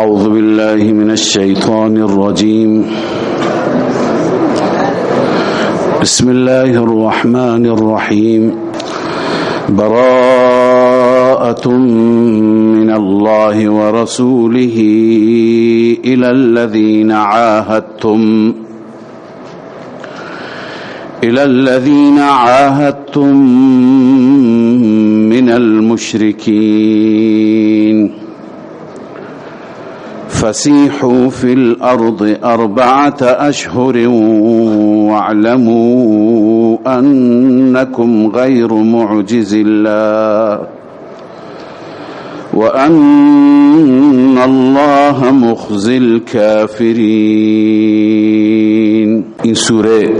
أعوذ بالله من الشيطان الرجيم. بسم الله الرحمن الرحيم. براءة من الله ورسوله إلى الذين عاهدتم. إلى الذين عاهدتم من المشركين. فسيحوا في الأرض أربعة أشهر واعلموا أنكم غير معجز الله وأن الله مخزي الكافرين. این سوره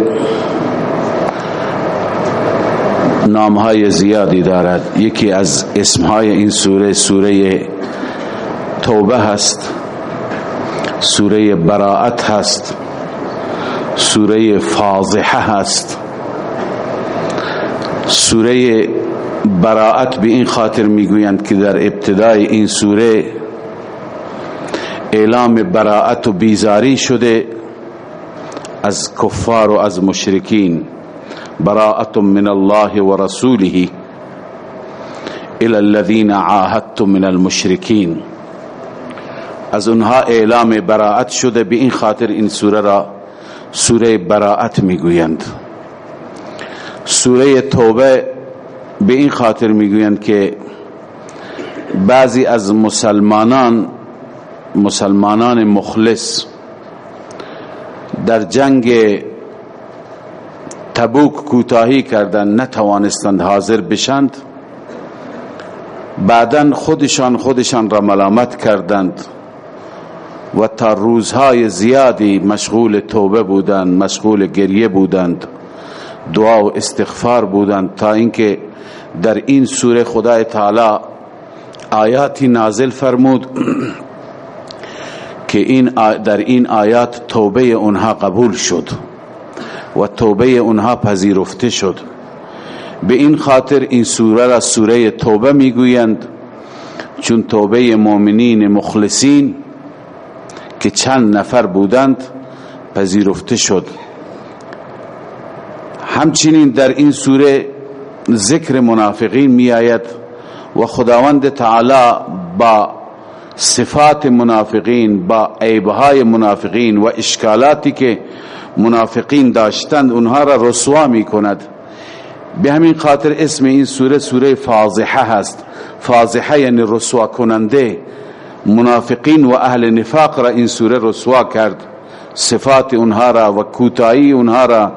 نامهای زیادی دارد یکی از اسمهای این سوره سوره توبه هست سوره براعت هست سوره فاضحه هست. سوره براعت به این خاطر می‌گویند که در ابتدای این سوره اعلام براعت و بیزاری شده از کفار و از مشرکین. براعت من الله و رسوله الى الذين عاهدتم من المشرکین. از اونها اعلام براعت شده به این خاطر این سوره را سوره براعت می‌گویند. سوره توبه به این خاطر می‌گویند که بعضی از مسلمانان مسلمانان مخلص در جنگ تبوک کوتاهی کردند نتوانستند حاضر بشند. بعدا خودشان خودشان را ملامت کردند. و تا روزهای زیادی مشغول توبه بودند مشغول گریه بودند دعا و استغفار بودند تا اینکه در این سوره خدای تعالی آیاتی نازل فرمود که این در این آیات توبه اونها قبول شد و توبه اونها پذیرفته شد. به این خاطر این سوره را سوره توبه می‌گویند چون توبه مؤمنین مخلصین که چند نفر بودند پذیرفته شد. همچنین در این سوره ذکر منافقین می آید و خداوند تعالی با صفات منافقین با عیبهای منافقین و اشکالاتی که منافقین داشتند اونها را رسوا می کند به همین خاطر اسم این سوره سوره فاضحه هست. فاضحه یعنی رسوا کننده منافقین و اهل نفاق را این سوره رسوا کرد. صفات اونها را و کوتاهی اونها را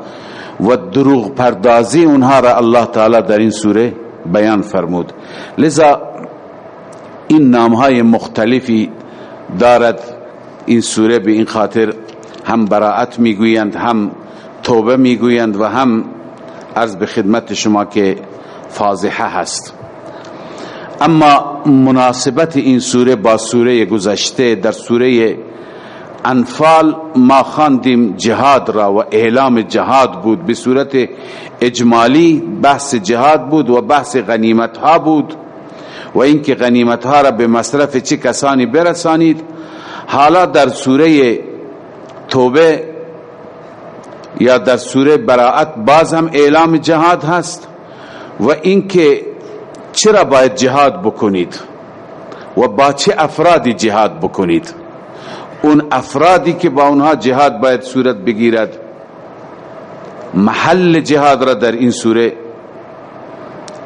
و دروغ پردازی اونها را الله تعالی در این سوره بیان فرمود. لذا این نامهای مختلفی دارد این سوره به این خاطر هم براعت می‌گویند هم توبه می‌گویند و هم عرض به خدمت شما که فاضحه هست. اما مناسبت این سوره با سوره گذشته در سوره انفال ما خواندیم جهاد را و اعلام جهاد بود به صورت اجمالی بحث جهاد بود و بحث غنیمت ها بود و اینکه غنیمت ها را به مصرف چه کسانی برسانید. حالا در سوره توبه یا در سوره براعت باز هم اعلام جهاد هست و اینکه چرا باید جهاد بکنید؟ و با چه افرادی جهاد بکنید؟ اون افرادی که با اونها جهاد باید صورت بگیرد محل جهاد را در این سوره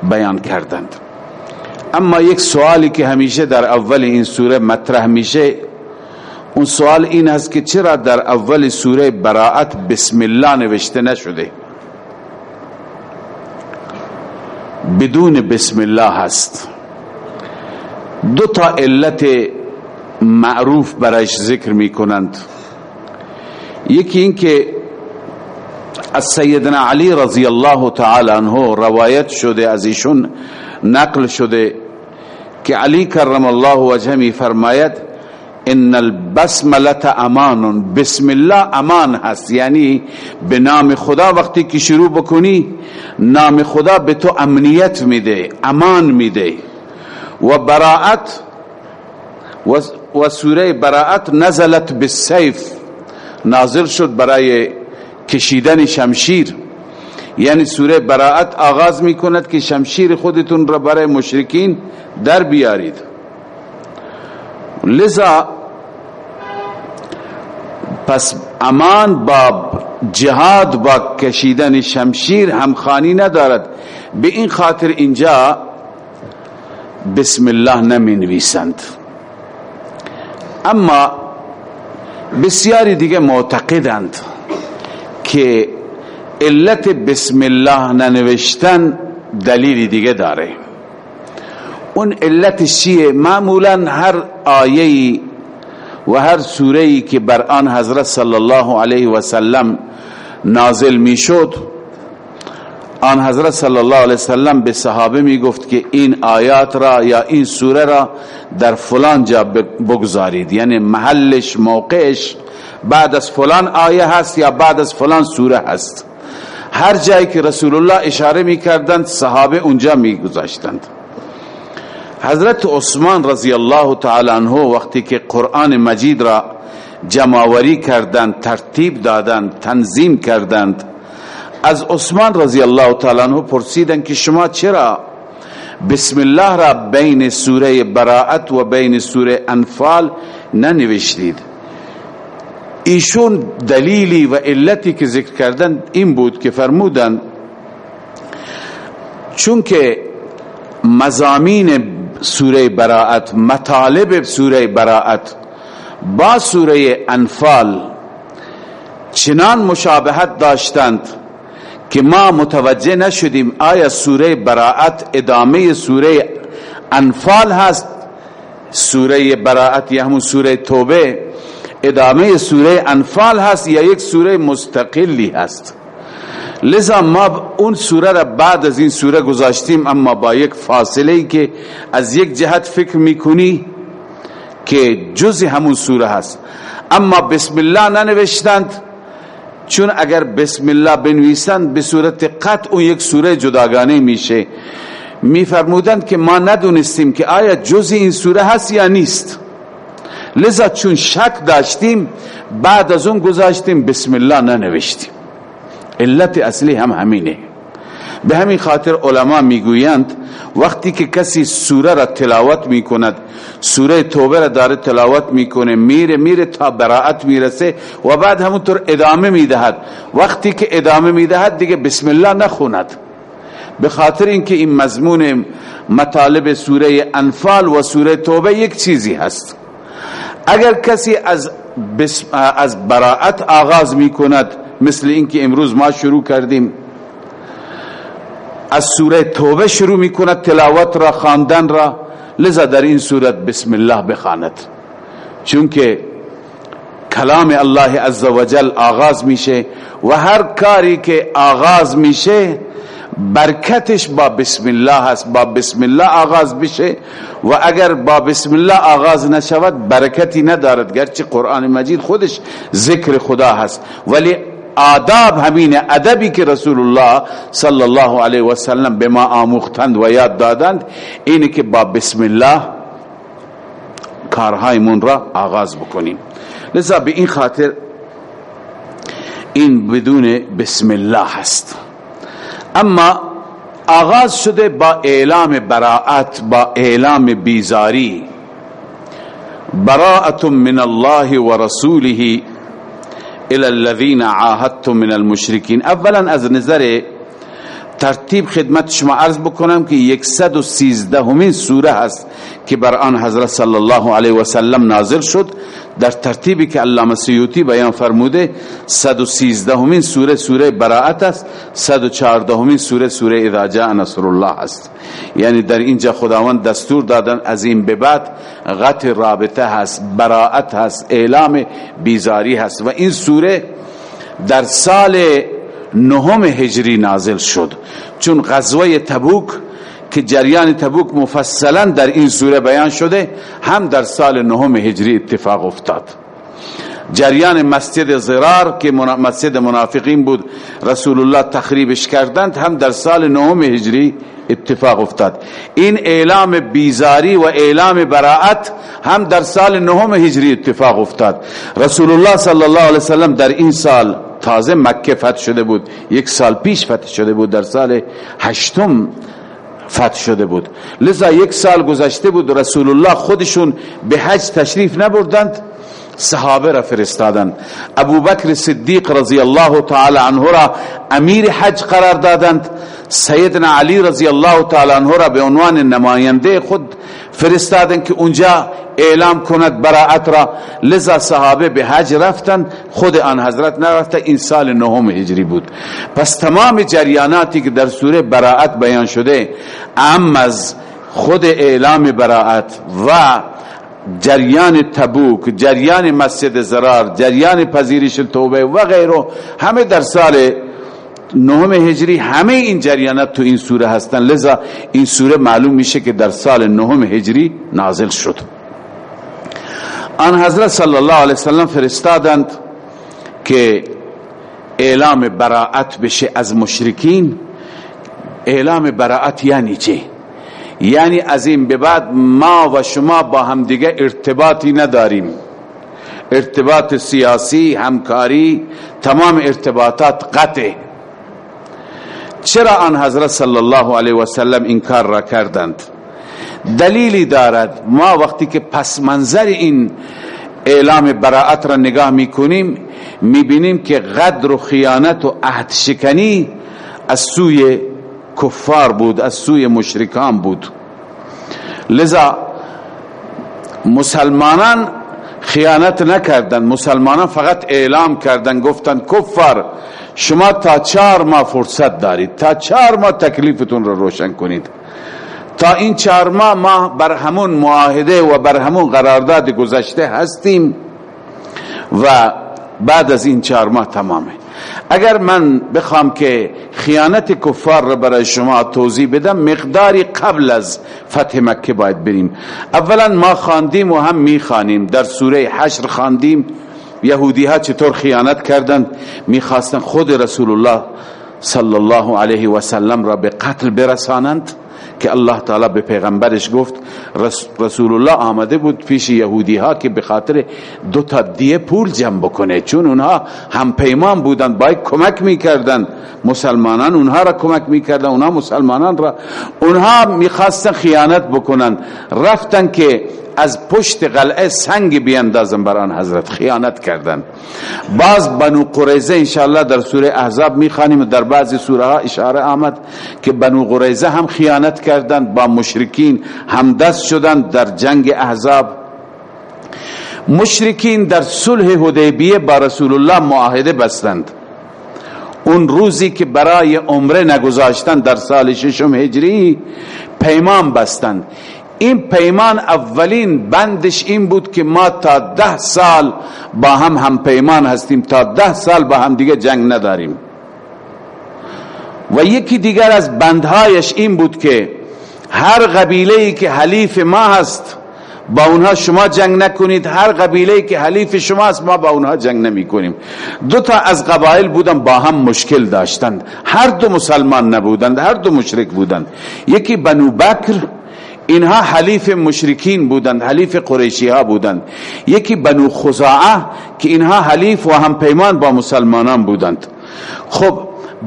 بیان کردند. اما یک سوالی که همیشه در اول این سوره مطرح میشه اون سوال این است که چرا در اول سوره براعت بسم الله نوشته نشده؟ بدون بسم الله هست. دو تا علت معروف برایش ذکر می کنند یکی این که از سیدنا علی رضی الله تعالی عنه روایت شده از ایشون نقل شده که علی کرم الله وجهه می فرماید ان البسمله امان بسم الله امان هست یعنی به نام خدا وقتی که شروع بکنی نام خدا به تو امنیت میده امان میده و براعت و سوره براعت نزلت بالسیف نازل شد برای کشیدن شمشیر یعنی سوره براعت آغاز می کند که شمشیر خودتون را برای مشرکین در بیارید لذا پس امان با جهاد با کشیدن شمشیر همخانی ندارد. به این خاطر اینجا بسم الله نمی نویسند اما بسیاری دیگه معتقدند که علت بسم الله ننوشتن دلیلی دیگه داره. اون علت چیه؟ معمولا هر آیهی و هر سوره که بر آن حضرت صلی الله علیه و سلم نازل می‌شد آن حضرت صلی الله علیه وسلم به صحابه می گفت که این آیات را یا این سوره را در فلان جا بگذارید. یعنی محلش موقعش بعد از فلان آیه هست یا بعد از فلان سوره هست. هر جایی که رسول الله اشاره می کردند صحابه اونجا می گذاشتند حضرت عثمان رضی الله تعالی عنه وقتی که قرآن مجید را جمعوری کردند ترتیب دادند تنظیم کردند از عثمان رضی الله تعالی عنہ پرسیدند که شما چرا بسم الله را بین سوره براعت و بین سوره انفال ننوشتید؟ ایشون دلیلی و علتی که ذکر کردن این بود که فرمودن چون که مزامین سوره براعت مطالب سوره براعت با سوره انفال چنان مشابهت داشتند که ما متوجه نشدیم آیا سوره براعت ادامه سوره انفال هست. سوره براعت یا همون سوره توبه ادامه سوره انفال هست یا یک سوره مستقلی هست. لذا ما اون سوره را بعد از این سوره گذاشتیم اما با یک فاصله ای که از یک جهت فکر می‌کنی که جز همون سوره هست. اما بسم الله ننوشتند چون اگر بسم الله بنویسند به صورت قط اون یک سوره جداگانه میشه. میفرمودند که ما ندونستیم که آیا جز این سوره هست یا نیست. لذا چون شک داشتیم بعد از اون گذاشتیم بسم الله ننوشتیم. علت اصلی هم همینه. به همین خاطر علما می‌گویند وقتی که کسی سوره را تلاوت می‌کند سوره توبه را داره تلاوت می‌کنه میره میره تا براعت می‌رسه و بعد همونطور ادامه می‌دهد. وقتی که ادامه می‌دهد دیگه بسم الله نخوند. به خاطر اینکه این مضمون مطالب سوره انفال و سوره توبه یک چیزی هست. اگر کسی از از براعت آغاز می‌کند مثل اینکه امروز ما شروع کردیم از سوره توبه شروع می کند تلاوت را خواندن را. لذا در این صورت بسم الله بخواند. چونکه کلام الله عزوجل آغاز میشه و هر کاری که آغاز میشه برکتش با بسم الله هست با بسم الله آغاز بشه و اگر با بسم الله آغاز نشود برکتی ندارد. گرچه قرآن مجید خودش ذکر خدا هست. ولی آداب همین ادبی که رسول الله صلی الله علیه و سلم به ما آموختند و یاد دادند اینه که با بسم الله کارهایمون را آغاز بکنیم. لذا به این خاطر این بدون بسم الله هست اما آغاز شده با اعلام براعت با اعلام بیزاری. براعت من الله و رسوله إلى الذين عاهدتم من المشركين. اولا از نظر ترتیب خدمت شما عرض بکنم که 113 همین سوره هست که بر آن حضرت صلی الله علیه و سلم نازل شد. در ترتیبی که علامه سیوطی بیان فرموده 113 همین سوره سوره براءت است 114 همین سوره سوره اذا جاء نصر الله است. یعنی در اینجا خداوند دستور دادن از این به بعد غت رابطه هست براءت هست اعلام بیزاری هست. و این سوره در سال نهم هجری نازل شد. چون غزوه تبوک که جریان تبوک مفصلا در این سوره بیان شده هم در سال نهم هجری اتفاق افتاد. جریان مسجد زرار که مسجد منافقین بود رسول الله تخریبش کردند هم در سال نهم هجری اتفاق افتاد. این اعلام بیزاری و اعلام براعت هم در سال نهم هجری اتفاق افتاد. رسول الله صلی الله علیه وسلم در این سال تازه مکه فتح شده بود. یک سال پیش فتح شده بود در سال هشتم فتح شده بود. لذا یک سال گذشته بود رسول الله خودشون به حج تشریف نبردند صحابه را فرستادند. ابوبکر صدیق رضی الله تعالی عنه را امیر حج قرار دادند. سیدنا علی رضی الله تعالی عنه را به عنوان نماینده خود فرستادند که اونجا اعلام کند براعت را. لذا صحابه به حج رفتند خود آن حضرت نرفته این سال نهم هجری بود. پس تمام جریاناتی که در سوره براعت بیان شده ام از خود اعلام براعت و جریان تبوک جریان مسجد زرار جریان پذیرش توبه و غیره همه در سال نهم هجری همه این جریانات تو این سوره هستن. لذا این سوره معلوم میشه که در سال نهم هجری نازل شد. آن حضرت صلی الله علیه وسلم فرستادند که اعلام براعت بشه از مشرکین. اعلام براعت یعنی چه یعنی از این به بعد ما و شما با هم دیگه ارتباطی نداریم. ارتباط سیاسی همکاری تمام ارتباطات قطع. چرا آن حضرت صلی الله علیه و سلم این کار را کردند؟ دلیلی دارد. ما وقتی که پس منظر این اعلام براعت را نگاه می‌کنیم می‌بینیم که غدر و خیانت و عهد شکنی از سوی کفار بود از سوی مشرکان بود. لذا مسلمانان خیانت نکردن مسلمانان فقط اعلام کردن گفتن کفار شما تا چهار ماه فرصت دارید تا چهار ماه تکلیفتون رو روشن کنید. تا این چهار ماه ما بر همون معاهده و بر همون قرارداد گذشته هستیم و بعد از این چهار ماه تمامه. اگر من بخوام که خیانت کفار را برای شما توضیح بدم مقداری قبل از فتح مکه باید بریم. اولا ما خواندیم و هم می‌خوانیم. در سوره حشر خواندیم. یهودی ها چطور خیانت کردند؟ می‌خواستن خود رسول الله صلی الله علیه و سلم را به قتل برسانند که الله تعالی به پیغمبرش گفت رسول الله آمده بود پیش یهودی ها که به خاطر دو تا دیه پول جمع بکنه چون اونها هم پیمان بودند باید کمک می‌کردن مسلمانان اونها را کمک می‌کردن اونها مسلمانان را. اونها می‌خواستن خیانت بکنن. رفتن که از پشت قلعه سنگ بیاندازن بران حضرت. خیانت کردن. باز بنو قریزه انشاءالله در سوره احزاب می‌خوانیم. در بعضی سوره ها اشاره آمد که بنو قریزه هم خیانت کردن با مشرکین هم دست شدن در جنگ احزاب. مشرکین در صلح حدیبیه با رسول الله معاهده بستند. اون روزی که برای عمره نگذاشتن در سال ششم هجری پیمان بستند. این پیمان اولین بندش این بود که ما تا ده سال با هم هم پیمان هستیم تا ده سال با هم دیگه جنگ نداریم. و یکی دیگر از بندهایش این بود که هر قبیله ای که حلیف ما هست با اونها شما جنگ نکنید. هر قبیله ای که حلیف شما است ما با اونها جنگ نمی کنیم دو تا از قبایل بودن با هم مشکل داشتند. هر دو مسلمان نبودند هر دو مشرک بودند. یکی بنو بکر اینها حلیف مشرکین بودند حلیف قریشی ها بودند. یکی بنو خزاعه که اینها حلیف و هم پیمان با مسلمانان بودند. خب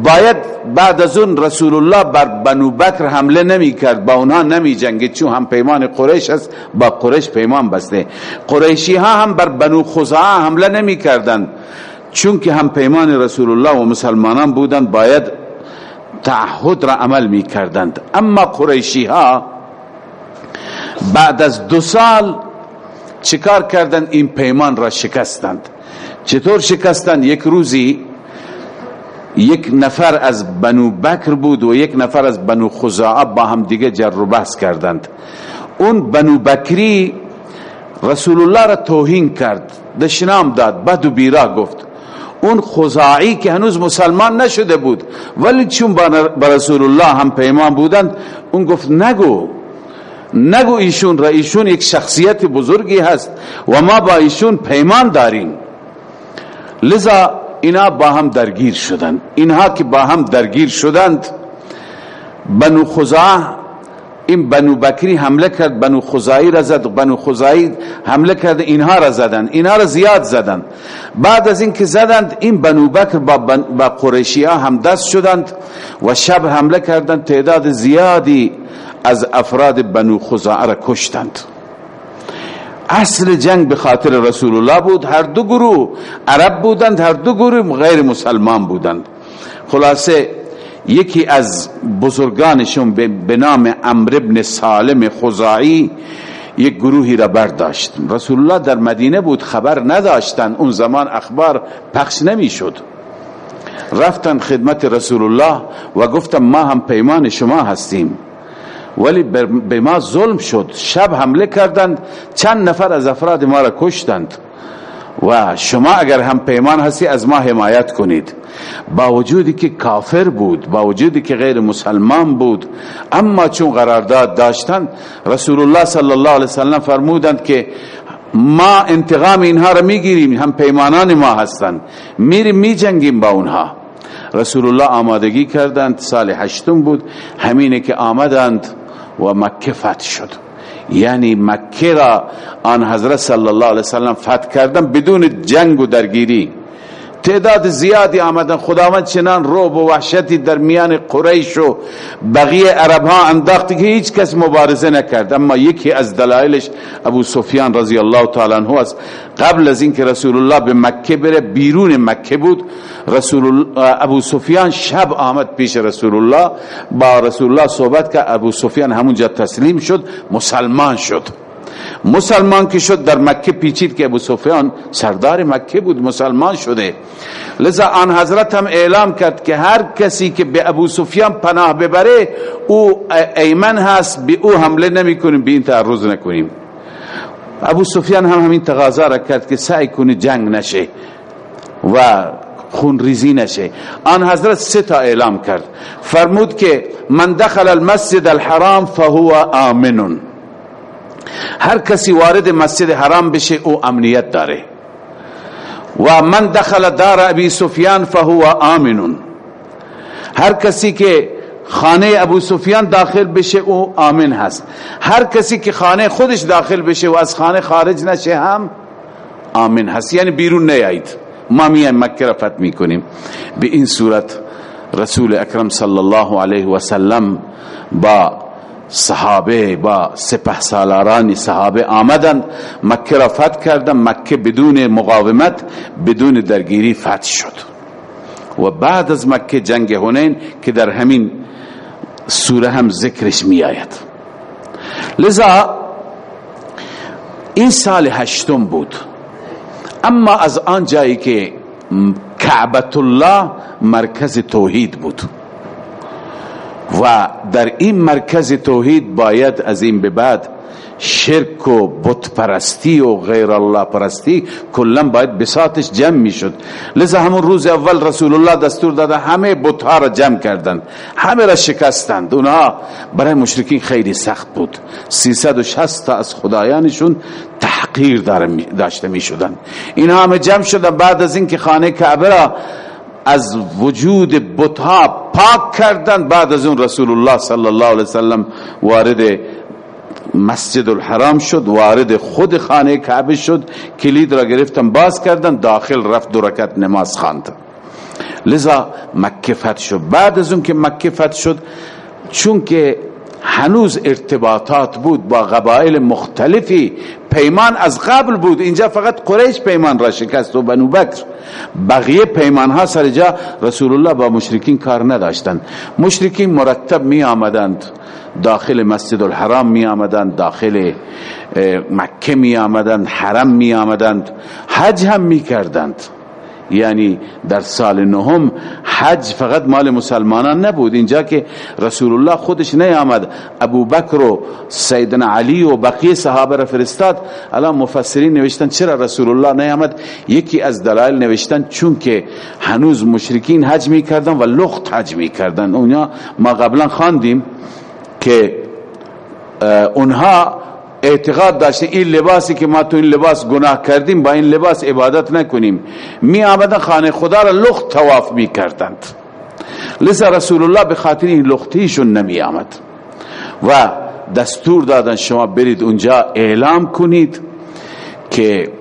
باید بعد از اون رسول الله بر بنو بکر حمله نمی کرد با اونها نمی جنگید چون هم پیمان قریش است با قریش پیمان بسته. قریشی ها هم بر بنو خزاعه حمله نمی کردند چون که هم پیمان رسول الله و مسلمانان بودند باید تعهد را عمل می کردند اما قریشی ها بعد از دو سال چیکار کردند این پیمان را شکستند. چطور شکستند؟ یک روزی یک نفر از بنو بکر بود و یک نفر از بنو خزاعه با هم دیگه جر و بحث کردند. اون بنو بکری رسول الله را توهین کرد دشنام داد بد و بیرا گفت. اون خزاعی که هنوز مسلمان نشده بود ولی چون با رسول الله هم پیمان بودند اون گفت نگو نگو ایشون را ایشون یک شخصیت بزرگی هست و ما با ایشون پیمان داریم. لذا اینا با هم درگیر شدند اینها که با هم درگیر شدند بنو خزاع این بنو بکری حمله کرد بنو خزایی را زد بنو خزایی حمله کرد اینها را زدند اینها را زیاد زدند. بعد از اینکه زدند این بنو بکر با, با قریشی ها هم دست شدند و شب حمله کردند تعداد زیادی از افراد بنو خزاعه را کشتند. اصل جنگ به خاطر رسول الله بود هر دو گروه عرب بودند هر دو گروه غیر مسلمان بودند. خلاصه یکی از بزرگانشون به نام امر ابن سالم خزاعی یک گروهی را برداشت. رسول الله در مدینه بود خبر نداشتن. اون زمان اخبار پخش نمی‌شد. رفتن خدمت رسول الله و گفتم ما هم پیمان شما هستیم. ولی به ما ظلم شد. شب حمله کردند. چند نفر از افراد ما را کشتند. و شما اگر هم پیمان هستی از ما حمایت کنید. با وجودی که کافر بود با وجودی که غیر مسلمان بود اما چون قرارداد داشتند رسول الله صلی الله علیه وسلم فرمودند که ما انتقام اینها را می‌گیریم هم پیمانان ما هستند. میریم میجنگیم با اونها. رسول الله آمادگی کردند سال هشتم بود همینه که آمدند و مکه فتح شد. یعنی مکه را آن حضرت صلی الله علیه وسلم فتح کردن بدون جنگ و درگیری. تعداد زیادی آمدن. خداوند چنان روب و وحشتی در میان قریش و بقیه عرب ها انداخت که هیچ کس مبارزه نکرد. اما یکی از دلایلش ابو سفیان رضی الله تعالی عنه است. قبل از اینکه رسول الله به مکه بره بیرون مکه بود. رسول ابو سفیان شب آمد پیش رسول الله با رسول الله صحبت که ابو سفیان همونجا تسلیم شد مسلمان شد. مسلمان که شد در مکه پیچید که ابو سفیان سردار مکه بود مسلمان شده. لذا آن حضرت هم اعلام کرد که هر کسی که به ابو سفیان پناه ببره او ایمن هست به او حمله نمی کنیم به این تعرض نکنیم. ابو سفیان هم همین تقاضا را کرد که سعی کنه جنگ نشه و خون ریزی نشه. آن حضرت سه تا اعلام کرد. فرمود که من دخل المسجد الحرام فهو آمنون. هر کسی وارد مسجد حرام بشه او امنیت داره. و من دخل دار ابی سفیان فهو آمنون. هر کسی که خانه ابو سفیان داخل بشه او آمن هست. هر کسی که خانه خودش داخل بشه و از خانه خارج نشه هم آمن هست. یعنی بیرون نیایید. ما میایم مکه را فتح می‌کنیم. به این صورت رسول اکرم صلی الله علیه و سلم با صحابه با سپه سالاران صحابه آمدند مکه را فتح کردن مکه بدون مقاومت بدون درگیری فتح شد. و بعد از مکه جنگ هنین که در همین سوره هم ذکرش می آید لذا این سال هشتم بود. اما از آن جایی که کعبت الله مرکز توحید بود. و در این مرکز توحید باید از این به بعد شرک و بت پرستی و غیر الله پرستی کلا باید بساتش جمع می شد. لذا همون روز اول رسول الله دستور داده همه بت را جمع کردند. همه را شکستند. اونها برای مشرکین خیلی سخت بود. 360 تا از خدایانشون تحقیر داشته می شدن. اینها همه جمع شدن. بعد از اینکه خانه کعبه را از وجود بتها پاک کردن بعد از اون رسول الله صلی الله علیه وسلم وارد مسجد الحرام شد وارد خود خانه کعبه شد کلید را گرفتن باز کردن داخل رفت دو رکعت نماز خواند. لذا مکه فتح شد. بعد از اون که مکه فتح شد چون که هنوز ارتباطات بود با قبایل مختلفی. پیمان از قبل بود. اینجا فقط قریش پیمان را شکست و بنو بکر. بقیه پیمان ها سر جا رسول الله با مشرکین کار نداشتند. مشرکین مرتب می آمدند داخل مسجد الحرام می آمدند داخل مکه می آمدند حرم می آمدند حج هم می کردند یعنی در سال نهم حج فقط مال مسلمانان نبود. اینجا که رسول الله خودش نیامد. ابو بکر و سیدنا علی و بقیه صحابه را فرستاد. الان مفسرین نوشتن چرا رسول الله نیامد؟ یکی از دلایل نوشتن چون که هنوز مشرکین حج می‌کردن و لخت حج می‌کردن. اونها ما قبلا خواندیم که اونها اعتقاد داشته این لباسی که ما تو این لباس گناه کردیم با این لباس عبادت نکنیم. می آمدن خانه خدا را لخت تواف می کردند. لذا رسول الله به خاطر این لختیشون نمی آمد. و دستور دادن شما برید اونجا اعلام کنید که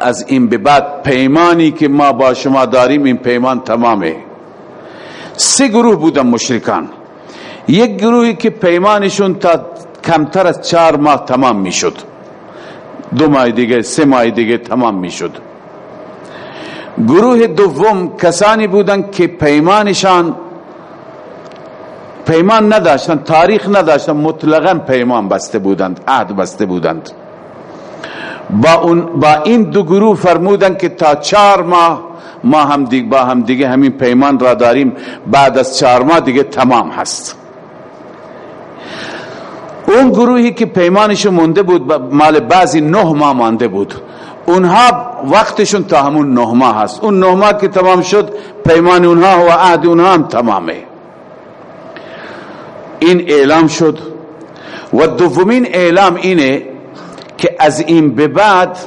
از این به بعد پیمانی که ما با شما داریم این پیمان تمامه. سه گروه بودن مشرکان. یک گروهی که پیمانشون تا کمتر از چهار ماه تمام می‌شد. دو ماه دیگه سه ماه دیگه تمام می‌شد. گروه دوم کسانی بودند که پیمانشان پیمان نداشتن تاریخ نداشتن مطلقا پیمان بسته بودند عهد بسته بودند. با, اون با این دو گروه فرمودند که تا چهار ماه ما هم دیگه با هم دیگه همین پیمان را داریم بعد از چهار ماه دیگه تمام هست. اون گروهی که پیمانش مونده بود مال بعضی نه ماه مانده بود. اونها وقتشون تا همون نه ماه هست. اون نه ماه که تمام شد پیمان اونها و عهد اونها هم تمامه. این اعلام شد. و دومین اعلام اینه که از این به بعد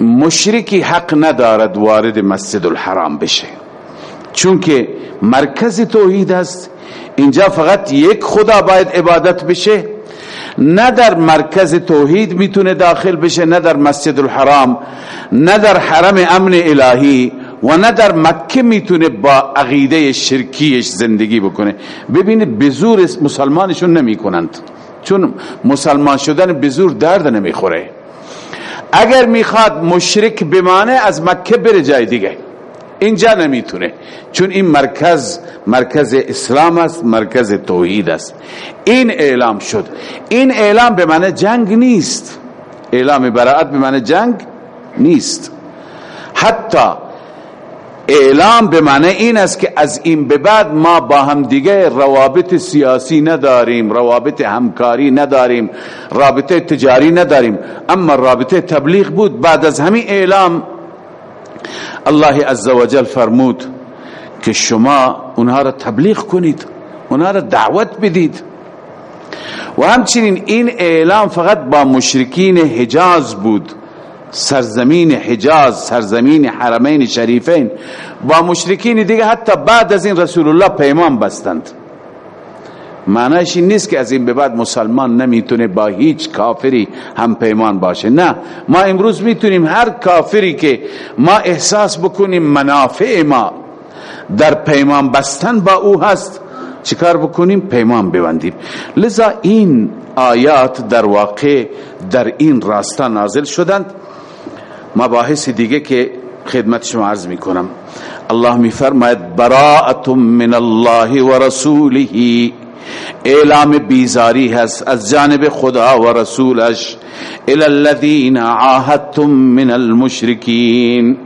مشرکی حق ندارد وارد مسجد الحرام بشه. چون که مرکز توحید است اینجا فقط یک خدا باید عبادت بشه. نه در مرکز توحید می‌تونه داخل بشه نه در مسجد الحرام نه در حرم امن الهی و نه در مکه می‌تونه با عقیده شرکیش زندگی بکنه. ببینید به مسلمانشون نمی کنند چون مسلمان شدن به زور درد نمی‌خوره. اگر می‌خواد مشرک بمانه از مکه بره جای دیگه. اینجا نمی‌تونه. چون این مرکز مرکز اسلام است مرکز توحید است. این اعلام شد. این اعلام به معنی جنگ نیست. اعلام براعت به معنی جنگ نیست. حتی اعلام به معنی این است که از این به بعد ما با هم دیگه روابط سیاسی نداریم روابط همکاری نداریم رابطه تجاری نداریم. اما رابطه تبلیغ بود. بعد از همین اعلام الله عزوجل فرمود که شما اونها را تبلیغ کنید اونها را دعوت بدید. و همچنین این اعلام فقط با مشرکین حجاز بود سرزمین حجاز سرزمین حرمین شریفین. با مشرکین دیگه حتی بعد از این رسول الله پیمان بستند. معنیش این نیست که از این به بعد مسلمان نمی‌تونه با هیچ کافری هم پیمان باشه. نه ما امروز می‌تونیم هر کافری که ما احساس بکنیم منافع ما در پیمان بستن با او هست چیکار بکنیم؟ پیمان ببندیم. لذا این آیات در واقع در این راستا نازل شدند. مباحث دیگه که خدمت شما عرض می کنم الله می فرماید براءت من الله و رسوله اعلام بیزاری هست از جانب خدا و رسولش. الى الذين عاهدتم من المشرکین.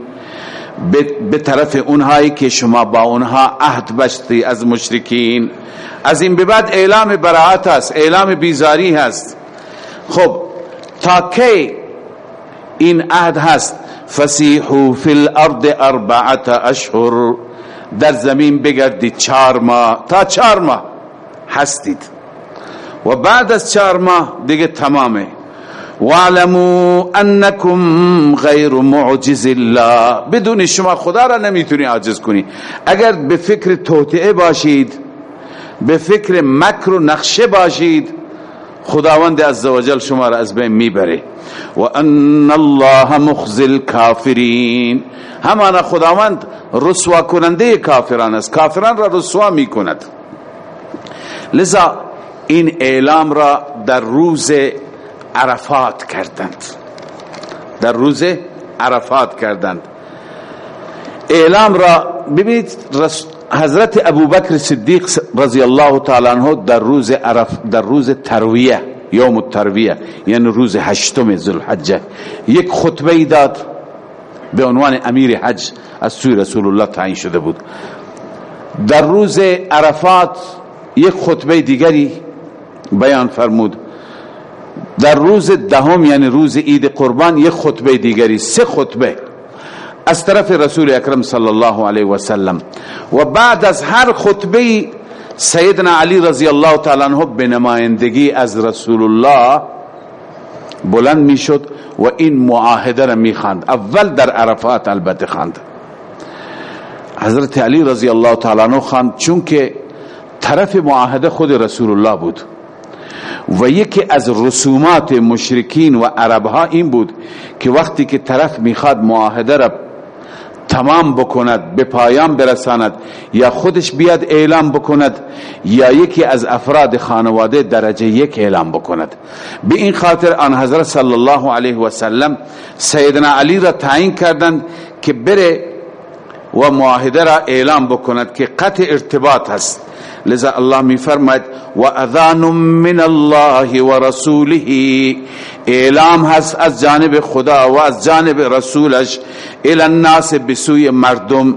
به طرف اونهایی که شما با اونها عهد بشتی از مشرکین. از این به بعد اعلام براعت هست اعلام بیزاری هست. خب تا کی این عهد هست؟ فسیحو فی الارض اربعت اشهر. در زمین بگردید چار ماه. تا چار ماه. هستید. و بعد از چار ماه دیگه تمامه. وعلموا انکم غیر معجز الله. بدون شما خدا را نمی‌تونی عاجز کنی. اگر به فکر توطئه باشید به فکر مکر و نقشه باشید خداوند عزوجل شما را از بین می‌بره. و ان الله مخزی الكافرین همان خداوند رسوا کننده کافران است. کافران را رسوا می‌کند. لذا این اعلام را در روز عرفات کردند. در روز عرفات کردند. اعلام را ببینید حضرت ابوبکر صدیق رضی الله تعالی عنہ در روز عرف در روز ترویه یوم الترویه یعنی روز هشتم ذوالحجه یک خطبه داد به عنوان امیر حج از سوی رسول الله تعیین شده بود. در روز عرفات یک خطبه دیگری بیان فرمود. در روز دهم یعنی روز عید قربان یک خطبه دیگری سه خطبه از طرف رسول اکرم صلی الله علیه و سلم. و بعد از هر خطبه سیدنا علی رضی الله تعالی عنہ به نمایندگی از رسول الله بلند می‌شد و این معاهده را می‌خواند. اول در عرفات البته خواند. حضرت علی رضی الله تعالی عنہ خواند چون که طرف معاهده خود رسول الله بود. و یکی از رسومات مشرکین و عربها این بود که وقتی که طرف می‌خواد معاهده را تمام بکند به پایان برساند یا خودش بیاد اعلام بکند یا یکی از افراد خانواده درجه یک اعلام بکند. به این خاطر آن حضرت صلی الله علیه و سلم سیدنا علی را تعیین کردند که بره و معاهده را اعلام بکند که قطع ارتباط هست لذا الله می فرماید و اذان من الله و رسوله اعلام هست از جانب خدا و از جانب رسولش الى الناس بسوی مردم.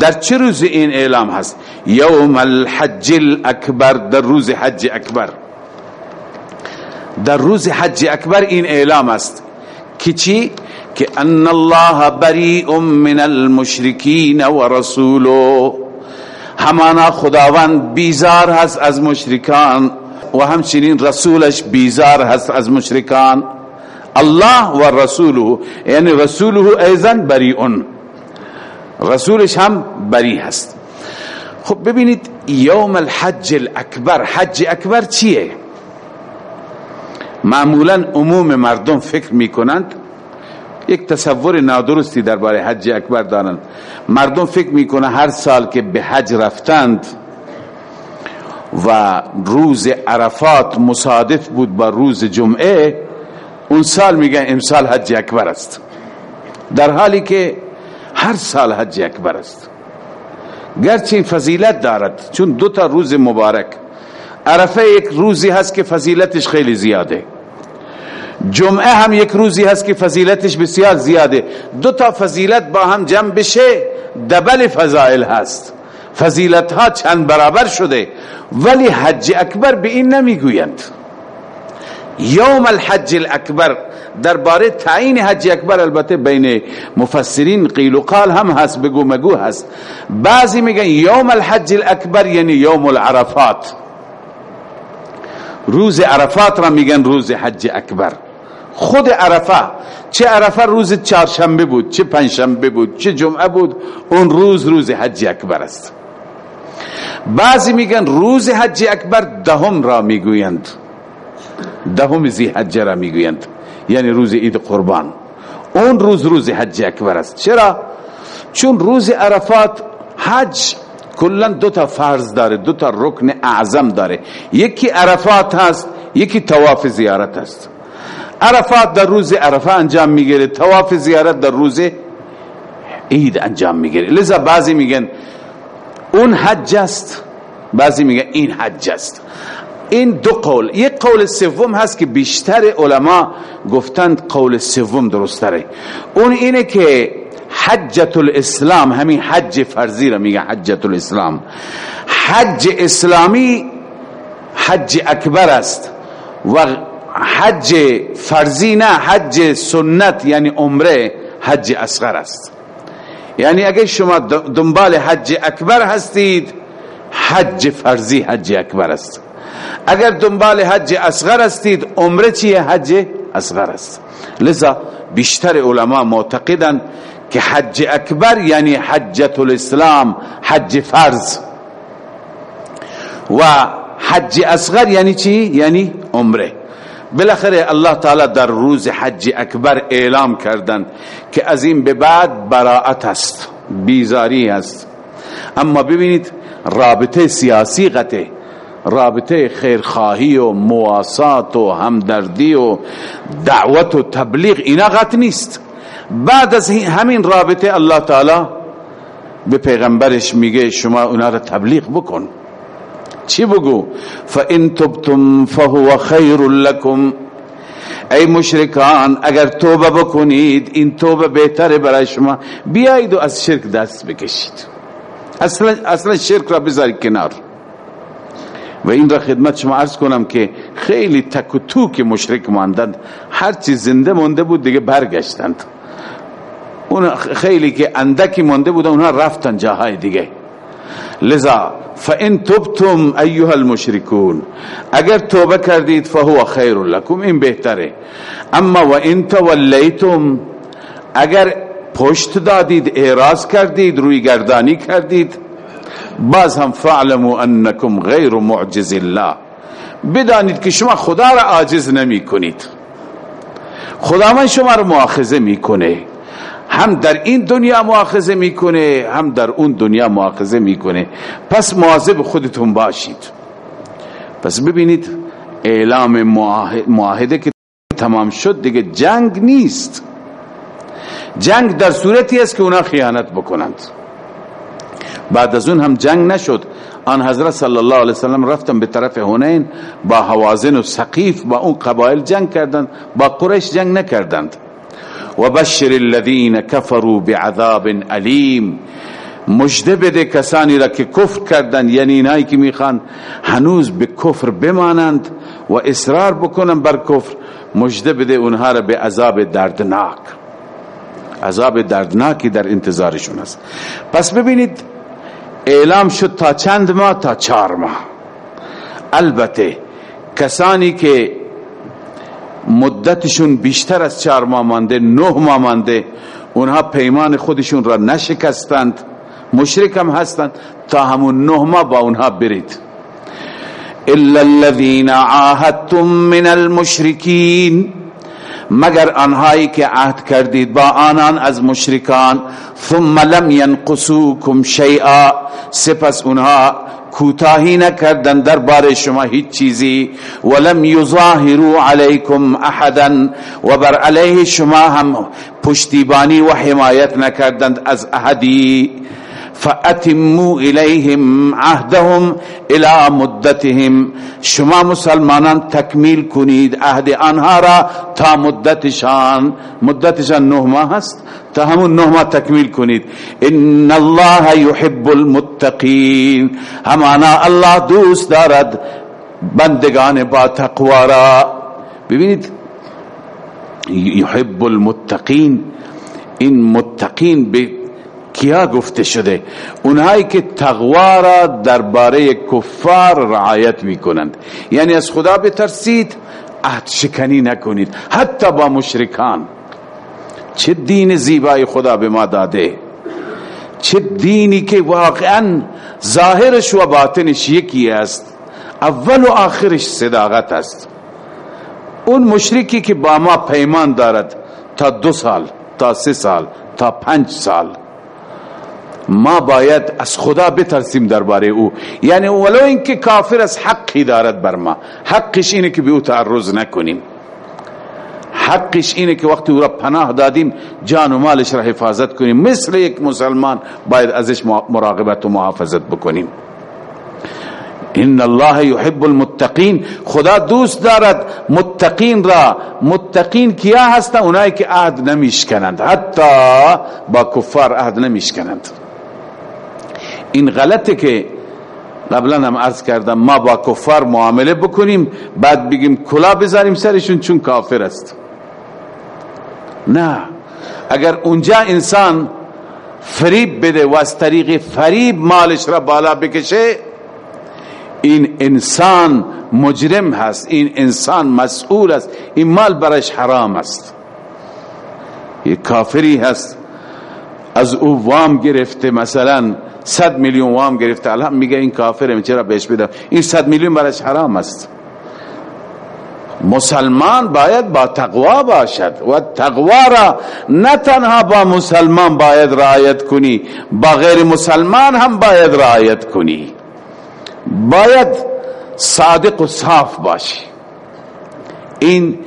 در چه روز این اعلام هست؟ یوم الحج الاکبر در روز حج اکبر. در روز حج اکبر این اعلام است. که چی؟ که ان الله بریء من المشرکین و رسوله همانا خداوند بیزار هست از مشرکان و همچنین رسولش بیزار هست از مشرکان الله و رسوله یعنی رسوله ایضا بریئون رسولش هم بری هست خب ببینید یوم الحج الاکبر حج اکبر چیه معمولا عموم مردم فکر می‌کنند یک تصور نادرستی درباره حج اکبر دارند. مردم فکر می‌کنه هر سال که به حج رفتند و روز عرفات مصادف بود با روز جمعه اون سال میگن امسال حج اکبر است. در حالی که هر سال حج اکبر است. گرچه فضیلت دارد چون دو تا روز مبارک. عرفه یک روزی هست که فضیلتش خیلی زیاده. جمعه هم یک روزی هست که فضیلتش بسیار زیاده. دو تا فضیلت با هم جمع بشه دبل فضائل هست. فضیلت ها چند برابر شده ولی حج اکبر به این نمی‌گویند. یوم الحج الاکبر درباره تعیین حج اکبر البته بین مفسرین قیل و قال هم هست بگو مگو هست. بعضی میگن یوم الحج الاکبر یعنی یوم العرفات. روز عرفات را میگن روز حج اکبر. خود عرفه چه عرفه روز چهارشنبه بود چه پنجشنبه بود چه جمعه بود اون روز روز حج اکبر است. بعضی میگن روز حج اکبر دهم را می‌گویند. دهم زی حج را می‌گویند. یعنی روز عید قربان. اون روز روز حج اکبر است. چرا؟ چون روز عرفات حج کلا دو تا فرض داره دو تا رکن اعظم داره. یکی عرفات هست یکی تواف زیارت هست. عرفات در روز عرفه انجام می‌گیره تواف زیارت در روز عید انجام می‌گیره. لذا بعضی میگن اون حج است بعضی میگن این حج است. این دو قول. یک قول سوم هست که بیشتر علما گفتند قول سوم درستره اون اینه که حجت الاسلام همین حج فرضی را میگه حجت الاسلام حج اسلامی حج اکبر است و حج فرضی نه حج سنت یعنی عمره حج اصغر است. یعنی اگه شما دنبال حج اکبر هستید حج فرضی حج اکبر است. اگر دنبال حج اصغر هستید عمره چیه؟ حج اصغر است. لذا بیشتر علما معتقدند که حج اکبر یعنی حجت الاسلام حج فرض. و حج اصغر یعنی چی؟ یعنی عمره. بالاخره الله تعالی در روز حج اکبر اعلام کردند که از این به بعد براعت است بیزاری است. اما ببینید رابطه سیاسی قطع. رابطه خیرخواهی و مواسات و همدردی و دعوت و تبلیغ اینا قطع نیست. بعد از همین رابطه الله تعالی به پیغمبرش میگه شما اونا را تبلیغ بکن. چی بگو؟ فان تبتم فهو خیر لكم. ای مشرکان اگر توبه بکنید این توبه بهتره برای شما. بیایید و از شرک دست بکشید. اصلا, اصلا شرک را بذارید کنار. و این را خدمت شما عرض کنم که خیلی تک و توک مشرک ماندند. هرچی زنده مونده بود دیگه برگشتند. اون خیلی که اندکی مونده بود اونها رفتن جاهای دیگه. لذا فان تبتم ایها المشركون اگر توبه کردید فهو خیر لكم این بهتره. اما و ان تولیتم اگر پشت دادید اعراض کردید روی گردانی کردید باز هم فعلموا انکم غیر معجز الله. بدانید که شما خدا را عاجز نمی کنید. خداوند شما را مؤاخذه می‌کنه هم در این دنیا مؤاخذه می‌کنه هم در اون دنیا مؤاخذه می‌کنه. پس مواظب خودتون باشید. پس ببینید اعلام معاهده که تمام شد دیگه جنگ نیست. جنگ در صورتی است که اونا خیانت بکنند. بعد از اون هم جنگ نشد. آن حضرت صلی الله علیه وسلم رفتن به طرف هنین با حوازن و سقیف با اون قبایل جنگ کردند با قریش جنگ نکردند. و بشر الذین کفروا بعذاب علیم مجده بده کسانی را که کفر کردند یعنی اینایی که می‌خوان هنوز به کفر بمانند و اصرار بکنن بر کفر مجده بده اونها را به عذاب دردناک. عذاب دردناکی در انتظارشون است. پس ببینید اعلام شد تا چند ماه تا چار ماه. البته کسانی که مدتشون بیشتر از چهار ماه مانده نه ماه مانده. اونها پیمان خودشون را نشکستند. مشرک هم هستند. تا همون نه ماه با اونها برید. الا الذين عاهدتم من المشركين مگر آنهایی که عهد کردید با آنان از مشرکان. ثم لم ينقصوكم شیئا. سپس اونها کوتاهی نکردن در بار شما هیچ چیزی ولم یظاهروا علیکم احدا و بر علیه شما هم پشتیبانی و حمایت نکردند از احدی فاتموا الیهم عهدهم الى مدتهم. شما مسلمانان تکمیل کنید عهد آنها را تا مدتشان. مدتشان نه ماه است. تا همون نه ماه تکمیل کنید. ان الله يحب المتقین همانا الله دوست دارد بندگان با تقوا را. ببینید يحب المتقین این متقین به کیا گفته شده؟ اونهایی که تقوا را درباره کفار رعایت می‌کنند. یعنی از خدا بترسید عهد شکنی نکنید. حتی با مشرکان. چه دین زیبای خدا به ما داده. چه دینی که واقعا ظاهرش و باطنش یکی است. اول و آخرش صداقت است. اون مشرکی که با ما پیمان دارد تا دو سال تا سه سال تا پنج سال. ما باید از خدا بترسیم درباره او. یعنی ولو اینکه کافر از حقی دارد بر ما. حقش اینه که به او تعرض نکنیم. حقش اینه که وقتی او را پناه دادیم جان و مالش را حفاظت کنیم. مثل یک مسلمان باید ازش مراقبت و محافظت بکنیم. ان الله يحب المتقین. خدا دوست دارد متقین را. متقین کیا هستند؟ اونایی که عهد نمیشکنند. حتی با کفار عهد نمیشکنند. این غلطه که قبلا هم عرض کردم ما با کفار معامله بکنیم بعد بگیم کلا بذاریم سرشون چون کافر است. نه. اگر اونجا انسان فریب بده و از طریق فریب مالش را بالا بکشه این انسان مجرم هست این انسان مسئول است این مال برش حرام است. یک کافری هست از او وام گرفته مثلا صد میلیون وام گرفته. الان میگه این کافره چرا بهش بدم؟ این صد میلیون برش حرام است. مسلمان باید با تقوا باشد و تقوا را نه تنها با مسلمان باید رعایت کنی با غیر مسلمان هم باید رعایت کنی. باید صادق و صاف باشی. این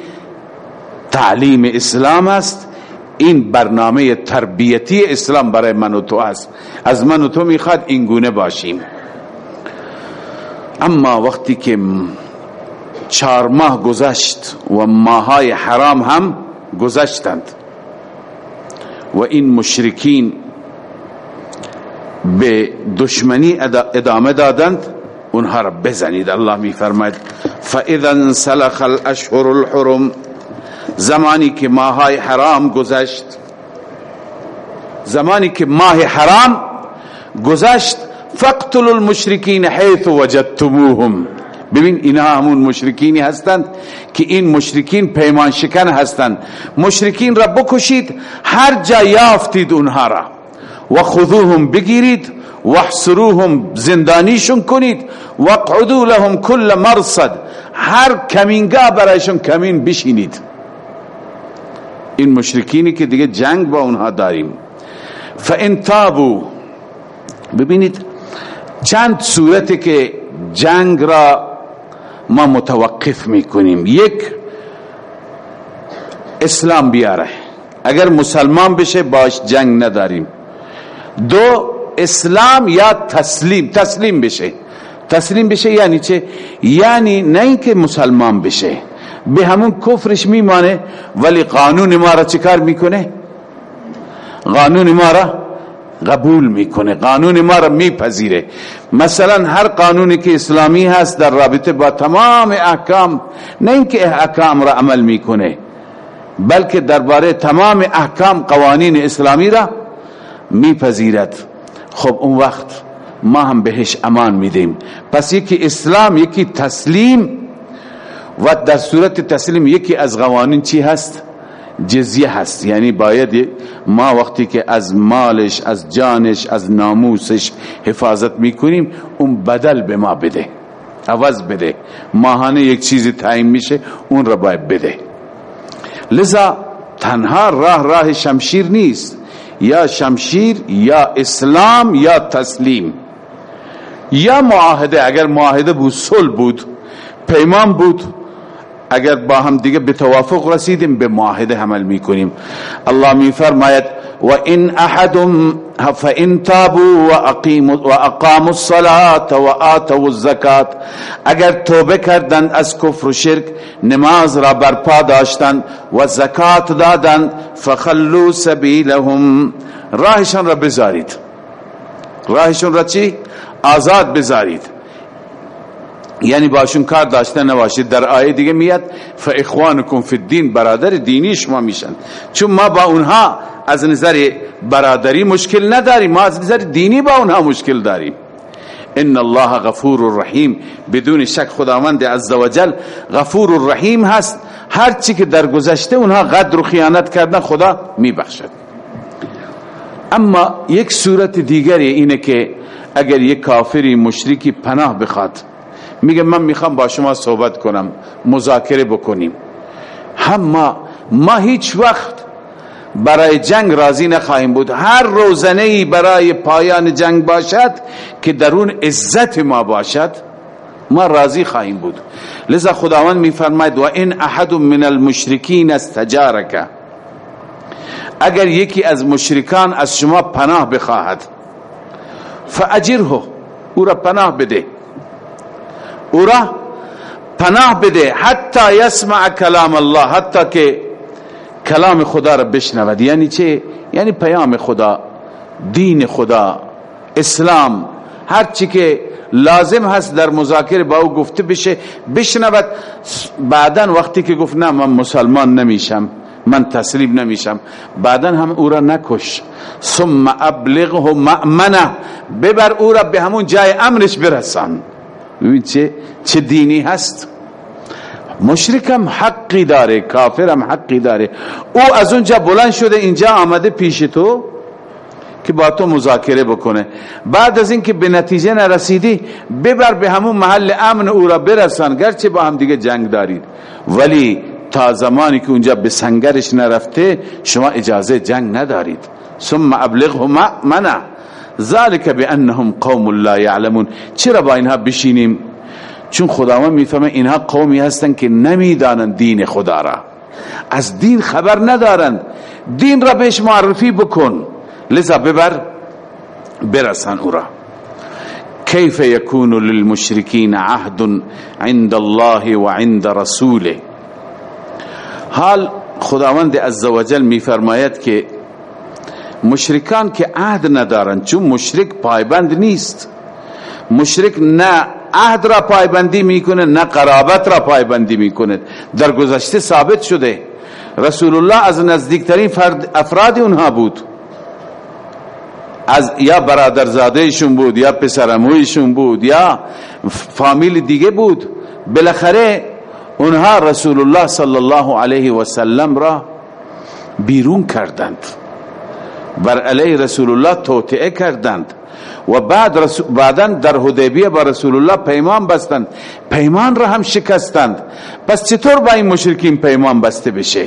تعلیم اسلام است. این برنامه تربیتی اسلام برای من و تو است. از من و تو می‌خواد این گونه باشیم. اما وقتی که چهار ماه گذشت و ماهای حرام هم گذشتند و این مشرکین به دشمنی ادامه دادند اونها را بزنید. الله می فرماید فاذا انسلخ الاشهر الحرم زمانی که ماهای حرام گذشت زمانی که ماه حرام گذشت فقتل المشرکین حیث وجدتموهم. ببین اینها همون مشرکینی هستند که این مشرکین پیمان شکن هستند. مشرکین را بکشید هر جا یافتید اونها را. و خذوهم بگیرید واحصروهم زندانیشون کنید وقعدوا لهم كل مرصد. هر کمینگاه برایشون کمین بشینید. این مشرکینی که دیگه جنگ با اونها داریم. فان تابو ببینید چند صورتی که جنگ را ما متوقف می‌کنیم. یک اسلام بیاره. اگر مسلمان بشه باش جنگ نداریم. دو اسلام یا تسلیم تسلیم بشه. تسلیم بشه یعنی چه؟ یعنی نه اینکه مسلمان بشه. به همون کفرش میمانه ولی قانون ما را چیکار می‌کنه؟ قانون ما را قبول می‌کنه قانون ما را میپذیره. مثلا هر قانونی که اسلامی هست در رابطه با تمام احکام نه اینکه احکام را عمل می‌کنه بلکه درباره تمام احکام قوانین اسلامی را میپذیرد. خب اون وقت ما هم بهش امان میدیم. پس یکی اسلام یکی تسلیم و در صورت تسلیم یکی از قوانین چی هست؟ جزیه هست. یعنی باید ما وقتی که از مالش از جانش از ناموسش حفاظت می‌کنیم اون بدل به ما بده. عوض بده. ماهانه یک چیزی تعیین میشه اون را باید بده. لذا تنها راه راه شمشیر نیست. یا شمشیر یا اسلام یا تسلیم. یا معاهده. اگر معاهده بود صلح بود پیمان بود اگر با هم دیگه به توافق رسیدیم به معاهده عمل می‌کنیم. الله میفرماید و ان احد فان تابوا واقيموا واقاموا الصلاه واتوا الزکات اگر توبه کردند از کفر و شرک نماز را برپا داشتند و زکات دادند فخلوا سبیلهم۔ راهشان را بذارید راهشون را چی؟ آزاد بذارید یعنی باشون کار داشته نباشید. در آیه دیگه میاد فاخوانکم فی الدین. برادر دینی شما میشن. چون ما با اونها از نظر برادری مشکل نداریم. ما از نظر دینی با اونها مشکل داریم. ان الله غفور رحیم. بدون شک خداوند عزوجل غفور الرحیم هست. هر چی که در گذشته اونها قدر و خیانت کردن خدا میبخشد. اما یک صورت دیگری اینه که اگر یک کافری مشرکی پناه بخواد میگه من می‌خوام با شما صحبت کنم مذاکره بکنیم. هم ما ما هیچ وقت برای جنگ راضی نخواهیم بود. هر روزنه ای برای پایان جنگ باشد که درون عزت ما باشد ما راضی خواهیم بود. لذا خداوند میفرماید و این احد من المشرکین استجارک. اگر یکی از مشرکان از شما پناه بخواهد فاجره او را پناه بده. او را پناه بده حتی یسمع کلام الله حتی که کلام خدا را بشنود یعنی چه یعنی پیام خدا دین خدا اسلام هر چی که لازم هست در مذاکره با او گفته بشه بشنود بعدا وقتی که گفت نه من مسلمان نمیشم من تسلیم نمیشم بعدا هم او را نکش ثم ابلغه مأمنه ببر او را به همون جای امرش برسان ببین چه چه دینی هست. مشرکم حقی داره کافرم حقی داره. او از اونجا بلند شده اینجا آمده پیش تو که با تو مذاکره بکنه. بعد از اینکه به نتیجه نرسیدی ببر به همون محل امن او را برسان گرچه با هم دیگه جنگ دارید. ولی تا زمانی که اونجا به سنگرش نرفته شما اجازه جنگ ندارید. ثم ابلغه منع. ذالک بانهم قوم لا يعلمون. چرا با اینها بشینیم؟ چون خداوند می‌فهمه اینها قومی هستن که نمی‌دانند دین خدا را. از دین خبر ندارند. دین را بهش معرفی بکن. لذا ببر برسن او را. کیف یکون للمشرکین عهد عند الله وعند رسوله. حال خداوند عزوجل میفرماید که مشرکان که عهد ندارند چون مشرک پایبند نیست. مشرک نه عهد را پایبندی می‌کنه نه قرابت را پایبندی می‌کنه. در گذشته ثابت شده. رسول الله از نزدیکترین فرد افراد اونها بود. از یا برادرزادهشون بود یا پسرمویشون بود یا فامیل دیگه بود. بالاخره اونها رسول الله صلی الله علیه و سلم را بیرون کردند. بر علیه رسول الله توطئه کردند و بعد بعدا در حدیبیه با رسول الله پیمان بستند. پیمان را هم شکستند. پس چطور با این مشرکین پیمان بسته بشه؟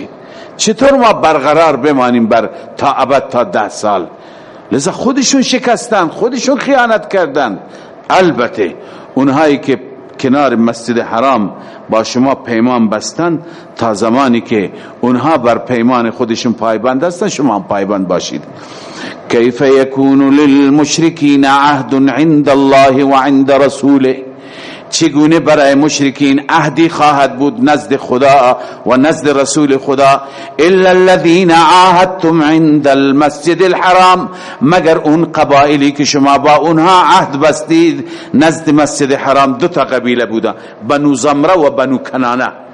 چطور ما برقرار بمانیم بر تا ابد تا ده سال؟ لذا خودشون شکستند خودشون خیانت کردند. البته اونهایی که کنار مسجد حرام با شما پیمان بستن تا زمانی که اونها بر پیمان خودشون پایبند هستن شما پایبند باشید. کیف یکون للمشرکین عهد عند الله و عند رسوله؟ چگونه برای مشرکین عهدی خواهد بود نزد خدا و نزد رسول خدا؟ الا الذين عاهدتم عند المسجد الحرام مگر اون قبائلی که شما با اونها عهد بستید؟ نزد مسجد حرام دو تا قبیله بودن بنو زمره و بنو کنانه.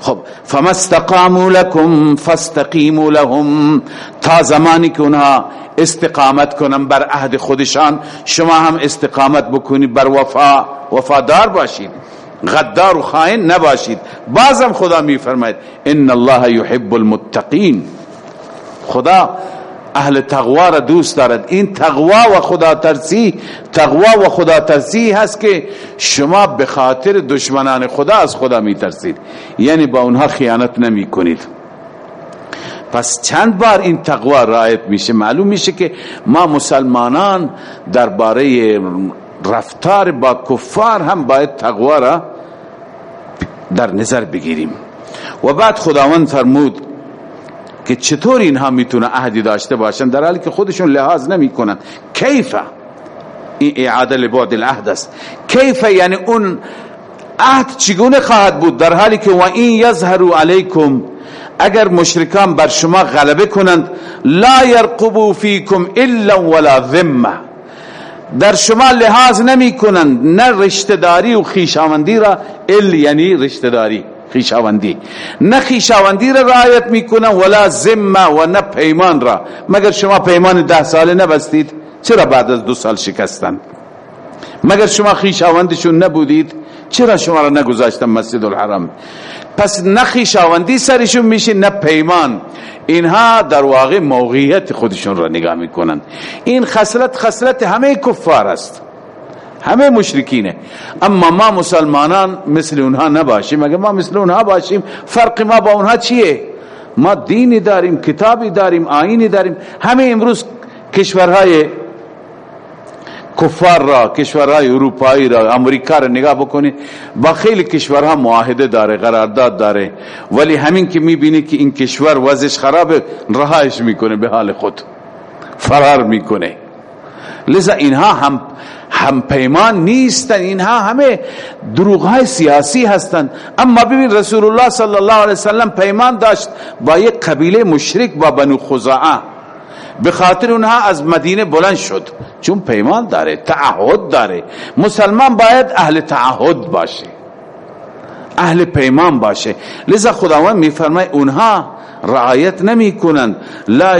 خب فما استقاموا لكم فاستقیموا لهم تا زمانی که اونها استقامت کنن بر عهد خودشان شما هم استقامت بکنید بر وفا وفادار باشید غدار و خائن نباشید. بازم خدا میفرماید ان الله يحب المتقین. خدا اهل تقوا را دوست دارد. این تقوا و خدا ترسی تقوا و خدا ترسی هست که شما به خاطر دشمنان خدا از خدا می ترسید یعنی با اونها خیانت نمی کنید. پس چند بار این تقوا رایت میشه؟ معلوم میشه که ما مسلمانان درباره رفتار با کفار هم باید تقوا را در نظر بگیریم. و بعد خداوند فرمود که چطور اینها می‌تونه عهدی داشته باشن؟ در حالی که خودشون لحاظ نمی‌کنن. کیف؟ این اعاده لبعد العهد است. کیف یعنی اون عهد چگونه خواهد بود؟ در حالی که و این یظهروا علیکم اگر مشرکان بر شما غلبه کنند لا یرقبو فیکم الا ولا ذمه در شما لحاظ نمی کنند نه رشتداری و خیشاوندی را ال یعنی رشتداری خیشاوندی نه خیشاوندی را رعایت می‌کنن ولا ذمه و نه پیمان را. مگر شما پیمان ده ساله نبستید؟ چرا بعد از دو سال شکستن؟ مگر شما خیشاوندشون نبودید؟ چرا شما را نگذاشتن مسجد الحرام؟ پس نه خیشاوندی سرشون میشه نه پیمان. اینها در واقع موقعیت خودشون را نگاه می‌کنن این خصلت خصلت همه کفار است. همه مشرکینه. اما ما مسلمانان مثل اونها نباشیم. اگر ما مثل اونها باشیم فرق ما با اونها چیه؟ ما دینی داریم کتابی داریم آینی داریم. همه امروز کشورهای کفار را کشورهای اروپایی را امریکا را نگاه بکنید. با خیلی کشورها معاهده داره قرارداد داره. ولی همین که می‌بینی که این کشور وضعش خرابه رهایش می‌کنه به حال خود. فرار می‌کنه. لذا اینها هم هم پیمان نیستن. اینها همه دروغ های سیاسی هستند. اما ببین رسول الله صلی الله علیه وسلم پیمان داشت با یک قبیله مشرک با بنو خزاعه. به خاطر اونها از مدینه بلند شد. چون پیمان داره تعهد داره. مسلمان باید اهل تعهد باشه. اهل پیمان باشه. لذا خداوند میفرماید اونها رعایت نمی کنند لا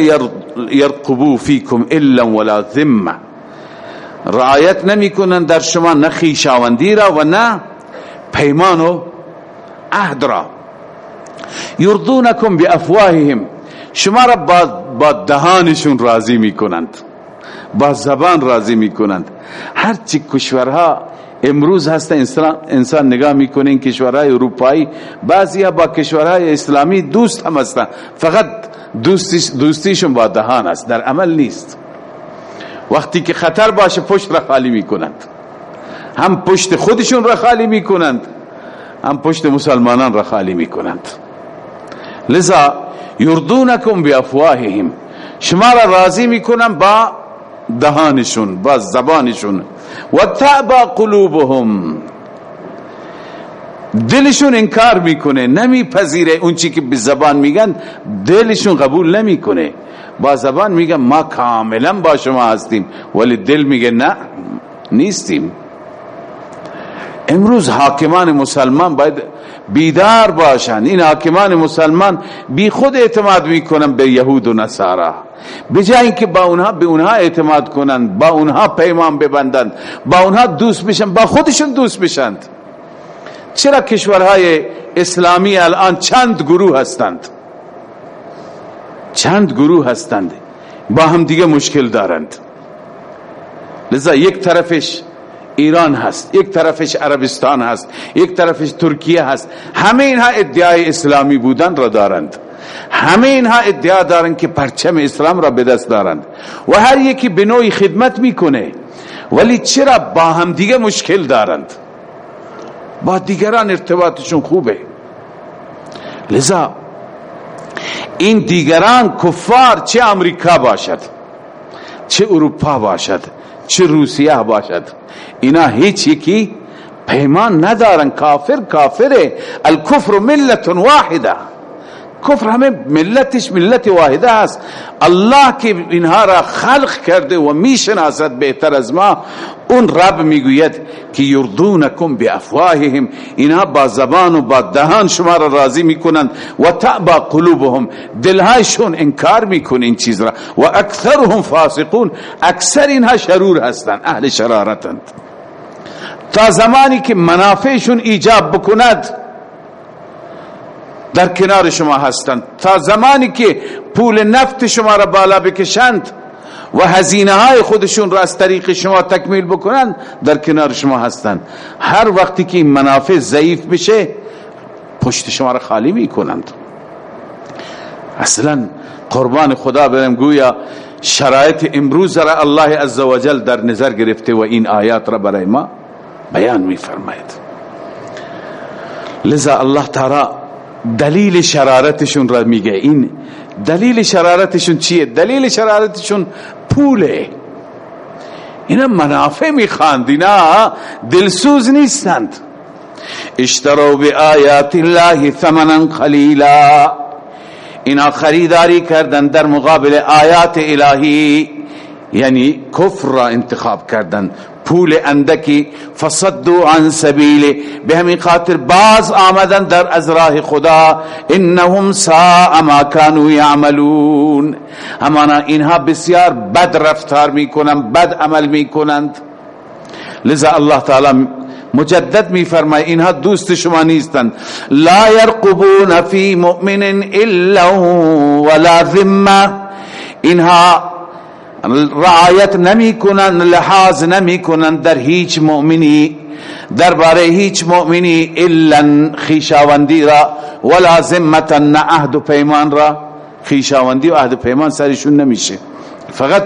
یرقبو فیکم الا ولا ذمه. رعایت نمی کنند در شما نه خیشاوندی را و نه پیمان و عهد را. یردونکم افواهیم شما را با, دهانشون راضی می کنند با زبان راضی می کنند هرچی کشورها امروز هست انسان, نگاه می‌کنه این کشورهای اروپایی بعضی با کشورهای اسلامی دوست هم هستن. فقط دوستیشون با دهان است. در عمل نیست. وقتی که خطر باشه پشت را خالی می‌کنند. هم پشت خودشون را خالی می‌کنند هم پشت مسلمانان را خالی می‌کنند. لذا یردونکم بی افواههم شما را راضی می‌کنن با دهانشون با زبانشون. و تعبا قلوبهم. دلشون انکار می‌کنه نمیپذیره. اون چی که به زبان میگن دلشون قبول نمی‌کنه. با زبان میگن ما کاملا با شما هستیم ولی دل میگه نه نیستیم. امروز حاکمان مسلمان باید بیدار باشند این حاکمان مسلمان بی خود اعتماد می‌کنن به یهود و نصارا. بجای اینکه با اونها به اونها اعتماد کنند با اونها پیمان ببندند با اونها دوست بشن با خودشون دوست بشند چرا کشورهای اسلامی الان چند گروه هستند؟ چند گروه هستند. با هم دیگه مشکل دارند. لذا یک طرفش ایران هست یک طرفش عربستان هست یک طرفش ترکیه هست. همه اینها ادعای اسلامی بودن را دارند. همه اینها ادعا دارند که پرچم اسلام را به دست دارند. و هر یکی به نوعی خدمت می‌کنه. ولی چرا با هم دیگه مشکل دارند؟ با دیگران ارتباطشون خوبه. لذا این دیگران کفار چه امریکا باشد چه اروپا باشد چه روسیه باشد. اینا هیچ یکی پیمان ندارن. کافر کافره. الکفر ملت واحده. کفر همه ملتش ملت واحده است. الله که اینها را خلق کرده و می‌شناسد بهتر از ما اون رب می‌گوید که یردونکم افواههم اینها با زبان و با دهان شما را راضی می‌کنند و تعبا قلوبهم. دلهایشون انکار می‌کنه این چیز را. و اکثرهم فاسقون. اکثر اینها شرور هستند اهل شرارتند. تا زمانی که منافعشون ایجاب بکند در کنار شما هستند. تا زمانی که پول نفت شما را بالا بکشند و هزینه های خودشون را از طریق شما تکمیل بکنند در کنار شما هستند. هر وقتی که این منافع ضعیف بشه پشت شما را خالی می کنند اصلا قربان خدا برم گویا شرایط امروز را الله عزوجل در نظر گرفته و این آیات را برای ما بیان می فرماید لذا الله تعالی دلیل شرارتشون را میگه. این دلیل شرارتشون چیه؟ دلیل شرارتشون پوله. اینا منافع می‌خواند. اینا دلسوز نیستند. اشتروا به آیات الله ثمنا قلیلا. اینا خریداری کردن در مقابل آیات الهی. یعنی کفر را انتخاب کردن. پول اندکی فصدو عن سبیله به همین خاطر باز آمدن در از راه خدا. انهم ساء ما كانوا يعملون همانا اینها بسیار بد رفتار می‌کنند بد عمل می‌کنند. لذا الله تعالی مجدد می فرمای اینها دوست شما نیستند. لا يرقبون في مؤمن الا ولا ذمه. اینها رعایت نمی کنن لحاظ نمی کنن در هیچ مؤمنی درباره هیچ مؤمنی الا خیشاوندی را ولا ذمتا نه عهد و پیمان را. خیشاوندی و عهد و پیمان سرشون نمیشه. فقط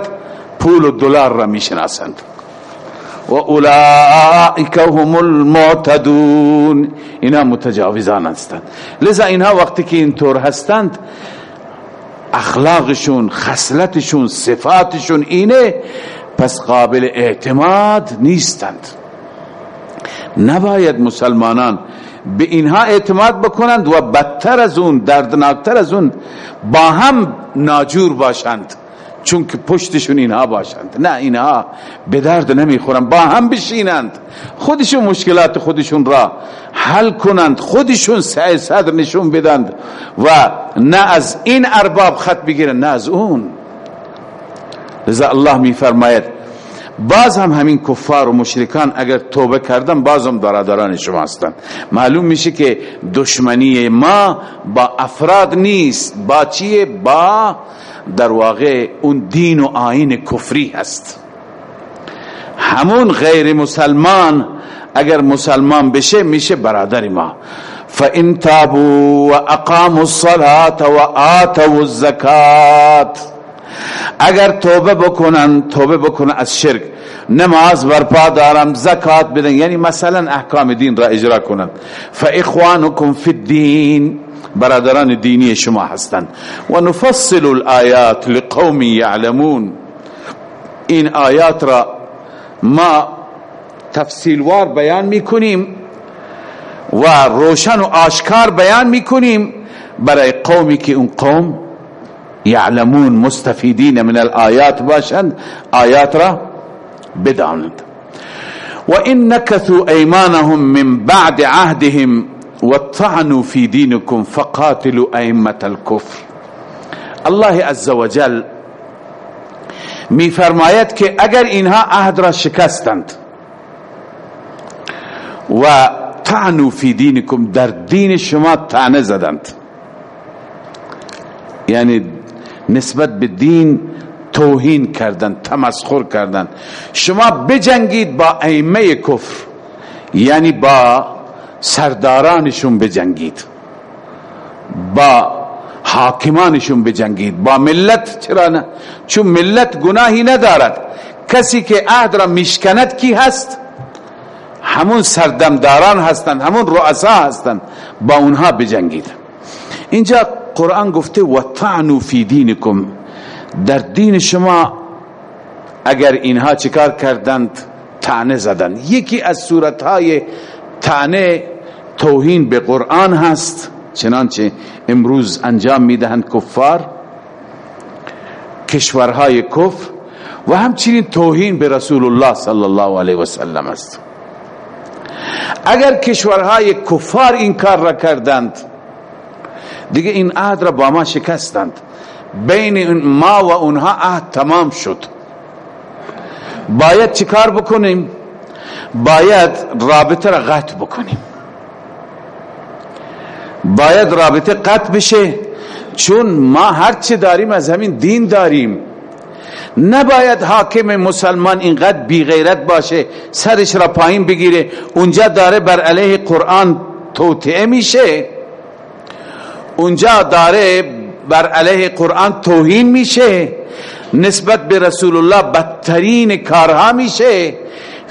پول و دلار را می‌شناسند. و اولئک هم المعتدون. اینا متجاوزان هستند. لذا اینها وقتی که اینطور هستند اخلاقشون خصلتشون صفاتشون اینه پس قابل اعتماد نیستند. نباید مسلمانان به اینها اعتماد بکنند و بدتر از اون دردناکتر از اون با هم ناجور باشند. چون که پشتشون اینها باشند. نه اینها به درد نمی‌خورند با هم بشینند. خودشون مشکلات خودشون را حل کنند خودشون سعی صدر نشون بدند و نه از این ارباب خط بگیرند نه از اون. لذا الله میفرماید باز هم همین کفار و مشرکان اگر توبه کردن باز هم برادران شما هستند. معلوم میشه که دشمنی ما با افراد نیست. با چیه؟ با در واقع اون دین و آین کفری هست. همون غیر مسلمان اگر مسلمان بشه میشه برادر ما. فان تابوا واقاموا الصلاه واتوا الزکات اگر توبه بکنن توبه بکنن از شرک. نماز برپا دارم زکات بدن. یعنی مثلا احکام دین را اجرا کنند فاخوانکم فی الدین برادران دینی شما هستند. و نفصل الآیات لقوم یعلمون این آیات را ما تفصیلوار بیان میکنیم و روشن و آشکار بیان میکنیم برای قومی که اون قوم یعلمون مستفیدین من الآیات باشند آیات را بدانند. و این نکثوا ایمانهم من بعد عهدهم و فی دینکم فقاتلوا ائمه الكفر. الله عز وجل می فرماید که اگر اینها عهد را شکستند و تعنو فی دینکم در دین شما تعنه زدند. یعنی نسبت به دین توهین کردن تمسخر کردن شما بجنگید با ائمه کفر یعنی با سردارانشون بجنگید. با حاکمانشون بجنگید. با ملت چرا نه؟ چون ملت گناهی ندارد. کسی که عهد را میشکند کی هست؟ همون سردمداران هستند همون رؤسا هستند. با اونها بجنگید. اینجا قرآن گفته و طعنو فی دینکم در دین شما اگر اینها چیکار کردند؟ تعنه زدن یکی از صورتهای تعنه توهین به قرآن هست چنانچه امروز انجام می‌دهند کفار کشورهای کفر و همچنین توهین به رسول الله صلی الله علیه و سلم است. اگر کشورهای کفار این کار را کردند دیگه این عهد را با ما شکستند. بین ما و اونها عهد تمام شد. باید چیکار بکنیم؟ باید رابطه را قطع بکنیم. باید رابطه قطع بشه. چون ما هر چه داریم از همین دین داریم. نباید حاکم مسلمان اینقدر بی غیرت باشه سرش را پایین بگیره. اونجا داره بر علیه قرآن توطعه میشه. اونجا داره بر علیه قرآن توهین میشه. نسبت به رسول الله بدترین کارها میشه.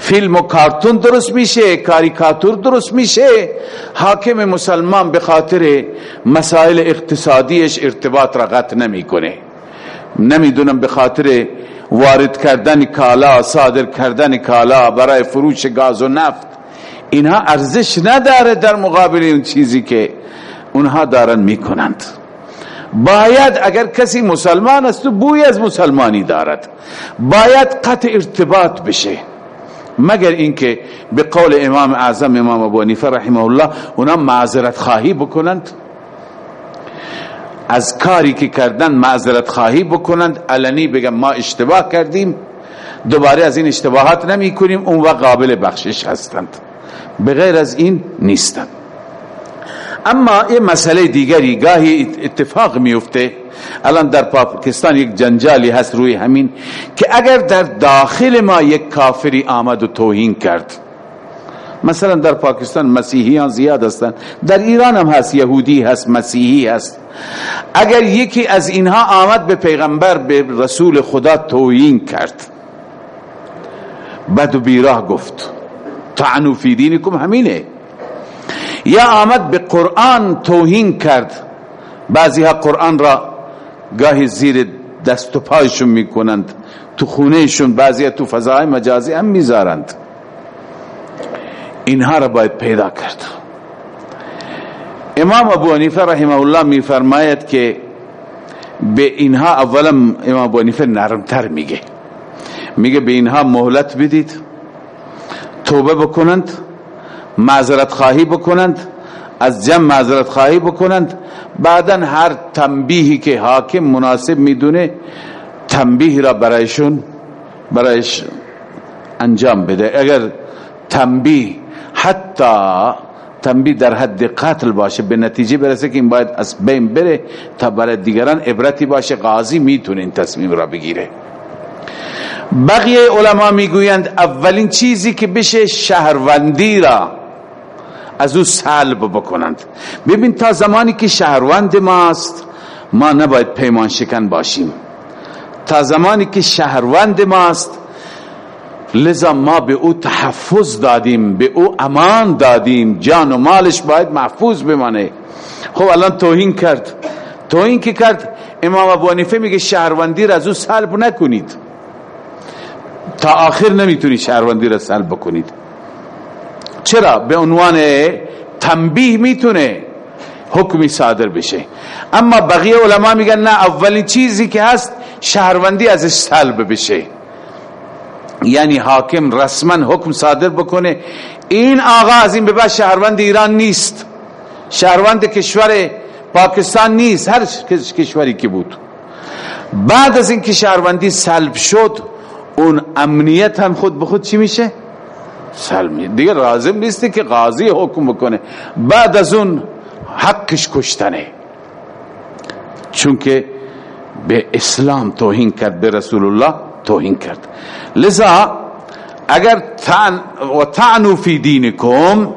فیلم و کارتون درست میشه کاریکاتور درست میشه. حاکم مسلمان به خاطر مسائل اقتصادیش ارتباط را قطع نمی‌کنه. نمی‌دونم به خاطر وارد کردن کالا صادر کردن کالا برای فروش گاز و نفت. اینها ارزش نداره در مقابل این چیزی که اونها دارن می‌کنند. باید اگر کسی مسلمان است و بوی از مسلمانی دارد. باید قطع ارتباط بشه. مگر اینکه به قول امام اعظم امام ابو حنیفه رحمه الله اونا معذرت خواهی بکنند؟ از کاری که کردن معذرت خواهی بکنند؟ علنی بگم ما اشتباه کردیم دوباره از این اشتباهات نمی کنیم اون وقت قابل بخشش هستند. بغیر از این نیستند. اما یه مسئله دیگری گاهی اتفاق میفته. الان در پاکستان یک جنجالی هست روی همین که اگر در داخل ما یک کافری آمد و توهین کرد. مثلا در پاکستان مسیحیان زیاد هستند در ایران هم هست یهودی هست مسیحی هست. اگر یکی از اینها آمد به پیغمبر به رسول خدا توهین کرد. بد و بیراه گفت. تعنو فی دینکم همینه. یا آمد به قرآن توهین کرد. بعضی ها قرآن را گاهی زیر دست و پایشون می‌کنند. تو خونهشون بعضی تو فضای مجازی هم می‌ذارند. اینها را باید پیدا کرد. امام ابو حنیفه رحمه الله میفرماید که به اینها اولا امام ابو حنیفه نرمتر میگه. میگه به اینها مهلت بدید توبه بکنند. معذرت خواهی بکنند از جمع معذرت خواهی بکنند. بعدا هر تنبیهی که حاکم مناسب می‌دونه تنبیه را برایشون برایش انجام بده. اگر تنبیه حتی تنبیه در حد قتل باشه به نتیجه برسه که این باید از بین بره تا برای دیگران عبرتی باشه قاضی می‌تونه این تصمیم را بگیره. بقیه علما می‌گویند اولین چیزی که بشه شهروندی را از او سلب بکنند. ببین تا زمانی که شهروند ماست ما نباید پیمان شکن باشیم. تا زمانی که شهروند ماست لذا ما به او تحفظ دادیم به او امان دادیم. جان و مالش باید محفوظ بمانه. خب الان توهین کرد. توهین که کرد امام ابو حنیفه میگه شهروندی را از او سلب نکنید. تا آخر نمی‌تونی شهروندی را سلب بکنید. چرا؟ به عنوان تنبیه می‌تونه حکمی صادر بشه. اما بقیه علما میگن نه اولین چیزی که هست شهروندی ازش سلب بشه. یعنی حاکم رسما حکم صادر بکنه. این آقا از این به بعد شهروند ایران نیست. شهروند کشور پاکستان نیست. هر کشوری که بود. بعد از اینکه شهروندی سلب شد اون امنیت هم خود به خود چی میشه؟ سلب دیگه لازم نیستی که قاضی حکم بکنه. بعد از اون حقش کشتنه. چون که به اسلام توهین کرد به رسول الله توهین کرد. لذا اگر تن و تعنو فی دینکم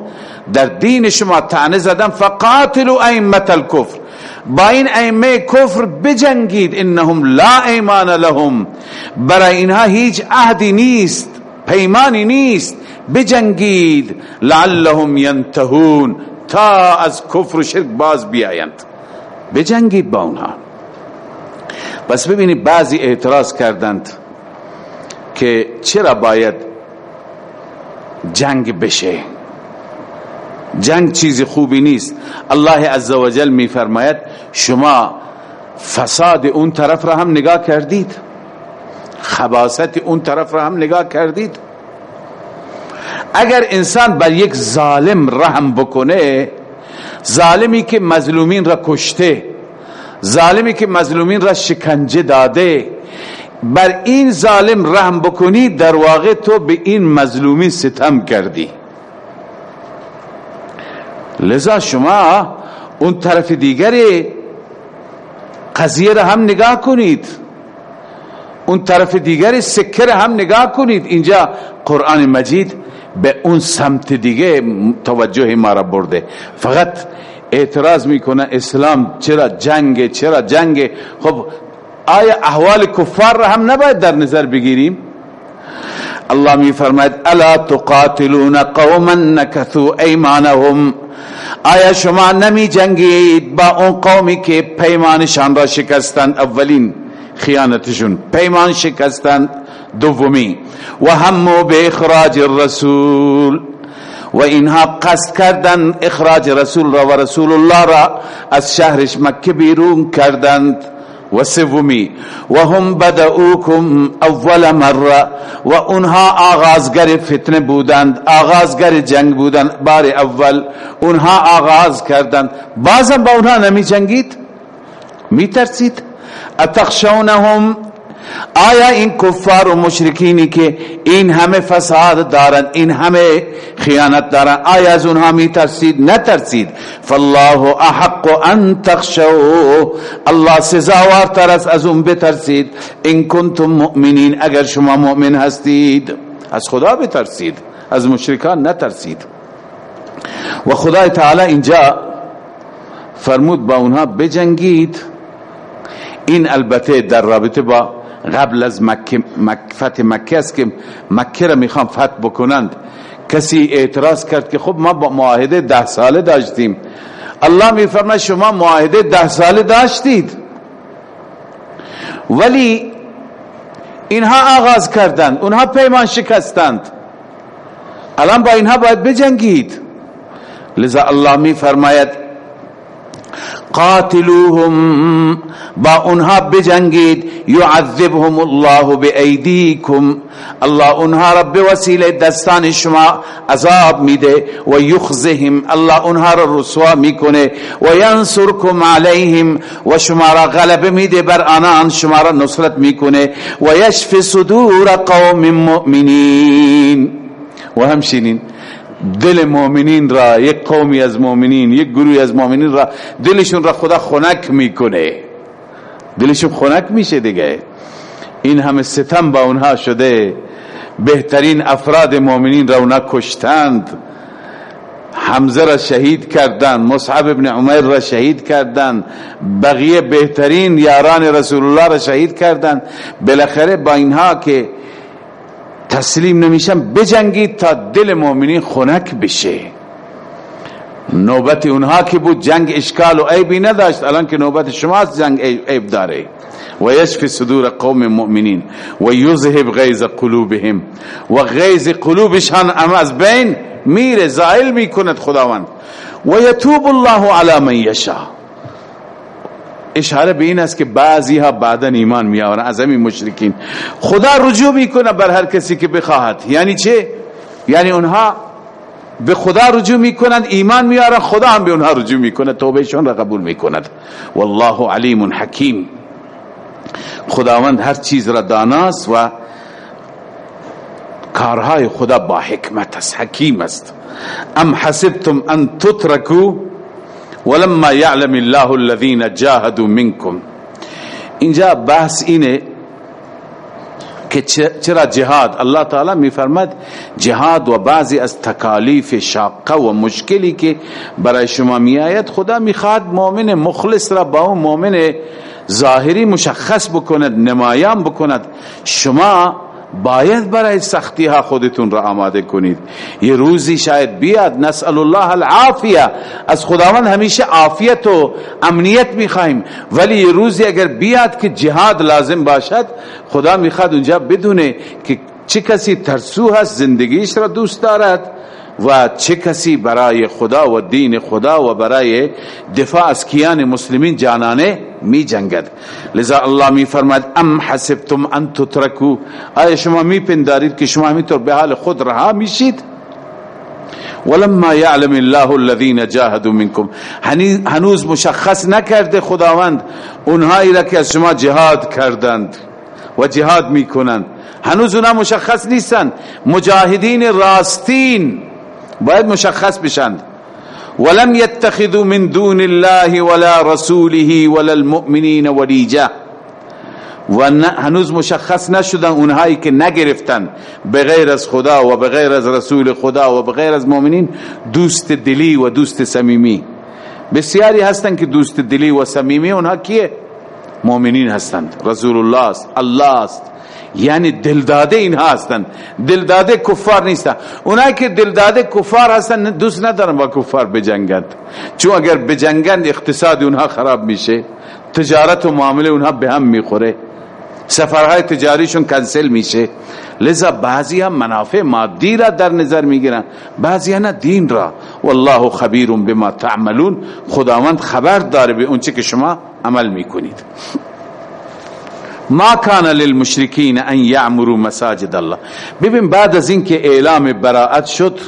در دین شما تعنه زدن فقاتلوا ائمه الكفر با این ائمه کفر بجنگید انهم لا ایمان لهم. برای اینها هیچ عهدی نیست پیمانی نیست. بجنگید لعلهم ینتهون تا از کفر و شرک باز بیایند. بجنگید با اونها. بس ببینید بعضی اعتراض کردند که چرا باید جنگ بشه. جنگ چیز خوبی نیست. الله عزوجل می فرماید شما فساد اون طرف را هم نگاه کردید. خباست اون طرف را هم نگاه کردید. اگر انسان بر یک ظالم رحم بکنه ظالمی که مظلومین را کشته ظالمی که مظلومین را شکنجه داده بر این ظالم رحم بکنی در واقع تو به این مظلومین ستم کردی. لذا شما اون طرف دیگری قضیه را هم نگاه کنید. اون طرف دیگری سکر هم نگاه کنید. اینجا قرآن مجید به اون سمت دیگه توجه ما را برده. فقط اعتراض می‌کنه اسلام چرا جنگ چرا جنگ؟ خب آیا احوال کفار را هم نباید در نظر بگیریم؟ الله می فرماید الا تقاتلون قوما نكثوا ایمانهم. آیا شما نمی جنگید با اون قومی که پیمانشان را شکستند اولین؟ خیانتشون. پیمان شکستند دومی. و همو به اخراج الرسول. و اینها قصد کردن اخراج رسول را و رسول الله را از شهرش مکه بیرون کردند. و سومی. و هم بدعوکم اول مره و اونها آغازگر فتنه بودند. آغازگر جنگ بودند. بار اول اونها آغاز کردند. بازم با اونها نمی جنگید؟ می ترسید؟ اتخشونهم؟ آیا این کفار و مشرکینی که این همه فساد دارند این همه خیانت دارند آیا از اونها می ترسید نترسید. فالله احق ان تخشو الله سزاوار ترس از اون بترسید. این کنتم مؤمنین اگر شما مؤمن هستید از خدا بترسید از مشرکان نترسید. و خدای تعالی اینجا فرمود با اونها بجنگید. این البته در رابطه با قبل از مکه مک فتح مکه است که مکه را می‌خوام فتح بکنند. کسی اعتراض کرد که خب ما با معاهده ده ساله داشتیم. الله میفرماید شما معاهده ده ساله داشتید. ولی اینها آغاز کردند. اونها پیمان شکستند. الان با اینها باید بجنگید. لذا الله میفرماید قاتلوهم با اونها بجنگید یعذبهم الله بأیدیکم. الله اونها را وسیله دستان شما عذاب میده و یخزهم. الله اونها را رسوا می‌کنه و ینصرکم علیهم و شما را غلبه میده بر آنان شما را نصرت می‌کنه. و یشف صدور قوم مؤمنین. و همچنین دل مؤمنین را یک قومی از مؤمنین یک گروه از مؤمنین را دلشون را خدا خنک می‌کنه. دلشون خنک میشه دیگه. این همه ستم با اونها شده. بهترین افراد مؤمنین را اونا کشتند. حمزه را شهید کردند مصعب ابن عمر را شهید کردند بقیه بهترین یاران رسول الله را شهید کردند بالاخره با اینها که تسلیم نمیشن بجنگید تا دل مؤمنین خنک بشه. نوبت اونها که بود جنگ اشکال و عیبی نداشت الان که نوبت شماست جنگ عیب داره. و یشفی صدور قوم مؤمنین و یذهب غیظ قلوبهم. و غیظ قلوبشان اما از بین میره زائل می‌کند خداوند. و یتوب الله علی من یشاء. اشاره به این است که بعضی ها بعدا ایمان می آورن از همین مشرکین. خدا رجوع می‌کنه بر هر کسی که بخواهد. یعنی چه؟ یعنی اونها به خدا رجوع می‌کنند ایمان میارن خدا هم به اونها رجوع می‌کنه توبهشون را قبول می‌کند. والله علیم حکیم. خداوند هر چیز را داناست و کارهای خدا با حکمت است حکیم است. ام حسبتم ان تتركوا ولما يعلم الله الذين جاهدوا منكم. اینجا بحث اینه که چرا جهاد؟ الله تعالی میفرماد جهاد و بعضی از تکالیف شاقه و مشکلی که برای شما میآید خدا می‌خواد مؤمن مخلص را با اون مؤمن ظاهری مشخص بکند نمایان بکند. شما باید برای سختی ها خودتون را آماده کنید. یه روزی شاید بیاد نسأل الله العافیه. از خداوند همیشه عافیت و امنیت می‌خوایم. ولی یه روزی اگر بیاد که جهاد لازم باشد خدا می‌خواد اونجا بدونه که چه کسی ترسو هست زندگیش را دوست دارد. و چه کسی برای خدا و دین خدا و برای دفاع از کیان مسلمین جانانه می جنگد لذا الله می فرماد ام حسبتم ان تترکو؟ آیا شما می پندارید که شما همینطور به حال خود رها میشید؟ ولما يعلم الله الذين جاهدوا منكم هنوز مشخص نکرده خداوند اونهایی را که از شما جهاد کردند و جهاد می‌کنند. هنوز اونها مشخص نیستند مجاهدین راستین باید مشخص بشند ولم يتخذوا من دون الله ولا رسوله ولا المؤمنين وليجا و هنوز مشخص نشدن اونهایی که نگرفتن بغیر از خدا و بغیر از رسول خدا و بغیر از مؤمنین دوست دلی و دوست صمیمی. بسیاری هستند که دوست دلی و صمیمی اونها کیه؟ مؤمنین هستند. رسول الله است الله است. یعنی دلداده این هستن. دلداده کفار نیستن. اونایی که دلداده کفار هستن دوست ندارن با کفار بجنگند. چون اگر بجنگند اقتصاد اونها خراب میشه. تجارت و معامله اونها به هم می‌خوره. سفرهای تجاریشون کنسل میشه. لذا بعضی هم منافع مادی را در نظر می‌گیرن. بعضی نه دین را. والله خبیر بما تعملون. خداوند خبر داره به اونچه که شما عمل می‌کنید. ما کان للمشرکین ان یعمروا مساجد الله. ببین بعد از اینکه اعلام براءت شد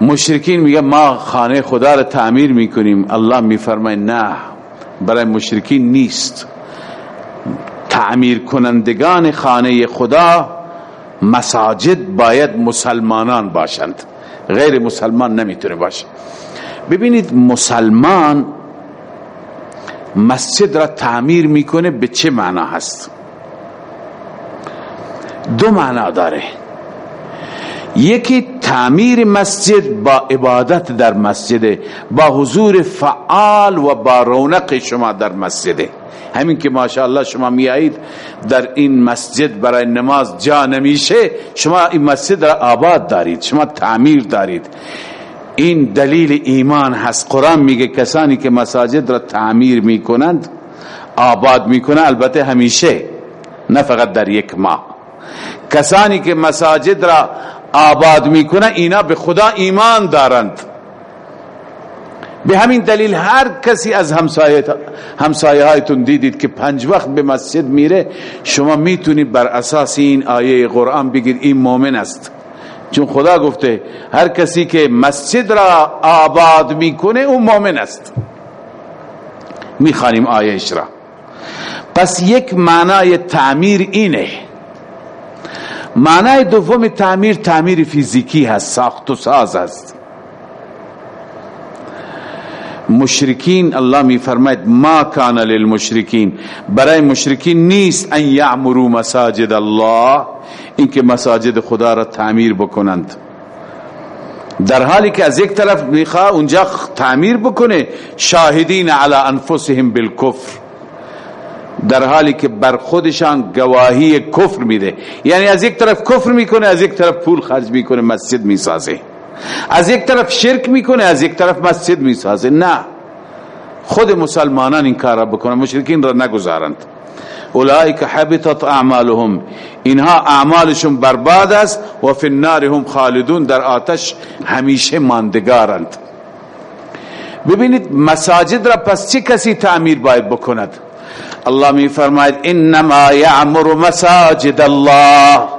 مشرکین میگه ما خانه خدا را تعمیر می‌کنیم. الله میفرماید نه برای مشرکین نیست. تعمیر کنندگان خانه خدا مساجد باید مسلمانان باشند. غیر مسلمان نمی‌تونه باشه. ببینید مسلمان مسجد را تعمیر می‌کنه به چه معنا هست؟ دو معنا داره. یکی تعمیر مسجد با عبادت در مسجد با حضور فعال و با رونق شما در مسجد. همین که ماشاءالله شما میایید در این مسجد برای نماز جا نمیشه شما این مسجد را آباد دارید شما تعمیر دارید. این دلیل ایمان هست. قرآن میگه کسانی که مساجد را تعمیر می‌کنند آباد می‌کنند البته همیشه نه فقط در یک ماه. کسانی که مساجد را آباد می‌کنند اینا به خدا ایمان دارند. به همین دلیل هر کسی از همسایه هایتون دیدید که پنج وقت به مسجد میره شما می‌تونید بر اساس این آیه قرآن بگید این مؤمن است. چون خدا گفته هر کسی که مسجد را آباد می‌کنه اون مؤمن است. می‌خوانیم آیهش را. پس یک معنای تعمیر اینه. معنای دوم تعمیر تعمیر فیزیکی هست ساخت و ساز است. مشرکین الله می فرماید ما کان للمشرکین. برای مشرکین نیست ان یعمروا مساجد الله. اینکه مساجد خدا را تعمیر بکنند. در حالی که از یک طرف می‌خواه اونجا تعمیر بکنه شاهدین علی انفسهم بالکفر. در حالی که بر خودشان گواهی کفر میده. یعنی از یک طرف کفر می‌کنه از یک طرف پول خرج می‌کنه مسجد می‌سازه. از یک طرف شرک می‌کنه از یک طرف مسجد می‌سازه. نه. خود مسلمانان این کار را بکنن مشرکین را نگذارند. اولئک حبطت اعمالهم. اینها اعمالشون برباد است و فی النار هم خالدون در آتش همیشه ماندگارند. ببینید مساجد را پس چه کسی تعمیر باید بکند؟ الله می فرماید انما یعمر مساجد الله.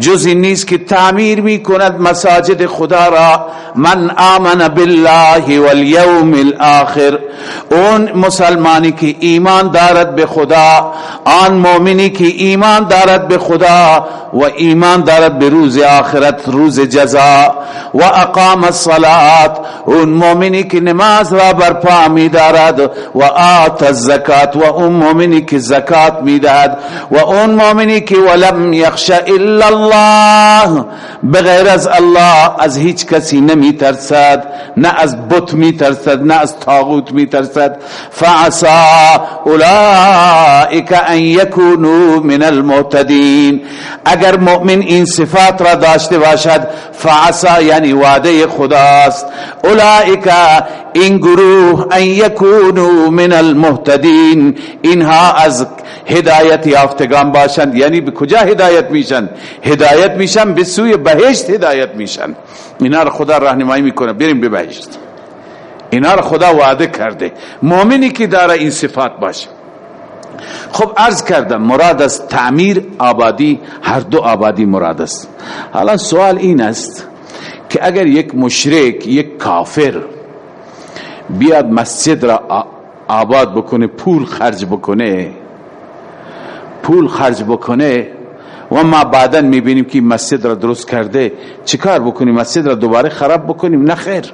جزی نیست که تعمیر می کند مساجد خدا را. من آمن بالله والیوم الاخر. اون مسلمانی که ایمان دارد به خدا آن مؤمنی که ایمان دارد به خدا و ایمان دارد به روز آخرت روز جزا. و اقام الصلاة اون مؤمنی که نماز را برپا می دارد و آت الزکات. و اون مؤمنی که زکات می دهد و اون مؤمنی که ولم یخش الا بغیر از الله از هیچ کسی نمی ترسد نه از بت می ترسد نه از طاغوت می ترسد فعسا اولئک ان یکونوا من المعتدین. اگر مؤمن این صفات را داشته باشد فعسا یعنی وعده خداست. اولئک این گروه ان یکونوا من المهتدین اینها از هدایت یافتگان باشند. یعنی به کجا هدایت میشن؟ هدایت میشن به سوی بهشت هدایت میشن. اینا را خدا راهنمایی می‌کنه. بریم به بهشت. اینا را خدا وعده کرده. مؤمنی که داره این صفات باشه. خب عرض کردم مراد از تعمیر آبادی هر دو آبادی مراد است. حالا سوال این است که اگر یک مشرک یک کافر بیاد مسجد را آباد بکنه پول خرج بکنه پول خرج بکنه و ما بعدا می‌بینیم که مسجد را درست کرده چیکار بکنیم؟ مسجد را دوباره خراب بکنیم؟ نه خیر.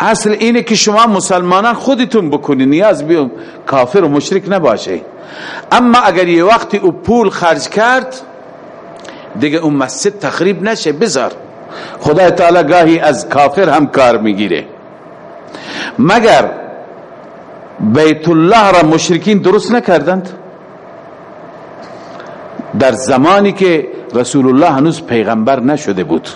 اصل اینه که شما مسلمانان خودتون بکنید نیاز بیوم کافر و مشرک نباشه. اما اگر یه وقتی او پول خرج کرد دیگه اون مسجد تخریب نشه بذار. خدا تعالی گاهی از کافر هم کار می‌گیره. مگر بیت الله را مشرکین درست نکردند. در زمانی که رسول الله هنوز پیغمبر نشده بود.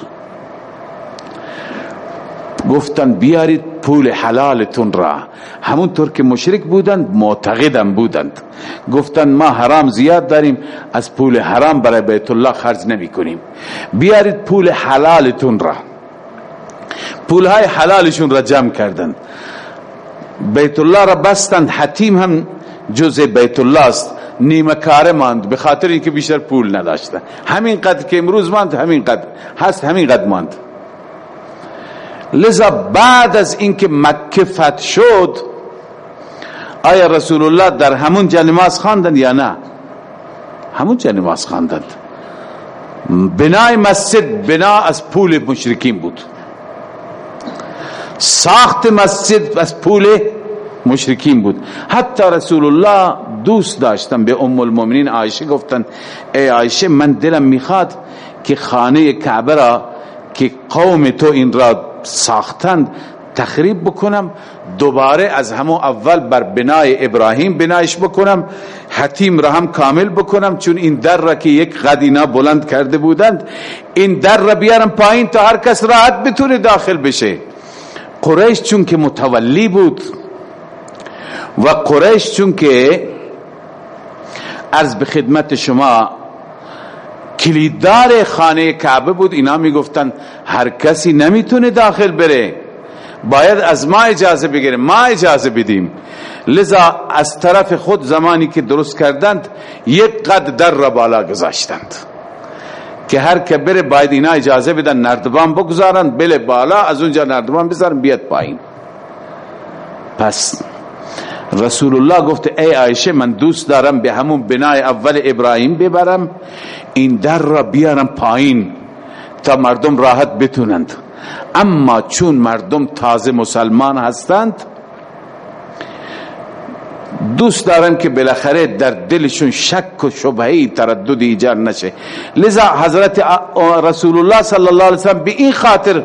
گفتن بیارید پول حلالتون را. همونطور که مشرک بودند معتقدم بودند. گفتن ما حرام زیاد داریم از پول حرام برای بیت الله خرج نمی کنیم بیارید پول حلالتون را. پول های حلالشون را جمع کردند. بیت الله را بستند حتیم هم جز بیت الله است. نیمه کار ماند به خاطر اینکه بیشتر پول نداشته. همین قدر که امروز ماند همین قدر هست همین قدر ماند. لذا بعد از اینکه مکه فتح شد آیا رسول الله در همون جا نماز خواندند یا نه؟ همون جا نماز خواندند. بنای مسجد بنا از پول مشرکین بود. ساخت مسجد از پول مشرکین بود. حتی رسول الله دوست داشتن به ام المؤمنین. عایشه گفتن ای عایشه من دلم می‌خواد که خانه کعبه را که قوم تو این را ساختند تخریب بکنم دوباره از همون اول بر بنای ابراهیم بنایش بکنم حتیم را هم کامل بکنم چون این در را که یک قدینا بلند کرده بودند این در را بیارم پایین تا هر کس راحت بتونه داخل بشه. قریش چون که متولی بود و قریش چون که از به خدمت شما کلیددار خانه کعبه بود اینا می‌گفتن هر کسی نمی‌تونه داخل بره. باید از ما اجازه بگیره ما اجازه بدیم. لذا از طرف خود زمانی که درست کردند یک قد در را بالا گذاشتند. که هر که بره باید اینا اجازه بدن نردبان بگذارن بله بالا از اونجا نردبان بذارن بیاد پایین. پس رسول الله گفت ای عایشه من دوست دارم به همون بنای اول ابراهیم ببرم این در را بیارم پایین تا مردم راحت بتونند. اما چون مردم تازه مسلمان هستند دوست دارم که بالاخره در دلشون شک و شبهی تردد ایجاد نشه. لذا حضرت رسول الله صلی الله علیه وسلم به این خاطر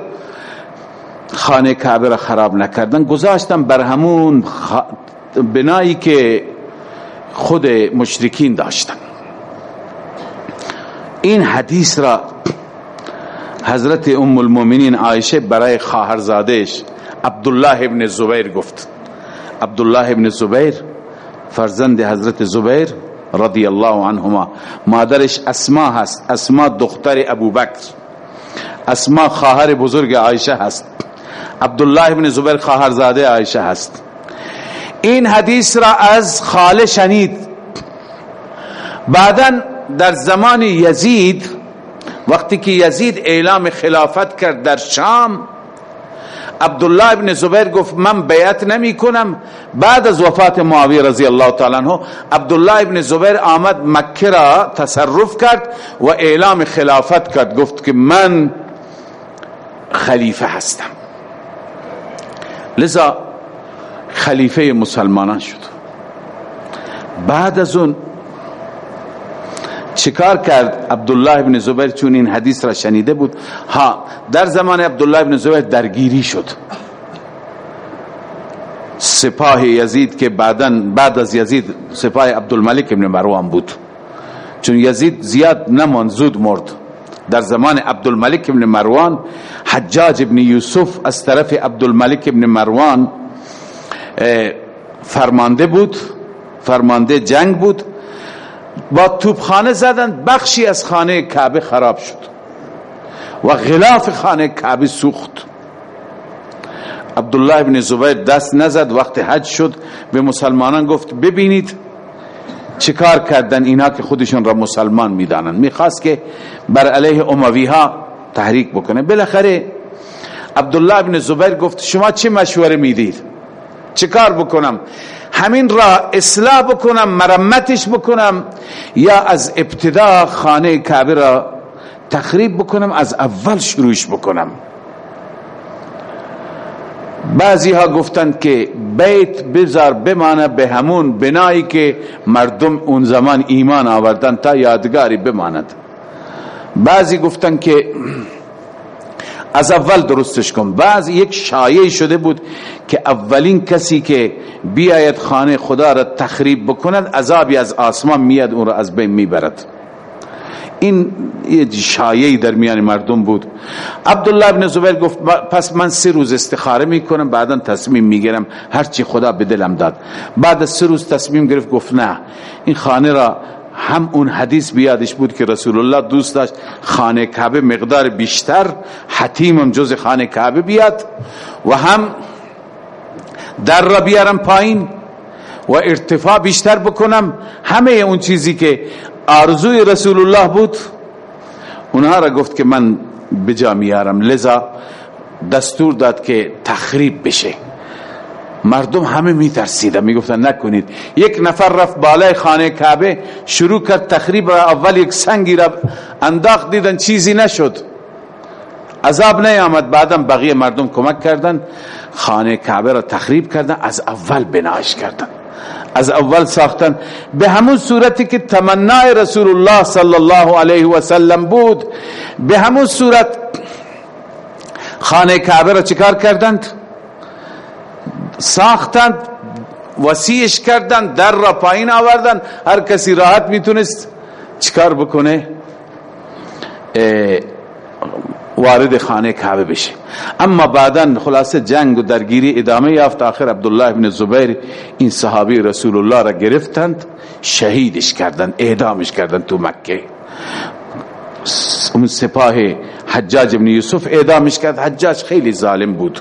خانه کعبه را خراب نکردن. گذاشتن بر همون بنایی که خود مشرکین داشتن. این حدیث را حضرت ام المؤمنین عایشه برای خواهرزادش عبدالله ابن زبیر گفت. عبدالله ابن زبیر فرزند حضرت زبیر رضی الله عنهما. مادرش اسما هست. اسما دختر ابو بکر اسما خواهر بزرگ عایشه هست. عبدالله ابن زبیر خواهرزاده عایشه هست. این حدیث را از خاله شنید. بعدا در زمان یزید وقتی که یزید اعلام خلافت کرد در شام عبدالله ابن زبیر گفت من بیعت نمی کنم. بعد از وفات معاویه رضی الله تعالی عنہ عبدالله ابن زبیر آمد مکه را تصرف کرد و اعلام خلافت کرد گفت که من خلیفه هستم. لذا خلیفه مسلمانان شد. بعد از اون چیکار کرد عبدالله ابن زبیر؟ چون این حدیث را شنیده بود. ها در زمان عبدالله ابن زبیر درگیری شد. سپاه یزید که بعدا بعد از یزید سپاه عبدالملک ابن مروان بود. چون یزید زیاد نمان زود مرد. در زمان عبدالملک ابن مروان حجاج ابن یوسف از طرف عبدالملک ابن مروان فرمانده بود. فرمانده جنگ بود. با توپخانه زدن بخشی از خانه کعبه خراب شد. و غلاف خانه کعبه سوخت. عبدالله ابن زبیر دست نزد وقت حج شد. به مسلمانان گفت ببینید چیکار کردن اینا که خودشون را مسلمان می‌دانند. می‌خواست که بر علیه اموی ها تحریک بکنه. بالاخره عبدالله ابن زبیر گفت شما چه مشوره می‌دید؟ چیکار بکنم؟ همین را اصلاح بکنم مرمتش بکنم یا از ابتدا خانه کعبه را تخریب بکنم از اول شروعش بکنم؟ بعضی ها گفتند که بیت بزار بمانه به همون بنایی که مردم اون زمان ایمان آوردن تا یادگاری بماند. بعضی گفتند که از اول درستش کن. بعض یک شایع شده بود که اولین کسی که بیاید خانه خدا را تخریب بکند عذابی از آسمان میاد اون را از بین می‌برد. این یه شایعی در میان مردم بود. عبدالله ابن زبیر گفت پس من سه روز استخاره می‌کنم بعدا تصمیم می‌گیرم هرچی خدا به دلم داد. بعد از سه روز تصمیم گرفت گفت نه این خانه را هم اون حدیث بیادش بود که رسول الله دوست داشت خانه کعبه مقدار بیشتر حتیمم جز خانه کعبه بیاد و هم در را بیارم پایین و ارتفاع بیشتر بکنم. همه اون چیزی که آرزوی رسول الله بود اونها را گفت که من بجا میارم. لذا دستور داد که تخریب بشه. مردم همه میترسیدن می‌گفتن نکنید. یک نفر رفت بالای خانه کعبه شروع کرد تخریب را اول یک سنگی را انداخت دیدن چیزی نشد. عذاب نیامد بعدم بقیه مردم کمک کردن خانه کعبه را تخریب کردن از اول بناش کردن. از اول ساختن. به همون صورتی که تمنای رسول الله صلی الله علیه و سلم بود به همون صورت خانه کعبه را چیکار کردند؟ ساختند وسیعش کردند در را پایین آوردن هر کسی راحت می‌تونست چیکار بکنه؟ وارد خانه کعبه بشه. اما بعدا خلاصه جنگ و درگیری ادامه یافت. آخر عبدالله ابن زبیر این صحابی رسول الله را گرفتند شهیدش کردند اعدامش کردند تو مکه. اون سپاه حجاج ابن یوسف اعدامش کرد. حجاج خیلی ظالم بود.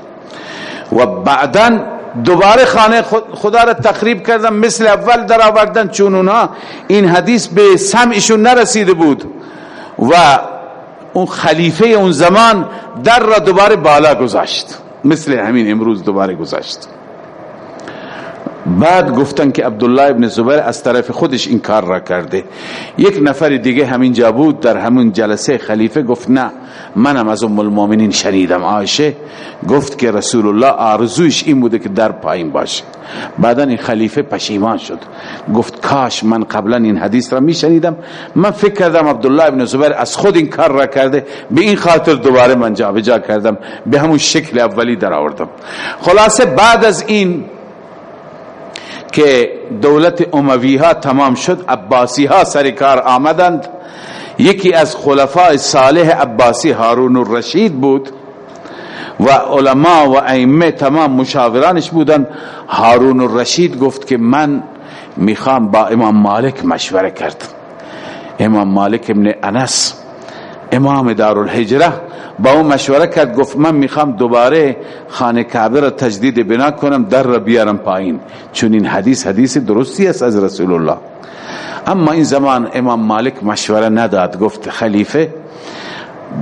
و بعدا دوباره خانه خدا را تخریب کردن مثل اول در آوردن چون اونها این حدیث به سمعشون نرسیده بود. و اون خلیفه اون زمان در را دوباره بالا گذاشت. مثل همین امروز دوباره گذاشت. بعد گفتن که عبدالله ابن زبیر از طرف خودش این کار را کرده. یک نفر دیگه همین جا بود در همون جلسه خلیفه گفت نه منم از ام المؤمنین شنیدم. عایشه گفت که رسول الله آرزوش این بوده که در پایین باشه. بعدا این خلیفه پشیمان شد. گفت کاش من قبلا این حدیث را می شنیدم من فکر کردم عبدالله ابن زبیر از خود این کار را کرده. به این خاطر دوباره من جا جا کردم. به همون شکل اولی در آوردم خلاصه بعد از این که دولت اموی ها تمام شد عباسی ها سرکار آمدند. یکی از خلفاء صالح عباسی هارون الرشید بود و علما و ائمه تمام مشاورانش بودند هارون الرشید گفت که من می‌خوام با امام مالک مشوره کرد. امام مالک ابن انس امام دار الحجره با اون مشوره کرد گفت من می‌خوام دوباره خانه کعبه را تجدید بنا کنم در را بیارم پایین. چون این حدیث حدیث درستی است از رسول الله. اما این زمان امام مالک مشوره نداد گفت خلیفه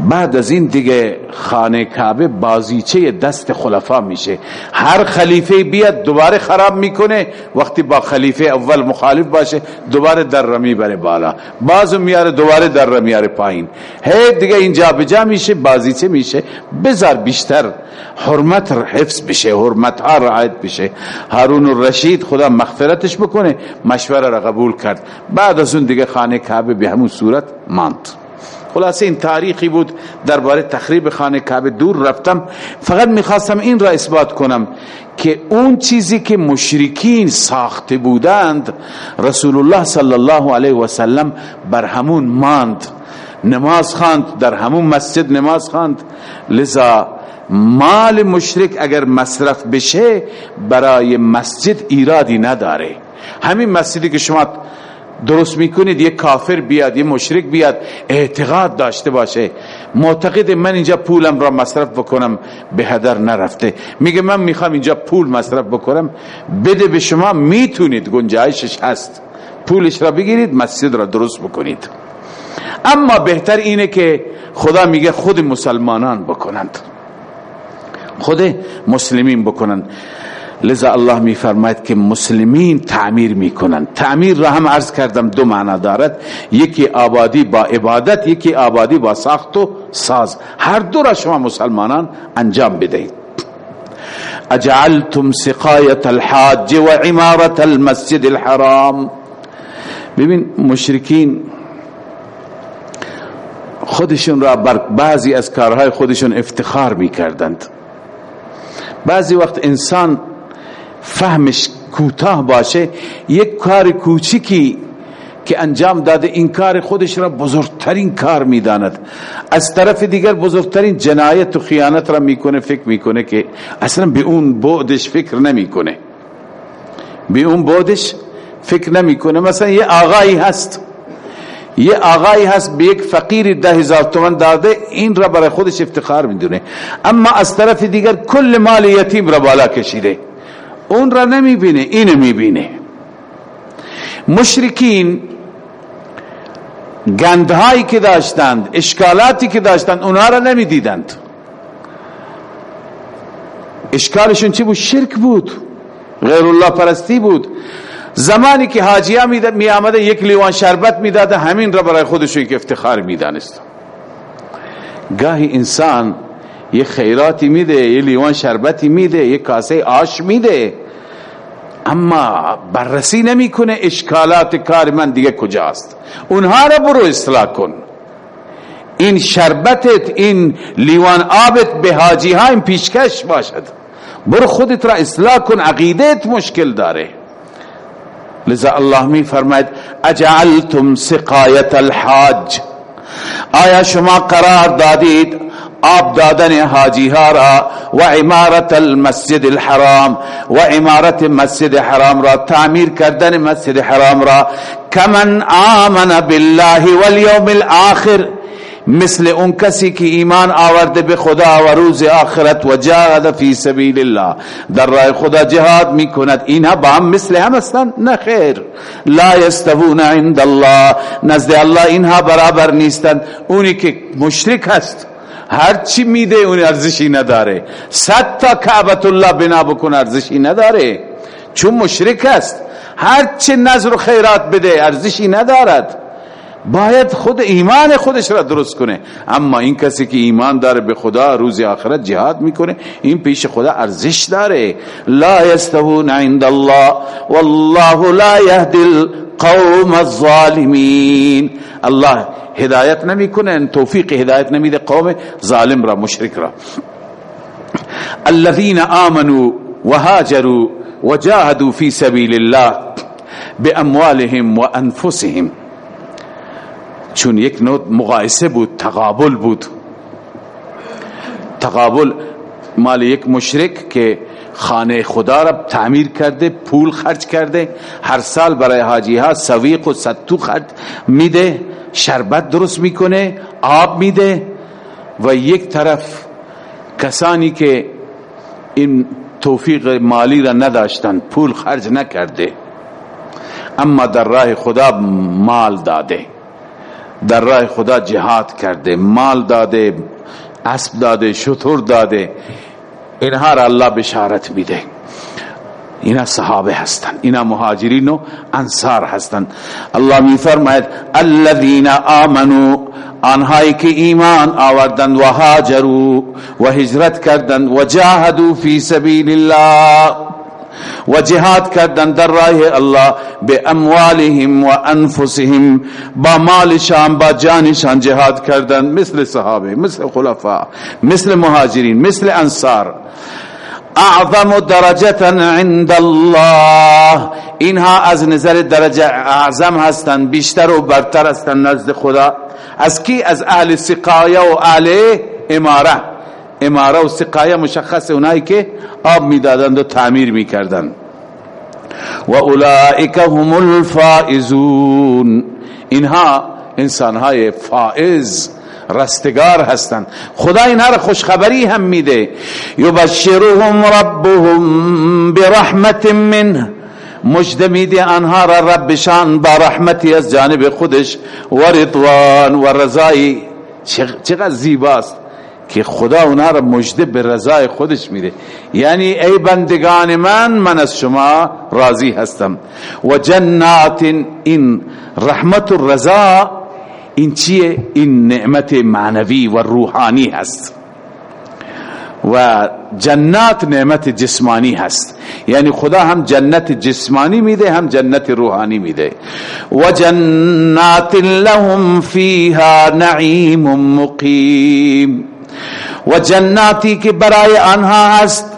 بعد از این دیگه خانه کعبه بازیچه دست خلفا میشه. هر خلیفه بیاد دوباره خراب می‌کنه. وقتی با خلیفه اول مخالف باشه دوباره در را می‌بره بالا. بازو میاره دوباره در را میاره پایین. هی دیگه اینجا بجا میشه بازیچه میشه. بذار بیشتر حرمت حفظ بشه حرمت ها رعایت بشه. هارون الرشید خدا مغفرتش بکنه. مشوره را قبول کرد. بعد از اون دیگه خانه کعبه به همون صورت ماند. خلاصه این تاریخی بود درباره تخریب خانه کعبه دور رفتم. فقط می‌خواستم این را اثبات کنم که اون چیزی که مشرکین ساخته بودند رسول الله صلی الله علیه و سلم بر همون ماند. نماز خواند در همون مسجد نماز خواند. لذا مال مشرک اگر مصرف بشه برای مسجد ایرادی نداره. همین مسجدی که شما درست می‌کنید یه کافر بیاد یه مشرک بیاد اعتقاد داشته باشه. معتقد من اینجا پولم را مصرف بکنم به هدر نرفته. میگه من می‌خوام اینجا پول مصرف بکنم. بده به شما می‌تونید. گنجایشش هست. پولش را بگیرید مسجد را درست بکنید. اما بهتر اینه که خدا میگه خود مسلمانان بکنند. خود مسلمین بکنند. لذا الله می فرماید که مسلمین تعمیر می‌کنند. تعمیر را هم عرض کردم دو معنا دارد. یکی آبادی با عبادت یکی آبادی با ساخت و ساز. هر دو را شما مسلمانان انجام بدهید. اجعلتم سقایت الحاج و عمارت المسجد الحرام. ببین مشرکین خودشون را بر بعضی از کارهای خودشون افتخار می‌کردند. بعضی وقت انسان فهمش کوتاه باشه یک کار کوچیکی که انجام داده این کار خودش را بزرگترین کار می‌داند. از طرف دیگر بزرگترین جنایت و خیانت را می‌کنه فکر می‌کنه که اصلا به اون بودش فکر نمی‌کنه. به اون بودش فکر نمی‌کنه. مثلا یه آقایی هست. یه آقایی هست به یک فقیر ده هزار تومن داده این را برای خودش افتخار می‌دونه. اما از طرف دیگر کل مال یتیم را بالا کشیده. اون را نمی‌بینه اینو می‌بینه. مشرکین گندهایی که داشتند اشکالاتی که داشتند اونها را نمی‌دیدند. اشکالشون چی بود؟ شرک بود. غیر الله پرستی بود. زمانی که حاجیا می آمده یک لیوان شربت می‌داده همین را برای خودش یک افتخار می‌دانست. گاهی انسان یه خیراتی میده یه لیوان شربتی میده یه کاسه آش میده. اما بررسی نمی‌کنه اشکالات کار من دیگه کجاست. اونها را برو اصلاح کن. این شربتت این لیوان آبت به حاجی ها این پیشکش باشد. برو خودت را اصلاح کن عقیدت مشکل داره. لذا الله می فرماید اجعلتم سقایت الحاج. آیا شما قرار دادید آب دادن حاجی ها را و عمارت المسجد الحرام و عمارت مسجد حرام را تعمیر کردن مسجد حرام را. کمن آمن بالله والیوم الاخر مثل اون کسی که ایمان آورده به خدا و روز آخرت و جاهد فی سبیل الله. در راه خدا جهاد می‌کند. اینها با هم مثل هم هستند نه خیر. لا یستوون عند الله. نزد الله اینها برابر نیستند اونی که مشرک هست. هر چی میده اون ارزشی نداره. صد تا کعبت الله بنا بکن ارزشی نداره. چون مشرک است. هر چه نظر و خیرات بده ارزشی ندارد. باید خود ایمان خودش را درست کنه. اما این کسی که ایمان داره به خدا روز آخرت جهاد می‌کنه این پیش خدا ارزش داره. لا یستوون عند الله والله لا یهدی القوم الظالمین. الله هدایت نمی‌کنه توفیق هدایت نمیده قوم ظالم را مشرک را. الذين آمنوا وهاجروا وجاهدوا في سبيل الله باموالهم وانفسهم. چون یک نوع مقایسه بود تقابل بود. تقابل مال یک مشرک که خانه خدا را تعمیر کرده پول خرج کرده هر سال برای حاجی ها سویق و ستو خرج میده شربت درست می‌کنه آب میده و یک طرف کسانی که این توفیق مالی را نداشتند پول خرج نکرده. اما در راه خدا مال داده. در راه خدا جهاد کرده مال داده اسب داده شطور داده اینها را الله بشارت میده. اینا صحابه هستند اینا مهاجرین و انصار هستند الله می فرماید الذين آمنوا آنهایی که ایمان آوردند و هاجروا و هجرت کردند و جاهدوا فی سبیل الله. و جهاد کردن در راه الله به اموالهم و انفسهم با مالشان با جانشان جهاد کردن مثل صحابه مثل خلفاء مثل مهاجرین مثل انصار۔ اعظم درجتا عند الله اینها از نظر درجه اعظم هستند بیشتر و برتر هستند نزد خدا۔ از کی؟ از اهل سقایه و اهل اماره۔ اماره و سقایه مشخص اونایی که آب می‌دادند و تعمیر می‌کردند. و اولئک هم الفائزون. اینها انسانهای فائز رستگار هستند. خدا اینها را خوشخبری هم میده. یبشرهم ربهم برحمت منه مجد میده آنها را ربشان با رحمتی از جانب خودش و رضوان و رضای چقدر زیباست. که خدا اونا را مجده به رضای خودش میده. یعنی ای بندگان من من از شما راضی هستم. و جنات این رحمت و رضا این چیه؟ این نعمت معنوی و روحانی هست. و جنات نعمت جسمانی هست. یعنی خدا هم جنت جسمانی میده هم جنت روحانی میده. و جنات لهم فیها نعیم مقیم. و جناتی که برای آنها هست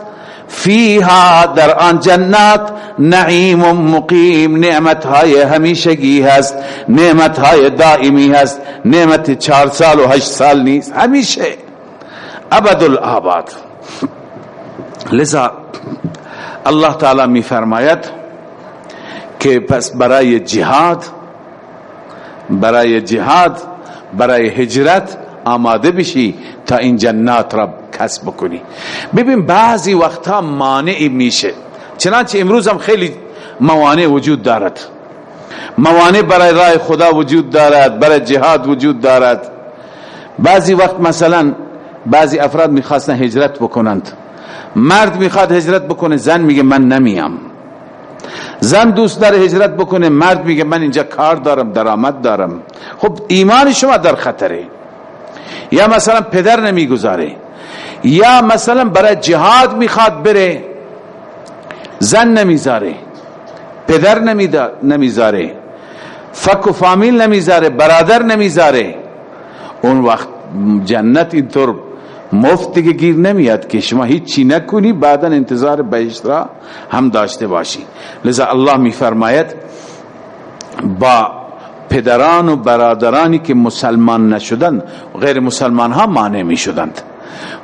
فیها در آن جنات نعیم و مقیم نعمت های همیشگی هست نعمت های دائمی هست نعمت چار سال و هشت سال نیست همیشه ابد الاباد لذا الله تعالی می فرماید که پس برای جهاد برای جهاد برای هجرت آماده بشی. تا این جنات را کسب کنی ببین بعضی وقتا مانع میشه. چنانچه امروز هم خیلی موانع وجود دارد. موانع برای راه خدا وجود دارد برای جهاد وجود دارد. بعضی وقت مثلا بعضی افراد می‌خواستن هجرت بکنند. مرد می‌خواد هجرت بکنه زن میگه من نمیام. زن دوست داره هجرت بکنه مرد میگه من اینجا کار دارم درآمد دارم. خب ایمان شما در خطره. یا مثلا پدر نمی‌گذاره یا مثلا برای جهاد می‌خواد بره زن نمی‌ذاره پدر نمی‌ذاره فک و فامیل نمی‌ذاره برادر نمی‌ذاره اون وقت جنت اینطور مفت دیگه گیر نمیاد که شما هیچی نکنی بعدا انتظار بهشت را هم داشته باشی. لذا الله میفرماید با پدران و برادرانی که مسلمان نشدند غیر مسلمان ها مانع می شدند.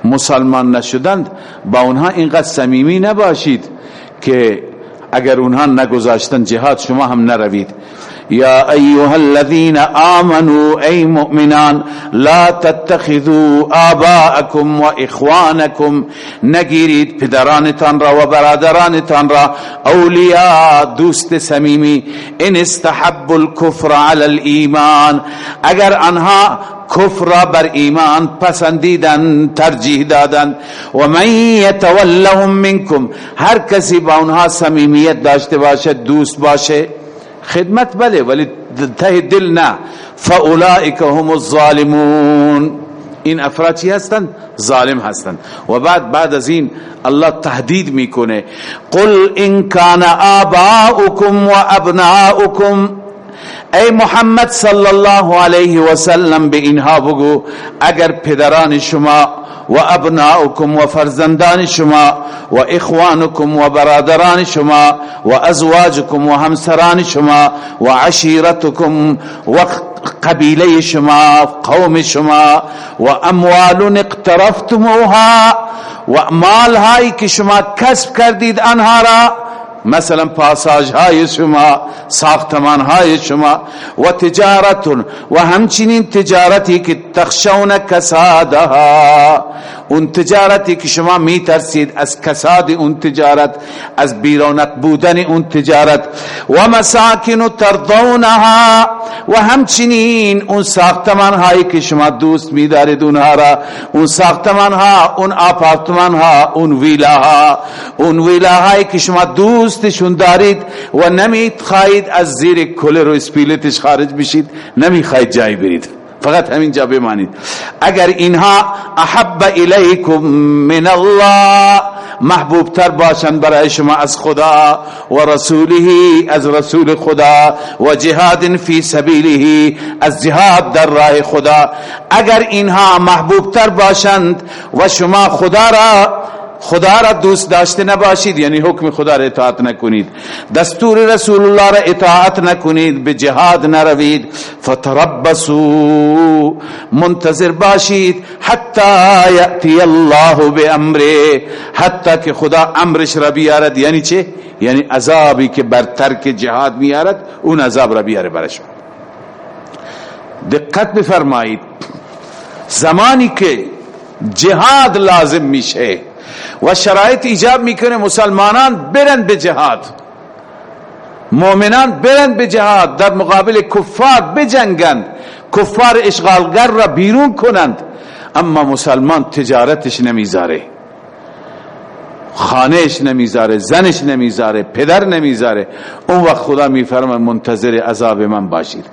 مسلمان نشدند با اونها اینقدر صمیمی نباشید که اگر اونها نگذاشتن جهاد شما هم نروید. یا ایها الذين آمنوا ای مؤمنان لا تتخذوا آباءكم و اخوانكم نگیرید پدرانتان را و برادرانتان را اولیاء دوست سمیمی ان استحب الكفر على الايمان اگر آنها کفر بر ایمان پسندیدن ترجیح دادن و من یتولهم منکم هر کسی با اونها صمیمیت داشته باشه دوست باشه. خدمت بله ولی ته دل نه. فاولائک هم الظالمون. این افراد چی هستند ظالم هستند و بعد بعد از این الله تهدید می‌کنه. قل ان کان آباؤکم و ابناؤکم. ای محمد صلی الله علیه و سلم به اینها بگو اگر پدران شما و ابناؤکم و فرزندان شما و اخوانکم و برادران شما و ازواجکم و همسران شما و عشیرتکم و قبیله شما قوم شما و اموال اقترفتموها و مال هایی که شما کسب کردید آنها را مثلا پاساج های شما ساختمان های شما و تجارت و همچنین تجارتی که تخشون کسادها. اون تجارتی که شما می ترسید از کساد اون تجارت از بیرونت بودن اون تجارت. و مساکن ترضونها و همچنین اون ساختمان هایی که شما دوست می دارید اونها را. اون ساختمان ها اون آپارتمان ها اون ویلا ها اون ویلا هایی که شما دوستشون دارید و نمی خواهید از زیر کلر و اسپیلتش خارج بشید نمی خواهید جایی برید. فقط همین جا بمانید. اگر اینها احب الیکم من الله محبوب تر باشند برای شما از خدا و رسوله از رسول خدا و جهاد فی سبیله از جهاد در راه خدا. اگر اینها محبوب تر باشند و شما خدا را خدا را دوست داشته نباشید یعنی حکم خدا را اطاعت نکنید. دستور رسول الله را اطاعت نکنید به جهاد نروید. فتربصوا منتظر باشید. حتی یأتی الله به امره حتی که خدا امرش را بیارد. یعنی چه؟ یعنی عذابی که بر ترک جهاد میارد اون عذاب را بیاره برشون دقت بفرمایید. زمانی که جهاد لازم میشه و شرایط ایجاب می‌کنه مسلمانان برند به جهاد. مؤمنان برند به جهاد در مقابل کفار بجنگند کفار اشغالگر را بیرون کنند. اما مسلمان تجارتش نمی‌ذاره خانهش نمی‌ذاره زنش نمی‌ذاره پدر نمی‌ذاره. اون وقت خدا میفرمه منتظر عذاب من باشید.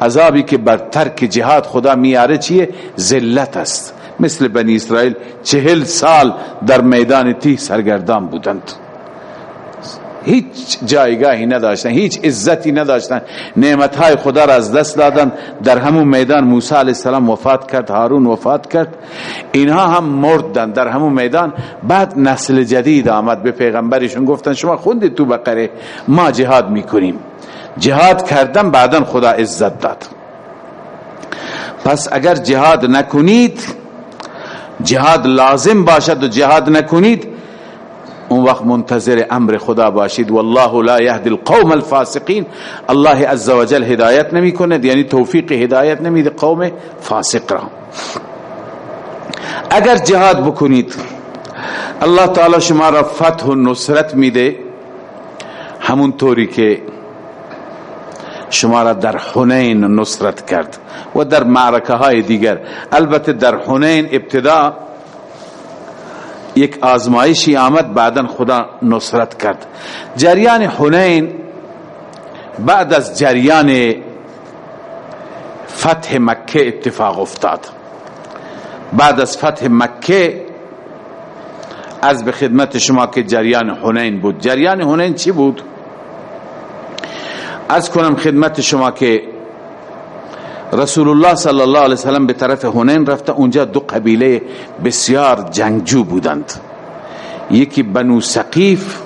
عذابی که بر ترک جهاد خدا میاره چیه؟ ذلت است. مثل بنی اسرائیل چهل سال در میدان تی سرگردان بودند. هیچ جایگاهی نداشتن هیچ عزتی نداشتن نعمتهای خدا را از دست دادن در همون میدان موسی علیه السلام وفات کرد هارون وفات کرد. اینها هم مردن در همون میدان. بعد نسل جدید آمد به پیغمبرشون گفتن شما خوندید تو بقره ما جهاد می‌کنیم. جهاد کردن بعدا خدا عزت داد. پس اگر جهاد نکنید جهاد لازم باشد و جهاد نکنید اون وقت منتظر امر خدا باشید. والله لا يهدي القوم الفاسقين الله عز وجل هدایت نمی کند یعنی توفیق هدایت نمیده قوم فاسق را. اگر جهاد بکنید الله تعالی شما را فتح و نصرت میده. همون طوری که شما را در حنین نصرت کرد و در معرکه های دیگر. البته در حنین ابتدا یک آزمایشی آمد بعدا خدا نصرت کرد. جریان حنین بعد از جریان فتح مکه اتفاق افتاد. بعد از فتح مکه از به خدمت شما که جریان حنین بود. جریان حنین چی بود؟ از کنم خدمت شما که رسول الله صلی الله علیه وسلم به طرف هنین رفته اونجا دو قبیله بسیار جنگجو بودند. یکی بنو سقیف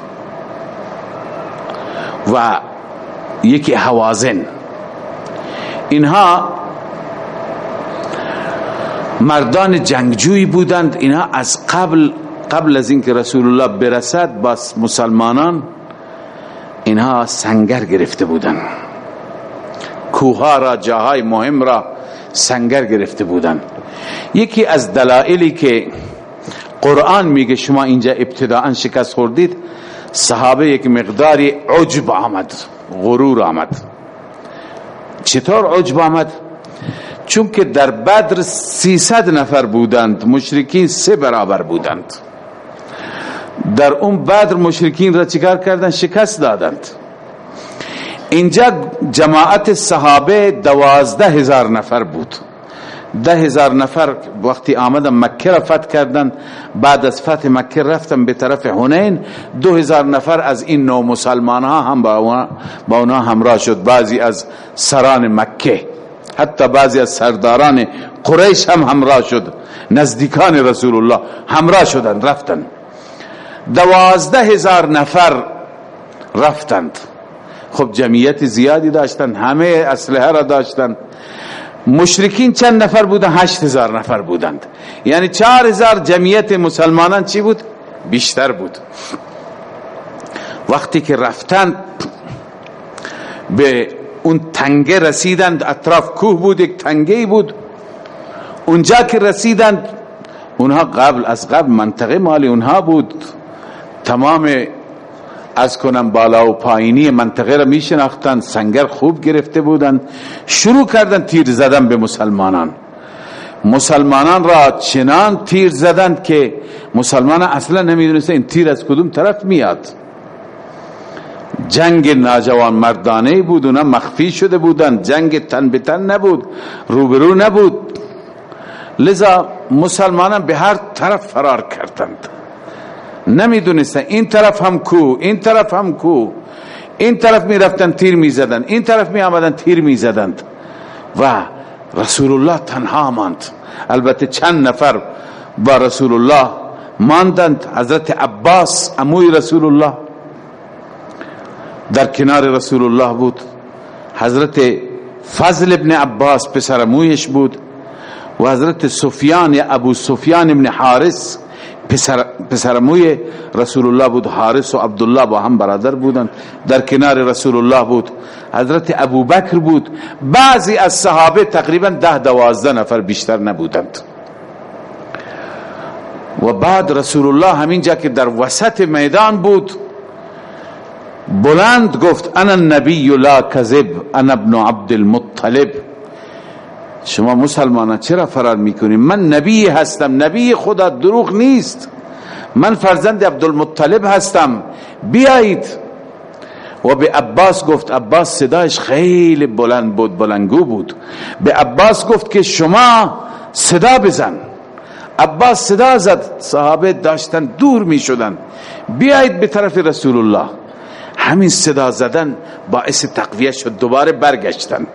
و یکی حوازن. اینها مردان جنگجویی بودند. اینها از قبل قبل از اینکه رسول الله برسد با مسلمانان اینها سنگر گرفته بودن. کوها را جاهای مهم را سنگر گرفته بودن. یکی از دلائلی که قرآن میگه شما اینجا ابتداعا شکست خوردید صحابه یک مقداری عجب آمد غرور آمد. چطور عجب آمد؟ چون که در بدر سیصد نفر بودند مشرکین سه برابر بودند. در اون بدر مشرکین را چیکار کردن؟ شکست دادند. اینجا جماعت صحابه دوازده هزار نفر بود. ده هزار نفر وقتی آمدن مکه را فتح کردن بعد از فتح مکه رفتن به طرف حنین. دو هزار نفر از این نو مسلمان ها هم با اونا همراه شد. بعضی از سران مکه حتی بعضی از سرداران قریش هم همراه شد. نزدیکان رسول الله همراه شدن رفتن. دوازده هزار نفر رفتند. خب جمعیت زیادی داشتند همه اسلحه را داشتند مشرکین چند نفر بودن؟ هشت هزار نفر بودند. یعنی چهار هزار جمعیت مسلمانان چی بود؟ بیشتر بود. وقتی که رفتن به اون تنگه رسیدند. اطراف کوه بود یک تنگه بود. اونجا که رسیدند اونها قبل از قبل منطقه مالی اونها بود. تمام از کنم بالا و پایینی منطقه را میشناختن سنگر خوب گرفته بودند شروع کردن تیر زدن به مسلمانان. مسلمانان را چنان تیر زدند که مسلمان اصلا نمی‌دونستن این تیر از کدوم طرف میاد. جنگ ناجوان مردانه بود اونا مخفی شده بودند جنگ تن به تن نبود روبرو نبود. لذا مسلمانان به هر طرف فرار کردند. نمی‌دونستن. این طرف هم کو این طرف هم کو. این طرف می رفتن تیر می زدن این طرف می آمدن تیر می زدند و رسول الله تنها ماند. البته چند نفر با رسول الله ماندند. حضرت عباس اموی رسول الله در کنار رسول الله بود. حضرت فضل ابن عباس پسر امویش بود. و حضرت سفیان یا ابو سفیان ابن حارس پسر, پسر موی رسول الله بود حارس و عبدالله با هم برادر بودند. در کنار رسول الله بود. حضرت ابو بکر بود. بعضی از صحابه تقریبا ده دوازده نفر بیشتر نبودند. و بعد رسول الله همینجا که در وسط میدان بود بلند گفت انا النبی لا کذب انا ابن عبد المطلب شما مسلمانان چرا فرار می‌کنید من نبی هستم. نبی خدا دروغ نیست. من فرزند عبدالمطلب هستم. بیایید. و به عباس گفت عباس صدایش خیلی بلند بود بلنگو بود. به عباس گفت که شما صدا بزن. عباس صدا زد. صحابه داشتن دور می شدن بیایید به طرف رسول الله. همین صدا زدن باعث تقویه شد دوباره برگشتن.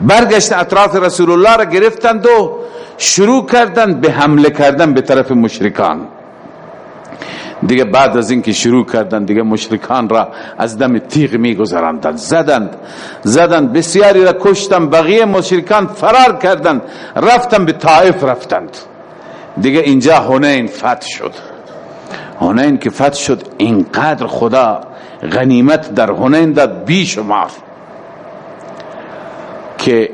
برگشت اطراف رسول الله را گرفتند و شروع کردند به حمله کردن به طرف مشرکان. دیگه بعد از اینکه شروع کردند دیگه مشرکان را از دم تیغ می گذراندند زدند زدند بسیاری را کشتند بقیه مشرکان فرار کردند رفتند به طائف رفتند. دیگه اینجا هنین فتح شد. هنین که فتح شد اینقدر خدا غنیمت در هنین داد بی شمار که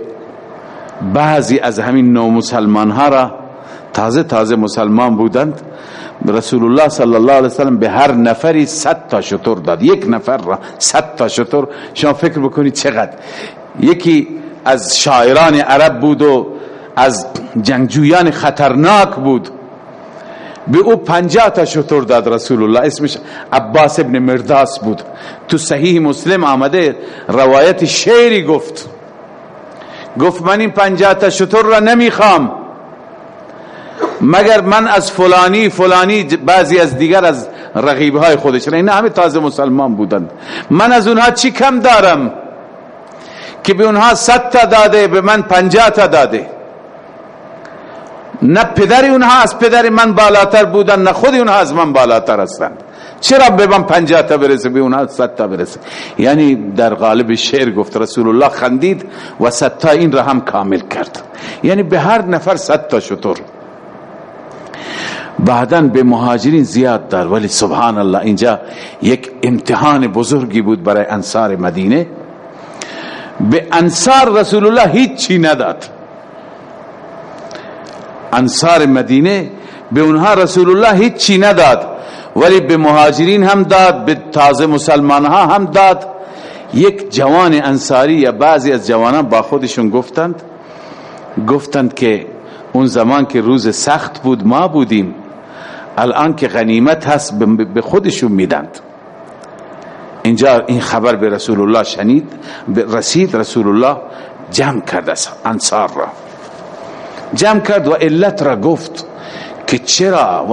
بعضی از همین نو مسلمان ها را تازه تازه مسلمان بودند. رسول الله صلی الله علیه وسلم به هر نفری صد تا شطور داد. یک نفر را صد تا شطور. شما فکر بکنید چقدر. یکی از شاعران عرب بود و از جنگجویان خطرناک بود. به او پنجاه تا شطور داد رسول الله اسمش عباس ابن مرداس بود. تو صحیح مسلم آمده روایت شعری گفت. گفت من این پنجاه تا شطور را نمی‌خوام. مگر من از فلانی فلانی بعضی از دیگر از رقیب های خودش نه همه تازه مسلمان بودند. من از اونها چی کم دارم که به اونها صد تا داده به من پنجاه تا داده؟ نه پدر اونها از پدر من بالاتر بودن نه خود اونها از من بالاتر هستند. چرا به من پنجاه تا برسه به اونها تا برسه؟ یعنی در غالب شعر گفت رسول الله خندید و صد تا این را هم کامل کرد. یعنی به هر نفر صد تا شطور. بعدا به مهاجرین زیاد دار ولی سبحان الله اینجا یک امتحان بزرگی بود برای انصار مدینه. به انصار رسول الله هیچ چی نداد. انصار مدینه به اونها رسول الله هیچ چی نداد. ولی به مهاجرین هم داد به تازه مسلمان ها هم داد. یک جوان انصاری یا بعضی از جوانان با خودشون گفتند گفتند که اون زمان که روز سخت بود ما بودیم. الان که غنیمت هست به خودشون میدند. اینجا این خبر به رسول الله شنید رسید رسول الله جمع کرد انصار را. جمع کرد و علت را گفت. که چرا؟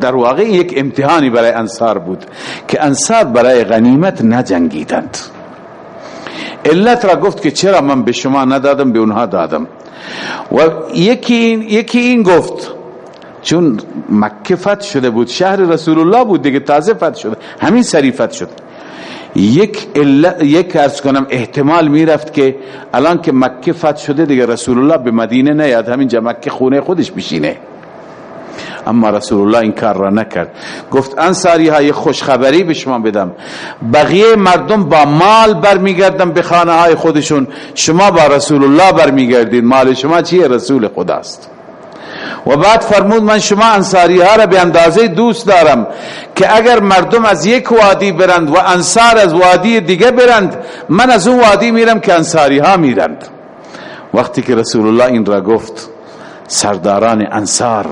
در واقع یک امتحانی برای انصار بود که انصار برای غنیمت نجنگیدند. علت را گفت که چرا من به شما ندادم به اونها دادم. و یکی این, یکی این گفت چون مکه فتح شده بود شهر رسول الله بود دیگه تازه فتح شده همین سری فتح شد. یک یک ارز کنم احتمال می‌رفت که الان که مکه فتح شده دیگه رسول الله به مدینه نیاد همین مکه خونه خودش بشینه. اما رسول الله این کار را نکرد. گفت انصاری ها یه خوشخبری به شما بدم. بقیه مردم با مال برمیگردن به خانه های خودشون. شما با رسول الله برمیگردید. مال شما چیه؟ رسول خداست. و بعد فرمود من شما انصاری ها را به اندازه دوست دارم که اگر مردم از یک وادی برند و انصار از وادی دیگه برند من از اون وادی میرم که انصاری ها میرند. وقتی که رسول الله این را گفت سرداران انصار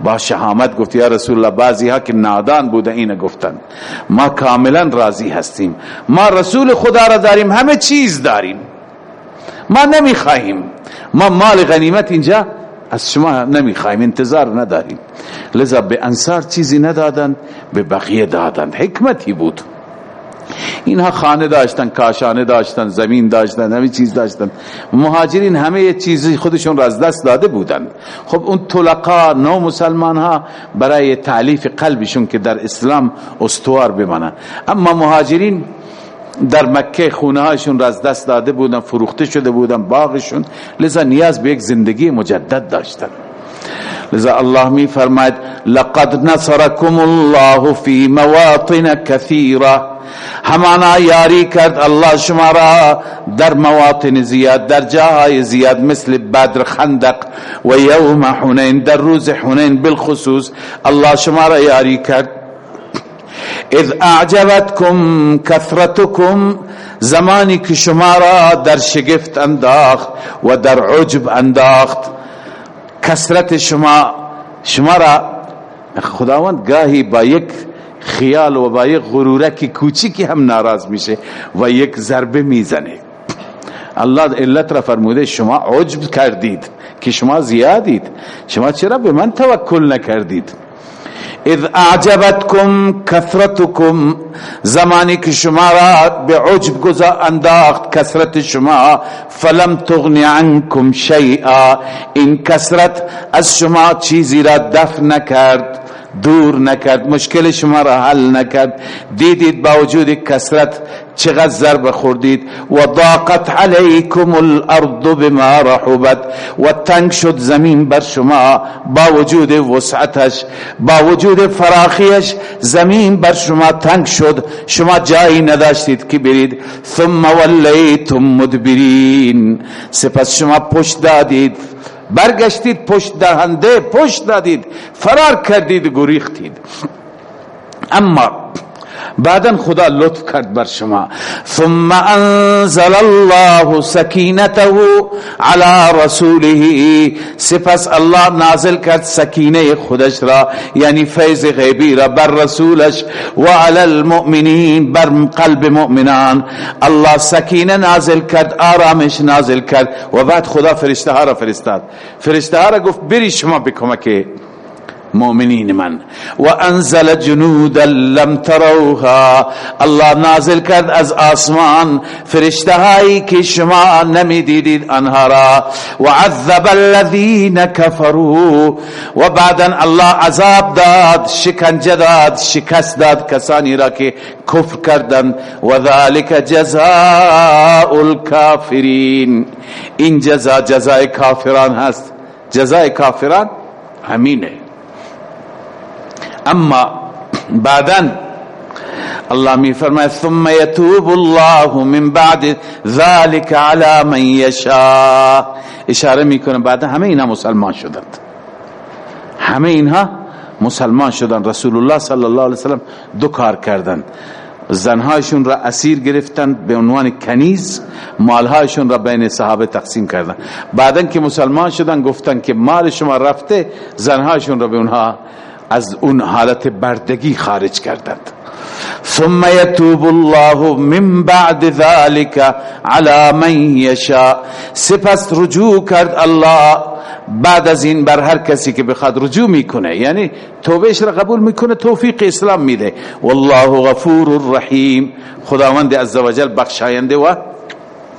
با شهامت گفت یا رسول الله بعضی ها که نادان بوده این گفتن. ما کاملا راضی هستیم. ما رسول خدا را داریم همه چیز داریم. ما نمی‌خواهیم. ما مال غنیمت اینجا از شما نمی‌خوایم انتظار نداریم. لذا به انصار چیزی ندادن به بقیه دادن حکمتی بود. اینها خانه داشتن کاشانه داشتن زمین داشتن همه چیز داشتن. مهاجرین همه چیزی خودشون را از دست داده بودن خب اون طلقا نو مسلمان ها برای تعلیف قلبشون که در اسلام استوار بمانن اما مهاجرین در مکه خونه هاشون را از دست داده بودن فروخته شده بودن باغشون. لذا نیاز به یک زندگی مجدد داشتن. لذا الله می فرماید لقد نصركم الله في مواطن كثيره همانا یاری کرد الله شما را در مواطن زیاد در جاهای زیاد مثل بدر خندق و یوم حنین در روز حنین بالخصوص الله شما را یاری کرد. اذ اعجبتكم كثرتكم زمانی که شما را در شگفت انداخت و در عجب انداخت. کسرت شما شما را خداوند گاهی با یک خیال و با یک غرورک کوچیکی هم ناراض میشه و یک ضربه می‌زنه. الله علت را فرموده شما عجب کردید که شما زیادید. شما چرا به من توکل نکردید؟ اذ اعجبتكم كثرتكم زمانی که شما را به عجب گذا انداخت کثرت شما فلم تغنی عنكم شیئا این کثرت از شما چیزی را دفع نکرد. دور نکرد مشکل شما را حل نکرد. دیدید با وجود کسرت چقدر ضرب خوردید. و ضاقت علیکم الارض بما رحبت. و تنگ شد زمین بر شما با وجود وسعتش با وجود فراخیش زمین بر شما تنگ شد. شما جایی نداشتید که برید. ثم ولیتم مدبرین. سپس شما پشت دادید. برگشتید پشت دهنده پشت دادید فرار کردید گریختید. اما بعدا خدا لطف کرد بر شما. ثم انزل الله سکینته على رسوله. سپس الله نازل کرد سکینه خودش را یعنی فیض غیبی را بر رسولش. و علی المؤمنین بر قلب مؤمنان. الله سکینه نازل کرد آرامش نازل کرد. و بعد خدا فرشته ها را فرستاد. فرشته ها را گفت بری شما بکمک مؤمنین من. و انزل جنودا لم تروها. الله نازل کرد از آسمان فرشته هایی که شما نمی دیدید آنها را. و عذب الذین کفروا. و بعدا الله عذاب داد شکنجه داد شکست داد کسانی را که کفر کردند. و ذلك جزاء الكافرین این جزا جزای کافران هست. جزای کافران همینه. اما بعدا الله می فرماید ثم يتوب الله من بعد ذلك على من يشاء اشاره می‌کنه بعد همه اینها مسلمان شدند. همه اینها مسلمان شدند. رسول الله صلی الله علیه وسلم دو کار کردند. زنهایشون را اسیر گرفتند به عنوان کنیز مالهایشون را بین صحابه تقسیم کردند. بعدا که مسلمان شدن گفتن که مال شما رفته زنهایشون را به اونها از اون حالت بردگی خارج کردند. ثم يتوب الله من بعد ذلك على من يشاء سپس رجوع کرد الله. بعد از این بر هر کسی که بخواد رجوع می‌کنه. یعنی توبهش را قبول می‌کنه توفیق اسلام میده. والله غفور رحیم. خداوند عزوجل بخشاینده و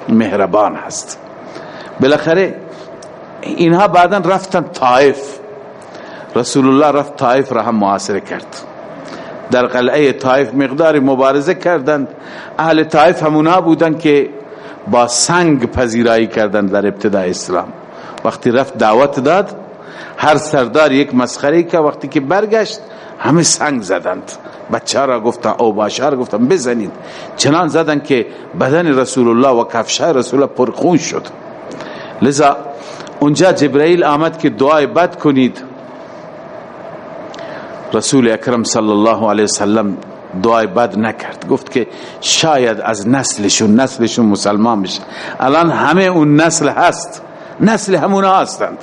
مهربان هست. بالاخره اینها بعدا رفتن طائف. رسول الله رفت طائف را هم معاصره کرد در قلعه طائف مقدار مبارزه کردند اهل طائف همونا بودند که با سنگ پذیرایی کردند در ابتدای اسلام وقتی رفت دعوت داد هر سردار یک مسخره که وقتی که برگشت همه سنگ زدند بچه را گفتن او باشا را گفتن بزنید چنان زدن که بدن رسول الله و کفشه رسول الله پرخون شد لذا اونجا جبرائیل آمد که دعای بد کنید رسول اکرم صلی الله علیه وسلم دعای بد نکرد. گفت که شاید از نسلشون نسلشون مسلمان بشه. الان همه اون نسل هست. نسل همون هستند.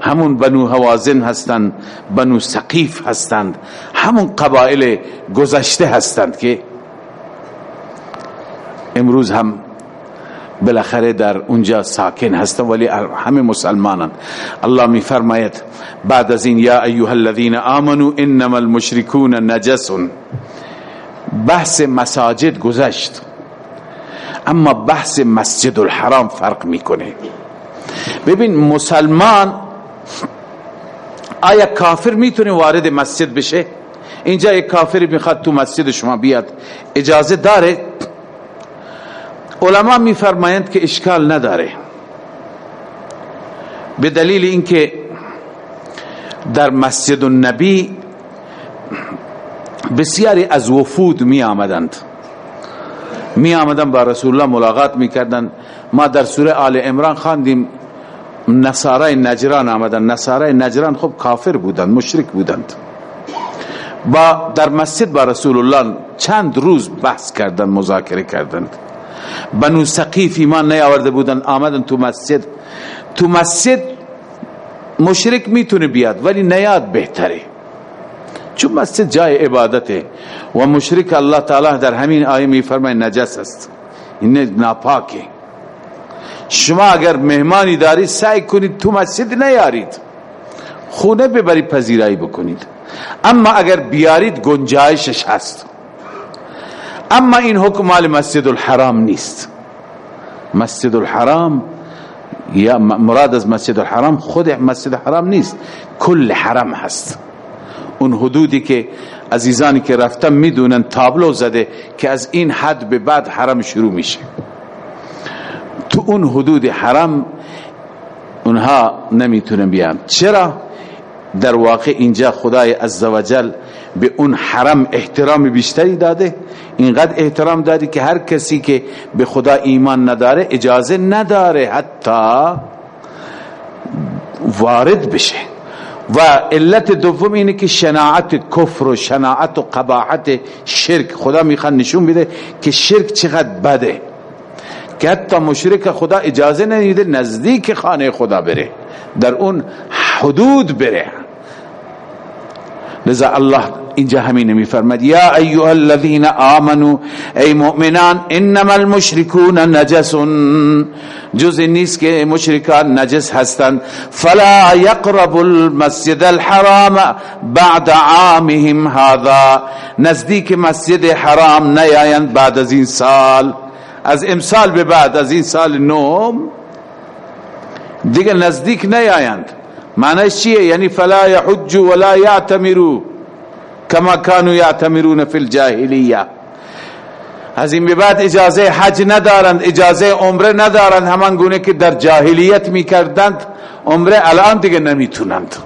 همون بنو هوازن هستند بنو سقیف هستند همون قبائل گذشته هستند که امروز هم بالاخره در اونجا ساکن هستند ولی همه مسلمانند الله می فرماید بعد از این یا ایها الذين آمنوا انما المشركون نجس. بحث مساجد گذشت اما بحث مسجد الحرام فرق می‌کنه. ببین مسلمان آیا کافر می‌تونه وارد مسجد بشه؟ اینجا یک کافر می‌خواد تو مسجد شما بیاد اجازه داره؟ علما میفرمایند که اشکال نداره. به دلیل اینکه در مسجد النبی بسیاری از وفود می آمدند می آمدن با رسول الله ملاقات می کردن ما در سوره آل عمران خواندیم نصارای نجران آمدن نصارای نجران خب کافر بودند مشرک بودند. با در مسجد با رسول الله چند روز بحث کردن مذاکره کردند. بنو سقیف ایمان نیاورده بودن آمدن تو مسجد. تو مسجد مشرک می‌تونه بیاد ولی نیاد بهتره. چون مسجد جای عبادته و مشرک الله تعالی در همین آیه می فرمای نجس است. این ناپاکه. شما اگر مهمانی دارید سعی کنید تو مسجد نیارید. خونه ببری پذیرایی بکنید. اما اگر بیارید گنجایشش هست. اما این حکم مال مسجد الحرام نیست. مسجد الحرام یا مراد از مسجد الحرام خود مسجد الحرام نیست. کل حرم هست. اون حدودی که عزیزانی که رفتن می‌دونن تابلو زده که از این حد به بعد حرم شروع میشه. تو اون حدود حرم اونها نمی‌تونن بیان. چرا؟ در واقع اینجا خدای عزوجل به اون حرم احترام بیشتری داده. اینقدر احترام داده که هر کسی که به خدا ایمان نداره اجازه نداره حتی وارد بشه. و علت دوم اینه که شناعت کفر و شناعت و قباحت شرک. خدا می‌خواد نشون بده که شرک چقدر بده. که حتی مشرک خدا اجازه نمیده نزدیک خانه خدا بره. در اون حدود بره. لذا الله اینجا همین میفرماد یا ایها الذين آمنوا ای مؤمنان انما المشركون نجس. جز نیست که مشرکان نجس هستند. فلا يقرب المسجد الحرام بعد عامهم هذا. نزدیک مسجد حرام نیایند بعد از این سال. از امسال به بعد از این سال نوم. دیگه نزدیک نیایند. معنیش چیه؟ یعنی فلا يحج ولا يعتمروا كما كانوا يعتمرون في الجاهلیه. از این بعد اجازه حج ندارند اجازه عمره ندارند. همان گونه که در جاهلیت می‌کردند عمره الان دیگه نمی‌تونند.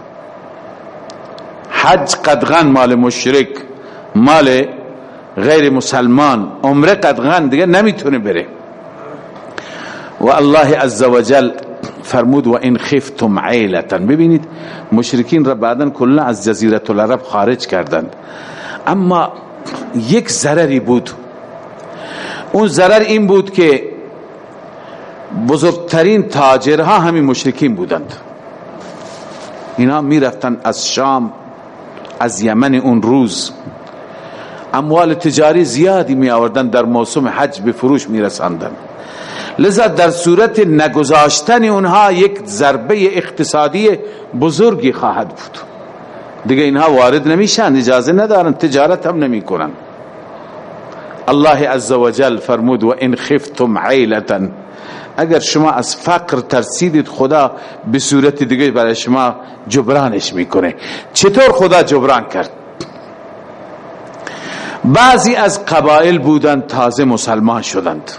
حج قدغن مال مشرک مال غیر مسلمان عمره قدغن دیگه نمی‌تونه بره. و الله عزوجل فرمود و این خفتم عیلتن ببینید مشرکین را بعدا کلا از جزیره العرب خارج کردند. اما یک ضرری بود. اون ضرر این بود که بزرگترین تاجرها همین مشرکین بودند. اینا می‌رفتن از شام از یمن اون روز. اموال تجاری زیادی می آوردن در موسم حج به فروش می رساندن لذا در صورت نگذاشتن اونها یک ضربه اقتصادی بزرگی خواهد بود. دیگه اینها وارد نمیشن اجازه ندارن تجارت هم نمی کنن الله عزوجل فرمود و ان خفتم عیلتا اگر شما از فقر ترسیدید خدا به صورت دیگه برای شما جبرانش می‌کنه. چطور خدا جبران کرد؟ بعضی از قبایل بودند تازه مسلمان شدند.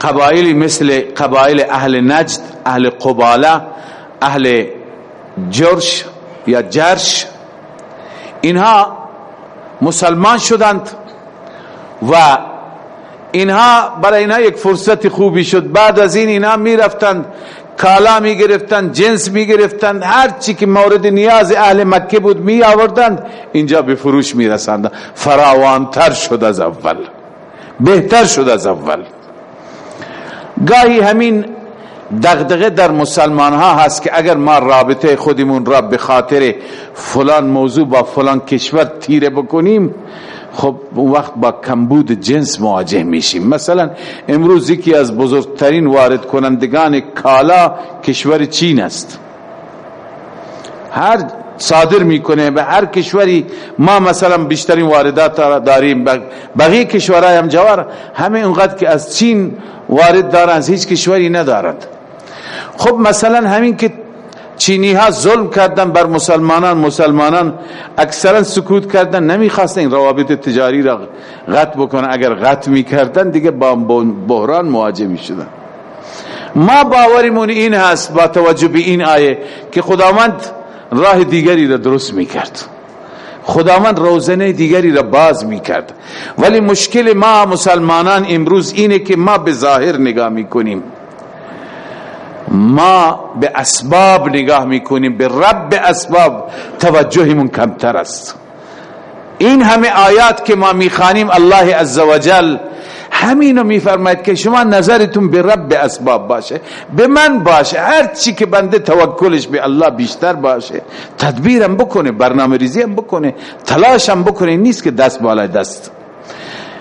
قبایلی مثل قبایل اهل نجد اهل قباله اهل جرش یا جرش اینها مسلمان شدند و اینها برای اینها یک فرصت خوبی شد. بعد از این اینها می رفتند کالا می گرفتند جنس می گرفتند هر چی که مورد نیاز اهل مکه بود می آوردند اینجا به فروش می رسند فراوانتر شد از اول بهتر شد از اول. گاهی همین دغدغه در مسلمان ها هست که اگر ما رابطه خودمون را به خاطر فلان موضوع با فلان کشور تیره بکنیم خب وقت با کمبود جنس مواجه میشیم. مثلا امروز یکی از بزرگترین وارد کنندگان کالا کشور چین است. هر صادر می‌کنه به هر کشوری. ما مثلا بیشترین واردات داریم. بقیه کشورهای هم جوار همه اونقدر که از چین وارد دارن از هیچ کشوری ندارد. خب مثلا همین که چینی ها ظلم کردن بر مسلمانان مسلمانان اکثرا سکوت کردن نمی‌خواستن روابط تجاری را قطع بکنن. اگر قطع می‌کردن دیگه با بحران مواجه می‌شدن. ما باوریمون این هست با توجه به این آیه که خداوند راه دیگری را درست می‌کرد. خداوند روزنه دیگری را باز می‌کرد. ولی مشکل ما مسلمانان امروز اینه که ما به ظاهر نگاه می‌کنیم. ما به اسباب نگاه می‌کنیم. به رب اسباب توجهمون کمتر است. این همه آیات که ما می‌خوانیم الله عزوجل همینو میفرماید که شما نظرتون به رب اسباب باشه به من باشه هر چی که بنده توکلش به الله بیشتر باشه تدبیرم بکنه برنامه ریزی هم بکنه تلاشم بکنه نیست که دست بالای دست.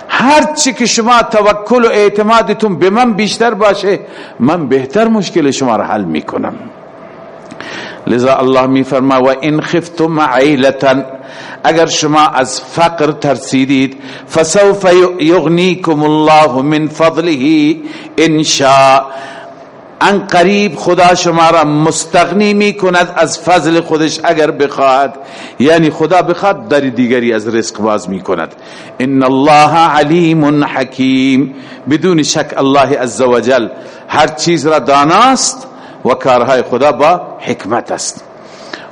هر چی که شما توکل و اعتمادتون به من بیشتر باشه من بهتر مشکل شما را حل می‌کنم. لذا الله میفرما و ان خفتم عیلتا اگر شما از فقر ترسیدید فسوف یغنیکم الله من فضله ان شاء. ان قریب خدا شما را مستغنی می کند از فضل خودش اگر بخواهد. یعنی خدا بخواد در دیگری از رزق باز می کند ان الله علیم حکیم. بدون شک الله عزوجل هر چیز را داناست و کارهای خدا با حکمت است.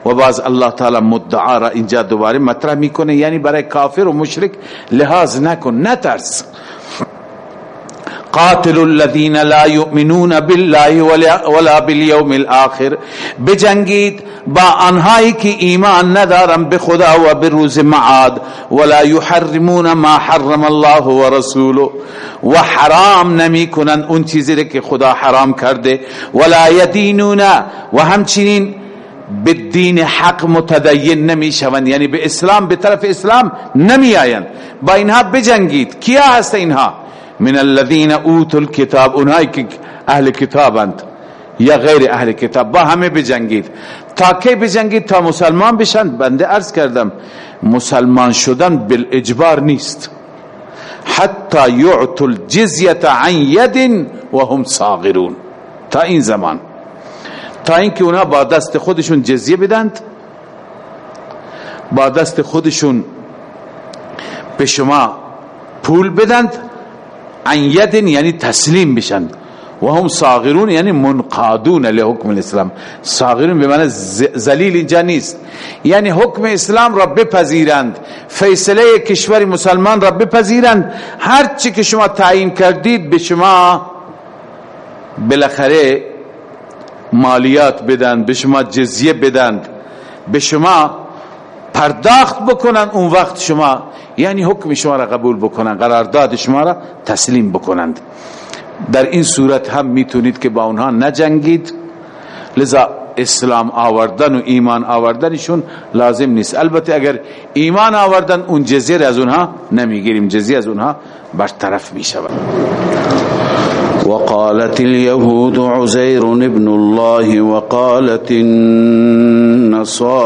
و باز الله تعالی مدعا را اینجا دوباره مطرح می‌کنه یعنی برای کافر و مشرک لحاظ نکن نترس. قاتل الذين لا يؤمنون بالله ولا باليوم الاخر بجنگید با آنهایی که ایمان ندارن به خدا و به روز معاد. ولا يحرمون ما حرم الله ورسوله و حرام نمی کنن اون چیزی که خدا حرام کرده. ولا يدينون و همچنین به دین حق متدین نمی شوند یعنی به اسلام به طرف اسلام نمی آیند با اینها بجنگید. کیا هست اینها؟ من الذين اوتوا الكتاب اونایی که اهل کتابند یا غیر اهل کتاب با همه بجنگید. تا کی بجنگید؟ تا مسلمان بشن. بنده عرض کردم مسلمان شدن بالاجبار نیست. حتی یعطوا الجزیه عن ید وهم صاغرون. تا این زمان. تا اینکه اونها با دست خودشون جزیه بدند. با دست خودشون به شما پول بدند. عن یعنی تسلیم بشن. و هم صاغرون یعنی منقادون لحکم الاسلام. صاغرون به معنی زلیل اینجا نیست. یعنی حکم اسلام را بپذیرند. فیصله کشور مسلمان را بپذیرند. هر چی که شما تعیین کردید به شما بالاخره مالیات بدند به شما جزیه بدند به شما پرداخت بکنن اون وقت شما. یعنی حکم شما را قبول بکنن قرارداد شما را تسلیم بکنند. در این صورت هم می‌تونید که با اونها نجنگید. لذا اسلام آوردن و ایمان آوردنشون لازم نیست. البته اگر ایمان آوردن اون جزیر از اونها نمی‌گیریم. جزیر از اونها برطرف می‌شود. وقالت اليهود عزير ابن الله وقالت النصارى.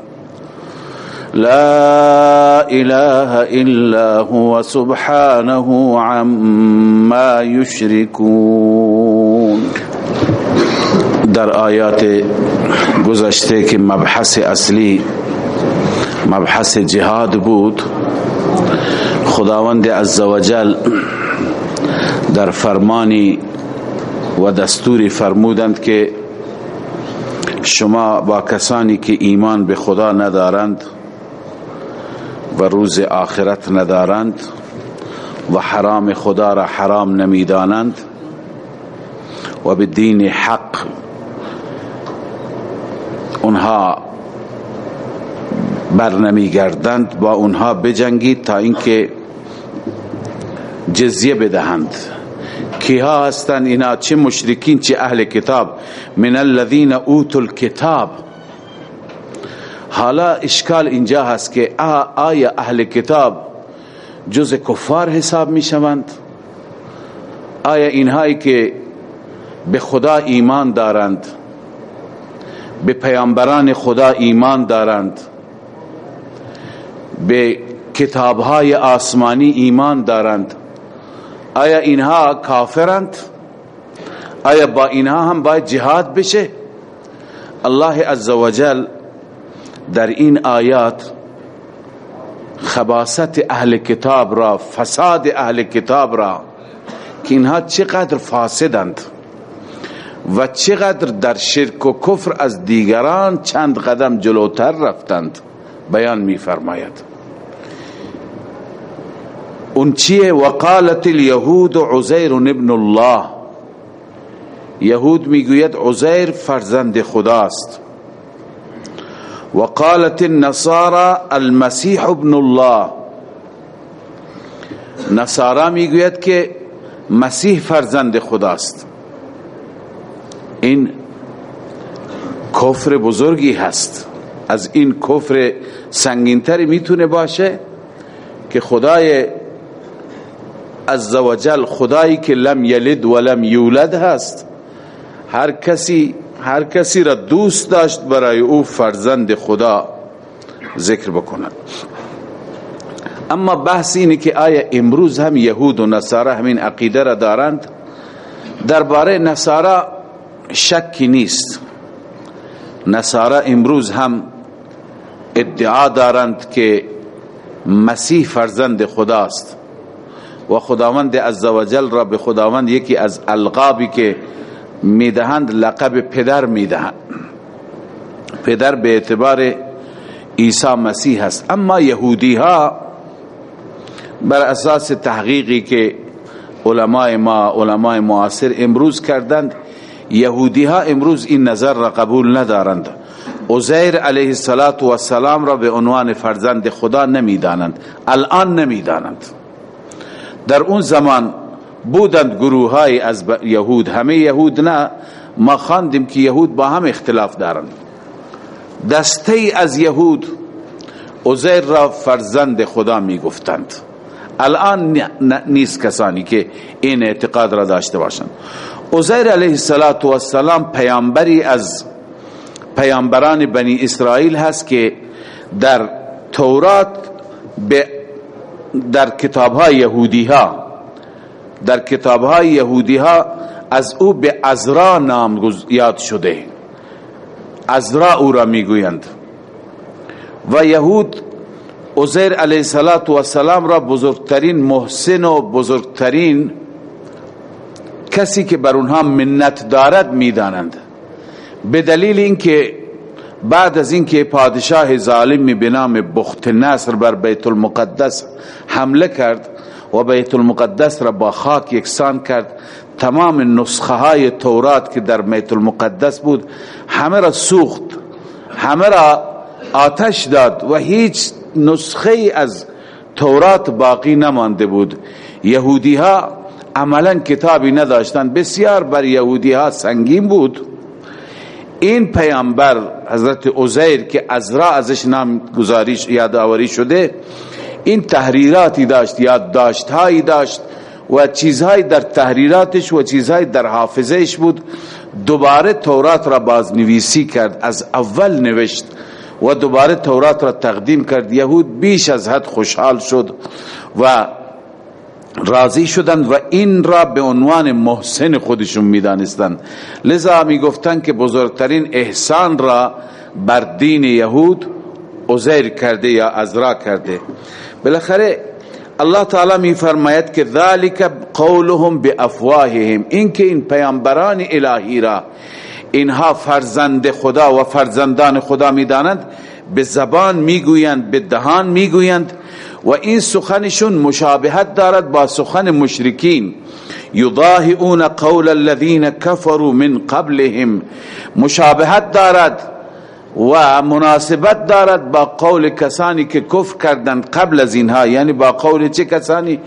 لا إله إلا هو سبحانه عما يشركون. در آیات گذشته که مبحث اصلی مبحث جهاد بود خداوند عزوجل در فرمانی و دستوری فرمودند که شما با کسانی که ایمان به خدا ندارند و روز آخرت ندارند و حرام خدا را حرام نمی‌دانند و به دین حق اونها بر نمیگردند با اونها بجنگید تا اینکه جزیه بدهند. کیها هستند اینا؟ چه مشرکین چه اهل کتاب؟ من الذین اوتوا الكتاب حالا اشکال اینجا هست که آیا اهل کتاب جز کفار حساب می شوند آیا اینهایی که به خدا ایمان دارند به پیامبران خدا ایمان دارند به کتابهای آسمانی ایمان دارند آیا اینها کافرند؟ آیا با اینها هم باید جهاد بشه؟ الله عزوجل در این آیات خباست اهل کتاب را فساد اهل کتاب را که اینها چقدر فاسدند و چقدر در شرک و کفر از دیگران چند قدم جلوتر رفتند. بیان می فرماید اون چیه؟ وقالت الیهود عزیر ابن الله. یهود می‌گوید عزیر فرزند خداست. وقالت النصارى المسیح ابن الله. نصارا می‌گوید که مسیح فرزند خداست. این کفر بزرگی هست. از این کفر سنگینتری می‌تونه باشه که خدای عزوجل خدایی که لم یلد و لم یولد هست. هر کسی هر کسی را دوست داشت برای او فرزند خدا ذکر بکند. اما بحث اینه که آیا امروز هم یهود و نصارا همین عقیده را دارند؟ درباره نصارا شکی نیست. نصارا امروز هم ادعا دارند که مسیح فرزند خداست و خداوند عزوجل را به خداوند یکی از القابی که می‌دهند لقب پدر می‌دهند. پدر به اعتبار عیسی مسیح است. اما یهودی ها بر اساس تحقیقی که علماء ما علماء معاصر امروز کردند یهودی ها امروز این نظر را قبول ندارند. عزیر علیه السلام را به عنوان فرزند خدا نمی‌دانند. الان نمی‌دانند. در اون زمان بودند گروه های از یهود. همه یهود نه. ما خواندیم که یهود با هم اختلاف دارند. دسته از یهود عزیر را فرزند خدا می گفتند الان نیست کسانی که این اعتقاد را داشته باشند. عزیر علیه السلام پیامبری از پیامبران بنی اسرائیل هست که در تورات به در کتاب های یهودی ها در کتاب های یهودی ها از او به ازرا نام یاد شده. ازرا او را می‌گویند. و یهود عزیر علیه السلام را بزرگترین محسن و بزرگترین کسی که بر اونها منت دارد می‌دانند. به دلیل اینکه بعد از اینکه پادشاه ظالمی به نام بخت نصر بر بیت المقدس حمله کرد و بیت المقدس را با خاک یکسان کرد. تمام نسخه های تورات که در بیت المقدس بود همه را سوخت همه را آتش داد و هیچ نسخه از تورات باقی نمانده بود. یهودی ها عملا کتابی نداشتند. بسیار بر یهودی ها سنگین بود. این پیامبر حضرت عزیر که ازرا ازش نام گزاریش یادآوری شده این تحریراتی داشت یادداشت هایی داشت و چیزهایی در تحریراتش و چیزهایی در حافظهش بود. دوباره تورات را بازنویسی کرد از اول نوشت و دوباره تورات را تقدیم کرد. یهود بیش از حد خوشحال شد و راضی شدند و این را به عنوان محسن خودشون می‌دانستند. لذا می گفتند که بزرگترین احسان را بر دین یهود عزیر کرده یا ازرا کرده. بالاخره الله تعالی می فرماید که ذالک قولهم بافواههم این که این پیامبران الهی را اینها فرزند خدا و فرزندان خدا می‌دانند به زبان می‌گویند به دهان می‌گویند و این سخنشون مشابهت دارد با سخن مشرکین. یضاهئون قول الذين كفروا من قبلهم مشابهت دارد. و مناسبت دارد با قول کسانی که کفر کردند قبل از اینها یعنی با قول چه کسانی؟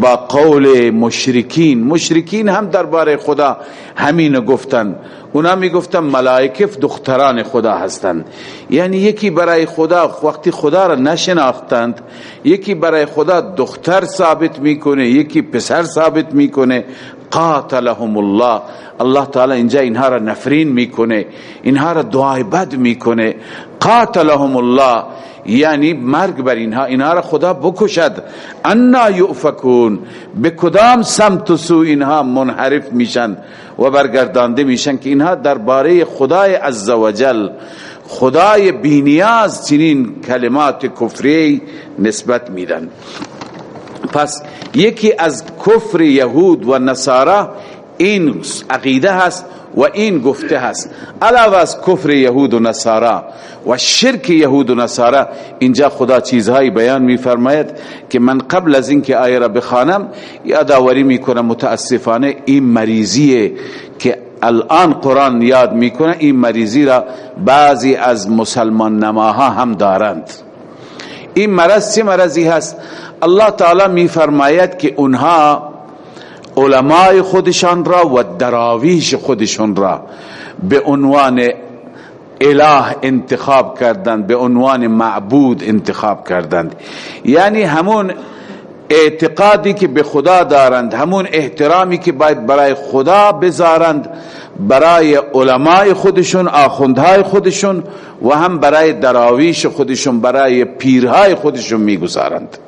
با قول مشرکین. مشرکین هم درباره خدا همین گفتن. اونا می گفتن ملائکه دختران خدا هستند. یعنی یکی برای خدا وقتی خدا را نشناختند یکی برای خدا دختر ثابت می‌کنه یکی پسر ثابت می‌کنه. قاتلهم الله. الله تعالی اینجا اینها را نفرین می‌کنه. اینها را دعای بد می‌کنه. قاتلهم الله. یعنی مرگ بر اینها. اینها را خدا بکشد. انا یؤفکون. به کدام سمت و سو اینها منحرف میشن و برگردانده میشن که اینها درباره خدای عزوجل خدای بینیاز چنین کلمات کفری نسبت میدن. پس یکی از کفر یهود و نصارا این عقیده هست و این گفته هست. علاوه از کفر یهود و نصارا و شرک یهود و نصارا اینجا خدا چیزهایی بیان میفرماید که من قبل از اینکه آیه را بخوانم یادآوری می‌کنم متاسفانه این مریضیه که الان قرآن یاد می‌کنه این مریضی را بعضی از مسلمان نماها هم دارند. این مرض چه مرضی هست؟ الله تعالی میفرماید که اونها علمای خودشان را و دراویش خودشان را به عنوان اله انتخاب کردند به عنوان معبود انتخاب کردند. یعنی همون اعتقادی که به خدا دارند همون احترامی که باید برای خدا بذارند برای علمای خودشون آخوندهای خودشون و هم برای دراویش خودشون برای پیرهای خودشون می‌گذارند.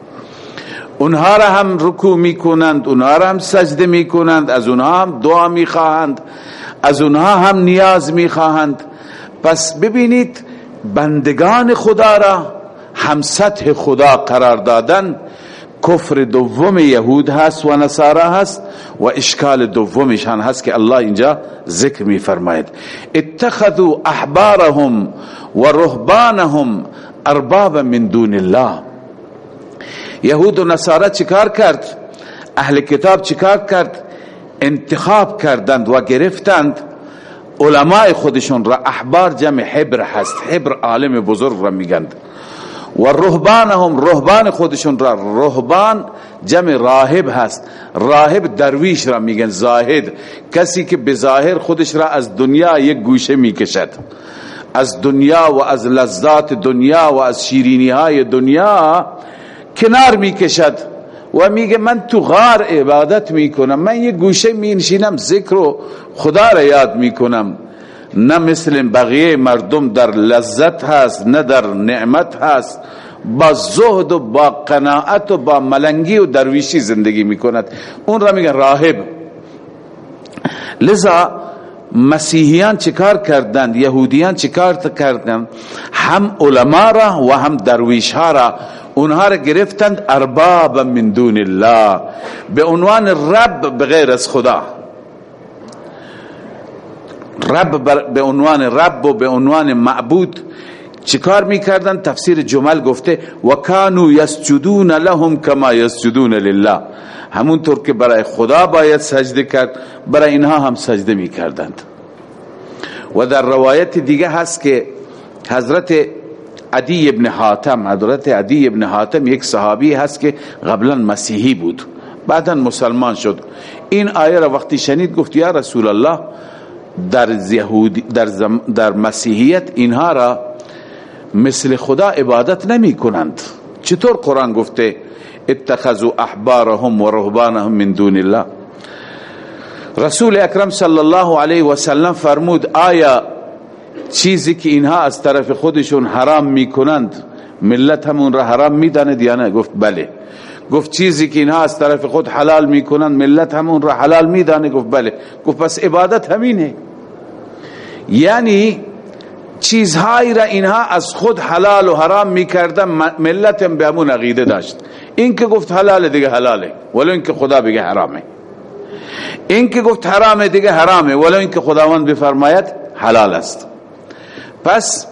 اونها را هم رکوع می‌کنند اونها را هم سجده می‌کنند از اونها هم دعا می‌خواهند از اونها هم نیاز می‌خواهند. پس ببینید بندگان خدا را هم سطح خدا قرار دادن. کفر دوم یهود هست و نصارا هست و اشکال دومشان هست که الله اینجا ذکر می فرماید اتخذوا احبارهم و رهبانهم اربابا من دون الله. یهود و نصارا چیکار کرد؟ اهل کتاب چیکار کرد؟ انتخاب کردند و گرفتند. علماء خودشون را احبار جمع حبر هست. حبر عالم بزرگ را میگند. و رهبانهم رهبان خودشون را. رهبان جمع راهب هست. راهب درویش را میگن زاهد. کسی که به ظاهر خودش را از دنیا یک گوشه می‌کشد. از دنیا و از لذات دنیا و از شیرینی های دنیا کنار می‌کشد و میگه من تو غار عبادت می‌کنم من یه گوشه مینشینم ذکر و خدا را یاد می‌کنم. نه مثل بقیه مردم در لذت هست نه در نعمت هست. با زهد و با قناعت و با ملنگی و درویشی زندگی می‌کند. اون را میگه راهب. لذا مسیحیان چیکار کردند؟ یهودیان چیکار کردند؟ هم علما را و هم درویش ها را. اونها را گرفتند ارباب من دون الله. به عنوان رب بغیر از خدا. رب به عنوان رب و به عنوان معبود چیکار می‌کردن؟ تفسیر جمل گفته و کانو یسجدون لهم کما یسجدون لله. همونطور که برای خدا باید سجده کرد برای اینها هم سجده می‌کردند. و در روایت دیگه هست که حضرت عدی ابن حاتم حضرت عدی ابن حاتم یک صحابی هست که قبلا مسیحی بود. بعدا مسلمان شد. این آیه را وقتی شنید گفت یا رسول الله در, در, در مسیحیت اینها را مثل خدا عبادت نمی کنند. چطور قرآن گفته اتخذوا احبارهم و رهبانهم من دون الله. رسول اکرم صلی الله علیه و سلم فرمود آیا چیزی که اینها از طرف خودشون حرام می‌کنند ملت همون را حرام می‌داند یا نه؟ گفت بله. گفت چیزی که اینها از طرف خود حلال می‌کنند ملت همون را حلال میدانه گفت بله. گفت پس عبادت همینه. یعنی چیزهایی را اینها از خود حلال و حرام می‌کردن ملت به همون عقیده داشت. این که گفت حلال دیگه حلاله ولو اینکه خدا بگه حرامه. این که گفت حرامه دیگه حرامه ولو اینکه خداوند بفرماید حلال است. پس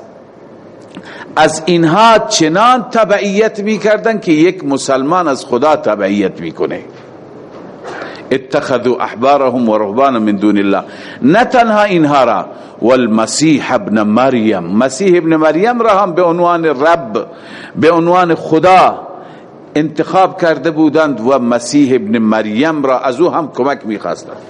از اینها چنان تبعیت می‌کردن که یک مسلمان از خدا تبعیت می‌کنه. اتخذوا احبارهم و رهبان من دون الله. نه تنها اینها را والمسیح ابن مریم. مسیح ابن مریم را هم به عنوان رب به عنوان خدا انتخاب کرده بودند و مسیح ابن مریم را از او هم کمک می‌خواستند.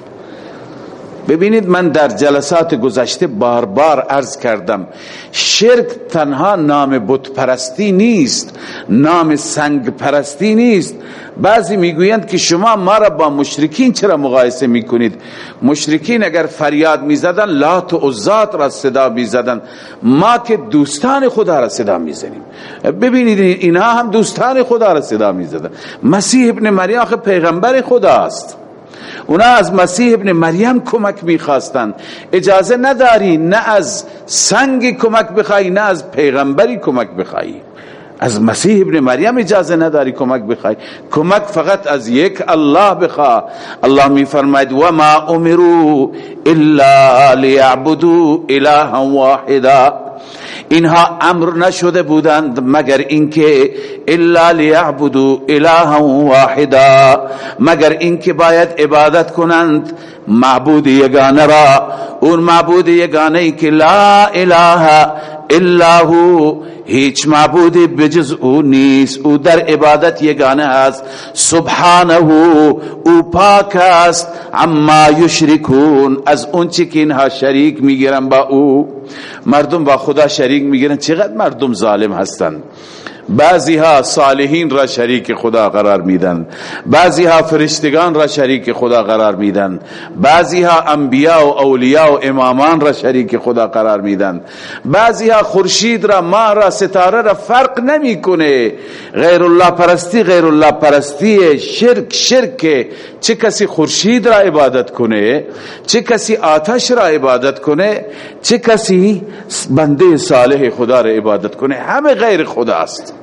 ببینید من در جلسات گذشته بار بار عرض کردم شرک تنها نام بت پرستی نیست نام سنگ پرستی نیست. بعضی می‌گویند که شما ما را با مشرکین چرا مقایسه می‌کنید؟ مشرکین اگر فریاد می‌زدن لات و عزات را صدا می‌زدن. ما که دوستان خدا را صدا می‌زنیم. ببینید اینها هم دوستان خدا را صدا می‌زدن. مسیح ابن مریم پیغمبر خدا است اونا از مسیح ابن مریم کمک می‌خواستند. اجازه نداری نه از سنگ کمک بخوای نه از پیغمبری کمک بخوای از مسیح ابن مریم اجازه نداری کمک بخوای کمک فقط از یک الله بخوا. الله می فرماید و ما امروا الا لیعبدوا الها واحدا. اینها امر نشده بودند مگر اینکه الا لیعبدوا الها واحدا مگر اینکه باید عبادت کنند معبود یگانه را اون معبود یگانه ای که لا اله الا هو هیچ معبودی بجز او نیست. او در عبادت یگانه است. سبحانه او پاک است. اما یشرکون از اون چی که اینها شریک می‌گیرن با او. مردم با خدا شریک می‌گیرن. چقدر مردم ظالم هستند بعضی ها صالحین را شریک خدا قرار میدن. بعضی ها فرشتگان را شریک خدا قرار میدن. بعضی ها انبیاء و اولیاء و امامان را شریک خدا قرار میدن. بعضی ها خورشید را ماه را ستاره را فرق نمی‌کنه. غیر الله پرستی غیر الله پرستی شرک شرک. چه کسی خورشید را عبادت کنه؟ چه کسی آتش را عبادت کنه؟ چه کسی بنده صالح خدا را عبادت کنه؟ همه غیر خدا است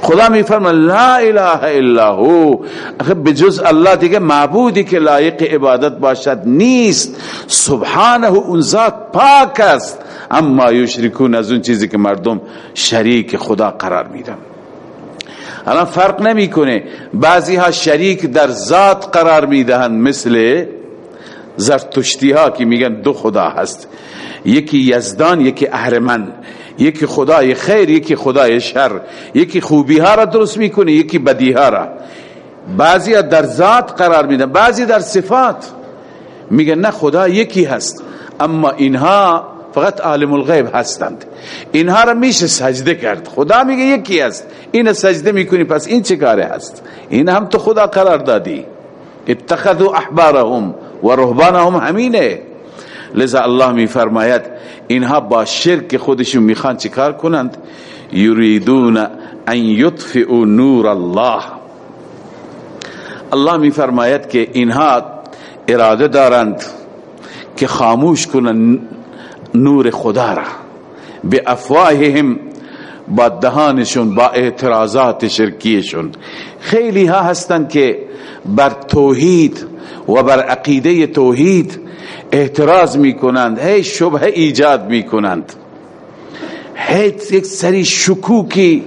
خدا می فرما لا اله الا هو. به جز الله دیگه معبودی که لایق عبادت باشد نیست. سبحانه اون ذات پاک است. اما یشرکون از اون چیزی که مردم شریک خدا قرار میدن. الان فرق نمی‌کنه. بعضی ها شریک در ذات قرار می‌دهند مثل زرتشتی ها که میگن دو خدا هست. یکی یزدان یکی اهرمن. یکی خدای خیر یکی خدای شر. یکی خوبی ها را درست می‌کنه یکی بدی ها را. بعضی در ذات قرار میدن بعضی در صفات. میگن نه خدا یکی هست. اما اینها فقط عالم الغیب هستند. اینها را میشه سجده کرد. خدا میگه یکی هست. این سجده می‌کنی پس این چه کاره هست؟ این هم تو خدا قرار دادی. اتخذوا احبارهم و رهبانهم همینه. لذا الله می فرماید اینها با شرک خودشون می‌خوان چیکار کنند؟ یریدون ان یطفئوا نور الله. الله می فرماید که اینها اراده دارند که خاموش کنند نور خدا را. به افواههم با دهانشون با اعتراضات شرکیشون. خیلی ها هستند که بر توحید و بر عقیده توحید اعتراض می‌کنند هی شبه ایجاد می‌کنند. حیث یک سری شکوکی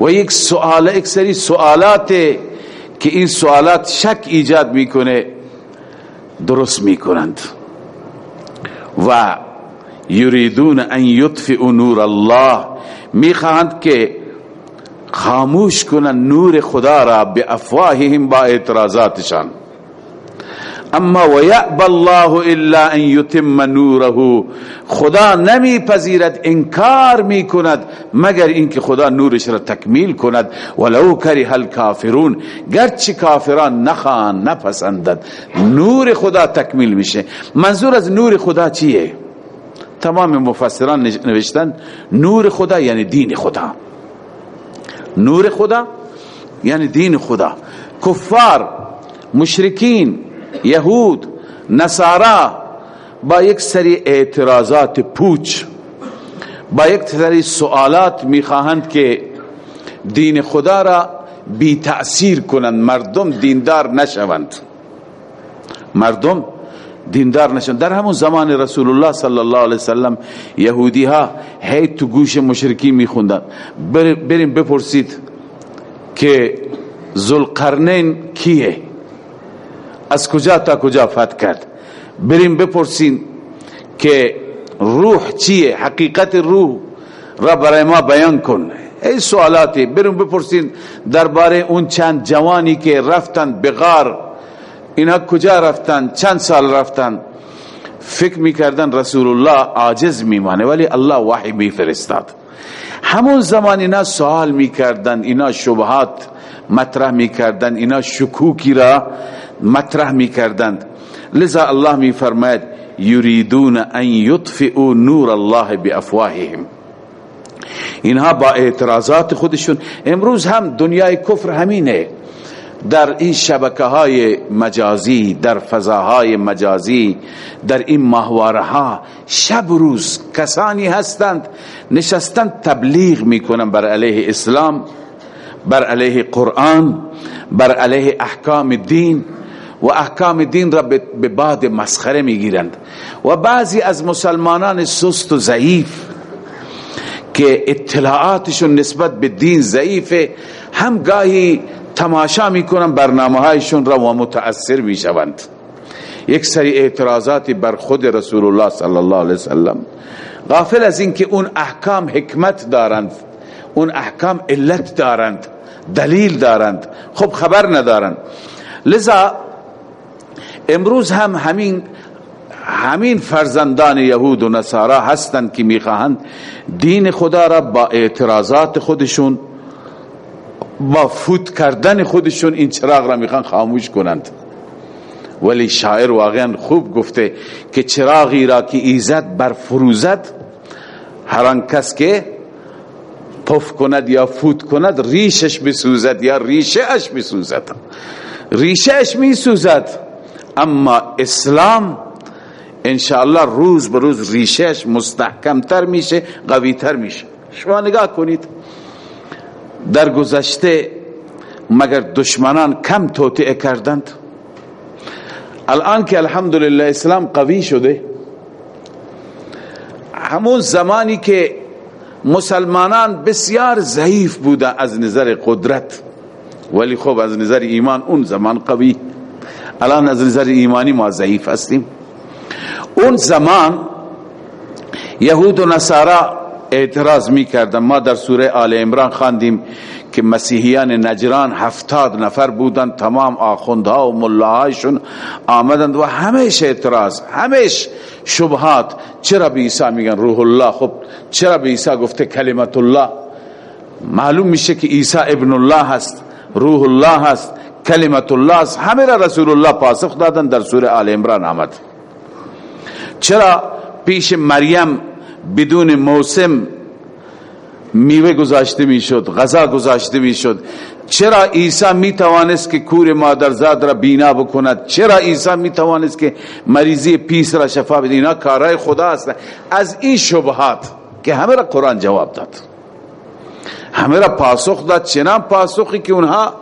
و یک سوال یک سری سوالات که این سوالات شک ایجاد می‌کنه درست می‌کنند. و یریدون ان یطفئوا نور الله می‌خواهند که خاموش کنند نور خدا را به افواههم با اعتراضاتشان. اما و الله الا ان یتم نوره. خدا نمی پذیرد انکار می کند مگر اینکه خدا نورش را تکمیل کند. ولو کره الکافرون گرچه کافران نخوان نپسندد نور خدا تکمیل میشه. منظور از نور خدا چیه؟ تمام مفسران نوشتن نور خدا یعنی دین خدا. نور خدا یعنی دین خدا. کفار مشرکین یهود نصارا با یک سری اعتراضات پوچ با یک سری سوالات می‌خواهند که دین خدا را بی تأثیر کنند. مردم دیندار نشوند. مردم دیندار نشوند. در همون زمان رسول الله صلی الله علیه وسلم یهودی ها هی تو گوش مشرکی میخوندن بریم بپرسید که ذوالقرنین کیه؟ از کجا تا کجا فت کرد. بریم بپرسیم که روح چیه؟ حقیقت روح را برای ما بیان کن. ای سوالاتی بریم بپرسیم درباره اون چند جوانی که رفتن به غار اینا کجا رفتن؟ چند سال رفتن؟ فکر می‌کردن رسول الله عاجز میمانه ولی الله وحی میفرستاد. همون زمان اینا سوال می‌کردن اینا شبهات مطرح می‌کردن اینا شکوکی را مطرح می کردند لذا الله می فرماید یریدون ان یطفئوا نور الله بافواههم. اینها با اعتراضات خودشون. امروز هم دنیای کفر همینه. در این شبکه های مجازی در فضاهای مجازی در این ماهواره ها شب روز کسانی هستند نشستند تبلیغ می‌کنن بر علیه اسلام بر علیه قرآن بر علیه احکام دین. و احکام دین را به بعد مسخره می‌گیرند. و بعضی از مسلمانان سست و ضعیف که اطلاعاتشون نسبت به دین ضعیفه هم گاهی تماشا می‌کنن برنامه هایشون را و متأثر می‌شوند. یک سری اعتراضاتی بر خود رسول الله صلی الله علیه وسلم غافل از اینکه اون احکام حکمت دارند اون احکام علت دارند دلیل دارند خب خبر ندارند. لذا امروز هم همین همین فرزندان یهود و نصارا هستند که می‌خواهند دین خدا را با اعتراضات خودشون با فوت کردن خودشون این چراغ را می‌خوان خاموش کنند. ولی شاعر واقعا خوب گفته که چراغی را که ایزد بر فروزد هر کس که پف کند یا فوت کند ریشش بسوزد یا ریشه اش بسوزد. ریشه اش میسوزد. اما اسلام انشاءالله روز به روز ریشهش مستحکمتر میشه قویتر میشه شما نگاه کنید در گذشته مگر دشمنان کم توطئه کردند الان که الحمدلله اسلام قوی شده همون زمانی که مسلمانان بسیار ضعیف بودن از نظر قدرت ولی خب از نظر ایمان اون زمان قوی الان از نظر ایمانی ما ضعیف هستیم. اون زمان یهود و نصارا اعتراض می کردن ما در سوره آل عمران خواندیم که مسیحیان نجران هفتاد نفر بودن تمام آخوندها و ملاهایشون آمدند و همیش اعتراض همیش شبهات. چرا به عیسی میگن روح الله؟ خب چرا به عیسی گفته کلمت الله؟ معلوم میشه که عیسی ابن الله هست روح الله هست. کلمت الله همه را رسول الله پاسخ دادن در سوره آل عمران آمد چرا پیش مریم بدون موسم میوه گذاشته می‌شد غذا گذاشته می‌شد چرا عیسی می توانست که کور مادرزاد را بینا بکند چرا عیسی می توانست که مریضی پیس را شفا بده اینا کارهای خدا است از این شبهات که همه را قرآن جواب داد همه را پاسخ داد چنان پاسخی که اونها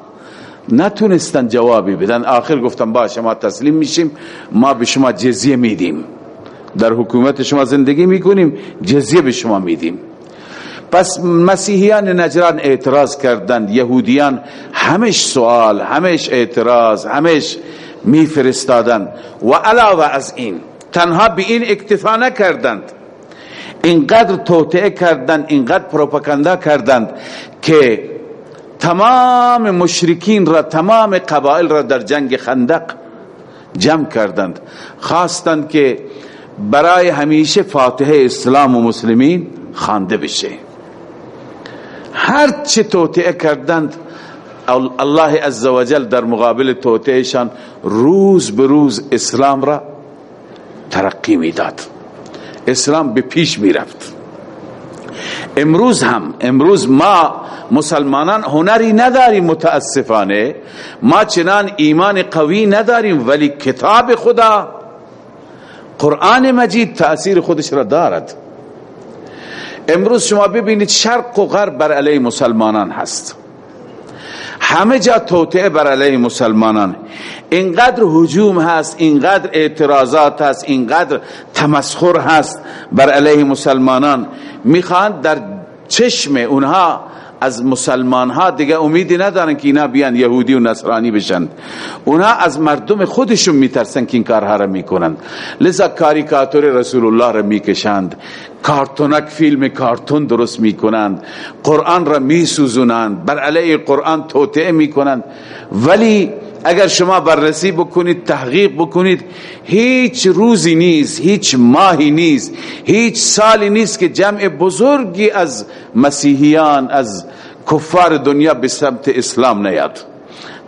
نتونستن جوابی بدن. آخر گفتن باشه ما تسلیم میشیم. ما به شما جزیه میدیم. در حکومت شما زندگی می‌کنیم. جزیه به شما میدیم. پس مسیحیان نجران اعتراض کردند. یهودیان همش سوال همش اعتراض همش میفرستادند. و علاوه از این تنها به این اکتفا نکردند. اینقدر توطعه کردند اینقدر پروپاگاندا کردند که تمام مشرکین را تمام قبائل را در جنگ خندق جمع کردند. خواستند که برای همیشه فاتحه اسلام و مسلمین خانده بشه. هر چه توطعه کردند الله عزوجل در مقابل توطعهشان روز به روز اسلام را ترقی می‌داد. اسلام به پیش می‌رفت. امروز هم امروز ما مسلمانان هنری نداریم متاسفانه ما چنان ایمان قوی نداریم ولی کتاب خدا قرآن مجید تأثیر خودش را دارد. امروز شما ببینید شرق و غرب بر علیه مسلمانان هست. همه جا توطعه بر علیه مسلمانان. اینقدر حجوم هست اینقدر اعتراضات هست اینقدر تمسخر هست بر علیه مسلمانان. می‌خوان در چشم اونها از مسلمان ها دیگه امیدی ندارن که اینا بیان یهودی و نصرانی بشن. اونها از مردم خودشون میترسن که این کارها را می‌کنند لذا کاریکاتور رسول الله را می‌کشند. کارتونک فیلم کارتون درست می‌کنند. قرآن را میسوزونند. بر علیه قرآن توطعه می‌کنند. ولی اگر شما بررسی بکنید تحقیق بکنید هیچ روزی نیست هیچ ماهی نیست هیچ سالی نیست که جمع بزرگی از مسیحیان از کفار دنیا به سمت اسلام نیاد.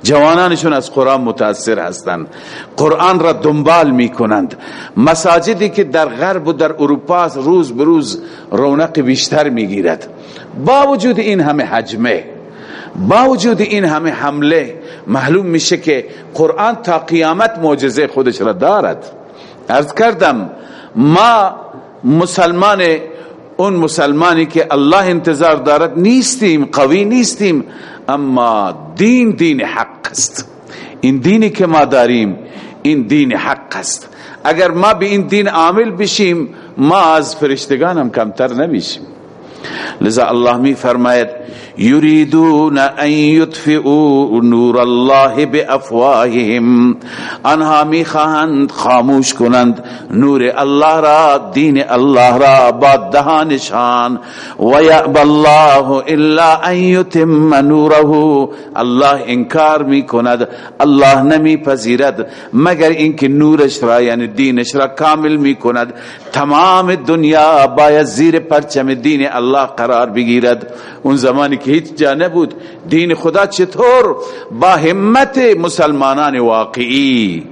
جوانانشون از قرآن متاثر هستند. قرآن را دنبال می کنند مساجدی که در غرب و در اروپا روز به روز رونق بیشتر می گیرد با وجود این همه حجمه با وجود این همه حمله معلوم میشه که قرآن تا قیامت معجزه خودش را دارد. ارز کردم ما مسلمان اون مسلمانی که الله انتظار دارد نیستیم قوی نیستیم اما دین دین حق است. این دینی که ما داریم این دین حق است. اگر ما به این دین عامل بشیم ما از فرشتگان هم کمتر نمیشیم. لذا الله می فرماید یریدون ان یطفئوا نور الله بافواههم آنها می خواهند خاموش کنند. نور الله را دین الله را با دهانشان و یعب الله الا ان یتم نوره. الله انکار می کند الله نمی پذیرد مگر اینکه نورش را یعنی دینش را کامل می کند تمام دنیا باید زیر پرچم دین الله قرار بگیرد. اون زمانی که هیچ جا نبود دین خدا چطور؟ با همت مسلمانان واقعی.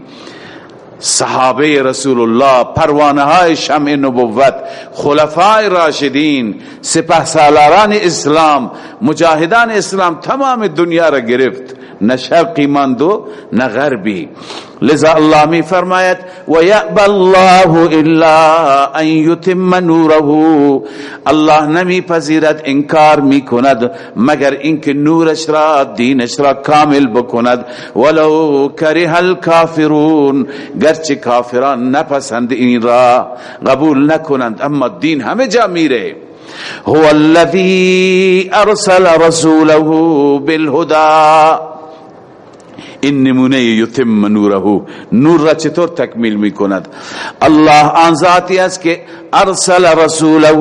صحابه رسول الله پروانه های شمع نبوت خلفای راشدین سپه سالاران اسلام مجاهدان اسلام تمام دنیا را گرفت. نه شرقی ماندو نه غربی. لذا الله می فرماید و یعب الله الا ان یتم نوره. الله نمی پذیرد انکار می کند مگر اینکه نورش را دینش را کامل بکند. ولو کره الکافرون گرچه کافران نپسند این را قبول نکنند اما دین همه جا میره. هو الذي ارسل رسوله بالهدى این نمونه یتم نوره. نور را چطور تکمیل می کند الله آن ذاتی است که ارسل رسوله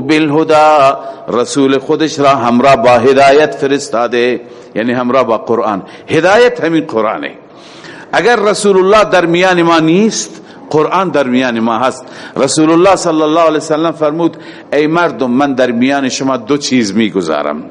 بالهدا رسول خودش را همراه با هدایت فرستاده یعنی همراه با قرآن. هدایت همین قرآنه. اگر رسول الله در میان ما نیست قرآن در میان ما هست. رسول الله صلی الله علیه وسلم فرمود ای مردم من در میان شما دو چیز می‌گذارم.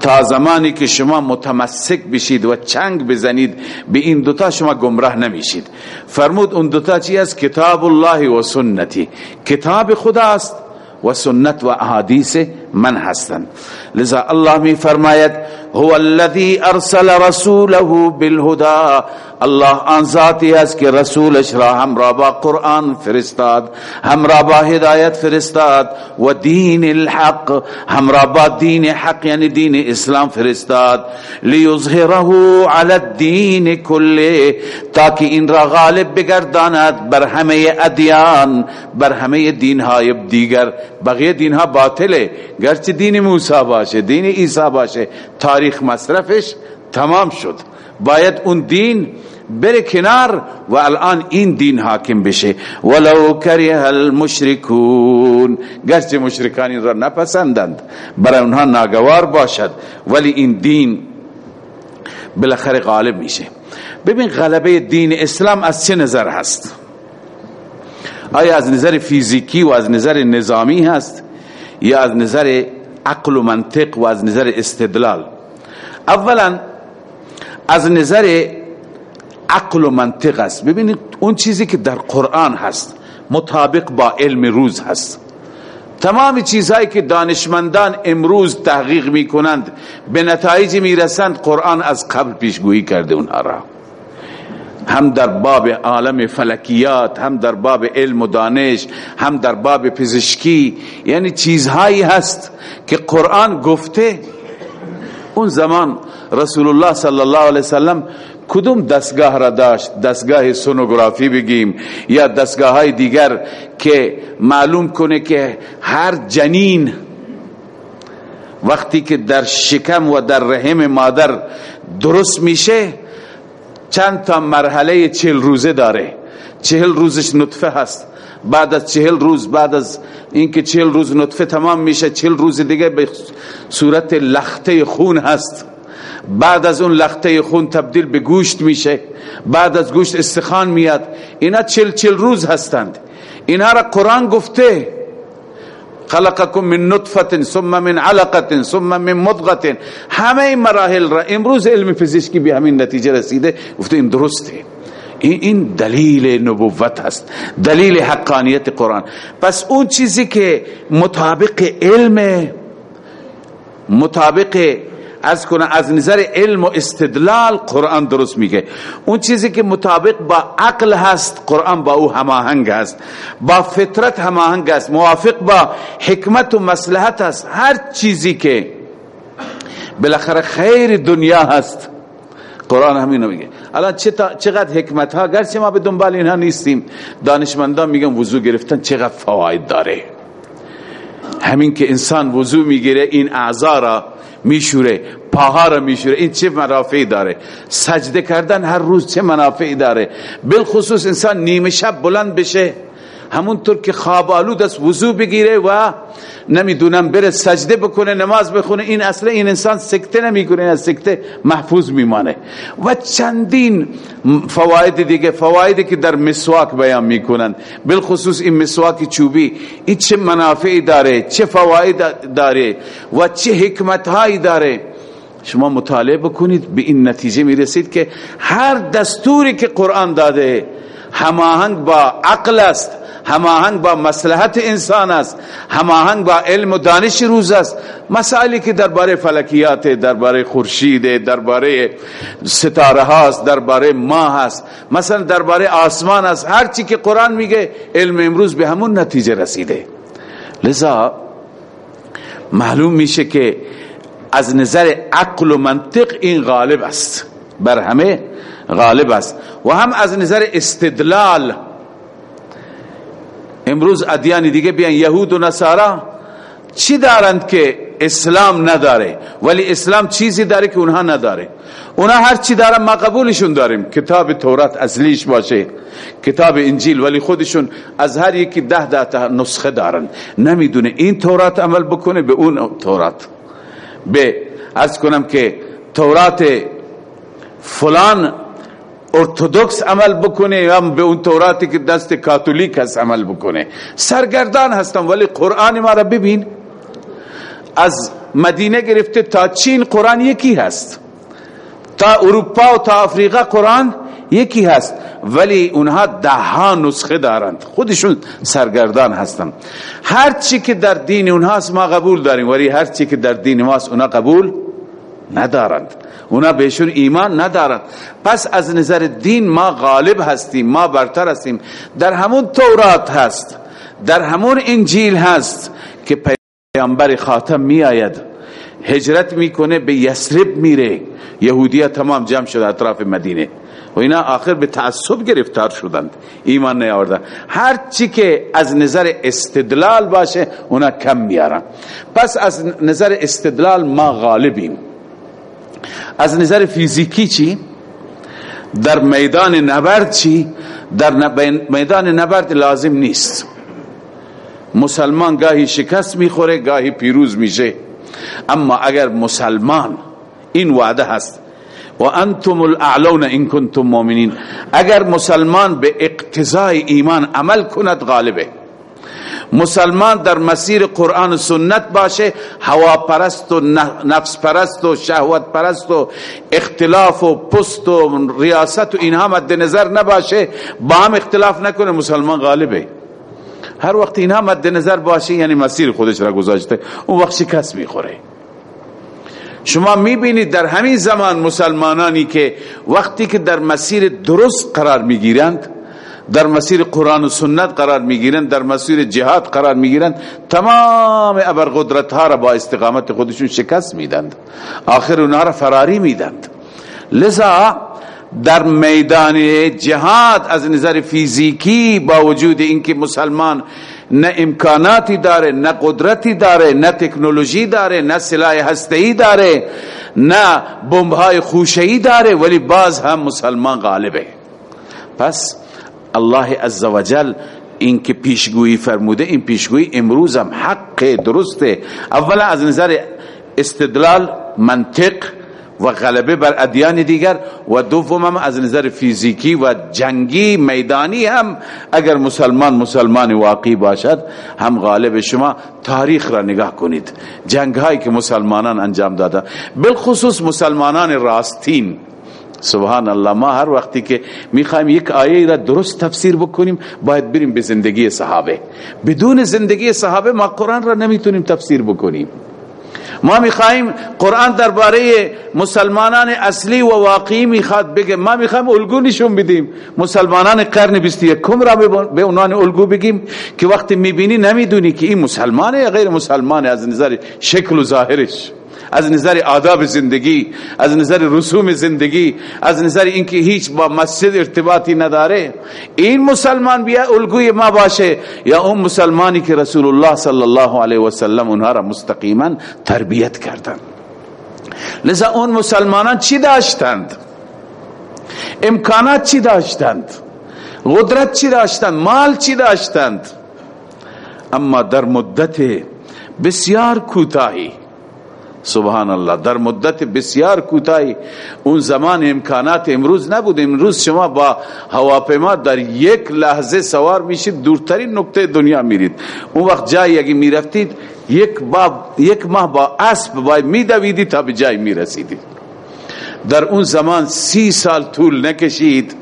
تا زمانی که شما متمسک بشید و چنگ بزنید به این دوتا شما گمراه نمیشید. فرمود اون دوتا چی است؟ کتاب الله و سنتی. کتاب خدا است و سنت و احادیث من هستند لذا الله می فرماید هو الذي ارسل رسوله بالهدى. الله آن ذاتی است که رسولش را همراه با قرآن فرستاد همراه با هدایت فرستاد و دین الحق همراه با دین حق یعنی دین اسلام فرستاد. لیظهره علی الدین کله تاکه این را غالب بگرداند بر همه ادیان بر همه دین های دیگر. بقیه دین ها باطله. گرچه دین موسی باشه دین عیسی باشه تاریخ مصرفش تمام شد. باید اون دین بره کنار و الان این دین حاکم بشه. ولو کره المشرکون. گرچه مشرکان این را نپسندند برای اونها ناگوار باشد ولی این دین بالاخره غالب میشه. ببین غلبه دین اسلام از چه نظر هست؟ آیا از نظر فیزیکی و از نظر نظامی هست؟ یا از نظر عقل و منطق و از نظر استدلال. اولا از نظر عقل و منطق است. ببینید اون چیزی که در قرآن هست مطابق با علم روز هست. تمام چیزهایی که دانشمندان امروز تحقیق می کنند به نتایج می رسند قرآن از قبل پیشگویی کرده اونها را. هم در باب عالم فلکیات هم در علم علم دانش هم در باب پزشکی. یعنی چیزهایی هست که قرآن گفته. اون زمان رسول الله صلی الله علیه وسلم کدوم دستگاه را داشت؟ دستگاه سونوگرافی بگیم یا دستگاه های دیگر که معلوم کنه که هر جنین وقتی که در شکم و در رحم مادر درست میشه چند تا مرحله چهل روزه داره. چهل روزش نطفه هست. بعد از چهل روز بعد از اینکه چهل روز نطفه تمام میشه چهل روز دیگه به صورت لخته خون هست. بعد از اون لخته خون تبدیل به گوشت میشه. بعد از گوشت استخان میاد. اینا چل چل روز هستند. اینا را قرآن گفته. خلقکم من نطفه ثم من علقه ثم من مضغه همه این مراحل را امروز علم فیزیکی به همین نتیجه رسیده. گفته این درسته. این دلیل نبوت هست. دلیل حقانیت قرآن. پس اون چیزی که مطابق علم مطابق از کنه از نظر علم و استدلال قرآن درست میگه. اون چیزی که مطابق با عقل هست قرآن با او هماهنگ هست. با فطرت هماهنگ هست موافق با حکمت و مصلحت هست هر چیزی که بالاخره خیر دنیا هست قرآن همینو میگه. الان چقدر حکمت ها گرچه ما به دنبال اینها نیستیم. دانشمندان میگن وضو گرفتن چقدر فواید داره. همین که انسان وضو می‌گیره این اعضا را میشوره پاها را میشوره این چه منافعی داره؟ سجده کردن هر روز چه منافعی داره؟ بالخصوص انسان نیمه شب بلند بشه. همونطور که خواب آلود است وضو بگیره و نمی‌دونم بره سجده بکنه نماز بخونه. این اصلا این انسان سکته نمی‌کنه از سکته محفوظ میمانه. و چندین فواید دیگه فوایدی که در مسواک بیان می‌کنن بالخصوص این مسواک چوبی این چه منافعی داره چه فواید داره و چه حکمت هایی داره. شما مطالعه بکنید به این نتیجه می‌رسید که هر دستوری که قرآن داده هماهنگ با عقل است. هماهنگ با مصلحت انسان است. هماهنگ با علم و دانش روز است. مسائلی که درباره فلکیات درباره خورشید درباره ستاره هاست درباره ماه هست. مثلا درباره آسمان است. هر چی که قرآن میگه علم امروز به همون نتیجه رسیده. لذا معلوم میشه که از نظر عقل و منطق این غالب است. بر همه غالب است. و هم از نظر استدلال امروز ادیان دیگه بیان یهود و نصارا. چی دارند که اسلام نداره؟ ولی اسلام چیزی داره که اونها نداره. اونها هر چی دارن ما قبولشون داریم. کتاب تورات اصلیش باشه کتاب انجیل ولی خودشون از هر یکی ده ده نسخه دارن. نمی‌دونه این تورات عمل بکنه به اون تورات. به از کنم که تورات فلان ارتودکس عمل بکنه یا به اون توراتی که دست کاتولیک هست عمل بکنه. سرگردان هستم ولی قرآن ما را ببین. از مدینه گرفته تا چین قرآن یکی هست. تا اروپا و تا افریقا قرآن یکی هست. ولی اونها ده ها نسخه دارند. خودشون سرگردان هستند هر چی که در دین اونهاست ما قبول داریم ولی هر چی که در دین ماست اونا قبول ندارند. اونا بهشون ایمان ندارند. پس از نظر دین ما غالب هستیم ما برتر هستیم. در همون تورات هست در همون انجیل هست که پیامبر خاتم می آید هجرت می‌کنه به یسرب میره. یهودیه تمام جمع شده اطراف مدینه. و اینا آخر به تعصب گرفتار شدند. ایمان نیاوردن. هر چی که از نظر استدلال باشه اونا کم میارن. پس از نظر استدلال ما غالبیم. از نظر فیزیکی چی؟ در میدان نبرد چی؟ در میدان نبرد لازم نیست مسلمان گاهی شکست می‌خوره گاهی پیروز میشه اما اگر مسلمان این وعده هست و انتم الاعلون ان کنتم مؤمنین اگر مسلمان به اقتضای ایمان عمل کند غالبه مسلمان در مسیر قرآن و سنت باشه هوا پرست و نفس پرست و شهوت پرست و اختلاف و پست و ریاست و اینها مد نظر نباشه. با هم اختلاف نکنه مسلمان غالبه. هر وقت اینها مد نظر باشه یعنی مسیر خودش را گذاشته اون وقت شکست می‌خوره. شما می‌بینید در همین زمان مسلمانانی که وقتی که در مسیر درست قرار می‌گیرند در مسیر قرآن و سنت قرار می‌گیرند در مسیر جهاد قرار می‌گیرند تمام ابرقدرت ها را با استقامت خودشون شکست میدند. آخر اونها را فراری میدند. لذا در میدان جهاد از نظر فیزیکی با وجود اینکه مسلمان نه امکاناتی داره نه قدرتی داره نه تکنولوژی داره نه سلاح هسته‌ای داره نه بمب‌های خوشه‌ای داره ولی باز هم مسلمان غالبه. پس الله عزوجل این که پیشگویی فرموده این پیشگویی امروز هم حق درسته. اولا از نظر استدلال منطق و غلبه بر ادیان دیگر و دوم هم از نظر فیزیکی و جنگی میدانی هم اگر مسلمان مسلمان واقعی باشد هم غالب شما تاریخ را نگاه کنید. جنگ هایی که مسلمانان انجام دادن. بالخصوص مسلمانان راستین. سبحان الله ما هر وقتی که می‌خوایم یک آیه را درست تفسیر بکنیم باید بریم به زندگی صحابه بدون زندگی صحابه ما قرآن را نمی‌تونیم تفسیر بکنیم ما می‌خوایم قرآن درباره مسلمانان اصلی و واقعی می‌خواد بگه ما می‌خوایم الگو نشون بدیم مسلمانان قرن 21 کم را به عنوان الگو بگیم که وقتی می‌بینی نمی‌دونی که این مسلمانه یا غیر مسلمانه از نظر شکل و ظاهرش از نظر آداب زندگی از نظر رسوم زندگی از نظر اینکه هیچ با مسجد ارتباطی نداره این مسلمان بیا الگوی ما باشه. یا اون مسلمانی که رسول الله صلی الله علیه و سلم اونها را مستقیما تربیت کردند. لذا اون مسلمانان چی داشتند؟ امکانات چی داشتند؟ قدرت چی داشتند؟ مال چی داشتند؟ اما در مدت بسیار کوتاهی سبحان الله در مدت بسیار کوتاهی اون زمان امکانات امروز نبود امروز شما با هواپیما در یک لحظه سوار میشید دورترین نقطه دنیا میرید اون وقت جایی اگه می‌رفتید یک با یک ماه با اسب باید میدویدی تا به جای می‌رسیدید در اون زمان سی سال طول نکشید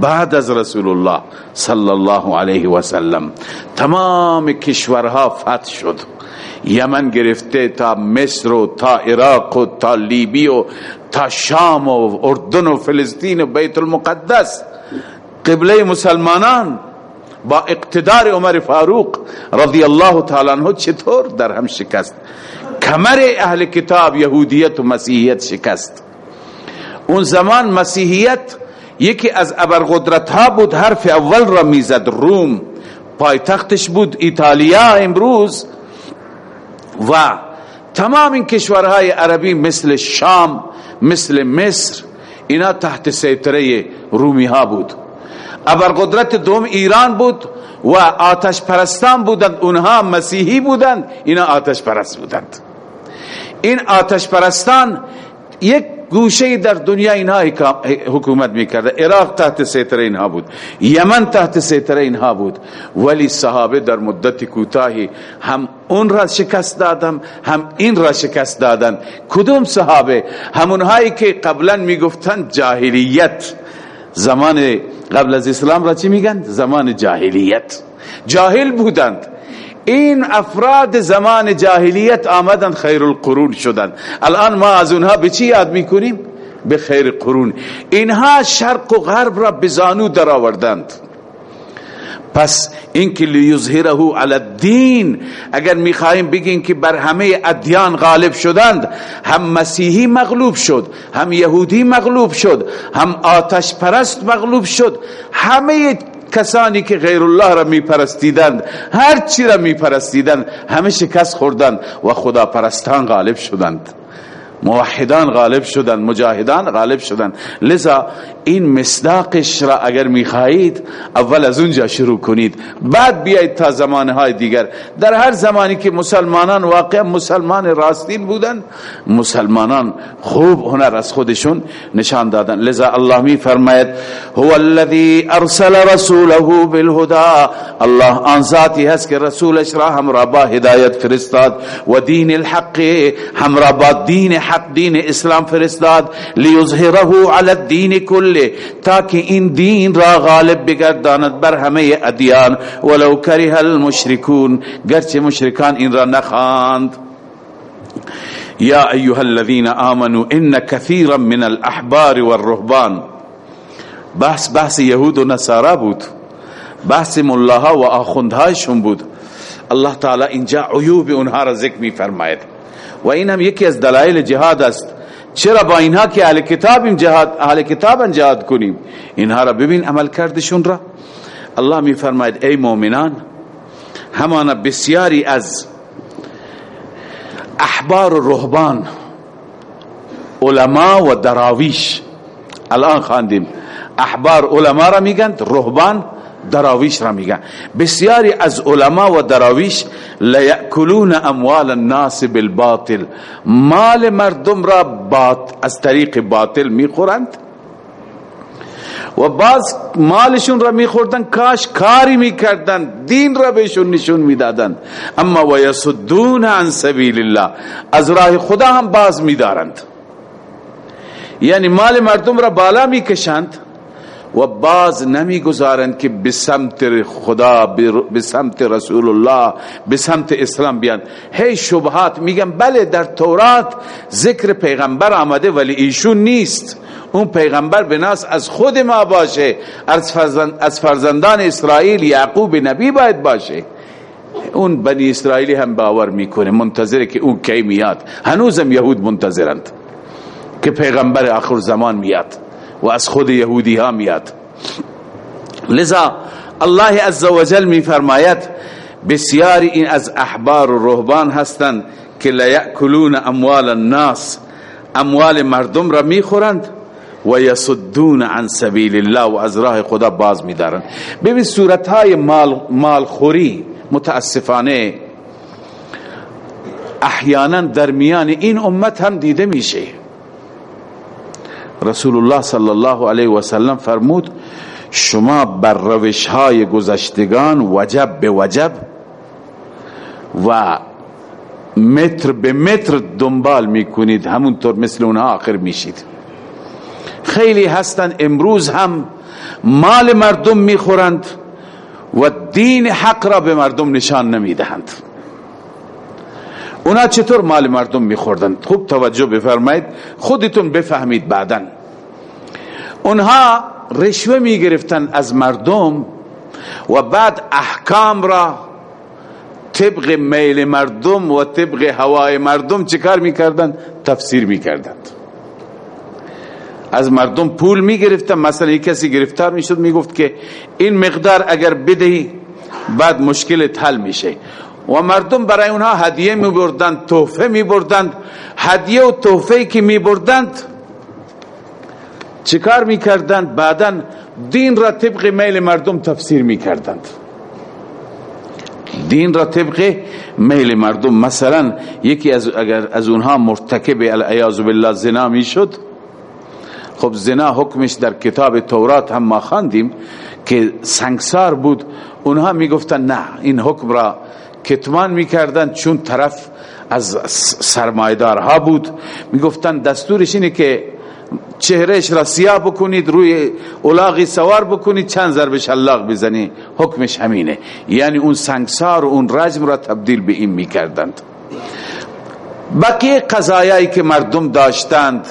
بعد از رسول الله صلی الله علیه و سلم تمام کشورها فتح شد یمن گرفته تا مصر و تا عراق و تا لیبی و تا شام و اردن و فلسطین و بیت المقدس. قبله مسلمانان با اقتدار عمر فاروق رضی الله تعالی عنہ چطور در هم شکست؟ کمر اهل کتاب یهودیت و مسیحیت شکست. اون زمان مسیحیت یکی از ابرقدرت ها بود حرف اول را می‌زد روم. پایتختش بود ایتالیا امروز و تمام این کشورهای عربی مثل شام مثل مصر اینا تحت سیطره رومی ها بود. ابرقدرت دوم ایران بود و آتش پرستان بودند اونها مسیحی بودند اینا آتش پرست بودند. این آتش پرستان یک گوشه در دنیا اینها حکومت می‌کرده. عراق تحت سیطره اینها بود. یمن تحت سیطره اینها بود. ولی صحابه در مدت کوتاهی هم اون را شکست دادم هم این را شکست دادن. کدوم صحابه؟ همونهایی که قبلا می‌گفتن جاهلیت. زمان قبل از اسلام را چی میگن؟ زمان جاهلیت. جاهل بودند. این افراد زمان جاهلیت آمدن خیر القرون شدند الان ما از اونها به چی یاد می‌کنیم؟ به خیر قرون اینها شرق و غرب را بزانو در آوردند پس این که لیظهره علی الدین اگر می‌خواهیم بگیم که بر همه ادیان غالب شدند هم مسیحی مغلوب شد هم یهودی مغلوب شد هم آتش پرست مغلوب شد همه کسانی که غیر الله را می پرستیدند هر چی را می پرستیدند همه شکست خوردند و خدا پرستان غالب شدند. موحدان غالب شدن مجاهدان غالب شدن. لذا این مصداقش را اگر می‌خواهید اول از اونجا شروع کنید. بعد بیایید تا زمانهای دیگر. در هر زمانی که مسلمانان واقعا مسلمان راستین بودن مسلمانان خوب هنر از خودشون نشان دادن. لذا الله می فرماید هو الذي ارسل رسوله بالهدى. الله آن ذاتی هست که رسولش را همراه با هدایت فرستاد. و دین الحق. همراه با دین حق دین اسلام فرستاد. لیظهره علی الدین کله تاکه این دین را غالب بگرداند بر همه ادیان. ولو کره المشرکون گرچه مشرکان این را نخواند. یا ایها الذين آمنوا ان كثيرا من الاحبار والرهبان. بحث بحث یهود و نصارا بود. بحث ملاها و آخوندهایشون بود. الله تعالی اینجا عیوب اونها را ذکر می فرماید و این هم یکی از دلایل جهاد است. چرا با اینها که اهل کتاب جهاد اهل کتاب جهاد کنیم؟ اینها را ببین عمل کردشون را. الله می فرماید ای مؤمنان همان بسیاری از احبار و رهبان علما و دراویش الان خواندیم. احبار علما را میگند رهبان دراویش را میگن. بسیاری از علما و دراویش لیأکلون اموال الناس بالباطل. مال مردم را بات از طریق باطل می‌خورند. و بعض مالشون را میخوردن کاش کاری می‌کردن دین را بهشون نشون می‌دادن. اما و یصدون عن سبیل الله از راه خدا هم باز میدارند. یعنی مال مردم را بالا می‌کشند. و باز نمی‌گذارند که به سمت خدا به سمت رسول الله به سمت اسلام بیان. هی شبهات میگن بله در تورات ذکر پیغمبر آمده ولی ایشون نیست. اون پیغمبر به ناس از خود ما باشه. از فرزندان اسرائیل یعقوب نبی باید باشه. اون بنی اسرائیلی هم باور می‌کنه منتظره که اون کی میاد. هنوزم یهود منتظرند که پیغمبر آخر زمان میاد. و از خود یهودی ها میاد. لذا الله می فرماید بسیاری این از احبار و رهبان هستند که لیأکلون اموال الناس اموال مردم را می‌خورند و یصدون عن سبیل الله و از راه خدا باز میدارند. ببین صورت های مال مالخوری متاسفانه احیانا در میان این امت هم دیده میشه. رسول الله صلی الله علیه و سلم فرمود شما بر روش های گذشتگان وجب به وجب و متر به متر دنبال می‌کنید همونطور مثل اونها آخر میشید. خیلی هستند امروز هم مال مردم می‌خورند و دین حق را به مردم نشان نمی‌دهند. اونا چطور مال مردم میخوردند خوب توجه بفرمایید. خودتون بفهمید بعدا. اونها رشوه می‌گرفتن از مردم و بعد احکام را طبق میل مردم و طبق هوای مردم چیکار می‌کردن؟ تفسیر می‌کردند. از مردم پول می‌گرفتن. مثلا یک کسی گرفتار می‌شد می‌گفت که این مقدار اگر بدهی بعد مشکل حل میشه. و مردم برای اونها هدیه می بردند تحفه می بردند هدیه و تحفه که می بردند چیکار می کردند بعدا دین را طبق میل مردم تفسیر می کردند دین را طبق میل مردم. مثلا یکی از اگر از اونها مرتکب العیاذ بالله زنا می شد خب زنا حکمش در کتاب تورات هم ما خواندیم که سنگسار بود. اونها می‌گفتن نه این حکم را کتمان می‌کردن چون طرف از سرمایدارها بود. می‌گفتن دستورش اینه که چهرهش را سیاه بکنید روی اولاغی سوار بکنید چند ضرب شلاق بزنی. حکمش همینه. یعنی اون سنگسار و اون رجم را تبدیل به این می‌کردند. بقیه قضایایی که مردم داشتند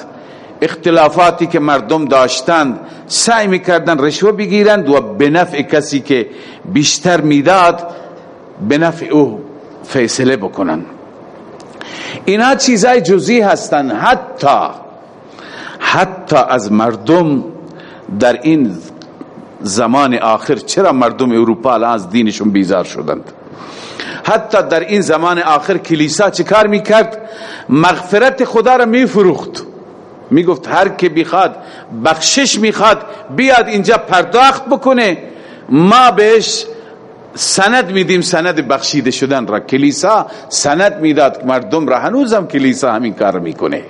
اختلافاتی که مردم داشتند سعی می‌کردن رشوه بگیرند و به نفع کسی که بیشتر می‌داد به نفع او فیصله بکنن. اینا چیزای جزئی هستند حتی حتی از مردم در این زمان آخر چرا مردم اروپا الان از دینشون بیزار شدند؟ حتی در این زمان آخر کلیسا چه کار می‌کرد؟ مغفرت خدا را میفروخت. می‌گفت هر که بخواد بخشش می‌خواد بیاد اینجا پرداخت بکنه. ما بهش سند میدیم سند بخشیده شدن را کلیسا. سند می‌داد مردم را هنوزم کلیسا همین کار می‌کنه.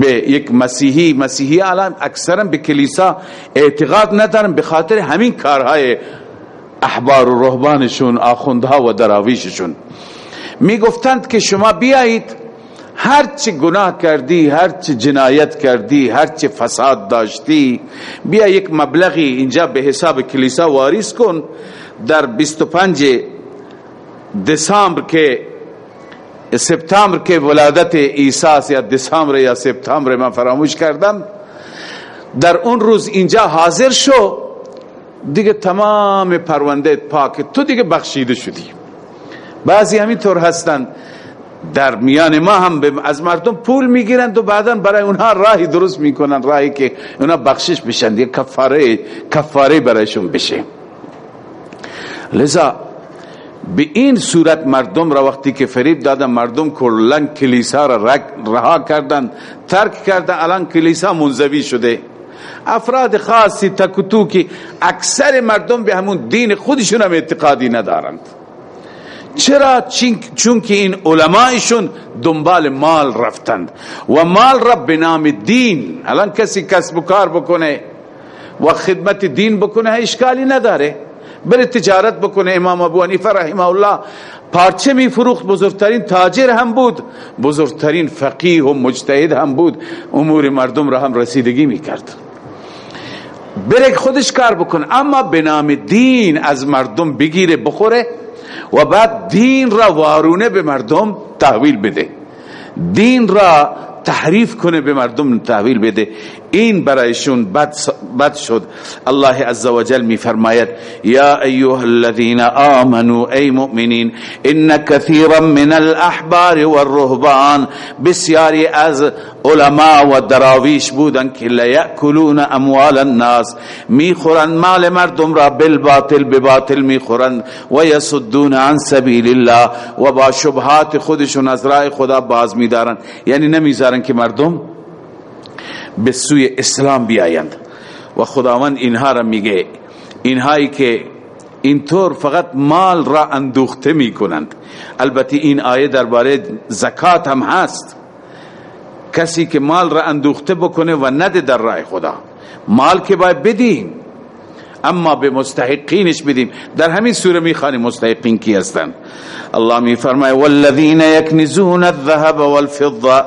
به یک مسیحی مسیحی عالم اکثرا به کلیسا اعتقاد ندارن به خاطر همین کارهای احبار و رهبانشون آخوندها و دراویششون. می‌گفتند که شما بیایید هرچی گناه کردی هرچی جنایت کردی هرچی فساد داشتی بیا یک مبلغی اینجا به حساب کلیسا واریس کن. در 25 دسامبر که سپتامبر که ولادت عیسی یا دسامبر یا سپتامبر من فراموش کردم. در اون روز اینجا حاضر شو. دیگه تمام پرونده پاک. تو دیگه بخشیده شدی. بعضی همینطور هستند در میان ما هم از مردم پول می‌گیرند و بعدا برای اونها راهی درست می‌کنن راهی که اونها بخشش بشن یه کفاره کفاره برایشون بشه. لذا به این صورت مردم را وقتی که فریب دادن مردم کلن کلیسا را رها کردن ترک کردن الان کلیسا منزوی شده. افراد خاصی تکتو که اکثر مردم به همون دین خودشون هم اعتقادی ندارند. چرا؟ چون که این علمایشون دنبال مال رفتند. و مال را به نام دین. الان کسی کسب و کار بکنه و خدمت دین بکنه اشکالی نداره. بره تجارت بکنه امام ابو حنیفه رحمه الله پارچه می فروخت بزرگترین تاجر هم بود. بزرگترین فقیه و مجتهد هم بود. امور مردم را هم رسیدگی می کرد. بره خودش کار بکنه اما به نام دین از مردم بگیره بخوره. و بعد دین را وارونه به مردم تحویل بده. دین را تحریف کنه به مردم تحویل بده. این برایشون بد, بد شد. الله عزوجل می فرماید یا ایها الذين آمنوا ای مؤمنین ان كثيرا من الاحبار والرهبان بسیاری از علماء و دراویش بودن که لیأکلون اموال الناس. می‌خورند مال مردم را بالباطل بباطل می‌خورند و یصدون عن سبیل الله و با شبهات خودشون از راه خدا باز میدارن یعنی نمی‌ذارن که مردم به سوی اسلام بیایند. و خداوند اینها را میگه اینهایی که اینطور فقط مال را اندوخته می‌کنند. البته این آیه درباره زکات هم هست. کسی که مال را اندوخته بکنه و نده در راه خدا. مال که باید بدیم اما به مستحقینش بدیم. در همین سوره می‌خوانیم مستحقین کی هستند الله میفرماید والذین یکنزون الذهب والفضه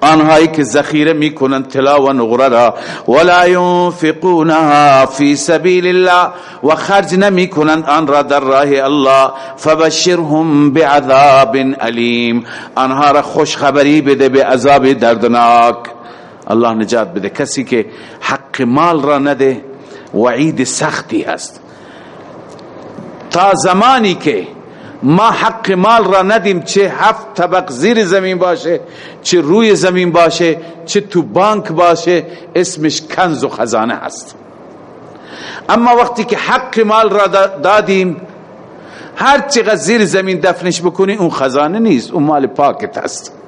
آنهایی که ذخیره می‌کنند طلا و نقره را. ولا ينفقونها فی سبیل الله و خرج نمی‌کنند آن را در راه الله. فبشرهم بعذاب علیم آنها را خوش خبری بده به عذاب دردناک. الله نجات بده. کسی که حق مال را نده وعید سختی هست. تا زمانی که ما حق مال را ندیم چه هفت طبق زیر زمین باشه چه روی زمین باشه چه تو بانک باشه اسمش کنز و خزانه هست. اما وقتی که حق مال را دادیم هر چقدر زیر زمین دفنش بکنی اون خزانه نیست اون مال پاکت هست.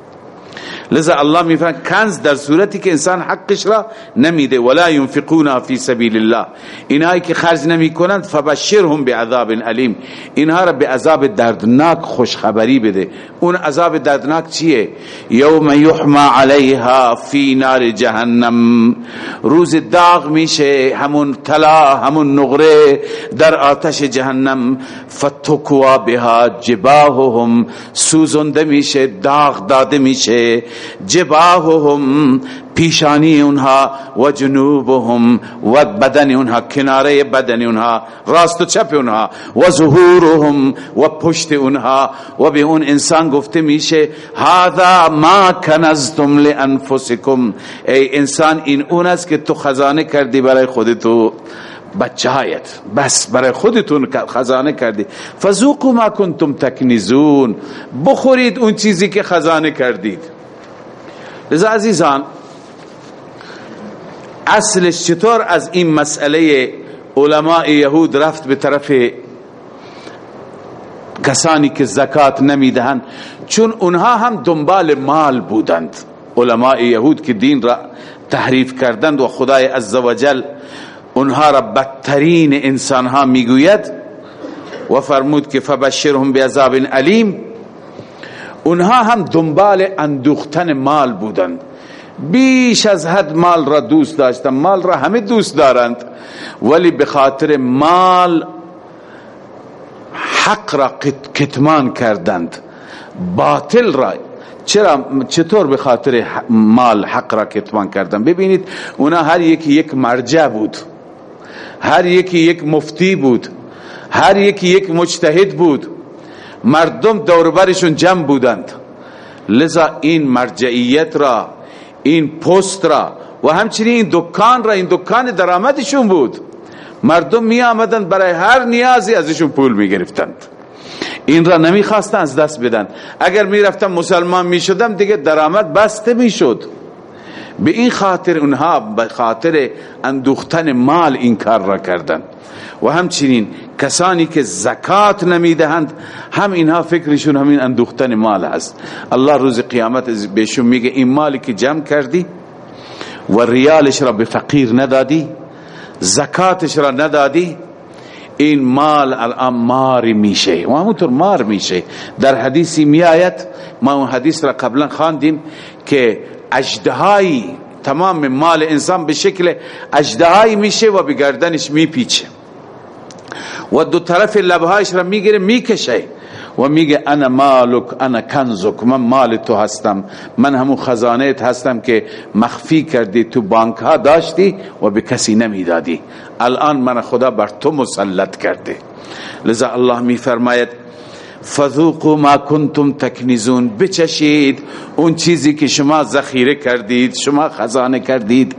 لذا الله میفرماید کنز در صورتی که انسان حقش را نمیده ولا ينفقون فی سبیل الله. اینهایی که خرج نمی‌کنند فبشرهم بعذاب علیم اینها را به عذاب دردناک خوشخبری بده. اون عذاب دردناک چیه؟ یوم یحما علیها فی نار جهنم. روز داغ میشه همون طلا همون نقره در آتش جهنم. فتکوا بها جباههم. سوزنده میشه داغ داده میشه. جباههم پیشانی اونها و جنوبهم و بدن اونها کناره بدن اونها راست و چپ اونها و ظهورهم و پشت اونها. و به اون انسان گفته میشه هذا ما کنزتم لانفسکم. ای انسان این اون است که تو خزانه کردی برای خودتو. بچه هایت بس برای خودتون خزانه کردی. فذوقوا ما کنتم تکنیزون. بخورید اون چیزی که خزانه کردید. لذا عزیزان اصلش چطور از این مسئله علماء یهود رفت به طرف کسانی که زکات نمی‌دهند؟ چون اونها هم دنبال مال بودند. علماء یهود که دین را تحریف کردند و خدای عزوجل اونها را بدترین انسان ها می‌گوید و فرمود که فبشرهم بعذاب علیم. اونها هم دنبال اندوختن مال بودند. بیش از حد مال را دوست داشتند مال را همه دوست دارند. ولی به خاطر مال حق را کتمان کردند. باطل را. چرا چطور به خاطر مال حق را کتمان کردند؟ ببینید اونا هر یکی یک مرجع بود. هر یکی یک مفتی بود هر یکی یک مجتهد بود مردم دوربرشون جمع بودند. لذا این مرجعیت را این پست را و همچنین این دکان را این دکان درآمدشون بود. مردم می آمدند برای هر نیازی ازشون پول می گرفتند این را نمی خواستن از دست بدن. اگر می رفتم مسلمان می شدم دیگه درآمد بسته می شد به این خاطر اونها به خاطر اندوختن مال این کار را کردند. و همچنین کسانی که زکات نمی‌دهند هم اینها فکرشون همین اندوختن مال هست. الله روز قیامت بهشون میگه این مالی که جمع کردی و ریالش را به فقیر ندادی زکاتش را ندادی این مال الان مار میشه. و همونطور مار میشه. در حدیثی میآید ما اون حدیث را قبلا خواندیم که اجدهایی تمام مال انسان به شکل اجدهایی میشه و به گردنش میپیچه. و دو طرف لبهایش را می‌گیره می‌کشه. و میگه انا مالک انا کنزک من مال تو هستم. من همون خزانه هستم که مخفی کردی تو بانک ها داشتی و به کسی نمی‌دادی. الان من خدا بر تو مسلط کرده. لذا الله میفرماید فذوقوا ما کنتم تکنیزون بچشید اون چیزی که شما ذخیره کردید شما خزانه کردید.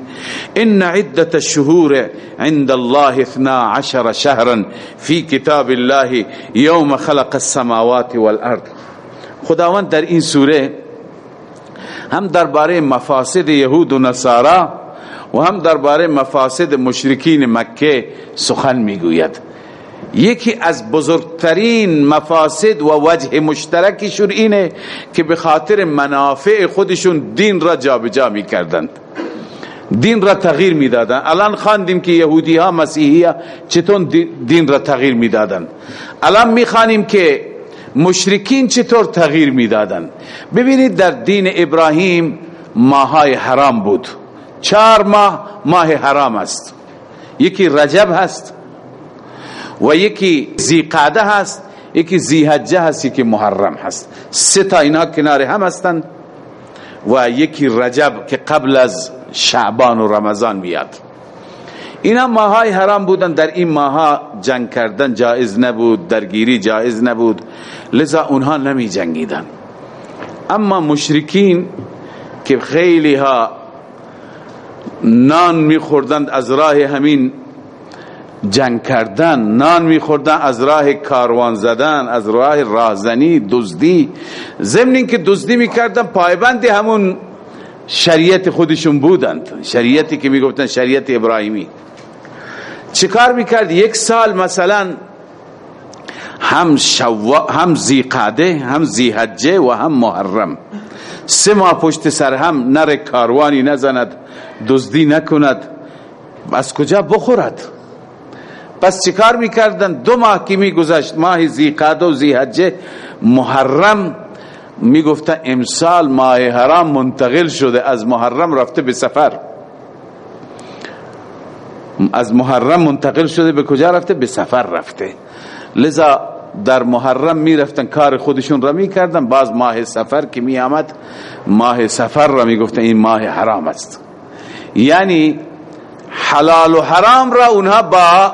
ان عدت الشهور عند الله اثنا عشر شهرا في كتاب الله يوم خلق السماوات والارض. خداوند در این سوره هم درباره مفاسد یهود و نصارا و هم درباره مفاسد مشرکین مکه سخن می‌گوید. یکی از بزرگترین مفاسد و وجه مشترکشون اینه که به خاطر منافع خودشون دین را جابجا می‌کردند. دین را تغییر می‌دادن. الان خواندیم که یهودی ها مسیحی ها چطور دین را تغییر می‌دادن. الان می‌خوانیم که مشرکین چطور تغییر می‌دادن. ببینید در دین ابراهیم ماهای حرام بود. چهار ماه ماه حرام است. یکی رجب هست. و یکی زیقاده هست یکی زیحجه هست یکی محرم هست. سه تا اینا کنار هم هستند و یکی رجب که قبل از شعبان و رمضان میاد. اینا ماهای حرام بودن در این ماها جنگ کردن جایز نبود درگیری جایز نبود لذا اونها نمی جنگیدن. اما مشرکین که خیلی ها نان میخوردند از راه همین جنگ کردن نان میخوردن از راه کاروان زدن از راه راهزنی دزدی. ضمن که دزدی می‌کردن پایبند همون شریعت خودشون بودند شریعتی که می‌گفتن شریعت ابراهیمی. چیکار می‌کرد؟ یک سال مثلا هم شوا هم زیقاده هم زیحجه و هم محرم. سه ماه پشت سر هم نر کاروانی نزند دزدی نکند. از کجا بخورد؟ پس چیکار می‌کردن؟ دو ماه که میگذشت؟ ماه زیقاده و زیحجه. محرم می‌گفتن امسال ماه حرام منتقل شده. از محرم رفته به سفر. از محرم منتقل شده به کجا رفته؟ به سفر رفته. لذا در محرم می‌رفتن کار خودشون را می‌کردن. باز ماه سفر که می آمد ماه سفر را می‌گفتن این ماه حرام است. یعنی حلال و حرام را اونها با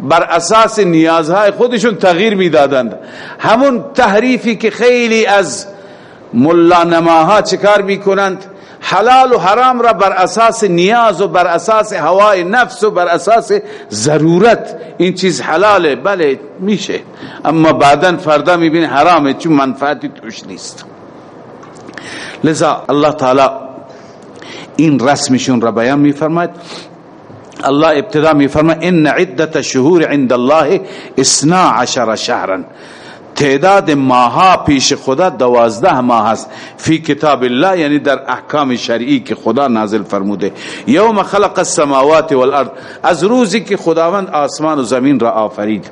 بر اساس نیازهای خودشون تغییر می‌دادند. همون تحریفی که خیلی از ملا نماها چکار می‌کنند حلال و حرام را بر اساس نیاز و بر اساس هوای نفس و بر اساس ضرورت. این چیز حلاله بله میشه. اما بعدا فردا می‌بینی حرامه چون منفعتی توش نیست. لذا الله تعالی این رسمشون را بیان میفرماید. الله ابتدا میفرماید ان عدت شهور عند الله اثنا عشر شهرا تعداد ماها پیش خدا دوازده ماه است. فی کتاب الله یعنی در احکام شرعی که خدا نازل فرموده. یوم خلق السماوات والارض از روزی که خداوند آسمان و زمین را آفرید.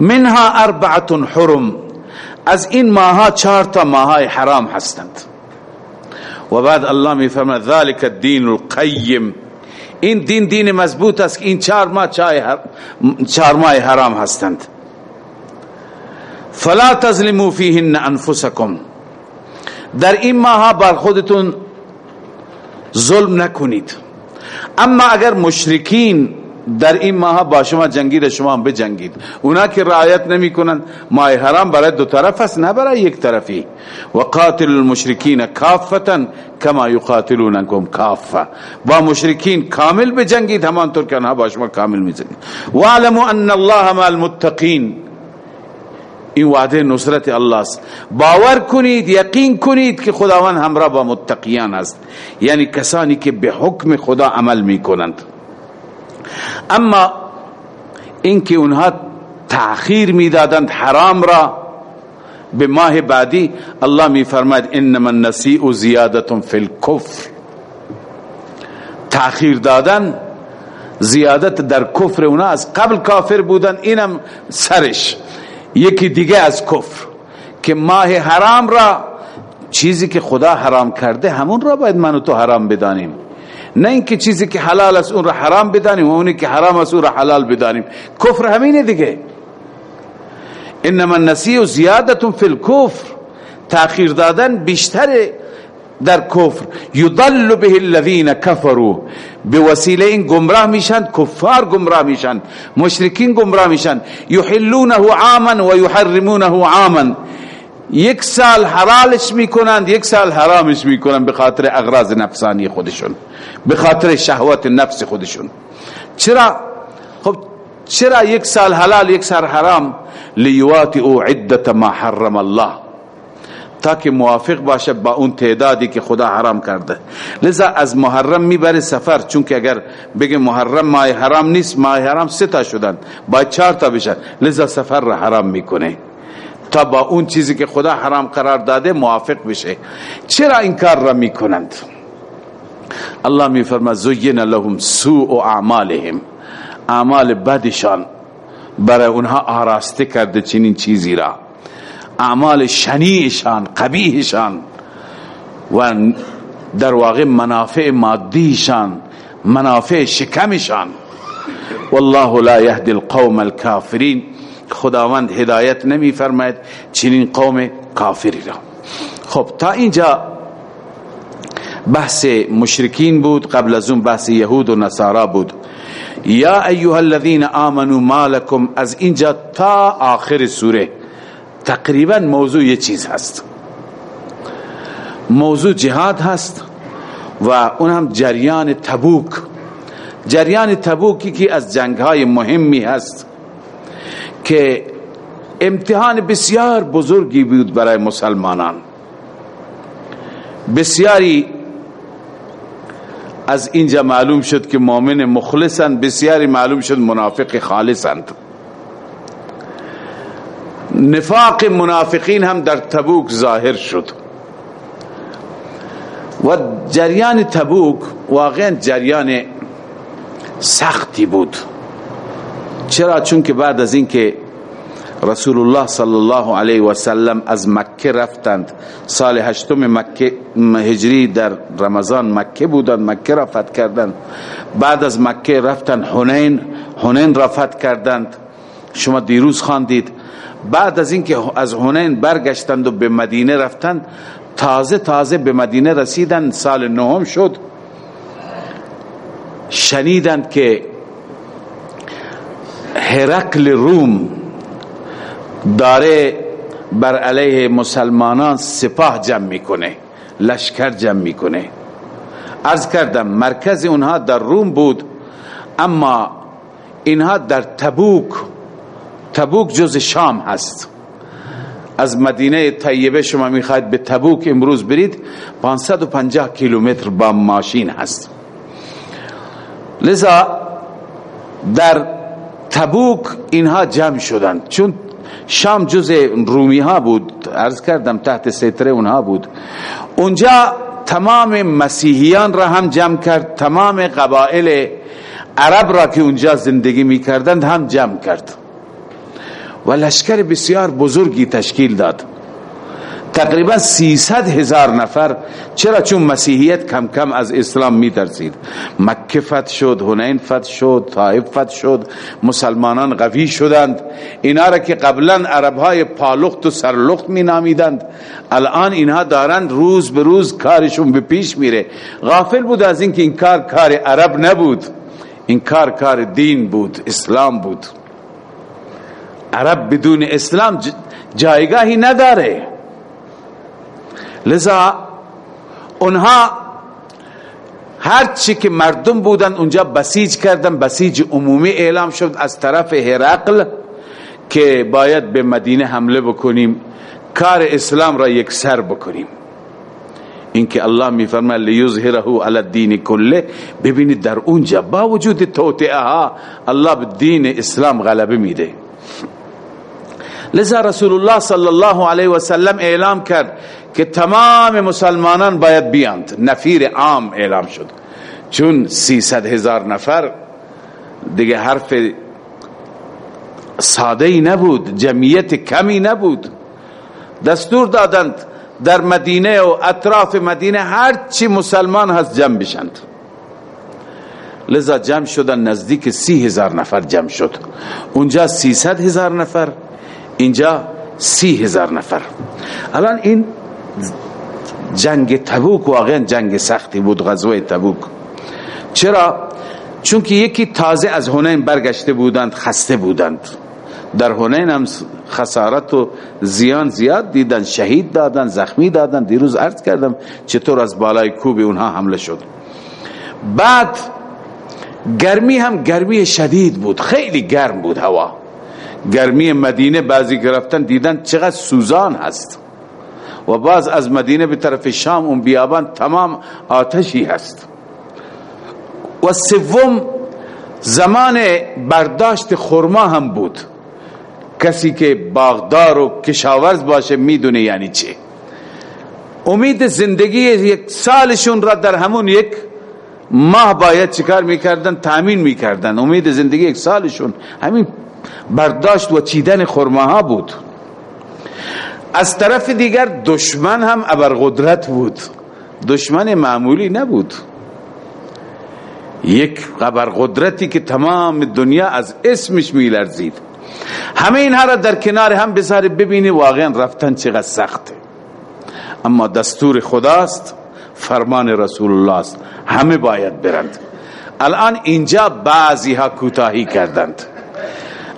منها اربعه حرم از این ماها چهار تا ماهای حرام هستند. و بعد الله می فرماید ذلك الدین القیم. این دین دین مضبوط است که این چهار ماه چهار ماه حرام هستند. فلا تظلموا فیهن انفسکم. در این ماه بر خودتون ظلم نکنید. اما اگر مشرکین در این ماه با شما جنگید شما هم بجنگید. اونا که رعایت نمی کنند ماه حرام برای دو طرف است نه برای یک طرفی. و قاتل المشرکین کافتا کما یقاتلونکم کافه. با مشرکین کامل بجنگید همانطور که آنها با شما کامل می‌زنید وعلموا ان الله مع المتقین. این وعده نصرت الله است. باور کنید یقین کنید که خداوند همراه با متقیان است. یعنی کسانی که به حکم خدا عمل می کنند اما اینکه اونها تأخیر می‌دادند حرام را به ماه بعدی الله می فرماید انما النسیء زیادت فی الكفر تأخیر دادن زیادت در کفر اونا از قبل کافر بودن اینم سرش. یکی دیگه از کفر که ماه حرام را چیزی که خدا حرام کرده همون را باید من و تو حرام بدانیم. نه اینکه چیزی که حلال است اون را حرام بدانیم و اونی که حرام است اون را حلال بدانیم کفر همینه دیگه إنما النسیء زیادت فی الكفر. تاخیر دادن بیشتر در کفر یضل به الذین کفروا به وسیله این گمراه میشن کفار گمراه میشن مشرکین گمراه میشن یحلونه عاما و یحرمونه عاما. یک سال حلالش می‌کنند یک سال حرامش می‌کنند به خاطر اغراض نفسانی خودشون به خاطر شهوات نفس خودشون. چرا؟ خب چرا یک سال حلال یک سال حرام؟ لیواتی او عدت ما حرم الله. تا موافق باشه با اون تعدادی که خدا حرام کرده. لذا از محرم می‌بره سفر چون که اگر بگه محرم ماه حرام نیست ماه حرام سه تا شدن باید چهار تا بشن. لذا سفر را حرام می‌کنه. تا با اون چیزی که خدا حرام قرار داده موافق بشه. چرا این کار را می‌کنند؟ الله میفرما زین لهم سوء اعمالهم. اعمال بدشان برای اونها آراسته کرده چنین چیزی را. اعمال شنیعشان قبیحشان و در واقع منافع مادیشان منافع شکمشان. والله لا يهدي القوم الكافرين خداوند هدایت نمی فرماید چنین قوم کافری را. خب تا اینجا بحث مشرکین بود قبل از اون بحث یهود و نصارا بود. یا ایها الذين آمنوا ما لكم از اینجا تا آخر سوره. تقریبا موضوع یه چیز هست. موضوع جهاد هست و اون هم جریان تبوک. جریان تبوکی که از جنگ های مهمی هست. که امتحان بسیار بزرگی بود برای مسلمانان. بسیاری از اینجا معلوم شد که مؤمن مخلصند بسیاری معلوم شد منافق خالصند نفاق منافقین هم در تبوک ظاهر شد. و جریان تبوک واقعا جریان سختی بود. چرا؟ چون که بعد از اینکه رسول الله صلی الله علیه و سلم از مکه رفتند. سال هشتم مکه هجری در رمضان مکه بودند مکه رفت کردند. بعد از مکه رفتند حنین حنین رفت کردند. شما دیروز خواندید. بعد از اینکه از هنین برگشتند و به مدینه رفتند تازه تازه به مدینه رسیدند. سال نهم شد. شنیدند که هرقل روم داره بر علیه مسلمانان سپاه جمع می‌کنه لشکر جمع می‌کنه ارز کردم مرکز اونها در روم بود اما اینها در تبوک تبوک جز شام هست از مدینه طیبه شما می‌خواید به تبوک امروز برید 550 کیلومتر با ماشین هست لذا در تبوک اینها جمع شدند. چون شام جز رومی ها بود عرض کردم تحت سیطره اونها بود. اونجا تمام مسیحیان را هم جمع کرد تمام قبائل عرب را که اونجا زندگی می کردند هم جمع کرد. و لشکر بسیار بزرگی تشکیل داد. تقریبا 300 هزار نفر. چرا؟ چون مسیحیت کم کم از اسلام می ترسید مکه فتح شد هنین فتح شد طائف فتح شد مسلمانان قوی شدند. اینا را که قبلا عرب های پالخت و سرلخت می نامیدند الان اینها دارند روز به روز کارشون به پیش میره. غافل بود از اینکه این کار کار عرب نبود. این کار کار دین بود اسلام بود. عرب بدون اسلام جایگاهی نداره. لذا اونها هر چی که مردم بودن اونجا بسیج کردن بسیج عمومی اعلام شد از طرف هرقل که باید به مدینه حمله بکنیم کار اسلام را یک سر بکنیم. اینکه الله میفرماید لیظهره علی الدین کله. ببینید در اونجا با وجود توطئه ها الله به دین اسلام غلبه میده. لذا رسول الله صلی الله علیه و سلم اعلام کرد که تمام مسلمانان باید بیاند. نفیر عام اعلام شد. چون سیصد هزار نفر دیگه حرف ساده ای نبود جمعیت کمی نبود. دستور دادند در مدینه و اطراف مدینه هر چی مسلمان هست جمع بشند. لذا جمع شدن نزدیک سی هزار نفر جمع شد. اونجا سیصد هزار نفر اینجا سی هزار نفر. الان این جنگ تبوک واقعا جنگ سختی بود غزوه تبوک. چرا؟ چون که یکی تازه از هنین برگشته بودند خسته بودند. در هنین هم خسارت و زیان زیاد دیدن شهید دادن زخمی دادن دیروز عرض کردم چطور از بالای کوب اونها حمله شد. بعد گرمی هم گرمی شدید بود خیلی گرم بود هوا. گرمی مدینه بعضی گرفتن دیدن چقدر سوزان هست. و باز از مدینه به طرف شام اون بیابان تمام آتشی هست. و سوم زمان برداشت خرما هم بود. کسی که باغدار و کشاورز باشه می‌دونه یعنی چه امید زندگی یک سالشون را در همون یک ماه باید چیکار می‌کردن؟ تامین می‌کردن. امید زندگی یک سالشون همین برداشت و چیدن خرماها بود. از طرف دیگر دشمن هم ابرقدرت بود. دشمن معمولی نبود. یک ابرقدرتی که تمام دنیا از اسمش میلرزید. همه اینها را در کنار هم بذاره ببینی واقعا رفتن چقدر سخته. اما دستور خداست فرمان رسول الله است. همه باید برند. الان اینجا بعضی ها کوتاهی کردند.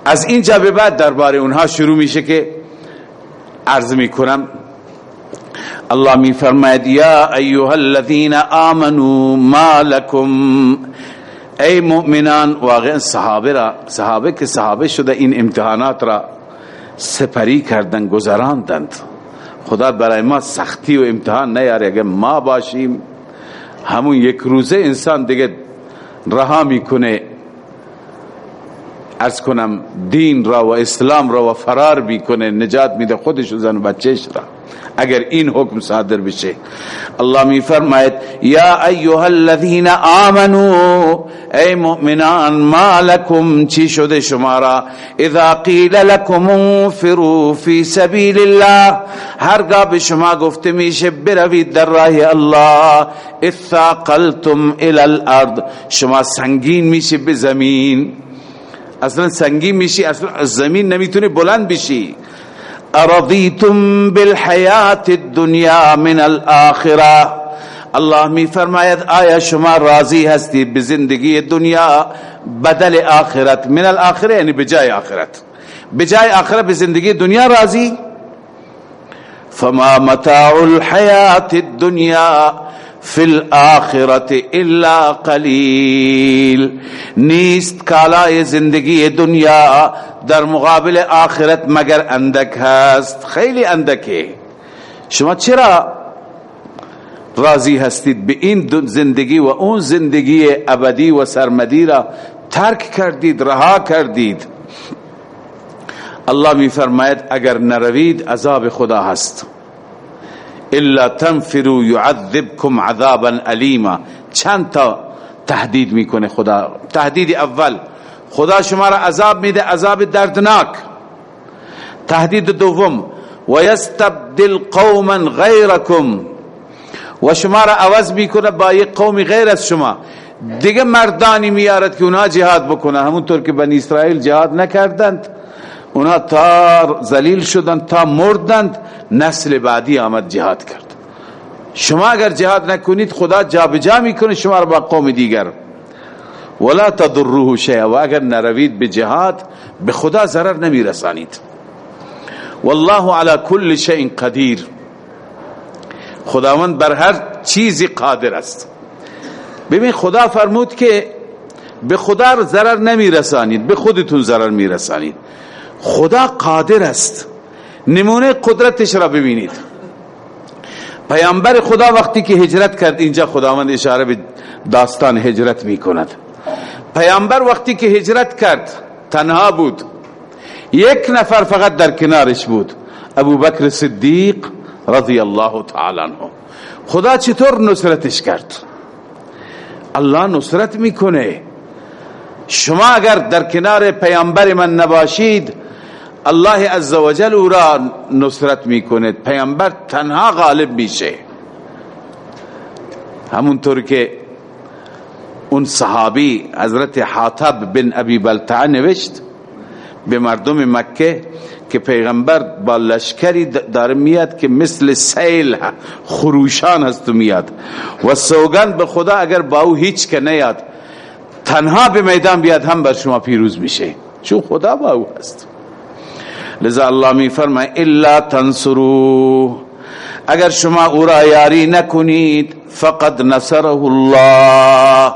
از اینجا به بعد درباره اونها شروع میشه که عرض می‌کنم. الله می فرماید یا ایها الذين آمنوا ما لكم ای مؤمنان واقعا صحابه را صحابه که صحابه شده این امتحانات را سپری کردن گذراندند. خدا برای ما سختی و امتحان نیاره اگر ما باشیم همون یک روزه انسان دیگه رها می‌کنه. ارز کنم دین را و اسلام را و فرار بیکنه نجات میده خودش زن و بچهش را. اگر این حکم صادر بشه. الله می فرماید یا ایها الذین آمنو ای مؤمنان ما لکم چی شده شما را؟ اذا قیل لکم انفروا فی سبیل الله هرگاه به شما گفته میشه بروید در راه الله. اثاقلتم الى الارض. شما سنگین میشه به زمین. اصلا سنگی میشی اصلا زمین نمی‌تونی بلند بشی. ارضیتم بالحیات الدنیا من الاخره الله می فرماید آیا شما راضی هستید به زندگی دنیا؟ بدل آخرت من الاخره یعنی بجای آخرت. بجای آخرت به زندگی دنیا راضی؟ فما متاع الحیات الدنیا. فی الاخرت الا قلیل نیست کالای زندگی دنیا در مقابل آخرت مگر اندک هست؟ خیلی اندکه. شما چرا راضی هستید به این زندگی و اون زندگی ابدی و سرمدی را ترک کردید رها کردید؟ الله می فرماید اگر نروید عذاب خدا هست. الا تنفروا يعذبكم عذابا الیما چند تا تهدید می‌کنه خدا؟ تهدید اول خدا شما را عذاب میده عذاب دردناک. تهدید دوم و یستبدل قوما غیرکم و شما را عوض می‌کنه با یک قومی غیر از شما. دیگه مردانی میارد که اونا جهاد بکنن. همونطور که بنی اسرائیل جهاد نکردند. اونا تا زلیل شدند تا مردند نسل بعدی آمد جهاد کرد. شما اگر جهاد نکنید خدا جابجا می‌کنه شما را با قوم دیگر. ولا تضروه شیء و اگر نروید به جهاد به خدا ضرر نمیرسانید. والله على كل شيء قدیر. خداوند بر هر چیزی قادر است. ببین خدا فرمود که به خدا ضرر نمی رسانید به خودتون ضرر می رسانید خدا قادر است. نمونه قدرتش را ببینید. پیامبر خدا وقتی که هجرت کرد اینجا خداوند اشاره به داستان هجرت می کند پیامبر وقتی که هجرت کرد تنها بود. یک نفر فقط در کنارش بود ابو بکر صدیق رضی الله تعالی عنه خدا چطور نصرتش کرد؟ الله نصرت می‌کنه. شما اگر در کنار پیامبر من نباشید الله عزوجل او را نصرت می‌کنه پیامبر تنها غالب میشه. همونطور که اون صحابی حضرت حاطب بن ابی بلتعه نوشت به مردم مکه که پیغمبر با لشکری داره میاد که مثل سیل خروشان هست و میاد. و سوگن به خدا اگر با او هیچ که نیاد تنها به میدان بیاد هم بر شما پیروز میشه. چون خدا با او هست. لذا الله می فرمای الا تنصرو اگر شما او را یاری نکنید فقد نصره الله.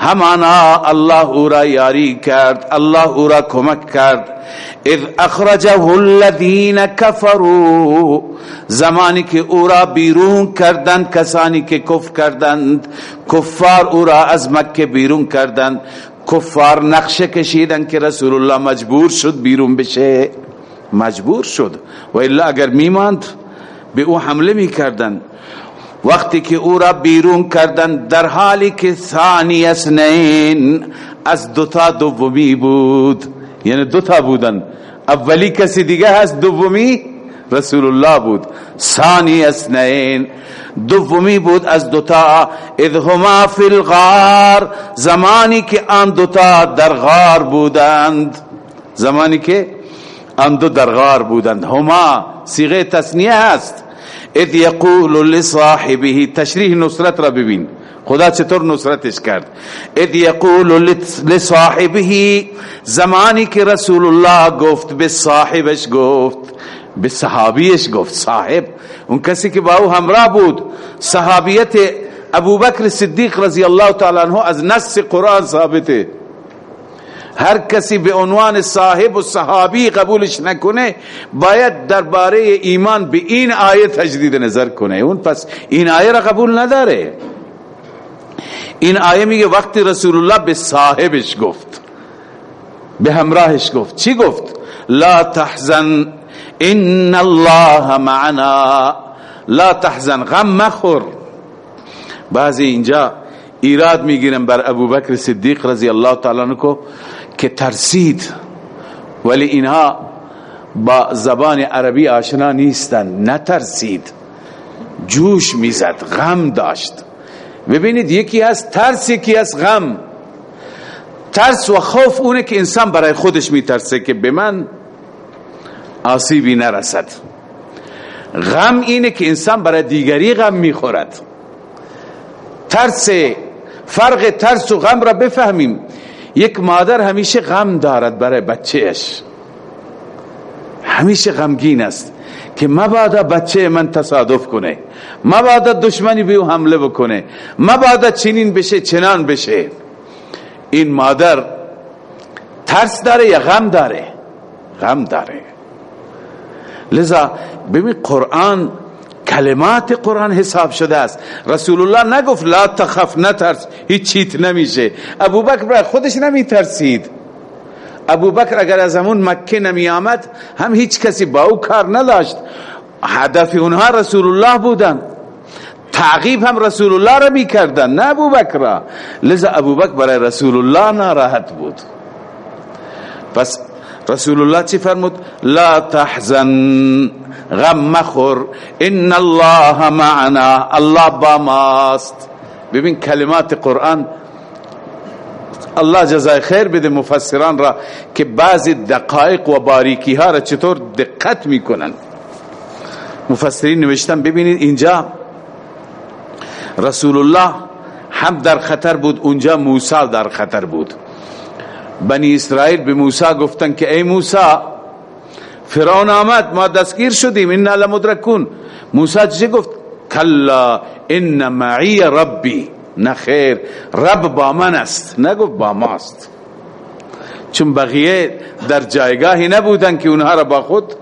همانا الله او را یاری کرد الله او را کمک کرد. اذ اخرجه الذين كفروا زمانی که او را بیرون کردند کسانی که کف کردند کفار او را از مکه بیرون کردند. کفار نقشه کشیدند که رسول الله مجبور شد بیرون بشه. مجبور شد. و الا اگر میماند به او حمله می‌کردند. وقتی که او را بیرون کردن در حالی که ثانی اسنین از دوتا دومی بود. یعنی دوتا بودن. اولی کسی دیگه هست دومی رسول الله بود. ثانی اسنین دومی بود از دوتا اذ هما فی الغار. زمانی که آن دوتا در غار بودند. زمانی که آن دو در غار بودند. هما صیغه تسنیه هست. اذ یقول لصاحبه تشریح نصرت را ببین. خدا چطور نصرتش کرد؟ اذ یقول لصاحبه زمانی که رسول الله گفت به صاحبش گفت به صحابیش گفت. صاحب اون کسی که با او همراه بود. صحابیت ابوبکر صدیق رضی الله تعالی عنہ از نص قرآن ثابته. هر کسی به عنوان صاحب و صحابی قبولش نکنه باید درباره ایمان به این آیه تجدید نظر کنه. اون پس این آیه را قبول نداره. این آیه میگه وقتی رسول الله به صاحبش گفت به همراهش گفت چی گفت؟ لا تحزن ان الله معنا. لا تحزن غم مخور. بعضی اینجا ایراد می‌گیرن بر ابوبکر صدیق رضی الله تعالی کو که ترسید ولی اینها با زبان عربی آشنا نیستن نترسید. جوش می‌زد غم داشت. ببینید یکی از ترس یکی از غم. ترس و خوف اونه که انسان برای خودش میترسه که به من آسیبی نرسد. غم اینه که انسان برای دیگری غم می‌خورد. ترس فرق ترس و غم را بفهمیم. یک مادر همیشه غم دارد برای بچهش همیشه غمگین است که مبادا بچه من تصادف کنه مبادا دشمنی بیو حمله بکنه مبادا چنین بشه چنان بشه. این مادر ترس داره یا غم داره؟ غم داره. لذا ببین قرآن کلمات قرآن حساب شده است. رسول الله نگفت لا تخف نترس. هیچ چیت نمیشه. ابو بکر خودش نمی ترسید ابو بکر اگر از همون مکه نمی آمد هم هیچ کسی با او کار نداشت. هدف اونها رسول الله بودن. تعقیب هم رسول الله را می کردن نه ابو بکر لذا ابو بکر برای رسول الله ناراحت بود. پس رسول الله چی فرمود؟ لا تحزن. غم مخور. ان الله معنا. الله با ماست. ببین کلمات قرآن الله جزای خیر بده مفسران را که بعضی دقایق و باریکی ها را چطور دقت می‌کنن. مفسرین نوشتن ببینید اینجا رسول الله هم در خطر بود اونجا موسی در خطر بود. بنی اسرائیل به موسی گفتن که ای موسی فرعون آمد ما دستگیر شدیم انا لمدرکون. موسی چه گفت؟ کلا ان معی ربی. نخیر رب با من است. نگفت با ماست. چون بقیه در جایگاهی نبودن که اونها را با خود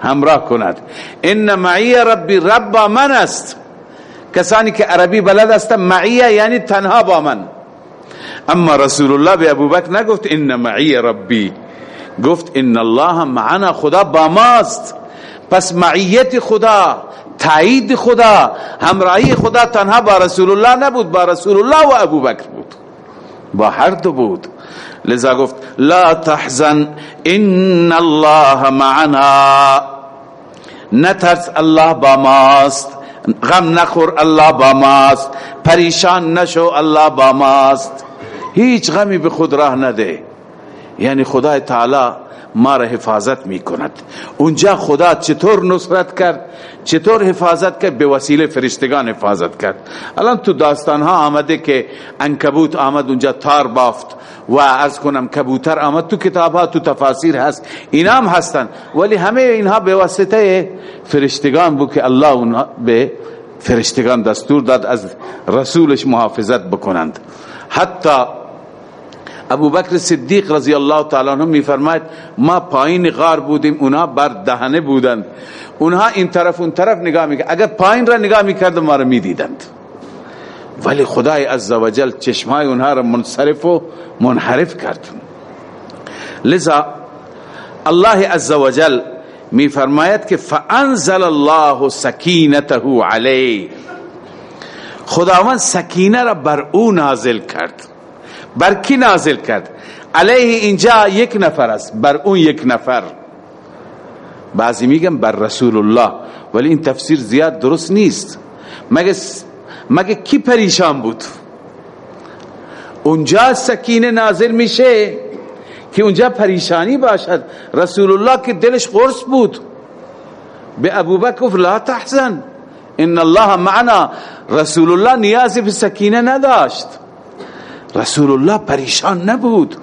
همراه کند. ان معی ربی رب با من است. کسانی که عربی بلد هستن معیه یعنی تنها با من. اما رسول الله به ابوبکر نگفت ان معی ربی. گفت ان الله معنا خدا با ماست. پس معیت خدا تایید خدا همراهی خدا تنها با رسول الله نبود با رسول الله و ابوبکر بود. با هر دو بود. لذا گفت لا تحزن ان الله معنا. نترس الله با ماست غم نخور الله با ماست پریشان نشو الله با ماست. هیچ غمی به خود راه نده. یعنی خدای تعالی ما را حفاظت می کند اونجا خدا چطور نصرت کرد؟ چطور حفاظت کرد؟ به وسیله فرشتگان حفاظت کرد. الان تو داستان ها آمده که انکبوت آمد اونجا تار بافت و از کنم کبوتر آمد. تو کتاب ها تو تفاسیر هست. اینا هم هستن. ولی همه اینها به واسطه فرشتگان بود که الله اونها به فرشتگان دستور داد از رسولش محافظت بکنند. حتی ابو بکر صدیق رضی الله تعالی عنہ میفرماید ما پایین غار بودیم اونا بر دهنه بودند. اونها این طرف اون طرف نگاه می‌کرد. اگر پایین را نگاه می‌کرد ما را می‌دیدند. ولی خدای عزوجل چشمای اونها را منصرف و منحرف کرد. لذا الله عزوجل میفرماید که فانزل الله سکینته علیه. خداوند سکینه را بر او نازل کرد. بر کی نازل کرد؟ علیه اینجا یک نفر است بر اون یک نفر. بعضی میگن بر رسول الله ولی این تفسیر زیاد درست نیست. مگه مگه کی پریشان بود؟ اونجا سکینه نازل میشه که اونجا پریشانی باشد. رسول الله که دلش قرص بود. به ابو بکر لا تحزن ان الله معنا. رسول الله نیازی به سکینه نداشت. رسول الله پریشان نبود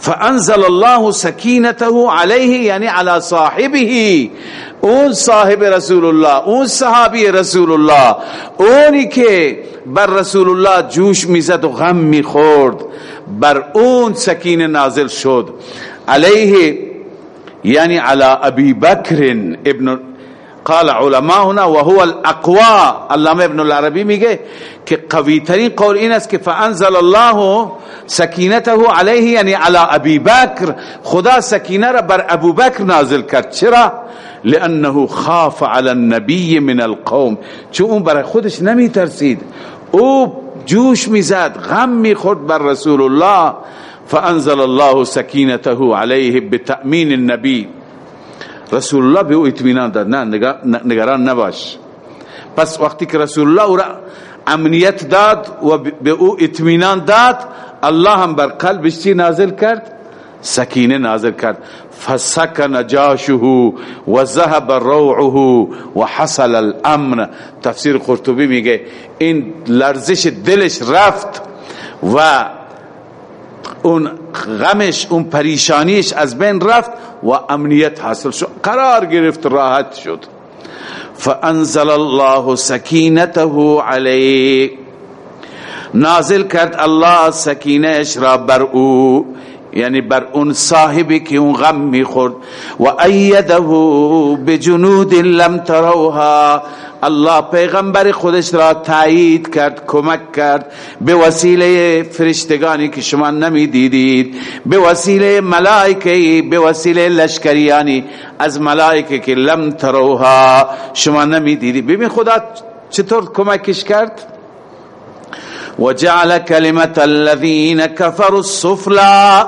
فانزل الله سکینته علیه یعنی علی صاحبه اون صاحب رسول الله اون صحابی رسول الله اونی که بر رسول الله جوش می‌زد و غم می‌خورد بر اون سکینه نازل شد علیه یعنی علی ابی بکر ابن قال علماؤنا وهو الاقوى علامه ابن العربی میگه که قوی ترین قول این است که فانزل الله سکینته علیه یعنی علی ابی بکر. خدا سکینه را بر ابو بکر نازل کرد. چرا؟ لانه خاف علی النبی من القوم. چون اون برای خودش نمی ترسید او جوش می‌زد غم می‌خورد بر رسول الله. فانزل الله سکینته علیه بتأمین النبی. رسول الله به او اطمینان داد نه نگران نباش پس وقتی که رسول الله او را امنیت داد و به او اطمینان داد الله هم بر قلبش چی نازل کرد سکینه نازل کرد فسکن جاشه و ذهب روعه و حصل الامن تفسیر قرطبی میگه این لرزش دلش رفت و اون غمش اون پریشانیش از بین رفت و امنیت حاصل شد. قرار گرفت راحت شد. فانزل الله سکینته علیه نازل کرد الله سکینهش را بر او یعنی بر اون صاحبی که اون غم می‌خورد. و ایده بجنود لم تروها. الله پیغمبر خودش را تایید کرد کمک کرد. به وسیله فرشتگانی که شما نمی دیدید به وسیله ملائکه به وسیله لشکریانی. از ملائکه که لم تروها شما نمی دیدید ببین خدا چطور کمکش کرد؟ وجعل كلمة الذين كفروا السفلى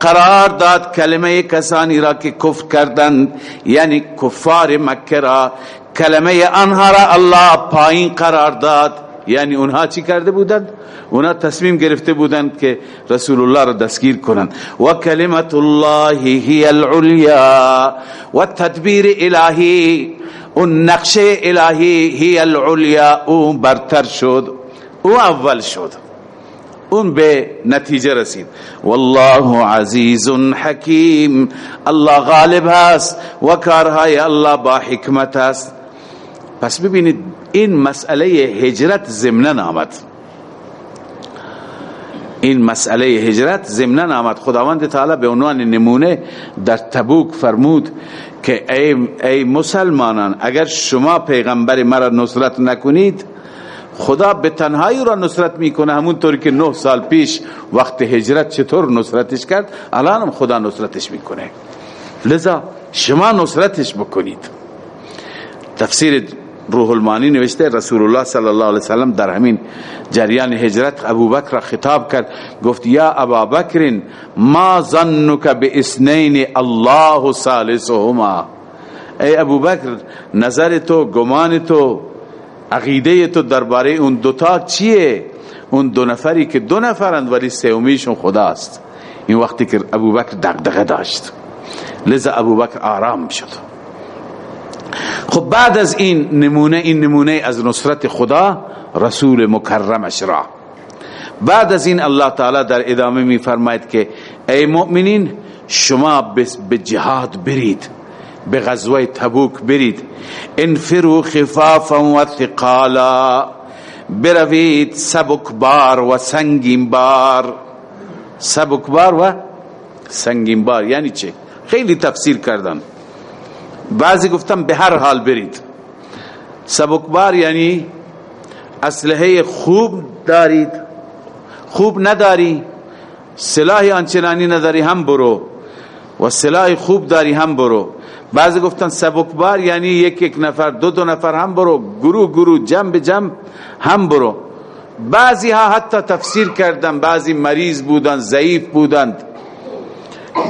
قرار داد کلمه کسانی را که کفر کردند یعنی کفار مکه را. کلمه آنها را الله پایین قرار داد. یعنی اونها چی کرده بودند؟ اونها تصمیم گرفته بودند که رسول الله را دستگیر کنند. و کلمت الله هی العلیا و تدبیر الهی اون نقشه الهی هی العلیا او برتر شد او اول شد. اون به نتیجه رسید. والله عزیز حکیم الله غالب هست و کارهای الله با حکمت است. پس ببینید این مسئله هجرت زمنن آمد. این مسئله هجرت زمنن آمد. خداوند تعالی به عنوان نمونه در تبوک فرمود که ای, ای مسلمانان اگر شما پیغمبر مرا نصرت نکنید خدا به تنهایی را نصرت می‌کنه. همونطوری که نه سال پیش وقت هجرت چطور نصرتش کرد الان هم خدا نصرتش می‌کنه. لذا شما نصرتش بکنید. تفسیر روح المانی نوشته رسول الله صلی الله علیه وسلم در همین جریان هجرت ابوبکر را خطاب کرد. گفت یا ابا بکر ما ظنک باسنین الله ثالثهما. ای ابوبکر نظر تو گمان تو عقیده تو درباره اون دوتا چیه؟ اون دو نفری که دو نفرند ولی سومیشون خداست. این وقتی که ابوبکر دغدغه داشت. لذا ابوبکر آرام شد. خب بعد از این نمونه این نمونه از نصرت خدا رسول مکرمش را. بعد از این الله تعالی در ادامه می فرماید که ای مؤمنین شما به جهاد برید به غزوه تبوک برید. انفرو خفافا و ثقالا. بروید سبکبار و سنگینبار سبکبار و سنگینبار یعنی چه؟ خیلی تفسیر کردن. بعضی گفتم به هر حال برید. سبکبار یعنی اسلحه خوب دارید. خوب نداری سلاح آنچنانی نداری هم برو. و سلاح خوب داری هم برو. بعضی گفتن سبکبار یعنی یک یک نفر دو دو نفر هم برو. گروه گروه جمع به جمع هم برو. بعضی ها حتی تفسیر کردن بعضی مریض بودن ضعیف بودند.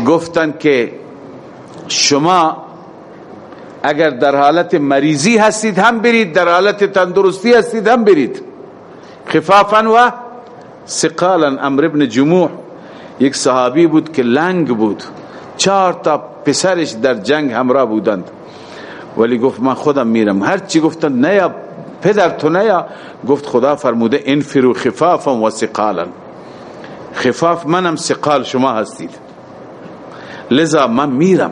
گفتن که شما اگر در حالت مریضی هستید هم برید در حالت تندرستی هستید هم برید. خفافا و سقالا امر ابن جموح یک صحابی بود که لنگ بود. چهار تا پسرش در جنگ همراه بودند. ولی گفت من خودم میرم. هر چی گفتن نیا پدر تو نیا گفت خدا فرموده انفرو خفافا و سقالا خفاف منم سقال شما هستید. لذا من میرم.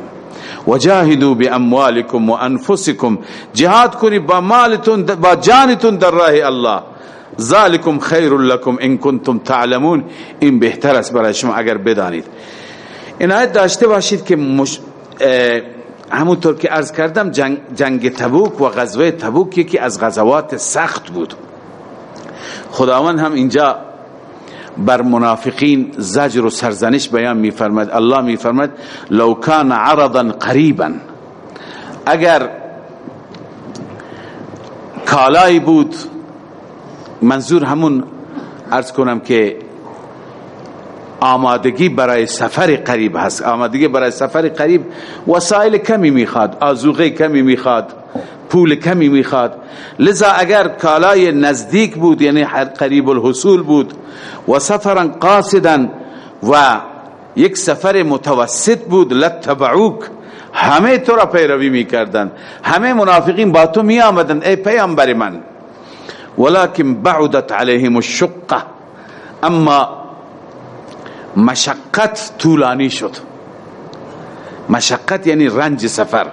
وجاهدوا باموالكم وانفسكم جهاد کنید با مالتون با جانتون در راه الله. ذالکم خیر لكم ان کنتم تعلمون. این بهتر است برای شما اگر بدانید. داشته باشید که مش... همونطور که عرض کردم جنگ, جنگ تبوک و غزوه تبوک یکی از غزوات سخت بود. خداوند هم اینجا بر منافقین زجر و سرزنش بیان میفرماد الله میفرماد لو کان عرضا قریبا. اگر کالای بود منظور همون ارز کنم که آمادگی برای سفر قریب هست. آمادگی برای سفر قریب وسایل کمی می‌خواد آزوغه کمی می‌خواد. پول کمی می‌خواد. لذا اگر کالای نزدیک بود یعنی قریب الحصول بود و سفرا قاصدا و یک سفر متوسط بود لتبعوک همه تو را پیروی می‌کردن همه منافقین با تو می آمدن ای پیامبر من. ولكن بعدت عليهم الشقه اما مشقت طولانی شد. مشقت یعنی رنج سفر.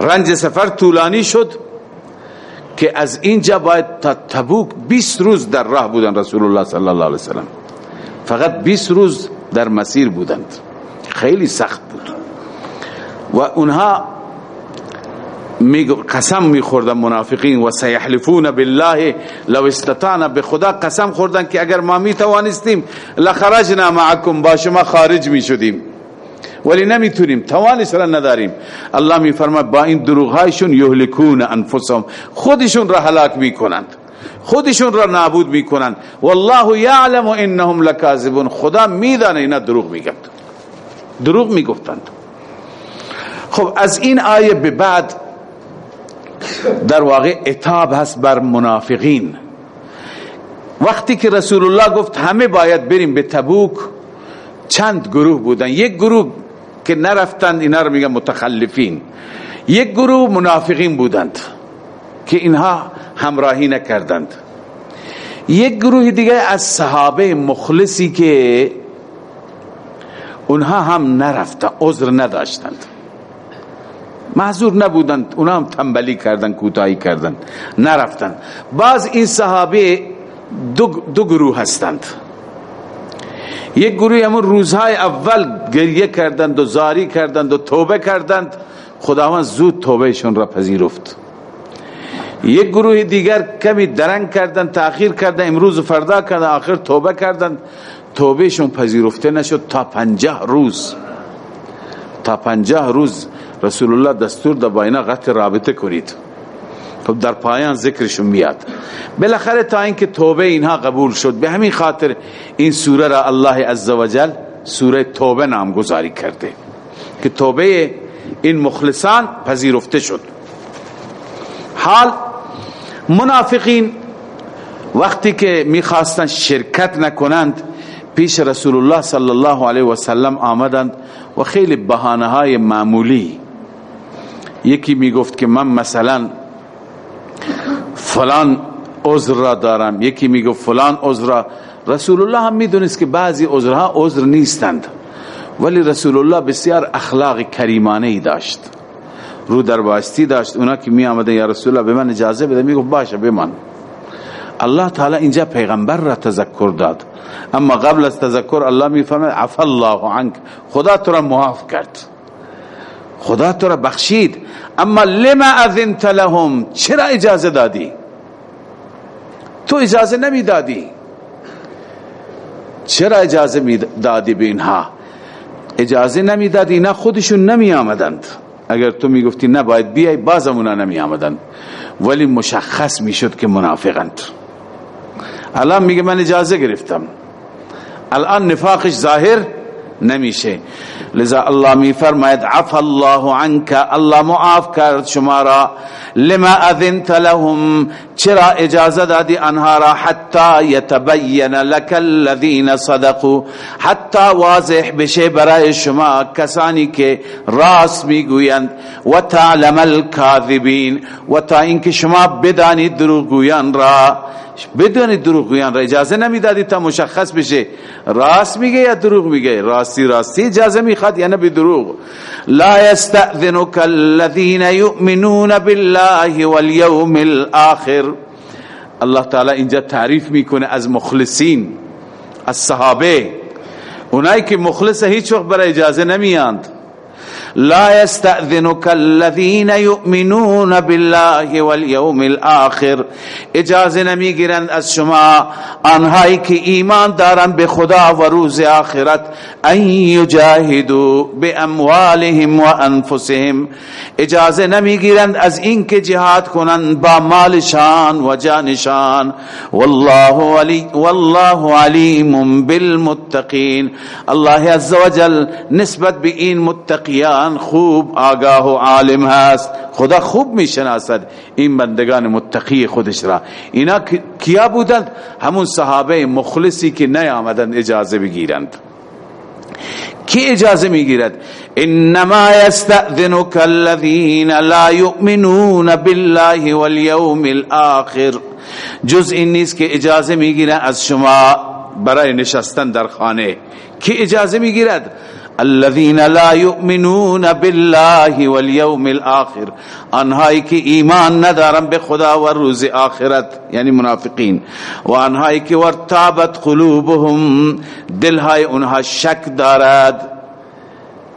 رنج سفر طولانی شد که از اینجا باید تا تبوک 20 روز در راه بودن رسول الله صلی الله علیه وسلم. فقط 20 روز در مسیر بودند. خیلی سخت بود. و اونها قسم میخوردن منافقین و سیحلفون بالله لو استطعنا. به خدا قسم خوردن که اگر ما می توانستیم لخرجنا معکم با شما خارج می شدیم ولی نمی‌تونیم توانش را نداریم. الله میفرما با این دروغ هایشون یهلکون انفسهم. خودشون را هلاک می‌کنند. خودشون را نابود می‌کنند. والله یعلم انهم لکاذبون. خدا میدانه اینا دروغ میگند دروغ می‌گفتند. خب از این آیه به بعد در واقع اتاب هست بر منافقین. وقتی که رسول الله گفت همه باید بریم به تبوک. چند گروه بودن. یک گروه که نرفتند اینا رو میگن متخلفین. یک گروه منافقین بودند که اینها همراهی نکردند. یک گروه دیگه از صحابه مخلصی که اونها هم نرفتند عذر نداشتند. معذور نبودند اونا هم تنبلی کردن کوتاهی کردن نرفتند. بعض این صحابه دو, دو گروه هستند. یک گروه همون روزهای اول گریه کردند و زاری کردند و توبه کردند. خداوند زود توبهشون را پذیرفت. یک گروه دیگر کمی درنگ کردند تأخیر کردند امروز و فردا کردند آخر توبه کردند. توبهشون پذیرفته نشد تا پنجاه روز. تا پنجاه روز. رسول الله دستور دا با اینا قطع رابطه کنید. خب در پایان ذکرشون میاد. بالاخره تا اینکه توبه اینها قبول شد به همین خاطر این سوره را الله عزوجل سوره توبه نامگذاری کرده که توبه این مخلصان پذیرفته شد. حال منافقین وقتی که می‌خواستن شرکت نکنند پیش رسول الله صلی الله علیه و سلم آمدند و خیلی بهانه های معمولی. یکی می‌گفت که من مثلا فلان عذر را دارم. یکی می‌گفت فلان عذر را رسول الله هم می‌دونست که بعضی عذرها عذر نیستند. ولی رسول الله بسیار اخلاق کریمانه ای داشت. رو در باستی داشت. اونا که می آمده یا رسول الله به من اجازه بده. می‌گفت باشه بمان. الله تعالی اینجا پیغمبر را تذکر داد. اما قبل از تذکر الله میفرماید عفا الله عنك خدا تو را معاف کرد. خدا تو را بخشید. اما لما اذنت لهم؟ چرا اجازه دادی؟ تو اجازه نمی دادی چرا اجازه می دادی به اینها؟ اجازه نمی دادی نه خودشون نمی آمدند اگر تو می گفتی نه باید بیای بازمونا نمی آمدند ولی مشخص می شد که منافقند. الان میگه من اجازه گرفتم. الان نفاقش ظاهر نمیشه. لذا الله می فرماید عفا الله عنك الله معاف کرد شما را. لما اذنت لهم؟ چرا اجازه دادی انها را حتی یتبین لك الذين صدقوا؟ حتی واضح بشه برای شما کسانی که راست می‌گویند. و تعلم الكاذبین و تا اینکه شما بدانید دروغگویان را. بدون دروغگویان را اجازه نمی‌دادی تا مشخص بشه راست میگه یا دروغ میگه؟ راستی راستی اجازه می‌خواد یا نه به دروغ؟ لا يستأذنك الذين يؤمنون بالله واليوم الاخر. الله تعالی اینجا تعریف می‌کنه از مخلصین از صحابه. اونایی که مخلص هیچ وقت برای اجازه نمیاند لا يستأذنك الذين يؤمنون بالله واليوم الآخر. إجازة نمیگیرند از شما. آنهایی که ایمان دارند به خدا و روز آخرت. أن یجاهدوا بأموالهم و أنفسهم. إجازة نمیگیرند از اینکه جهاد کنند با مالشان و جانشان والله علی والله علیم بالمتقین. الله عز وجل نسبت به این متقیان نگهبان خوب آگاه و عالم هست. خدا خوب می‌شناسد. این بندگان متقی خودش را. اینا کیا بودند؟ همون صحابه مخلصی که نیامدند اجازه بگیرند. کی اجازه می‌گیرد؟ انما یستأذنک الذین لا یؤمنون بالله والیوم الاخر. جز این نیست که اجازه می‌گیرد از شما برای نشستن در خانه. کی اجازه می‌گیرد؟ الذين لا يؤمنون بالله واليوم الاخر آنهایی که ایمان ندارن به خدا و روز آخرت یعنی منافقین. و آنهایی که ورتابت قلوبهم دلهای اونها شک دارد.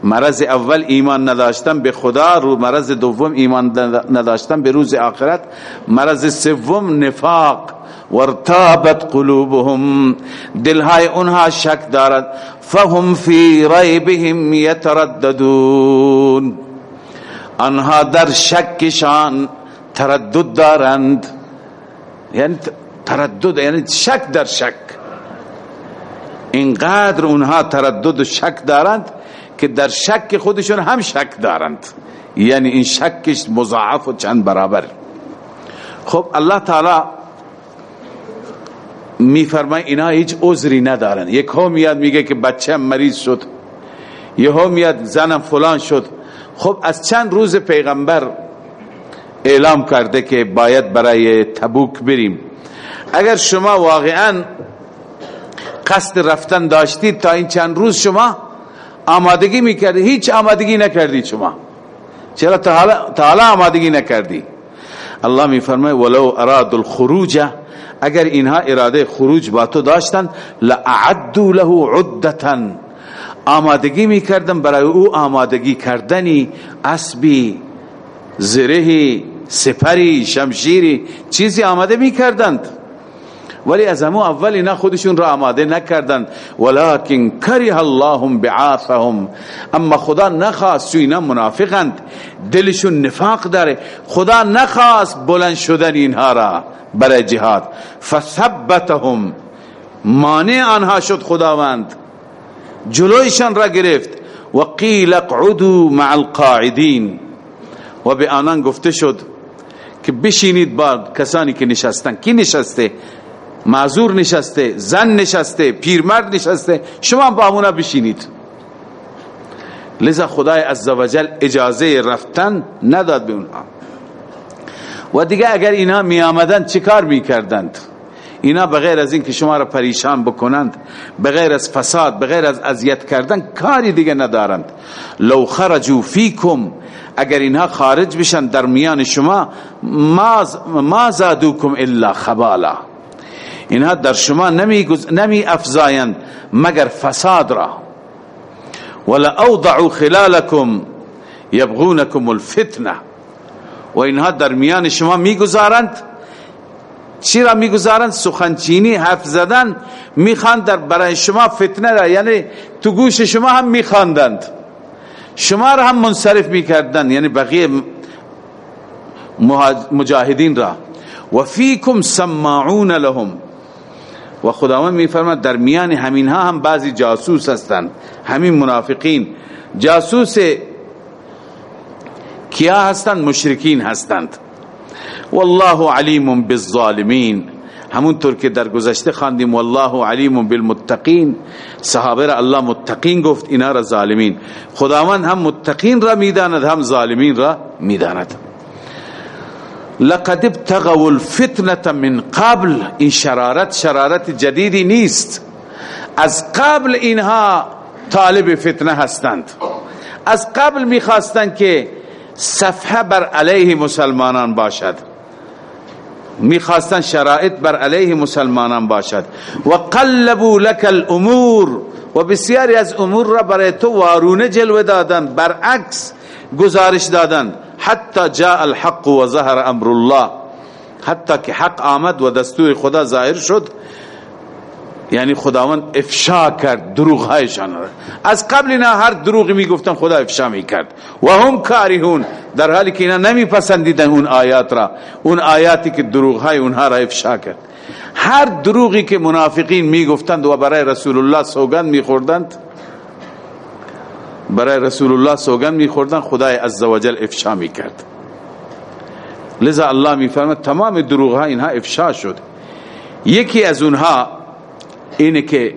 مرض اول ایمان نداشتن به خدا رو مرض دوم ایمان نداشتن به روز آخرت. مرض سوم نفاق. ورتابت قلوبهم. دلهای اونها شک دارد فهم فی ریبهم یترددون. آنها در شکشان تردد دارند. یعنی تردد یعنی شک در شک. اینقدر اونها تردد و شک دارند که در شک خودشون هم شک دارند. یعنی این شکش مضاعف و چند برابر. خب الله تعالی میفرمای اینا هیچ عذری ندارن. یک ها میاد میگه که بچه مریض شد. یه ها میاد زنم فلان شد. خب از چند روز پیغمبر اعلام کرده که باید برای تبوک بریم. اگر شما واقعا قصد رفتن داشتید تا این چند روز شما آمادگی می‌کردی. هیچ آمادگی نکردی شما. چرا تا حالا آمادگی نکردی؟ الله میفرمای ولو اراد الخروج اگر اینها اراده خروج با تو داشتند لعدو له عدتا. آمادگی می‌کردن برای او آمادگی کردنی. اسبی زرهی سپری شمشیری چیزی آماده می‌کردند. ولی از همون اول اینا خودشون را آماده نکردند ولكن کره الله بعاثهم. اما خدا نخواست چون اینا منافقند. دلشون نفاق داره. خدا نخواست بلند شدن اینها را برای جهاد. فثبتهم. مانع آنها شد خداوند. جلویشان را گرفت. و قیل اقعدوا مع القاعدین. و به آنان گفته شد که بشینید با کسانی که نشستن. کی نشسته؟ معذور نشسته زن نشسته پیرمرد نشسته شما با اونا بشینید. لذا خدای عزوجل اجازه رفتن نداد به اونها. و دیگه اگر اینا می آمدند چه کار می کردند؟ اینا بغیر از این که شما را پریشان بکنند بغیر از فساد بغیر از اذیت کردن کاری دیگه ندارند. لو خرجوا فیکم اگر اینها خارج بشن در میان شما ما زادوکم الا خبالا. اینها در شما نمی, نمی افزایند مگر فساد را. ولا اوضعوا خلالكم يبغونكم الفتنه. و اینها در میان شما می‌گذارند چی را می‌گذارند سخنچینی حرف زدن می‌خواند در برای شما فتنه را یعنی تو گوش شما هم میخواندند شما را هم منصرف می‌کردند یعنی بقیه مجاهدین را. و فیکم سماعون لهم. و خداوند میفرماد در میان همین ها هم بعضی جاسوس هستند. همین منافقین. جاسوس کیا هستند؟ مشرکین هستند. والله علیم بالظالمین. همونطور که در گذشته خواندیم والله علیم بالمتقین. صحابه را الله متقین گفت اینا را ظالمین. خداوند هم متقین را می‌داند هم ظالمین را می‌داند. لقد ابتغوا الفتنه من قبل. این شرارت شرارت جدیدی نیست. از قبل اینها طالب فتنه هستند. از قبل می‌خواستند که صفحه بر علیه مسلمانان باشد. می‌خواستن شرایط بر علیه مسلمانان باشد. و قلبوا لك الامور و بسیاری از امور را برای تو وارونه جلوه دادن. برعکس گزارش دادن. حتی جاء الحق و ظهر امر الله. حتی که حق آمد و دستور خدا ظاهر شد یعنی خداوند افشا کرد دروغ هایشان از قبل اینا هر دروغی می‌گفتن خدا افشا می‌کرد. و هم کارهون. در حالی که اینا نمی پسندیدن اون آیات را اون آیاتی که دروغ های اونها را افشا کرد. هر دروغی که منافقین می‌گفتند و برای رسول الله سوگند میخوردند برای رسول الله سوگن میخوردن خدای عزوجل افشا می‌کرد. لذا الله میفرماد تمام دروغ ها اینها افشا شد. یکی از اونها اینه که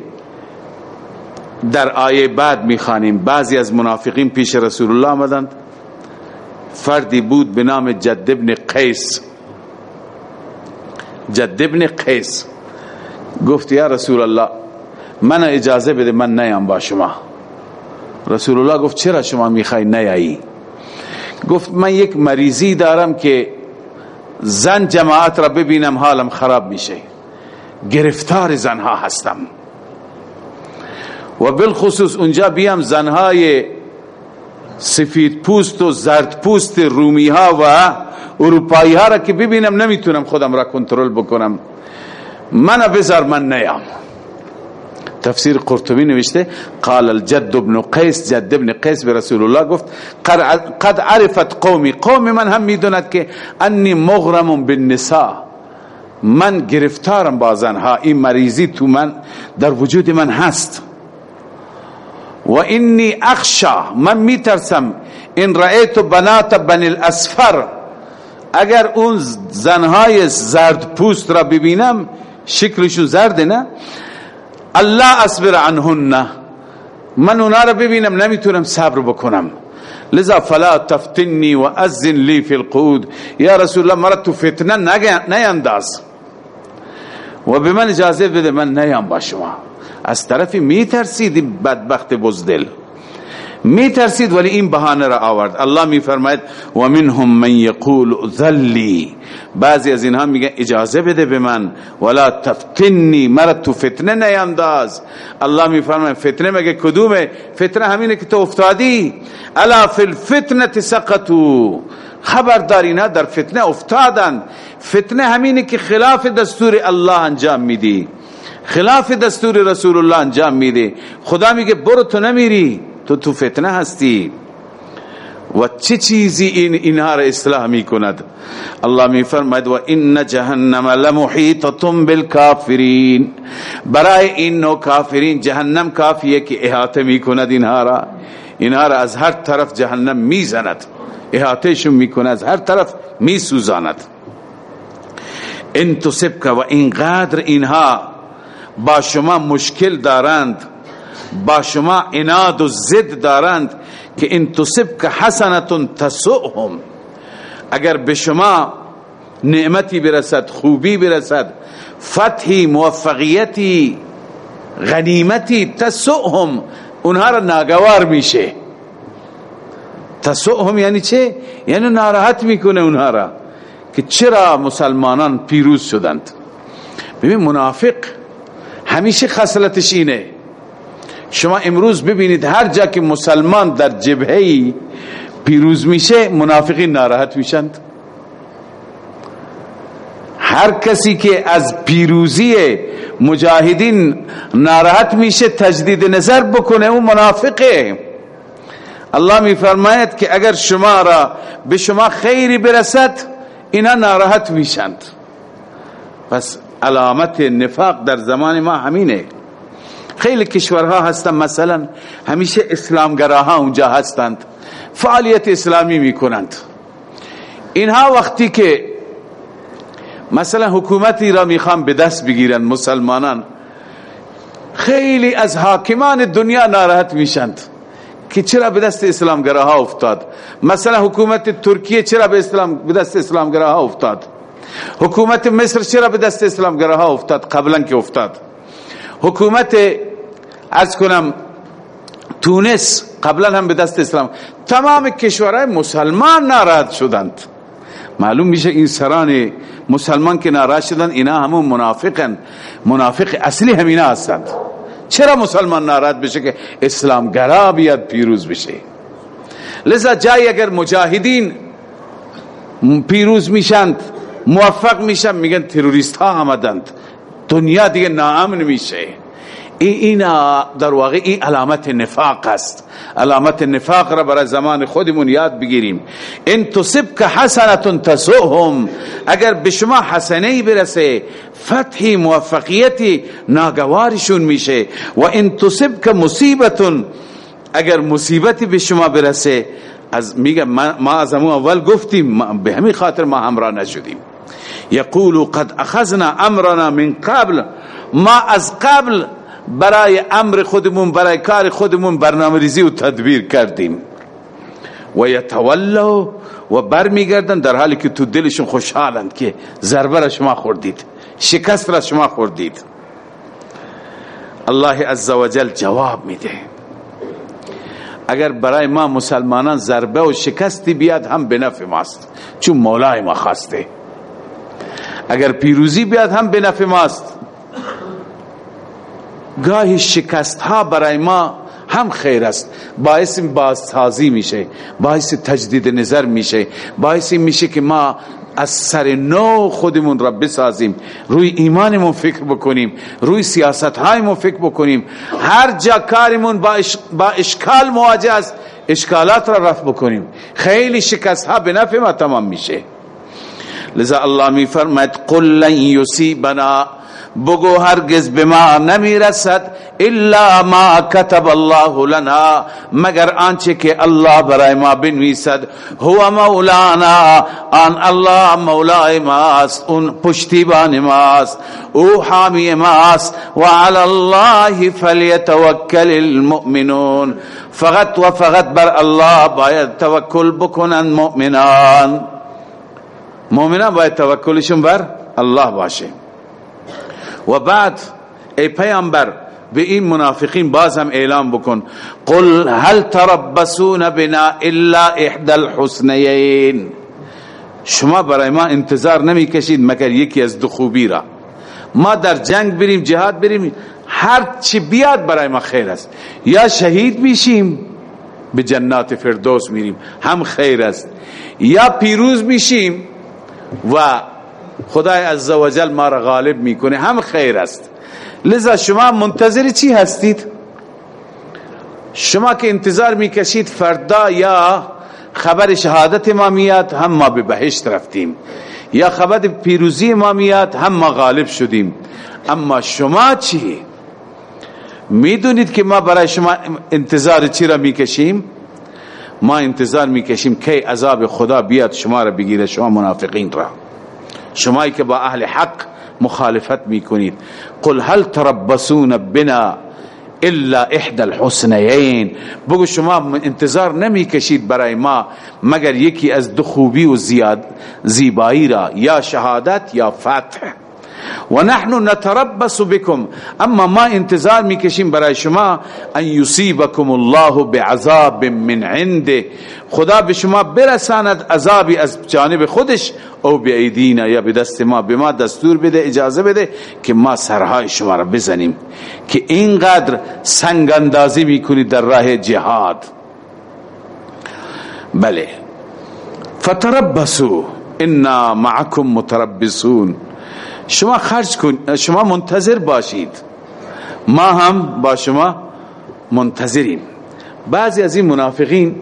در آیه بعد می‌خوانیم بعضی از منافقین پیش رسول الله آمدند. فردی بود به نام جد ابن قیس. جد ابن قیس. گفت یا رسول الله من اجازه بده من نیام با شما. رسول الله گفت چرا شما می‌خوای نیایی؟ گفت من یک مریضی دارم که زن جماعت را ببینم حالم خراب میشه. گرفتار زنها هستم. و بالخصوص اونجا بیام زنهای سفید پوست و زرد پوست رومی ها و اروپایی ها را که ببینم نمی‌تونم خودم را کنترل بکنم. من بذار من نیام. تفسیر قرطبی نوشته قال الجد ابن قیس جد ابن قیس به رسول الله گفت قد عرفت قومی قوم من هم می‌دوند که انی مغرم بالنساء من گرفتارم با زنها این مریضی تو من در وجود من هست. و انی اخشا من میترسم این رأیت بنات بن الاسفر اگر اون زنهای زرد پوست را ببینم شکلشون زرده نه؟ الله اصبر عنهن من اونا را ببینم نمی‌تونم صبر بکنم لذا فلا تفتنی و ازن لی فی القعود یا رسول الله مرا تو فتنه نینداز و به من اجازه بده من نیام با شما از طرفی میترسیدی بدبخت بزدل میترسید ولی این بهانه را آورد. الله میفرماید و منهم من یقول ذلی. بعضی از اینها میگن اجازه بده به من. ولا تفتنی. مرا تو فتنه نیانداز الله میفرماید فتنه مگه کدومه؟ فتنه همینه که تو افتادی. الا فی الفتنه سقطوا. خبردار اینا در فتنه افتادند فتنه همینه که خلاف دستور الله انجام میدی. خلاف دستور رسول الله انجام میده. خدا میگه برو تو نمیری. تو تو فتنه هستی. و چه چیزی این اینها را اصلاح می کند الله می فرماید و این جهنم لمحیطتم بالکافرین. برای این نوع کافرین جهنم کافیه که احاطه می کند اینها را. اینها را از هر طرف جهنم می زند احاطهشون می کند از هر طرف می سوزاند ان تصبک و اینقدر اینها با شما مشکل دارند با شما اناد و زد دارند که ان تصب که حسنتون تسؤهم. اگر به شما نعمتی برسد خوبی برسد فتحی موفقیتی غنیمتی تسؤهم. اونها را ناگوار میشه. تسؤهم یعنی چه؟ یعنی ناراحت می‌کنه اونها را که چرا مسلمانان پیروز شدند. ببین منافق همیشه خصلتش اینه. شما امروز ببینید هر جا که مسلمان در جبهه پیروز میشه منافقین ناراحت میشند. هر کسی که از پیروزی مجاهدین ناراحت میشه تجدید نظر بکنه اون منافقه. الله میفرماید که اگر شما را به شما خیری برسد اینا ناراحت میشند. پس علامت نفاق در زمان ما همینه. خیلی کشورها هستن مثلا همیشه اسلامگراها اونجا هستند. فعالیت اسلامی می‌کنند. اینها وقتی که مثلا حکومتی را می‌خوان به دست بگیرند مسلمانان خیلی از حاکمان دنیا ناراحت میشند که چرا به دست اسلامگراها افتاد. مثلا حکومت ترکیه چرا به اسلام به دست اسلامگراها افتاد. حکومت مصر چرا به دست اسلامگراها افتاد قبلا که افتاد. حکومت از کنم تونس قبلا هم به دست اسلام. تمام کشورهای مسلمان ناراحت شدند. معلوم میشه این سران مسلمان که ناراحت شدند اینا همون منافقن. منافق اصلی همینا هستند. چرا مسلمان ناراحت بشه که اسلامگرا بیاد پیروز بشه؟ لذا جایی اگر مجاهدین پیروز میشند موفق میشن میگن تروریست ها آمدند. دنیا دیگه ناامن میشه. این در واقع این علامت نفاق است. علامت نفاق را برای زمان خودمون یاد بگیریم. ان تصب که حسنتون تسوهم اگر به شما حسنه برسه فتحی موفقیتی ناگوارشون میشه. و ان تصب که مصیبتون اگر مصیبتی به شما برسه از میگه ما از اول گفتیم به همین خاطر ما همراه نشدیم. یقولو قد اخذنا امرنا من قبل. ما از قبل برای امر خودمون برای کار خودمون برنامه ریزی و تدبیر کردیم. و یتولو و برمیگردن در حالی که تو دلشون خوشحالند که ضربه را شما خوردید شکست را شما خوردید. الله عزوجل جواب میده. اگر برای ما مسلمانان ضربه و شکستی بیاد هم به نفع ماست چون مولای ما خواسته. اگر پیروزی بیاد هم به نفع ماست. گاهی شکست ها برای ما هم خیر است. باعث بازسازی میشه باعث تجدید نظر میشه باعث میشه که ما از سر نو خودمون را بسازیم. روی ایمانمون فکر بکنیم روی سیاست هایمون فکر بکنیم. هر جا کارمون با, با اشکال مواجه است اشکالات را رفع بکنیم. خیلی شکست ها به نفع ما تمام میشه. لذا الله می فرماید قل لن یصیبنا. بگو هرگز به ما نمی رسد الا ما کتب الله لنا. مگر آنچه که الله برای ما بنویسد هو مولانا. آن الله مولای ماست اون پشتیبان ماست أو حامی ماست. و علی الله فلیتوکل المؤمنون. فقط و فقط بر الله باید توکل بکنن مؤمنان. مؤمنان باید توکلشون بر الله باشه. و بعد ای پیامبر به این منافقین باز هم اعلام بکن. قل هل تربصون بنا الا احدى الحسنيين شما برای ما انتظار نمی کشید مگر یکی از دو خوبی را. ما در جنگ بریم جهاد بریم هر چی بیاد برای ما خیر است. یا شهید میشیم به جنات فردوس میریم هم خیر است. یا پیروز میشیم و خدای عزوجل ما را غالب می‌کنه. هم خیر است. لذا شما منتظر چی هستید؟ شما که انتظار می‌کشید فردا یا خبر شهادت ما میاد هم ما به بهشت رفتیم. یا خبر پیروزی ما میاد هم ما غالب شدیم. اما شما چی؟ می‌دونید که ما برای شما انتظار چی را می‌کشیم؟ ما انتظار می‌کشیم که عذاب خدا بیاد شما را بگیره شما منافقین را. شمایی که با اهل حق مخالفت می‌کنید. قل هل تربصون بنا الا احدى الحسنيين بگو شما انتظار نمی کشید برای ما مگر یکی از دو خوبی و زیاد زیبایی را یا شهادت یا فتح. و نحن نتربص بكم. اما ما انتظار می‌کشیم برای شما ان یصیبکم الله بعذاب من عنده. خدا به شما برساند عذابی از جانب خودش او به ایدینا یا به دست ما به ما دستور بده اجازه بده که ما سرهای شما را بزنیم. که اینقدر سنگ اندازی می‌کنید در راه جهاد. بله. فتربصوا. انا معكم متربصون. شما خرج کن شما منتظر باشید. ما هم با شما منتظریم. بعضی از این منافقین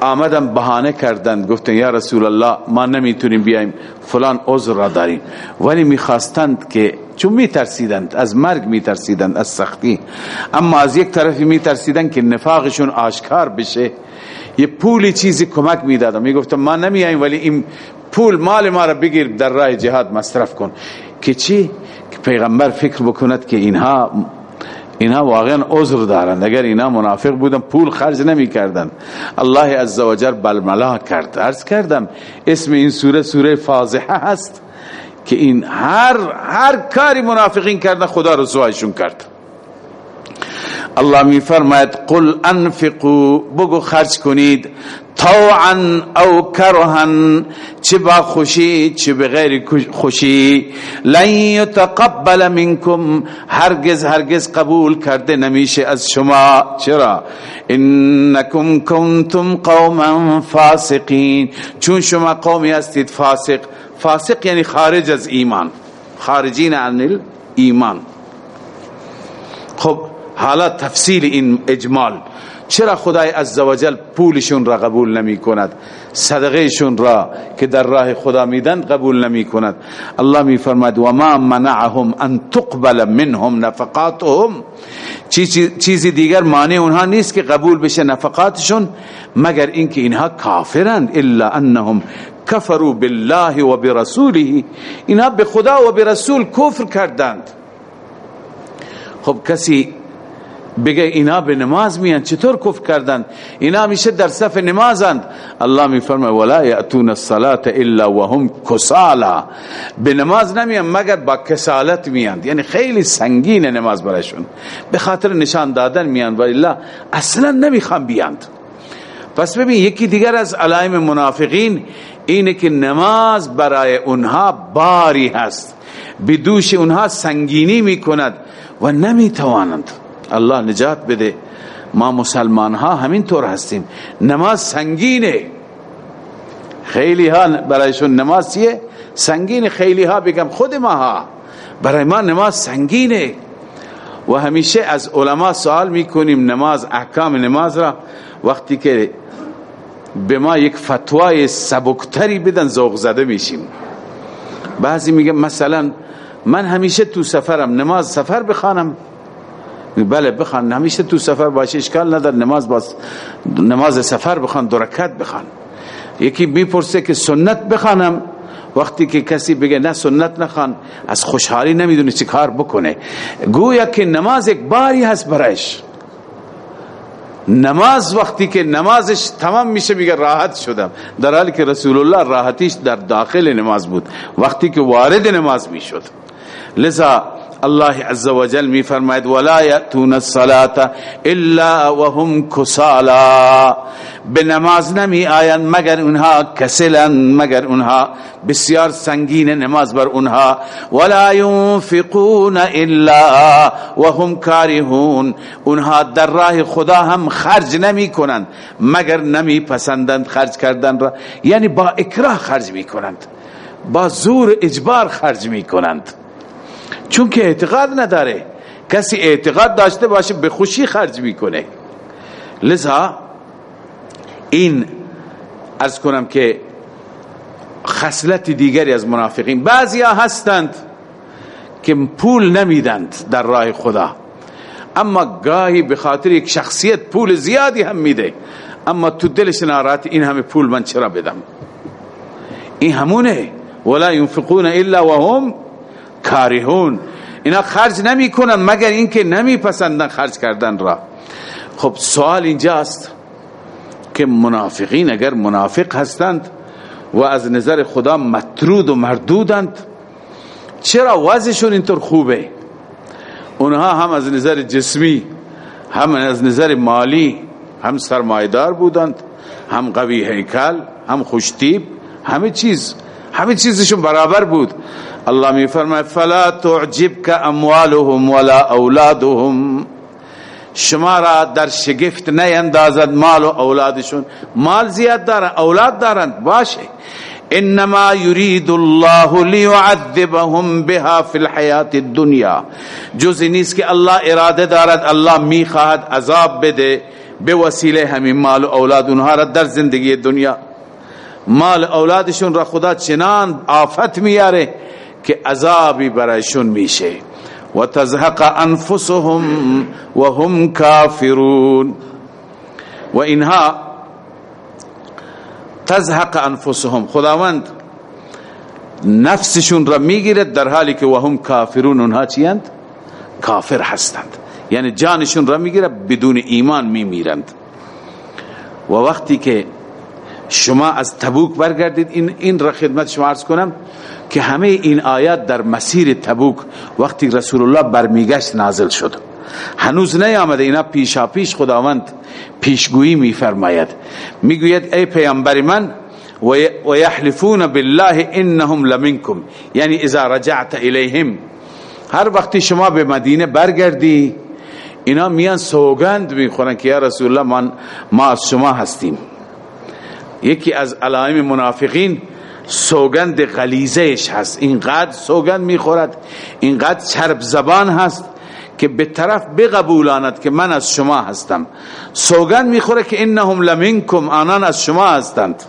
آمدن بهانه کردند گفتن یا رسول الله ما نمی‌تونیم بیایم فلان عذر را داریم. ولی می‌خواستند که چون میترسیدند از مرگ میترسیدند از سختی. اما از یک طرفی میترسیدند که نفاقشون آشکار بشه. یه پولی چیزی کمک می‌دادم می‌گفتم ما نمیاییم ولی این پول مال ما را بگیر در راه جهاد مصرف کن. که چی؟ که پیغمبر فکر بکند که اینها اینها واقعا عذر دارند. اگر اینها منافق بودن پول خرج نمی کردن. الله عزوجل بالملا کرد. عرض کردم اسم این سوره سوره فاضحه هست که این هر هر کاری منافقین کردن خدا رسوایشون کرد. الله می فرماید قل انفقوا بگو خرج کنید طوعا او کرها چه با خوشی چه بغیر خوشی. لن یتقبل منکم هرگز هرگز قبول کرده نمیشه از شما. چرا؟ انکم کنتم قوما فاسقین. چون شما قومی هستید فاسق. فاسق یعنی خارج از ایمان. خارجین عن ایمان خب حالا تفصیل این اجمال. چرا خدای عزوجل پولشون را قبول نمی کند؟ صدقهشون را که در راه خدا میدن قبول نمی کند. الله می فرماید و ما منعهم ان تقبل منهم نفقاتهم. چیزی دیگر معنی اونها نیست که قبول بشه نفقاتشون مگر اینکه اینها کافرند الا انهم کفروا بالله و برسوله. اینها به خدا و به رسول کفر کردند. خب کسی بگه اینا به نماز میان چطور کف کردند؟ اینا میشه در صف نمازند. الله میفرمه ولا یاتون الصلاه الا وهم کسالا. به نماز نمیان مگر با کسالت میان. یعنی خیلی سنگین نماز برایشون. به خاطر نشان دادن میان و الا اصلا نمی‌خوان بیاند. پس ببین یکی دیگر از علائم منافقین اینه که نماز برای اونها باری هست. بدوش اونها سنگینی می‌کند و نمی‌توانند. الله نجات بده. ما مسلمان ها همین طور هستیم. نماز سنگینه. خیلی ها برایشون نماز چیه؟ سنگین خیلی ها بگم خود ما ها برای ما نماز سنگینه. و همیشه از علما سوال می‌کنیم نماز احکام نماز را. وقتی که به ما یک فتوای سبکتری بدن ذوق زده میشیم. بعضی میگه مثلا من همیشه تو سفرم نماز سفر بخوانم. بله بخوان. همیشه تو سفر باشه اشکال ندار نماز باز نماز سفر بخوان دو رکعت بخوان. یکی می‌پرسه که سنت بخوانم. وقتی که کسی بگه نه سنت نخوان از خوشحالی نمی‌دونه چی کار بکنه. گویا که نماز یک باری هست برایش. نماز وقتی که نمازش تمام میشه میگه راحت شدم. در حالی که رسول الله راحتیش در داخل نماز بود. وقتی که وارد نماز می‌شد. لذا الله عز وجل می فرماید ولا یاتون الصلاه الا وهم کسالا. به نماز نمی آیند مگر اونها کسلن مگر اونها بسیار سنگین نماز بر اونها. ولا ينفقون الا وهم کارهون. اونها در راه خدا هم خرج نمی کنند مگر نمی پسندند خرج کردن را. یعنی با اکراه خرج می کنند با زور اجبار خرج می کنند چون که اعتقاد نداره. کسی اعتقاد داشته باشه به خوشی خرج می‌کنه. لذا این از کنم که خصلت دیگری از منافقین. بعضی ها هستند که پول نمیدند در راه خدا. اما گاهی به خاطر یک شخصیت پول زیادی هم میده. اما تو دلش ناراحت این همه پول من چرا بدم؟ این همونه. ولا ينفقون الا وهم کارهون. اینا خرج نمی کنن مگر اینکه نمی پسندن خرج کردن را. خب سوال اینجاست که منافقین اگر منافق هستند و از نظر خدا مطرود و مردودند چرا وضعشون اینطور خوبه؟ اونها هم از نظر جسمی هم از نظر مالی هم سرمایدار بودند هم قوی هیکل هم خوشتیب همه چیز. همه چیزشون برابر بود. الله می فرماید فلا تعجبك اموالهم ولا اولادهم. شما را در شگفت نیندازد مال و اولادشون. مال زیاد دارن اولاد دارند باشه. انما يريد الله ليعذبهم بها في الحياه الدنيا جز نیست که الله اراده دارد الله می‌خواهد عذاب بده. به وسیله همین مال و اولاد اونها را در زندگی دنیا مال اولادشون را خدا چنان آفت میاره که عذابی برایشون میشه. و تزهق انفسهم و هم کافرون. و اینها تزهق انفسهم. خداوند نفسشون را می‌گیرد در حالی که و هم کافرون اونها چیند کافر هستند. یعنی جانشون را می‌گیرد بدون ایمان میمیرند. و وقتی که شما از تبوک برگردید. این این را خدمت شما عرض کنم که همه این آیات در مسیر تبوک وقتی رسول الله برمیگشت نازل شد. هنوز نیامده اینا پیشا پیش خداوند پیشگویی میفرماید. می‌گوید ای پیامبر من و یحلفون بالله انهم لمنکم یعنی اذا رجعت الیهم. هر وقتی شما به مدینه برگردی اینا میان سوگند می‌خورن که یا رسول الله ما از شما هستیم. یکی از علائم منافقین سوگند غلیزهش هست. اینقدر سوگند می‌خورد اینقدر چرب زبان هست که به طرف بقبولاند که من از شما هستم. سوگند می‌خوره که انهم لمنکم آنان از شما هستند.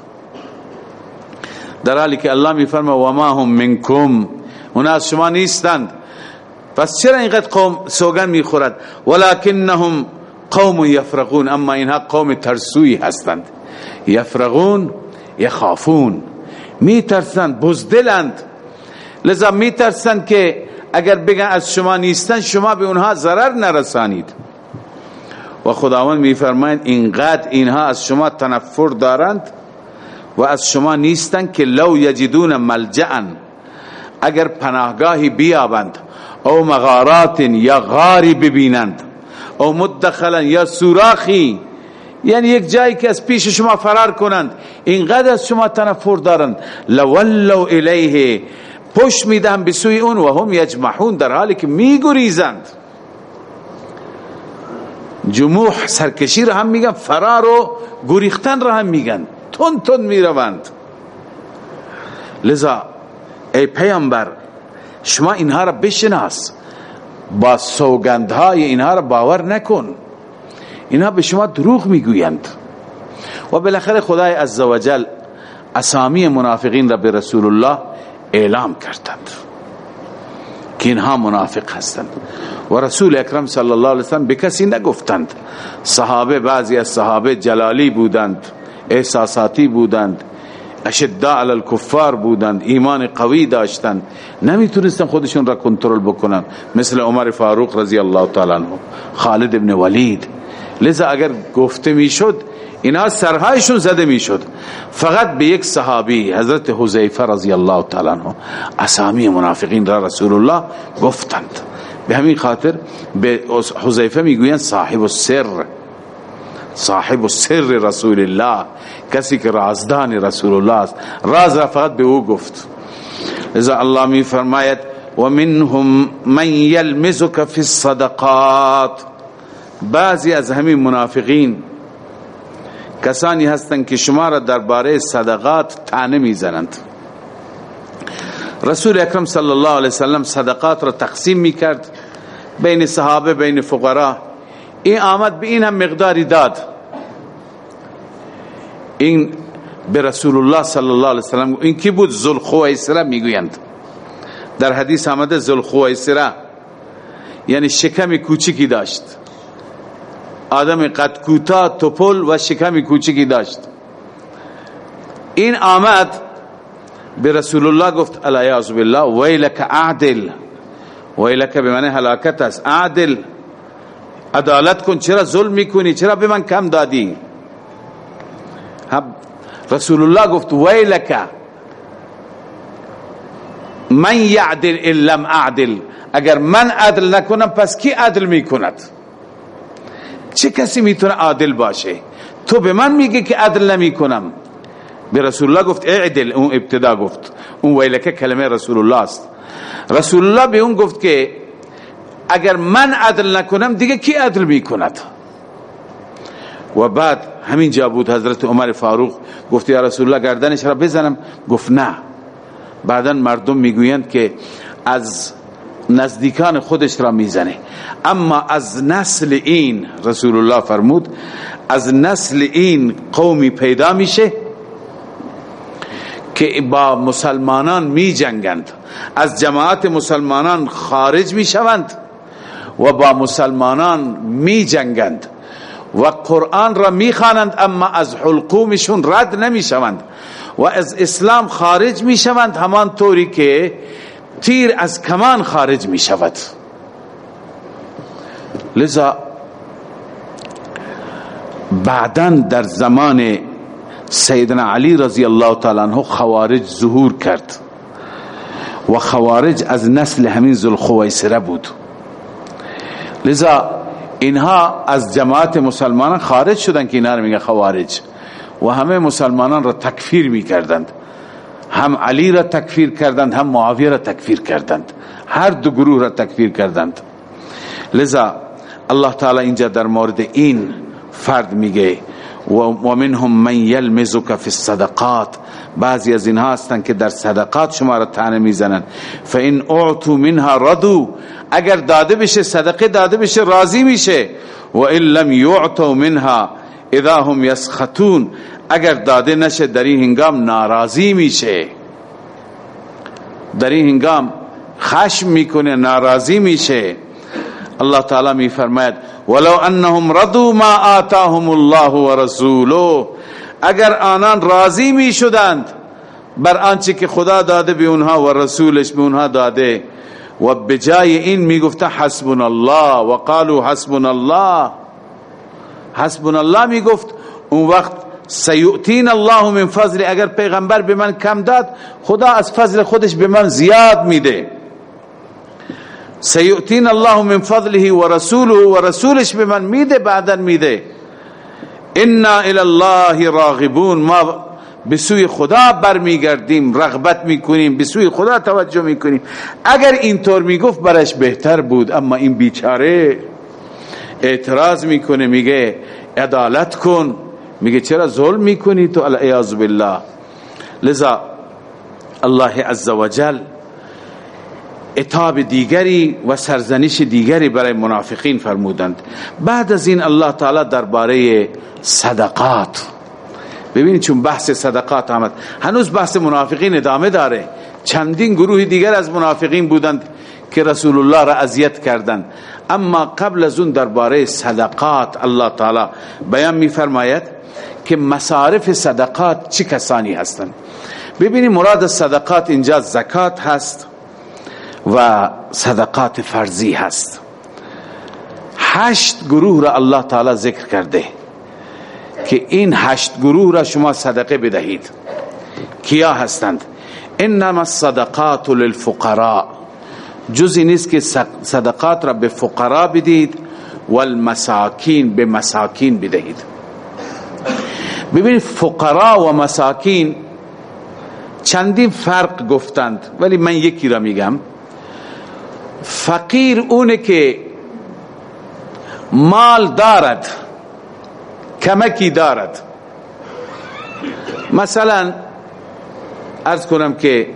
در حالی که الله میفرما و ما هم منکم. اون از شما نیستند. پس چرا اینقدر قوم سوگن می‌خورد؟ ولکنهم قوم یفرقون. اما اینها قوم ترسوی هستند. یفرقون یخافون. میترسند بزدلند. لذا میترسند که اگر بگن از شما نیستن شما به اونها ضرر نرسانید. و خداوند میفرمایند اینقدر اینها از شما تنفر دارند و از شما نیستند که لو یجدون ملجعا اگر پناهگاهی بیابند او مغارات یا غاری ببینند او مدخلا یا سوراخی یعنی یک جایی که از پیش شما فرار کنند اینقدر از شما تنفر دارند. لولو الیه پشت میدن به سوی اون و هم یجمحون در حالی که میگریزند. جموح سرکشی را هم میگن فرار و گریختن را هم میگن. تون تون می‌روند. لذا ای پیامبر شما اینها را بشناس. با سوگندهای اینها را باور نکن. اینها به شما دروغ می‌گویند. و بالاخره خدای عزوجل اسامی منافقین را به رسول الله اعلام کردند. که اینها منافق هستند. و رسول اکرم صلی الله علیه وسلم به کسی نگفتند. صحابه بعضی از صحابه جلالی بودند احساساتی بودند اشداء علی الكفار بودند ایمان قوی داشتند. نمی‌تونستن خودشون را کنترل بکنن. مثل عمر فاروق رضی الله تعالی عنہ خالد ابن ولید. لذا اگر گفته می‌شد اینا سرهایشون زده می‌شد. فقط به یک صحابی حضرت حذیفه رضی الله تعالی عنہ اسامی منافقین را رسول الله گفتند. به همین خاطر به حذیفه می‌گویند صاحب السر. صاحب السر رسول الله کسی که رازدان رسول الله است. راز را فقط به او گفت. لذا الله می فرماید و منهم من یلمزک فی الصدقات. بعضی از همین منافقین کسانی هستند که شما را درباره صدقات تانه می‌زنند. رسول اکرم صلی الله علیه وسلم صدقات را تقسیم می‌کرد بین صحابه بین فقرا. این آمد به این هم مقداری داد. این به رسول الله صلی الله علیه وسلم این کی بود؟ ذوالخویسره می‌گویند. در حدیث آمده ذوالخویسره یعنی شکم کوچکی داشت. آدم قد کوتا توپل و شکم کوچکی داشت. این آمد به رسول الله گفت الایاذ بالله ویلک اعدل ویلک به معنی هلاکت است. اعدل عدالت کن چرا ظلم می‌کنی؟ چرا به من کم دادی؟ رسول الله گفت ویلک من یعدل ان لم اعدل. اگر من عدل نکنم پس کی عدل می‌کند؟ چه کسی می‌تونه عادل باشه؟ تو به من میگه که عدل نمی‌کنم. به رسول الله گفت اعدل اون ابتدا گفت. اون ویلکه کلمه رسول الله است. رسول الله به اون گفت که اگر من عدل نکنم دیگه کی عدل می‌کند؟ و بعد همین جا بود حضرت عمر فاروق گفت یا رسول الله گردنش را بزنم. گفت نه. بعدا مردم می‌گویند که از نزدیکان خودش را می‌زنه. اما از نسل این رسول الله فرمود از نسل این قومی پیدا میشه که با مسلمانان می جنگند از جماعت مسلمانان خارج می شوند و با مسلمانان می جنگند و قرآن را می خوانند اما از حلقومشون رد نمی شوند و از اسلام خارج می شوند همان طوری که تیر از کمان خارج می شود. لذا بعدا در زمان سیدنا علی رضی الله تعالی عنہ خوارج ظهور کرد و خوارج از نسل همین ذوالخویسره بود. لذا اینها از جماعت مسلمانان خارج شدن که اینا رو میگه خوارج. و همه مسلمانان را تکفیر می‌کردند. هم علی را تکفیر کردند هم معاویه را تکفیر کردند. هر دو گروه را تکفیر کردند. لذا الله تعالی اینجا در مورد این فرد میگه و منهم من یلمزک فی الصدقات. بعضی از اینها هستند که در صدقات شما را تانه می‌زنند. فان اعطوا منها ردو اگر داده بشه صدقه داده بشه راضی میشه. و ان لم یعطوا منها اذا هم یسخطون. اگر داده نشه در این هنگام ناراضی میشه. در این هنگام خشم می‌کنه ناراضی میشه. الله تعالی می فرماید ولو انهم رضوا ما آتاهم الله ورسوله. اگر آنان راضی می شدند بر آنچه که خدا داده به اونها و رسولش به اونها داده. و بجای این می گفته حسبنا الله و قالوا حسبنا الله حسبنا الله می گفت اون وقت سیؤتین الله من فضل اگر پیغمبر به من کم داد خدا از فضل خودش به من زیاد میده. سیؤتین الله من فضله و رسوله و رسولش به من میده بعدا میده. انا الى الله راغبون ما به سوی خدا برمیگردیم رغبت می‌کنیم به سوی خدا توجه می‌کنیم. اگر اینطور می‌گفت برش بهتر بود اما این بیچاره اعتراض می‌کنه میگه عدالت کن. میگه چرا ظلم می‌کنی تو العیاذ بالله؟ لذا الله عز وجل اتاب دیگری و سرزنش دیگری برای منافقین فرمودند. بعد از این الله تعالی درباره صدقات. ببینید چون بحث صدقات آمد. هنوز بحث منافقین ادامه داره. چندین گروه دیگر از منافقین بودند که رسول الله را اذیت کردند. اما قبل از اون درباره صدقات الله تعالی بیان میفرماید. که مصارف صدقات چه کسانی هستند ببینید مراد صدقات اینجا زکات هست و صدقات فرضی هست. هشت گروه را الله تعالی ذکر کرده که این هشت گروه را شما صدقه بدهید. کیا هستند؟ انما الصدقات للفقراء. جزی نیست که صدقات را به فقراء بدید والمساکین به مساکین بدهید. ببینید فقراء و مساکین چندین فرق گفتند ولی من یکی را میگم. فقیر اونه که مال دارد کمکی دارد. مثلا ارز کنم که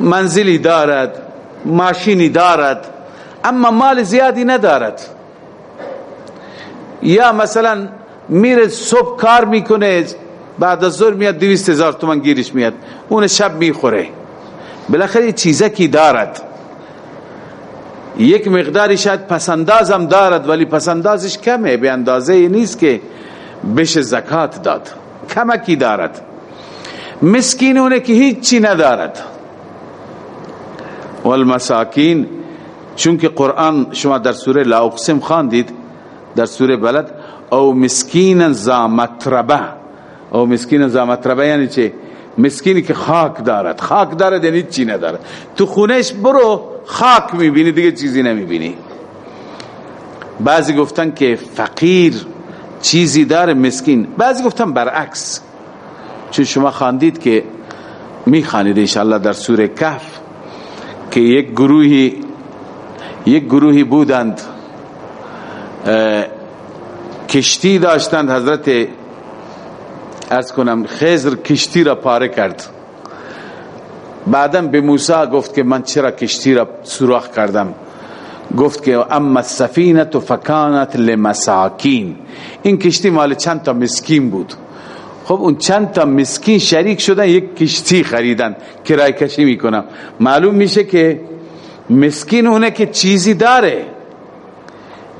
منزلی دارد ماشینی دارد اما مال زیادی ندارد. یا مثلا میره صبح کار می‌کنه بعد از ظهر میاد دویست هزار تومن گیرش میاد. اون شب می‌خوره. بالاخره چیزکی دارد. یک مقداری شاید پسندازم دارد ولی پسندازش کمه. به اندازه نیست که بشه زکات داد. کمکی دارد. مسکین اونه که هیچی ندارد. والمساکین چونکه قرآن شما در سوره لا اقسم خواندید در سوره بلد او مسکین زا مطربه. او مسکین زا مطربه یعنی چه مسکینی که خاک دارد. خاک دارد یعنی چی ندارد. تو خونش برو خاک می‌بینی دیگه چیزی نمی‌بینی. بعضی گفتن که فقیر چیزی داره مسکین. بعضی گفتن برعکس. چون شما خواندید که می‌خوانید انشاءالله در سوره کهف که یک گروهی یک گروهی بودند. کشتی داشتند. حضرت ارز کنم خزر کشتی را پاره کرد. بعدم به موسی گفت که من چرا کشتی را سوراخ کردم؟ گفت که اما السفینه فکانت لمساکین. این کشتی مال چند تا مسکین بود. خب اون چند تا مسکین شریک شدن یک کشتی خریدن. کرای کشی می‌کنم. معلوم میشه که مسکین اونه که چیزی داره.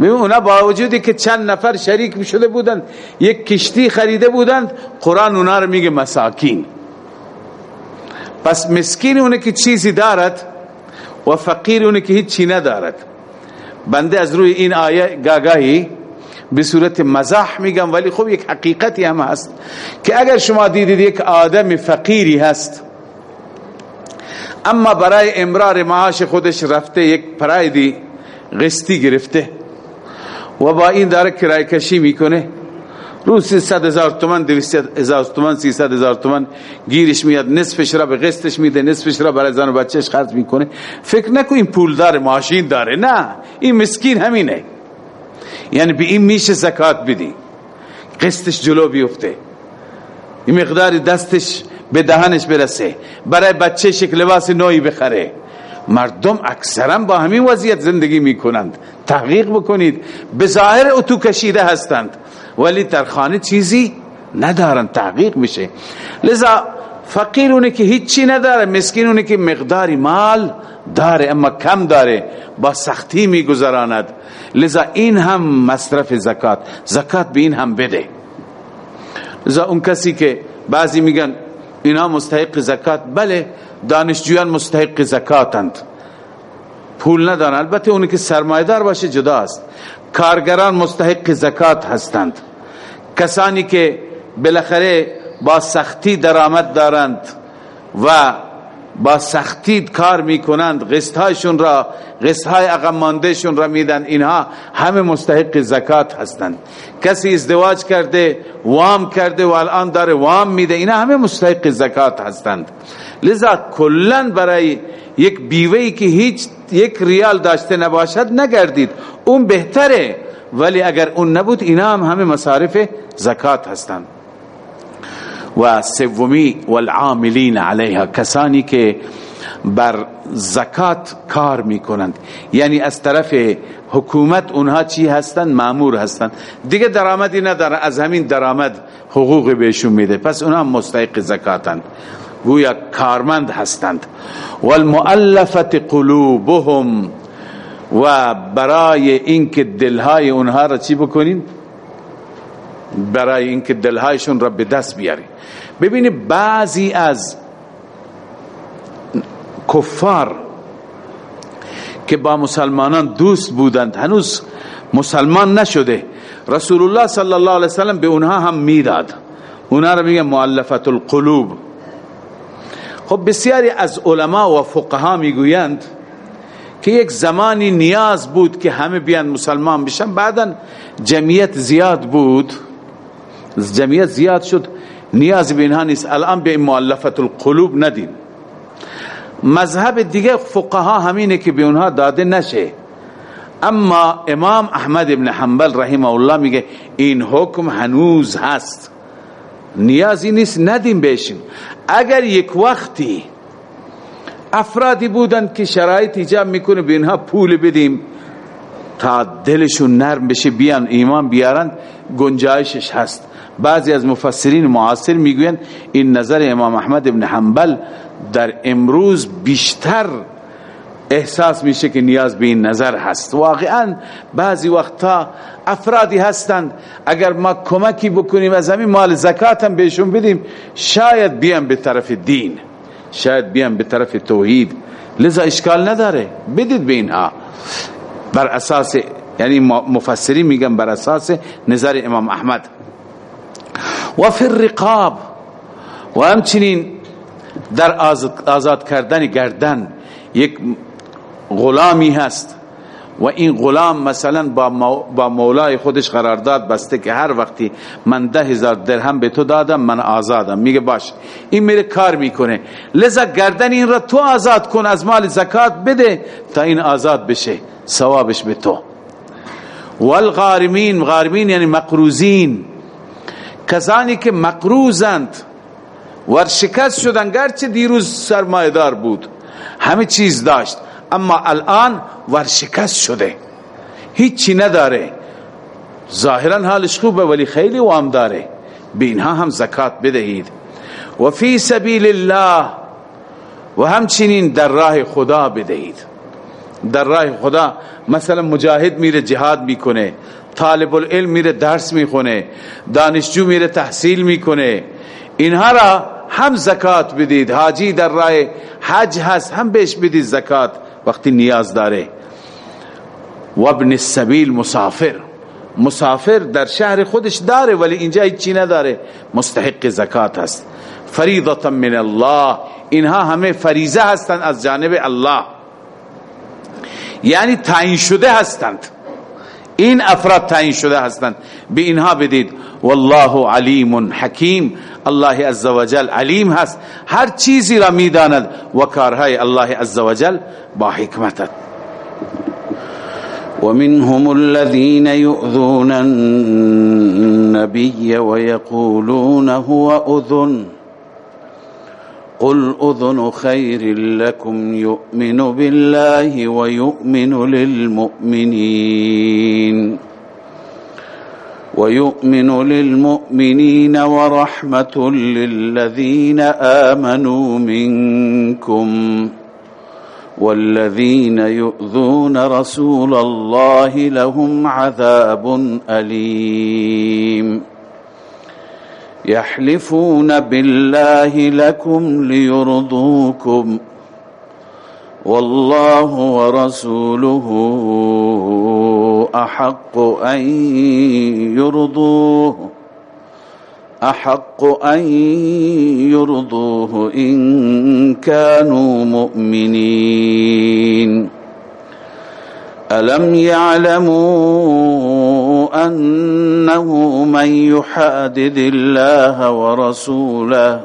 اونا با وجودی که چند نفر شریک شده بودند یک کشتی خریده بودند قرآن اونا رو میگه مساکین. پس مسکین اونه که چیزی دارد و فقیر اونه که هیچی ندارد. بنده از روی این آیه گاگاهی به صورت مزاح میگم ولی خب یک حقیقتی هم هست که اگر شما دیدید یک آدم فقیری هست اما برای امرار معاش خودش رفته یک پرایدی غستی گرفته و با این داره کرای کشی می‌کنه. روز 300 هزار تومن 200 هزار تومن 300 هزار تومن گیرش میاد. نصفش را به قسطش میده نصفش را برای زن و بچهش خرج می‌کنه. فکر نکن این پول داره ماشین داره. نه این مسکین همینه. یعنی به این میشه زکات بدی. قسطش جلو بیفته. این مقدار دستش به دهنش برسه. برای بچه شک لباس نوی بخره. مردم اکثرا با همین وضعیت زندگی می‌کنند. تحقیق بکنید. به ظاهر اتو کشیده هستند. ولی در خانه چیزی ندارن. تحقیق میشه. لذا فقیر اونه که هیچی نداره مسکین اونه که مقداری مال داره اما کم داره با سختی میگذراند. لذا این هم مصرف زکات. زکات به این هم بده. لذا اون کسی که بعضی میگن اینا مستحق زکات بله دانشجویان مستحق زکاتند. پول ندارن. البته اونی که سرمایدار باشه جدا است کارگران مستحق زکات هستند. کسانی که بالاخره با سختی درآمد دارند و با سختی کار می‌کنند قسط را قسط های عقب ماندهشون را میدن. اینها همه مستحق زکات هستند. کسی ازدواج کرده وام کرده و الان داره وام میده اینا همه مستحق زکات هستند. لذا کلا برای یک بیوهی که هیچ یک ریال داشته نباشد نگردید. اون بهتره ولی اگر اون نبود اینا هم همه مصارف زکات هستند. و سومی والعاملین علیها کسانی که بر زکات کار می‌کنند. یعنی از طرف حکومت اونها چی هستند؟ مامور هستند. دیگه درآمدی ندارن از همین درآمد حقوق بهشون میده. پس اونها مستحق زکاتند. گویا کارمند هستند. والمؤلفت قلوبهم و برای اینکه دلهای اونها را چی بکنین؟ برای اینکه دلهایشون را به دست بیاری. ببینی بعضی از کفار که با مسلمانان دوست بودند هنوز مسلمان نشده. رسول الله صلی الله علیه وسلم به اونها هم می‌داد. اونها را میگه مؤلفت القلوب. خب بسیاری از علما و فقها می‌گویند که یک زمانی نیاز بود که همه بیان مسلمان بشن. بعدا جمعیت زیاد بود. جمعیت زیاد شد. نیاز به اینها نیست. الان به مؤلفت القلوب ندیم مذهب دیگه فقها همینه که به اونها داده نشه. اما امام احمد ابن حنبل رحمه الله میگه این حکم هنوز هست. نیازی نیست. ندیم بهشون اگر یک وقتی افرادی بودند که شرایط ایجاب می‌کنه به اینها پول بدیم تا دلشون نرم بشه بیان ایمان بیارن گنجایشش هست. بعضی از مفسرین معاصر می‌گویند این نظر امام احمد ابن حنبل در امروز بیشتر احساس میشه که نیاز به این نظر هست. واقعا بعضی وقتا افرادی هستند اگر ما کمکی بکنیم از همین مال زکات هم بهشون بدیم شاید بیان به طرف دین شاید بیان به طرف توحید. لذا اشکال نداره. بدید به اینها. بر اساس یعنی مفسری میگن بر اساس نظر امام احمد. و فی الرقاب و همچنین در آزاد کردن گردن یک غلامی هست و این غلام مثلا با مولای خودش قرارداد بسته که هر وقتی من ده هزار درهم به تو دادم من آزادم. میگه باش این میره کار می‌کنه. لذا گردن این را تو آزاد کن از مال زکات بده تا این آزاد بشه ثوابش به تو. والغارمین غارمین یعنی مقروزین کسانی که مقروزند ورشکست شدن. گرچه دیروز سرمایدار بود. همه چیز داشت. اما الان ورشکست شده. هیچی نداره. ظاهرا حالش خوبه ولی خیلی وام داره. به اینها هم زکات بدهید. و فی سبیل الله و همچنین در راه خدا بدهید. در راه خدا مثلا مجاهد میره جهاد می‌کنه. طالب العلم میره درس می‌خونه دانشجو میره تحصیل می‌کنه. اینها را هم زکات بدید حاجی در راه حج هست هم بهش بدید زکات وقتی نیاز داره. و ابن السبیل مسافر. مسافر در شهر خودش داره ولی اینجا هیچی نداره. مستحق زکات هست. فریضه من الله. اینها همه فریضه هستند از جانب الله. یعنی تعیین شده هستند. این افراد تعیین شده هستند. به اینها بدید. والله علیم حکیم. الله عزوجل علیم هست. هر چیزی را می‌داند و کارهای الله عزوجل با حکمت ومنهم الذين يؤذون النبي ويقولون هو أذن. قل أذن خير لكم يؤمن بالله ويؤمن للمؤمنين ويؤمن للمؤمنين ورحمة للذين آمنوا منكم والذين يؤذون رسول الله لهم عذاب أليم يحلفون بالله لكم ليرضوكم والله ورسوله أحق أن يرضوه أحق أن يرضوه إن كانوا مؤمنين ألم يعلموا أنه من يحادد الله ورسوله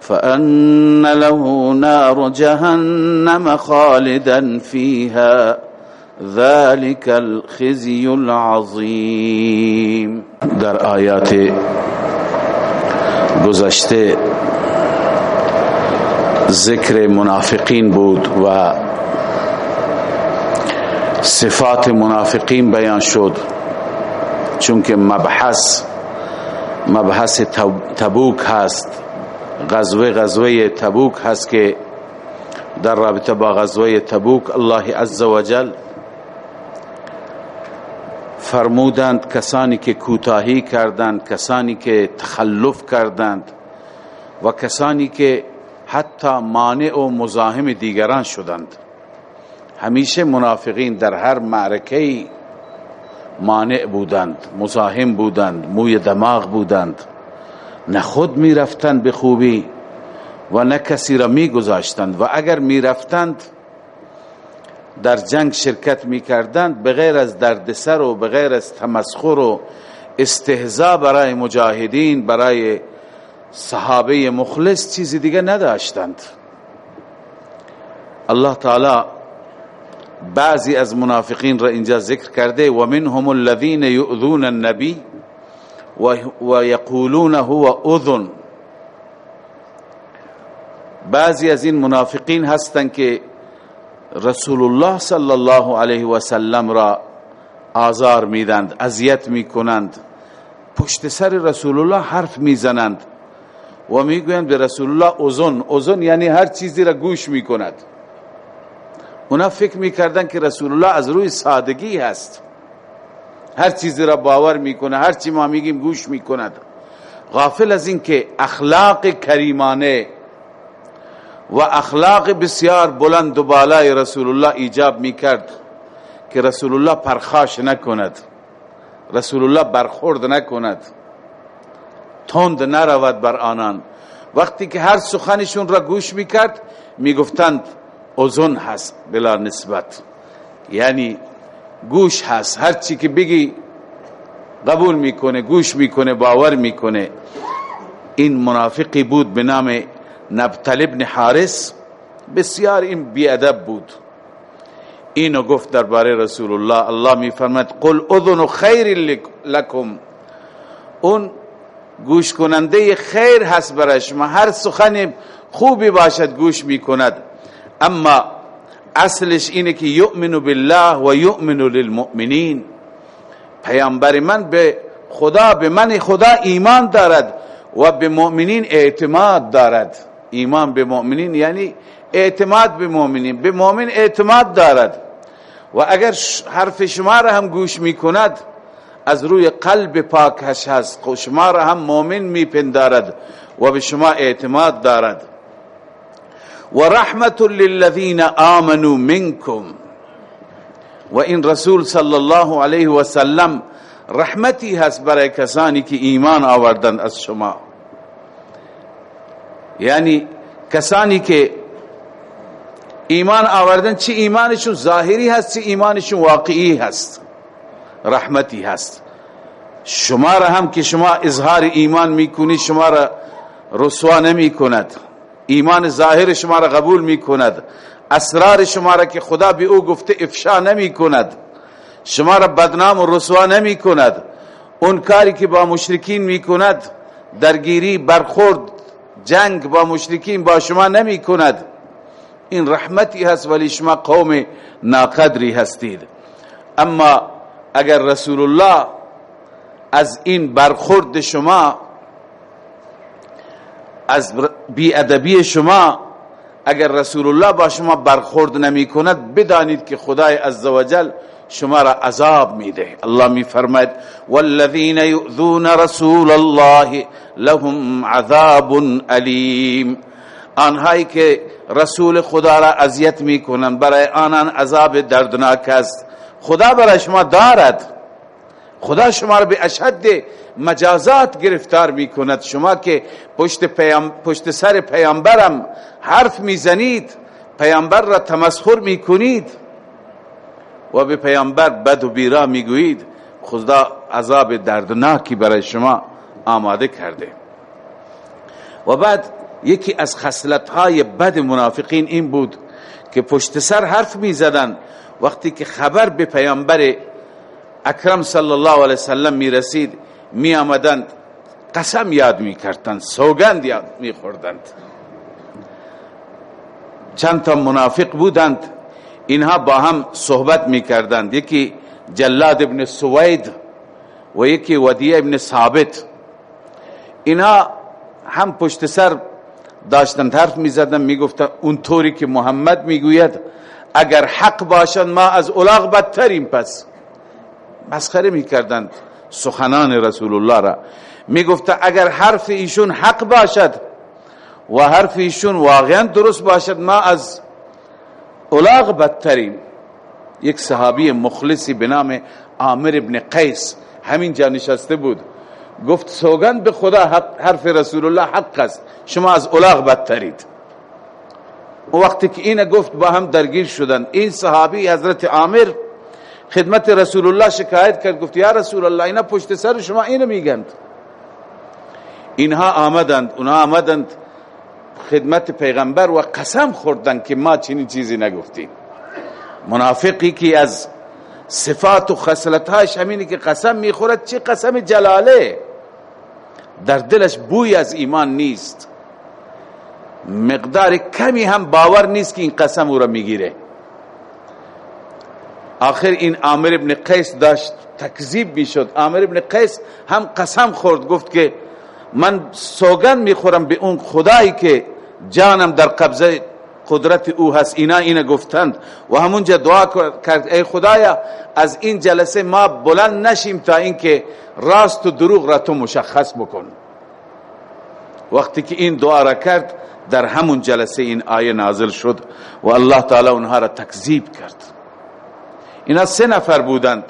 فأن له نار جهنم خالدا فيها ذلك الخزي العظيم در آیات گذشته ذکر منافقین بود و صفات منافقین بیان شد. چون که مبحث مبحث تبوک هست. غزوه غزوه تبوک هست که در رابطه با غزوه تبوک الله عز وجل فرمودند کسانی که کوتاهی کردند کسانی که تخلف کردند و کسانی که حتی مانع و مزاحم دیگران شدند. همیشه منافقین در هر معرکه مانع بودند مزاحم بودند موی دماغ بودند. نه خود می رفتند به خوبی و نه کسی را می گذاشتند و اگر می رفتند در جنگ شرکت می کردند بغیر از دردسر و بغیر از تمسخر و استهزا برای مجاهدین برای صحابه مخلص چیزی دیگه نداشتند. الله تعالی بعضی از منافقین را اینجا ذکر کرده و منهم الذين يؤذون النبي و یقولون هو اذن. بعضی از این منافقین هستند که رسول الله صلی الله علیه و سلم را آزار میدند اذیت می‌کنند. پشت سر رسول الله حرف می‌زنند و می‌گویند به رسول الله اذن. اذن یعنی هر چیزی را گوش می‌کند. اونا فکر می‌کردن که رسول الله از روی سادگی هست. هر چیزی را باور می‌کنه هر چی ما میگیم گوش می‌کند. غافل از این که اخلاق کریمانه و اخلاق بسیار بلند و بالای رسول الله ایجاب می‌کرد که رسول الله پرخاش نکند. رسول الله برخورد نکند. تند نرود بر آنان. وقتی که هر سخنشون را گوش می‌کرد می‌گفتند اوزن هست بلا نسبت. یعنی گوش هست. هر چی که بگی قبول می‌کنه گوش می‌کنه باور می‌کنه. این منافقی بود به نام نبتل ابن حارس بسیار این بیادب بود. اینو گفت درباره رسول الله الله میفرماد قل اذن خیر لکم. اون گوش کننده خیر هست برای شما. هر سخن خوبی باشد گوش می‌کند. اما اصلش اینه که یؤمن بالله و یؤمن للمؤمنین. پیامبر من به خدا به من خدا ایمان دارد و به مؤمنین اعتماد دارد. ایمان به مؤمنین یعنی اعتماد به مؤمنین به مؤمن اعتماد دارد. و اگر حرف شما را هم گوش می کند از روی قلب پاکش هست شما را هم مؤمن میپندارد و به شما اعتماد دارد. و رحمت للذین آمنوا منکم و این رسول صلی الله علیه و سلم رحمتی هست برای کسانی که ایمان آوردند از شما. یعنی کسانی که ایمان آوردن چه ایمانشون ظاهری هست چه ایمانشون واقعی هست. رحمتی هست. شما را هم که شما اظهار ایمان می‌کنی شما را رسوا نمی کند ایمان ظاهر شما را قبول می کند اسرار شما را که خدا به او گفته افشا نمی کند شما را بدنام و رسوا نمی کند اون کاری که با مشرکین می کند درگیری برخورد جنگ با مشرکین با شما نمی کند این رحمتی هست ولی شما قوم ناقدری هستید. اما اگر رسول الله از این برخورد شما از بیادبی شما اگر رسول الله با شما برخورد نمی کند بدانید که خدای عزوجل شما را عذاب میده. الله می فرماید والذین یؤذون رسول الله لهم عذاب علیم. آنهایی که رسول خدا را اذیت می‌کنند برای آنان عذاب دردناک است. خدا برای شما دارد. خدا شما را به اشد مجازات گرفتار می کند شما که پشت, پیام پشت سر پیامبرم حرف می‌زنید پیامبر را تمسخر می کنید و به پیامبر بد و بیرا می‌گویید خدا عذاب دردناکی برای شما آماده کرده. و بعد یکی از خصلتهای بد منافقین این بود که پشت سر حرف می زدن وقتی که خبر به پیامبر اکرم صلی الله علیه وسلم می رسید می آمدند قسم یاد می کردند سوگند یاد می خوردند چند تا منافق بودند اینها با هم صحبت می کردند یکی جلاد ابن سوید و یکی ودیه ابن ثابت. اینها هم پشت سر داشتن حرف می زدن می گفتن اون طوری که محمد می گوید اگر حق باشند ما از اولاغ بدتریم پس. مسخره می کردند سخنان رسول الله را. می گفت اگر حرف ایشون حق باشد و حرف ایشون واقعا درست باشد ما از اولاغ بدتریم یک صحابی مخلصی به نام عامر ابن قیس همین جا نشسته بود. گفت سوگند به خدا حرف رسول الله حق است. شما از اولاغ بدترید. وقتی که این گفت با هم درگیر شدند این صحابی حضرت عامر خدمت رسول الله شکایت کرد گفت یا رسول الله اینا پشت سر شما اینو میگند. اینها آمدند اونها آمدند خدمت پیغمبر و قسم خوردند که ما چنین چیزی نگفتیم. منافقی که از صفات و خصلتهاش همینی که قسم می‌خورد چه قسم جلاله؟ در دلش بوی از ایمان نیست. مقدار کمی هم باور نیست که این قسم او را می‌گیره. آخر این عامر ابن قیس داشت تکذیب می‌شد. عامر ابن قیس هم قسم خورد گفت که من سوگن می‌خورم به اون خدایی که جانم در قبضه قدرت او هست. اینا اینا گفتند و همونجا دعا کرد ای خدایا از این جلسه ما بلند نشیم تا اینکه راست و دروغ را تو مشخص بکن. وقتی که این دعا را کرد در همون جلسه این آیه نازل شد و الله تعالی اونها را تکذیب کرد. اینا سه نفر بودند.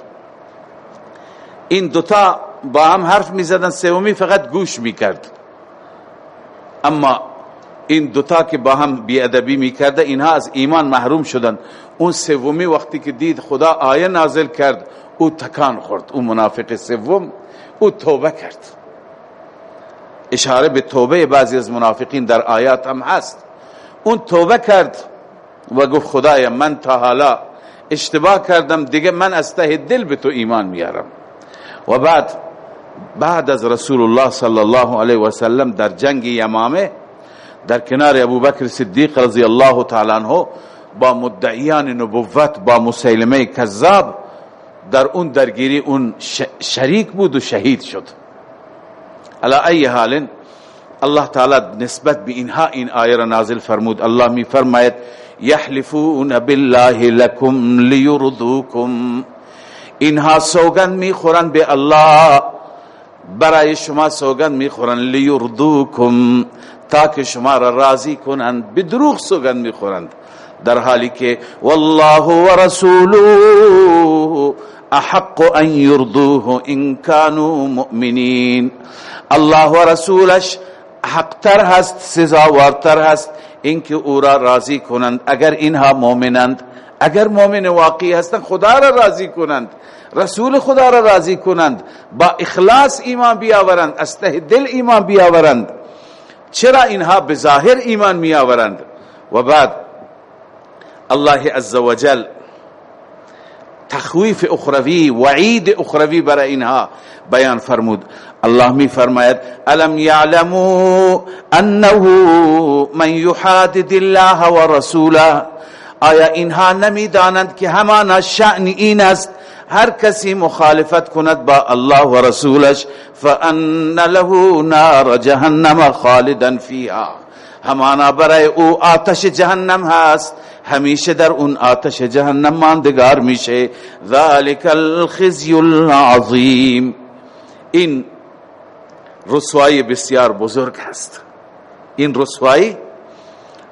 این دوتا با هم حرف می زدن سومی فقط گوش می کرد اما این دوتا که با هم بیادبی می کرده اینها از ایمان محروم شدند. اون سومی وقتی که دید خدا آیه نازل کرد او تکان خورد. اون منافق سوم او توبه کرد. اشاره به توبه بعضی از منافقین در آیات هم هست. اون توبه کرد و گفت خدایا من تا حالا اشتباه کردم دیگه من از ته دل به تو ایمان میارم. و بعد بعد از رسول الله صلی الله علیه و سلم در جنگ یمامه در کنار ابوبکر صدیق رضی الله تعالی عنہ با مدعیان نبوت با مسیلمه کذاب در اون درگیری اون شریک بود و شهید شد. علا ای حال الله تعالی نسبت به اینها این آیه را نازل فرمود. الله می فرماید یحلفون بالله لكم لیرضوکم اینها سوگند می‌خورند به الله. برای شما سوگند می‌خورند لیرضوکم تا که شما را راضی کنند به دروغ سوگند می‌خورند. در حالی که والله و احق ان يرضوه ان كانوا مؤمنین. الله و رسولش حقتر هست سزاوارتر هست. اینکه او را راضی کنند. اگر اینها مؤمنند اگر مؤمن واقعی هستند خدا را راضی کنند رسول خدا را راضی کنند با اخلاص ایمان بیاورند از ته دل ایمان بیاورند. چرا اینها ظاهر ایمان میآورند؟ و بعد الله عزوجل تخویف اخروی وعید اخروی برای اینها بیان فرمود. الله می فرماید الم یعلمو انه من یحادد الله و رسوله؟ آیا اینها نمی‌دانند که همان شأن این است؟ هر کسی مخالفت کند با الله و رسولش فان له نار جهنم خالدا فیها همانا برای او آتش جهنم هست. همیشه در اون آتش جهنم ماندگار میشه. ذالک الخزی العظیم. این رسوایی بسیار بزرگ هست. این رسوایی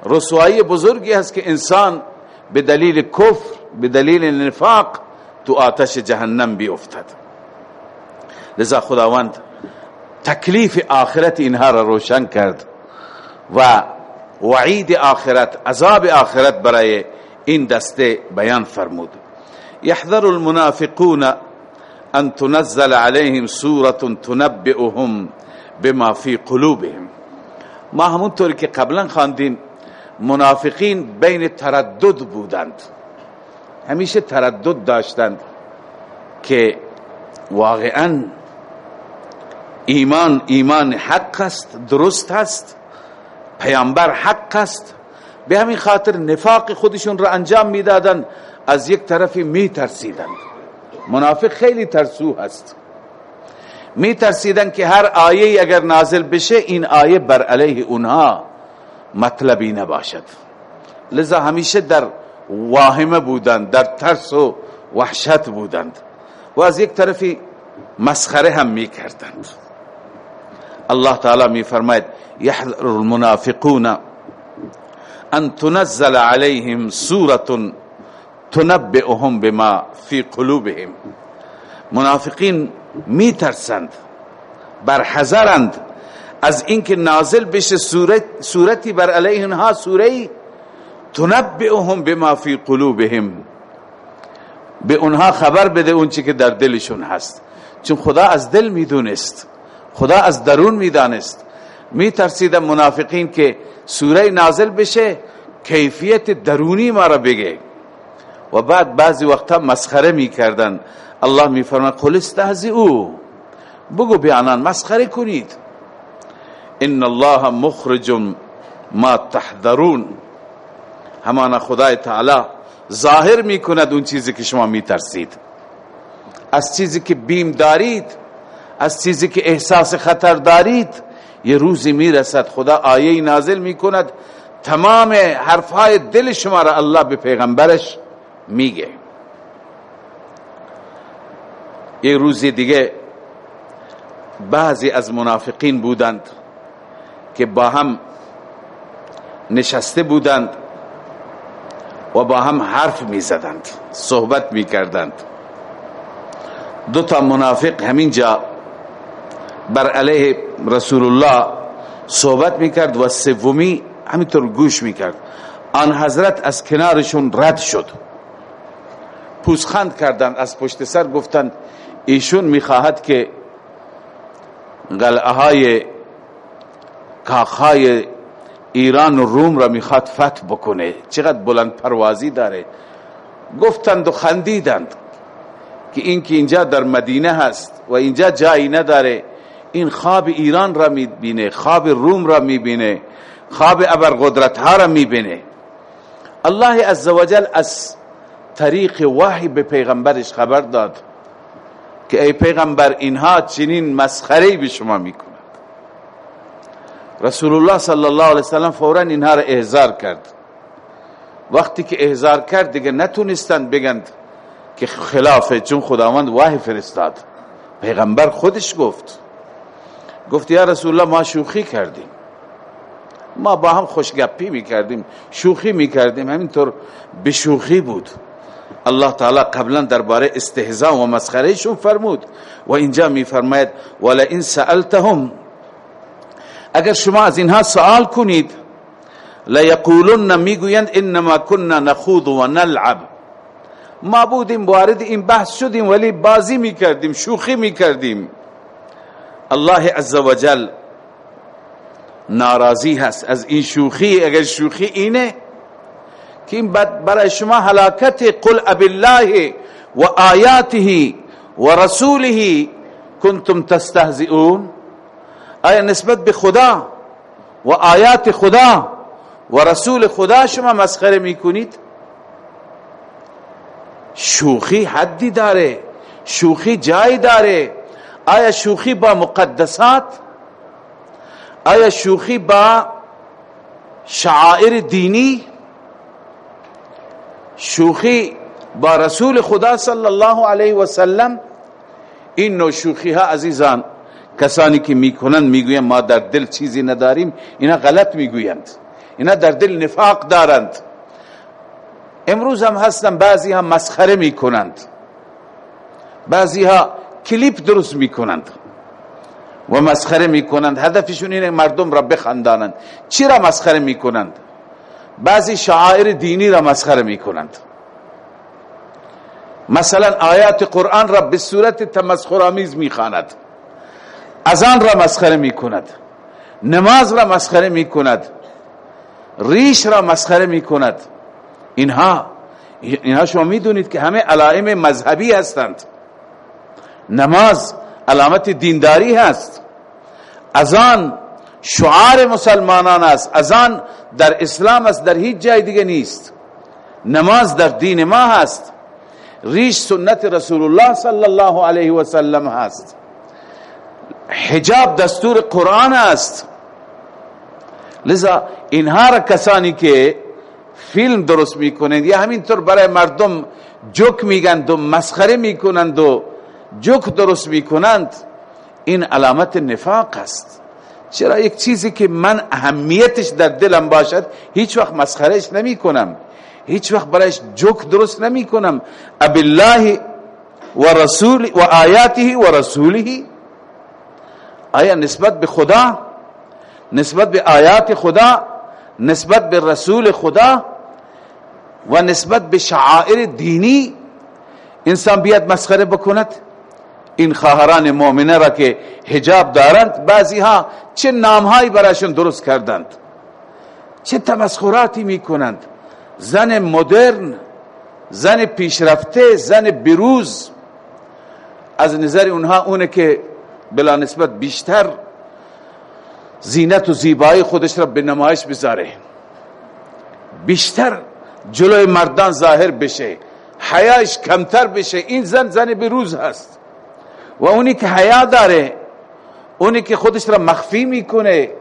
رسوایی بزرگی هست که انسان به دلیل کفر به دلیل نفاق تو آتش جهنم بیفتد. لذا خداوند تکلیف آخرت اینها را روشن کرد و وعید آخرت عذاب آخرت برای این دسته بیان فرمود. یحذر المنافقون ان تنزل عليهم سوره تنبئهم بما في قلوبهم. ما همونطوری که قبلا خواندیم منافقین بین تردد بودند. همیشه تردد داشتند که واقعا ایمان ایمان حق است درست است. پیامبر حق است. به همین خاطر نفاق خودشون را انجام می‌دادند از یک طرفی می ترسیدند منافق خیلی ترسو هست. می ترسیدن که هر آیه اگر نازل بشه این آیه بر علیه اونها مطلبی نباشد. لذا همیشه در واهمه بودند در ترس و وحشت بودند. و از یک طرفی مسخره هم می کردند الله تعالی می فرماید یحذر المنافقون ان تنزل عليهم سوره تنبئهم بما في قلوبهم. منافقین می ترسند بر حذرند از اینکه نازل بشه صورت صورتی بر علیه اینها سوره تنبئهم بما فی قلوبهم. به اونها خبر بده اون چی که در دلشون هست. چون خدا از دل می‌دونست. خدا از درون می‌دانست. میترسیدن منافقین که سوره نازل بشه کیفیت درونی ما را بگه. و بعد بعضی وقتا مسخره می‌کردن. الله میفرماید قل استهزئوا بگو بیانان مسخره کنید. ان الله مخرج ما تحذرون. همان خدای تعالی ظاهر می‌کند اون چیزی که شما میترسید. از چیزی که بیم دارید از چیزی که احساس خطر دارید یه روزی می‌رسد خدا آیه نازل می‌کند تمام حرفهای دل شما را الله به پیغمبرش میگه. یه روزی دیگه بعضی از منافقین بودند که با هم نشسته بودند و با هم حرف می زدند صحبت می کردند دو تا منافق همین جا بر علیه رسول الله صحبت می کرد و سومی همینطور گوش می کرد آن حضرت از کنارشون رد شد. پوزخند کردند از پشت سر گفتند ایشون می‌خواهد که قلعه های کاخهای ایران و روم را می‌خواد فتح بکنه. چقدر بلند پروازی داره. گفتند و خندیدند که این که اینجا در مدینه هست و اینجا جایی نداره. این خواب ایران را می‌بینه خواب روم را می‌بینه خواب ابرقدرت ها را می‌بینه. الله عزوجل از طریق وحی به پیغمبرش خبر داد که ای پیغمبر اینها چنین مسخره به شما می‌کنند. رسول الله صلی الله علیه وسلم فورا اینها را احضار کرد. وقتی که احضار کرد دیگه نتونستند بگند که خلافه چون خداوند وحی فرستاد. پیغمبر خودش گفت گفت یا رسول الله ما شوخی کردیم. ما با هم خوشگپی می‌کردیم شوخی می‌کردیم همینطور به شوخی بود. الله تعالی قبلا درباره استهزاء و مسخره شون فرمود. و اینجا میفرماید ولا ان سالتهم اگر شما از اینها سوال کنید لا یقولن می‌گویند انما كنا نخوض و نلعب. ما بودیم وارد این بحث شدیم ولی بازی می‌کردیم شوخی می‌کردیم. الله عز وجل ناراضی هست از این شوخی. اگر شوخی اینه که این برای شما هلاکت قل اب الله و آیاته و رسوله کنتم تستهزئون. آیا نسبت به خدا و آیات خدا و رسول خدا شما مسخره می‌کنید؟ شوخی حدی داره شوخی جای داره. آیا شوخی با مقدسات؟ آیا شوخی با شعائر دینی؟ شوخی با رسول خدا صلی الله علیه و سلم این نوع شوخی ها عزیزان کسانی که می‌کنند می‌گویند ما در دل چیزی نداریم اینا غلط می‌گویند. اینا در دل نفاق دارند. امروز هم هستن بعضی ها مسخره می‌کنند. بعضی ها کلیپ درست می‌کنند و مسخره می‌کنند. هدفشون اینه مردم را بخندانند. چی را مسخره می‌کنند؟ بعضی شعائر دینی را مسخره می‌کنند. مثلا آیات قرآن را به صورت تمسخرآمیز می‌خواند. اذان را مسخره می‌کند. نماز را مسخره می‌کند. ریش را مسخره می‌کند. اینها اینها شما می‌دونید که همه علائم مذهبی هستند. نماز علامت دینداری هست. اذان شعار مسلمانان است. اذان در اسلام است. در هیچ جای دیگه نیست. نماز در دین ما هست. ریش سنت رسول الله صلی الله علیه و سلم هست. حجاب دستور قرآن است. لذا اینها را کسانی که فیلم درست می‌کنند یا همینطور برای مردم جوک میگند و مسخره می‌کنند و جوک درست می‌کنند این علامت نفاق است. چرا یک چیزی که من اهمیتش در دلم باشد هیچ وقت مسخرهش نمی کنم هیچ وقت برایش جوک درست نمی کنم اب الله و رسول و آیاته و رسوله. آیا نسبت به خدا نسبت به آیات خدا نسبت به رسول خدا و نسبت به شعائر دینی انسان بیاد مسخره بکند؟ این خواهران مؤمنه را که حجاب دارند بعضی ها چه نامهایی برایشون درست کردند چه تمسخراتی می‌کنند. زن مدرن زن پیشرفته زن بروز از نظر اونها اونه که بلا نسبت بیشتر زینت و زیبایی خودش را به نمایش بذاره. بیشتر جلوی مردان ظاهر بشه حیاش کمتر بشه. این زن زن بروز هست. و اونی که حیا داره اونی که خودش را مخفی می‌کنه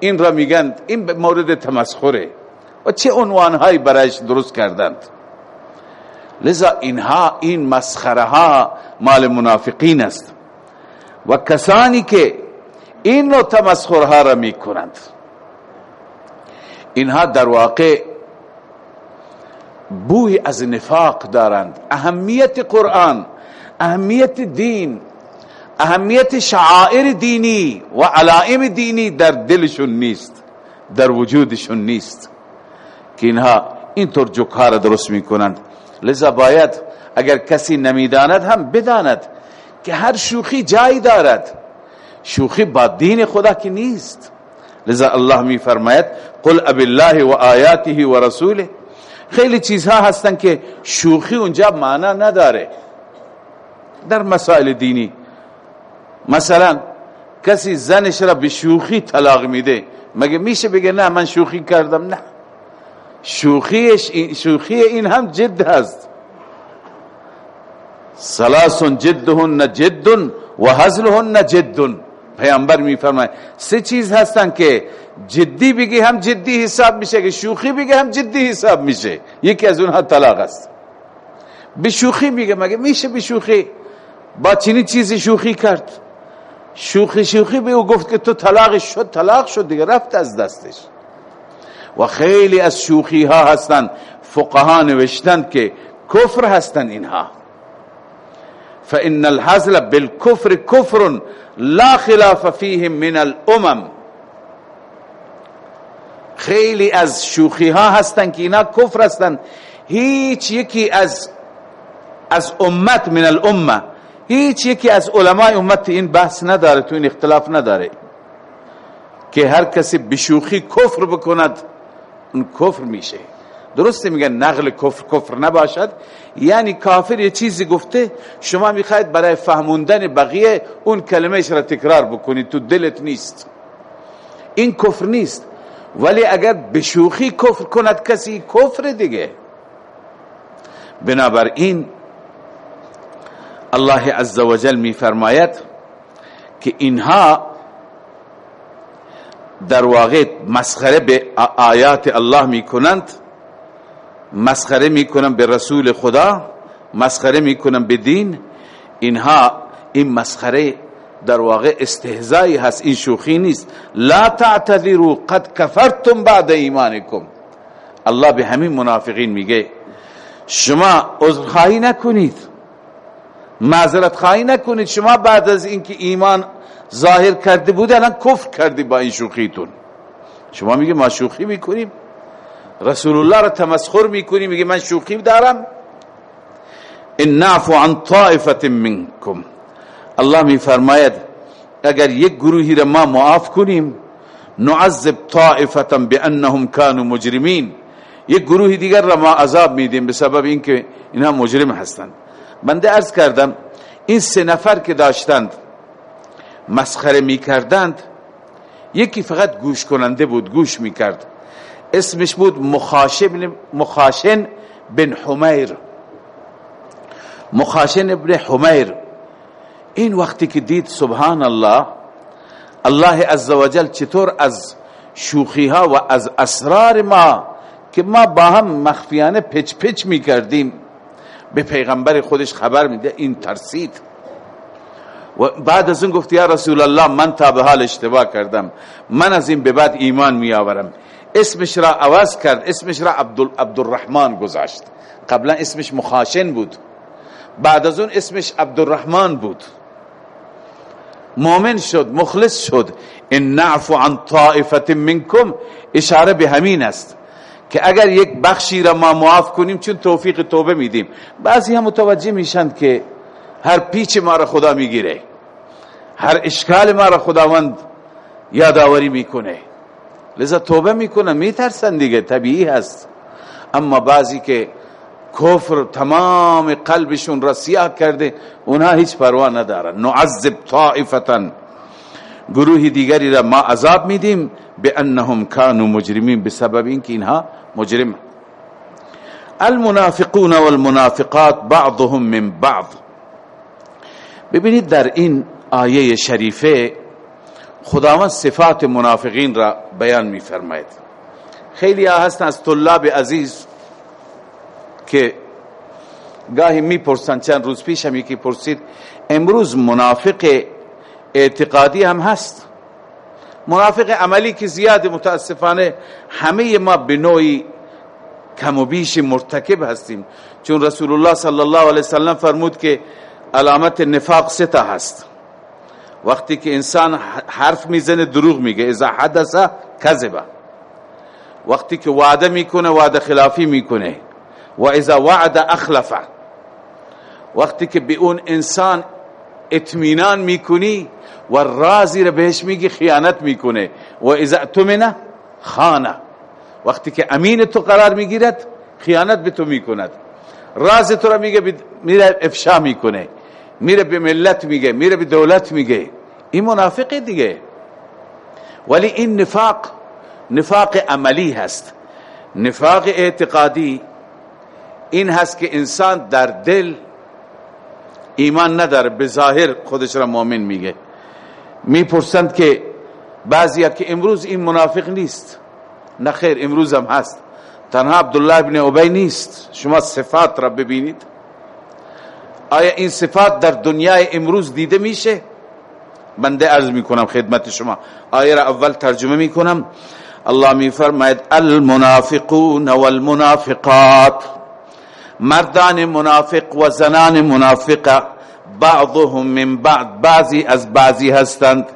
این را میگند این مورد تمسخره. و چه عنوانهایی برایش درست کردند؟ لذا اینها این مسخره ها مال منافقین است. و کسانی که این نوع تمسخرها را می کنند اینها در واقع بوی از نفاق دارند. اهمیت قرآن اهمیت دین اهمیت شعائر دینی و علائم دینی در دلشون نیست در وجودشون نیست. که اینها اینطور جکار درست می کنند لذا باید اگر کسی نمی‌داند هم بداند که هر شوخی جای دارد. شوخی با دین خدا که نیست. لذا الله می فرماید قل اب الله و آیاته و رسوله. خیلی چیزها هستن که شوخی اونجا معنا نداره. در مسائل دینی. مثلا کسی زنش را به شوخی طلاق میده. مگه میشه بگه نه من شوخی کردم؟ نه. شوخیش شوخی این هم جد هست. سلاس جدهن جد و هزلهن جد. پیامبر میفرماید سه چیز هستن که جدی بگی هم جدی حساب میشه که شوخی بگی هم جدی حساب میشه. یکی از اونها طلاق است. به شوخی میگه مگه میشه به شوخی؟ با چنین چیزی شوخی کرد. شوخی شوخی به او گفت که تو طلاق شد طلاق شد دیگه رفت از دستش. و خیلی از شوخی ها هستن فقها نوشتند که کفر هستن اینها. فإن الحزل بالكفر كفر لا خلاف فيه من الامم. خیلی از شوخی ها هستن که اینا کفر هستن. هیچ یکی از از امت من الامه هیچ یکی از علمای امت این بحث نداره تو این اختلاف نداره. که هر کسی بشوخی کفر بکند اون کفر میشه. درسته میگن نقل کفر کفر نباشد یعنی کافر یه چیزی گفته شما می‌خواید برای فهموندن بقیه اون کلمهش را تکرار بکنید تو دلت نیست. این کفر نیست. ولی اگر بشوخی کفر کند کسی کفر دیگه. بنابراین الله عزوجل می فرماید که اینها در واقع مسخره به آیات الله می کنند مسخره می کنند به رسول خدا مسخره می کنند به دین. اینها این مسخره در واقع استهزایی هست این شوخی نیست. لا تعتذروا قد کفرتم بعد ایمانکم. الله به همین منافقین میگه. شما عذرخواهی نکنید. معذرت خواهی نکنید. شما بعد از اینکه ایمان ظاهر کرده بوده الان کفر کردی با این شوخیتون. شما میگه ما شوخی می‌کنیم. رسول الله را تمسخر می‌کنی میگه من شوخی دارم. ان نعفو عن طائفه منکم. الله میفرماید اگر یک گروهی را ما معاف کنیم نعذب طائفه بانهم كانوا مجرمین. یک گروه دیگر را ما عذاب میدیم به سبب اینکه اینها مجرم هستند. بنده ارز کردم این سه نفر که داشتند مسخره می‌کردند یکی فقط گوش کننده بود گوش می‌کرد. اسمش بود مخاشن بن حمیر. مخاشن ابن حمیر. این وقتی که دید سبحان الله الله عزوجل چطور از شوخی ها و از اسرار ما که ما با هم مخفیانه پچ پچ می کردیم به پیغمبر خودش خبر میده این ترسید. و بعد از اون گفت یا رسول الله من تا به حال اشتباه کردم. من از این به بعد ایمان می آورم اسمش را عوض کرد اسمش را عبدالرحمن گذاشت. قبلا اسمش مخاشن بود. بعد از اون اسمش عبدالرحمن بود. مؤمن شد مخلص شد. ان نعفو عن طائفه منکم. اشاره به همین است. که اگر یک بخشی را ما معاف کنیم چون توفیق توبه میدیم. بعضی هم متوجه میشند که هر پیچ ما را خدا می‌گیره. هر اشکال ما را خداوند یادآوری می‌کنه. لذا توبه می‌کنه میترسن دیگه طبیعی هست. اما بعضی که کفر تمام قلبشون را سیاه کرده اونها هیچ پروا ندارن. نعذب طائفتا. گروه دیگری را ما عذاب میدیم به انهم کانوا مجرمین بسبب اینکه اینها مجرم. المنافقون والمنافقات بعضهم من بعض. ببینید در این آیه شریفه خداوند صفات منافقین را بیان میفرماید. خیلی ها هستن از طلاب عزیز که گاهی می‌پرسن چند روز پیش هم یکی پرسید امروز منافق اعتقادی هم هست. منافق عملی که زیاد متاسفانه همه ما به نوعی کم و بیش مرتکب هستیم. چون رسول الله صلی الله علیه وسلم فرمود که علامت نفاق ستا هست. وقتی که انسان حرف می‌زنه دروغ میگه. اذا حدث کذبه وقتی که وعده می‌کنه وعده خلافی می‌کنه. و اذا وعد اخلفه وقتی که به اون انسان اطمینان می‌کنی و رازی رو بهش میگی خیانت می‌کنه. و اذا اطمنه خانه وقتی که امین تو قرار می‌گیرد خیانت به تو می‌کند. راز تو رو میگه میره افشا می‌کنه. میره به ملت میگه میره به دولت میگه. این منافق دیگه. ولی این نفاق نفاق عملی هست. نفاق اعتقادی این هست که انسان در دل ایمان نداره به ظاهر خودش را مؤمن میگه. می‌پرسند که بعضی که امروز این منافق نیست. نه خیر امروز هم هست. تنها عبدالله ابن عبی نیست. شما صفات را ببینید. آیا این صفات در دنیای امروز دیده میشه؟ بنده عرض می‌کنم خدمت شما. آیه را اول ترجمه می‌کنم. الله میفرماید المنافقون والمنافقات. مردان منافق و زنان منافق بعضهم من بعد بعضی از بعضی هستند.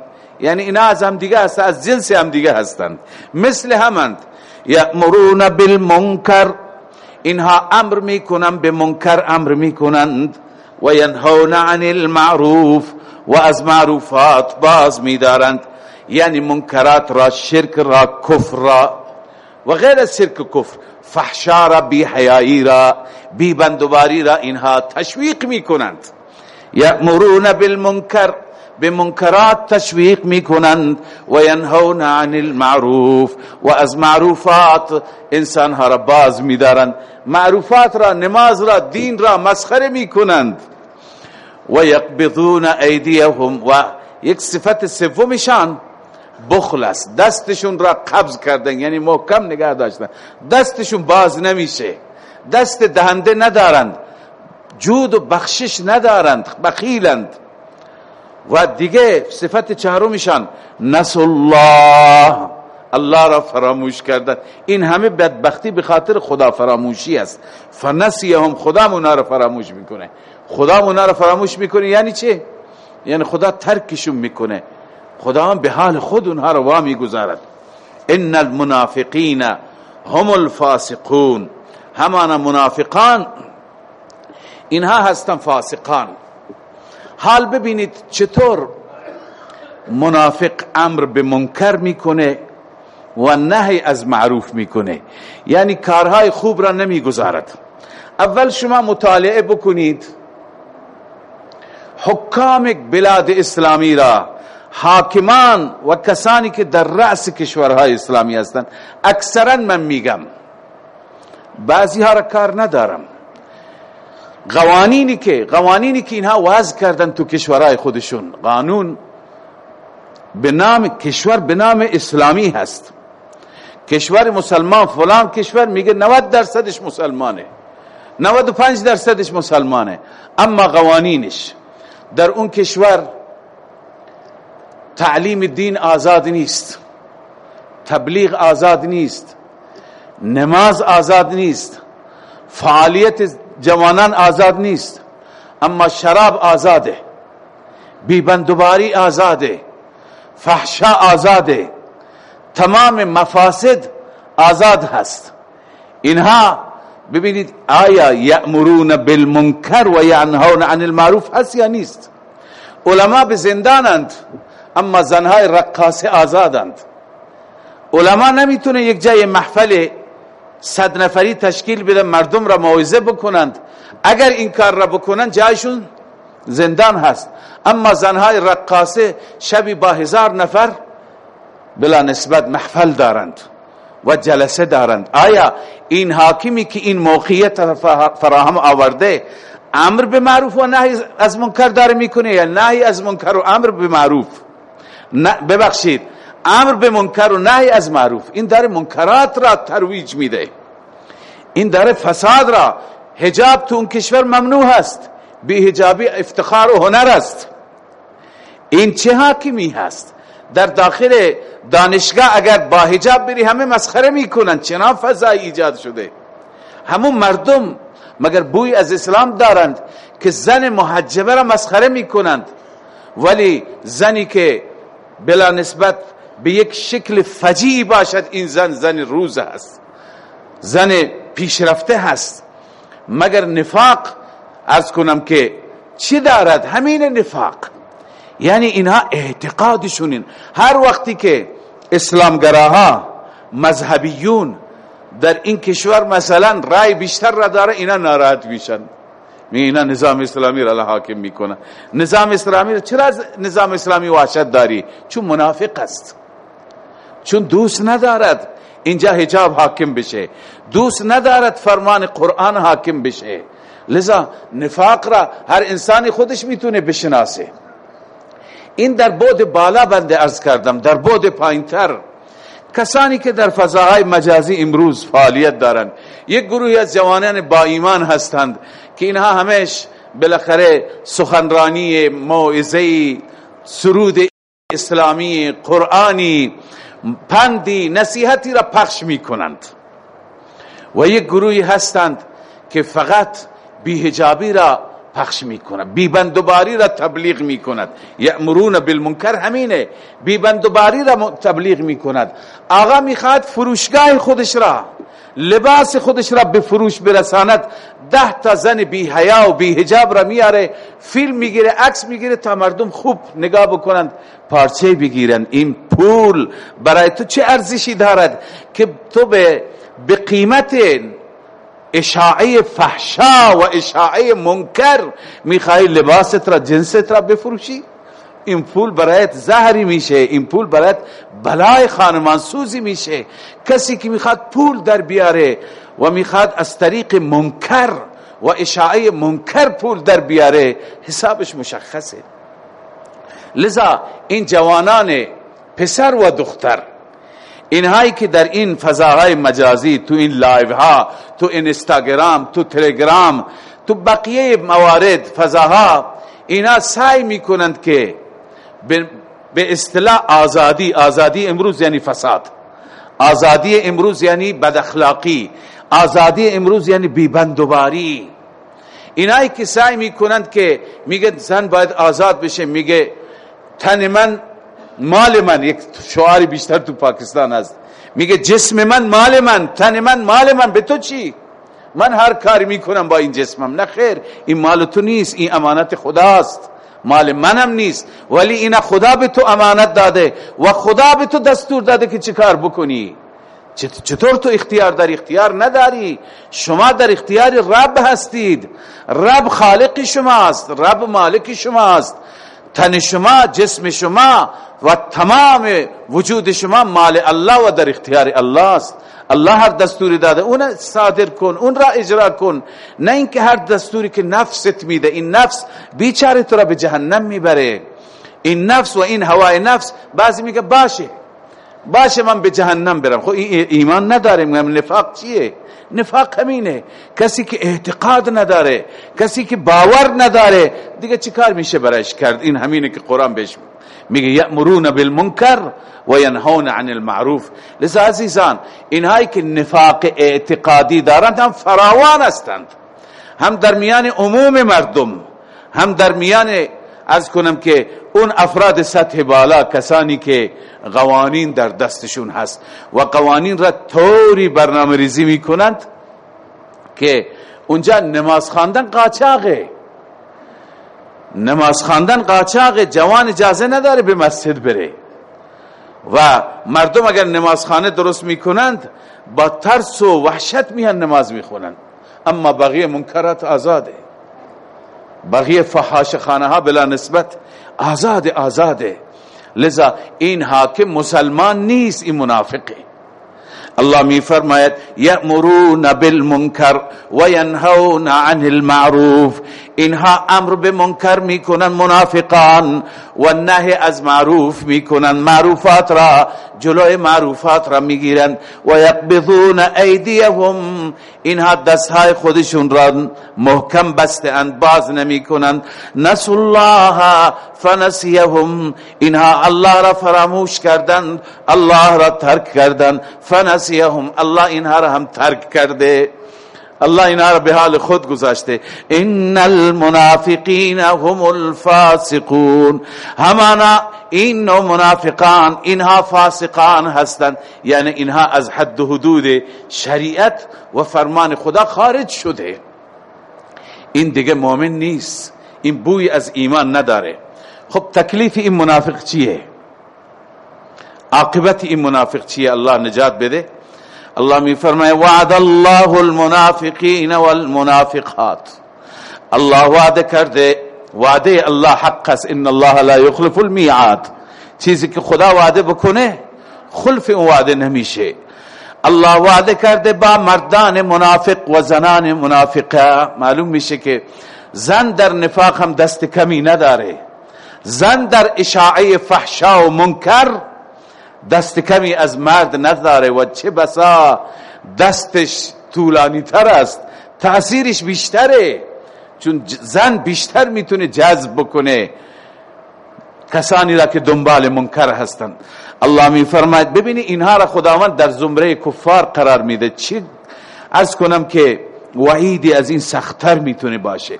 یعنی اینا از هم دیگه هستند از جنس هم دیگه هستند. مثل همند یأمرون بالمنکر اینها امر می‌کنند به منکر امر می‌کنند. و ینهون عن المعروف و از معروفات باز میدارند. یعنی منکرات را شرک را کفر را. و غیر از شرک کفر فحشا را بی حیایی را بی بندوباری را اینها تشویق می کنند یأمرون بالمنکر به منکرات تشویق می کنند و ینهون عن المعروف و از معروفات انسان ها را باز می دارند معروفات را نماز را دین را مسخره می کنند و یقبضون ایدیهم و یک صفت سومشان بخل است. دستشون را قبض کردن یعنی محکم نگاه داشتن. دستشون باز نمیشه. دست دهنده ندارند. جود و بخشش ندارند بخیلند. و دیگه صفت چهارمشان نس الله. الله را فراموش کردن. این همه بدبختی به خاطر خدا فراموشی است. فنسیهم خدا اونا را فراموش می‌کنه. خدا اونا را فراموش می‌کنه یعنی چه یعنی خدا ترکشون می‌کنه. خدا هم به حال خود اونها را وامی گذارد ان المنافقین هم الفاسقون. همان منافقان اینها هستن فاسقان. حال ببینید چطور منافق امر به منکر می‌کنه و نهی از معروف می‌کنه. یعنی کارهای خوب را نمی‌گذارد. اول شما مطالعه بکنید. حکام بلاد اسلامی را حاکمان و کسانی که در رأس کشورهای اسلامی هستند اکثرا من میگم بعضی ها را کار ندارم. قوانینی که قوانینی که اینها وضع کردن تو کشورهای خودشون. قانون به نام کشور به نام اسلامی هست. کشور مسلمان فلان کشور میگه 90 درصدش مسلمانه. 95 درصدش مسلمانه. اما قوانینش. در اون کشور تعلیم دین آزاد نیست. تبلیغ آزاد نیست. نماز آزاد نیست. فعالیت جوانان آزاد نیست. اما شراب آزاده. بیبندوباری آزاده. فحشا آزاده. تمام مفاسد آزاد هست. اینها ببینید آیا یأمرون بالمنکر و ینهون عن المعروف هست یا نیست؟ علما به زندانند اما زنهای رقاصه آزادند. علما نمی‌تونه یک جای محفل صد نفری تشکیل بدن مردم را موعظه بکنند. اگر این کار را بکنند جایشون زندان هست. اما زنهای رقاصه شبی با هزار نفر بلا نسبت محفل دارند و جلسه دارند. آیا این حاکمی که این موقعیت فراهم آورده امر به معروف و نهی از منکر داره می‌کنه یا نهی از منکر و امر به معروف؟ ببخشید. امر به منکر و نهی از معروف. این داره منکرات را ترویج میده. این داره فساد را. حجاب تو اون کشور ممنوع هست. بی حجابی افتخار و هنر است. این چه حاکمی هست؟ در داخل دانشگاه اگر با حجاب بری همه مسخره می‌کنن. چنان فضای ایجاد شده. همون مردم مگر بوی از اسلام دارند که زن محجبه را مسخره می‌کنند. ولی زنی که بلا نسبت به یک شکل فجیعی باشد این زن زن روز هست زن پیشرفته هست. مگر نفاق؟ از کنم که چی دارد؟ همین نفاق. یعنی اینها اعتقادشونین. هر وقتی که اسلامگراها مذهبیون در این کشور مثلا رای بیشتر را داره اینا ناراحت میشن. اینا نظام اسلامی را حاکم می‌کنه نظام اسلامی را چرا نظام اسلامی وحشت داری؟ چون منافق است. چون دوست ندارد اینجا حجاب حاکم بشه. دوست ندارد فرمان قرآن حاکم بشه. لذا نفاق را هر انسانی خودش می‌تونه بشناسه. این در بود بالا بنده ارز کردم در بود پایینتر. کسانی که در فضاهای مجازی امروز فعالیت دارند یک گروهی از جوانان با ایمان هستند که اینها همش بالاخره سخنرانی موعظه سرود اسلامی قرآنی پندی نصیحتی را پخش می کنند و یک گروهی هستند که فقط بیهجابی را پخش می‌کنند بیبندوباری را تبلیغ می‌کند. یأمرون بالمنکر همینه بیبندوباری را تبلیغ می‌کند. آقا می‌خواد فروشگاه خودش را لباس خودش را به فروش برساند. ده تا زن بی حیا و بی حجاب را میاره. فیلم می‌گیره عکس می‌گیره تا مردم خوب نگاه بکنند. پارچه بگیرند. این پول برای تو چه ارزشی دارد که تو به به قیمت اشاعه فحشا و اشاعه منکر می‌خوای لباست را جنست را بفروشی؟ این پول برایت زهری میشه. این پول برایت بلای خانمان سوزی میشه. کسی که می‌خواد پول در بیاره و می‌خواد از طریق منکر و اشاعه منکر پول در بیاره حسابش مشخصه. لذا این جوانان پسر و دختر اینهایی که در این فضاهای مجازی تو این live ها تو اینستاگرام تو تلگرام تو بقیه موارد فضاها اینا سعی می‌کنند که به اصطلاح آزادی آزادی امروز یعنی فساد. آزادی امروز یعنی بد اخلاقی. آزادی امروز یعنی بیبندوباری. اینایی که سعی می‌کنند که میگه زن باید آزاد بشه میگه تن من مال من یک شعاری بیشتر تو پاکستان هست. میگه جسم من مال من تن من مال من به تو چی؟ من هر کاری می‌کنم با این جسمم. نه خیر این مال تو نیست این امانت خداست. مال منم نیست. ولی اینا خدا به تو امانت داده و خدا به تو دستور داده که چه کار بکنی؟ چطور تو اختیار داری اختیار نداری؟ شما در اختیار رب هستید. رب خالق شماست رب مالک شماست. تن شما جسم شما و تمام وجود شما مال الله و در اختیار الله است الله هر دستوری داده اون صادر کن اون را اجرا کن. نه اینکه هر دستوری که نفست میده این نفس بیچاره تو را به جهنم می‌بره. این نفس و این هوای نفس بعضی میگه باشه. باشه من به جهنم برم. خب ایمان نداریم نفاق چیه؟ نفاق همینه. کسی که اعتقاد نداره کسی که باور نداره. دیگه چی کار میشه برایش کرد؟ این همینه که قرآن بهش میگه. یأمرون بالمنکر و ینهون عن المعروف. لذا عزیزان اینهایی که نفاق اعتقادی دارند هم فراوان هستند. هم در میان عموم مردم هم در میان از کنم که اون افراد سطح بالا کسانی که قوانین در دستشون هست و قوانین را طوری برنامه ریزی می کنند که اونجا نماز خواندن قاچاقه. نماز خواندن قاچاقه جوان اجازه نداره به مسجد بره. و مردم اگر نمازخانه درست می‌کنند با ترس و وحشت میان نماز می‌خونند. اما بقیه منکرات آزاده. بقیه فحاش خانه ها بلا نسبت آزاده آزاده. لذا این حاکم مسلمان نیست این منافقه. الله می فرماید یأمرون بالمنکر و ینهون عن المعروف. اینها امر به منکر می‌کنن منافقان و نهی از معروف می‌کنن. معروفات را جلوی معروفات را می‌گیرن. و یقبضون ایدیهم اینها دستهای خودشون را محکم بسته اند باز نمی‌کنن نس الله فنسیهم اینها الله را فراموش کردند الله را ترک کردند. فنسیهم الله اینها را هم ترک کرده. الله اینا را به حال خود گذاشته. ان المنافقین هم الفاسقون. همانا این منافقان اینها فاسقان هستند. یعنی اینها از حد و حدود شریعت و فرمان خدا خارج شده. این دیگه مؤمن نیست. این بوی از ایمان نداره. خب تکلیف این منافق چیه؟ عاقبت این منافق چیه؟ الله نجات بده. الله می فرماید وعد الله المنافقین والمنافقات. الله وعده کرده وعده الله حق است. ان الله لا يخلف الميعاد چیزی که خدا وعده بکنه خلف اون وعده نمیشه. الله وعده کرده با مردان منافق و زنان منافقه. معلوم میشه که زن در نفاق هم دست کمی نداره. زن در اشاعه فحشا و منکر دست کمی از مرد نداره و چه بسا دستش طولانی تر است تأثیرش بیشتره. چون زن بیشتر می‌تونه جذب بکنه. کسانی را که دنبال منکر هستند. الله می فرماید ببینی اینها را خداوند در زمره کفار قرار میده. چی؟ از کنم که وعیدی از این سختتر می‌تونه باشه.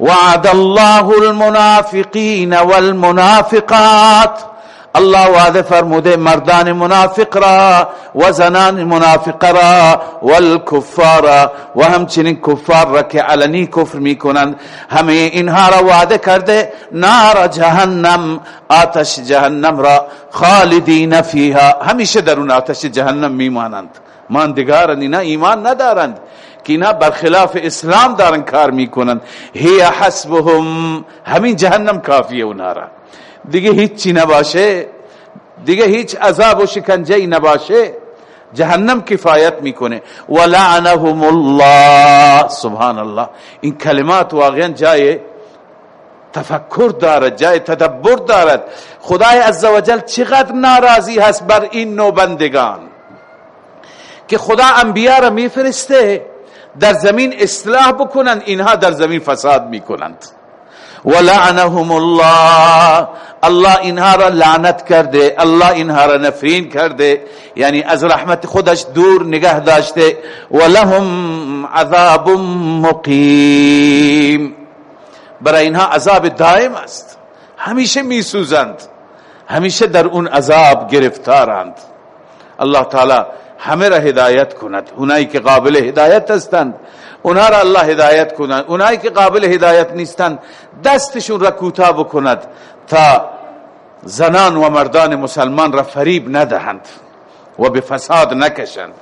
وعد الله المنافقین والمنافقات. الله وعده فرموده مردان منافق را و زنان منافق را والکفار و همچنین کفار را که علنی کفر می‌کنند۔ همه اینها را وعده کرده نار جهنم آتش جهنم را خالدین فیها همیشه در اون آتش جهنم میمانند۔ ماندگارند اینا ایمان ندارند که اینا برخلاف اسلام دارن کار می‌کنند۔ هی حسبهم همین جهنم کافیه اونها را۔ دیگه هیچ چی نباشه. دیگه هیچ عذاب و شکنجه ای نباشه. جهنم کفایت می‌کنه. ولعنهم الله. سبحان الله. این کلمات واقعا جای تفکر دارد جای تدبر دارد. خدای عزوجل چقدر ناراضی هست بر این نوبندگان. که خدا انبیاء را میفرسته در زمین اصلاح بکنند اینها در زمین فساد می‌کنند. ولعنهم الله. الله اینها را لعنت کرده الله اینها را نفرین کرده. یعنی از رحمت خودش دور نگه داشته. ولهم عذاب مقیم. برای اینها عذاب دائم است. همیشه میسوزند. همیشه در اون عذاب گرفتارند. الله تعالی همه را هدایت کند. اونایی که قابل هدایت هستند. اونها را الله هدایت کند اونایی که قابل هدایت نیستند دستشون را کوتاه بکند تا زنان و مردان مسلمان را فریب ندهند و به فساد نکشند.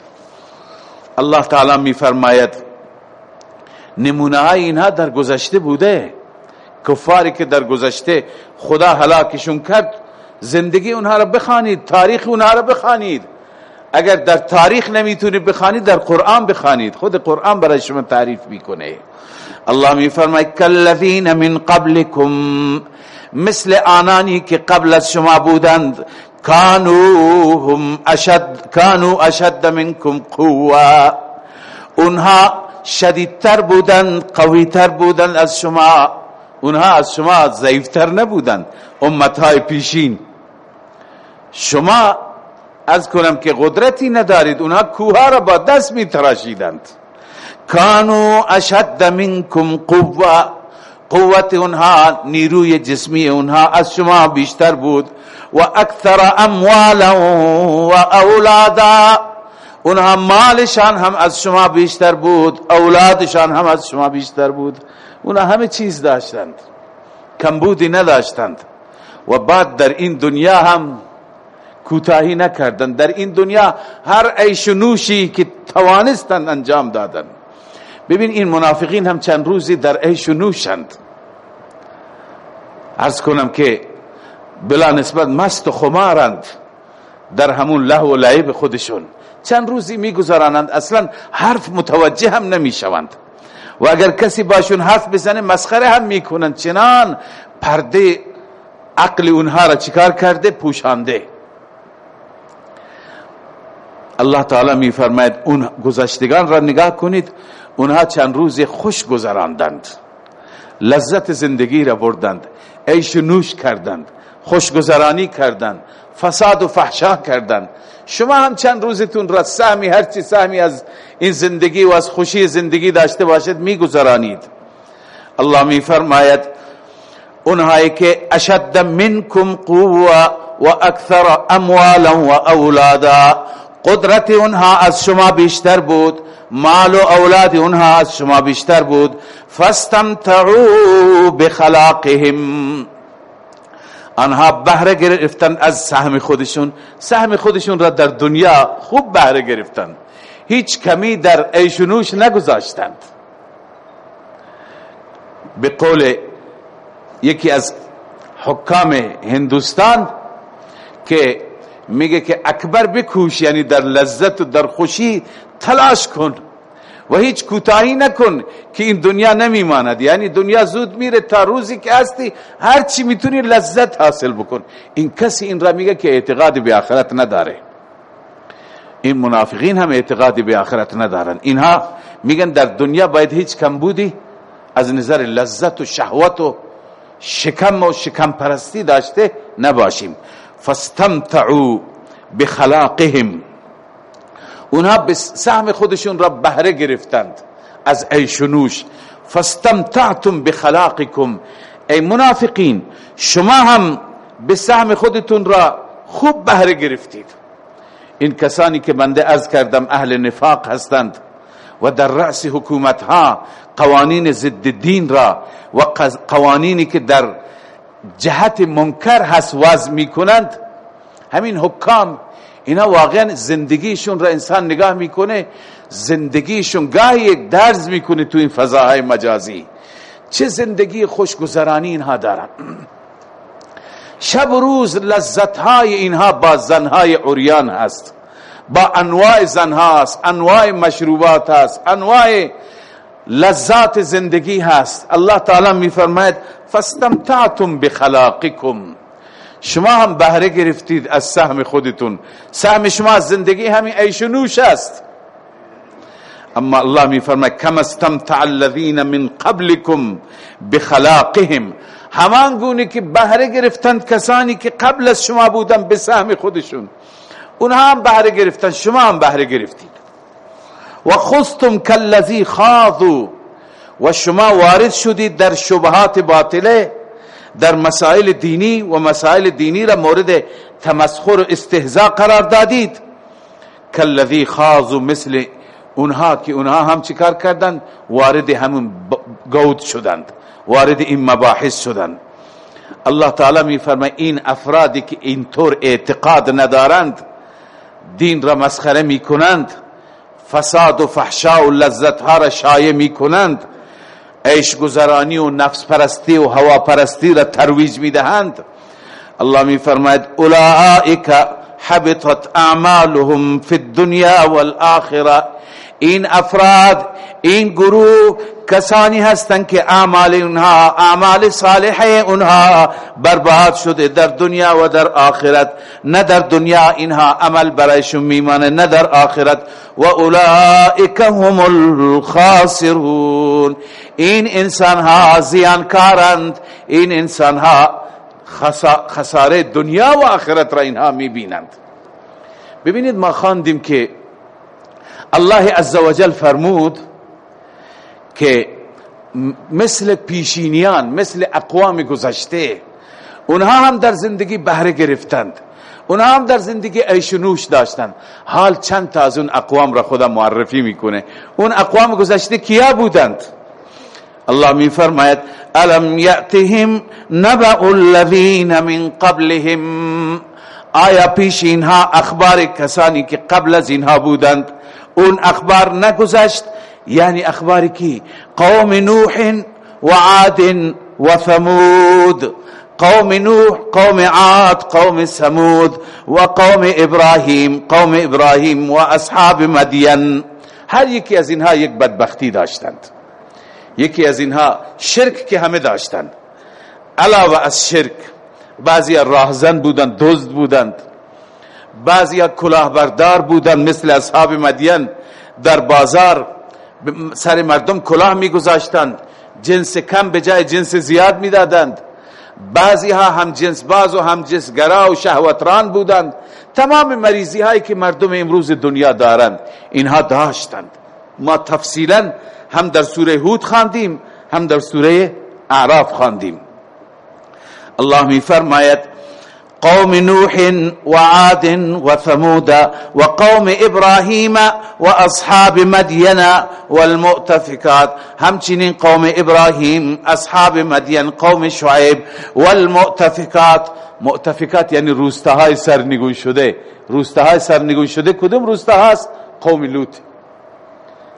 الله تعالی می فرماید نمونه های اینها در گذشته بوده. کفاری که در گذشته خدا هلاکشون کرد زندگی اونها را بخوانید تاریخ اونها را بخوانید. اگر در تاریخ نمی‌تونید بخوانید در قرآن بخوانید. خود قرآن برای شما تعریف می‌کنه. الله میفرماید کالذین من قبلكم مثل آنانی که قبل از شما بودند کانو هم اشد کانو اشد منکم قوه اونها شدیدتر بودند قویتر بودند از شما. اونها از شما ضعیفتر نبودند. امتهای پیشین. شما از کنم که قدرتی ندارید اونها کوها را با دست می تراشیدند کانو اشد منکم قوه قوت اونها نیروی جسمی اونها از شما بیشتر بود. و اکثر اموالا و اولادا. اونها مالشان هم از شما بیشتر بود اولادشان هم از شما بیشتر بود. اونها همه چیز داشتند. کمبودی نداشتند. و بعد در این دنیا هم کوتاهی نکردن. در این دنیا هر عیش و نوشی که توانستند انجام دادن. ببین این منافقین هم چند روزی در عیش و نوشند. ارز کنم که بلا نسبت مست و خمارند در همون له و لعب خودشون. چند روزی میگذرانند اصلا حرف متوجه هم نمی‌شوند. و اگر کسی باشون حرف بزنه مسخره هم می‌کنند چنان پرده عقل اونها را چیکار کرده؟ پوشانده. الله تعالی می فرماید اون گذشتگان را نگاه کنید اونها چند روز خوش گذراندند. لذت زندگی را بردند عیش نوش کردند خوشگذرانی کردند فساد و فحشا کردند. شما هم چند روزتون را سهمی هرچی سهمی از این زندگی و از خوشی زندگی داشته باشد میگذرانید. الله می فرماید اونهایی که اشد منکم قوه و اکثر اموالا و اولادا قدرت اونها از شما بیشتر بود مال و اولاد اونها از شما بیشتر بود. فاستمتعوا بخلاقهم. آنها بهره گرفتن از سهم خودشون. سهم خودشون را در دنیا خوب بهره گرفتن. هیچ کمی در ایشونوش نگذاشتند. به قول یکی از حکام هندوستان که میگه که اکبر بکوش یعنی در لذت و در خوشی تلاش کن و هیچ کوتاهی نکن که این دنیا نمیماند. یعنی دنیا زود میره تا روزی که هستی هر چی می‌تونی لذت حاصل بکن. این کسی این را میگه که اعتقاد به آخرت نداره. این منافقین هم اعتقادی به آخرت ندارن. اینها میگن در دنیا باید هیچ کم بودی؟ از نظر لذت و شهوت و شکم و شکم پرستی داشته نباشیم. فاستمتعوا بخلاقهم. اونها به سهم خودشون را بهره گرفتند از ایشونوش فاستمتعتم بخلاقكم ای منافقین شما هم به سهم خودتون را خوب بهره گرفتید. این کسانی که بنده از کردم اهل نفاق هستند و در رأس حکومت ها قوانین ضد دین را و قوانینی که در جهت منکر هست وضع می کنند همین حکام اینا واقعا زندگیشون را انسان نگاه می‌کنه زندگیشون گاهی یک درز می‌کنه تو این فضاهای مجازی. چه زندگی خوشگذرانی اینها دارن. شب و روز لذتهای اینها با زنهای عریان هست. با انواع زنها هست انواع مشروبات هست انواع لذات زندگی هست. الله تعالی می فرماید فاستمتعتم بخلاقکم. شما هم بهره گرفتید از سهم خودتون. سهم شما از زندگی همین عیش و نوش است. اما الله می فرماید کم استمتع الذین من قبلكم بخلاقهم. همان گونه که بهره گرفتند کسانی که قبل از شما بودن به سهم خودشون. اونها هم بهره گرفتن شما هم بهره گرفتید. و خستم کالذی خاضوا و شما وارد شدید در شبهات باطله در مسائل دینی و مسائل دینی را مورد تمسخر و استهزاء قرار دادید. کالذی خاضوا مثل اونها که اونها هم چیکار کردند؟ وارد همون گود شدند وارد این مباحث شدند. الله تعالی می فرماید این افرادی که اینطور اعتقاد ندارند دین را مسخره می کنند فساد و فحشا و لذت ها را شایع می کنند عیش گذرانی و نفس پرستی و هوا پرستی را ترویج می دهند الله می فرماید اولئک حبطت اعمالهم فی الدنیا والآخره این افراد این گروه کسانی هستند که اعمال اونها اعمال صالحه اونها برباد شده در دنیا و در آخرت. نه در دنیا اینها عمل برایشون میمانه نه در آخرت. و اولئک هم الخاسرون. این انسان ها زیانکارند. این انسان ها خساره دنیا و آخرت را اینها می‌بینند. ببینید ما خواندیم که الله عزوجل فرمود که مثل پیشینیان مثل اقوام گذشته اونها هم در زندگی بهره گرفتند. اونها هم در زندگی عیش و نوش داشتند. حال چند تا از اون اقوام را خدا معرفی می‌کنه. اون اقوام گذشته کیا بودند؟ الله می فرماید الم یأتهم نبأ الذین من قبلهم؟ آیا پیش اینها اخبار کسانی که قبل از اینها بودند اون اخبار نگذشت یعنی اخباری کی قوم نوح و عاد و ثمود قوم نوح قوم عاد قوم ثمود و قوم ابراهیم قوم ابراهیم و اصحاب مدین. هر یکی از اینها یک بدبختی داشتند. یکی از اینها شرک که همه داشتند. علاوه از شرک بعضی راهزن بودند دزد بودند. بعضی کلاهبردار بودند مثل اصحاب مدین در بازار سر مردم کلاه میگذاشتند. جنس کم به جای جنس زیاد می‌دادند. بعضی ها هم جنس باز و هم جنس گرا و شهوتران بودند. تمام مریضی هایی که مردم امروز دنیا دارند اینها داشتند. ما تفصیلا هم در سوره هود خواندیم هم در سوره اعراف خواندیم. الله می فرماید قوم نوح وعاد وثمود وقوم ابراهيم واصحاب مدين والمؤتفكات. همچنین قوم ابراهیم اصحاب مدین قوم شعیب والمؤتفکات مؤتفکات یعنی روستاهای سرنگون شده. روستاهای سرنگون شده کدوم روستاهاست؟ قوم لوط.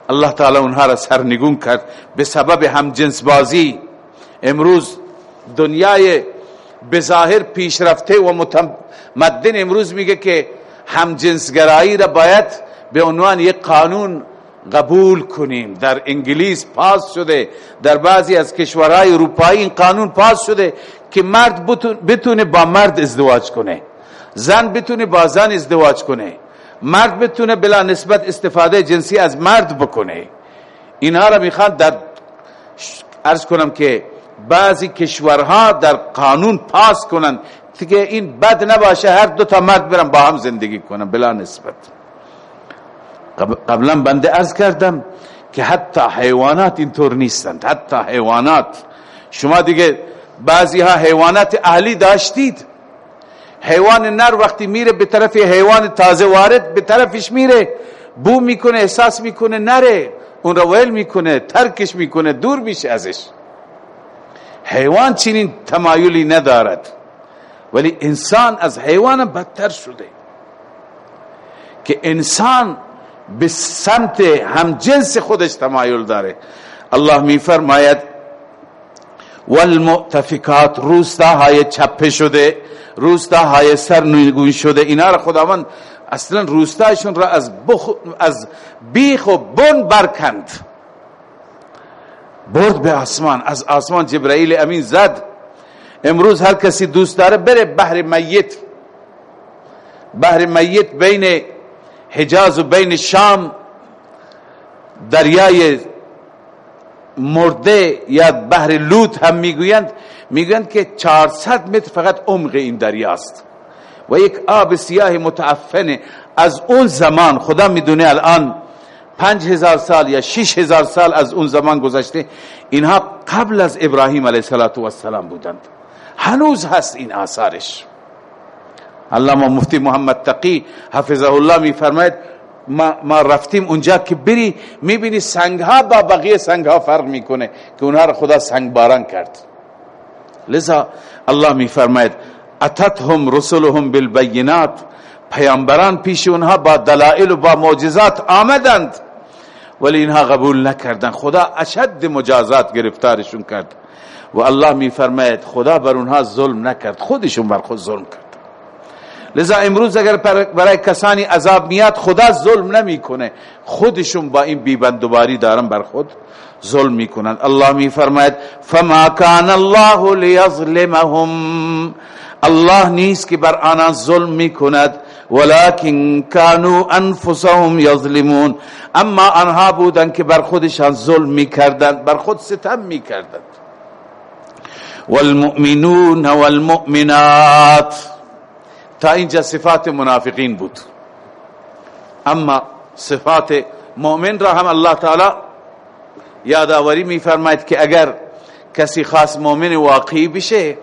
الله تعالی اونها را سرنگون کرد. به سبب هم جنس بازی امروز دنیای به ظاهر پیشرفته و متمدن امروز میگه که هم جنسگرایی را باید به عنوان یک قانون قبول کنیم. در انگلیس پاس شده در بعضی از کشورهای اروپایی این قانون پاس شده که مرد بتونه با مرد ازدواج کنه. زن بتونه با زن ازدواج کنه. مرد بتونه بلا نسبت استفاده جنسی از مرد بکنه. اینها را می‌خواد در ارز کنم که بعضی کشورها در قانون پاس کنند که این بد نباشه هر دو تا مرد برن با هم زندگی کنن بلا نسبت. قبلا بنده ارز کردم که حتی حیوانات اینطور نیستند حتی حیوانات. شما دیگه بعضی ها حیوانات اهلی داشتید. حیوان نر وقتی میره به طرف حیوان تازه وارد به طرفش میره. بو می‌کنه احساس می‌کنه نره. اون رو ویل می‌کنه ترکش می‌کنه دور میشه ازش. حیوان چنین تمایلی ندارد. ولی انسان از حیوان بدتر شده. که انسان به سمت هم جنس خودش تمایل داره. الله میفرماید والمؤتفکات روستاهای چپه شده روستاهای سرنگون شده. اینا را خداوند اصلا روستایشون را از, بخ... از بیخ و بن برکند. برد به آسمان از آسمان جبرائیل امین زد. امروز هر کسی دوست داره بره بحر میت. بحر میت بین حجاز و بین شام دریای مرده یا بحر لوت هم می‌گویند. می‌گویند که 400 متر فقط عمق این دریاست. و یک آب سیاه متعفنه از اون زمان خدا می‌دونه الان پنج هزار سال یا شش هزار سال از اون زمان گذشته اینها قبل از ابراهیم علیه السلام بودند. هنوز هست این آثارش. علامه مفتی محمد تقی حفظه الله میفرماید ما, ما رفتیم اونجا که بری می‌بینی سنگ ها با بقیه سنگ ها فرق می‌کنه که اونها را خدا سنگ باران کرد. لذا الله میفرماید اتتهم رسلهم بالبینات؟ پیامبران پیش اونها با دلائل و با معجزات آمدند. ولی اینها قبول نکردند خدا اشد مجازات گرفتارشون کرد. و الله میفرماید خدا بر اونها ظلم نکرد. خودشون بر خود ظلم کرد. لذا امروز اگر برای کسانی عذاب میاد خدا ظلم نمی‌کنه. خودشون با این بیبندوباری دارن بر خود ظلم می‌کنن. الله میفرماید فما کان الله لیظلمهم. الله نیست که بر آنان ظلم می‌کند. ولكن كانوا انفسهم یظلمون اما آنها بودند که بر خودشان ظلم می‌کردند بر خود ستم می‌کردند. والمؤمنون والمؤمنات. تا اینجا صفات منافقین بود. اما صفات مؤمن را هم الله تعالی یادآوری میفرماید که اگر کسی خاص مؤمن واقعی بشه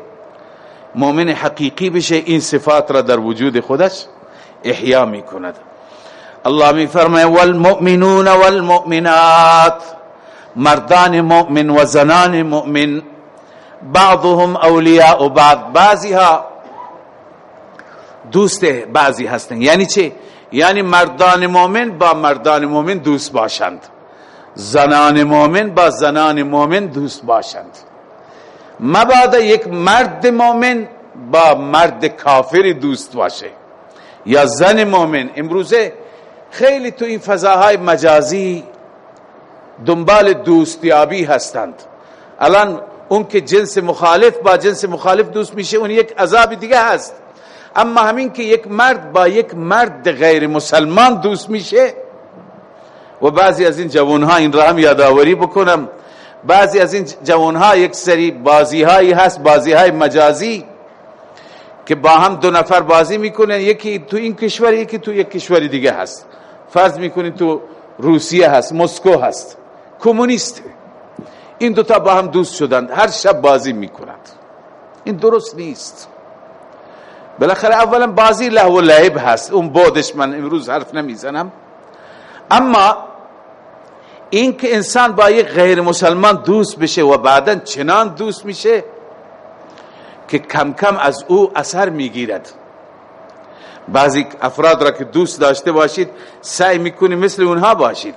مؤمن حقیقی بشه این صفات را در وجود خودش احیا می‌کند الله میفرماید والمؤمنون والمؤمنات. مردان مؤمن و زنان مؤمن بعضهم اولیاء بعض بعضی ها دوست بعضی هستند. یعنی چه یعنی مردان مؤمن با مردان مؤمن دوست باشند. زنان مؤمن با زنان مؤمن دوست باشند. مبادا یک مرد مؤمن با مرد کافر دوست باشه. یا زن مؤمن امروزه خیلی تو این فضاهای مجازی دنبال دوستیابی هستند. الان اون که جنس مخالف با جنس مخالف دوست میشه اون یک عذاب دیگه هست. اما همین که یک مرد با یک مرد غیر مسلمان دوست میشه و بعضی از این جوانها این را هم یادآوری بکنم. بعضی از این جوانها یک سری بازی هایی هست بازی های مجازی. که با هم دو نفر بازی می‌کنن. یکی تو این کشور یکی تو یک کشور دیگه هست. فرض می‌کنین تو روسیه هست مسکو هست. کمونیست. این دوتا با هم دوست شدند. هر شب بازی می‌کنند. این درست نیست. بالاخره اولا بازی له و لعب هست. اون بودش من امروز حرف نمی‌زنم. اما این که انسان با یک غیر مسلمان دوست بشه و بعدا چنان دوست میشه که کم کم از او اثر می‌گیرد. بعضی افراد را که دوست داشته باشید سعی می‌کنید مثل اونها باشید.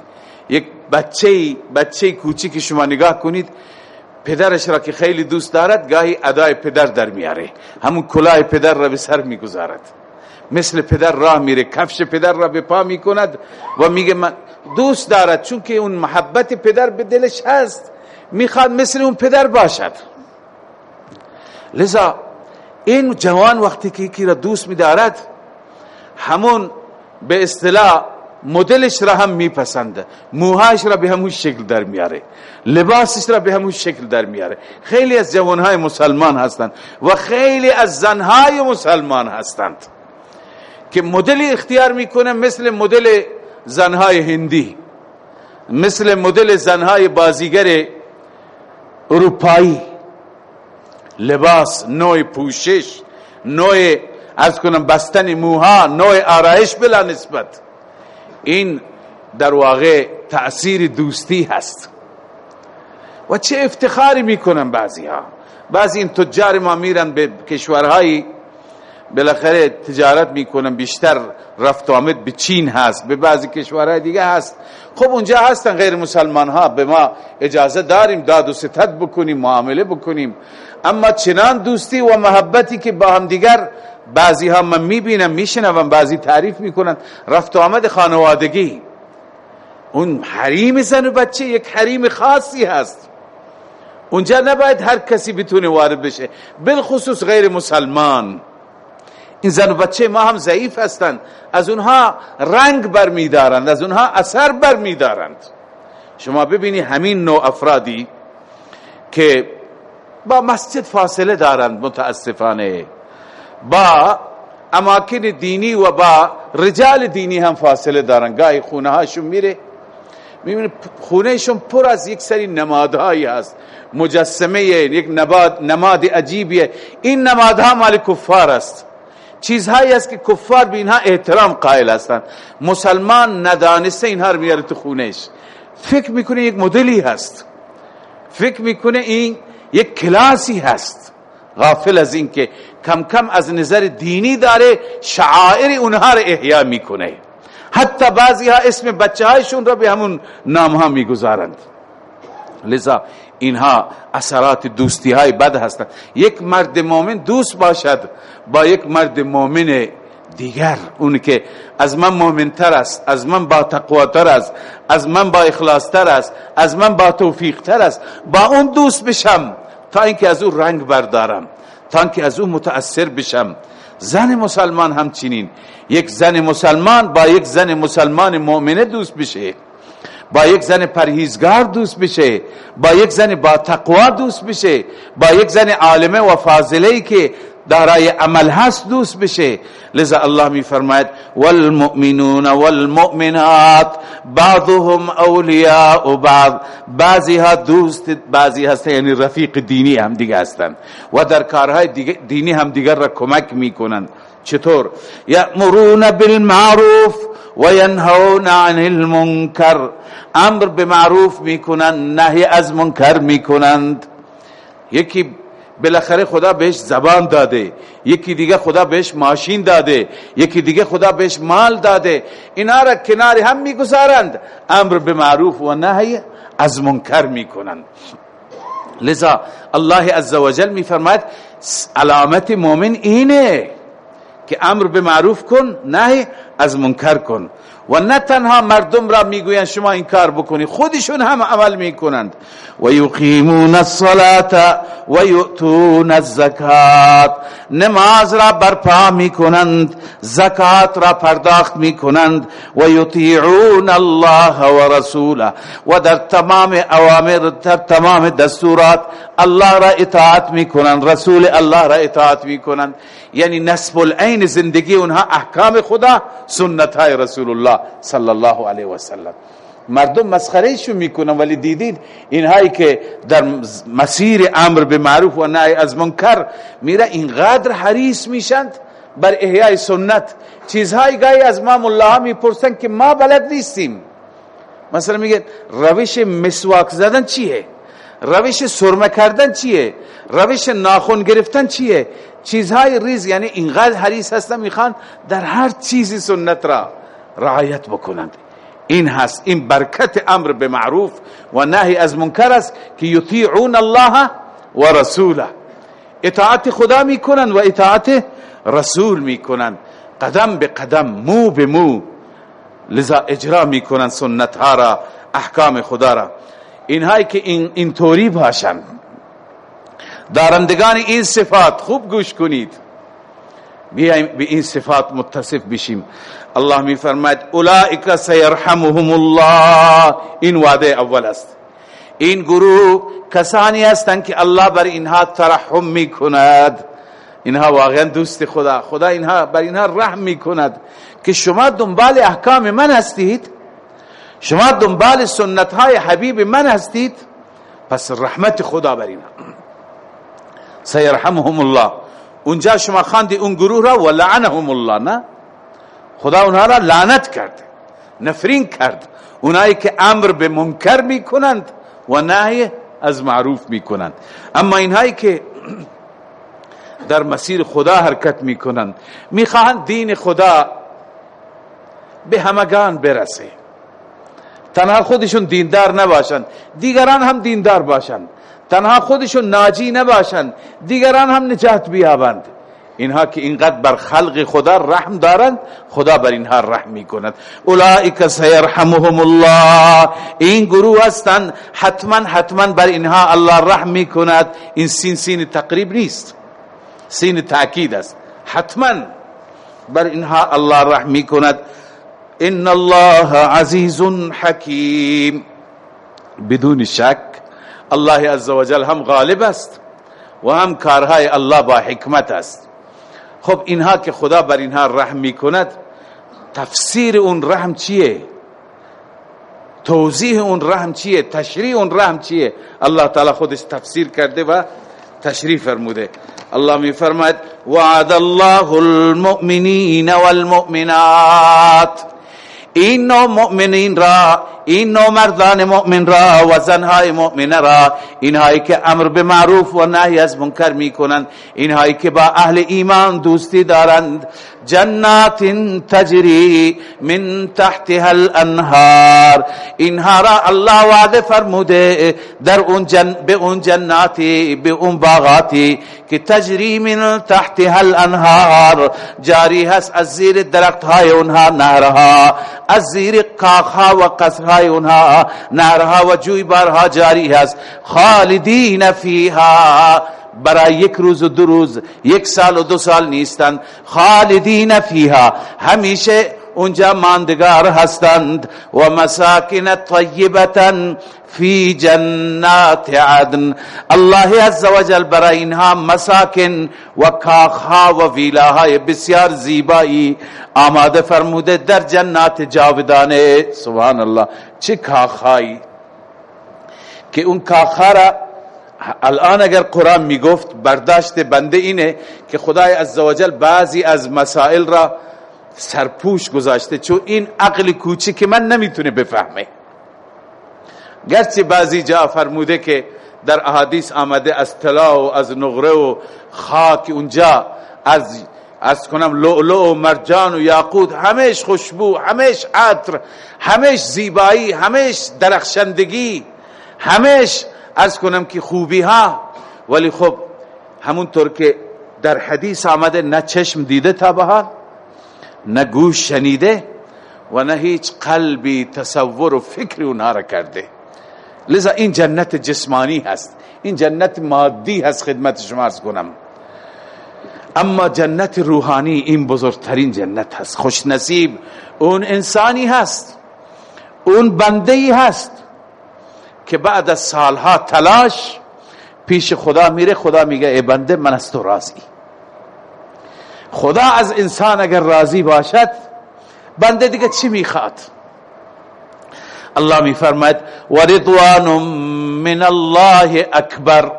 یک بچه بچه کوچی شما نگاه کنید پدرش را که خیلی دوست دارد گاهی ادای پدر در میاره همون کلاه پدر را به سر می‌گذارد. مثل پدر راه میره کفش پدر را به پا می‌کند و میگه من دوست دارد چون که اون محبت پدر به دلش هست. می‌خواد مثل اون پدر باشد. لذا این جوان وقتی که یکی را دوست میدارد همون به اصطلاح مدلش را هم میپسنده. موهاش را به همون شکل در میاره لباسش را به همون شکل در میاره خیلی از جوانهای مسلمان هستند و خیلی از زنهای مسلمان هستند که مدلی اختیار می‌کنه مثل مدل زنهای هندی مثل مدل زنهای بازیگر اروپایی. لباس نوع پوشش نوع از کنم بستن موها نوع آرایش بلا نسبت. این در واقع تأثیر دوستی هست. و چه افتخاری می‌کنن بعضی ها بعضی این تجار ما میرن به کشورهایی بالاخره تجارت می‌کنن بیشتر رفت آمد به چین هست به بعضی کشورهای دیگه هست. خب اونجا هستن غیر مسلمان ها به ما اجازه داریم داد و ستت بکنیم معامله بکنیم. اما چنان دوستی و محبتی که با هم دیگر بعضی ها من می‌بینم میشنوم بعضی تعریف می‌کنن. رفت آمد خانوادگی. اون حریم زن و بچه یک حریم خاصی هست. اونجا نباید هر کسی بتونه وارد بشه بالخصوص غیر مسلمان. این زن و بچه ما هم ضعیف هستند از اونها رنگ بر میدارند از اونها اثر بر میدارند شما ببینی همین نوع افرادی که با مسجد فاصله دارند متاسفانه. با اماکن دینی و با رجال دینی هم فاصله دارند. گاهی خونه هاشون میره می‌بینی خونهشون پر از یک سری نمادهایی هست. مجسمه یک نماد نماد عجیبیه. این نمادها مال کفار است. چیزهایی است که کفار به اینها احترام قائل هستند. مسلمان ندانسته اینها رو میاره تو خونش فکر می‌کنه یک مدلی هست. فکر می‌کنه این یک کلاسی هست. غافل از این که کم کم از نظر دینی داره شعائر اونها رو احیا می‌کنه. حتی بعضی ها اسم بچه هایشون را به همون نام ها می‌گذارند. لذا اینها اثرات دوستی های بد هستند. یک مرد مؤمن دوست باشد با یک مرد مؤمن دیگر. اون که از من مؤمنتر است از من با تقواتر است از من با اخلاصتر است از من با توفیقتر است با اون دوست بشم. تا اینکه از او رنگ بردارم تا اینکه از او متاثر بشم. زن مسلمان همچنین. یک زن مسلمان با یک زن مسلمان مؤمنه دوست بشه با یک زن پرهیزگار دوست بشه با یک زن با تقوا دوست بشه با یک زن عالمه و فاضله که دارای عمل هست دوست بشه. لذا الله می فرماید والمؤمنون والمؤمنات بعضهم اولیاء بعض. بعضی ها دوست بعضی هستن یعنی رفیق دینی هم دیگه هستن. و در کارهای دینی هم دیگر را کمک می‌کنند. چطور؟ یأمرون بالمعروف و ینهون عن المنکر. امر به معروف می‌کنند نهی از منکر می‌کنند. یکی بالاخره خدا بهش زبان داده. یکی دیگه خدا بهش ماشین داده. یکی دیگه خدا بهش مال داده. اینا را کنار هم می‌گذارند. امر به معروف و نهی از منکر می‌کنند. لذا الله عزوجل میفرماید علامت مؤمن اینه که امر به معروف کن نهی از منکر کن. و نه تنها مردم را می‌گویند شما این کار بکنی خودشون هم عمل می‌کنند. و یقیمون الصلاة و یؤتون الزکات. نماز را برپا می‌کنند زکات را پرداخت می‌کنند و یطیعون الله و رسوله. و در تمام اوامر در تمام دستورات الله را اطاعت می‌کنند رسول الله را اطاعت می‌کنند. یعنی نسب العین زندگی اونها احکام خدا سنت های رسول الله صلی الله علیه و سلم مردم مسخره شو می‌کنن ولی دیدید اینهایی که در مسیر امر به معروف و نهی از منکر میره اینقدر حریص میشند بر احیای سنت. چیزهایی گاهی از ما الله می‌پرسن که ما بلد نیستیم. مثلا میگه روش مسواک زدن چیه؟ روش سرمه کردن چیه؟ روش ناخون گرفتن چیه؟ چیزهای ریز یعنی اینقدر حریص هستن می‌خوان در هر چیزی سنت را رعایت بکنند. این هست این برکت امر به معروف و نهی از منکر است که یطیعون الله و رسوله. اطاعت خدا می‌کنند و اطاعت رسول می‌کنند قدم به قدم مو به مو لذا اجرا می‌کنند سنت ها را احکام خدا را. اینهایی که این اینطوری باشند دارندگان این صفات خوب گوش کنید. بیایم به این صفات متصف بشیم. الله می فرماید اولئک سیرحمهم الله. این وعده اول است. این گروه کسانی هستند که الله بر اینها ترحم می کند اینها واقعا دوست خدا. خدا اینها بر اینها رحم می کند که شما دنبال احکام من هستید؟ شما دنبال سنت های حبیب من هستید؟ پس رحمت خدا بر اینها سیرحمهم الله اونجا شما خاندی اون گروه را و لعنهم الله نه؟ خدا اونها را لعنت کرد نفرین کرد اونایی که امر به منکر می‌کنند و نهی از معروف می‌کنند. اما اینهایی که در مسیر خدا حرکت می‌کنند می‌خواهند دین خدا به همگان برسه. تنها خودشون دیندار نباشند دیگران هم دیندار باشند تنها خودشون ناجی نباشند دیگران هم نجات بیابند. اینها که اینقدر بر خلق خدا رحم دارند خدا بر اینها رحم می‌کند. اولئک سیرحمهم الله. این گروه هستند حتما حتما بر اینها الله رحم می‌کند. این سین سین تقریب نیست. سین تاکید است. حتما بر اینها الله رحم می‌کند. ان الله عزیز حکیم بدون شک الله عزوجل هم غالب است و هم کارهای الله با حکمت است خب اینها که خدا بر اینها رحم می‌کند تفسیر اون رحم چیه توضیح اون رحم چیه تشریح اون رحم چیه الله تعالی خودش تفسیر کرده و تشریح فرموده الله می فرماید وعد الله المؤمنین والمؤمنات این نوع مؤمنین را این نوع مردان مؤمن را و زنهای مؤمنه را اینهایی که امر به معروف و نهی از منکر می‌کنند اینهایی که با اهل ایمان دوستی دارند. جنات تجری من تحتها الانهار. اینها را الله وعده فرموده در اون جن به اون جناتی به اون باغاتی که تجری من تحتها الانهار. جاری هست از زیر درخت های اونها نهرها از زیر کاخها و قصرهای اونها نهرها و جویبارها جاری هست. خالدین فیها. برای یک روز و دو روز یک سال و دو سال نیستند. خالدین فیها. همیشه اونجا ماندگار هستند. و مساکن طیبتا فی جنات عدن. الله وجل برای اینها مساکن و کاخها و ویلاهای بسیار زیبایی آماده فرموده در جنات جاودانه. سبحان الله چه کاخهایی؟ که اون کاخها الان اگر قرآن می‌گفت برداشت بنده اینه که خدای عزوجل بعضی از مسائل را سرپوش گذاشته. چون این عقل کوچی که من نمی‌تونه بفهمه. گرچه بعضی جا فرموده که در احادیث آمده از طلا و از نغره و خاک اونجا از از کنم لؤلؤ و مرجان و یاقوت همیش خوشبو همیش عطر همیش زیبایی همیش درخشندگی همیش از کنم که خوبی ها ولی خب همونطور که در حدیث آمده نه چشم دیده تا بهار نه گوش شنیده و نه هیچ قلبی تصور و فکری اونها را کرده. لذا این جنت جسمانی هست. این جنت مادی هست خدمت شما ارز کنم. اما جنت روحانی این بزرگترین جنت هست. خوش نصیب اون انسانی هست. اون بنده ای هست که بعد از سالها تلاش پیش خدا میره. خدا میگه ای بنده من از تو راضی. خدا از انسان اگر راضی باشد بنده دیگه چی می‌خواد؟ الله میفرماید و رضوان من الله اکبر.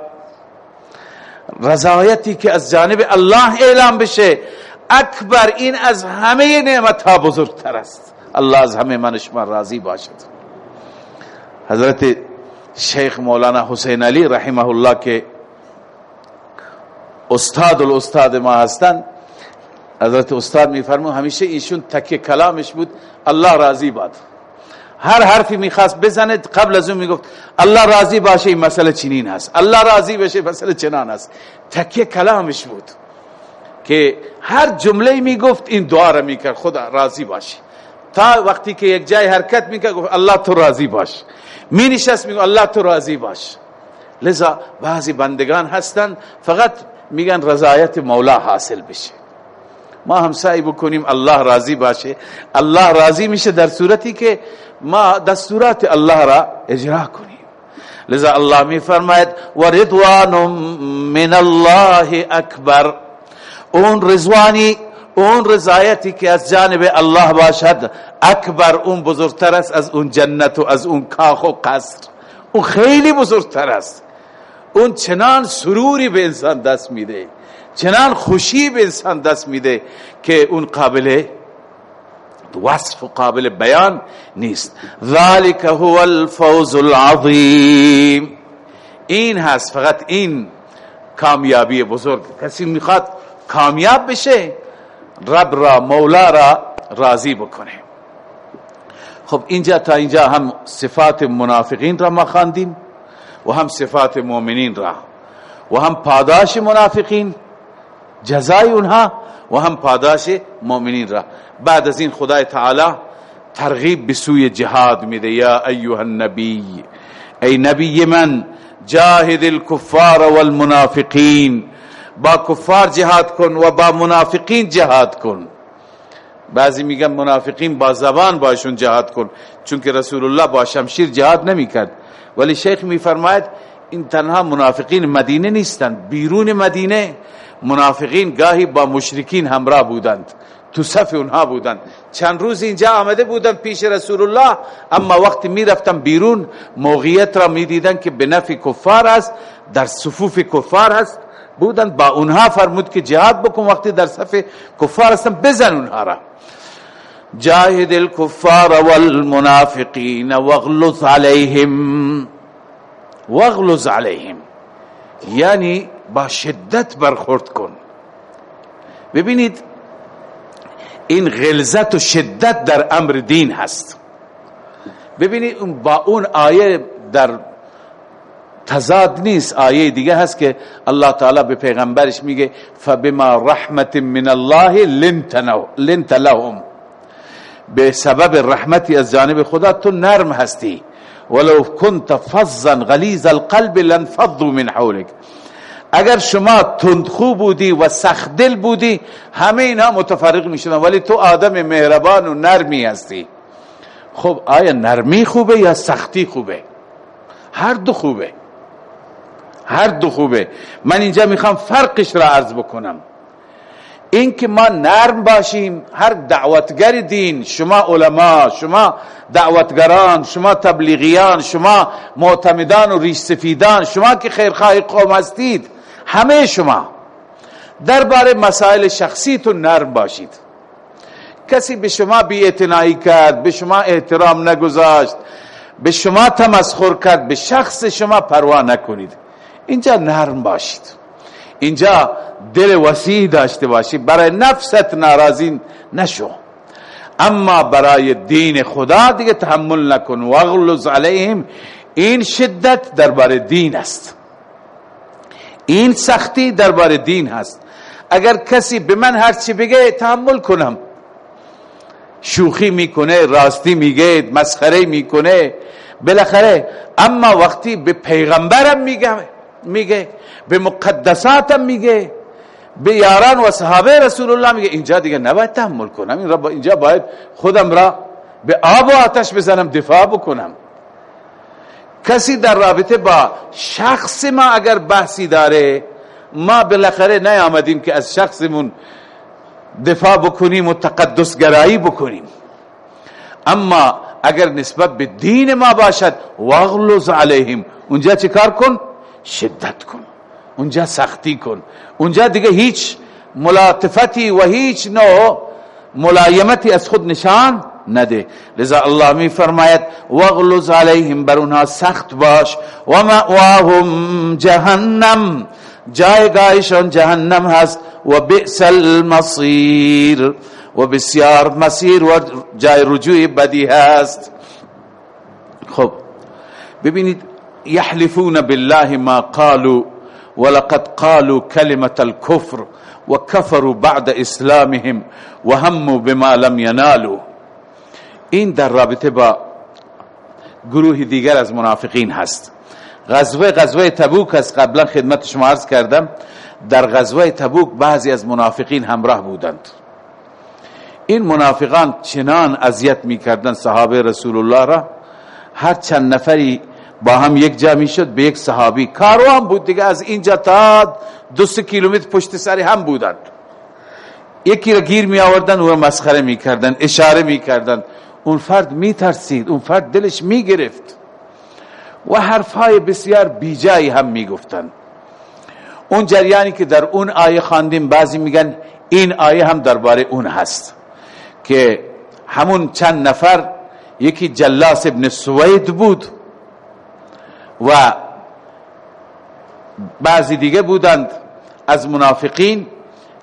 رضایتی که از جانب الله اعلام بشه اکبر این از همه نعمت ها بزرگتر است. الله از همه من شما راضی باشد. حضرت شیخ مولانا حسین علی رحمه الله که استاد الاستاد ما هستند حضرت استاد میفرمون همیشه ایشون تکه کلامش بود الله راضی باد. هر حرفی می‌خواست بزنه قبل از اون می‌گفت الله راضی باشه این مسئله چنین هست الله راضی بشه مسئله چنان هست تکیه کلامش بود که هر جمله می‌گفت این دعا را می‌کرد خدا راضی باشه تا وقتی که یک جای حرکت می‌کرد گفت الله تو راضی باش. می نشست میگو الله تو راضی باش. لذا بعضی بندگان هستن فقط میگن رضایت مولا حاصل بشه. ما هم سعی بکنیم الله راضی باشه. الله راضی میشه در صورتی که ما دستورات الله را اجرا کنیم. لذا الله می فرماید و رضوان من الله اکبر. اون رضوانی اون رضایتی که از جانب الله باشد اکبر اون بزرگتر است از اون جنت و از اون کاخ و قصر. اون خیلی بزرگتر است. اون چنان سروری به انسان دست میده. چنان خوشی به انسان دست میده که اون قابل وصف و قابل بیان نیست. ذالک هو الفوز العظیم. این هست فقط این کامیابی بزرگ. کسی می‌خواد کامیاب بشه رب را مولا را راضی بکنه. خب اینجا تا اینجا هم صفات منافقین را ما خواندیم و هم صفات مؤمنین را و هم پاداش منافقین جزای اونها و هم پاداش مؤمنین را. بعد از این خدای تعالی ترغیب به سوی جهاد میده. یا ایها النبی ای نبی من جاهد الكفار والمنافقین. با کفار جهاد کن و با منافقین جهاد کن. بعضی میگن منافقین با زبان باشون جهاد کن چون که رسول الله با شمشیر جهاد نمی‌کرد. ولی شیخ میفرماید این تنها منافقین مدینه نیستند بیرون مدینه. منافقین گاهی با مشرکین همراه بودند. تو صف اونها بودند. چند روز اینجا آمده بودند پیش رسول الله اما وقتی می رفتن بیرون موقعیت را می دیدن که به نفع کفار است در صفوف کفار هست. بودند با اونها فرمود که جهاد بکن وقتی در صف کفار هستن بزن اونها را. جاهد الكفار والمنافقین واغلظ عليهم واغلظ عليهم یعنی با شدت برخورد کن. ببینید این غلظت و شدت در امر دین هست. ببینید با اون آیه در تضاد نیست. آیه دیگه هست که الله تعالی به پیغمبرش میگه فبما رحمت من الله لنت لهم. به سبب رحمتی از جانب خدا تو نرم هستی. ولو كنت فظا غلیظ القلب لانفضوا من حولك اگر شما تندخو بودی و سخت دل بودی همه اینا متفرق می‌شدن. ولی تو آدم مهربان و نرمی هستی. خب آیا نرمی خوبه یا سختی خوبه؟ هر دو خوبه. هر دو خوبه. من اینجا می‌خوام فرقش را عرض بکنم. این که ما نرم باشیم هر دعوتگر دین شما علما شما دعوتگران شما تبلیغیان شما معتمدان و ریش سفیدان شما که خیرخواه قوم هستید همه شما درباره مسائل شخصیتون نرم باشید. کسی به شما بی کرد به شما احترام نگذاشت به شما تمسخر کرد به شخص شما پروا نکنید. اینجا نرم باشید. اینجا دل وسیع داشته باشید. برای نفست ناراضی نشو. اما برای دین خدا دیگه تحمل نکن. واغلظ علیهم. این شدت درباره دین است. این سختی درباره دین هست. اگر کسی به من هر چی بگه تحمل کنم. شوخی می‌کنه راستی میگه مسخره می‌کنه. بالاخره اما وقتی به پیغمبرم میگه میگه به مقدساتم میگه به یاران و صحابه رسول الله میگه اینجا دیگه نباید تحمل کنم. این اینجا باید خودم را به آب و آتش بزنم دفاع بکنم. کسی در رابطه با شخص ما اگر بحثی داره ما بالاخره نیامدیم که از شخصمون دفاع بکنیم و تقدس گرایی بکنیم. اما اگر نسبت به دین ما باشد واغلظ علیهم. اونجا چه کار کن؟ شدت کن. اونجا سختی کن. اونجا دیگه هیچ ملاطفتی و هیچ نوع ملایمتی از خود نشان نده. لذا الله می فرماید واغلظ علیهم بر اونها سخت باش و مأواهم جهنم. جایگاهشان جهنم هست و بئس المصیر. و بسیار مسیر و جای رجوع بدی هست. خب ببینید یحلفون بالله ما قالوا ولقد قالوا كلمة الكفر وكفروا بعد اسلامهم وهموا بما لم ينالوا این در رابطه با گروه دیگر از منافقین هست. غزوه غزوه تبوک از قبلا خدمت شما عرض کردم. در غزوه تبوک بعضی از منافقین همراه بودند. این منافقان چنان اذیت می‌کردند صحابه رسول الله را. هر چند نفری با هم یک جمعی شد به یک صحابی کاروان بود دیگه از اینجا تا دو سه کیلومتر پشت سر هم بودند. یکی را گیر می آوردن را مسخره می کردن اشاره می کردن اون فرد می ترسید اون فرد دلش می گرفت و حرفهای بسیار بیجایی هم می‌گفتن. اون جریانی که در اون آیه خواندیم بعضی میگن این آیه هم درباره اون هست که همون چند نفر یکی جلاس ابن سوید بود و بعضی دیگه بودند از منافقین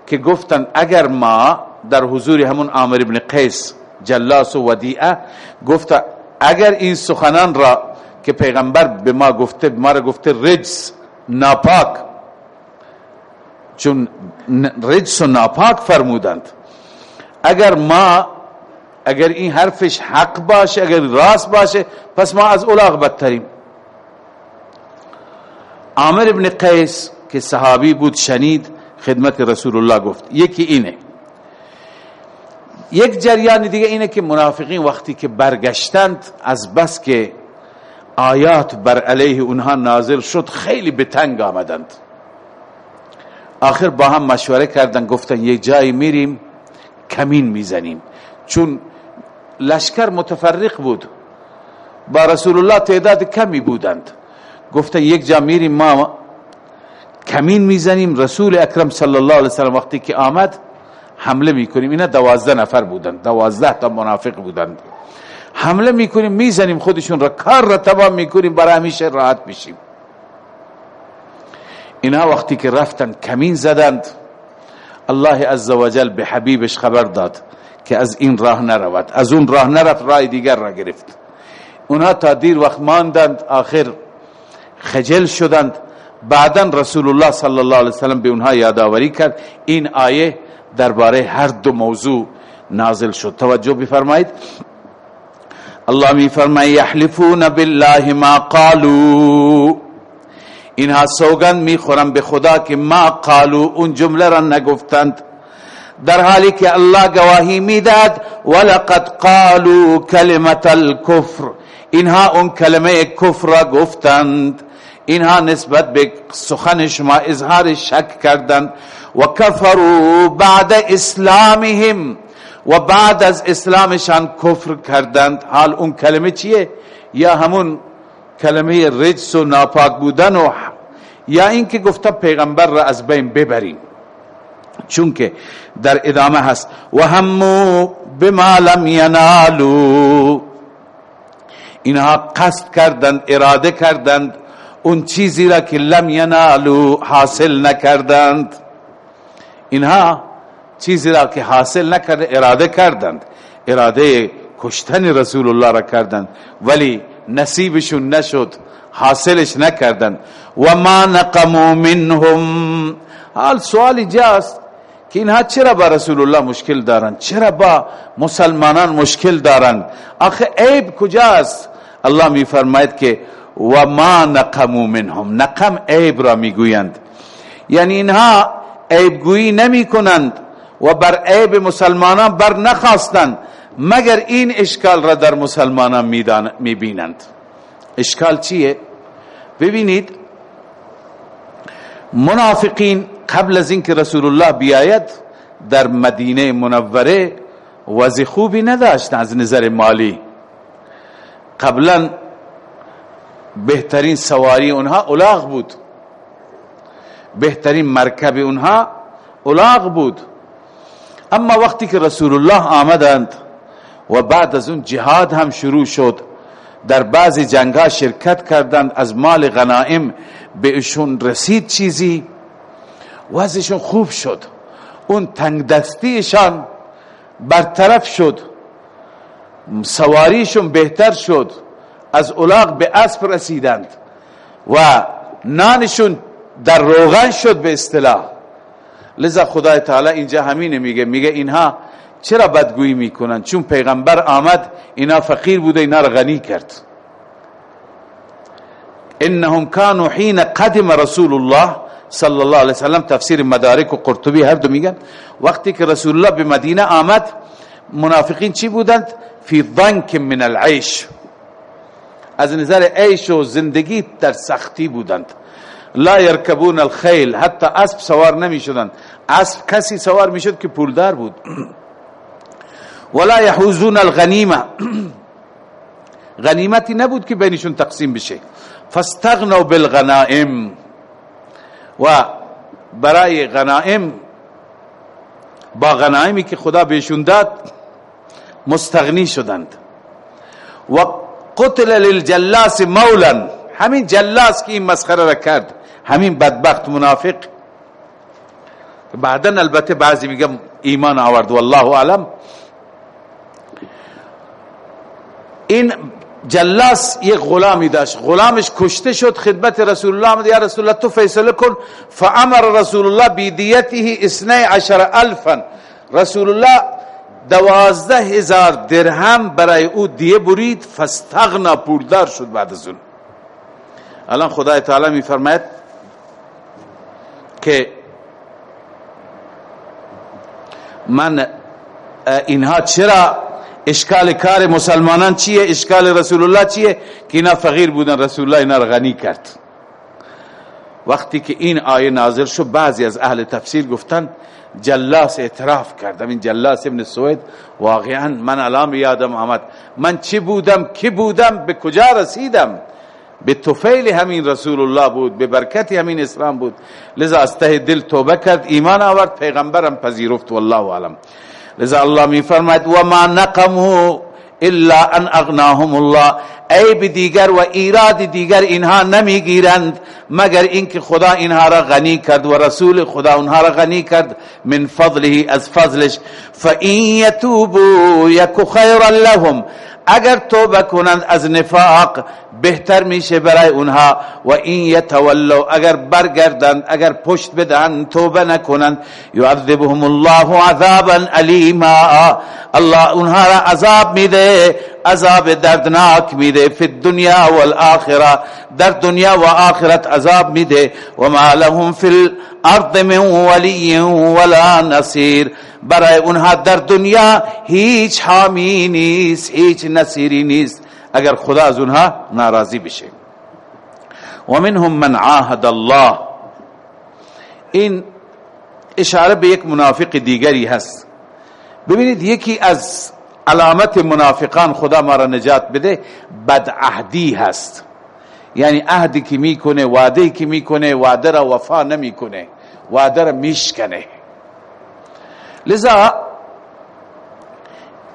که گفتند اگر ما در حضور همون عامر ابن قیس جلاس و ودیعه گفت اگر این سخنان را که پیغمبر به ما گفته ما را گفته رجس ناپاک چون رجس و ناپاک فرمودند. اگر ما اگر این حرفش حق باشه اگر راست باشه پس ما از اولاغ بدتریم عامر ابن قیس که صحابی بود شنید خدمت رسول الله گفت. یکی اینه. یک جریان دیگه اینه که منافقین وقتی که برگشتند از بس که آیات بر علیه اونها نازل شد خیلی به تنگ آمدند. آخر با هم مشوره کردن گفتن یک جایی میریم کمین می‌زنیم. چون لشکر متفرق بود. با رسول الله تعداد کمی بودند. گفتن یک جا میریم ما کمین می‌زنیم. رسول اکرم صلی الله علیه وسلم وقتی که آمد حمله می‌کنیم. اینا دوازده نفر بودند دوازده تا منافق بودند حمله می‌کنیم می‌زنیم خودشون را. کار را تمام می‌کنیم. برای همیشه راحت بشیم اینا وقتی که رفتن کمین زدند. الله عزوجل به حبیبش خبر داد که از این راه نرود. از اون راه نرفت راه دیگر را گرفت. اونها تا دیر وقت ماندند. آخر خجل شدند. بعدا رسول الله صلی الله علیه وسلم به اونها یادآوری کرد. این آیه درباره هر دو موضوع نازل شد. توجه بفرمایید. الله می فرمای یحلفون بالله ما قالوا. اینها سوگند می‌خورن به خدا که ما قالو اون جمله را نگفتند. در حالی که الله گواهی می‌داد ولقد قالوا کلمت الكفر اینها اون کلمه کفر را گفتند. اینها نسبت به سخن شما اظهار شک کردند. و بعد اسلامهم و بعد از اسلامشان کفر کردند. حال اون کلمه چیه؟ یا همون کلمه رجس و ناپاک بودن و یا اینکه گفته پیغمبر را از بین ببریم. چونکه در ادامه هست. و همو بما لم ینالو اینها قصد کردند اراده کردند. اون چیزی را که لم ینالو حاصل نکردند. اینها چیزی را که حاصل نکرده اراده کردند. اراده کشتن رسول الله را کردند ولی نصیبشون نشد حاصلش نکردند. و ما نقمو منهم حال سوالی جاست که اینها چرا با رسول الله مشکل دارند چرا با مسلمانان مشکل دارند آخه عیب کجاست؟ الله می فرماید که و ما نقمو منهم. نقم عیب را می‌گویند. یعنی اینها عیب گویی نمی کنند و بر عیب مسلمانان بر نخواستند مگر این اشکال را در مسلمانان می بینند اشکال چیه؟ ببینید منافقین قبل از اینکه رسول الله بیاید در مدینه منوره وضع خوبی نداشت از نظر مالی. قبلا بهترین سواری اونها اولاغ بود. بهترین مرکب اونها اولاغ بود. اما وقتی که رسول الله آمدند و بعد از اون جهاد هم شروع شد در بعضی جنگا شرکت کردند از مال غنائم به ایشون رسید چیزی وضعشون خوب شد. اون تنگ دستیشان برطرف شد. سواریشون بهتر شد. از اولاغ به اسب رسیدند و نانشون در روغن شد به اصطلاح. لذا خدای تعالی اینجا همینه میگه. میگه اینها چرا بدگویی می‌کنن؟ چون پیغمبر آمد اینا فقیر بوده اینا را غنی کرد. انهم كانوا حين قدم رسول الله صلی الله علیه وسلم. تفسیر مدارک و قرطبی هر دو میگن. وقتی که رسول الله به مدینه آمد منافقین چی بودند؟ فی ضنک من العیش. از نظر عیش و زندگی در سختی بودند. لا يركبون الخيل. حتی اسب سوار نمی اسب کسی سوار می شد که پولدار بود. ولا يحوزون الغنیمه غنیمتی نبود که بینشون تقسیم بشه. فاستغنوا بالغنائم. و برای غنائم با غنائمی که خدا بهشون داد مستغنی شدند. و قتل للجلاس مولا. همین جلاس که این مسخره را کرد. همین بدبخت منافق. بعدا البته بعضی میگم ایمان آورد والله اعلم. این جلاس یک غلامی داشت. غلامش کشته شد خدمت رسول الله آمد یا رسول الله تو فیصله کن. فامر رسول الله بیدیته اثنی عشر الفا رسول الله دوازده هزار درهم برای او دیه برید فستغنا پوردار شد بعد از اون. الان خدای تعالی می فرماید که من اینها چرا اشکال کار مسلمانان چیه؟ اشکال رسول الله چیه؟ که اینا فقیر بودن رسول الله اینا غنی کرد. وقتی که این آیه نازل شد بعضی از اهل تفسیر گفتن جلاس اعتراف کردم. این جلاس ابن سوید واقعا من الان یادم آمد. من چی بودم؟ کی بودم؟ به کجا رسیدم؟ به توفیل همین رسول الله بود به برکت همین اسلام بود. لذا از ته دل توبه کرد ایمان آورد پیغمبرم پذیرفت والله علم لذا الله می فرماید و ما نقمو الا ان اغناهم الله. عیب دیگر و ایراد دیگر اینها نمی‌گیرند مگر اینکه خدا اینها را غنی کرد و رسول خدا اونها را غنی کرد من فضله از فضلش. فَإِن يَتُوبُوا يَكُ خَيْرًا لَهُمْ. اگر توبه کنند از نفاق بهتر میشه برای اونها. و این یتولوا اگر برگردند اگر پشت بدهند توبه نکنند. یعذبهم الله عذابا علیما الله اونها را عذاب میده عذاب دردناک میده. فی الدنیا والآخره در دنیا و آخرت عذاب میده. و ما لهم فی الارض من ولی ولا نصیر. برای اونها در دنیا هیچ حامی نیست هیچ نصیری نیست. اگر خدا از اونها ناراضی بشه. و منهم من عاهد الله. این اشاره به یک منافق دیگری هست. ببینید یکی از علامت منافقان خدا ما را نجات بده بدعهدی هست. یعنی عهدی که می‌کنه وعده که می‌کنه وعده را وفا نمی‌کنه وعده را میشکنه. لذا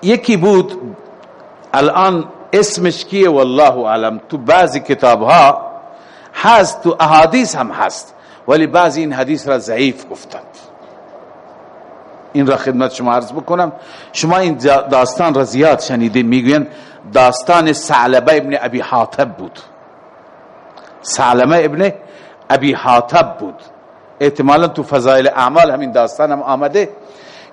یکی بود الان اسمش کیه والله علم تو بعضی کتاب ها هست تو احادیث هم هست ولی بعضی این حدیث را ضعیف گفتند. این را خدمت شما عرض بکنم. شما این داستان را زیاد شنیده می‌گوین داستان سعلبه ابن ابی حاطب بود. سعلمه ابن ابی حاطب بود. احتمالا تو فضائل اعمال همین داستان هم آمده.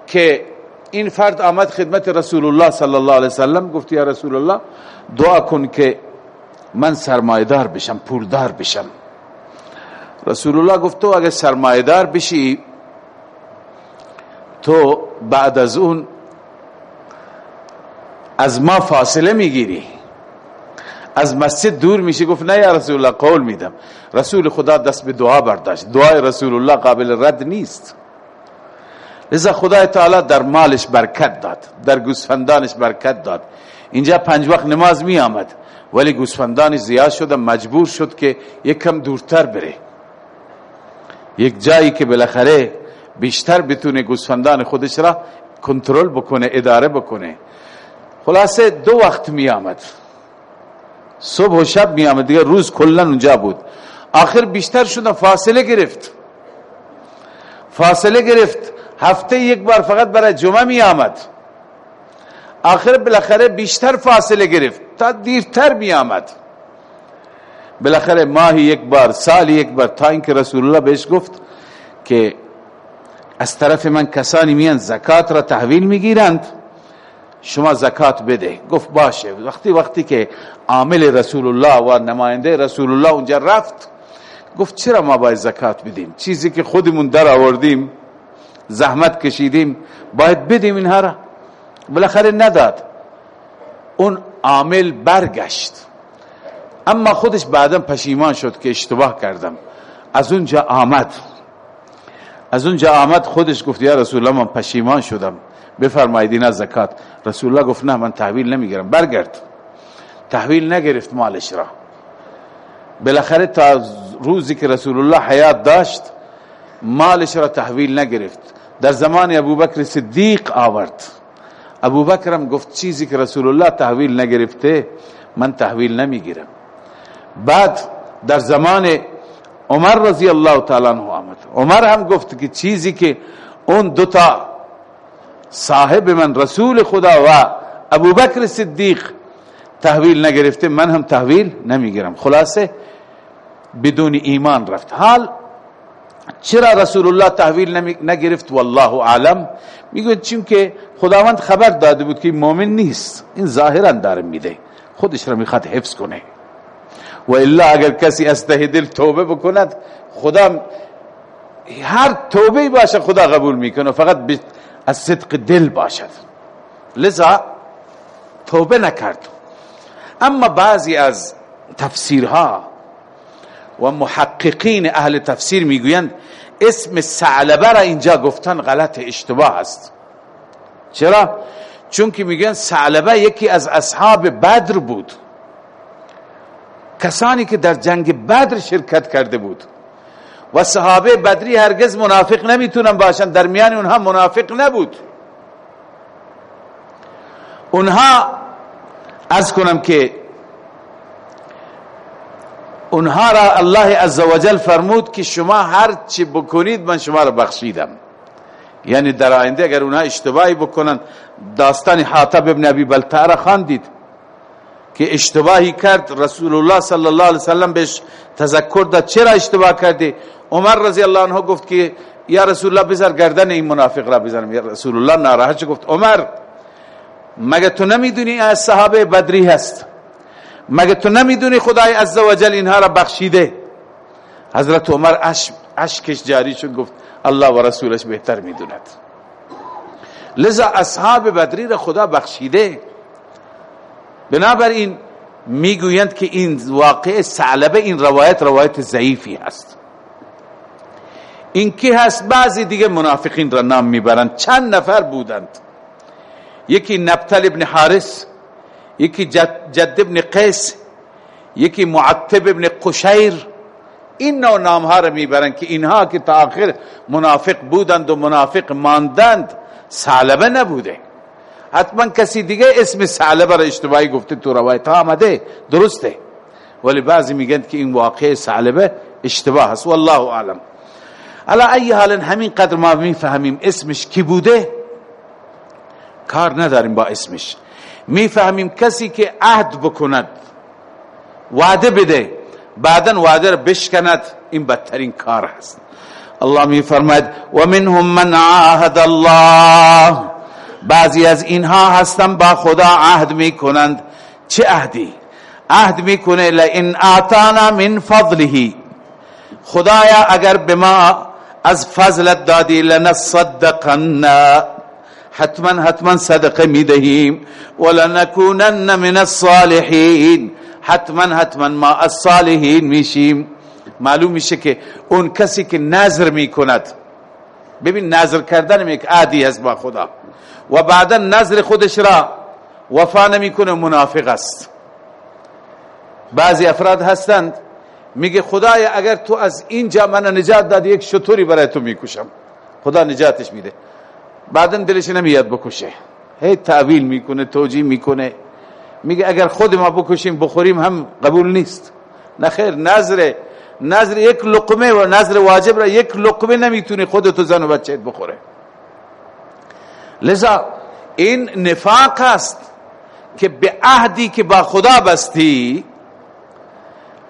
که این فرد آمد خدمت رسول الله صلی الله علیه وسلم گفت یا رسول الله دعا کن که من سرمایدار بشم پولدار بشم. رسول الله گفت تو اگر سرمایدار بشی تو بعد از اون از ما فاصله می‌گیری. از مسجد دور میشی گفت نه یا رسول الله قول میدم. رسول خدا دست به دعا برداشت. دعای رسول الله قابل رد نیست. لذا خدای تعالی در مالش برکت داد در گوسفندانش برکت داد. اینجا پنج وقت نماز می آمد ولی گوسفندانش زیاد شد مجبور شد که یک کم دورتر بره. یک جایی که بالاخره بیشتر بتونه گوسفندان خودش را کنترل بکنه اداره بکنه. خلاصه دو وقت می آمد. صبح و شب می آمد دیگه روز کلا اونجا بود. آخر بیشتر شد فاصله گرفت. فاصله گرفت. هفته یک بار فقط برای جمعه می آمد. آخر بالاخره بیشتر فاصله گرفت. تا دیرتر می آمد. بالاخره ماهی یک بار سالی یک بار تا اینکه رسول الله بهش گفت که از طرف من کسانی میان زکات را تحویل می‌گیرند. شما زکات بده. گفت باشه. وقتی وقتی که عامل رسول الله و نماینده رسول الله اونجا رفت گفت چرا ما باید زکات بدیم؟ چیزی که خودمون در آوردیم زحمت کشیدیم باید بدیم اینها را. بالاخره نداد. اون عامل برگشت. اما خودش بعدا پشیمان شد که اشتباه کردم. از اونجا آمد. از اونجا آمد خودش گفت یا رسول الله من پشیمان شدم. بفرمایید اینا زکات. رسول الله گفت نه من تحویل نمی‌گیرم. برگرد. تحویل نگرفت مالش را. بالاخره تا روزی که رسول الله حیات داشت مالش را تحویل نگرفت. در زمان ابوبکر صدیق آورد. ابوبکر هم گفت چیزی که رسول الله تحویل نگرفته من تحویل نمی‌گیرم. بعد در زمان عمر رضی الله تعالی عنه آمد. عمر هم گفت که چیزی که اون دوتا صاحب من رسول خدا و ابوبکر صدیق تحویل نگرفته من هم تحویل نمی‌گیرم. خلاصه بدون ایمان رفت. حال چرا رسول الله تحویل نگرفت؟ والله اعلم. میگه چون که خداوند خبر داده بود که مؤمن نیست. این ظاهرا داره میده. خودش را می‌خواد حفظ کنه. و الا اگر کسی از دل توبه بکند خدا هر توبه باشه خدا قبول می‌کنه. فقط از صدق دل باشد. لذا توبه نکرد. اما بعضی از تفسیرها و محققین اهل تفسیر می‌گویند اسم ثعلبه را اینجا گفتن غلط اشتباه است. چرا؟ چون که میگن ثعلبه یکی از اصحاب بدر بود. کسانی که در جنگ بدر شرکت کرده بود. و صحابه بدری هرگز منافق نمی‌تونن باشن. در میان اونها منافق نبود. اونها از کنم که اونها را الله عزوجل فرمود که شما هر چی بکنید من شما را بخشیدم. یعنی در آینده اگر اونها اشتباهی بکنن داستان حاطب ابن ابی بلتع را خواندید که اشتباهی کرد رسول الله صلی الله علیه وسلم بهش تذکر داد. چرا اشتباه کرده عمر رضی الله عنه گفت که یا رسول الله بذار گردن این منافق را بزنم. یا رسول الله ناراحت گفت عمر مگه تو نمی‌دونی از صحابه بدری هست؟ مگه تو نمی‌دونی خدای عزوجل اینها را بخشیده؟ حضرت عمر اشکش جاری شد گفت الله و رسولش بهتر می‌دوند. لذا اصحاب بدری را خدا بخشیده. بنابراین می‌گویند که این واقع سعلبه این روایت روایت ضعیفی هست. این که هست؟ بعضی دیگه منافقین را نام می‌برند. چند نفر بودند؟ یکی نبتل ابن حارس یکی جد, جد ابن قیس یکی معتب ابن قشیر این نوع نام ها را می‌برند که اینها که تا آخر منافق بودند و منافق ماندند سالبه نبوده. حتما کسی دیگه اسم سالبه را اشتباهی گفته تو روایت ها آمده. درسته. ولی بعضی میگند که این واقع سالبه اشتباه است. والله اعلم. علا ای حال همین قدر ما می‌فهمیم اسمش کی بوده؟ کار نداریم با اسمش. می‌فهمیم کسی که عهد بکند. وعده بده. بعدا وعده بشکند. این بدترین کار هست. الله می فرماید و منهم من عاهد الله. بعضی از اینها هستن با خدا عهد می‌کنند. چه عهدی؟ عهد می‌کنه لئن آتانا من فضله. خدایا اگر به ما از فضلت دادی لنصدقن حتما حتما صدقه می‌دهیم. ولنکونن من الصالحین. حتما حتما ما الصالحین میشیم. معلوم میشه که اون کسی که نظر می‌کند. ببین نظر کردن یک عادی است با خدا. و بعدا نظر خودش را وفا نمی‌کنه منافق است. بعضی افراد هستند میگه خدایا اگر تو از اینجا من نجات دادی یک شطوری برای تو می‌کشم خدا نجاتش میده. بعدا دلش نمیاد بکشه. هی تعویل می‌کنه توجیه می‌کنه. میگه اگر خود ما بکشیم بخوریم هم قبول نیست. نخیر نظر نظر یک لقمه و نظر واجب را یک لقمه نمی‌تونه خودت و زن و بچهت بخوره. لذا این نفاق است که به عهدی که با خدا بستی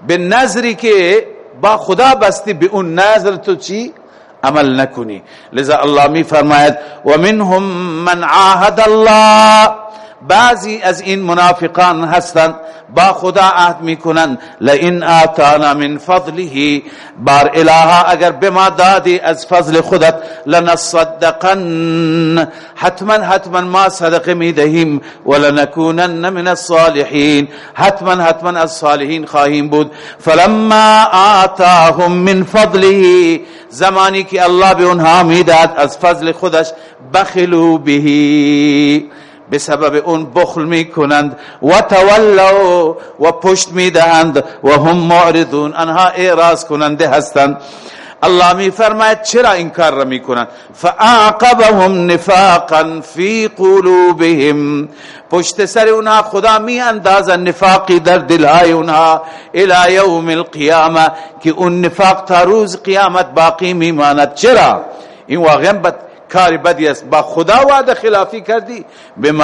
به نظری که با خدا بستی به اون نظر تو چی؟ عمل نکنی لذا الله می فرماید و منهم من عاهد الله. بعضی از این منافقان هستند با خدا عهد می‌کنن لئن آتانا من فضله بار الها اگر بما دادی از فضل خودت لنصدقن. حتما حتما ما صدقه می‌دهیم ولنکونن من الصالحین. حتما حتما از صالحین خواهیم بود. فلما آتاهم من فضله زمانی که الله به اونها می‌داد از فضل خودش بخلو بهی. به سبب اون بخل می‌کنند و تولوا و پشت می‌دهند و هم معرضون انها اعراض کننده هستند. الله می فرماید چرا این کار را می‌کنند؟ فاعقبهم نفاقا فی قلوبهم پشت سر اونها خدا می اندازه نفاقی در دلهای اونها الى یوم القیامه که اون نفاق تا روز قیامت باقی میماند. چرا؟ این واقعا کار بدی است. با خدا وعده خلافی کردی. بما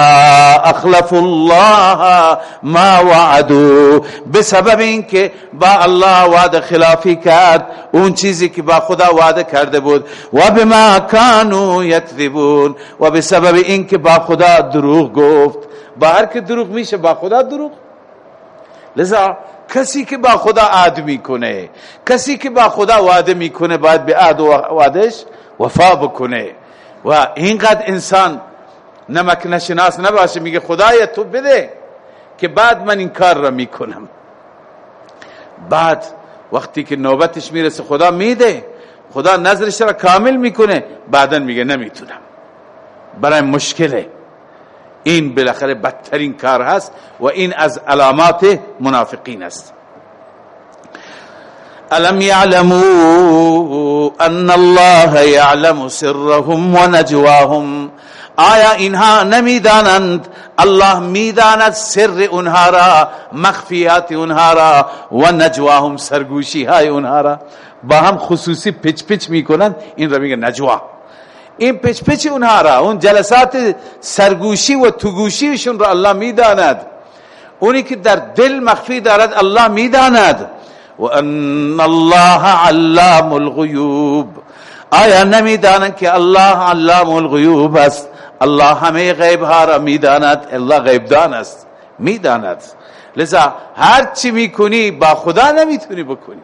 اخلف الله ما وعدو به سبب اینکه با الله وعده خلافی کرد اون چیزی که با خدا وعده کرده بود. و بما كانوا یکذبون. و به سبب اینکه با خدا دروغ گفت. با هر که دروغ میشه با خدا دروغ. لذا کسی که با خدا عهد می‌کنه کسی که با خدا وعده می‌کنه باید به عهد و وعدش وفا بکنه. و اینقدر انسان نمک نشناس نباشه میگه خدای تو بده که بعد من این کار را می‌کنم. بعد وقتی که نوبتش می‌رسه خدا میده. خدا نظرش را کامل می‌کنه. بعدا میگه نمی‌تونم. برای مشکله. این بالاخره بدترین کار هست و این از علامات منافقین است. الم يعلموا ان الله يعلم سرهم ونجواهم؟ آیا اینها نمی‌دانند؟ الله می‌داند سر اونها را مخفیات اونها را و نجواهم سرگوشی های اونها را. با هم خصوصی پچ پچ می‌کنند این را میگه نجوا. این پچ پچ اونها را اون جلسات سرگوشی و توگوشیشون را الله می‌داند. اونی که در دل مخفی دارد الله می‌داند. وان الله علام الغیوب آیا نمی‌دانند که الله علام الغیوب است؟ الله همه غیب ها را می‌داند الله غیب دان است می‌داند. لذا هر چی می‌کنی با خدا نمی‌تونی بکنی.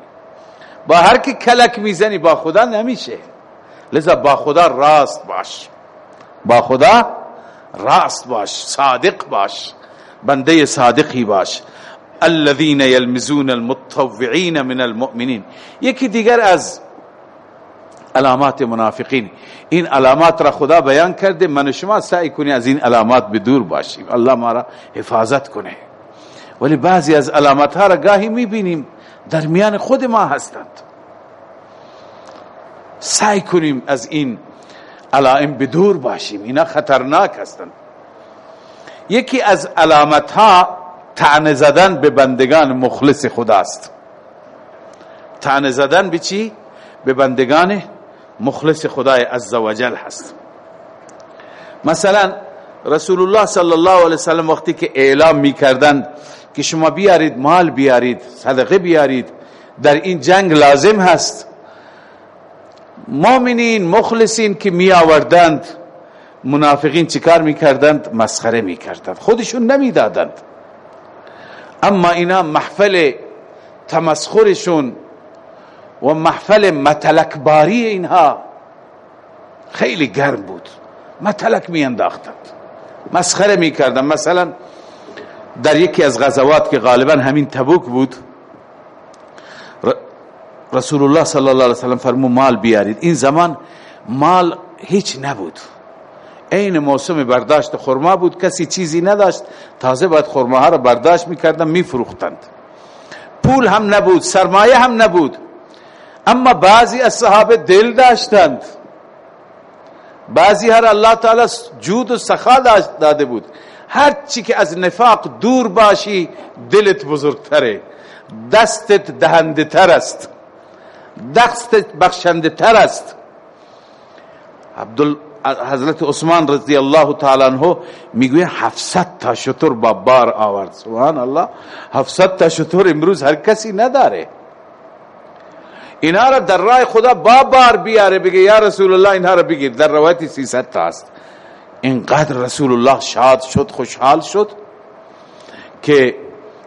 با هر کی کلک می‌زنی با خدا نمیشه. لذا با خدا راست باش. با خدا راست باش صادق باش. بنده صادقی باش. الذين يلمزون المتطوعين من المؤمنين. یکی دیگر از علامات منافقین. این علامات را خدا بیان کرده من شما سعی کنی از این علامات به دور باشیم. الله ما را حفاظت کنه. ولی بعضی از علامات ها را گاهی می‌بینیم در میان خود ما هستند. سعی کنیم از این علائم به دور باشیم. اینا خطرناک هستند. یکی از علامت ها تعنه زدن به بندگان مخلص خداست تعنه زدن به چی؟ به بندگان مخلص خدای عزوجل هست. مثلا رسول الله صلی الله علیه وسلم وقتی که اعلام می کردند که شما بیارید مال بیارید صدقه بیارید در این جنگ لازم هست. مؤمنین مخلصین که می آوردند منافقین چیکار می کردند مسخره می کردند خودشون نمی دادند اما اینا محفل تمسخرشون و محفل متلکباری اینها خیلی گرم بود. متلک می انداختند مسخره می کردن مثلا در یکی از غزوات که غالبا همین تبوک بود رسول الله صلی الله علیه وسلم فرمو مال بیارید. این زمان مال هیچ نبود. عین موسم برداشت خرما بود کسی چیزی نداشت. تازه باید خرماها را برداشت می‌کردن میفروختند. پول هم نبود سرمایه هم نبود. اما بعضی از صحابه دل داشتند. بعضی هر الله تعالی جود و سخا داده بود. هر چی که از نفاق دور باشی دلت بزرگتره. دستت دهنده تر است. دستت بخشنده تر است. عبدال حضرت عثمان رضی الله تعالی عنہ میگوی 700 تا شتر با بار آورد. سبحان الله. 700 تا شتر امروز هر کسی نداره. اینا را در راه خدا با بار بیاره بگه یا رسول الله اینها را بگیر. در روایت 300 تا است. اینقدر رسول الله شاد شد خوشحال شد که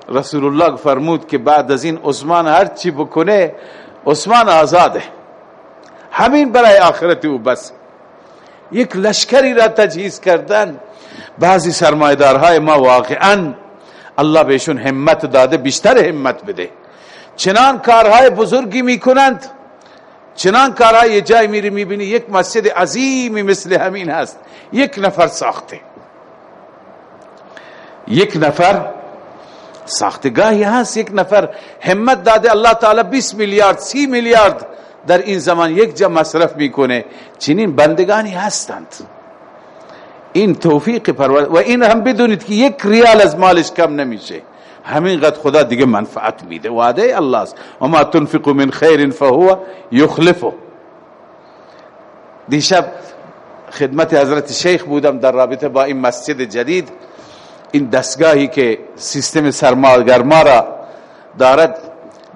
رسول الله فرمود که بعد از این عثمان هر چی بکنه عثمان آزاده. همین برای آخرت او بس. یک لشکری را تجهیز کردن. بعضی سرمایدارهای ما واقعا الله بهشون همت داده بیشتر همت بده. چنان کارهای بزرگی می‌کنند. چنان کارهای یه جای میری می‌بینی یک مسجد عظیمی مثل همین هست. یک نفر ساخته. یک نفر ساختگاهی هست. یک نفر همت داده. الله تعالی 20 میلیارد 30 میلیارد در این زمان یک جا مصرف می‌کنه. چنین بندگانی هستند. این توفیق پرور و این هم بدونید که یک ریال از مالش کم نمیشه. همین قد خدا دیگه منفعت میده. وعده الله است. و ما تنفق من خیر فهو یخلفه دیشب خدمت حضرت شیخ بودم در رابطه با این مسجد جدید. این دستگاهی که سیستم سرمایه‌گرما را دارد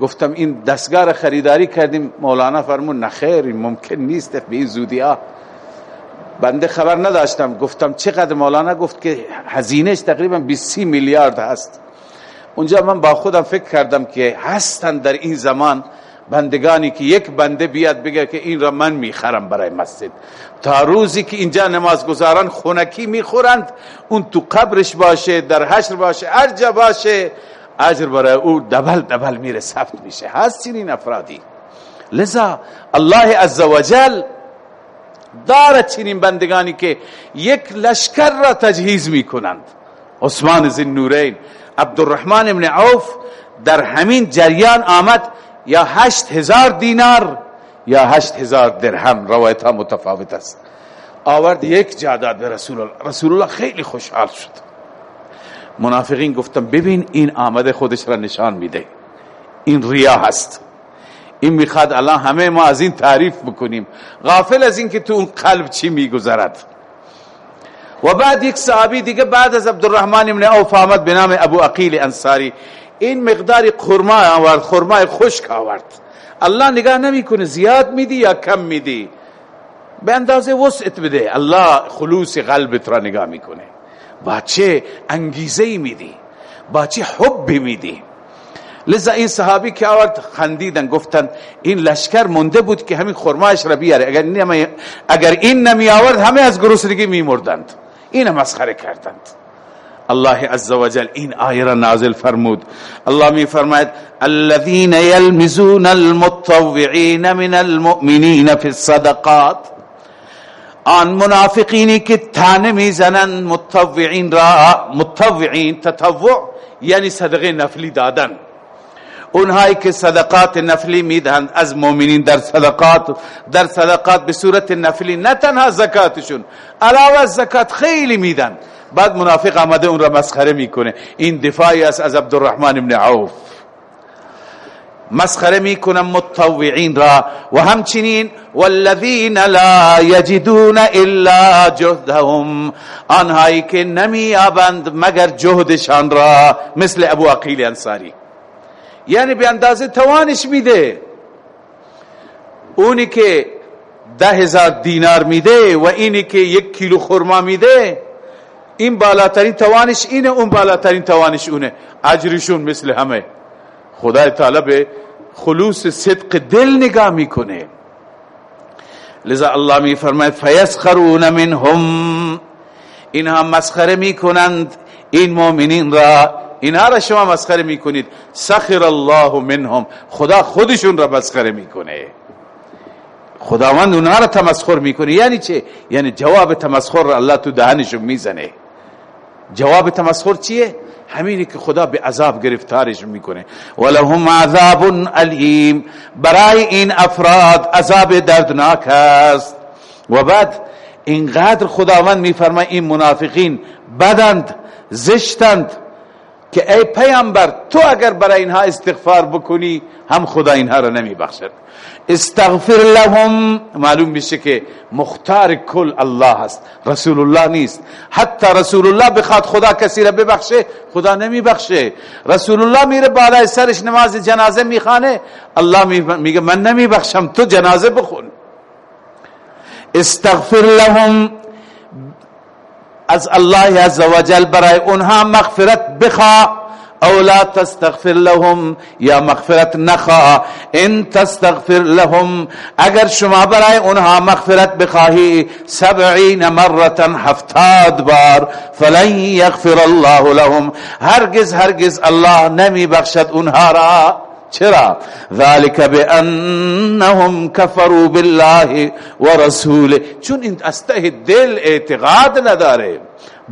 گفتم این دستگاه خریداری کردیم. مولانا فرمون نخیر ممکن نیست به این زودی ها بنده خبر نداشتم. گفتم چقدر؟ مولانا گفت که هزینهش تقریبا 20 میلیارد هست. اونجا من با خودم فکر کردم که هستن در این زمان بندگانی که یک بنده بیاد بگه که این را من می‌خرم برای مسجد. تا روزی که اینجا نمازگزاران خونکی می‌خورند اون تو قبرش باشه در حشر باشه هر باشه اجر برای او دبل دبل میره ثبت میشه. هست این افرادی. لذا الله عزوجل دارد چنین بندگانی که یک لشکر را تجهیز می‌کنند. عثمان زن نورین عبدالرحمن ابن عوف در همین جریان آمد یا هشت هزار دینار یا هشت هزار درهم. روایت ها متفاوت است. آورد یک جاداد به رسول الله. رسول الله خیلی خوشحال شد. منافقین گفتم ببین این آمده خودش را نشان میده. این ریا هست. این می‌خواد الان همه ما از این تعریف بکنیم. غافل از این که تو اون قلب چی میگذرد. و بعد یک صحابی دیگه بعد از عبدالرحمن ابن عوف آمد به نام ابو عقیل انصاری. این مقدار خرما آورد خرمای خشک آورد. الله نگاه نمی‌کنه زیاد میدی یا کم میدی؟ به اندازه وسعت بده. الله خلوص قلبت را نگاه می‌کنه. با چه انگیزه میدی با چه حب میدی۔ لذا این صحابی که آورد خندیدن گفتن این لشکر مونده بود که همین خرمایش را بیاره اگر این, اگر این نمی آورد همه از گرسنگی میمردند این مسخره کردند. الله عز وجل این آیه را نازل فرمود. الله می فرماید الذين يلمزون المتطوعين من المؤمنين في الصدقات. آن منافقینی که تانه می‌زنن متطوعین را متطوعین تطوع یعنی صدقه نفلی دادن. اونهایی که صدقات نفلی می‌دهند از مؤمنین در صدقات در صدقات به صورت نفلی نه تنها زکاتشون علاوه زکات خیلی میدن. بعد منافق آمده اون را مسخره می‌کنه. این دفاعی است از عبدالرحمن ابن عوف. مسخره می‌کنم متطوعین را. و همچنین والذین لا یجدون الا جهدهم آنهایی که نمیابند مگر جهدشان را مثل ابو عقیل انصاری. یعنی به اندازه توانش میده. اونی که ده هزار دینار میده و اینی که یک کیلو خرما میده این بالاترین توانش اینه اون بالاترین توانش اونه. اجرشون مثل همه. خدای تعالی به خلوص صدق دل نگاه می‌کنه. لذا الله می فرماید فیسخرون منهم. اینها مسخره می‌کنند. این مؤمنین را اینها را شما مسخره می‌کنید. سخر الله منهم. خدا خودشون را مسخره می‌کنه. خداوند اونها را تمسخر می‌کنه. یعنی چه؟ یعنی جواب تمسخر را الله تو دهنشون می‌زنه. جواب تمسخر چیه؟ همینی که خدا به عذاب گرفتارش می‌کنه. ولهم عذاب علیم برای این افراد عذاب دردناک است. و بعد اینقدر خداوند میفرمای این منافقین بدند زشتند. که ای پیامبر تو اگر برای اینها استغفار بکنی هم خدا اینها را نمی بخشد استغفر لهم معلوم میشه که مختار کل الله هست رسول الله نیست. حتی رسول الله بخواد خدا کسی را ببخشه خدا نمی بخشه رسول الله میره بالای سرش نماز جنازه میخانه الله میگه من نمی بخشم تو جنازه بخون. استغفر لهم از الله عزوجل برای اونها مغفرت بخوا. او لا تستغفر لهم یا مغفرت نخوا. ان تستغفر لهم اگر شما برای اونها مغفرت بخواهی سبعین مرتا هفتاد بار فلن یغفر الله لهم. هرگز هرگز الله نمی بخشد اونها را. چرا ذالک بأنهم کفروا بالله و رسوله چون این از دل اعتقاد نداره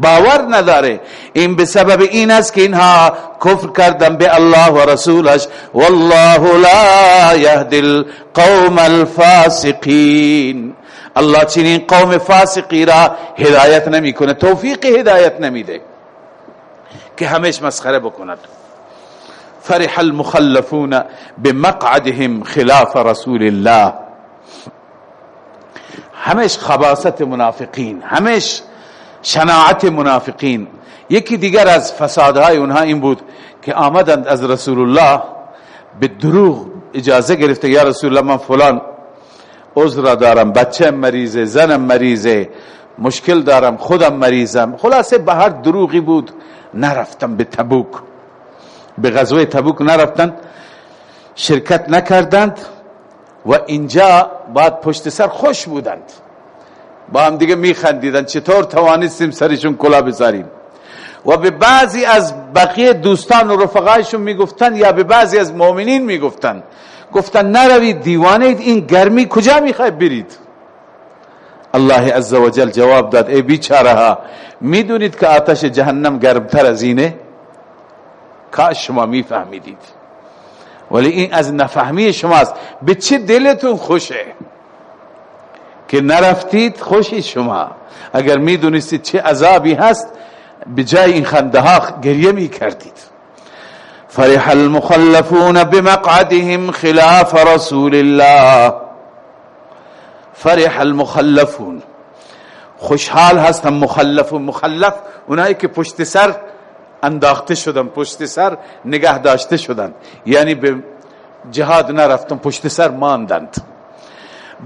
باور نداره. این به سبب این است که اینها کفر کردن به الله و رسولش. والله لا یهدی القوم الفاسقین. الله چنین قوم فاسقی را هدایت نمیکنه توفیق هدایت نمیده. که همیش مسخره بکند. فرح المخلفون بمقعدهم خلاف رسول الله. همیش خباست منافقین همیش شناعت منافقین. یکی دیگر از فسادهای اونها این بود که آمدند از رسول الله به دروغ اجازه گرفته یا رسول الله من فلان عذر دارم بچه مریضه زنم مریضه مشکل دارم خودم مریضم. خلاصه به هر دروغی بود نرفتم به تبوک. به غزوه تبوک نرفتند شرکت نکردند و اینجا بعد پشت سر خوش بودند. با هم دیگه میخندیدن چطور توانستیم سرشون کلا بذاریم؟ و به بعضی از بقیه دوستان و رفقایشون می‌گفتن یا به بعضی از مؤمنین می‌گفتن گفتن نروید دیوانه این گرمی کجا می‌خوای برید؟ الله عزوجل جواب داد ای بیچاره ها می‌دونید که آتش جهنم گرمتر از اینه؟ کاش شما میفهمیدید. ولی این از نفهمی شماست. به چه دلتون خوشه که نرفتید خوشی شما؟ اگر می‌دونستید چه عذابی هست به جای این خنده ها گریه می کردید فرح المخلفون بمقعدهم خلاف رسول الله. فرح المخلفون. خوشحال هستن مخلف و مخلف. اونایی که پشت سر انداخته شدن پشت سر نگه داشته شدن. یعنی به جهاد نرفتن پشت سر ماندند.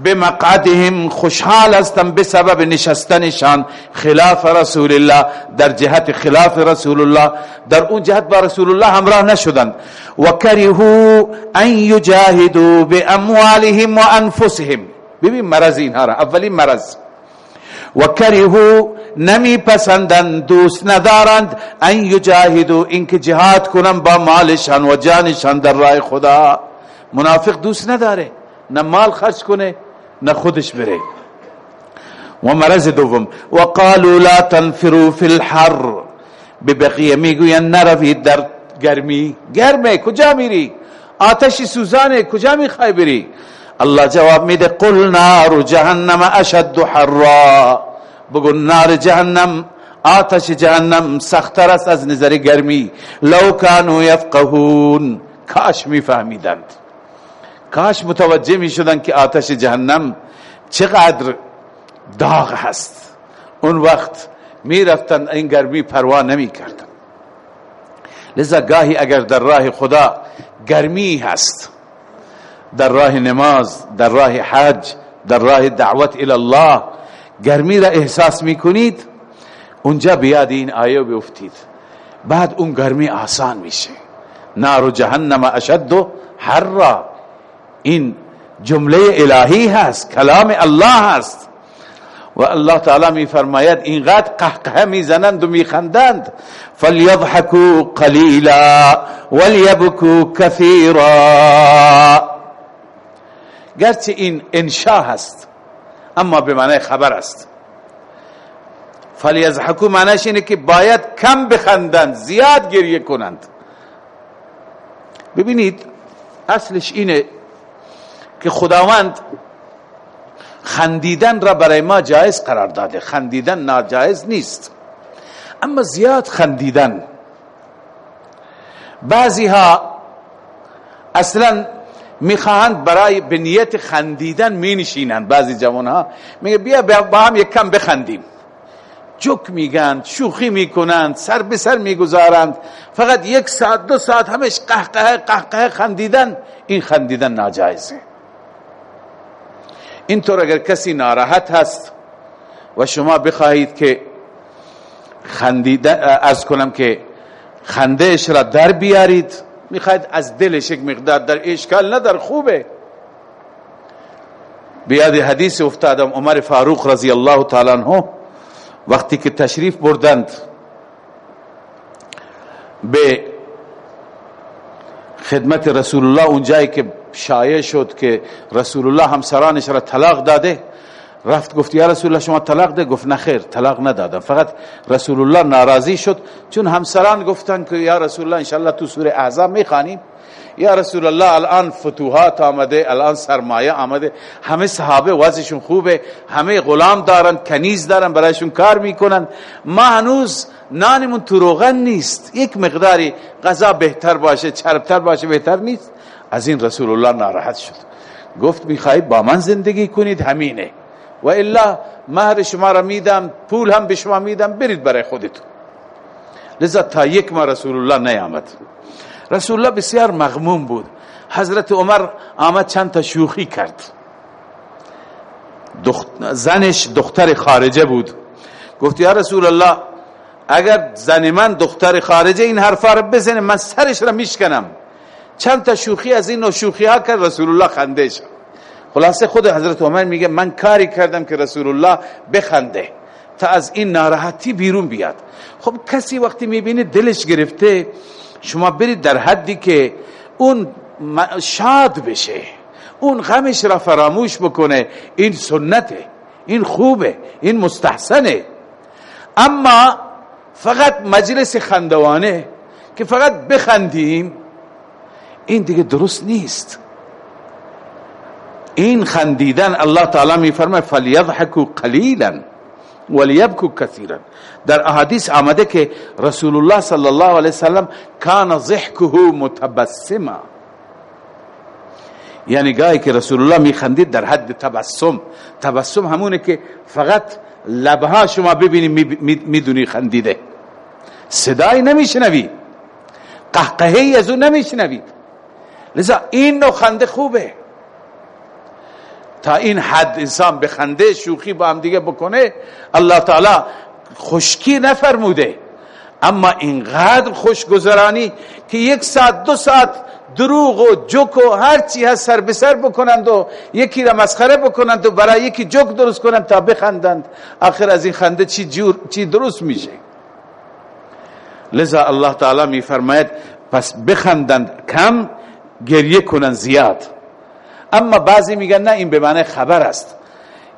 به مقعدهم خوشحال هستند به سبب نشستنشان. خلاف رسول الله در جهت خلاف رسول الله در اون جهت با رسول الله همراه نشدند. و کرهو ان یجاهدوا باموالهم و انفسهم. ببین مرض اینها را اولین مرض. و کرهو نمی پسندند دوست ندارند. ان یجاهدوا اینکه جهاد کنن با مالشان و جانشان در راه خدا. منافق دوست نداره. نه مال خرج کنه نه خودش بره. و مرض دوم. و قالوا لا تنفروا في الحر. به بقیه می‌گوین نروید در گرمی. گرمه کجا میری؟ آتش سوزانه کجا می‌خوای بری؟ الله جواب میده قل نار جهنم اشد حرا. بگو نار جهنم آتش جهنم سختتر است از نظر گرمی. لو كانوا يفقهون کاش میفهمیدند. کاش متوجه می شدن که آتش جهنم چقدر داغ هست اون وقت می رفتن این گرمی پروا نمی کردن لذا گاهی اگر در راه خدا گرمی هست در راه نماز در راه حج در راه دعوت الله. گرمی را احساس می کنید اونجا بیاد این آیه بیفتید. بعد اون گرمی آسان میشه. نار جهنم اشد حرا. این جمله الهی هست کلام الله هست. و الله تعالی می فرماید اینقدر قهقه می‌زنند و میخندند. فلیضحکوا قلیلا ولیبکوا کثیرا گرچه این انشا هست اما به معنی خبر است. فلیضحکوا معنیش اینه که باید کم بخندند زیاد گریه کنند. ببینید اصلش اینه که خداوند خندیدن را برای ما جایز قرار داده. خندیدن ناجایز نیست. اما زیاد خندیدن. بعضی ها اصلا می‌خواهند برای به نیت خندیدن می نشینند بعضی جوان ها میگه بیا با هم یک کم بخندیم. جک میگن شوخی می‌کنند سر به سر می‌گذارند. فقط یک ساعت دو ساعت همش قهقه قهقه خندیدن. این خندیدن ناجایزه. اینطور اگر کسی ناراحت هست و شما بخواهید که خندیده از کنم که خندهش را در بیارید می‌خواید از دلش یک مقدار در اشکال ندار خوبه. بیاد حدیث افتادم عمر فاروق رضی الله تعالی عنہ وقتی که تشریف بردند به خدمت رسول الله اونجایی که شایع شد که رسول الله همسرانش را طلاق داده. رفت گفت یا رسول الله شما طلاق ده؟ گفت نخیر طلاق ندادم. فقط رسول الله ناراضی شد چون همسران گفتن که یا رسول الله انشالله تو سوره احزاب می‌خوانیم. یا رسول الله الان فتوحات آمده الان سرمایه آمده. همه صحابه وضعشون خوبه همه غلام دارن کنیز دارن برایشون کار می‌کنن. ما هنوز نانمون تو روغن نیست. یک مقداری غذا بهتر باشه چربتر باشه بهتر نیست. از این رسول الله ناراحت شد. گفت می‌خواهید با من زندگی کنید؟ همینه. و الا مهر شما را میدم پول هم به شما میدم برید برای خودتون. لذا تا یک ما رسول الله نیامد. رسول الله بسیار مغموم بود. حضرت عمر آمد چند تا شوخی کرد. زنش دختر خارجه بود. گفت یا رسول الله اگر زن من دختر خارجه این حرفا رو بزنه من سرش را میشکنم. چند تا شوخی از این شوخی ها کرد. رسول الله خنده شد. خلاصه خود حضرت عمر میگه من کاری کردم که رسول الله بخنده تا از این ناراحتی بیرون بیاد. خب کسی وقتی می‌بینه دلش گرفته شما برید در حدی که اون شاد بشه اون غمش را فراموش بکنه این سنته این خوبه این مستحسنه. اما فقط مجلس خندوانه که فقط بخندیم این دیگه درست نیست. این خندیدن الله تعالی میفرمه فلیضحکوا قلیلا ولیبکو کثیرا در احادیث آمده که رسول الله صلی الله علیه وسلم کان ضحکه متبسما. یعنی گاهی که رسول الله میخندید در حد تبسم. تبسم همونه که فقط لبها شما ببینید می‌دونی خندیده. صدای نمیشنوی. قهقهی از اون نمیشنوید لذا این نوع خنده خوبه. تا این حد انسان بخنده شوخی با هم دیگه بکنه الله تعالی خشکی نفرموده. اما اینقدر خوشگذرانی که یک ساعت دو ساعت دروغ و جوک و هر چی هست سر به سر بکنند و یکی را مسخره بکنند و برای یکی جوک درست کنند تا بخندند. آخر از این خنده چی, جور چی درست میشه؟ لذا الله تعالی میفرماید پس بخندند کم گریه کنند زیاد. اما بعضی میگن نه این به معنی خبر است.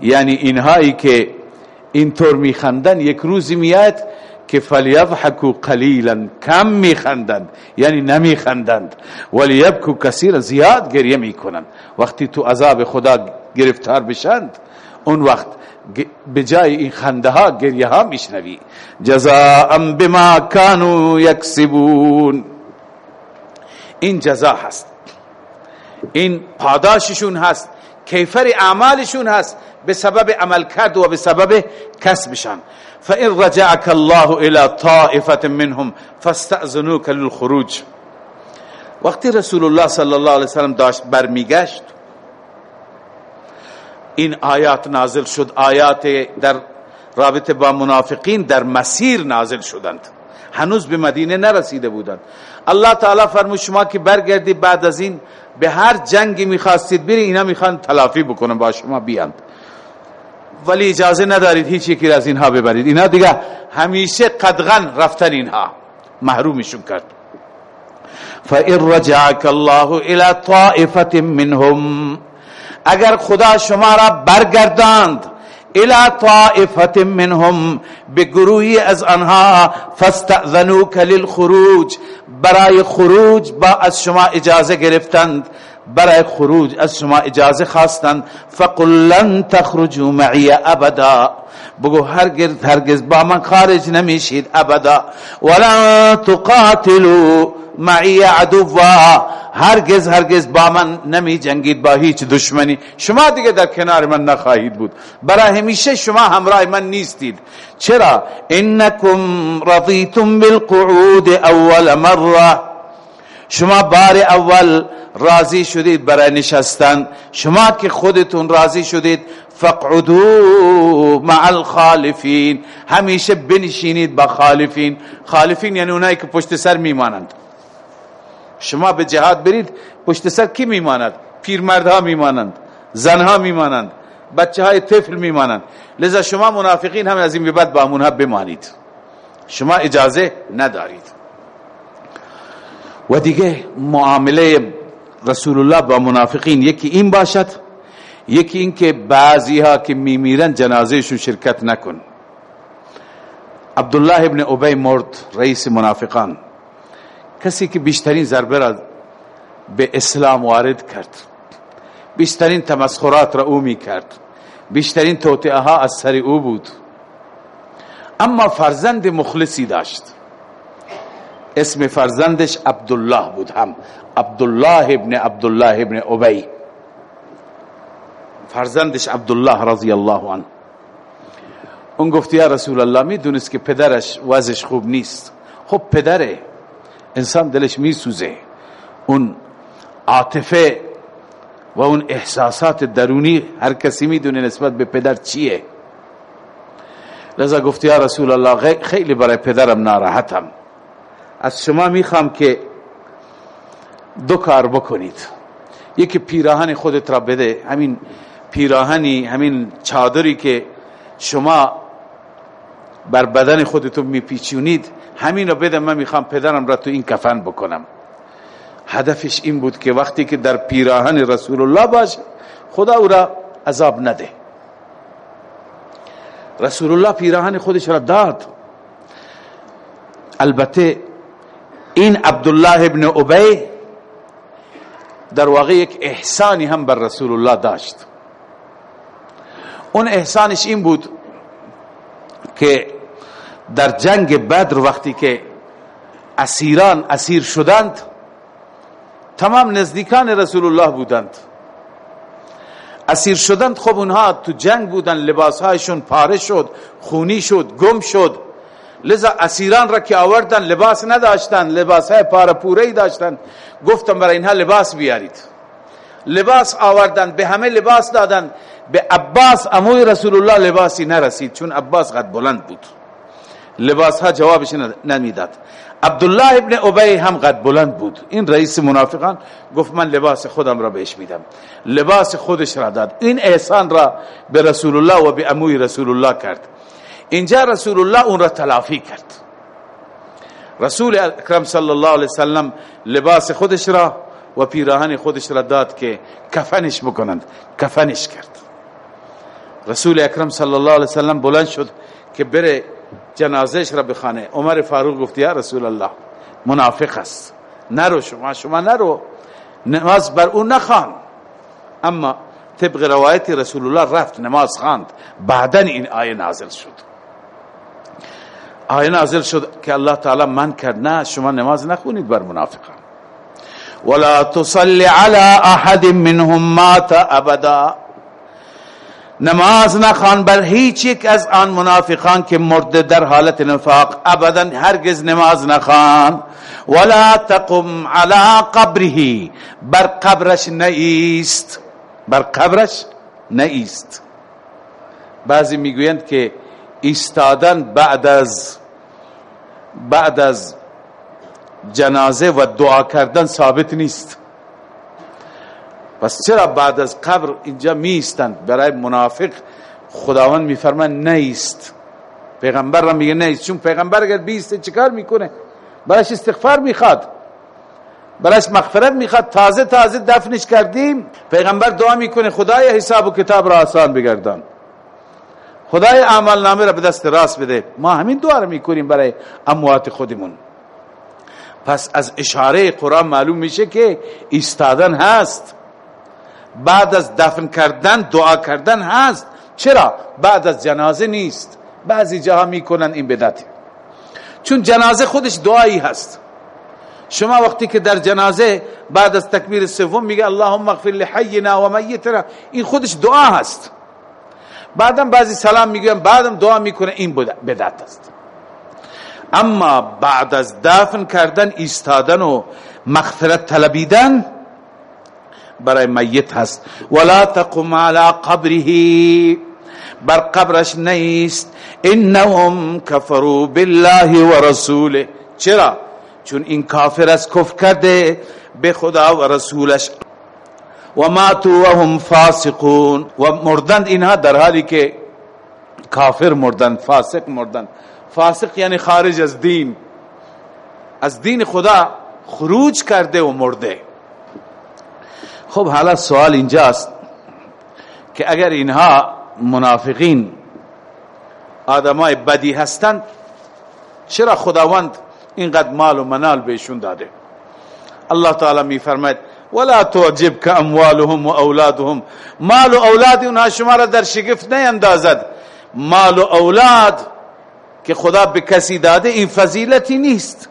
یعنی اینهایی که اینطور میخندن یک روزی میاد که فلیضحکوا قلیلا کم میخندند یعنی نمیخندند. ولی یبکو کثیر زیاد گریه می‌کنند. وقتی تو عذاب خدا گرفتار بشند اون وقت به جای این خنده ها گریه ها میشنوی. جزاء بما كانوا یکسبون. این جزا هست. این پاداششون هست. کیفر اعمالشون هست. به سبب عمل کرد و به سبب کسبشان فإن رجعك الله الى طائفة منهم فاستأذنوك للخروج. وقتی رسول الله صلی الله علیه وسلم داشت برمیگشت این آیات نازل شد. آیات در رابطه با منافقین در مسیر نازل شدند. هنوز به مدینه نرسیده بودند. الله تعالی فرمود شما که برگردی بعد از این به هر جنگی می‌خواستید بری اینا می‌خوان تلافی بکنن با شما بیاند ولی اجازه ندارید هیچ یکی از اینها ببرید. اینا دیگه همیشه قدغن رفتن اینها. محرومشون کرد. فَإِن رَجَعَكَ اللَّهُ إِلَى طَائِفَةٍ مِّنْهُمْ اگر خدا شما را برگرداند الى طائفه منهم به از آنها فاستأذنوك للخروج برای خروج با از شما اجازه گرفتند برای خروج از شما اجازه خواستند فقل لن تخرجوا معي ابدا بگو هرگز هرگز با من خارج نمیشید ابدا ولن تقاتلوا. معی عدوا هرگز هرگز با من نمی جنگید با هیچ دشمنی. شما دیگه در کنار من نخواهید بود. برای همیشه شما همراه من نیستید. چرا؟ انکم رضیتم بالقعود اول مره. شما بار اول راضی شدید برای نشستن. شما که خودتون راضی شدید فقعدو مع الخالفین. همیشه بنشینید با خالفین. خالفین یعنی اونایی که پشت سر میمانند. شما به جهاد برید پشت سر کی میماند؟ پیرمردها میمانند زنها میمانند بچه های طفل میمانند. لذا شما منافقین هم از این بعد با همونها بمانید. شما اجازه ندارید. و دیگه معامله رسول الله با منافقین یکی این باشد یکی این که بعضی ها که میمیرن جنازهشون شرکت نکن. عبدالله ابن عبی مرد رئیس منافقان. کسی که بیشترین ضربه را به اسلام وارد کرد بیشترین تمسخرات را او می کرد بیشترین توطئه ها از سر او بود. اما فرزند مخلصی داشت. اسم فرزندش عبدالله بود هم عبدالله ابن عبدالله ابن عبی. فرزندش عبدالله رضی الله عنه. اون گفت یا رسول الله می دونست که پدرش وضعش خوب نیست. خب پدره. انسان دلش می سوزه اون عاطفه و اون احساسات درونی هر کسی می دونه نسبت به پدر چیه. لذا گفت یا رسول الله خیلی برای پدرم ناراحتم. از شما می‌خوام که دو کار بکنید. یکی پیراهن خودت را بده. همین پیراهنی همین چادری که شما بر بدن خودتون میپیچونید. همین رو بده من می‌خوام پدرم را تو این کفن بکنم. هدفش این بود که وقتی که در پیراهن رسول الله باشه خدا او را عذاب نده. رسول الله پیراهن خودش را داد. البته این عبدالله ابن عبی در واقع یک احسانی هم بر رسول الله داشت. اون احسانش این بود که در جنگ بدر وقتی که اسیران اسیر شدند تمام نزدیکان رسول الله بودند. اسیر شدند خب اونها تو جنگ بودند لباسهایشون پاره شد خونی شد گم شد. لذا اسیران را که آوردن لباس نداشتن لباس های پاره داشتن. گفتم برای اینها لباس بیارید. لباس آوردن به همه لباس دادن. به عباس اموی رسول الله لباسی نرسید چون عباس قد بلند بود. لباس ها جوابش نمی‌داد. عبدالله ابن عبی هم قد بلند بود. این رئیس منافقان گفت من لباس خودم را بهش میدم. لباس خودش را داد. این احسان را به رسول الله و به اموی رسول الله کرد. اینجا رسول الله اون را تلافی کرد. رسول اکرم صلی الله علیه وسلم لباس خودش را و پیراهن خودش را داد که کفنش بکنند. کفنش کرد. رسول اکرم صلی الله علیه وسلم بلند شد که بره جنازهش را بخانه عمر فاروق گفت یا رسول الله منافق است. نرو شما شما نرو. نماز بر او نخوان. اما طبق روایت رسول الله رفت نماز خواند. بعدا این آیه نازل شد. آیه نازل شد که الله تعالی من کرد. نه شما نماز نخونید بر منافقان. ولا تصلي على احد منهم مات ابدا نماز نخوان بر هیچ یک از آن منافقان که مرده در حالت نفاق ابدا هرگز نماز نخوان. ولا تقم على قبره بر قبرش نیست. بر قبرش نیست. بعضی می‌گویند که ایستادن بعد از بعد از جنازه و دعا کردن ثابت نیست. پس چرا بعد از قبر اینجا میستند برای منافق خداوند میفرمان نیست. پیغمبر را میگه نیست. چون پیغمبر اگر بیسته چیکار می‌کنه؟ برایش استغفار می‌خواد. برایش مغفرت می‌خواد. تازه تازه دفنش کردیم. پیغمبر دعا می‌کنه خدای حساب و کتاب را آسان بگردان. خدای اعمال نامه را به دست راست بده. ما همین دعا را می‌کنیم برای اموات خودمون. پس از اشاره قرآن معلوم میشه که ایستادن هست. بعد از دفن کردن دعا کردن هست. چرا؟ بعد از جنازه نیست. بعضی جاها می‌کنن این بدعت. چون جنازه خودش دعایی هست. شما وقتی که در جنازه بعد از تکبیر سوم میگه اللهم اغفر لحینا و میتنا این خودش دعا هست. بعدم بعضی سلام میگن بعدم دعا می‌کنه این بدعت است. اما بعد از دفن کردن ایستادن و مغفرت طلبیدن برای میت هست. ولا تقم على قبره. بر قبرش نیست. انهم کفروا بالله و چرا؟ چون این کافر از کفر کرده به خدا و رسولش. و ماتوا و هم فاسقون. و مردند اینها در حالی که کافر مردند فاسق مردند. فاسق یعنی خارج از دین. از دین خدا خروج کرده و مرده. خب حالا سوال اینجاست که اگر اینها منافقین آدمای بدی هستند چرا خداوند اینقدر مال و منال بهشون داده؟ الله تعالی می فرماید ولا تعجب که اموالهم و اولادهم. مال و اولاد اونها شما را در شگفت نیندازد. مال و اولاد که خدا به کسی داده این فضیلتی نیست.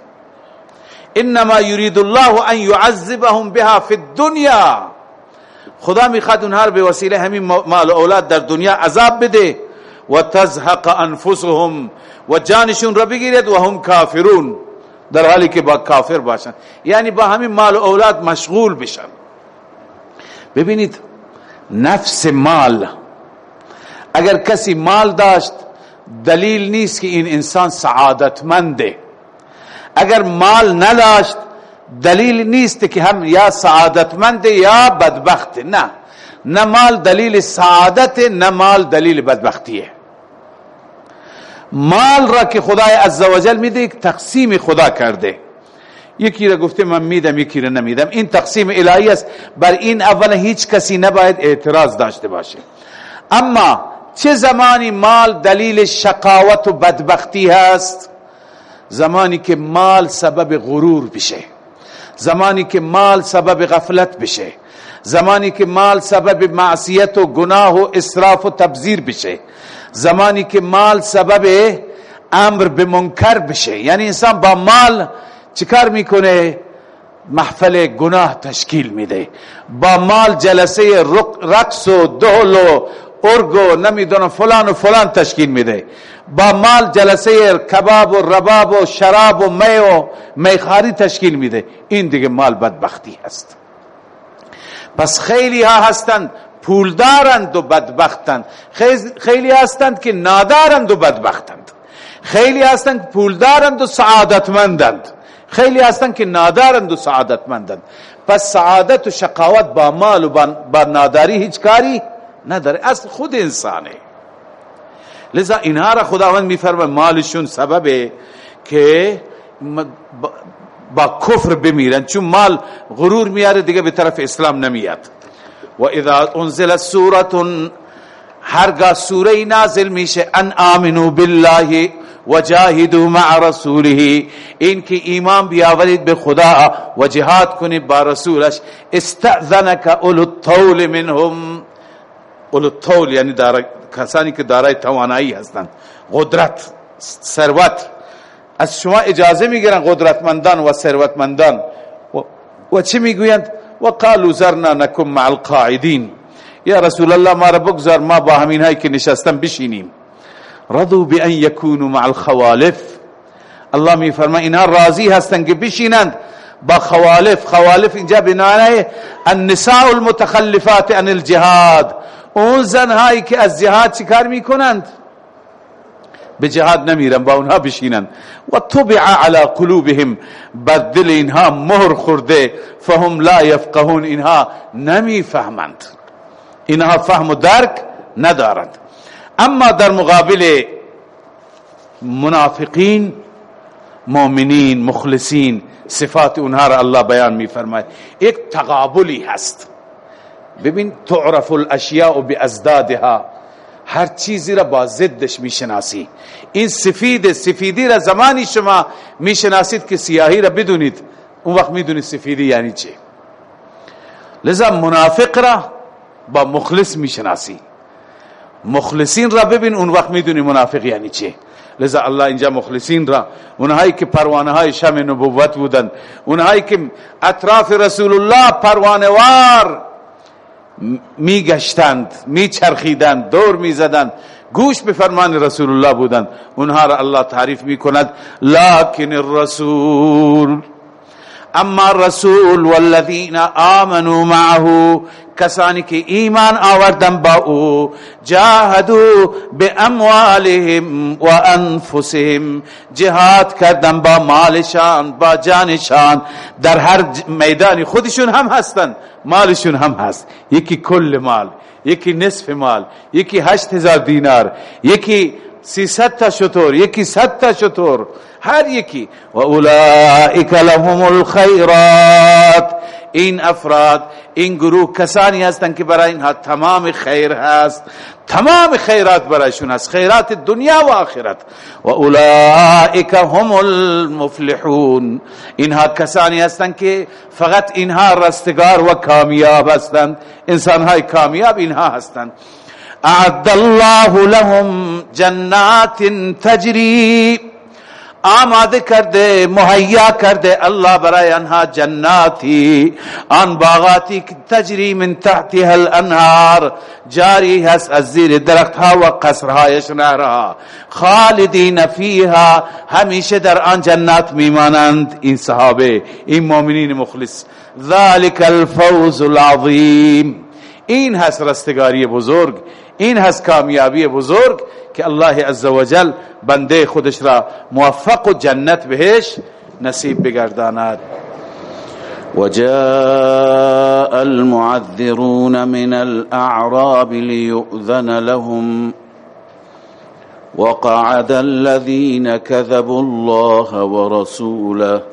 انما یرید الله ان يعذبهم بها فی الدنیا. خدا می‌خواد اونها به وسیله همین مال و اولاد در دنیا عذاب بده و تزهق انفسهم و جانشون را بگیرد و هم کافرون در حالی که با کافر باشن. یعنی با همین مال و اولاد مشغول بشن. ببینید نفس مال اگر کسی مال داشت دلیل نیست که این انسان سعادتمنده. اگر مال نداشت دلیل نیست که هم یا سعادتمند یا بدبخت نه. نه مال دلیل سعادت نه مال دلیل بدبختیه مال را که خدای عزوجل میده یک تقسیم خدا کرده. یکی را گفته من میدم یکی را نمیدم. این تقسیم الهی است. بر این اول هیچ کسی نباید اعتراض داشته باشه. اما چه زمانی مال دلیل شقاوت و بدبختی هست؟ زمانی که مال سبب غرور بشه زمانی که مال سبب غفلت بشه زمانی که مال سبب معصیت و گناه و اسراف و تبذیر بشه زمانی که مال سبب امر به منکر بشه. یعنی انسان با مال چیکار می‌کنه؟ محفل گناه تشکیل میده. با مال جلسه رقص و دهل و ارگ و نمی‌دونم فلان و فلان تشکیل میده. با مال جلسه کباب و رباب و شراب و می و میخاری تشکیل میده. این دیگه مال بدبختی هست. پس خیلی ها هستند پولدارند و بدبختند. خیلی هستند که نادارند و بدبختند. خیلی هستند پولدارند و سعادتمندند. خیلی هستند که نادارند و سعادتمندند. پس سعادت و شقاوت با مال و با ناداری هیچ کاری نداره اصل خود انسانه. لذا اینها را خداوند میفرمه مالشون سببه که با کفر بمیرن چون مال غرور میاره دیگه به طرف اسلام نمیاد. و اذا انزل سوره هرگاه سوره نازل میشه ان آمنو بالله وجاهدوا مع رسوله این که ایمان بیاورید به خدا و جهاد کنید با رسولش استأذنك اولو الطول منهم. اولو الطول یعنی کسانی که دارای توانایی هستند. قدرت ثروت. از شما اجازه می‌گیرن قدرتمندان و ثروتمندان. و, چی می‌گویند؟ و قالوا زرنا نکم مع القاعدین. یا رسول الله ما را بگذار ما با همین هایی که نشستن بشینیم. رضوا بان یکونوا مع الخوالف. الله می فرما اینها راضی هستند که بشینند با خوالف. خوالف اینجا بنانه النساء المتخلفات عن الجهاد. اون زنهایی که از جهاد چیکار می‌کنند؟ به جهاد نمیرن با اونها بشینن. و طبع على قلوبهم بر دل اینها مهر خورده فهم لا یفقهون اینها نمی‌فهمند. اینها فهم و درک ندارند. اما در مقابل منافقین مؤمنین مخلصین صفات اونها را الله بیان میفرماید. یک تقابلی هست. ببین تعرف الاشیاء بازدادها. هر چیزی را با ضدش می‌شناسی. این سفید سفیدی را زمانی شما می‌شناسید که سیاهی را بدونید. اون وقت می‌دونید سفیدی یعنی چه لذا منافق را با مخلص می‌شناسی. مخلصین را ببین اون وقت می‌دونی منافق یعنی چه لذا الله اینجا مخلصین را اونهایی که پروانه های شم نبوت بودند اونهایی که اطراف رسول الله پروانوار میگشتند میچرخیدند دور می‌زدند. گوش به فرمان رسول الله بودند. اونها را الله تعریف می‌کند. لکن الرسول اما الرسول والذین آمنوا معه کسانی که ایمان آوردن با او جاهدو به اموالهم و انفسهم جهاد کردن با مالشان با جانشان در هر میدانی خودشون هم هستن مالشون هم هست. یکی کل مال یکی نصف مال یکی هشت هزار دینار یکی سیصد تا شطور یکی صد تا شطور هر یکی. و اولئک لهم الخیرات. این افراد این گروه کسانی هستند که برای اینها تمام خیر هست. تمام خیرات برایشون هست. خیرات دنیا و آخرت. و اولئک هم المفلحون. اینها کسانی هستند که فقط اینها رستگار و کامیاب هستند. انسانهای کامیاب اینها هستند. اعد الله لهم جنات تجری آماده کرده مهیا کرده الله برای آنها جناتی. آن باغاتی که تجری من تحتها الانهار جاری هست از زیر درختها و قصرهایش نهرها خالدین فیها همیشه در آن جنات میمانند این صحابه این مؤمنین مخلص. ذلك الفوز العظیم. این هست رستگاری بزرگ این هست کامیابی بزرگ که الله عزوجل بنده خودش را موفق و جنت بهش نصیب بگرداند. وجاء المعذرون من الأعراب ليؤذن لهم. وقعد الذين كذبوا الله ورسوله.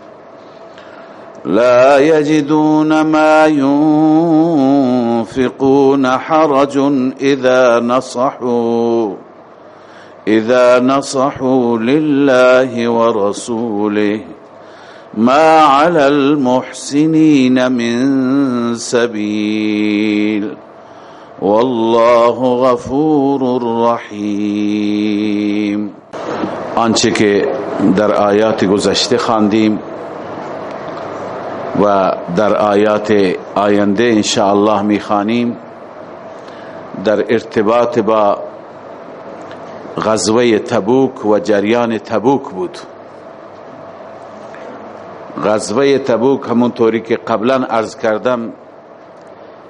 لا يجدون ما ينفقون حرج إذا نصحوا إذا نصحوا لله ورسوله. ما على المحسنين من سبيل. والله غفور رحیم آنچه که در آیات گذشته خواندیم و در آیات آینده انشاءالله می‌خوانیم در ارتباط با غزوه تبوک و جریان تبوک بود. غزوه تبوک همون طوری که قبلا عرض کردم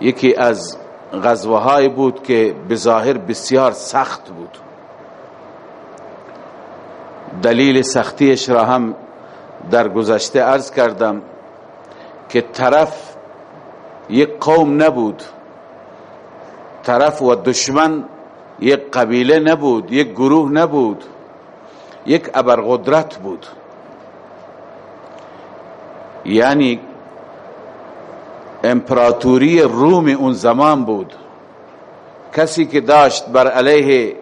یکی از غزوه بود که بظاهر بسیار سخت بود. دلیل سختیش را هم در گذشته عرض کردم. که طرف یک قوم نبود. طرف و دشمن یک قبیله نبود یک گروه نبود یک ابرقدرت بود. یعنی امپراتوری روم اون زمان بود. کسی که داشت بر علیه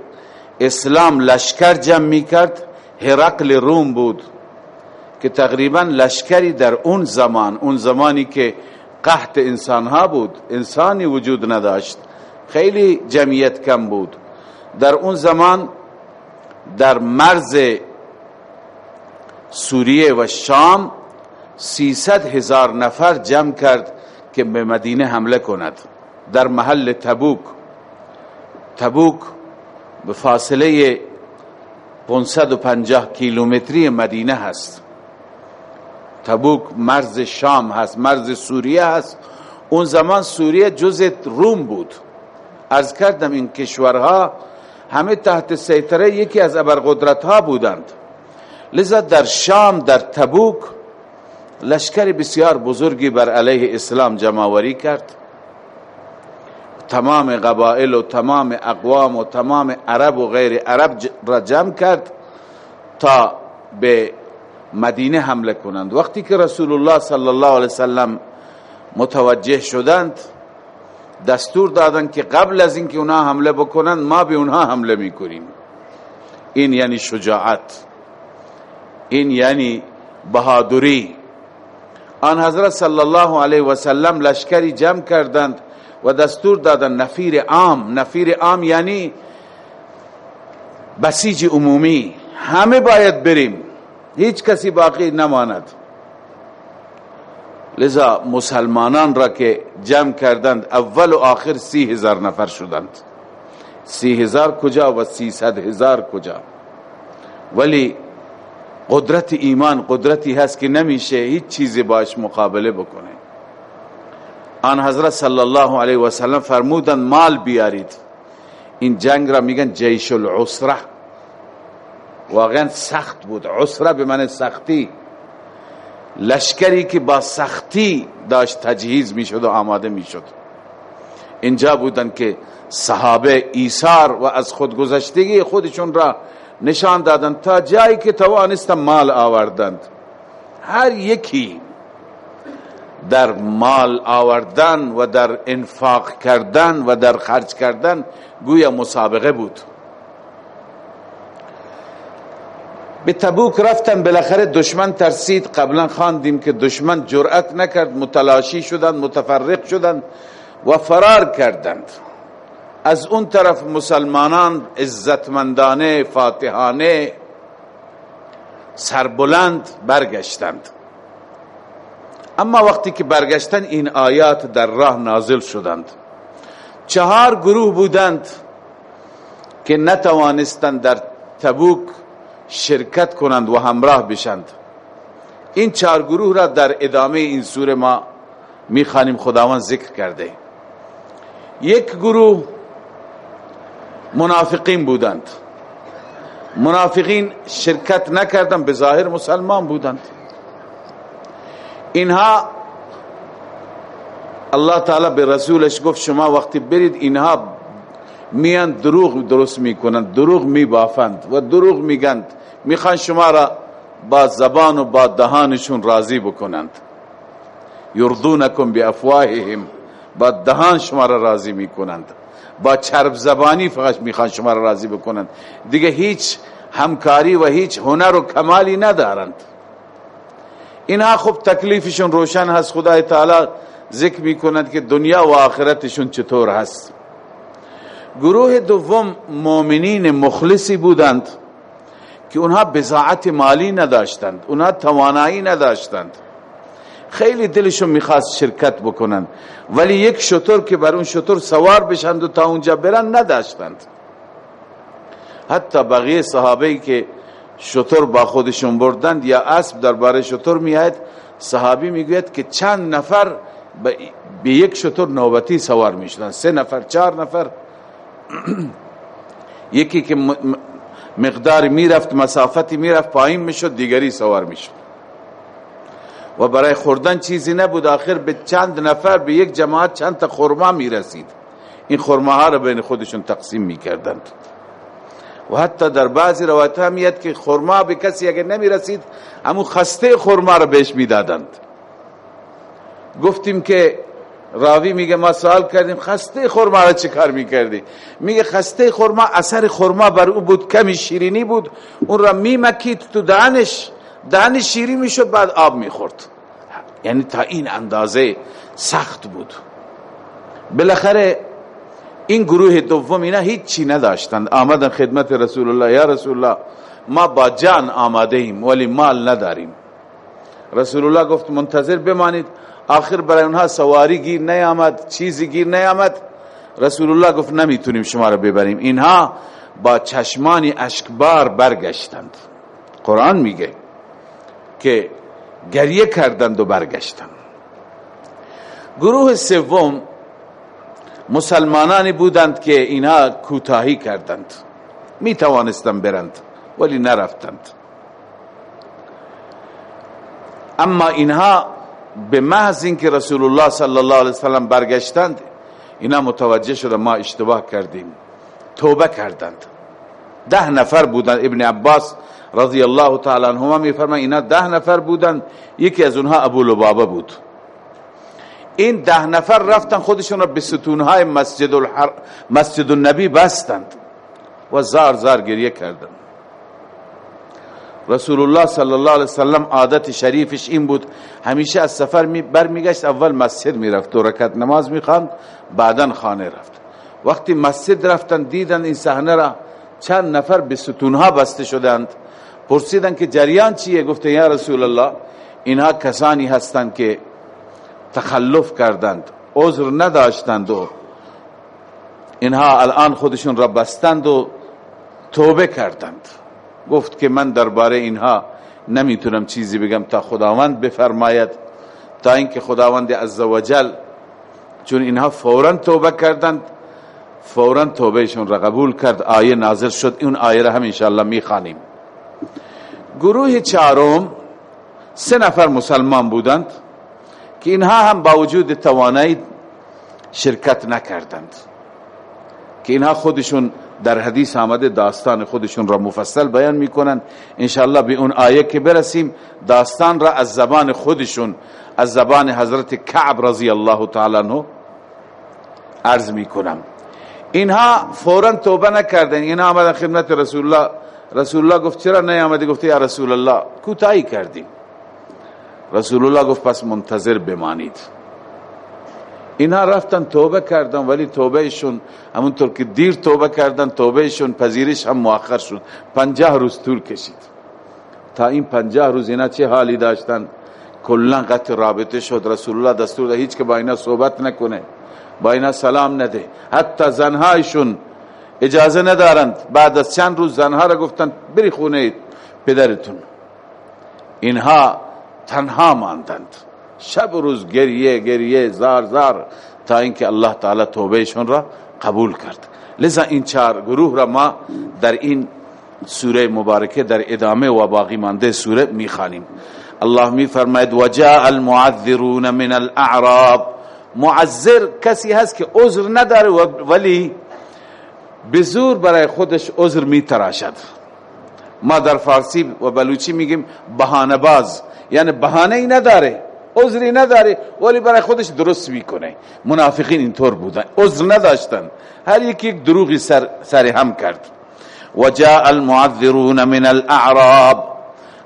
اسلام لشکر جمع می کرد هرقل روم بود. که تقریبا لشکری در اون زمان اون زمانی که قحط انسان ها بود انسانی وجود نداشت خیلی جمعیت کم بود. در اون زمان در مرز سوریه و شام سیصد هزار نفر جمع کرد که به مدینه حمله کند. در محل تبوک تبوک به فاصله 550 کیلومتری مدینه هست. تبوک مرز شام هست مرز سوریه هست. اون زمان سوریه جز روم بود. از کردم این کشورها همه تحت سیطره یکی از ابرقدرت ها بودند. لذا در شام در تبوک لشکر بسیار بزرگی بر علیه اسلام جمعوری کرد. تمام قبائل و تمام اقوام و تمام عرب و غیر عرب را جمع کرد تا به مدینه حمله کنند. وقتی که رسول الله صلی الله علیه وسلم متوجه شدند دستور دادند که قبل از اینکه اونها حمله بکنند ما به اونها حمله می‌کنیم. این یعنی شجاعت. این یعنی بهادری. آن حضرت صلی الله علیه و سلم لشکری جمع کردند و دستور دادند نفیر عام. نفیر عام یعنی بسیج عمومی. همه باید بریم. هیچ کسی باقی نماند. لذا مسلمانان را که جمع کردند اول و آخر سی هزار نفر شدند. سی هزار کجا و سی صد هزار کجا؟ ولی قدرت ایمان قدرتی هست که نمیشه هیچ چیزی باش مقابله بکنه. آن حضرت صلی الله علیه و سلم فرمودن مال بیارید. این جنگ را میگن جیش العسره واقعا سخت بود. عسره به من سختی. لشکری که با سختی داشت تجهیز می‌شد و آماده می‌شد. اینجا بودن که صحابه ایثار و از خودگذشتگی خودشون را نشان دادند تا جایی که توانستن مال آوردند. هر یکی در مال آوردن و در انفاق کردن و در خرج کردن گویا مسابقه بود. به تبوک رفتن بالاخره دشمن ترسید. قبلا خواندیم که دشمن جرأت نکرد متلاشی شدند متفرق شدند و فرار کردند. از اون طرف مسلمانان عزتمندانه فاتحانه سربلند برگشتند. اما وقتی که برگشتن این آیات در راه نازل شدند. چهار گروه بودند که نتوانستند در تبوک شرکت کنند و همراه بشند. این چهار گروه را در ادامه این سوره ما می‌خوانیم خداوند ذکر کرده. یک گروه منافقین بودند. منافقین شرکت نکردند به ظاهر مسلمان بودند. اینها الله تعالی به رسولش گفت شما وقتی برید اینها میان دروغ درست می‌کنند دروغ میبافند و دروغ میگند. می‌خوان شما را با زبان و با دهانشون راضی بکنند. یردونکم افواههم با دهان شما را راضی می‌کنند. با چرب زبانی فقط می‌خوان شما را راضی بکنند. دیگه هیچ همکاری و هیچ هنر و کمالی ندارند. اینها خب تکلیفشون روشن هست. خدای تعالی ذکر می‌کنند که دنیا و آخرتشون چطور هست. گروه دوم مؤمنین مخلصی بودند که اونها بزاعت مالی نداشتند اونها توانایی نداشتند. خیلی دلشون می‌خواست شرکت بکنند ولی یک شطور که بر اون شطور سوار بشند و تا اونجا برن نداشتند. حتی بقیه صحابه که شطور با خودشون بردند یا اسب درباره شطور میاد صحابی می‌گوید که چند نفر به یک شطور نوبتی سوار می‌شدن سه نفر چهار نفر. یکی که مقدار می‌رفت مسافتی می‌رفت پایین می‌شد دیگری سوار می‌شد. و برای خوردن چیزی نبود. آخر به چند نفر به یک جماعت چند تا خورما می‌رسید. این خورماها را بین خودشون تقسیم می‌کردند. و حتی در بعضی روایت هم میاد که خورما به کسی اگر نمی‌رسید همون خسته خورما را بهش می‌دادند. گفتیم که راوی میگه ما سوال کردیم خسته خورما را چه کار می‌کردی؟ میگه خسته خورما اثر خورما بر او بود کمی شیرینی بود. اون را میمکید تو دهنش دهنش شیری می‌شد بعد آب می‌خورد. یعنی تا این اندازه سخت بود. بالاخره این گروه دوم اینا هیچی نداشتند. آمدن خدمت رسول الله یا رسول الله ما با جان آماده ایم ولی مال نداریم. رسول الله گفت منتظر بمانید. آخر برای اونها سواری گیر نیامد چیزی گیر نیامد. رسول الله گفت نمی‌تونیم شما را ببریم. اینها با چشمانی اشکبار برگشتند. قرآن میگه که گریه کردند و برگشتند. گروه سوم مسلمانانی بودند که اینها کوتاهی کردند. می توانستند برند ولی نرفتند. اما اینها به محض اینکه رسول الله صلی الله علیه وسلم برگشتند اینا متوجه شده ما اشتباه کردیم توبه کردند. ده نفر بودند. ابن عباس رضی الله تعالی عنهما میفرمایند اینا ده نفر بودند. یکی از اونها ابو لبابه بود. این ده نفر رفتن خودشون را به ستونهای مسجد, الحر... مسجد النبی بستند و زار زار گریه کردند. رسول الله صلی الله علیه وسلم عادت شریفش این بود همیشه از سفر می برمیگشت اول مسجد می‌رفت و رکعت نماز می‌خواند بعدا خانه رفت وقتی مسجد رفتن دیدن این صحنه را چند نفر به ستونها بسته شدند پرسیدن که جریان چیه گفته یا رسول الله اینها کسانی هستند که تخلف کردند عذر نداشتند و اینها الان خودشون را بستند و توبه کردند گفت که من درباره اینها نمی‌تونم چیزی بگم تا خداوند بفرماید. تا اینکه خداوند عزوجل چون اینها فورا توبه کردند فورا توبهشون را قبول کرد. آیه نازل شد. اون آیه را هم انشاءالله می‌خوانیم. گروه چهارم سه نفر مسلمان بودند که اینها هم با وجود توانایی شرکت نکردند. که اینها خودشون در حدیث آمده داستان خودشون را مفصل بیان می‌کنند انشاءالله به اون آیه که برسیم داستان را از زبان خودشون از زبان حضرت کعب رضی الله تعالی عنہ عرض می‌کنم. اینها فورا توبه نکردن. اینها آمدن خدمت رسول الله رسول الله گفت چرا نیامدی؟ گفت یا رسول الله کوتاهی کردیم. رسول الله گفت پس منتظر بمانید. اینها رفتن توبه کردن ولی توبه ایشون همونطور که دیر توبه کردن توبه ایشون پذیرش هم مؤخر شد. پنجاه روز طول کشید. تا این پنجاه روز اینا چه حالی داشتن؟ کلا قطع رابطه شد. رسول الله دستور ده هیچ که با اینا صحبت نکنه با اینا سلام نده. حتی زنهایشون اجازه ندارند. بعد از چند روز زنها را گفتن بری خونه پدرتون. اینها تنها ماندند. شب و روز گریه گریه زار زار تا اینکه الله تعالی توبهشون را قبول کرد. لذا این چهار گروه را ما در این سوره مبارکه در ادامه و باقی مانده سوره می‌خوانیم. الله می فرماید وجاء المعذرون من الاعراب معذر کسی هست که عذر نداره ولی به زور برای خودش عذر می تراشد ما در فارسی و بلوچی میگیم بهانه باز یعنی بهانه ای نداره. عذری نداره ولی برای خودش درست می‌کنه. منافقین اینطور بودن. عذر نداشتن. هر یکی یک دروغی سر, سر هم کرد. و جاء المعذرون من الاعراب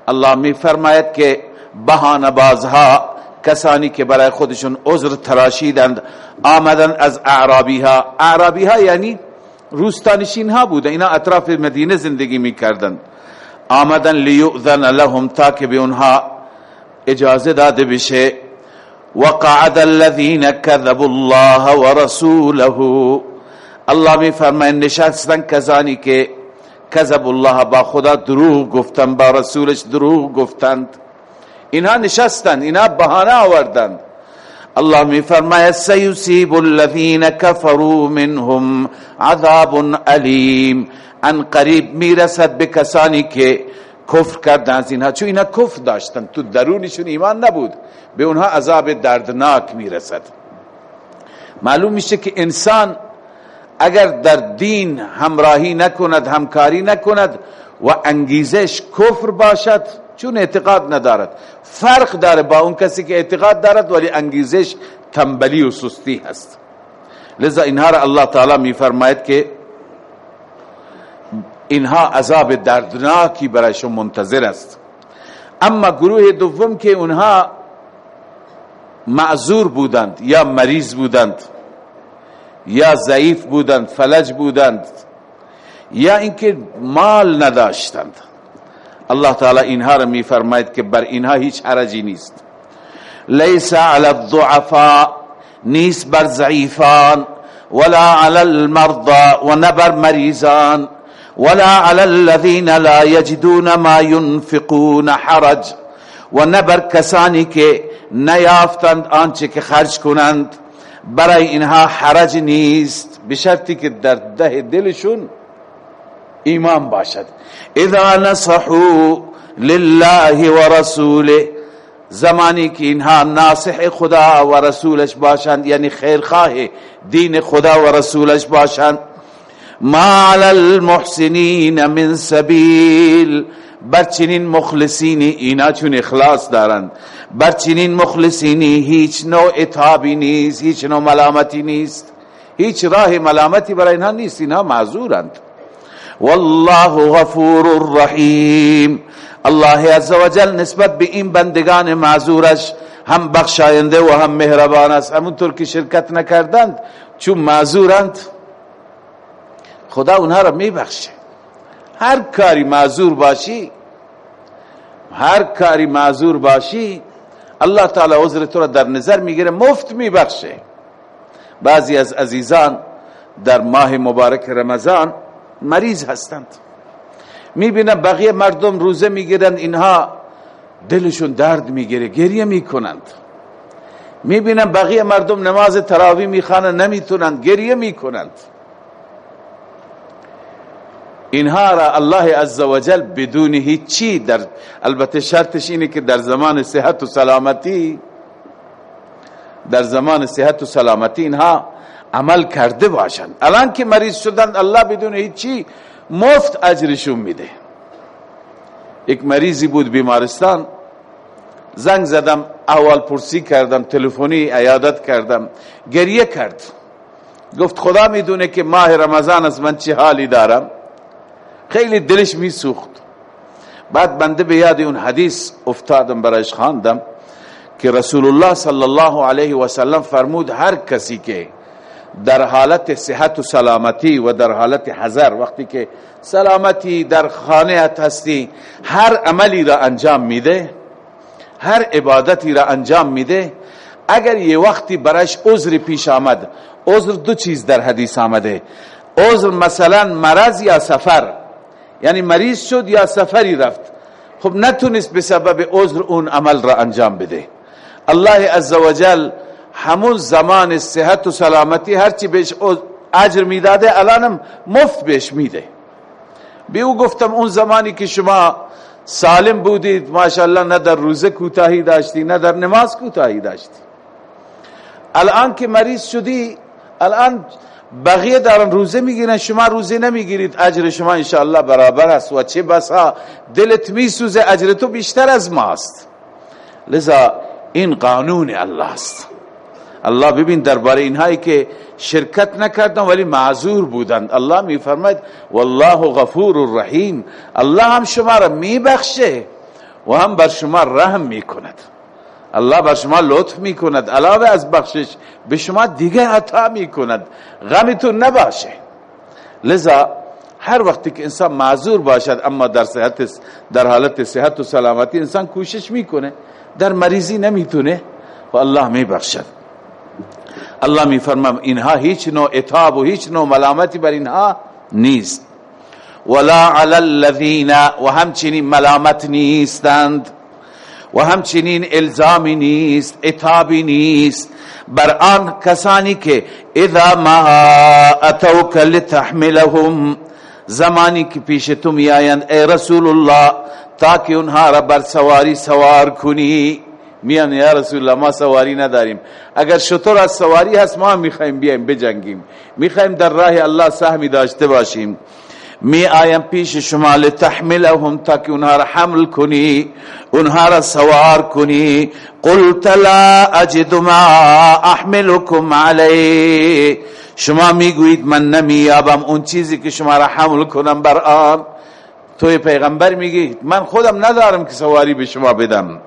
الله می فرماید که بهانه بازها کسانی که برای خودشون عذر تراشیدند آمدن از اعرابی ها اعرابی ها یعنی روستانشین ها بوده. اینا اطراف مدینه زندگی می‌کردند. آمدن لیؤذن لهم تا که به اونها اجازه داده بشه. وقعد الذين كذبوا الله ورسوله. الله می فرماین نشستن کسانی که کذب الله با خدا دروغ گفتن با رسولش دروغ گفتند. اینها نشستند اینها بهانه آوردند. الله می فرماید سیصیب الذین كفروا منهم عذاب علیم. ان قریب می‌رسد به کسانی که کفر کردن از اینها. چون اینها کفر داشتن تو درونشون ایمان نبود. به اونها عذاب دردناک می‌رسد. معلوم میشه که انسان اگر در دین همراهی نکند همکاری نکند و انگیزش کفر باشد چون اعتقاد ندارد. فرق داره با اون کسی که اعتقاد دارد ولی انگیزش تنبلی و سستی هست. لذا اینها را الله تعالی میفرماید که اینها عذاب دردناکی برایشون منتظر است. اما گروه دوم که اونها معذور بودند یا مریض بودند یا ضعیف بودند فلج بودند یا اینکه مال نداشتند. الله تعالی اینها را میفرماید که بر اینها هیچ حرجی نیست. لیس علی الضعفاء نیست بر ضعیفان ولا علی المرضى و نبر مریضان. ولا على الذين لا يجدون ما ينفقون حرج. و نبر کسانی که نیافتند آنچه که خرج کنند برای اینها حرج نیست. به شرطی که در ده دلشون ایمان باشد. اذا نصحوا لله و رسوله زمانی که اینها ناصح خدا و رسولش باشند یعنی خیرخواه دین خدا و رسولش باشند ما على المحسنین من سبیل. برچنین مخلصینی اینا چون اخلاص دارند. برچنین مخلصینی هیچ نوع اتحابی نیست هیچ نوع ملامتی نیست. هیچ راه ملامتی برای اینها نیست اینها معذورند. والله غفور رحیم الله عزوجل نسبت به این بندگان معذورش هم بخشاینده و هم مهربان است. همونطور که شرکت نکردند چون معذورند خدا اونها را میبخشه. هر کاری معذور باشی هر کاری معذور باشی الله تعالی عذر تو را در نظر می‌گیره مفت میبخشه. بعضی از عزیزان در ماه مبارک رمضان مریض هستند. می‌بینن بقیه مردم روزه می‌گیرن اینها دلشون درد می‌گیره گریه می‌کنند. می‌بینن بقیه مردم نماز تراوی می‌خوانند نمی‌تونند گریه می‌کنند. اینها را الله عزوجل بدون هیچی در البته شرطش اینه که در زمان صحت و سلامتی در زمان صحت و سلامتی اینها عمل کرده باشند. الان که مریض شدن الله بدون هیچی مفت اجرشون میده. یک مریضی بود بیمارستان زنگ زدم اول پرسی کردم تلفنی عیادت کردم گریه کرد. گفت خدا می‌دونه که ماه رمضان از من چه حالی دارم. خیلی دلش میسوخت. بعد بنده به یاد اون حدیث افتادم برایش خواندم که رسول الله صلی الله علیه و سلم فرمود هر کسی که در حالت صحت و سلامتی و در حالت حذر وقتی که سلامتی در خانه هستی هر عملی را انجام میده هر عبادتی را انجام میده اگر یه وقتی برایش عذر پیش آمد عذر دو چیز در حدیث آمده. عذر مثلا مرض یا سفر. یعنی مریض شد یا سفری رفت. خب نتونست به سبب عذر اون عمل را انجام بده. الله عزوجل همون زمان صحت و سلامتی هرچی بهش اجر می‌داده الانم مفت بهش میده. به او گفتم اون زمانی که شما سالم بودید ماشاءالله نه در روزه کوتاهی داشتی نه در نماز کوتاهی داشتی. الان که مریض شدی الان بقیه دارن روزه می‌گیرن شما روزه نمی‌گیرید اجر شما انشاءالله برابر است. و چه بسا دلت میسوزه اجر تو بیشتر از ماست. لذا این قانون الله است. الله ببین درباره اینهایی که شرکت نکردن ولی معذور بودند. الله میفرماید والله غفور الرحیم. الله هم شما را میبخشه و هم بر شما رحم می‌کند. الله بر شما لطف می‌کند. علاوه از بخشش به شما دیگه عطا می‌کند. غمتون نباشه. لذا هر وقتی که انسان معذور باشد اما در صحت در حالت صحت و سلامتی انسان کوشش می‌کنه در مریضی نمی‌تونه و الله میبخشد. الله میفرمم اینها هیچ نوع اتاب و هیچ نوع ملامتی بر اینها نیست. ولا علی الذین و همچنین ملامت نیستند. و همچنین الزامی نیست اتابی نیست. بر آن کسانی که اذا ما اتوک لتحملهم زمانی که پیش تو میآیند ای رسول الله تاکه اونها را بر سواری سوار کنی. میان یا رسول الله ما سواری نداریم. اگر شطور از سواری هست ما می‌خوایم بیایم بجنگیم. می‌خوایم در راه الله سهمی داشته باشیم. می آیم پیش شما لتحملهم تاکه اونها را حمل کنی اونها را سوار کنی قلت لا اجد ما احملكم علی شما می‌گویید من نمیابم اون چیزی که شما را حمل کنم بر آن توی پیغمبر میگی من خودم ندارم که سواری به شما بدم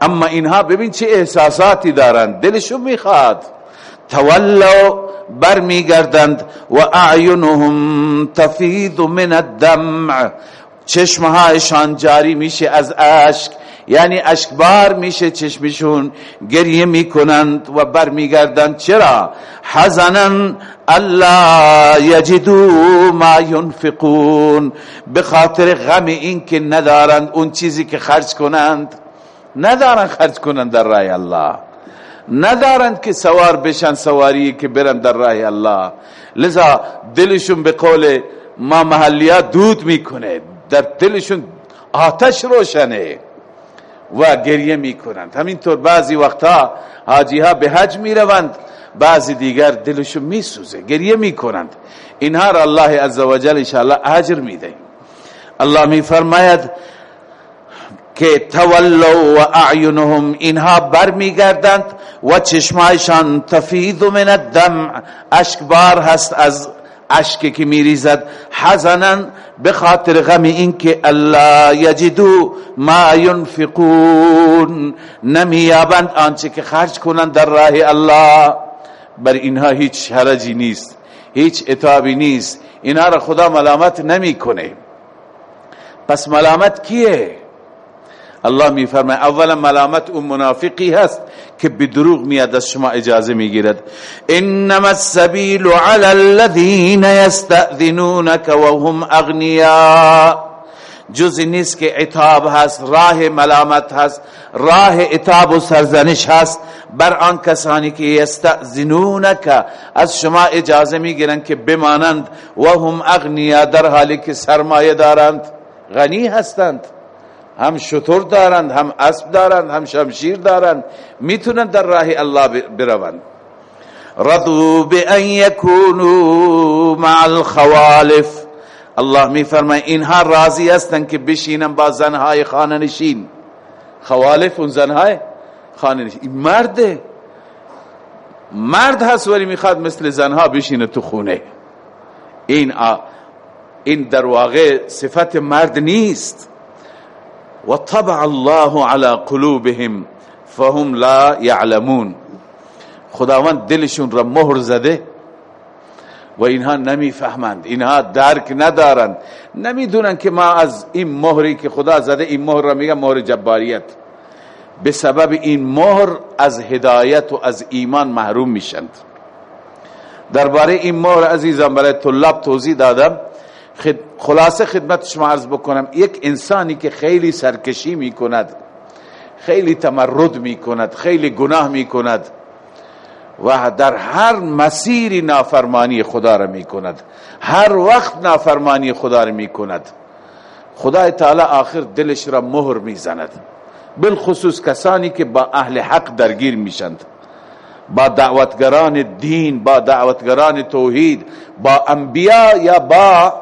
اما اینها ببین چه احساساتی دارند دلشون می‌خواد تولو برمیگردند و اعینهم تفید من الدمع. چشمهایشان جاری میشه از اشک یعنی اشکبار میشه چشمشون گریه می‌کنند و برمیگردند. چرا؟ حزنا الله یجدو ما ينفقون به خاطر غم این که ندارند اون چیزی که خرج کنند. ندارن خرج کنن در راه الله. ندارند که سوار بشن سواری که برن در راه الله. لذا دلشون به قول ما محلیات دود می‌کنه. در دلشون آتش روشنه و گریه می‌کنند. همینطور بعضی وقتا حاجی ها به حج می‌روند بعضی دیگر دلشون میسوزه گریه می‌کنند. اینها را الله عزوجل انشاءالله اجر میده الله میفرماید که تولوا و اعینهم اینها برمیگردند و چشمایشان تفید من الدمع. اشکبار هست از اشکی که میریزد. حزنا به خاطر غم این که الله یجدو ما ينفقون نمیابند آنچه که خرج کنند در راه الله. بر اینها هیچ حرجی نیست هیچ اتابی نیست. اینها را خدا ملامت نمی‌کنه. پس ملامت کیه؟ الله میفرماید اولا ملامت اون منافقی هست که به دروغ میاد از شما اجازه می‌گیرد. انما السبیل علی الذین یستأذنونك وهم اغنیاء جز نیست که عتاب هست راه ملامت هست راه عتاب و سرزنش هست. بر آن کسانی که یستأذنونک از شما اجازه می‌گیرند که بمانند. و هم اغنیا در حالی که سرمایه دارند غنی هستند. هم شطور دارند هم اسب دارند هم شمشیر دارند. می‌تونند در راه الله بروند. رضو بان یکونوا مع الخوالف. الله می فرمای اینها راضی هستند که بشینن با زنهای خانه نشین. خوالف اون زنهای خانه نشین. مرده. مرد هست ولی می‌خواد مثل زنها بشینه تو خونه. این این در واقع صفت مرد نیست. و طبع الله على قلوبهم فهم لا يعلمون. خداوند دلشون را مهر زده و اینها نمی‌فهمند. اینها درک ندارند. نمی‌دونن که ما از این مهری که خدا زده این مهر را میگه مهر جباریت. به سبب این مهر از هدایت و از ایمان محروم میشند. درباره این مهر عزیزم برای طلاب توضیح دادم. خلاصه خدمت شما عرض بکنم یک انسانی که خیلی سرکشی می‌کند خیلی تمرد می‌کند خیلی گناه می‌کند و در هر مسیری نافرمانی خدا را می کند هر وقت نافرمانی خدا را می کند خدا تعالی آخر دلش را مهر می زند بالخصوص کسانی که با اهل حق درگیر میشند با دعوتگران دین با دعوتگران توحید با انبیا یا با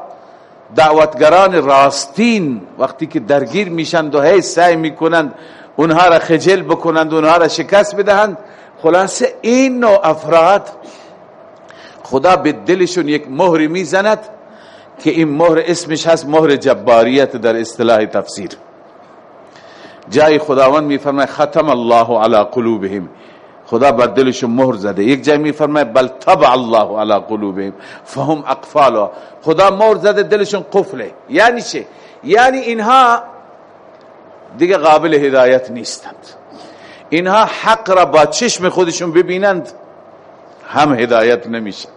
دعوتگران راستین وقتی که درگیر میشند و هی سعی می‌کنند اونها را خجل بکنند اونها را شکست بدهند. خلاصه این نوع افراد خدا به دلشون یک مهری می‌زند که این مهر اسمش هست مهر جباریت در اصطلاح تفسیر. جای خداوند میفرماید ختم الله علی قلوبهم. خدا بر دلشون مهر زده. یک جای میفرماید بل طبع الله علی قلوبهم. فهم اقفالا. خدا مهر زده دلشون قفله. یعنی چه؟ یعنی اینها دیگه قابل هدایت نیستند. اینها حق را با چشم خودشون ببینند هم هدایت نمی‌شد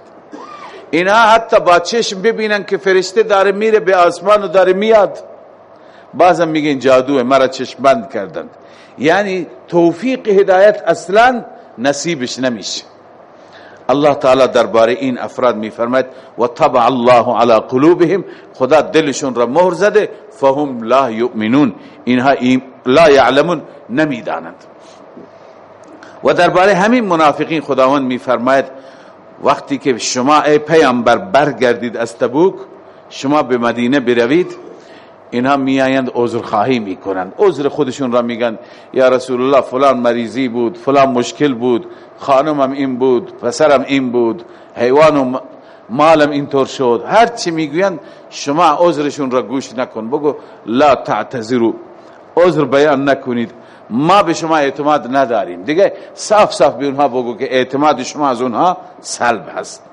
اینها حتی با چشم ببینند که فرشته داره میره به آسمان و داره میاد. بازم میگن جادوه مرا چشم بند کردند. یعنی توفیق هدایت اصلا نصیبش نمیشه. الله تعالی درباره این افراد میفرماید و طبع الله علی قلوبهم خدا دلشون را مهر زده فهم لا یؤمنون اینها لا یعلمون نمی‌دانند. و درباره همین منافقین خداوند میفرماید وقتی که شما ای پیامبر برگردید از تبوک شما به مدینه بروید اینها میآیند عذر خواهی می‌کنند. عذر خودشون را میگن یا رسول الله فلان مریضی بود فلان مشکل بود خانمم این بود پسرم این بود حیوان و مالم اینطور شد. هر چی می‌گویند شما عذرشون را گوش نکن. بگو لا تعتذروا. عذر بیان نکنید. ما به شما اعتماد نداریم. دیگه صاف صاف به اونها بگو که اعتماد شما از اونها سلب هست.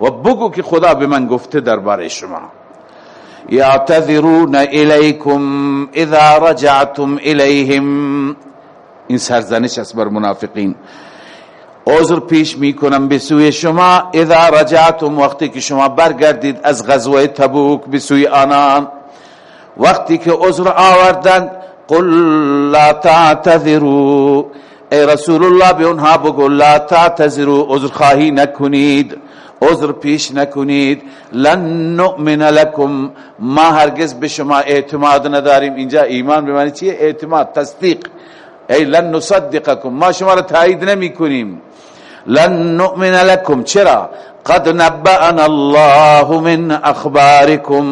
و بگو که خدا به من گفته درباره شما. یعتذرون الیکم اذا رجعتم الیهم این سرزنش است بر منافقین. عذر پیش می‌کنم به سوی شما. اذا رجعتم وقتی که شما برگردید از غزوه تبوک به سوی آنان وقتی که عذر آوردند قل لا تعتذروا. ای رسول الله به اونها بگو لا تعتذروا عذر خواهی نکنید. عذر پیش نکنید. لن نؤمن لكم ما هرگز به شما اعتماد نداریم. اینجا ایمان به معنی چیه اعتماد تصدیق. ای لن نصدقكم ما شما را تایید نمی کنیم لن نؤمن لكم چرا؟ قد نبأنا الله من اخباركم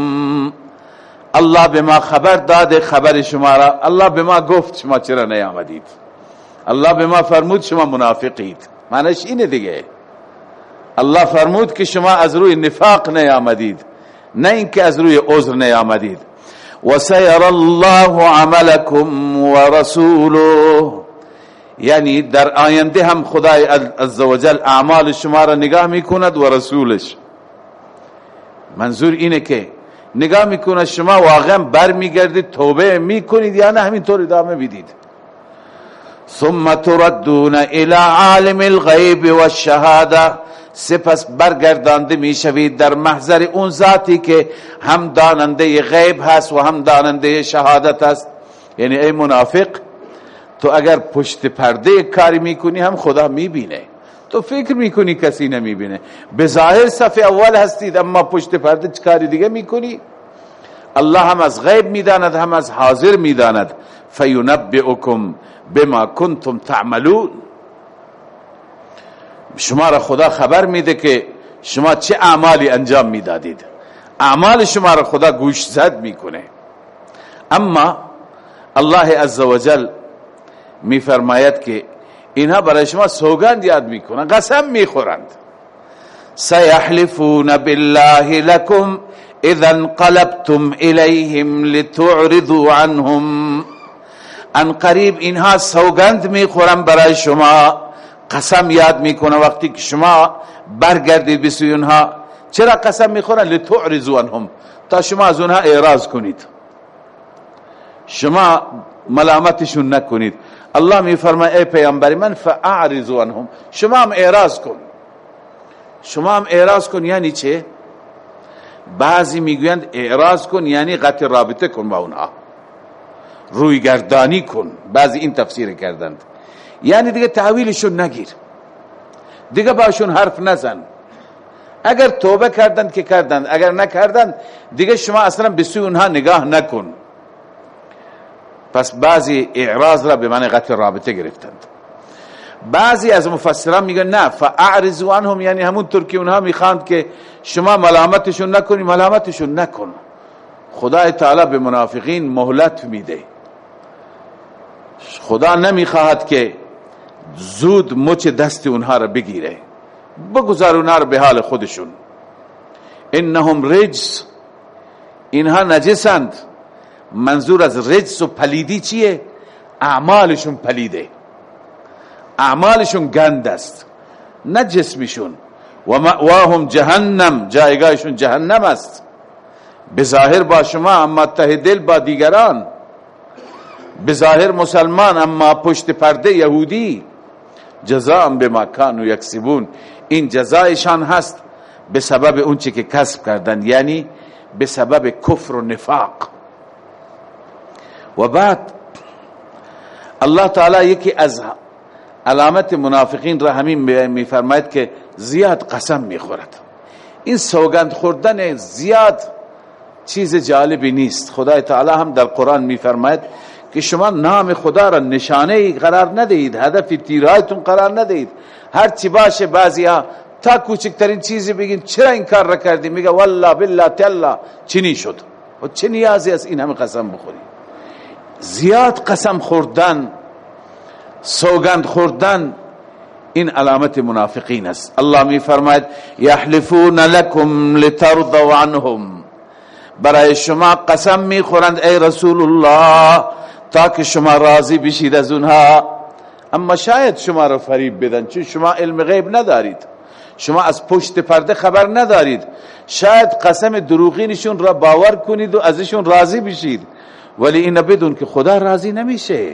الله به ما خبر داده خبر شما را. الله به ما گفت شما چرا نیامدید. الله به ما فرمود شما منافقید. معنیش اینه دیگه. الله فرمود که شما از روی نفاق نیامدید نه اینکه از روی عذر نیامدید. و سیر الله عملكم و رسوله. یعنی در آینده هم خدای عزوجل اعمال شما را نگاه می‌کند و رسولش. منظور اینه که نگاه می‌کنه شما واقعا بر میگردید توبه می‌کنید یا نه همینطور ادامه بدید ثم تردون الى عالم الغیب والشهاده سپس برگردانده می‌شوید در محضر اون ذاتی که هم داننده غیب هست و هم داننده شهادت است. یعنی ای منافق تو اگر پشت پرده کاری می‌کنی هم خدا می‌بینه. تو فکر می‌کنی کسی نمی‌بینه. به ظاهر صف اول هستید اما پشت پرده کاری دیگه می‌کنی؟ الله هم از غیب می‌داند هم از حاضر می‌داند. فینبئکم بما کنتم تعملون. شما را خدا خبر میده که شما چه اعمالی انجام می‌دادید. اعمال شما را خدا گوش زد می‌کنه. اما الله عزوجل میفرماید که اینها برای شما سوگند یاد می‌کنن قسم می‌خورند. سیحلفون بالله لكم اذا انقلبتم الیهم لتعرضوا عنهم. ان قریب اینها سوگند می‌خورن برای شما. قسم یاد می‌کنه وقتی که شما برگردید به سوی اونها چرا قسم می‌خورن؟ لتعرضوا عنهم. تا شما از اونها اعراض کنید. شما ملامتشون نکنید. الله میفرماید ای پیامبر من فاعرضوا عنهم. شما هم اعراض کن. شما هم اعراض کن یعنی چه؟ بعضی می‌گویند اعراض کن یعنی قطع رابطه کن با اونها. روی گردانی کن. بعضی این تفسیر کردند. یعنی دیگه تحویلشون نگیر. دیگه باشون حرف نزن. اگر توبه کردند که کردند اگر نکردند دیگه شما اصلا به اونها نگاه نکن. پس بعضی اعراض را به معنی قطع رابطه گرفتند. بعضی از مفسران میگن نه فاعرضوا عنهم یعنی همون که اونها می‌خواند که شما ملامتشون نکنی ملامتشون نکن. خدا تعالی به منافقین مهلت میده. خدا نمی‌خواهد که زود مچ دست اونها را بگیره. بگذار اونها را به حال خودشون. انهم رجس. اینها نجسند. منظور از رجس و پلیدی چیه؟ اعمالشون پلیده. اعمالشون گند است. نه جسمشون. و مأواهم جهنم. جایگاهشون جهنم است. به ظاهر با شما اما ته دل با دیگران. به ظاهر مسلمان اما پشت پرده یهودی. جزا به ما کانو یکسبون این جزایشان هست به سبب اون که کسب کردن یعنی به سبب کفر و نفاق. و بعد الله تعالی یکی از علامت منافقین را همین میفرماید که زیاد قسم می‌خورد. این سوگند خوردن زیاد چیز جالبی نیست. خدای تعالی هم در قرآن میفرماید که شما نام خدا را نشانه قرار ندهید هدف تیرهایتون قرار ندهید. هر چی باشه بعضی ها تا کوچکترین چیزی بگین چرا این کار را کردی؟ میگه والله بالله تعالی چنی شد. و چه نیازی از این همه قسم بخوری زیاد قسم خوردن سوگند خوردن این علامت منافقین است. الله می فرماید یحلفون لكم لترضوا عنهم. برای شما قسم می خورند ای رسول الله تا که شما راضی بشید از اونها. اما شاید شما را فریب بدن چون شما علم غیب ندارید. شما از پشت پرده خبر ندارید. شاید قسم دروغینشون را باور کنید و ازشون راضی بشید. ولی این بدون که خدا راضی نمیشه.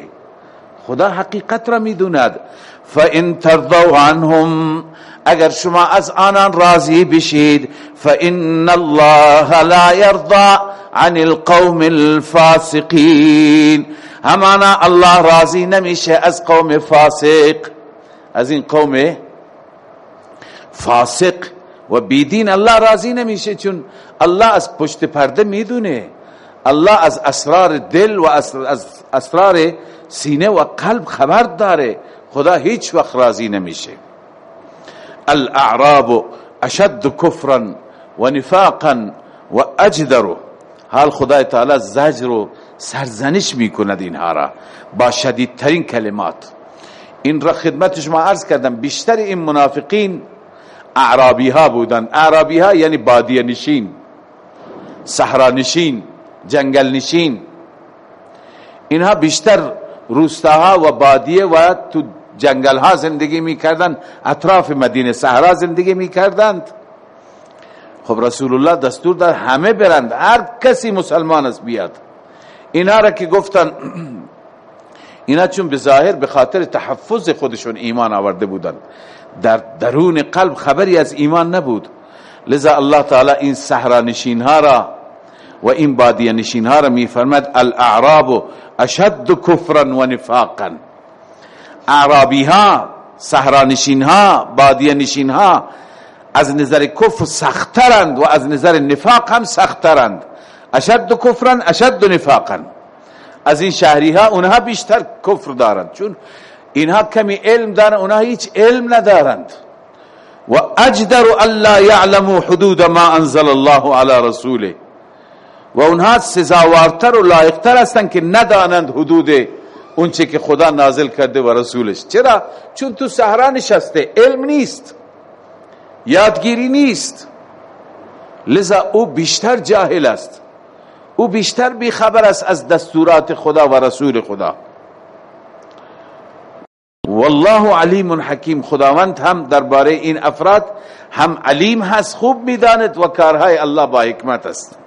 خدا حقیقت را می‌دوند. فان ترضوا عنهم اگر شما از آنان راضی بشید فان الله لا يرضى عن القوم الفاسقين همانا الله راضی نمیشه از قوم فاسق. از این قوم فاسق. و بیدین الله راضی نمیشه چون الله از پشت پرده می‌دونه. الله از اسرار دل و اسرار سینه و قلب خبر داره. خدا هیچ وقت راضی نمیشه. الاعراب اشد کفرا و نفاقا و اجدر حال خدای تعالی زجر و سرزنش می‌کند اینها را. با شدیدترین کلمات. این را خدمت شما عرض کردم بیشتر این منافقین اعرابی ها بودن اعرابی ها یعنی بادیه نشین صحرا نشین جنگل نشین. اینها بیشتر روستاها و بادیه و تو جنگل ها زندگی می‌کردن اطراف مدینه صحرا زندگی می‌کردند. خب رسول الله دستور داد همه برند هر کسی مسلمان است بیاد. اینا را که گفتن اینا چون به ظاهر به خاطر تحفظ خودشون ایمان آورده بودند در درون قلب خبری از ایمان نبود. لذا الله تعالی این صحرا نشین ها را و این بادیه نشین ها را میفرماد الاعراب اشد کفرا و نفاقا. اعرابی ها صحرا نشین ها بادیه نشین ها از نظر کفر سخترند و از نظر نفاق هم سخترند اشد کفرا اشد نفاقا از این شهری ها اونها بیشتر کفر دارند. چون اینها کمی علم دارند اونها هیچ علم ندارند. و اجدر الا يعلموا حدود ما انزل الله على رسوله. و اونها سزاوارتر و لایقتر هستند که ندانند حدود اونچه که خدا نازل کرده و رسولش. چرا؟ چون تو صحرا نشسته علم نیست. یادگیری نیست. لذا او بیشتر جاهل است. او بیشتر بیخبر است از دستورات خدا و رسول خدا. والله علیم حکیم خداوند هم درباره این افراد هم علیم هست خوب می‌داند و کارهای الله با حکمت است.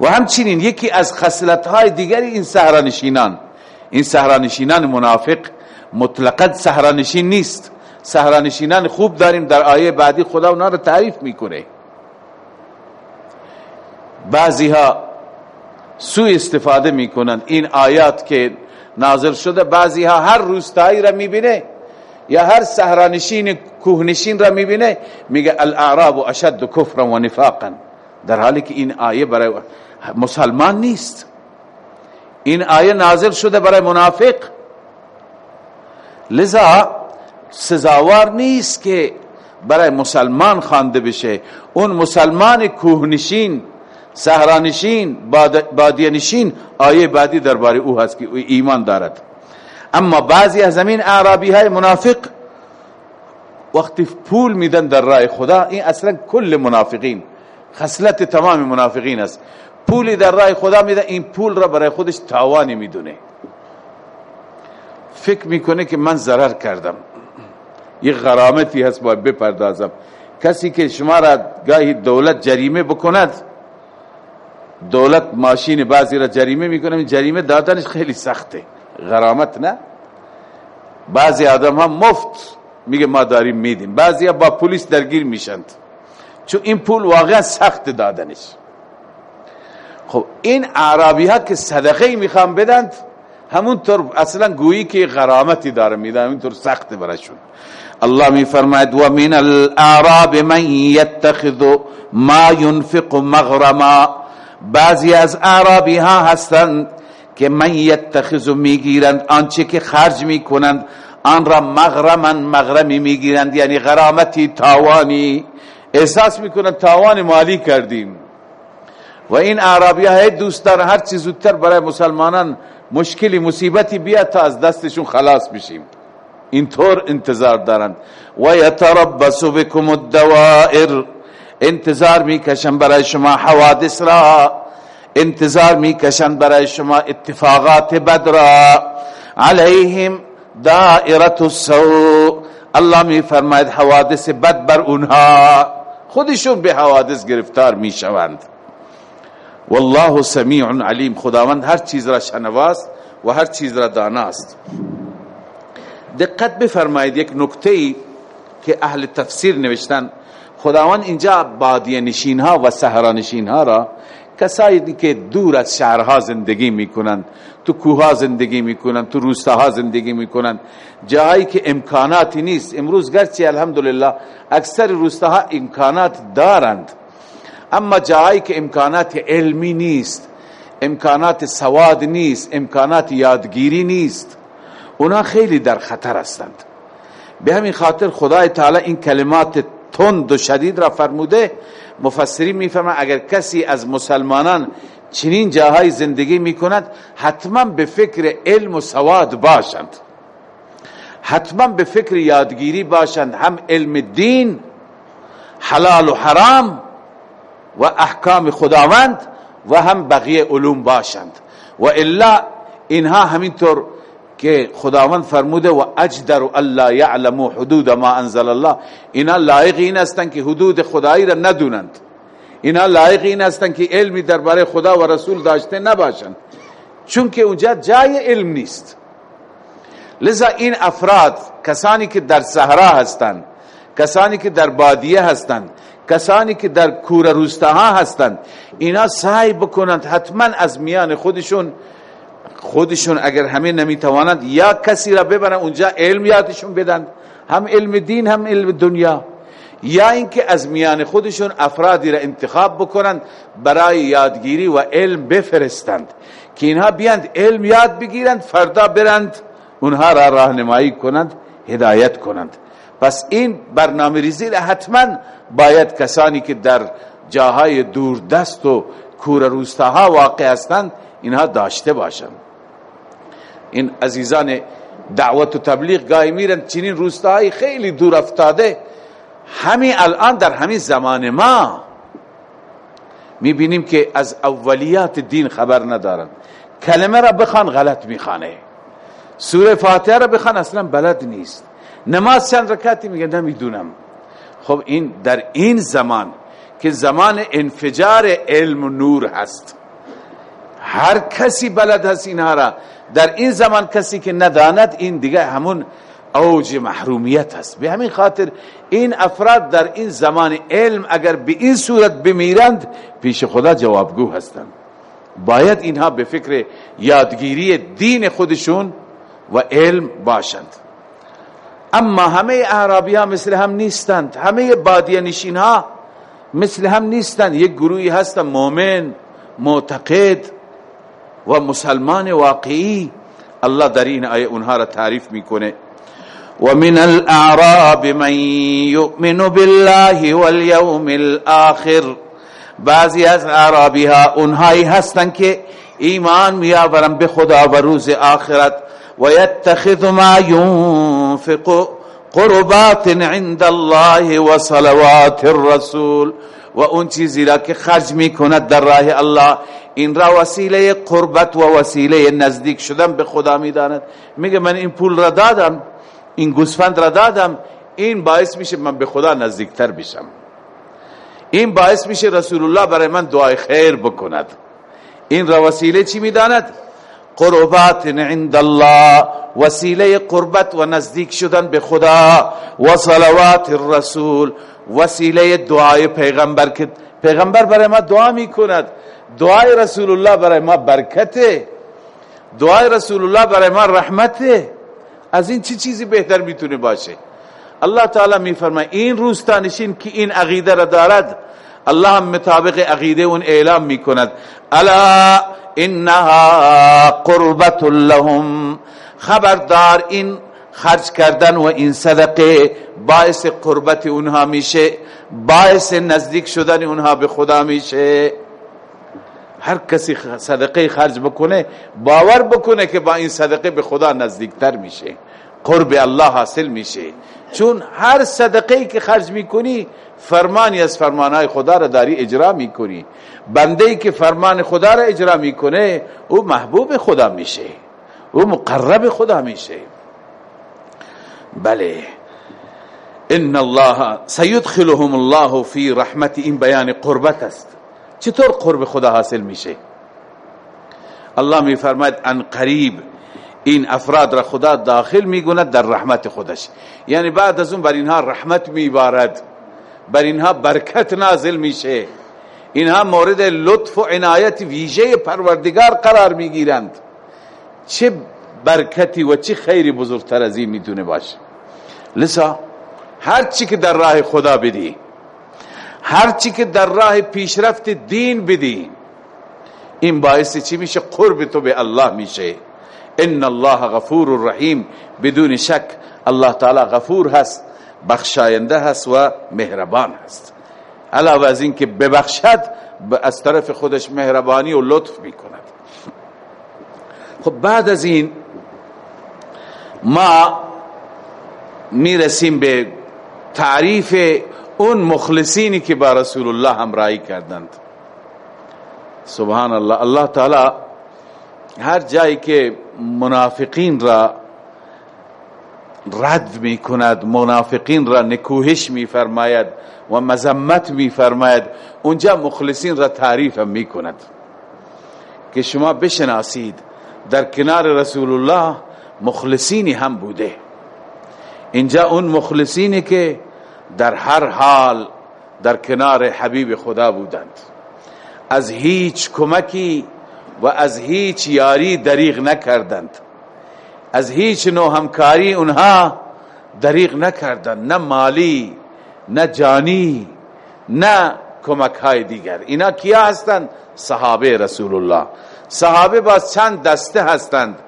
و همچنین یکی از خصلتهای دیگری این سهرانشینان این سهرانشینان منافق مطلقا سهرانشین نیست. سهرانشینان خوب داریم. در آیه بعدی خدا اونا رو تعریف می‌کنه. بعضی ها سوء استفاده می‌کنند این آیات که نازل شده بعضی ها هر روستایی را می‌بینه یا هر سهرانشین کوهنشین را می‌بینه میگه الاعراب اشد کفرا و نفاقا. در حالی که این آیه برای مسلمان نیست. این آیه نازل شده برای منافق. لذا سزاوار نیست که برای مسلمان خوانده بشه. اون مسلمان کوهنشین سهرانشین بادیانشین آیه بعدی درباره او هست که ایمان دارد. اما بعضی از زمین اعرابی های منافق وقتی پول میدن در راه خدا این اصلا کل منافقین خصلت تمام منافقین است. پولی در راه خدا میده این پول را برای خودش تاوانی می‌دونه. فکر می‌کنه که من ضرر کردم. یه غرامتی هست باید بپردازم. کسی که شما را گاهی دولت جریمه بکند دولت ماشین بعضی را جریمه می‌کنه جریمه دادنش خیلی سخته. غرامت نه؟ بعضی آدم ها مفت میگه ما داریم میدیم. بعضی ها با پلیس درگیر میشند. چون این پول واقعا سخت دادنش. خب این عربی ها که صدقه می‌خوام بدند همونطور اصلا گویی که غرامتی داره میدن همونطور سخت برشون الله می فرماید و من الاعراب من يتخذ ما ينفق مغرما. بعضی از اعرابی ها هستند که من یتخذ می‌گیرند آنچه که خرج می‌کنند آن را مغرما مغرمی می‌گیرند یعنی غرامتی تاوانی. احساس می‌کنند تاوان مالی کردیم. و این اعرابی های دوست دارن هر چیز زودتر برای مسلمانان مشکلی مصیبتی بیاد تا از دستشون خلاص بشیم. اینطور انتظار دارند. و یتربص بكم الدوائر. انتظار می‌کشن برای شما حوادث را. انتظار می‌کشن برای شما اتفاقات بد را. علیهم دائرت السوء. الله می فرماید حوادث بد بر اونها. خودشون به حوادث گرفتار می‌شوند. والله سمیع علیم. خداوند هر چیز را شنواست و هر چیز را داناست. دقت بفرمایید یک نکته که اهل تفسیر نوشتن. خداوند اینجا بادیه نشین ها و صحرا نشین ها را کسایی که دور از شهرها زندگی می‌کنند تو کوها زندگی می‌کنند تو روستاها زندگی می‌کنند. جایی که امکاناتی نیست. امروز گرچه الحمدلله اکثر روستاها امکانات دارند. اما جایی که امکانات علمی نیست امکانات سواد نیست امکانات یادگیری نیست. اونا خیلی در خطر هستند. به همین خاطر خدای تعالی این کلمات تند و شدید را فرموده مفسرین میفرمایند اگر کسی از مسلمانان چنین جاهای زندگی می‌کند حتما به فکر علم و سواد باشند. حتما به فکر یادگیری باشند هم علم دین حلال و حرام و احکام خداوند و هم بقیه علوم باشند. و الا اینها همینطور که خداوند فرموده و اجدر الله یعلم حدود ما انزل الله. اینا لایق این هستند که حدود خدایی را ندونند. اینا لایق این هستند که علمی درباره خدا و رسول داشته نباشند. چون که اونجا جای علم نیست. لذا این افراد کسانی که در صحرا هستند کسانی که در بادیه هستند کسانی که در کور روستاها هستند اینا سعی بکنند حتما از میان خودشون خودشون اگر همه نمی‌توانند یا کسی را ببرن اونجا علم یادشون بدن. هم علم دین هم علم دنیا. یا اینکه از میان خودشون افرادی را انتخاب بکنند برای یادگیری و علم بفرستند. که اینها بیاند علم یاد بگیرند فردا برند اونها را راهنمایی کنند هدایت کنند. پس این برنامه ریزی حتما باید کسانی که در جاهای دور دست و کور روستاها واقع هستند اینها داشته باشند این عزیزان دعوت و تبلیغ گاهی میرن چنین روستاهای خیلی دور افتاده. همین الان در همین زمان ما می‌بینیم که از اولیات دین خبر ندارن. کلمه را بخوان غلط میخانه سوره فاتحه را بخوان اصلا بلد نیست. نماز چند رکعتی میگه؟ نمی‌دونم. خب این در این زمان که زمان انفجار علم و نور هست. هر کسی بلد هست اینها را. در این زمان کسی که نداند این دیگه همون اوج محرومیت هست به همین خاطر این افراد در این زمان علم اگر به این صورت بمیرند پیش خدا جوابگو هستند. باید اینها به فکر یادگیری دین خودشون و علم باشند. اما همه اعرابی ها مثل هم نیستند. همه بادیه نشین ها مثل هم نیستند. یک گروهی هستند مؤمن معتقد و مسلمان واقعی الله در این آیه اونها را تعریف میکنه. ومن الأعراب من يؤمن بالله واليوم الآخر. بعضی از اعرابی ها اونهایی هستن که ایمان میآورن به خدا و روز آخرت. و یتخذ ما ينفق قربات عند الله و صلوات الرسول. و اون چیزی را که خرج می‌کند در راه الله این را وسیله قربت و وسیله نزدیک شدن به خدا می‌داند. میگه من این پول را دادم این گوسفند را دادم این باعث میشه من به خدا نزدیکتر بشم. این باعث میشه رسول الله برای من دعای خیر بکند. این را وسیله چی می‌داند؟ قربات عند الله. وسیله قربت و نزدیک شدن به خدا. و صلوات الرسول. وسیله دعای پیغمبر که پیغمبر برای ما دعا می‌کند. دعای رسول الله برای ما برکته. دعای رسول الله برای ما رحمته. از این چی چیزی بهتر می‌تونه باشه؟ الله تعالی میفرماید این روستانشین که این عقیده را دارد الله مطابق عقیده اون اعلام می‌کند. الا انها قربت لهم. خبردار این خرج کردن و این صدقه باعث قربت اونها میشه باعث نزدیک شدن اونها به خدا میشه. هر کسی صدقه خرج بکنه باور بکنه که با این صدقه به خدا نزدیکتر میشه. قرب الله حاصل میشه. چون هر صدقه که خرج می‌کنی فرمانی از فرمانهای خدا را داری اجرا می‌کنی. بنده که فرمان خدا را اجرا می‌کنه او محبوب خدا میشه. او مقرب خدا میشه. بله. ان الله سيدخلهم الله في رحمت این بیان قربت است. چطور قرب خدا حاصل میشه؟ الله میفرماید ان قریب این افراد را خدا داخل میگوند در رحمت خودش. یعنی بعد از اون بر اینها رحمت میبارد. بر اینها برکت نازل میشه. اینها مورد لطف و عنایت ویژه پروردگار قرار می‌گیرند. چه برکتی و چه خیری بزرگتر از این می‌تونه باشه. لسا هر چی که در راه خدا بدی هر چی که در راه پیشرفت دین بدی این باعث چی میشه؟ قرب تو به الله میشه. ان الله غفور رحیم بدون شک الله تعالی غفور هست بخشاینده هست و مهربان هست علاوه از این که ببخشد از طرف خودش مهربانی و لطف می‌کند خب بعد از این ما می‌رسیم به تعریف اون مخلصینی که با رسول الله همراهی کردند سبحان الله الله تعالی هر جایی که منافقین را رد می کند منافقین را نکوهش می فرماید و مذمت می فرماید اونجا مخلصین را تعریف می کند که شما بشناسید در کنار رسول الله مخلصینی هم بوده. اینجا اون مخلصینی که در هر حال در کنار حبیب خدا بودند. از هیچ کمکی و از هیچ یاری دریغ نکردند. از هیچ نوع همکاری اونها دریغ نکردند. نه مالی نه جانی نه کمک های دیگر. اینا کیا هستند؟ صحابه رسول الله صحابه باز چند دسته هستند.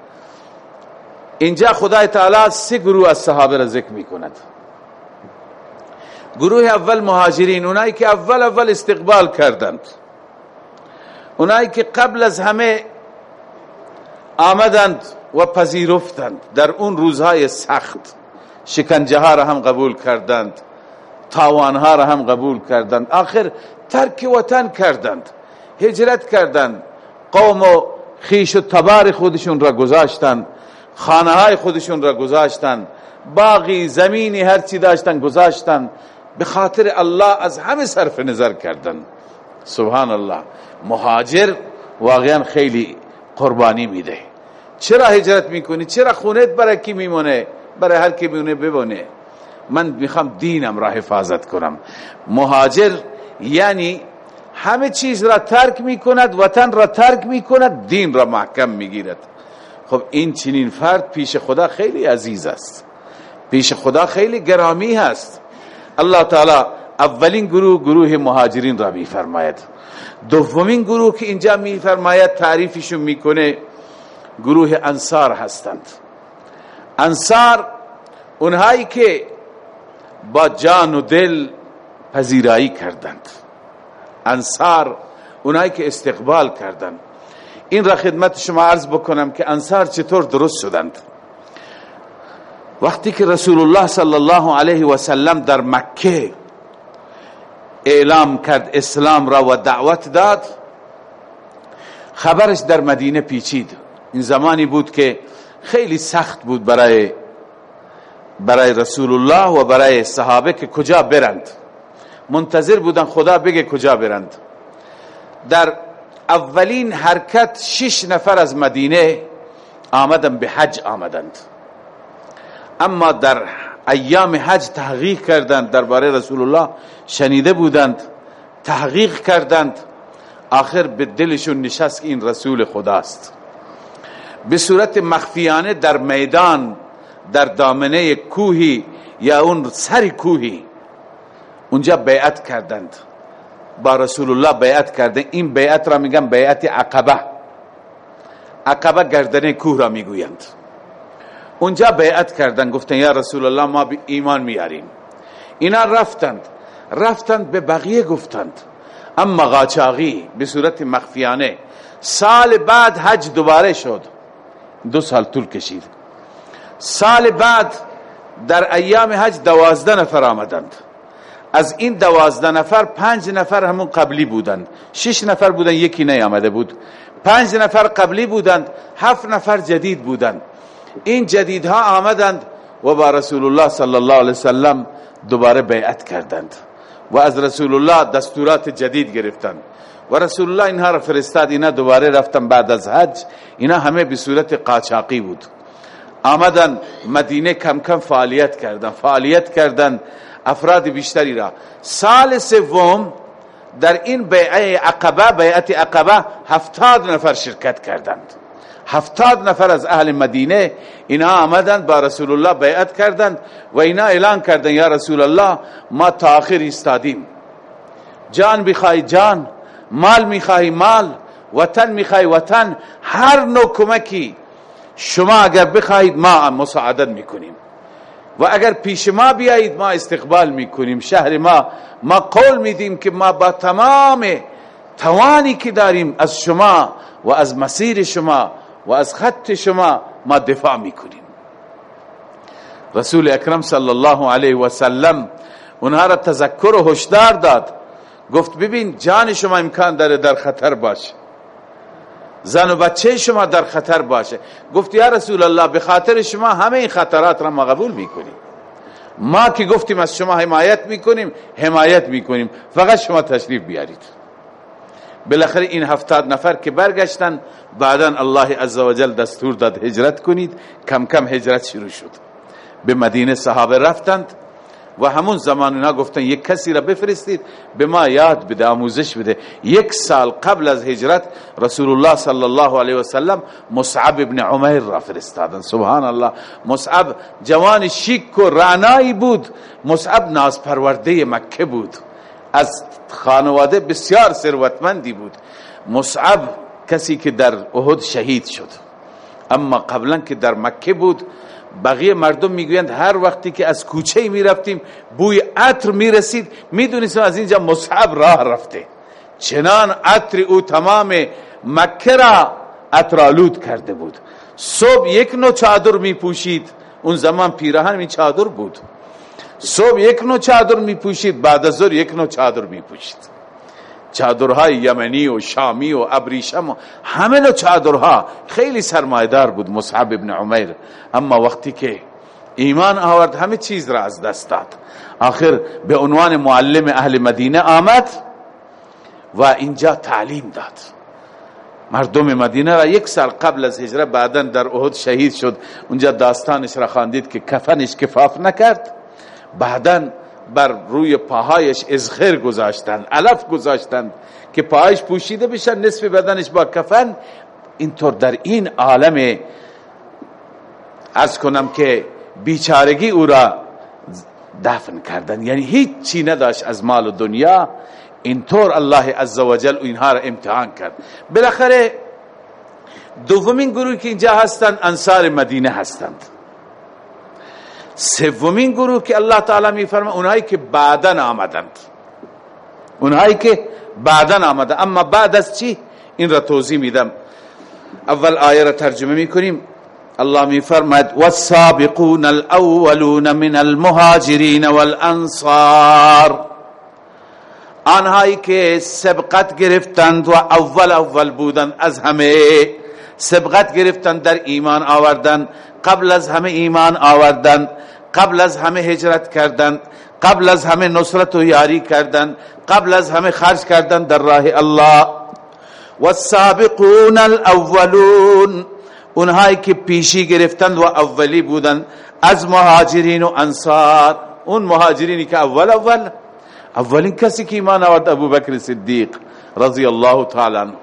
اینجا خدای تعالی سه گروه از صحابه را ذکر می کند گروه اول مهاجرین اونایی که اول اول استقبال کردند. اونایی که قبل از همه آمدند و پذیرفتند در اون روزهای سخت شکنجه ها را هم قبول کردند تاوان ها را هم قبول کردند آخر ترک وطن کردند هجرت کردند قوم و خیش و تبار خودشون را گذاشتند خانه های خودشون را گذاشتند باقی زمینی هر چی داشتن گذاشتن به خاطر الله از همه صرف نظر کردن سبحان الله مهاجر واقعا خیلی قربانی میده. چرا هجرت می‌کنی؟ چرا خونت برای کی میمونه؟ برای هر کی میمونه ببونه. من می‌خوام دینم را حفاظت کنم. مهاجر یعنی همه چیز را ترک می‌کند وطن را ترک می‌کند دین را محکم می‌گیرد. خب این چنین فرد پیش خدا خیلی عزیز است. پیش خدا خیلی گرامی هست. الله تعالی اولین گروه گروه مهاجرین را میفرماید. دومین گروه که اینجا میفرماید تعریفشون می‌کنه گروه انصار هستند. انصار اونهایی که با جان و دل پذیرایی کردند. انصار اونهایی که استقبال کردند. این را خدمت شما عرض بکنم که انصار چطور درست شدند. وقتی که رسول الله صلی الله علیه و سلم در مکه اعلام کرد اسلام را و دعوت داد. خبرش در مدینه پیچید. این زمانی بود که خیلی سخت بود برای برای رسول الله و برای صحابه که کجا برند. منتظر بودن خدا بگه کجا برند. در اولین حرکت شش نفر از مدینه آمدن به حج آمدند. اما در ایام حج تحقیق کردند درباره رسول الله شنیده بودند تحقیق کردند. آخر به دلشون نشست این رسول خداست. به صورت مخفیانه در میدان در دامنه کوهی یا اون سر کوهی اونجا بیعت کردند. با رسول الله بیعت کرده. این بیعت را میگن بیعت عقبه. عقبه گردنه کوه را می‌گویند. اونجا بیعت کردن گفتن یا رسول الله ما ایمان میاریم. اینا رفتند. رفتند به بقیه گفتند. اما غاچاغی به صورت مخفیانه سال بعد حج دوباره شد. دو سال طول کشید. سال بعد در ایام حج دوازده نفر آمدند. از این دوازده نفر پنج نفر همون قبلی بودند. شش نفر بودند یکی نیامده بود. پنج نفر قبلی بودند هفت نفر جدید بودند. این جدیدها آمدند و با رسول الله صلی الله علیه وسلم دوباره بیعت کردند و از رسول الله دستورات جدید گرفتند. و رسول الله اینها را فرستاد اینا دوباره رفتن بعد از حج اینا همه به صورت قاچاقی بود. آمدن مدینه کم کم فعالیت کردن فعالیت کردن افراد بیشتری را. سال سوم در این بیعه عقبه بیعت عقبه هفتاد نفر شرکت کردند. هفتاد نفر از اهل مدینه اینا آمدند با رسول الله بیعت کردند و اینا اعلان کردند یا رسول الله ما تا آخر ایستادیم. جان بخوای جان مال می‌خوای مال وطن می‌خوای وطن هر نوع کمکی شما اگر بخواهید ما مساعدت می‌کنیم. و اگر پیش ما بیایید ما استقبال می‌کنیم. شهر ما ما قول میدیم که ما با تمام توانی که داریم از شما و از مسیر شما و از خط شما ما دفاع می‌کنیم. رسول اکرم صلی الله علیه و سلم اونها را تذکر و هشدار داد. گفت ببین جان شما امکان داره در خطر باشه. زن و بچه شما در خطر باشه. گفت یا رسول الله به خاطر شما همه این خطرات را ما قبول می‌کنیم. ما که گفتیم از شما حمایت می‌کنیم حمایت می‌کنیم. فقط شما تشریف بیارید. بالاخره این هفتاد نفر که برگشتن بعدا الله عزوجل دستور داد هجرت کنید. کم کم هجرت شروع شد. به مدینه صحابه رفتند و همون زمان اینا گفتن یک کسی را بفرستید به ما یاد بده آموزش بده. یک سال قبل از هجرت رسول الله صلی الله علیه و سلم مصعب ابن عمیر را فرستادن. سبحان الله مصعب جوان شیک و رعنایی بود. مصعب ناز پرورده مکه بود. از خانواده بسیار ثروتمندی بود. مصعب کسی که در احد شهید شد. اما قبلا که در مکه بود بقیه مردم می‌گویند هر وقتی که از کوچه می رفتیم بوی عطر می رسید می دونستیم از اینجا مصحب راه رفته. چنان عطر او تمام مکه را عطرالود کرده بود. صبح یک نوع چادر می پوشید اون زمان پیراهن می چادر بود. صبح یک نوع چادر می پوشید بعد از ظهر یک نوع چادر می پوشید چادرهای یمنی و شامی و ابریشم همه نوع چادرها خیلی سرمایدار بود مصعب ابن عمیر. اما وقتی که ایمان آورد همه چیز را از دست داد. آخر به عنوان معلم اهل مدینه آمد و اینجا تعلیم داد. مردم مدینه را یک سال قبل از هجرت بعدا در احد شهید شد. اونجا داستانش را خواندید که کفنش کفاف نکرد. بعدا بر روی پاهایش ازخر گذاشتند علف گذاشتند که پاهایش پوشیده بشن نصف بدنش با کفن. اینطور در این عالم از کنم که بیچارگی او را دفن کردن یعنی هیچ چی نداشت از مال و دنیا. اینطور الله عزوجل اینها را امتحان کرد. بالاخره دومین گروه که اینجا هستند انصار مدینه هستند. سومین گروه که الله تعالی میفرما اونایی که بعدن آمدند. اونایی که بعدن آمده. اما بعد از چی؟ این را توضیح میدم. اول آیه را ترجمه می‌کنیم. الله میفرماد والسابقون الاولون من المهاجرین والانصار آنهایی که سبقت گرفتند و اول اول بودند از همه سبقت گرفتند در ایمان آوردن قبل از همه ایمان آوردن قبل از همه هجرت کردند قبل از همه نصرت و یاری کردند قبل از همه خرج کردند در راه الله. والسابقون الاولون اونهایی که پیشی گرفتند و اولی بودند از مهاجرین و انصار. اون مهاجرینی که اول اول اولین کسی که ایمان آورد ابو بکر صدیق رضی الله تعالی عنه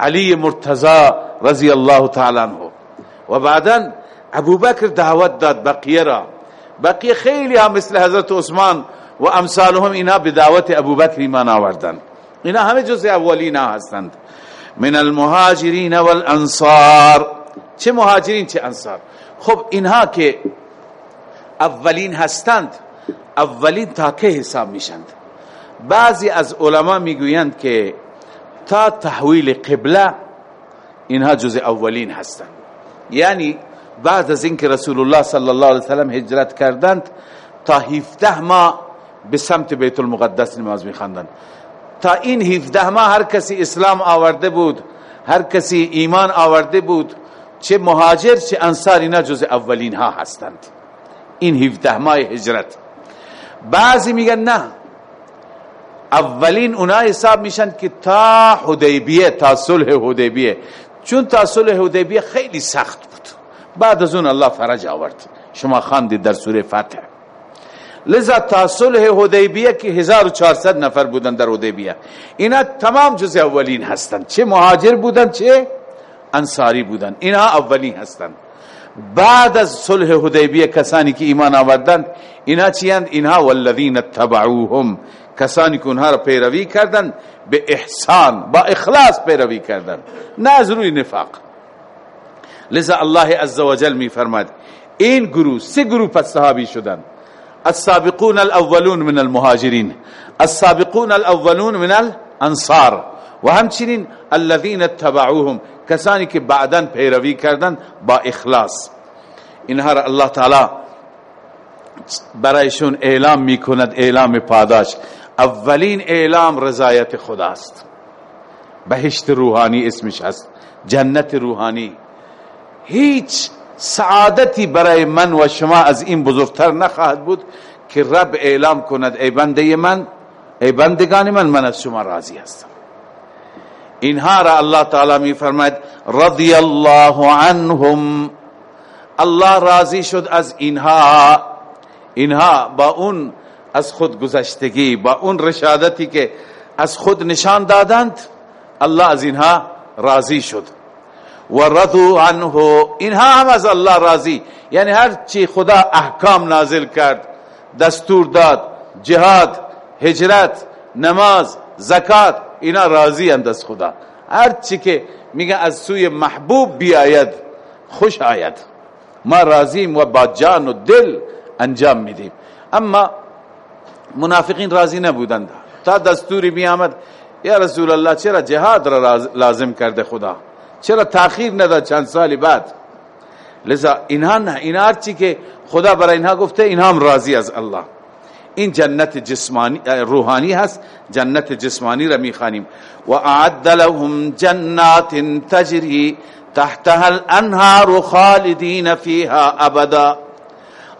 علی مرتضی رضی الله تعالی عنه و بعدا ابو بکر دعوت داد بقیه را. بقیه خیلی هم مثل حضرت عثمان و امثالهم اینا به دعوت ابو بکر ایمان آوردن. اینا همه جز اولین هستند. من المهاجرین والانصار. چه مهاجرین چه انصار. خب اینها که اولین هستند اولین تا که حساب میشند. بعضی از علما می‌گویند که تا تحویل قبله اینها جز اولین هستند. یعنی بعد از اینکه رسول الله صلی الله علیه وسلم هجرت کردند تا 17 ماه به سمت بیت المقدس نماز میخواندند. تا این 17 ماه هر کسی اسلام آورده بود هر کسی ایمان آورده بود چه مهاجر چه انصار اینا جز اولین ها هستند. این 17 ماه هجرت. بعضی میگن نه اولین اونا حساب میشن که تا حدیبیه تا صلح حدیبیه. چون تا صلح حدیبیه خیلی سخت بود. بعد از اون الله فرج آورد. شما خواندید در سوره فتح لذا تا صلح حدیبیه که 1400 نفر بودن در حدیبیه. اینا تمام جز اولین هستند چه مهاجر بودن چه انصاری بودن. اینا اولین هستند بعد از صلح حدیبیه کسانی که ایمان آوردند اینا چی اند؟ اینها والذین اتبعوهم. کسانی که اونها را پیروی کردند به احسان با اخلاص پیروی کردند نه از روی نفاق. لذا الله عزوجل می فرماد این گروه سه گروه پس صحابی شدند السابقون الاولون من المهاجرین السابقون الاولون من الانصار و همچنین الذين اتبعوهم کسانی که بعدا پیروی کردن با اخلاص. اینها را الله تعالی برایشون اعلام می‌کند اعلام پاداش. اولین اعلام رضایت خداست. بهشت روحانی اسمش هست. جنت روحانی. هیچ سعادتی برای من و شما از این بزرگتر نخواهد بود که رب اعلام کند ای بنده من ای بندگان من من از شما راضی هستم. اینها را الله تعالی می فرماید رضی الله عنهم. الله راضی شد از اینها. اینها با اون از خود گذشتگی با اون رشادتی که از خود نشان دادند الله از اینها راضی شد. و رضو عنه اینها هم از الله راضی. یعنی هر چی خدا احکام نازل کرد دستور داد جهاد هجرت نماز زکات اینا راضی اند از خدا. هر چی که میگه از سوی محبوب بیاید خوش آید. ما راضیم و با جان و دل انجام میدیم. اما منافقین راضی نبودند. تا دستوری می آمد یا رسول الله چرا جهاد را لازم کرده خدا؟ چرا تاخیر نداد چند سالی بعد؟ لذا اینها نه. اینها چی که خدا برای اینها گفته اینها هم راضی از الله. این جنت جسمانی روحانی هست. جنت جسمانی را می‌خوانیم. و اعد لهم جنات تجری تحتها الانهار خالدین فیها ابدا.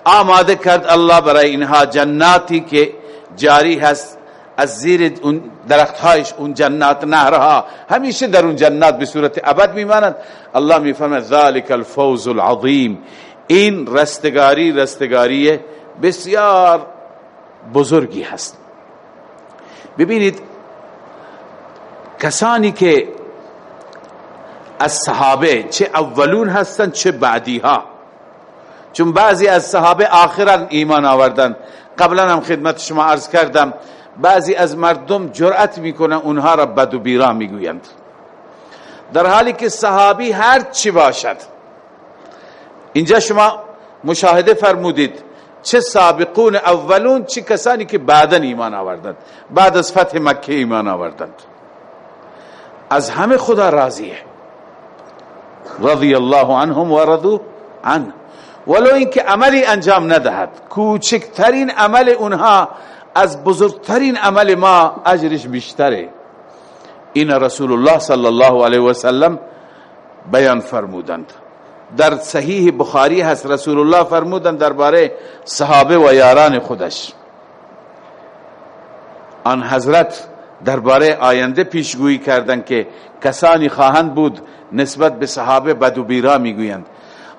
آماده کرد الله برای اینها جناتی که جاری هست. از زیر اون درختهایش اون جنات نهرها. همیشه در اون جنات به صورت ابد میمانند الله میفرماید ذالک الفوز العظیم. این رستگاری رستگاری بسیار بزرگی هست. ببینید کسانی که از صحابه چه اولون هستند چه بعدی ها چون بعضی از صحابه آخرا ایمان آوردن. قبلا هم خدمت شما عرض کردم بعضی از مردم جرأت می‌کنن اونها را بد و بیرا می‌گویند. در حالی که صحابی هر چی باشد. اینجا شما مشاهده فرمودید چه سابقون اولون چه کسانی که بعدا ایمان آوردند. بعد از فتح مکه ایمان آوردند. از همه خدا راضیه. رضی الله عنهم و رضو عنه. ولو اینکه عملی انجام ندهد. کوچکترین عمل اونها از بزرگترین عمل ما اجرش بیشتره. این رسول الله صلی الله علیه و سلم بیان فرمودند. در صحیح بخاری هست رسول الله فرمودند درباره صحابه و یاران خودش. آن حضرت درباره آینده پیشگویی کردند که کسانی خواهند بود نسبت به صحابه بد و بیرا می‌گویند.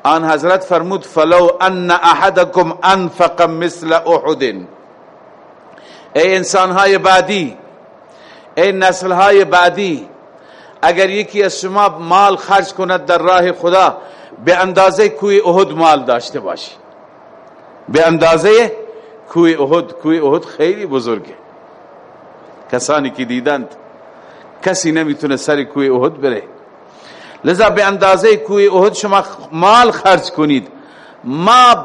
آن حضرت فرمود فلو ان احدکم انفق مثل احد. ای انسانهای بعدی ای نسلهای بعدی اگر یکی از شما مال خرج کند در راه خدا به اندازه کوی احد مال داشته باشی. به اندازه کوی احد کوی احد خیلی بزرگه. کسانی که دیدند کسی نمی‌تونه سر کوی احد بره. لذا به اندازه کوی احد شما مال خرج کنید. ما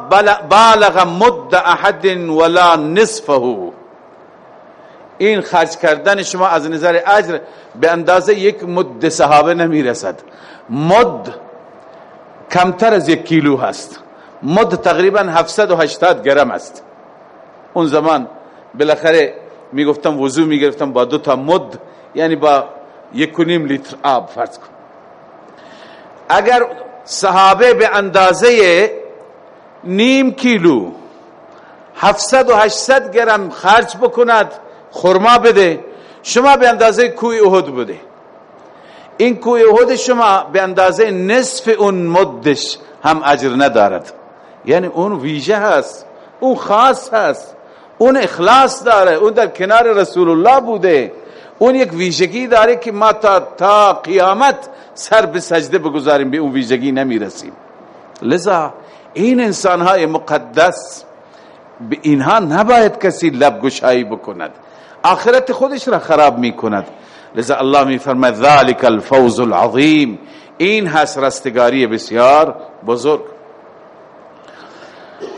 بالغ مد احد ولا نصفه. این خرج کردن شما از نظر اجر به اندازه یک مد صحابه نمی رسد مد کمتر از یک کیلو هست. مد تقریبا 780 گرم است. اون زمان بالاخره می‌گفتم وضو می‌گرفتم با دو تا مد یعنی با یک و نیم لیتر آب فرض کن. اگر صحابه به اندازه نیم کیلو 700 و 800 گرم خرج بکند خرما بده شما به اندازه کوی احد بده. این کوی احد شما به اندازه نصف اون مدش هم اجر ندارد. یعنی اون ویژه هست اون خاص هست اون اخلاص داره اون در کنار رسول الله بوده. اون یک ویژگی داره که ما تا, تا قیامت سر به سجده بگذاریم به اون ویژگی نمی‌رسیم. لذا این انسان های مقدس به اینها نباید کسی لب گشایی بکند. آخرت خودش را خراب می‌کند. لذا الله می فرماید ذالک الفوز العظیم. این هست رستگاری بسیار بزرگ.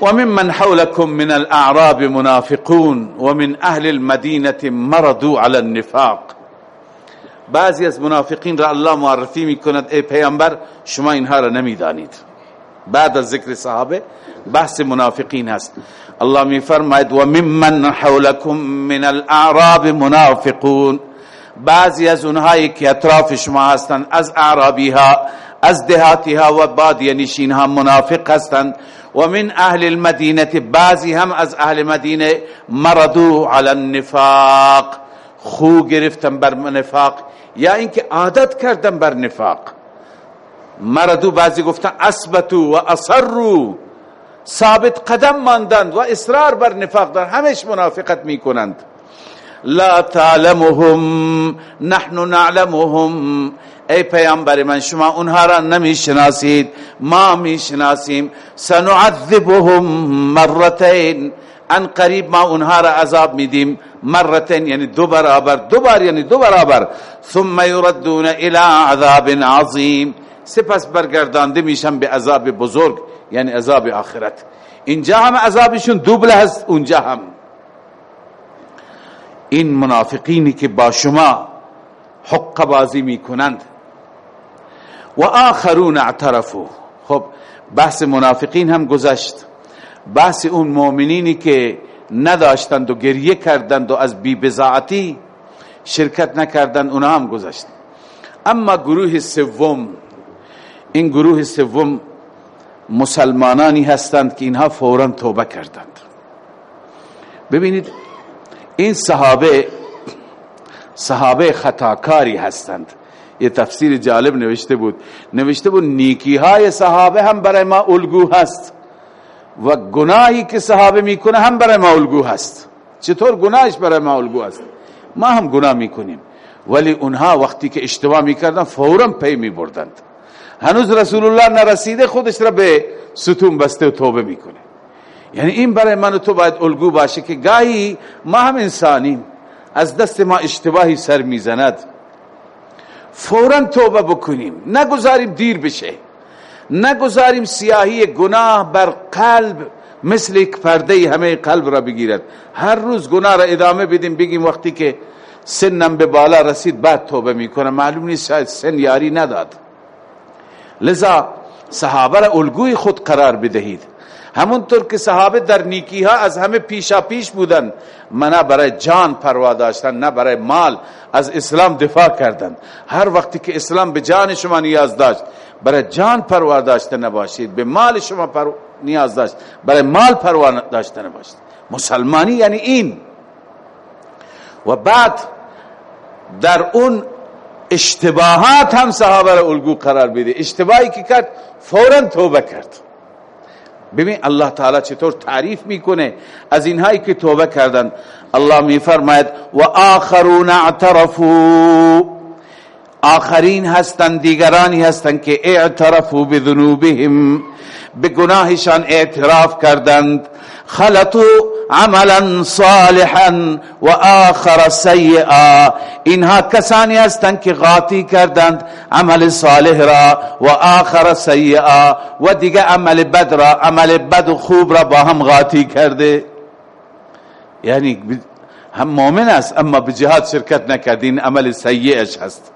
وممن حولكم من الأعراب منافقون ومن أهل المدينة مرضوا على النفاق. بعضی از منافقین را الله معرفی میکند ای پیامبر شما اینها را نمیدانید. بعد از ذکر صحابه بحث منافقین هست. الله میفرماید و ممن حولكم من الأعراب منافقون. بعضی از اونهایی که اطراف شما هستند از اعرابی ها از دهاتی ها و بادی نشین ها منافق هستند و من اهل المدینه بعضی هم از اهل مدینه مردو علی النفاق. خو گرفتن بر نفاق. یا اینکه عادت کردن بر نفاق. مردو بعضی گفتن اثبتو و اصروا. ثابت قدم ماندند و اصرار بر نفاق دارند همش منافقت می‌کنند. لا تعلمهم نحن نعلمهم. ای پیامبر من شما اونها را نمی‌شناسید. ما می‌شناسیم. سنعذبهم مرتين ان قریب ما اونها را عذاب میدیم. مرتين یعنی دو برابر دو بار یعنی دو برابر. ثم يردون الى عذاب عظیم. سپس برگردانده میشن به عذاب بزرگ یعنی عذاب آخرت. اینجا هم عذابشون دوبله هست اونجا هم. این منافقینی که با شما حق بازی می‌کنند و آخرون اعترفوا. خب بحث منافقین هم گذشت. بحث اون مؤمنینی که نداشتند و گریه کردند و از بی بزاعتی شرکت نکردند اونا هم گذشت. اما گروه سوم این گروه سوم مسلمانانی هستند که اینها فورا توبه کردند. ببینید این صحابه صحابه خطاکاری هستند. یه تفسیر جالب نوشته بود۔ نوشته بود نیکی های صحابه هم برای ما الگو هست و گناهی که صحابه می‌کنه هم برای ما الگو هست۔ چطور گناهش برای ما الگو هست ما هم گناه می‌کنیم ولی اونها وقتی که اشتباه می‌کردن فورا پی میبردند۔ هنوز رسول الله نرسیده خودش را به ستون بسته و توبه می‌کنه۔ یعنی این برای من و تو باید الگو باشه که گاهی ما هم انسانیم از دست ما اشتباهی سر می‌زند۔ فورا توبه بکنیم. نگذاریم دیر بشه. نگذاریم سیاهی گناه بر قلب مثل یک پرده همه قلب را بگیرد. هر روز گناه را ادامه بدیم بگیم وقتی که سنم به بالا رسید بعد توبه می‌کنم. معلوم نیست شاید سن یاری نداد. لذا صحابه را الگوی خود قرار بدهید. همونطور که صحابه در نیکی ها از همه پیشا پیش بودن منا برای جان پروا داشتن نه برای مال از اسلام دفاع کردن. هر وقتی که اسلام به جان شما نیاز داشت برای جان پروا داشته نباشید به مال شما پر... نیاز داشت برای مال پروا داشته نباشید. مسلمانی یعنی این. و بعد در اون اشتباهات هم صحابه را الگو قرار بده اشتباهی که کرد فورا توبه کرد. ببین الله تعالی چطور تعریف می‌کنه. از اینهایی که توبه کردن. الله میفرماید و آخرون اعترفوا. آخرین هستند دیگرانی هستند که اعترفوا بذنوبهم. به گناهشان اعتراف کردند. خلطوا عملا صالحا و آخر سیئا. اینها کسانی هستند که غاطی کردند عمل صالح را و آخر سیئا و دیگه عمل بد را عمل بد و خوب را با هم غاطی کرده. یعنی هم مؤمن است اما به جهاد شرکت نکردین عمل سیئش هست.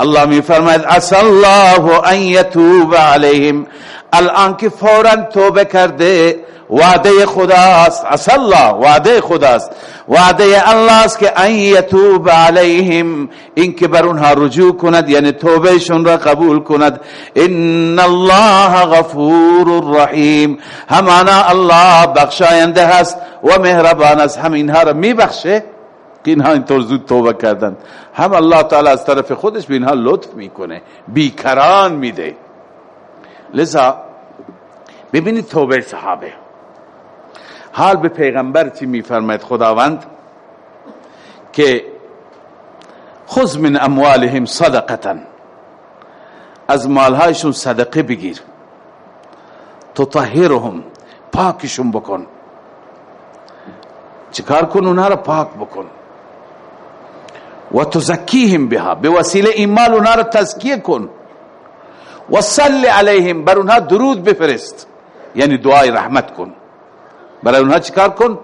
الله می فرماید عسى الله ان يتوب عليهم الان که فورا توبه کرده وعده خداست عسى وعده خداست. وعده الله است که ان یتوب علیهم این که بر اونها رجوع کند یعنی توبهشون را قبول کند. ان الله غفور رحیم. همانا الله بخشاینده هست و مهربان است. همینها را میبخشه که اینها اینطور زود توبه کردن هم الله تعالی از طرف خودش به اینها لطف می‌کنه بیکران میده. لذا ببینید توبه صحابه. حال به پیغمبر چی میفرماید خداوند؟ که خذ من اموالهم صدقتا. از مالهایشون صدقه بگیر. تطهرهم پاکشون بکن. چیکار کن اونها را پاک بکن. و تزکیهم بها به وسیله این مال اونها را تزکیه کن. و صل علیهم بر اونها درود بفرست. یعنی دعای رحمت کن. برای اونها چیکار کن؟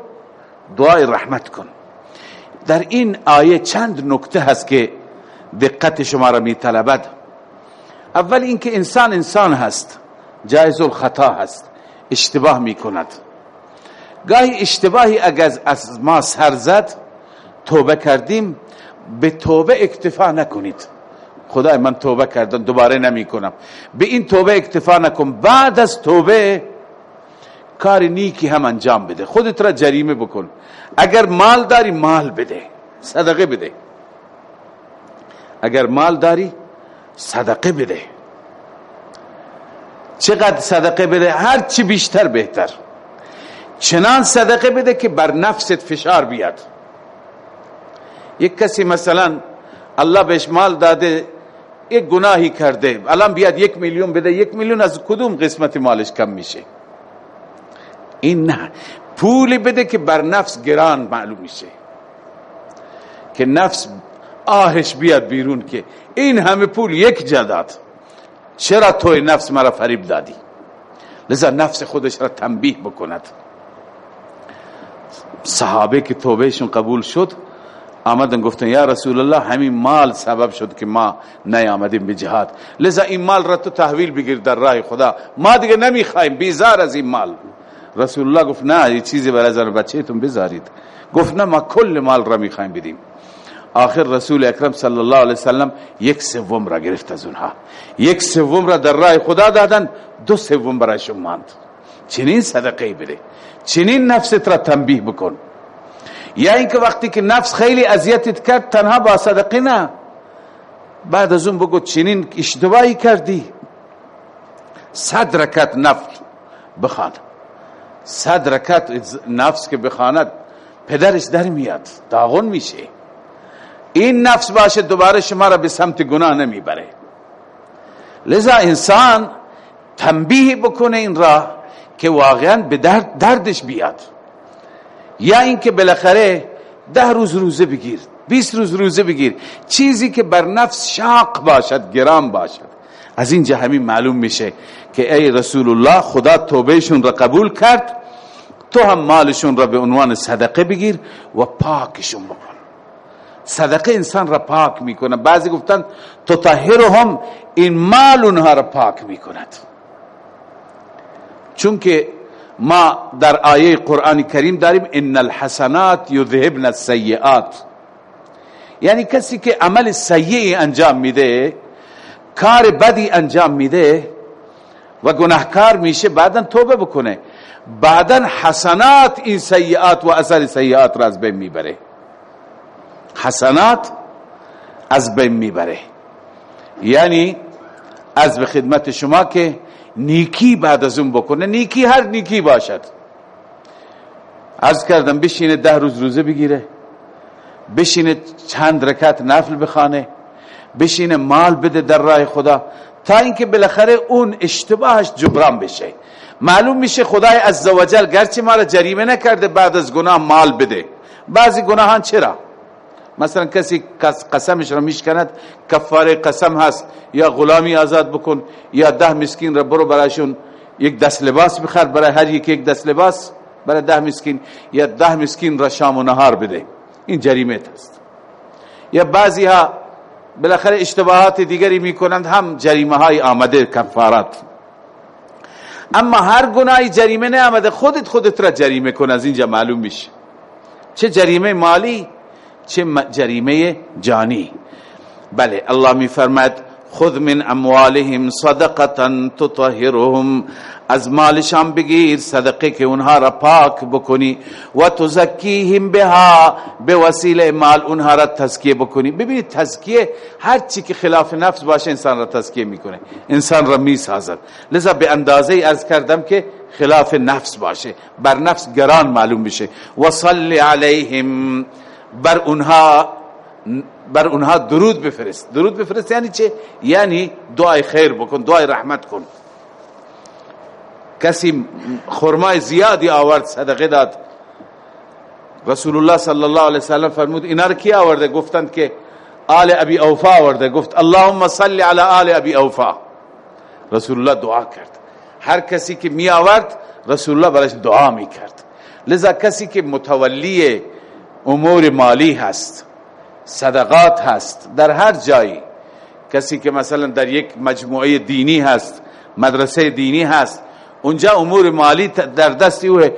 دعای رحمت کن. در این آیه چند نکته هست که دقت شما را می طلبد اول اینکه انسان انسان هست جایز الخطا هست اشتباه می کند گاهی اشتباهی اگر از ما سر زد توبه کردیم به توبه اکتفا نکنید. خدای من توبه کردم دوباره نمی کنم به این توبه اکتفا نکن. بعد از توبه کار نیکی هم انجام بده. خودت را جریمه بکن. اگر مال داری مال بده. صدقه بده. اگر مال داری صدقه بده. چقدر صدقه بده؟ هر چی بیشتر بهتر. چنان صدقه بده که بر نفست فشار بیاد. یک کسی مثلا الله بهش مال داده یک گناهی کرده. الان بیاد یک میلیون بده. یک میلیون از کدوم قسمت مالش کم میشه؟ این نه. پولی بده که بر نفس گران معلوم میشه. که نفس آهش بیاد بیرون که این همه پول یک جداد چرا توی نفس مرا فریب دادی؟ لذا نفس خودش را تنبیه بکند. صحابه که توبهشون قبول شد آمدن گفتن یا رسول الله همین مال سبب شد که ما نیامدیم به جهاد. لذا این مال را تو تحویل بگیر در راه خدا. ما دیگه نمی‌خوایم بیزار از این مال. رسول الله گفت نه یه چیزی برای زن بچه تون بذارید. گفت نه ما کل مال را می‌خوایم بدیم. آخر رسول اکرم صلی الله علیه وسلم یک سوم را گرفت از اونها. یک سوم را در راه خدا دادن دو سوم برایشون ماند. چنین صدقه بده. چنین نفست را تنبیه بکن. یا اینکه وقتی که نفس خیلی اذیتت کرد تنها با صدقه نه. بعد از اون بگو چنین اشتباهی کردی. صد رکت نفس بخوان. صد رکت نفس که بخواند پدرش در میاد داغون میشه. این نفس باشه دوباره شما را به سمت گناه نمی‌بره. لذا انسان تنبیه بکنه این را که واقعا به درد دردش بیاد. یا اینکه بالاخره ده روز روزه بگیر بیست روز روزه بگیر. چیزی که بر نفس شاق باشد گرام باشد. از اینجا همین معلوم میشه که ای رسول الله خدا توبهشون را قبول کرد. تو هم مالشون را به عنوان صدقه بگیر و پاکشون بکن. صدقه انسان را پاک می‌کنه. بعضی گفتن هم این مال اونها را پاک می‌کند. چون که ما در آیه قرآن کریم داریم ان الحسنات یذهبن السیئات. یعنی کسی که عمل سیئی انجام میده کار بدی انجام میده و گناهکار میشه بعدا توبه بکنه. بعدا حسنات این سیئات و اثر سیئات را از بین می‌بره. حسنات از بین می‌بره. یعنی از به خدمت شما که نیکی بعد از اون بکنه نیکی هر نیکی باشد. از کردم بشینه ده روز روزه بگیره بشینه چند رکت نفل بخانه بشینه مال بده در راه خدا تا اینکه بالاخره اون اشتباهش جبران بشه. معلوم میشه خدای عزوجل گرچه ما را جریمه نکرده بعد از گناه مال بده. بعضی گناهان چرا؟ مثلا کسی قسمش را میشکند کفاره قسم هست یا غلامی آزاد بکن یا ده مسکین را برو برایشون یک دست لباس بخر برای هر یک یک دست لباس برای ده مسکین یا ده مسکین را شام و نهار بده. این جریمه است. یا بعضی ها بالاخره اشتباهات دیگری می‌کنند هم جریمه های آمده کفارات. اما هر گناهی جریمه نه آمده خودت خودت را جریمه کن از اینجا معلوم میشه. چه جریمه مالی چه جریمه جانی. بله الله می فرمد خذ من اموالهم صدقه تطهرهم. از مالشان بگیر صدقه که اونها را پاک بکنی. و تزکیهم بها. به وسیله مال اونها را تزکیه بکنی. ببینید تزکیه هر چی که خلاف نفس باشه انسان را تزکیه می‌کنه. انسان را می‌سازد. لذا به اندازه ارز کردم که خلاف نفس باشه. بر نفس گران معلوم بشه. و صلی علیهم. بر اونها بر اونها درود بفرست. درود بفرست یعنی چه؟ یعنی دعای خیر بکن دعای رحمت کن. کسی خرمای زیادی آورد صدقه داد. رسول الله صلی الله علیه وسلم فرمود اینا رو کی آورده؟ گفتند که آل ابی اوفا آورده. گفت اللهم صل علی آل ابی اوفا. رسول الله دعا کرد. هر کسی که می آورد رسول الله برایش دعا می کرد. لذا کسی که متولی امور مالی هست صدقات هست در هر جایی. کسی که مثلا در یک مجموعه دینی هست مدرسه دینی هست اونجا امور مالی در دست اوه.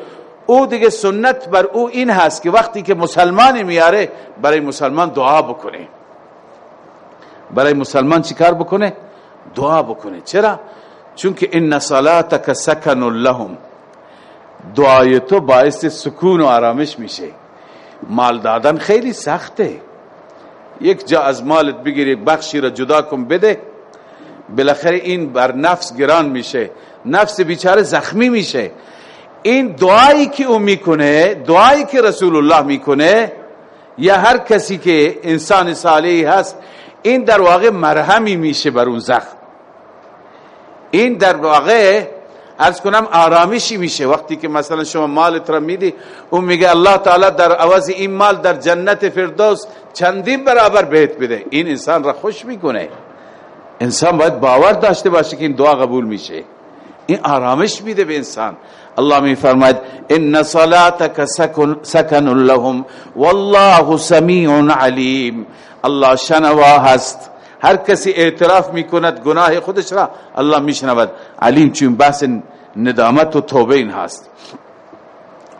او دیگه سنت بر او این هست که وقتی که مسلمانی میاره برای مسلمان دعا بکنه. برای مسلمان چیکار بکنه؟ دعا بکنه. چرا؟ چون که ان صلاتک سکن لهم. دعای تو باعث سکون و آرامش میشه. مال دادن خیلی سخته. یک جا از مالت بگیری بخشی را جدا کن بده. بالاخره این بر نفس گران میشه. نفس بیچاره زخمی میشه. این دعایی که او می‌کنه دعایی که رسول الله می‌کنه یا هر کسی که انسان صالحی هست این در واقع مرهمی میشه بر اون زخم. این در واقع ارز کنم آرامشی میشه. وقتی که مثلا شما مالت را میدی اون میگه الله تعالی در عوض این مال در جنت فردوس چندین برابر بهت بده. این انسان را خوش می‌کنه. انسان باید باور داشته باشه که این دعا قبول میشه. این آرامش میده به انسان. الله می فرماید ان صلاتك سکن لهم والله سمیع علیم. الله شنوا هست. هر کسی اعتراف می‌کند گناه خودش را الله میشنود. علیم چون بحث ندامت و توبه این هست.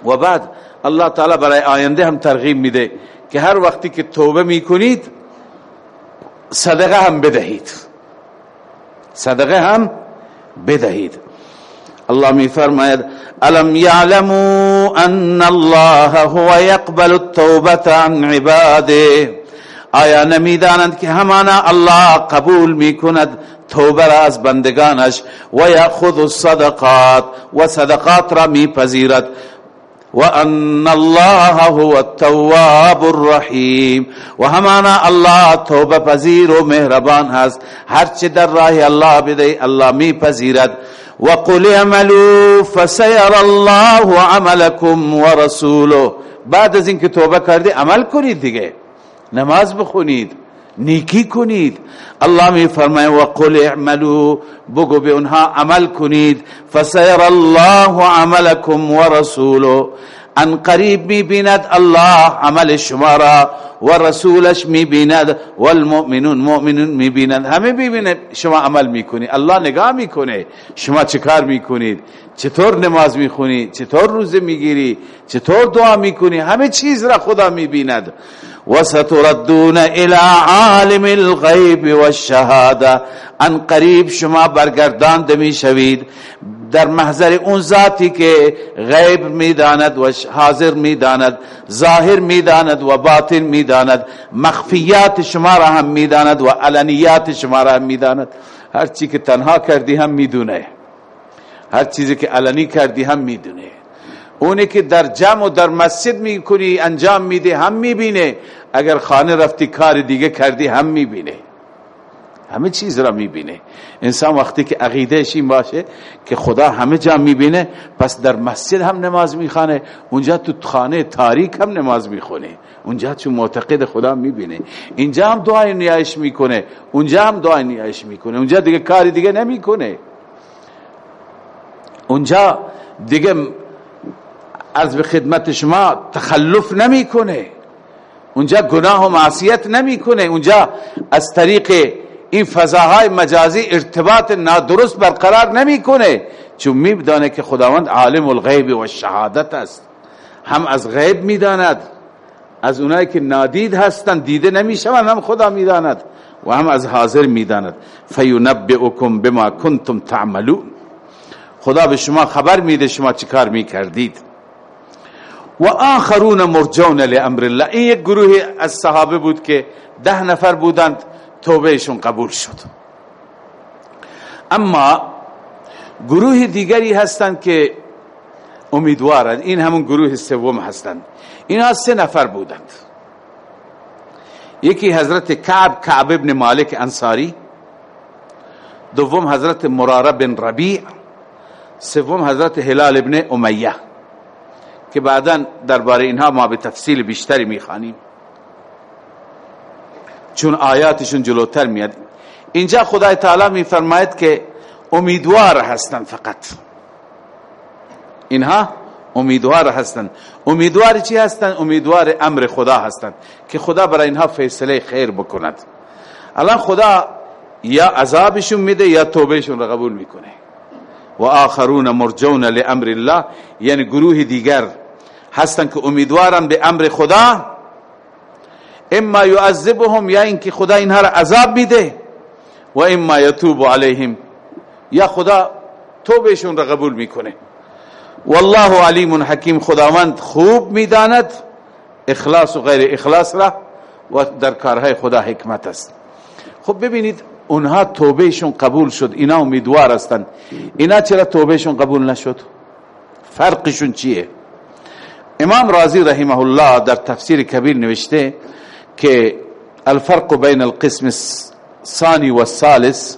و بعد الله تعالی برای آینده هم ترغیب میده که هر وقتی که توبه می‌کنید صدقه هم بدهید. صدقه هم بدهید. الله می فرماید الم یعلموا ان الله هو يقبل التوبه عن عباده؟ آیا نمی‌دانند که همانا الله قبول می‌کند توبه را از بندگانش و یاخذ الصدقات و صدقات را میپذیرد و ان الله هو التواب الرحیم و همانا الله توبه پذیر و مهربان هست. هرچه در راه الله بده الله میپذیرد. وقل اعملوا فسير الله عملكم ورسوله بعد از اینکه توبه کردی عمل کنید دیگه. نماز بخونید نیکی کنید. الله می فرماید و قل اعملوا بگو به اونها عمل کنید. فسير الله عملكم ورسوله ان قریب می بیند الله عمل شما را و رسولش می بیند والمؤمنون مؤمنون می بیند همه ببینه شما عمل می‌کنی. الله نگاه می‌کنه. شما چه کار می‌کنید؟ چطور نماز می‌خونی؟ چطور روزه می‌گیری؟ چطور دعا می‌کنی؟ همه چیز را خدا می‌بیند. و ستردون الى عالم الغیب والشهاده ان قریب شما برگردانده می‌شوید. در محضر اون ذاتی که غیب می‌داند و حاضر می‌داند ظاهر می‌داند و باطن می‌داند مخفیات شما را هم می‌داند و علنیات شما را هم می‌داند. هر چی که تنها کردی هم می‌دونه. هر چیزی که علنی کردی هم می‌دونه. اونی که در جمع و در مسجد می‌کنی انجام میده هم می‌بینه. اگر خانه رفتی کار دیگه کردی هم می‌بینه. همه چیز را می‌بینه. انسان وقتی که عقیدهش این باشه که خدا همه جا می‌بینه پس در مسجد هم نماز میخانه اونجا تو خانه تاریک هم نماز می‌خونه. اونجا چون معتقد خدا می‌بینه. اینجا هم دعای نیایش می‌کنه. اونجا هم دعای نیایش می‌کنه. اونجا دیگه کاری دیگه نمی‌کنه. اونجا دیگه از به خدمت شما تخلف نمی‌کنه. اونجا گناه و معصیت نمی‌کنه. اونجا از طریق این فضاهای مجازی ارتباط نادرست برقرار نمی‌کنه. چون میدانه که خداوند عالم الغیب و شهادت است. هم از غیب می‌داند از اونایی که نادید هستند دیده نمی‌شوند هم خدا می‌داند و هم از حاضر می‌داند. فینبئکم بما کنتم تعملون. خدا به شما خبر میده شما چیکار می‌کردید. و آخرون مرجون لامر الله. این یک گروه از صحابه بود که ده نفر بودند. توبهشون قبول شد. اما گروه دیگری هستند که امیدوارند این همون گروه سوم هستند. اینا سه نفر بودند. یکی حضرت کعب کعب ابن مالک انصاری دوم حضرت مراره بن ربیع سوم حضرت هلال ابن امیه که بعدا درباره اینها ما به تفصیل بیشتری می‌خوانیم. چون آیاتشون جلوتر میاد. اینجا خدای تعالی میفرماید که امیدوار هستن فقط. اینها امیدوار هستن. امیدوار چی هستن؟ امیدوار امر خدا هستن که خدا برای اینها فیصله خیر بکند. الان خدا یا عذابشون میده یا توبهشون را قبول می‌کنه. و آخرون مرجون لامر الله. یعنی گروه دیگر هستن که امیدوارن به امر خدا اما يعذبهم یا اینکه خدا اینها را عذاب میده و اما یتوب علیهم یا خدا توبهشون را قبول می‌کنه. والله علیم حکیم خداوند خوب می‌داند اخلاص و غیر اخلاص را و در کارهای خدا حکمت است. خب ببینید اونها توبهشون قبول شد اینا امیدوار هستند اینا چرا توبهشون قبول نشد؟ فرقشون چیه؟ امام رازی رحمه الله در تفسیر کبیر نوشته که الفرق بین القسم الثاني و الثالث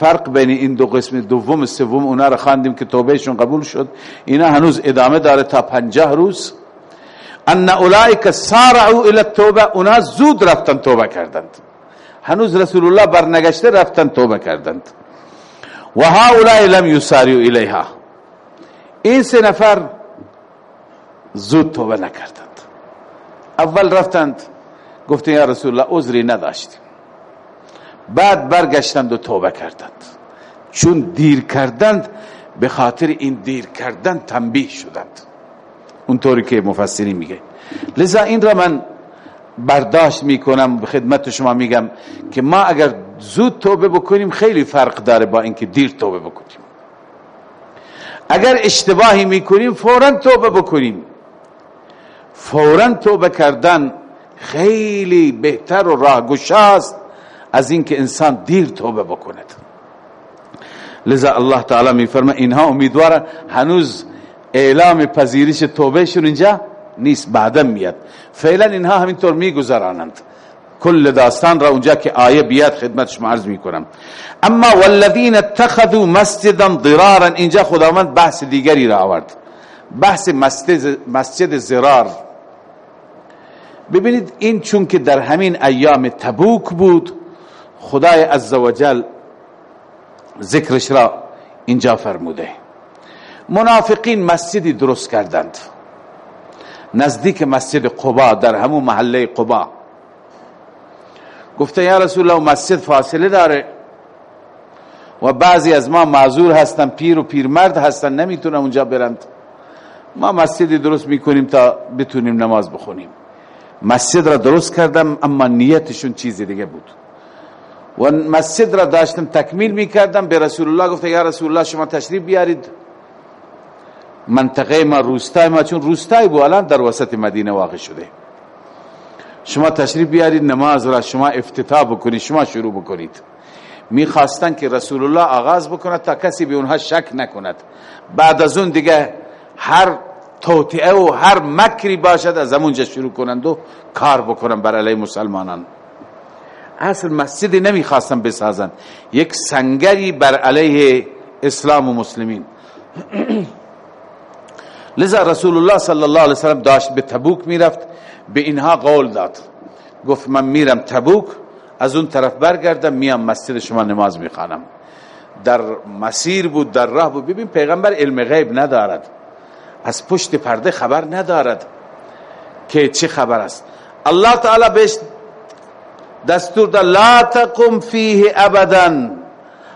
فرق بین این دو قسم دوم و سوم اونا را خواندیم که توبهشون قبول شد. اینا هنوز ادامه داره تا پنجاه روز. ان اولئک سارعوا الى التوبه اونا زود رفتن توبه کردند. هنوز رسول الله برنگشته رفتن توبه کردند. و هؤلاء لم یسارعوا الیها. این سه نفر زود توبه نکردند. اول رفتند گفتن یا رسول الله عذری نداشتیم بعد برگشتند و توبه کردند. چون دیر کردند به خاطر این دیر کردن تنبیه شدند. اونطوری که مفسری میگه. لذا این را من برداشت می‌کنم به خدمت شما میگم که ما اگر زود توبه بکنیم خیلی فرق داره با اینکه دیر توبه بکنیم. اگر اشتباهی می‌کنیم فورا توبه بکنیم. فورا توبه کردن خیلی بهتر و راهگشاست از اینکه انسان دیر توبه بکند. لذا الله تعالی میفرما اینها امیدوارن هنوز اعلام پذیرش توبهشون اینجا نیست بعدا میاد. فعلا اینها همینطور میگذرانند. کل داستان را اونجا که آیه بیاد خدمت شما عرض می‌کنم. اما والذین اتخذوا مسجدا ضرارا اینجا خداوند بحث دیگری را آورد. بحث مسجد, مسجد زرار ببینید این چون که در همین ایام تبوک بود خدای عزوجل ذکرش را اینجا فرموده. منافقین مسجدی درست کردند. نزدیک مسجد قبا در همون محله قبا. گفته یا رسول الله مسجد فاصله داره و بعضی از ما معذور هستن پیر و پیرمرد هستن نمی‌تونن اونجا برند. ما مسجدی درست می‌کنیم تا بتونیم نماز بخونیم. مسجد را درست کردم اما نیتشون چیزی دیگه بود. و مسجد را داشتم تکمیل می‌کردم به رسول الله گفته یا رسول الله شما تشریف بیارید. منطقه ما روستای ما چون روستای بود الان در وسط مدینه واقع شده. شما تشریف بیارید نماز را شما افتتاح بکنید شما شروع بکنید. می‌خواستن که رسول الله آغاز بکند تا کسی به اونها شک نکند. بعد از اون دیگه هر توطئه و هر مکری باشد از همونجا شروع کنند و کار بکنند بر علیه مسلمانان. اصل مسجدی نمی‌خواستن بسازند یک سنگری بر علیه اسلام و مسلمین. لذا رسول الله صلی الله علیه وسلم داشت به تبوک می‌رفت به اینها قول داد. گفت من میرم تبوک از اون طرف برگردم میام مسجد شما نماز می‌خوانم. در مسیر بود در راه بود. ببین پیغمبر علم غیب ندارد. از پشت پرده خبر ندارد که چه خبر است. الله تعالی بهش دستور داد لا تقم فیه ابدا.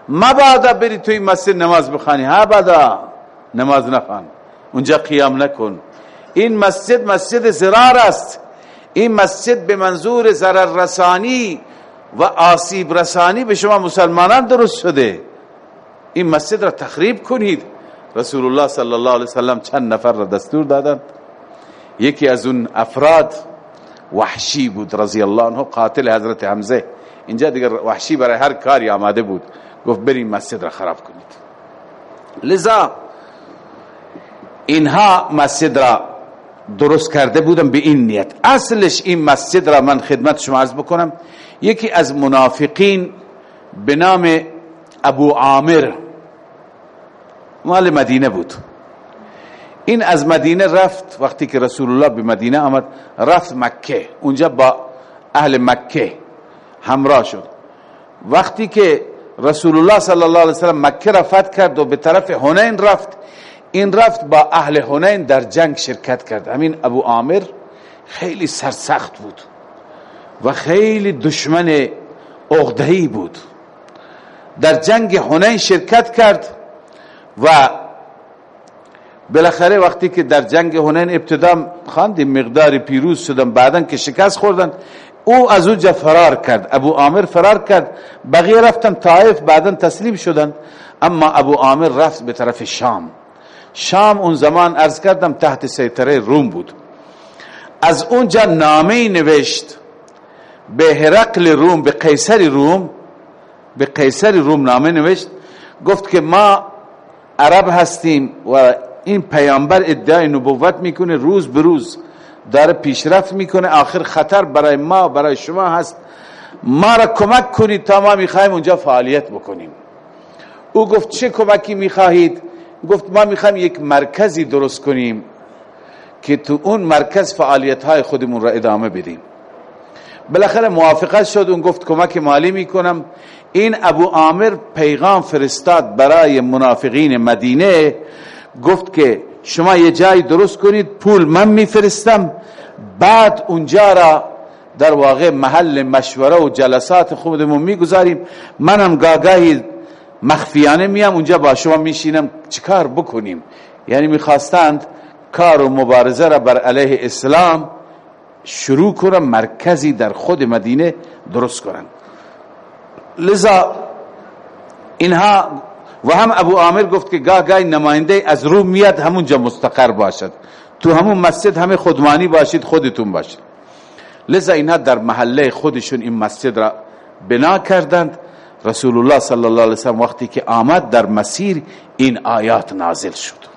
مبادا بری توی مسجد نماز بخوانی. ابدا نماز نخوان. اونجا قیام نکن. این مسجد مسجد زرار است. این مسجد به منظور ضرر رسانی و آسیب رسانی به شما مسلمانان درست شده. این مسجد را تخریب کنید. رسول الله صلی الله علیه وسلم چند نفر را دستور دادند یکی از اون افراد وحشی بود رضی الله عنه قاتل حضرت حمزه اینجا دیگر وحشی برای هر کاری آماده بود گفت بریم مسجد را خراب کنید لذا اینها مسجد را درست کرده بودم به این نیت اصلش این مسجد را من خدمت شما عرض بکنم یکی از منافقین به نام ابو عامر مال مدینه بود. این از مدینه رفت وقتی که رسول الله به مدینه آمد رفت مکه. اونجا با اهل مکه همراه شد. وقتی که رسول الله صلی الله علیه وسلم مکه را فتح کرد و به طرف هنین رفت این رفت با اهل هنین در جنگ شرکت کرد. همین ابو عامر خیلی سرسخت بود و خیلی دشمن اغدهی بود. در جنگ هنین شرکت کرد. و بالاخره وقتی که در جنگ هنین ابتدا خواندیم مقدار پیروز شدن بعدا که شکست خوردن او از اونجا فرار کرد ابو عامر فرار کرد بقیه رفتن طائف بعدا تسلیم شدن اما ابو عامر رفت به طرف شام. شام اون زمان ارز کردم تحت سیطره روم بود. از اونجا نامه نوشت به هرقل روم به قیصر روم به قیصر روم نامه نوشت گفت که ما عرب هستیم و این پیامبر ادعای نبوت می‌کنه روز به روز داره پیشرفت می‌کنه. آخر خطر برای ما برای شما هست. ما را کمک کنید تا ما می‌خوایم اونجا فعالیت بکنیم. او گفت چه کمکی می‌خواهید؟ گفت ما می‌خوایم یک مرکزی درست کنیم که تو اون مرکز فعالیت های خودمون را ادامه بدیم. بالاخره موافقت شد اون گفت کمک مالی می‌کنم. این ابو عامر پیغام فرستاد برای منافقین مدینه گفت که شما یه جای درست کنید پول من میفرستم. بعد اونجا را در واقع محل مشوره و جلسات خودمون می‌گذاریم. منم گاگاهی مخفیانه میام اونجا با شما میشینم. چیکار بکنیم؟ یعنی می‌خواستند کار و مبارزه را بر علیه اسلام شروع کنن مرکزی در خود مدینه درست کنن. لذا اینها و هم ابو عامر گفت که گاه گاه نماینده از روم میاد همونجا مستقر باشد. تو همون مسجد همه خودمانی باشید خودتون باشید. لذا اینها در محله خودشون این مسجد را بنا کردند. رسول الله صلی الله علیه وسلم وقتی که آمد در مسیر این آیات نازل شد.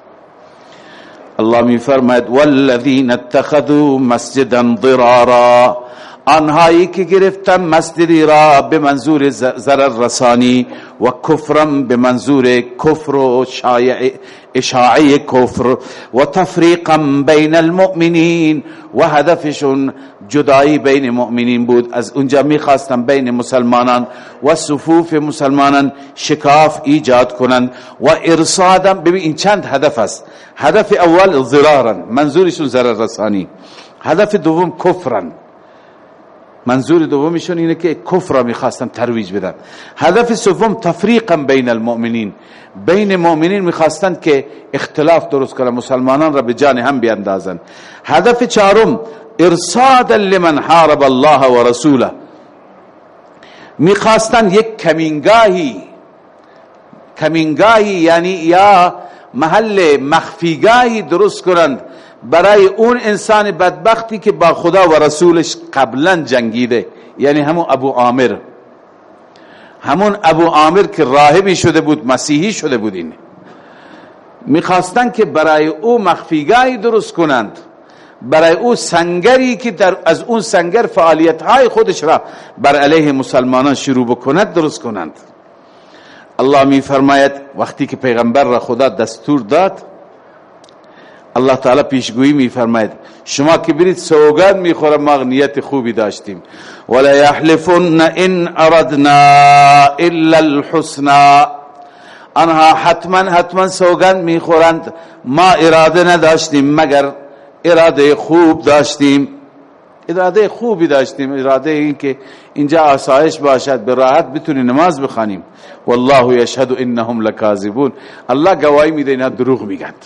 الله می فرماید والذین اتخذوا مسجدا ضرارا. آنهایی که گرفتن مسجدی را به منظور ضرر رسانی و کفرم به منظور کفر و اشاعی کفر و تفریقا بین المؤمنین و هدفشون جدایی بین مؤمنین بود. از اونجا می‌خواستن بین مسلمانان و صفوف مسلمانان شکاف ایجاد کنند و ارصادا ببین این چند هدف است. هدف اول ضرارا منظورشون ضرر رسانی. هدف دوم کفرن. منظور دومشون اینه که کفر را می‌خواستن ترویج بدن. هدف سوم تفریقا بین المؤمنین. بین مؤمنین می‌خواستن که اختلاف درست کنن مسلمانان را به جان هم بیاندازن. هدف چهارم ارصاد لمن حارب الله و رسوله. می‌خواستن یک کمینگاهی کمینگاهی یعنی یا محل مخفیگاهی درست کنند. برای اون انسان بدبختی که با خدا و رسولش قبلا جنگیده. یعنی همون ابو عامر. همون ابو عامر که راهبی شده بود مسیحی شده بود این. می‌خواستن که برای او مخفیگاهی درست کنند. برای او سنگری که در از اون سنگر فعالیت های خودش را بر علیه مسلمانان شروع بکند درست کنند. الله می فرماید وقتی که پیغمبر را خدا دستور داد الله تعالی پیشگویی می فرماید شما که برید سوگند می‌خوره ما نیت خوبی داشتیم. ولا یحلفن ان اردنا الا الحسنى آنها حتما حتما سوگند می‌خورند. ما اراده نداشتیم مگر اراده خوب داشتیم. اراده خوبی داشتیم. اراده این که اینجا آسایش باشد به راحت بتونی نماز بخوانیم. والله یشهد انهم لکاذبون. الله گواهی میده اینا دروغ میگند.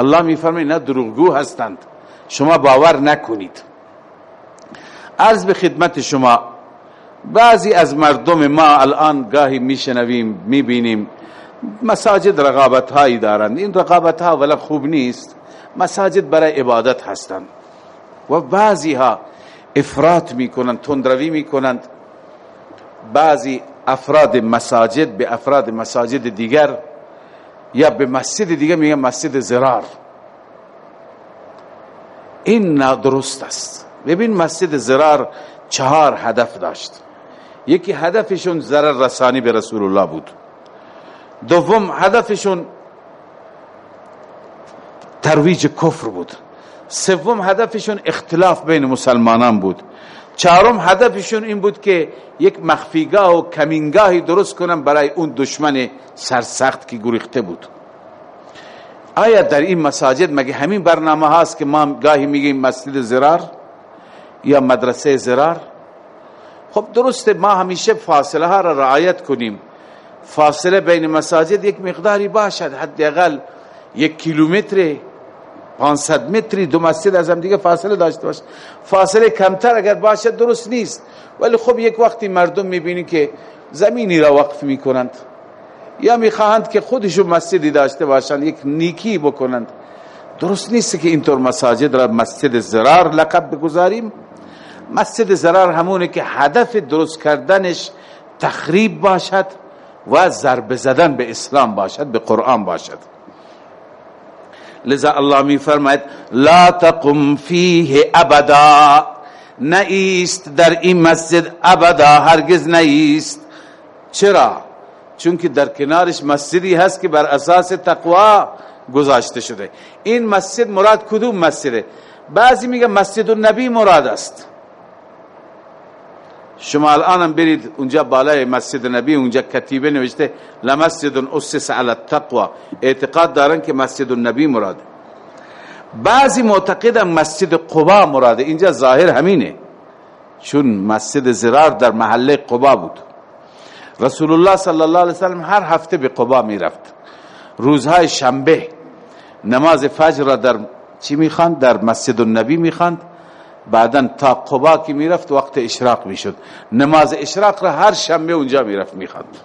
الله میفرمه اینا دروغگو هستند. شما باور نکنید. عرض به خدمت شما بعضی از مردم ما الان گاهی میشنویم می‌بینیم مساجد رقابت هایی دارند. این رقابت ها ولی خوب نیست. مساجد برای عبادت هستند. و بعضی ها افراط می‌کنند تندروی می‌کنند. بعضی افراد مساجد به افراد مساجد دیگر یا به مسجد دیگه میگه مسجد زرار. این نادرست است. ببین مسجد زرار چهار هدف داشت. یکی هدفشون ضرر رسانی به رسول الله بود. دوم هدفشون ترویج کفر بود. سوم هدفشون اختلاف بین مسلمانان بود. چهارم هدفشون این بود که یک مخفیگاه و کمینگاهی درست کنن برای اون دشمن سرسخت که گریخته بود. آیا در این مساجد مگه همین برنامه هاست که ما گاهی میگیم مسجد زرار یا مدرسه زرار؟ خب درسته ما همیشه فاصله ها را رعایت کنیم. فاصله بین مساجد یک مقداری باشد حداقل یک کیلومتر. 500 متری دو مسجد از هم دیگه فاصله داشته باشه. فاصله کمتر اگر باشد درست نیست. ولی خب یک وقتی مردم می‌بینی که زمینی را وقف می‌کنند. یا می‌خواهند که خودشون مسجدی داشته باشند یک نیکی بکنند. درست نیست که اینطور مساجد را مسجد زرار لقب بگذاریم. مسجد زرار همونه که هدف درست کردنش تخریب باشد و ضرب زدن به اسلام باشد به قرآن باشد. لذا الله می فرماید لا تقم فیه ابدا. نیست در این مسجد ابدا هرگز نیست چرا؟ چون که در کنارش مسجدی هست که بر اساس تقوا گذاشته شده. این مسجد مراد کدوم مسجده؟ بعضی میگه مسجد النبی مراد است. شما الان برید اونجا بالای مسجد نبی اونجا کتیبه نوشته لمسجد اسس علی التقوى اعتقاد دارن که مسجد النبی مراد. بعضی معتقدن مسجد قبا مراده اینجا ظاهر همینه. چون مسجد زرار در محله قبا بود. رسول الله صلی الله علیه وسلم هر هفته به قبا می‌رفت. روزهای شنبه نماز فجر را در چی می‌خواند؟ در مسجد النبی می‌خواند. بعدا تا قبا که می‌رفت وقت اشراق می‌شد. نماز اشراق را هر شنبه اونجا می‌رفت می‌خواند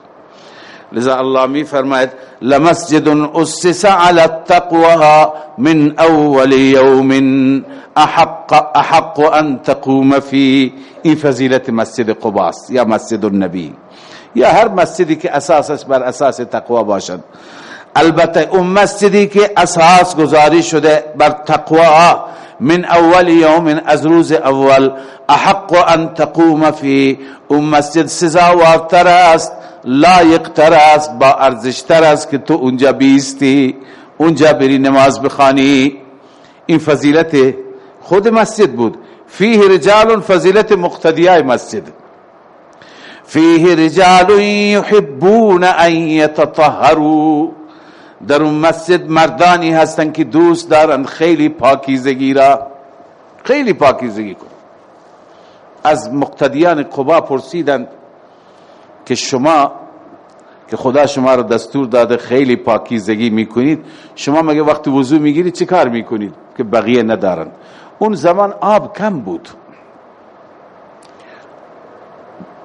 لذا الله می فرماید لمسجد اسس على التقوى من اول يوم احق احق ان تقوم في این فضیلت مسجد قباس یا مسجد النبی. یا هر مسجدی که اساسش بر اساس تقوا باشد. البته اون مسجدی که اساس گذاری شده بر تقوا من اول یوم از روز اول احق ان تقوم فی اون مسجد سزاوارتر است لایقتر است با ارزشتر است که تو اونجا بیستی اونجا بری نماز بخانی این فضیلت خود مسجد بود. فیه رجال فضیلت مقتدیای مسجد. فیه رجال یحبون ان یتطهروا. در اون مسجد مردانی هستن که دوست دارن خیلی پاکیزگی را. خیلی پاکیزگی کن. از مقتدیان قبا پرسیدن که شما که خدا شما را دستور داده خیلی پاکیزگی می‌کنید شما مگه وقت وضو می‌گیرید چه کار می‌کنید که بقیه ندارن؟ اون زمان آب کم بود.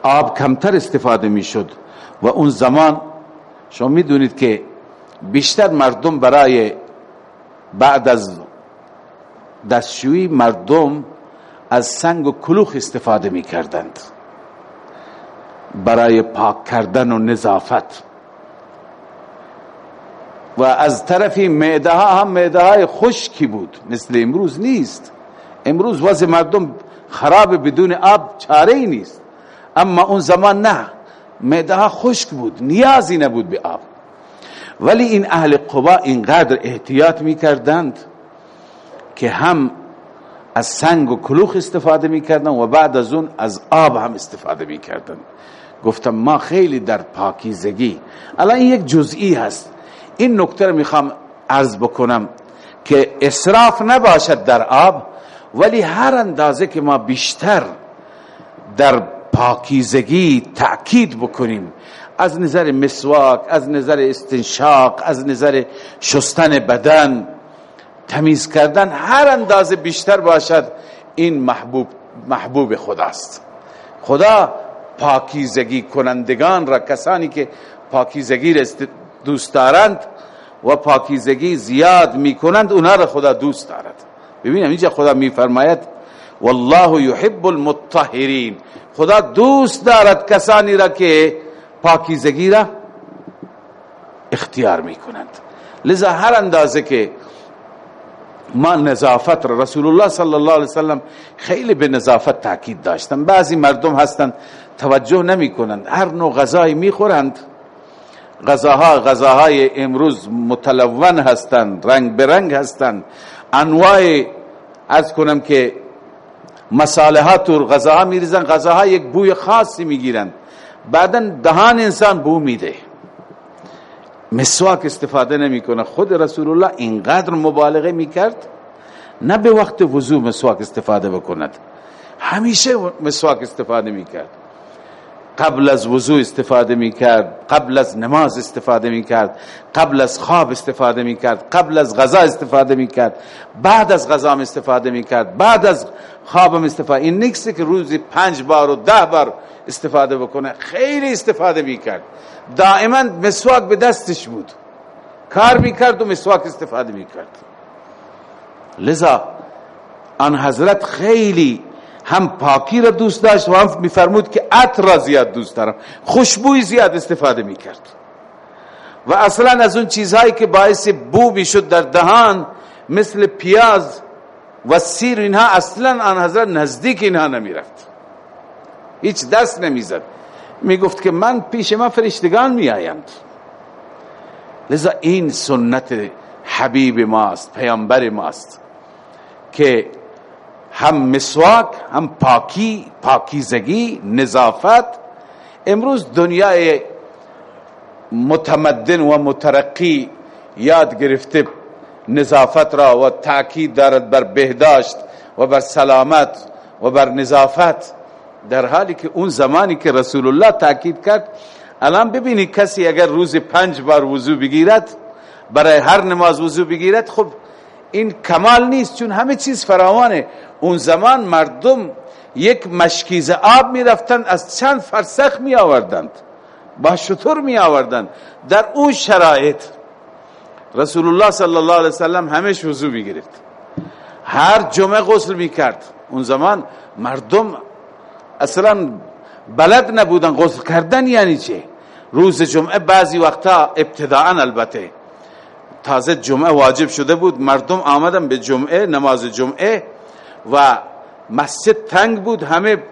آب کمتر استفاده می‌شد. و اون زمان شما می‌دونید که بیشتر مردم برای بعد از دستشویی مردم از سنگ و کلوخ استفاده می کردند برای پاک کردن و نظافت. و از طرفی معده ها هم معده های خشکی بود. مثل امروز نیست. امروز وضع مردم خراب بدون آب چاره ای نیست. اما اون زمان نه. معده ها خشک بود. نیازی نبود به آب. ولی این اهل قبا اینقدر احتیاط می‌کردند که هم از سنگ و کلوخ استفاده می‌کردند و بعد از اون از آب هم استفاده می‌کردند. گفتم ما خیلی در پاکیزگی. الان این یک جزئی هست. این نکته رو می‌خوام عرض بکنم که اصراف نباشد در آب ولی هر اندازه که ما بیشتر در پاکیزگی تأکید بکنیم از نظر مسواک از نظر استنشاق از نظر شستن بدن تمیز کردن هر اندازه بیشتر باشد این محبوب محبوب خداست. خدا پاکیزگی کنندگان را کسانی که پاکیزگی را دوست دارند و پاکیزگی زیاد می‌کنند اونها را خدا دوست دارد. ببینیم اینجا خدا میفرماید والله يحب المطهرین. خدا دوست دارد کسانی را که پاکیزگی را اختیار می‌کنند. لذا هر اندازه که ما نظافت را رسول الله صلی الله علیه وسلم خیلی به نظافت تاکید داشتن. بعضی مردم هستند توجه نمی کنند هر نوع غذایی می‌خورند. غذاها غذاهای امروز متلون هستند رنگ برنگ هستند انواع از کنم که مصالحات و غذاها میریزن. غذاها یک بوی خاصی می‌گیرند بعدا دهان انسان بو میده. مسواک استفاده نمی‌کنه. خود رسول الله اینقدر مبالغه می‌کرد نه به وقت وضو مسواک استفاده بکند. همیشه مسواک استفاده می‌کرد. قبل از وضو استفاده می‌کرد قبل از نماز استفاده می‌کرد قبل از خواب استفاده می‌کرد قبل از غذا استفاده می‌کرد بعد از غذا استفاده می‌کرد بعد از خوابم استفاده این نیست که روزی پنج بار و ده بار استفاده بکنه. خیلی استفاده می‌کرد. دائما مسواک به دستش بود. کار می‌کرد و مسواک استفاده می‌کرد. لذا آن حضرت خیلی هم پاکی را دوست داشت و هم میفرمود که عطر را زیاد دوست دارم. خوشبوی زیاد استفاده می‌کرد. و اصلا از اون چیزهایی که باعث بو می‌شد در دهان مثل پیاز و سیر اینها اصلا آن حضرت نزدیک اینها نمی‌رفت. هیچ دست نمی‌زد. می‌گفت که من پیش ما فرشتگان میآیند. لذا این سنت حبیب ماست پیامبر ماست که هم مسواک هم پاکی پاکیزگی نظافت. امروز دنیای متمدن و مترقی یاد گرفته نظافت را و تاکید دارد بر بهداشت و بر سلامت و بر نظافت. در حالی که اون زمانی که رسول الله تاکید کرد الان ببینی کسی اگر روز پنج بار وضو بگیرد برای هر نماز وضو بگیرد خب این کمال نیست چون همه چیز فراوانه. اون زمان مردم یک مشکیز آب می رفتند از چند فرسخ می آوردند با شطور می آوردند در اون شرایط رسول الله صلی الله علیه وسلم همش وضو می گرفت هر جمعه غسل می کرد اون زمان مردم اصلا بلد نبودن غسل کردن یعنی چه روز جمعه بعضی وقتا ابتداعا البته تازه جمعه واجب شده بود مردم آمدن به جمعه نماز جمعه و مسجد تنگ بود همه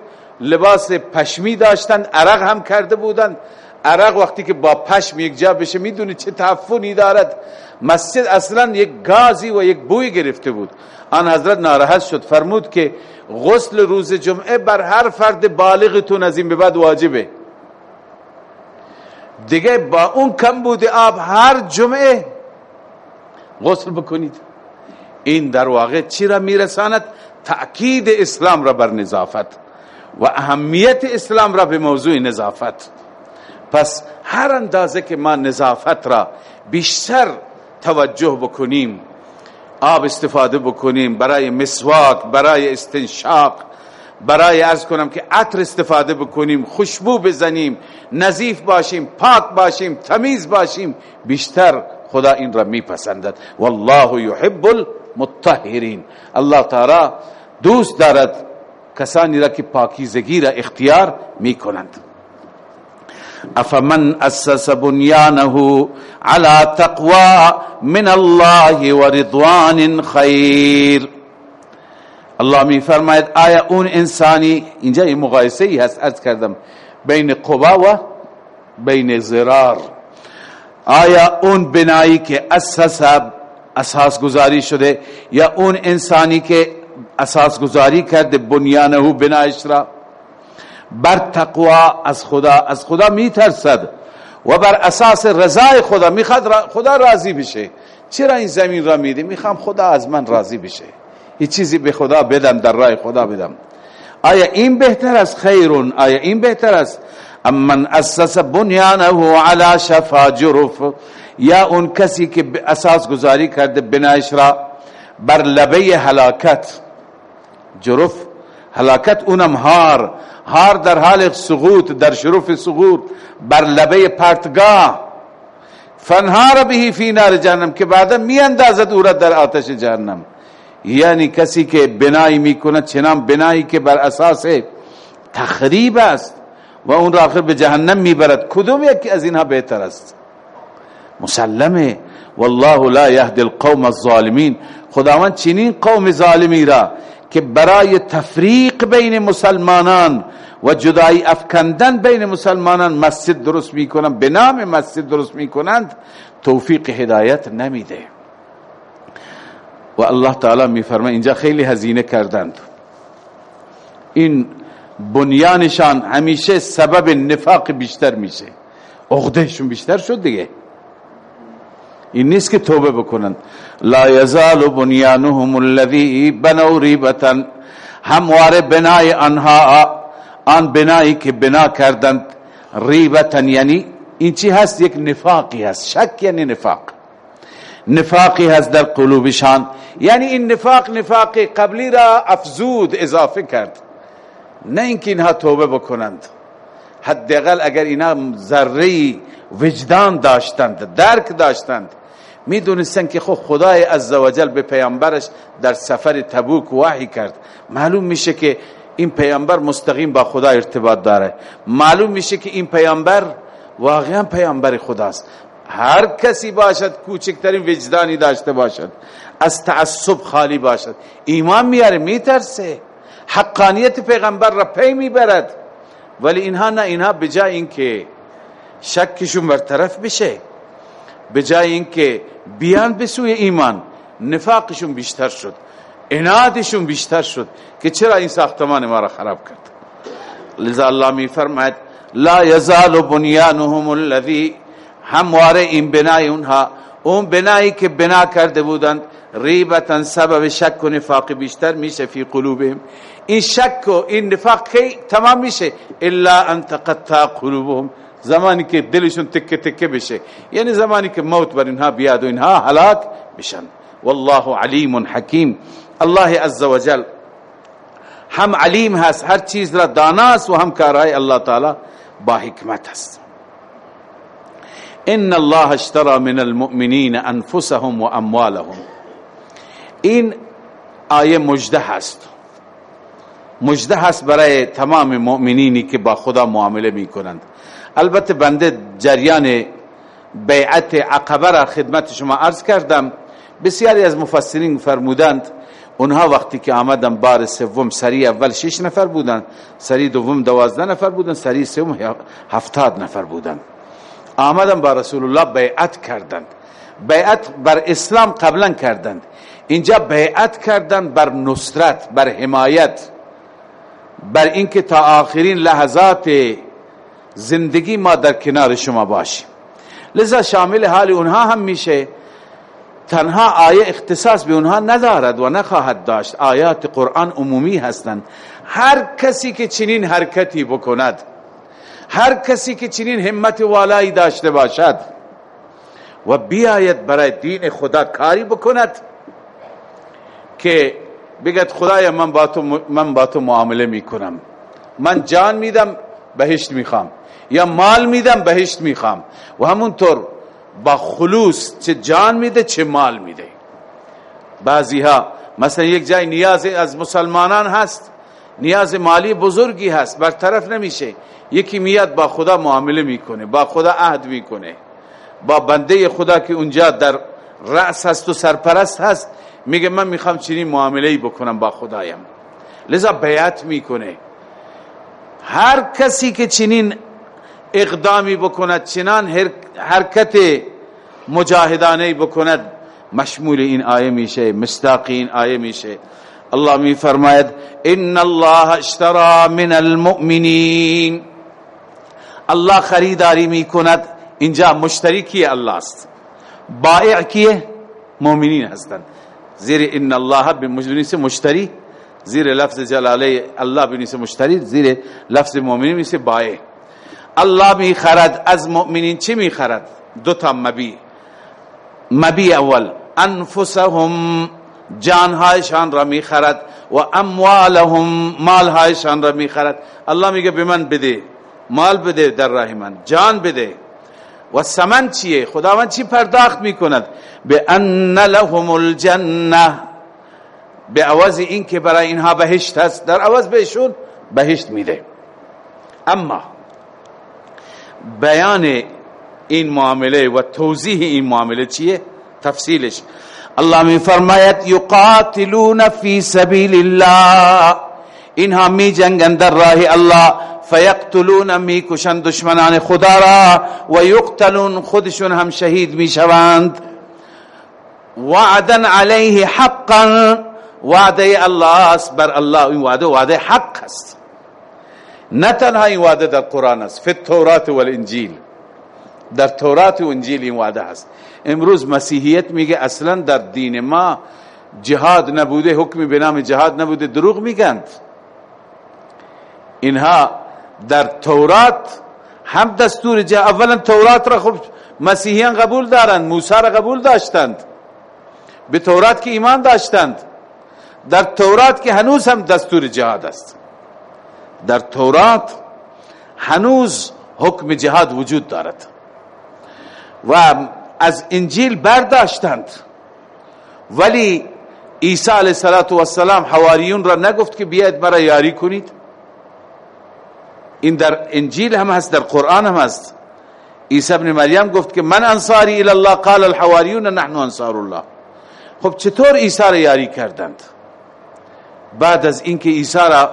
لباس پشمی داشتن عرق هم کرده بودند عرق وقتی که با پشم یک جا بشه می‌دونی چه تعفنی دارد. مسجد اصلا یک گازی و یک بوی گرفته بود. آن حضرت ناراحت شد فرمود که غسل روز جمعه بر هر فرد بالغتون از این به بعد واجبه. دیگه با اون کم بوده آب هر جمعه. غسل بکنید. این در واقع چی را میرساند؟ تأکید اسلام را بر نظافت و اهمیت اسلام را به موضوع نظافت. پس هر اندازه که ما نظافت را بیشتر توجه بکنیم آب استفاده بکنیم برای مسواک برای استنشاق برای ارز کنم که عطر استفاده بکنیم خوشبو بزنیم نظیف باشیم پاک باشیم تمیز باشیم بیشتر خدا این را میپسندد. والله يحب المطهرین. الله تعالی دوست دارد کسانی را که پاکیزگی را اختیار می‌کنند. افمن اسس بنیانه على تقوى من الله ورضوان خیر الله می فرماید آیا اون انسانی اینجا این مقایسه ای هست؟ ارز کردم بین قبا و بین زرار. آیا اون بنایی که اساس اساس گذاری شده یا اون انسانی که اساس گذاری کرده بنیانه بنایش را؟ بر تقوا از خدا از خدا میترسد و بر اساس رضای خدا می‌خواد خدا راضی بشه. چرا این زمین را میده می‌خوام خدا از من راضی بشه. هیچ چیزی به خدا بدم در راه خدا بدم. آیا این بهتر از خیرون. آیا این بهتر است؟ امن اسس بنیانه علی شفا جرف. یا اون کسی که اساس گذاری کرده بنایش را بر لبه هلاکت جرف هلاکت اونم هار. هار در حال سقوط در شرف سقوط بر لبه پرتگاه. فنهار به فی نار جهنم که بعدا می اندازد او را در آتش جهنم. یعنی کسی که بنایی می‌کند چنان بنایی که بر اساس تخریب است و اون را آخر به جهنم می‌برد. کدوم یکی از اینها بهتر است؟ مسلمه. والله لا یهدی القوم الظالمین. خداوند چنین قوم ظالمی را که برای تفریق بین مسلمانان و جدایی افکندن بین مسلمانان مسجد درست می‌کنند به نام مسجد درست می‌کنند توفیق هدایت نمیده. و الله تعالی میفرماید اینجا خیلی هزینه کردند. این بنیانشان همیشه سبب نفاق بیشتر میشه. عقدهشون بیشتر شد دیگه. این نیست که توبه بکنند لا یزال بنیانهم الذی بنوا ریبتا همواره بنای آنها آن بنایی که بنا کردند ریبتا یعنی این چی هست؟ یک نفاقی هست. شک یعنی نفاق. نفاقی هست در قلوبشان. یعنی این نفاق نفاق قبلی را افزود اضافه کرد. نه اینکه اینها توبه بکنند. حداقل اگر اینا ذره وجدان داشتند درک داشتند. می‌دونستن که خب خدای عزوجل به پیامبرش در سفر تبوک وحی کرد. معلوم میشه که این پیامبر مستقیم با خدا ارتباط داره. معلوم میشه که این پیامبر واقعا پیامبر خداست. هر کسی باشد کوچکترین وجدانی داشته باشد. از تعصب خالی باشد. ایمان میاره میترسه. حقانیت پیغمبر را پی می‌برد. ولی اینها نه اینها بجای اینکه شکشون برطرف بشه. بجای اینکه بیان به سوی ایمان نفاقشون بیشتر شد انادشون بیشتر شد که چرا این ساختمان ما را خراب کرد. لذا الله می فرماید لا یزال بنیانهم الذی همواره این بنای اونها اون بنایی که بنا کرده بودند ریبتا سبب شک و نفاق بیشتر میشه فی قلوبهم. این شک و این نفاق تمام میشه الا ان تقطع قلوبهم. زمانی که دلشون تکه تکه بشه. یعنی زمانی که موت بر اینها بیاد و اینها هلاک بشن. والله علیم حکیم. الله عز وجل هم علیم هست هر چیز را داناست و هم کارهای الله تعالی با حکمت هست ان الله اشترى من المؤمنین انفسهم و اموالهم. این آیه مجده هست. مجده هست برای تمام مؤمنینی که با خدا معامله می کنند البته بنده جریان بیعت عقبه را خدمت شما عرض کردم. بسیاری از مفسرین فرمودند اونها وقتی که آمدن بار سوم سری اول شش نفر بودند سری دوم دوازده نفر بودند سری سوم هفتاد نفر بودند. آمدن با رسول الله بیعت کردند. بیعت بر اسلام قبلا کردند. اینجا بیعت کردند بر نصرت بر حمایت بر اینکه تا آخرین لحظات زندگی ما در کنار شما باشیم. لذا شامل حال اونها هم میشه. تنها آیه اختصاص به اونها ندارد و نخواهد داشت. آیات قرآن عمومی هستند. هر کسی که چنین حرکتی بکند هر کسی که چنین همت والایی داشته باشد و بیاید برای دین خدا کاری بکند که بگد خدایا من با تو من با تو معامله می‌کنم. من جان میدم بهشت می‌خوام. یا مال میدم بهشت می‌خوام. و همونطور با خلوص چه جان میده چه مال میده. بعضی ها مثلا یک جای نیاز از مسلمانان هست نیاز مالی بزرگی هست برطرف نمیشه. یکی میاد با خدا معامله می‌کنه با خدا عهد می‌کنه. با بنده خدا که اونجا در رأس هست و سرپرست هست میگه من می‌خوام چنین معامله بکنم با خدایم. لذا بیعت می‌کنه. هر کسی که چنین اقدامی بکند چنان حرکت مجاهدانه بکند. مشمول این آیه میشه مستاقی این آیه میشه. الله می فرماید ان الله اشترى من المؤمنین. الله خریداری می کند اینجا مشتری کیه الله است بائع کیه? مؤمنین هستند زیر ان الله به مشتری. زیر لفظ جلاله الله بنویسه مشتری. زیر لفظ مؤمنین میشه بائع. الله می خرد از مؤمنین چی می خرد دو تا مبی مبی اول انفسهم جانهایشان را می خرد و اموالهم مالهایشان را می خرد الله میگه به من بده مال بده در راه من جان بده. و سمن چیه؟ خداوند چی پرداخت می‌کند؟ به ان لهم الجنه به عوض این که برای اینها بهشت هست در عوض بهشون بهشت میده. اما بیان این معامله و توضیح این معامله چیه؟ تفصیلش. الله می فرماید یقاتلون فی سبیل الله اینها می جنگن در راه الله. فیقتلون می کشن دشمنان خدا را و یقتلون خودشون هم شهید می شوند. وعدا علیه حقا. وعده الله است بر الله این وعده وعده حق است. نه تنها این وعده در قرآن است فی التورات والانجیل. در تورات و انجیل این وعده است امروز مسیحیت میگه اصلا در دین ما جهاد نبوده حکمی به نام جهاد نبوده دروغ میگند. اینها در تورات هم دستور جهاد اولا تورات را خب مسیحیان قبول دارند موسی را قبول داشتند. به تورات که ایمان داشتند. در تورات که هنوز هم دستور جهاد است. در تورات هنوز حکم جهاد وجود دارد و از انجیل برداشتند. ولی عیسی علیه السلام حواریون را نگفت که بیاید مرا یاری کنید. این در انجیل هم هست در قرآن هم هست. عیسی ابن مریم گفت که من انصاری الله قال الحواریون نحن انصار الله. خب چطور عیسی را یاری کردند؟ بعد از اینکه عیسی را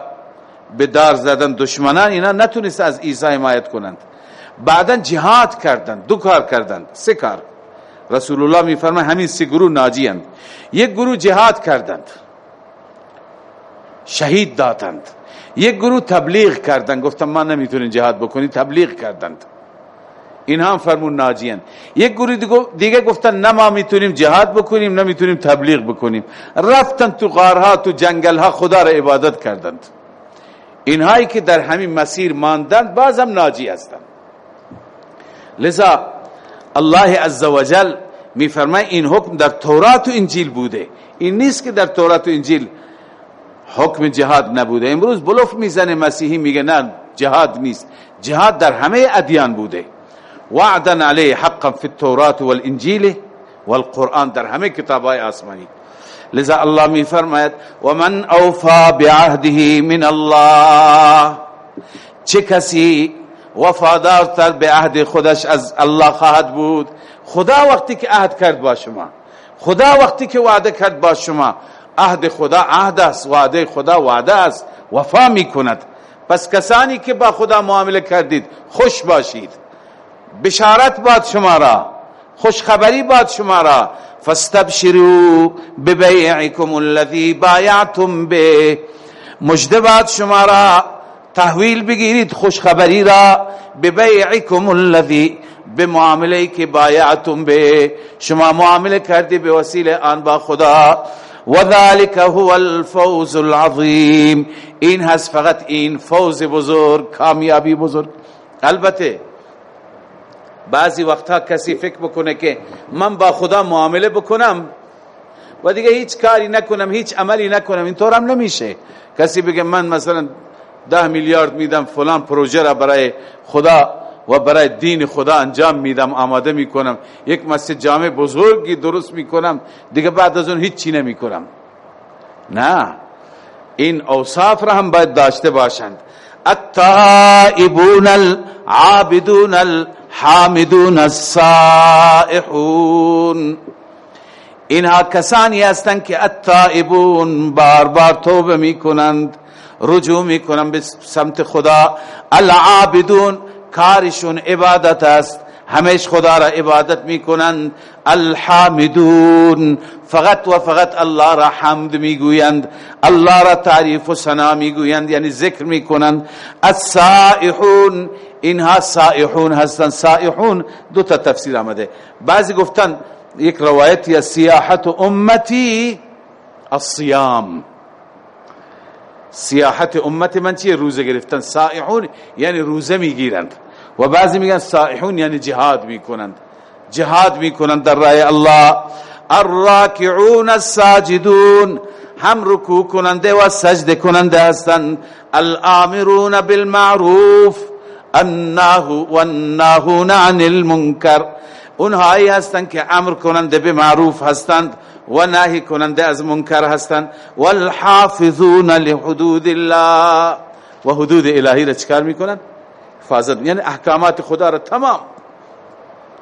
به دار زدن دشمنان اینا نتونست از عیسی حمایت کنند. بعدا جهاد کردند دو کار کردند سه کار. رسول الله میفرمه همین سه گروه ناجی هند. یک گروه جهاد کردند. شهید دادند. یک گروه تبلیغ کردند. گفتم ما نمی‌تونیم جهاد بکنیم تبلیغ کردند. این هم فرمون ناجی یک گروه دیگه گفتن نه ما می‌تونیم جهاد بکنیم نمی‌تونیم تبلیغ بکنیم. رفتن تو غارها تو جنگلها خدا را عبادت کردند. اینهایی که در همین مسیر ماندند بازم ناجی هستند لذا الله عزوجل میفرمای این حکم در تورات و انجیل بوده. این نیست که در تورات و انجیل حکم جهاد نبوده. امروز بلوف می‌زنه مسیحی میگه نه جهاد نیست. جهاد در همه ادیان بوده. وعدا علیه حقا فی التورات والانجیل والقرآن در همه کتابای آسمانی. لذا الله می فرماید و من اوفا بعهده من الله. چه کسی وفادارتر به عهد خودش از الله خواهد بود؟ خدا وقتی که عهد کرد با شما. خدا وقتی که وعده کرد با شما. عهد خدا عهد است وعده خدا وعده است. وفا می کند. پس کسانی که با خدا معامله کردید خوش باشید. بشارت باد شما را. خوشخبری باد شما را. فاستبشروا ببیعکم الذی بایعتم به. مجده باد شما را تحویل بگیرید خوشخبری را ببیعکم الذی به که بایعتم به. شما معامله کردی به وسیله آن با خدا. و ذلك هو الفوز العظیم. این هست فقط این فوز بزرگ کامیابی بزرگ. البته بعضی وقتها کسی فکر بکنه که من با خدا معامله بکنم و دیگه هیچ کاری نکنم هیچ عملی نکنم اینطور هم نمیشه. کسی بگه من مثلا ده میلیارد میدم فلان پروژه را برای خدا و برای دین خدا انجام میدم آماده می‌کنم. یک مسجد جامع بزرگی درست می‌کنم دیگه بعد از اون هیچ چی نمی‌کنم. نه. این اوصاف را هم باید داشته باشند. التائبون العابدون الحامدون السائحون. اینها کسانی هستند که التائبون بار بار توبه می‌کنند رجوع می‌کنن به سمت خدا. العابدون کارشون عبادت است. همیش خدا را عبادت می‌کنند. الحامدون فقط و فقط الله را حمد می‌گویند. الله را تعریف و ثنا می‌گویند یعنی ذکر می‌کنند. السائحون اینها سائحون هستند سائحون دو تا تفسیر آمده. بعضی گفتن یک روایتی از سیاحت امتی الصیام سیاحت امت من چیه؟ روزه گرفتن. سائحون یعنی روزه می‌گیرند. و بعضی میگن سائحون یعنی جهاد می‌کنند. جهاد می‌کنند در راه الله. الراکعون الساجدون. هم رکوع کننده و سجده کننده هستند الامرون بالمعروف. الناهو والناهون عن المنکر. اونهایی هستند که امر کننده به معروف هستند و نهی کننده از منکر هستند. والحافظون لحدود الله. و حدود الهی را چکار می‌کنند حفاظت. یعنی احکامات خدا را تمام.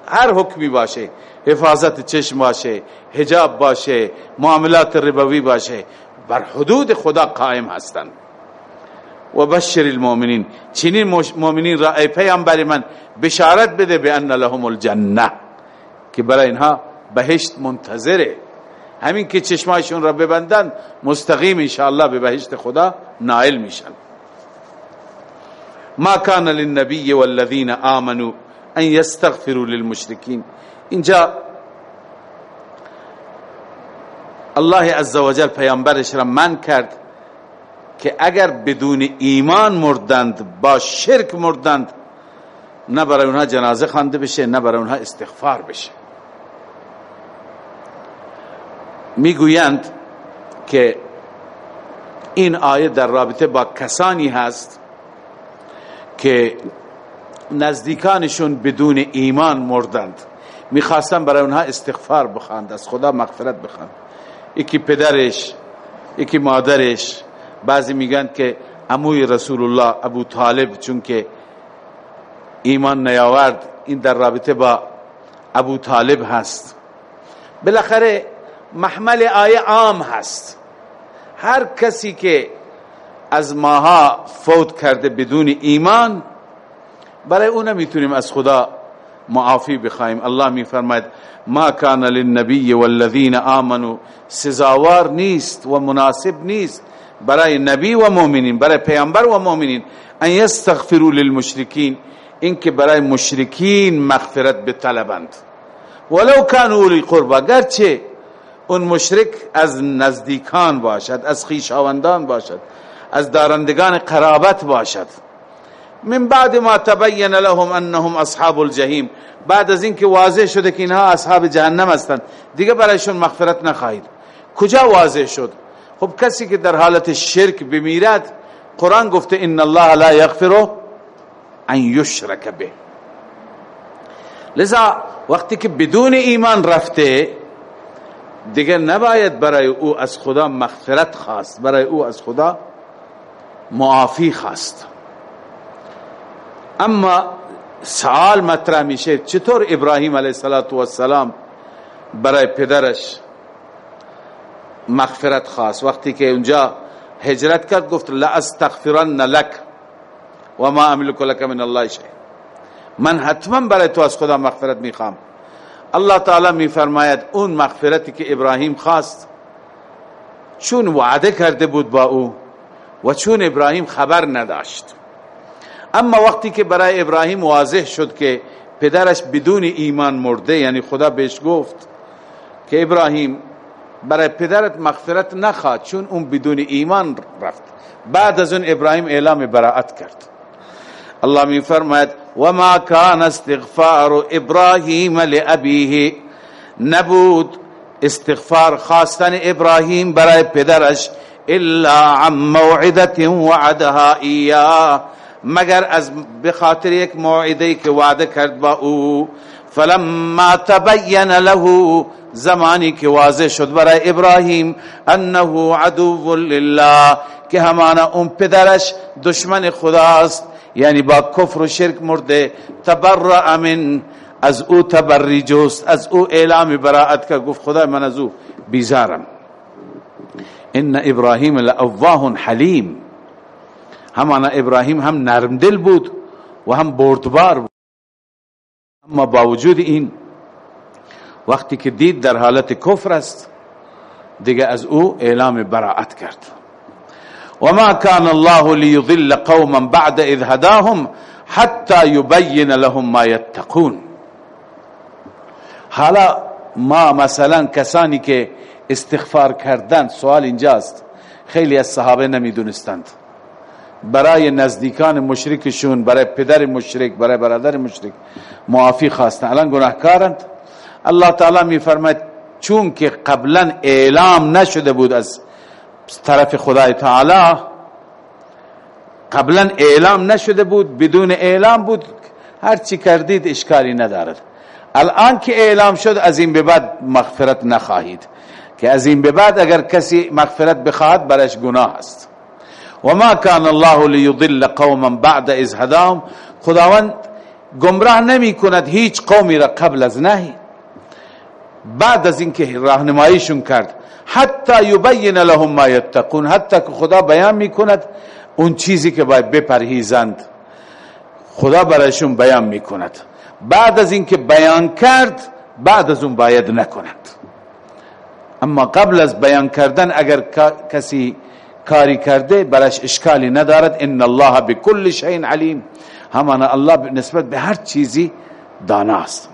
هر حکمی باشه حفاظت چشم باشه حجاب باشه معاملات ربوی باشه بر حدود خدا قائم هستند. و بشر المؤمنین. چنین مؤمنین را ای پیامبر من بشارت بده به ان لهم الجنه که برای اینها بهشت منتظره. همین که چشمایشون را ببندن مستقیم انشاءالله به بهشت خدا نائل میشن. ما کان للنبی والذین آمنوا ان یستغفروا للمشرکین. اینجا الله عزوجل پیامبرش را من کرد. که اگر بدون ایمان مردند با شرک مردند نه برای اونها جنازه خوانده بشه نه برای اونها استغفار بشه. می‌گویند که این آیه در رابطه با کسانی هست که نزدیکانشون بدون ایمان مردند. می‌خواستن برای اونها استغفار بخواند از خدا مغفرت بخواند. یکی پدرش یکی مادرش بعضی میگن که عموی رسول الله ابو طالب چون که ایمان نیاورد این در رابطه با ابو طالب هست. بالاخره محمل آیه عام هست. هر کسی که از ماها فوت کرده بدون ایمان برای اون می‌تونیم از خدا معافی بخوایم الله میفرماید ما کان للنبی والذین آمنوا. سزاوار نیست و مناسب نیست. برای نبی و مؤمنین برای پیامبر و مؤمنین ان یستغفروا للمشرکین اینکه برای مشرکین مغفرت بطلبند ولو کانوا اولی قربا گرچه اون مشرک از نزدیکان باشد از خیشاوندان باشد از دارندگان قرابت باشد. من بعد ما تبین لهم انهم اصحاب الجحیم. بعد از اینکه واضح شده که اینها اصحاب جهنم هستند دیگه برایشون مغفرت نخواهید. کجا واضح شد؟ خب کسی که در حالت شرک بمیرد قرآن گفته ان الله لا یغفر ان یشرک به. لذا وقتی که بدون ایمان رفته دیگه نباید برای او از خدا مغفرت خواست برای او از خدا معافی خواست. اما سوال مطرح میشه چطور ابراهیم علیه السلام برای پدرش مغفرت خواست وقتی که اونجا هجرت کرد گفت لا استغفرن لك و ما املک لك من الله شيء من حتما برای تو از خدا مغفرت می‌خوام. الله تعالی میفرماید اون مغفرتی که ابراهیم خواست چون وعده کرده بود با او و چون ابراهیم خبر نداشت. اما وقتی که برای ابراهیم واضح شد که پدرش بدون ایمان مرده یعنی خدا بهش گفت که ابراهیم برای پدرت مغفرت نخواد چون اون بدون ایمان رفت. بعد از اون ابراهیم اعلام براعت کرد. الله می فرماید و ما کان استغفار ابراهیم لابیه نبود استغفار خواستن ابراهیم برای پدرش الا عن موعدت وعدها ایاه مگر از بخاطر یک موعده که وعده کرد با او فلما تبین له زمانی که واضح شد برای ابراهیم انه عدو لله که همانا اون پدرش دشمن خداست یعنی با کفر و شرک مرده تبرع من از او تبری جوست از او اعلام براعت که گفت خدا من از او بیزارم. ان ابراهیم لأواه حلیم. همانا ابراهیم هم نرم دل بود و هم بردبار بود. اما با وجود این وقتی که دید در حالت کفر است دیگه از او اعلام براعت کرد. و ما كان الله ليضل قوما بعد اذ هداهم حتى يبين لهم ما يتقون حالا ما مثلا کسانی که استغفار کردن سوال اینجاست خیلی از صحابه نمی‌دونستند. برای نزدیکان مشرکشون برای پدر مشرک برای برادر مشرک معافی خواستن الان گناهکارند. الله تعالی می فرماید چون که قبلا اعلام نشده بود از طرف خدای تعالی قبلا اعلام نشده بود بدون اعلام بود هر چی کردید اشکالی ندارد. الان که اعلام شد از این به بعد مغفرت نخواهید. که از این به بعد اگر کسی مغفرت بخواهد برش گناه است. و ما کان الله لیضل قوما بعد از هداهم. خداوند گمراه نمی کند هیچ قومی را قبل از نهی. بعد از اینکه راهنماییشون کرد حتی یبین لهم ما یتقون حتی که خدا بیان می کند اون چیزی که باید بپرهیزند خدا برایشون بیان می کند بعد از اینکه بیان کرد بعد از اون باید نکند. اما قبل از بیان کردن اگر کسی کاری کرده برش اشکالی ندارد. ان الله بكل شيء علیم. همانا الله نسبت به هر چیزی داناست.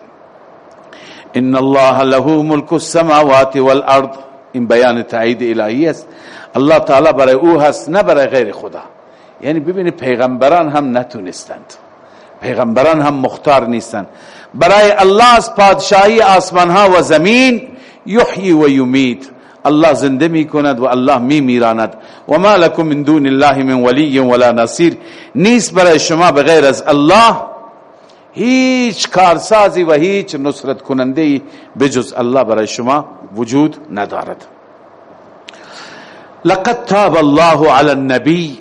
ان الله له ملك السماوات والارض. این بیان تایید الهی است. الله تعالی برای او هست نه برای غیر خدا. یعنی ببینید پیغمبران هم نتونستند. پیغمبران هم مختار نیستند. برای الله از پادشاهی آسمان ها و زمین یحیی و یمیت. الله زنده می کند و الله می میراند و ما لکم من دون الله من ولی ولا نصیر. نیست برای شما بغیر از الله هیچ کارسازی و هیچ نصرت کننده بجز الله برای شما وجود ندارد. لقد تاب الله على النبی.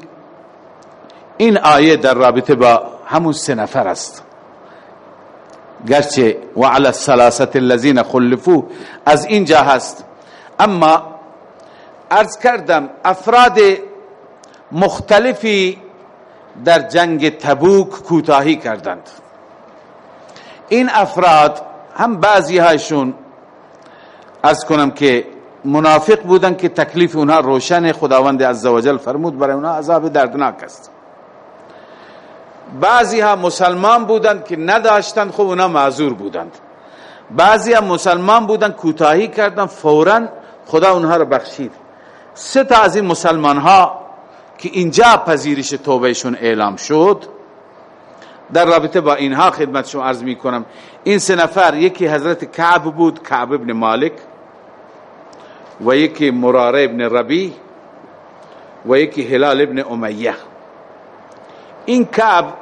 این آیه در رابطه با همون سه نفر است. گرچه و علی الثلاثه الذين خلفوا از اینجا هست. اما ارز کردم افراد مختلفی در جنگ تبوک کوتاهی کردند. این افراد هم بعضی هایشون ارز کنم که منافق بودن که تکلیف اونها روشن خداوند عزوجل فرمود برای اونها عذاب دردناک است. بعضی ها مسلمان بودند که نداشتند خب اونا معذور بودند. بعضی ها مسلمان بودند کوتاهی کردند فورا خدا اونها رو بخشید. سه تا از این مسلمان ها که اینجا پذیرش توبهشون اعلام شد در رابطه با اینها خدمت شما عرض می کنم این سه نفر یکی حضرت کعب بود کعب ابن مالک و یکی مراره ابن ربی و یکی هلال ابن امیه این کعب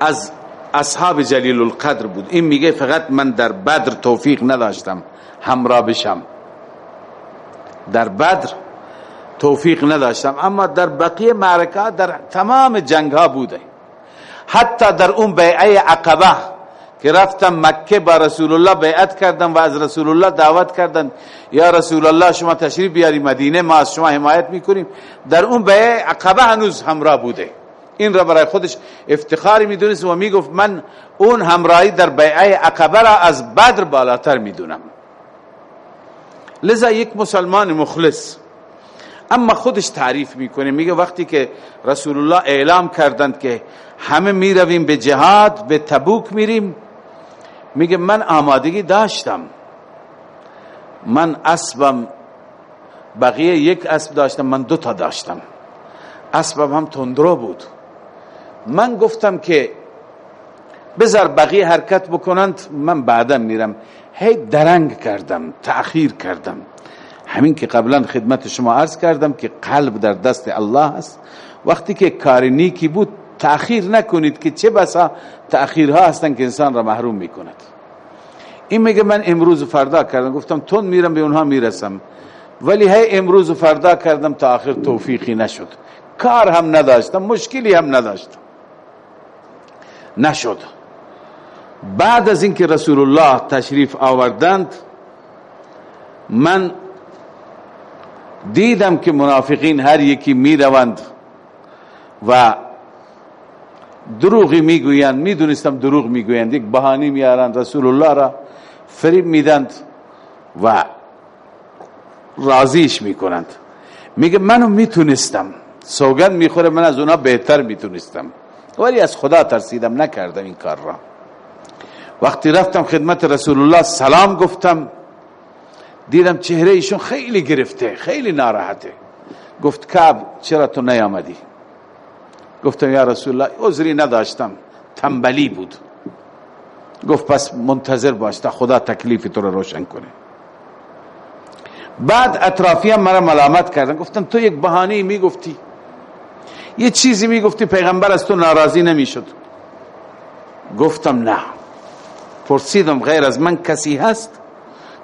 از اصحاب جلیل القدر بود. این میگه فقط من در بدر توفیق نداشتم. همراه بشم. در بدر توفیق نداشتم اما در بقیه معرکات در تمام جنگ ها بوده. حتی در اون بیعه عقبه که رفتم مکه با رسول الله بیعت کردم و از رسول الله دعوت کردن یا رسول الله شما تشریف بیاری مدینه ما از شما حمایت می‌کنیم. در اون بیعه عقبه هنوز همراه بوده. این را برای خودش افتخاری می‌دونست و می‌گفت من اون همراهی در بیعه عقبه را از بدر بالاتر می‌دونم. لذا یک مسلمان مخلص. اما خودش تعریف می‌کنه میگه وقتی که رسول الله اعلام کردند که همه می‌رویم به جهاد به تبوک میریم میگه من آمادگی داشتم. من اسبم بقیه یک اسب داشتم من دو تا داشتم. اسبم هم تندرو بود. من گفتم که بذار بقیه حرکت بکنند من بعدا میرم. هی درنگ کردم تأخیر کردم. همین که قبلا خدمت شما عرض کردم که قلب در دست الله است. وقتی که کار نیکی بود تأخیر نکنید که چه بسا تأخیرها هستن که انسان را محروم می‌کند. این میگه من امروز فردا کردم. گفتم تون میرم به اونها می‌رسم. ولی هی امروز فردا کردم تا آخر توفیقی نشد. کار هم نداشتم مشکلی هم نداشتم. نشد. بعد از اینکه رسول الله تشریف آوردند من دیدم که منافقین هر یکی می روند و دروغی می‌گویند. می‌دونستم دروغ می‌گویند. یک بهانه میارند. رسول الله را فریب میدند و راضیش می‌کنند. میگه منو می‌تونستم. سوگند می‌خوره. من از اونا بهتر می‌تونستم. ولی از خدا ترسیدم. نکردم این کار را. وقتی رفتم خدمت رسول الله سلام گفتم. دیدم چهره ایشون خیلی گرفته خیلی ناراحته. گفت کعب چرا تو نیامدی؟ گفتم یا رسول الله عذری نداشتم تنبلی بود. گفت پس منتظر باش تا خدا تکلیف تو رو روشن کنه. بعد اطرافی مرا ملامت کردن. گفتن تو یک بهانه می‌گفتی. یه چیزی می‌گفتی پیغمبر از تو ناراضی نمی‌شد. گفتم نه. پرسیدم غیر از من کسی هست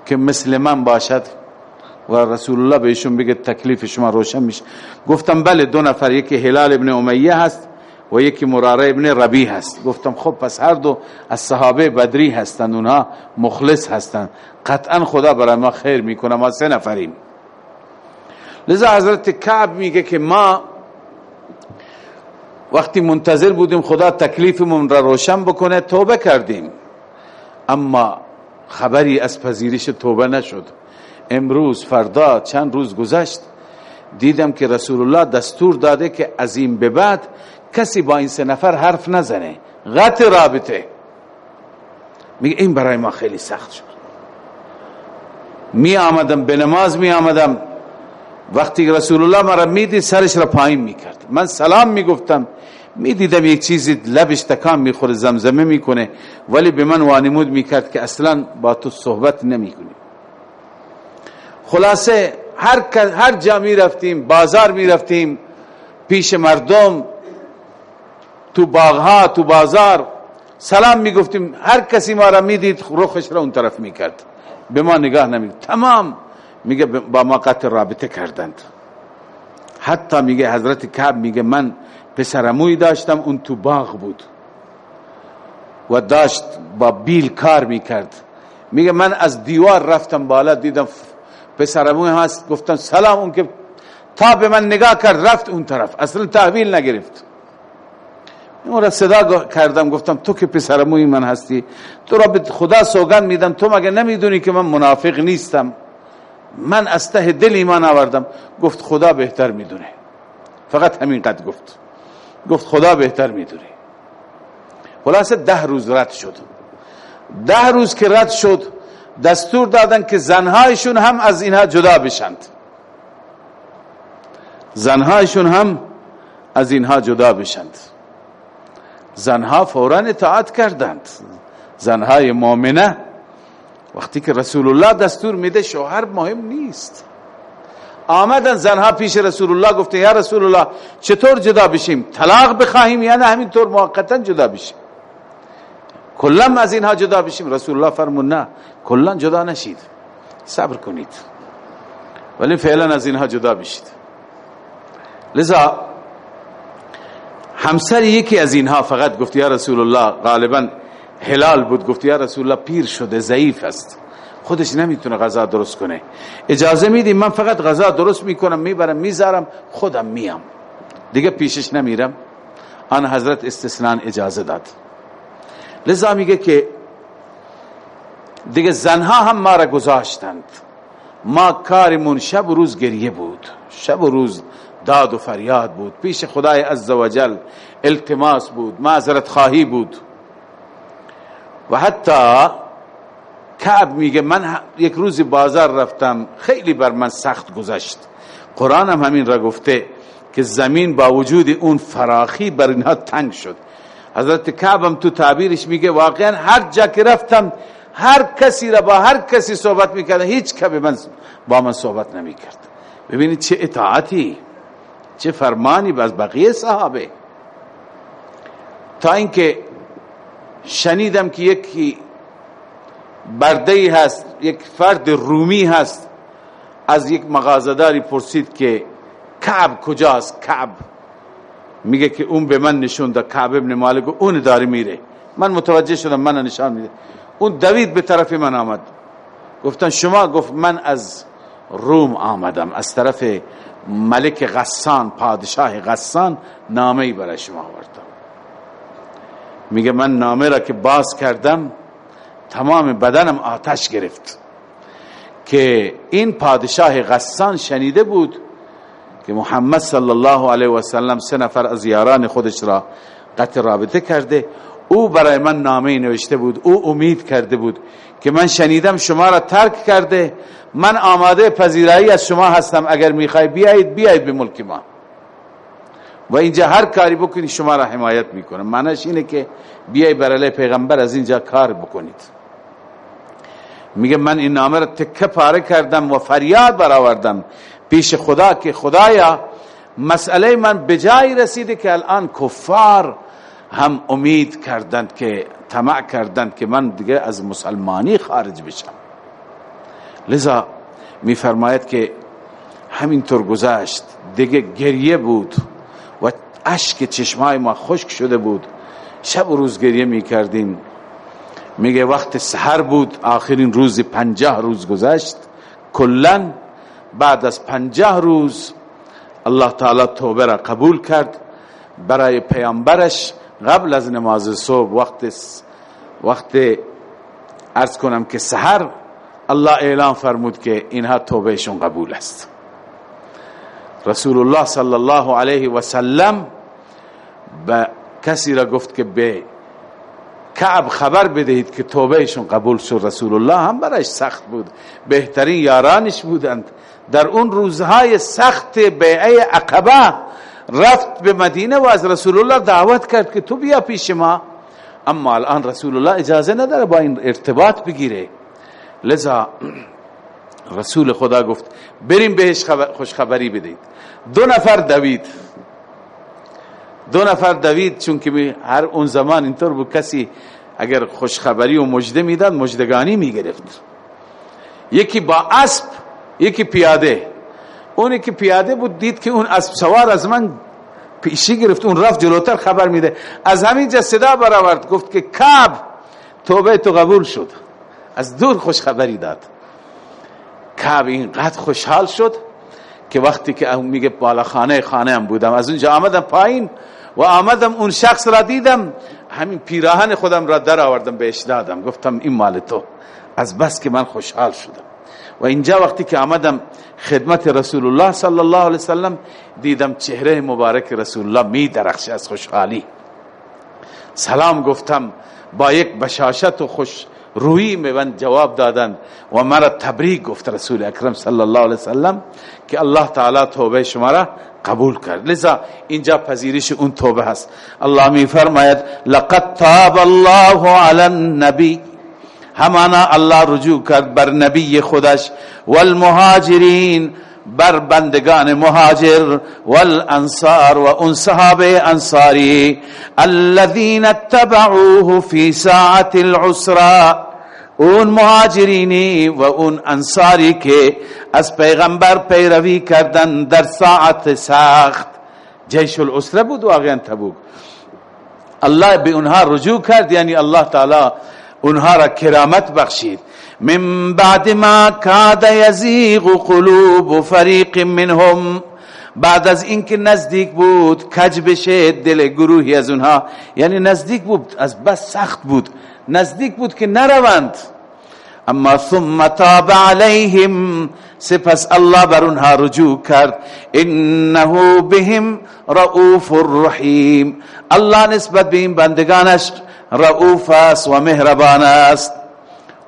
که مثل من باشد؟ و رسول الله بهشون بگه تکلیف شما روشن میشه. گفتم بله دو نفر یکی هلال ابن امیه هست و یکی مراره ابن ربی هست. گفتم خب پس هر دو از صحابه بدری هستند اونها مخلص هستند. قطعا خدا برای ما خیر می‌کنه ما سه نفریم. لذا حضرت کعب میگه که ما وقتی منتظر بودیم خدا تکلیفمون را روشن بکنه توبه کردیم. اما خبری از پذیرش توبه نشد. امروز فردا چند روز گذشت. دیدم که رسول الله دستور داده که از این به بعد کسی با این سه نفر حرف نزنه. قطع رابطه. میگه این برای ما خیلی سخت شد. می آمدم به نماز می آمدم وقتی رسول الله مرا می‌دید سرش را پایین می‌کرد. من سلام می‌گفتم. می‌دیدم یک چیزی لبش تکان می‌خوره زمزمه می‌کنه ولی به من وانمود می‌کرد که اصلا با تو صحبت نمی‌کنی خلاصه هر هر جا می رفتیم بازار می رفتیم پیش مردم تو باغها تو بازار سلام می‌گفتیم. هر کسی ما را می‌دید رخش را اون طرف می‌کرد. به ما نگاه نمی تمام. میگه با ما قطع رابطه کردند. حتی میگه حضرت کعب میگه من پسرموی داشتم اون تو باغ بود. و داشت با بیل کار می‌کرد. میگه من از دیوار رفتم بالا دیدم پسرموی هست. گفتم سلام اون که تا به من نگاه کرد رفت اون طرف. اصلا تحویل نگرفت. اون را صدا کردم گفتم تو که پسرموی من هستی تو را به خدا سوگند میدم. تو مگه نمی‌دونی که من منافق نیستم؟ من از ته دل ایمان آوردم. گفت خدا بهتر می‌دونه. فقط همین قد گفت. گفت خدا بهتر می‌دونه. خلاصه ده روز رد شد. ده روز که رد شد دستور دادن که زنهایشون هم از اینها جدا بشند. زنهایشون هم از اینها جدا بشند. زنها فورا اطاعت کردند. زنهای مؤمنه وقتی که رسول الله دستور میده شوهر مهم نیست. آمدن زنها پیش رسول الله گفته یا رسول الله چطور جدا بشیم؟ طلاق بخواهیم یا نه؟ همینطور موقتا جدا بشیم. کلا از اینها جدا بشیم. رسول الله فرمون نه کلا جدا نشید. صبر کنید. ولی فعلا از اینها جدا بشید. لذا همسر یکی از اینها فقط گفت یا رسول الله غالبا حلال بود. گفت یا رسول الله پیر شده ضعیف است. خودش نمی‌تونه غذا درست کنه. اجازه میدی من فقط غذا درست می‌کنم می‌برم می‌ذارم خودم میام. دیگه پیشش نمیرم. آن حضرت استثنان اجازه داد. لذا میگه که دیگه زنها هم ما را گذاشتند. ما کارمون شب و روز گریه بود. شب و روز داد و فریاد بود. پیش خدای عزوجل التماس بود. معذرت خواهی بود. و حتی کعب میگه من یک روزی بازار رفتم خیلی بر من سخت گذشت. قرآن هم همین را گفته که زمین با وجود اون فراخی بر اینها تنگ شد. حضرت کعب هم تو تعبیرش میگه واقعا هر جا که رفتم هر کسی را با هر کسی صحبت می‌کرد هیچ که من با من صحبت نمی‌کرد. ببینید چه اطاعتی چه فرمانی از بقیه صحابه. تا اینکه شنیدم که یکی برده هست یک فرد رومی هست. از یک مغازداری پرسید که کعب کجاست؟ کعب. میگه که اون به من نشون داد کعب ابن مالک اون داره میره. من متوجه شدم من نشان میده. اون دوید به طرف من آمد. گفتن شما؟ گفت من از روم آمدم از طرف ملک غسان پادشاه غسان نامه برای شما آوردم. میگه من نامه را که باز کردم تمام بدنم آتش گرفت که این پادشاه غسان شنیده بود که محمد صلی الله علیه و سلم سه نفر از یاران خودش را قطع رابطه کرده. او برای من نامه نوشته بود او امید کرده بود که من شنیدم شما را ترک کرده. من آماده پذیرایی از شما هستم اگر می‌خوای بیایید بیایید به ملک ما. و اینجا هر کاری بکنی شما را حمایت می‌کنه معنیش اینه که بیای برای پیغمبر از اینجا کار بکنید. میگه من این نامه را تکه پاره کردم و فریاد برآوردم. پیش خدا که خدایا مسئله من بجای رسیده که الان کفار هم امید کردند که طمع کردند که من دیگه از مسلمانی خارج بشم. لذا میفرماید که همینطور گذشت. دیگه گریه بود و اشک چشمای ما خشک شده بود. شب و روز گریه می‌کردیم. میگه وقت سحر بود آخرین روز پنجاه روز گذشت. کلا بعد از پنجاه روز الله تعالی توبه را قبول کرد. برای پیامبرش قبل از نماز صبح وقت وقت ارز کنم که سحر الله اعلام فرمود که اینها توبهشون قبول است. رسول الله صلی الله علیه و سلم به کسی را گفت که به کعب خبر بدهید که توبهشون قبول شد. رسول الله هم برایش سخت بود. بهترین یارانش بودند. در اون روزهای سخت بیعه عقبه رفت به مدینه و از رسول الله دعوت کرد که تو بیا پیش ما. اما الان رسول الله اجازه نداره با این ارتباط بگیره. لذا رسول خدا گفت بریم بهش خوشخبری بدید دو نفر دوید. دو نفر دوید چون که هر اون زمان اینطور بود کسی اگر خوشخبری و مجده می‌داد مجدگانی می‌گرفت. یکی با اسب یکی پیاده. اونی که پیاده بود دید که اون اسب سوار از من پیشی گرفت اون رفت جلوتر خبر میده. از همین جا صدا برآورد گفت که کعب توبه تو قبول شد. از دور خوش خبری داد. کعب اینقدر خوشحال شد که وقتی که میگه بالا خانه خانه هم بودم از اونجا آمدم پایین. و آمدم اون شخص را دیدم همین پیراهن خودم را در آوردم بهش دادم. گفتم این مال تو. از بس که من خوشحال شدم. و اینجا وقتی که آمدم خدمت رسول الله صلی الله علیه وسلم دیدم چهره مبارک رسول الله می درخش از خوشحالی. سلام گفتم با یک بشاشت و خوش روی من جواب دادن و مرا تبریک گفت رسول اکرم صلی الله علیه وسلم که الله تعالی توبه شما را قبول کرد. لذا اینجا پذیرش اون توبه هست. الله می فرماید لقد تاب الله علی النبی. همانا الله رجوع کرد بر نبی خودش. والمهاجرین بر بندگان مهاجر والانصار و اون صحابه انصاری الذين اتبعوه في ساعة العسرة اون مهاجرینی و اون انصاری که از پیغمبر پیروی کردن در ساعت سخت جیش الاسره بود واقعا تبوک. الله به اونها رجوع کرد یعنی الله تعالی اونها را کرامت بخشید. من بعد ما کاد یزیغ قلوب فریق منهم. بعد از اینکه نزدیک بود کج بشه دل گروهی از اونها. یعنی نزدیک بود از بس سخت بود. نزدیک بود که نروند. اما ثم تاب علیهم سپس الله بر اونها رجوع کرد. انه بهم رؤوف الرحیم. الله نسبت به این بندگانش رؤوف است و مهربان است.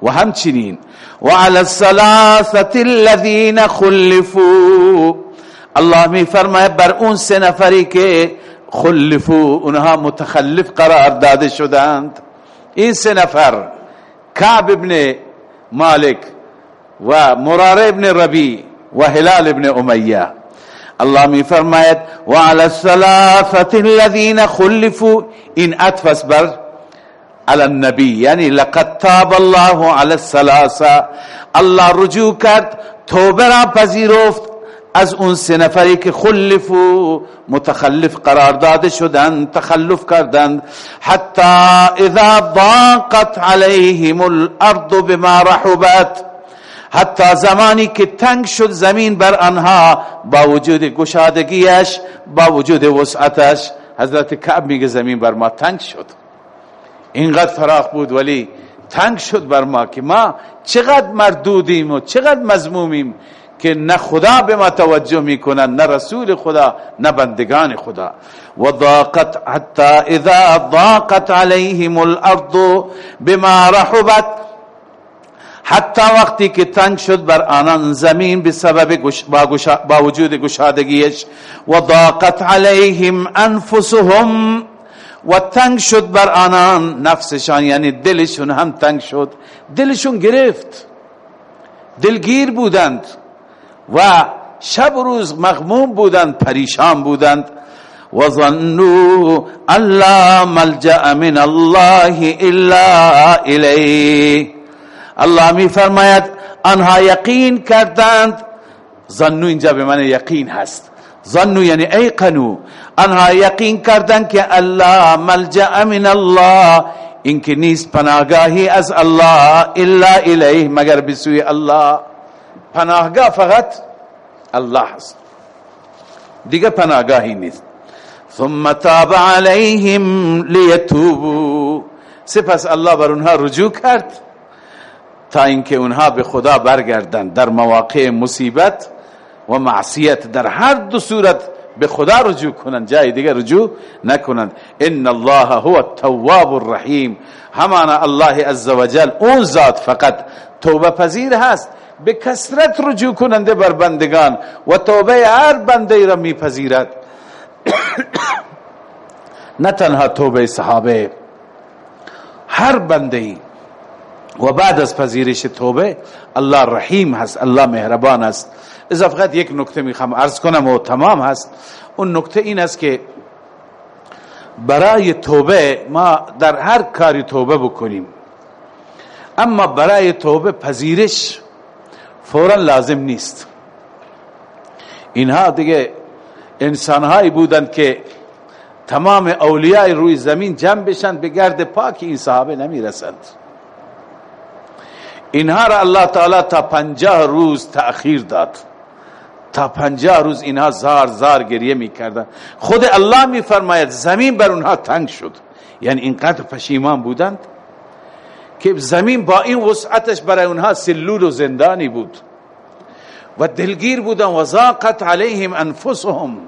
و همچنین و علی الثلاثه الذين خلفوا. الله می فرماید بر اون سه نفری که خلفو اونها متخلف قرار داده شدند. این سه نفر کعب ابن مالک و مراره ابن ربی و هلال ابن امیه الله می فرماید و علی الثلاثة الذين خلفوا این أتفس بر على النبی یعنی لقد تاب الله على الثلاثة. الله رجوع کرد توبه را پذیرفت. از اون سه نفری که خلفو متخلف قرار داده شدند تخلف کردند حتی اذا ضاقت عليهم الارض بما رحبت. حتی زمانی که تنگ شد زمین بر آنها با وجود گشادگیش با وجود وسعتش. حضرت کعب میگه زمین بر ما تنگ شد. اینقدر فراخ بود ولی تنگ شد بر ما که ما چقدر مردودیم و چقدر مزمومیم که نه خدا به ما توجه می‌کنن نه رسول خدا نه بندگان خدا. و ضاقت حتی اذا ضاقت عليهم الارض بما رحبت حتی وقتی که تنگ شد بر آنان زمین به سبب با وجود گشادگیش. و ضاقت عليهم انفسهم و تنگ شد بر آنان نفسشان یعنی دلشون هم تنگ شد. دلشون گرفت. دلگیر بودند. و شب روز مغموم بودند پریشان بودند. و ظنوا الله ملجا من الله الا الیه. الله می فرماید آنها یقین کردند. ظنوا اینجا به من یقین هست. ظنوا یعنی ایقنو آنها یقین کردن که الله ملجا من الله. اینکه نیست پناهگاهی از الله الا الیه مگر بسوی الله. پناهگاه فقط الله است. دیگه پناهگاهی نیست. ثم تاب علیهم لیتوبوا. سپس الله بر اونها رجوع کرد تا اینکه اونها به خدا برگردند در مواقع مصیبت و معصیت در هر دو صورت به خدا رجوع کنند جای دیگه رجوع نکنند. ان الله هو التواب الرحیم. همانا الله عزوجل اون ذات فقط توبه پذیر هست. به کسرت رجوع کننده بر بندگان و توبه هر بنده را میپذیرد. نه تنها توبه صحابه هر بنده و بعد از پذیرش توبه الله رحیم هست الله مهربان است. اذا فقط یک نکته می‌خوام عرض کنم و تمام هست. اون نکته این است که برای توبه ما در هر کاری توبه بکنیم. اما برای توبه پذیرش فورا لازم نیست. اینها دیگه انسانهایی بودند که تمام اولیاء روی زمین جمع بشن به گرد پاک این صحابه نمی رسند اینها را الله تعالی تا پنجاه روز تأخیر داد. تا پنجاه روز اینها زار زار گریه می کردن خود الله می فرماید زمین بر اونها تنگ شد. یعنی اینقدر پشیمان بودند که زمین با این وسعتش برای اونها سلول و زندانی بود. و دلگیر بودن و زاقت علیهم انفسهم.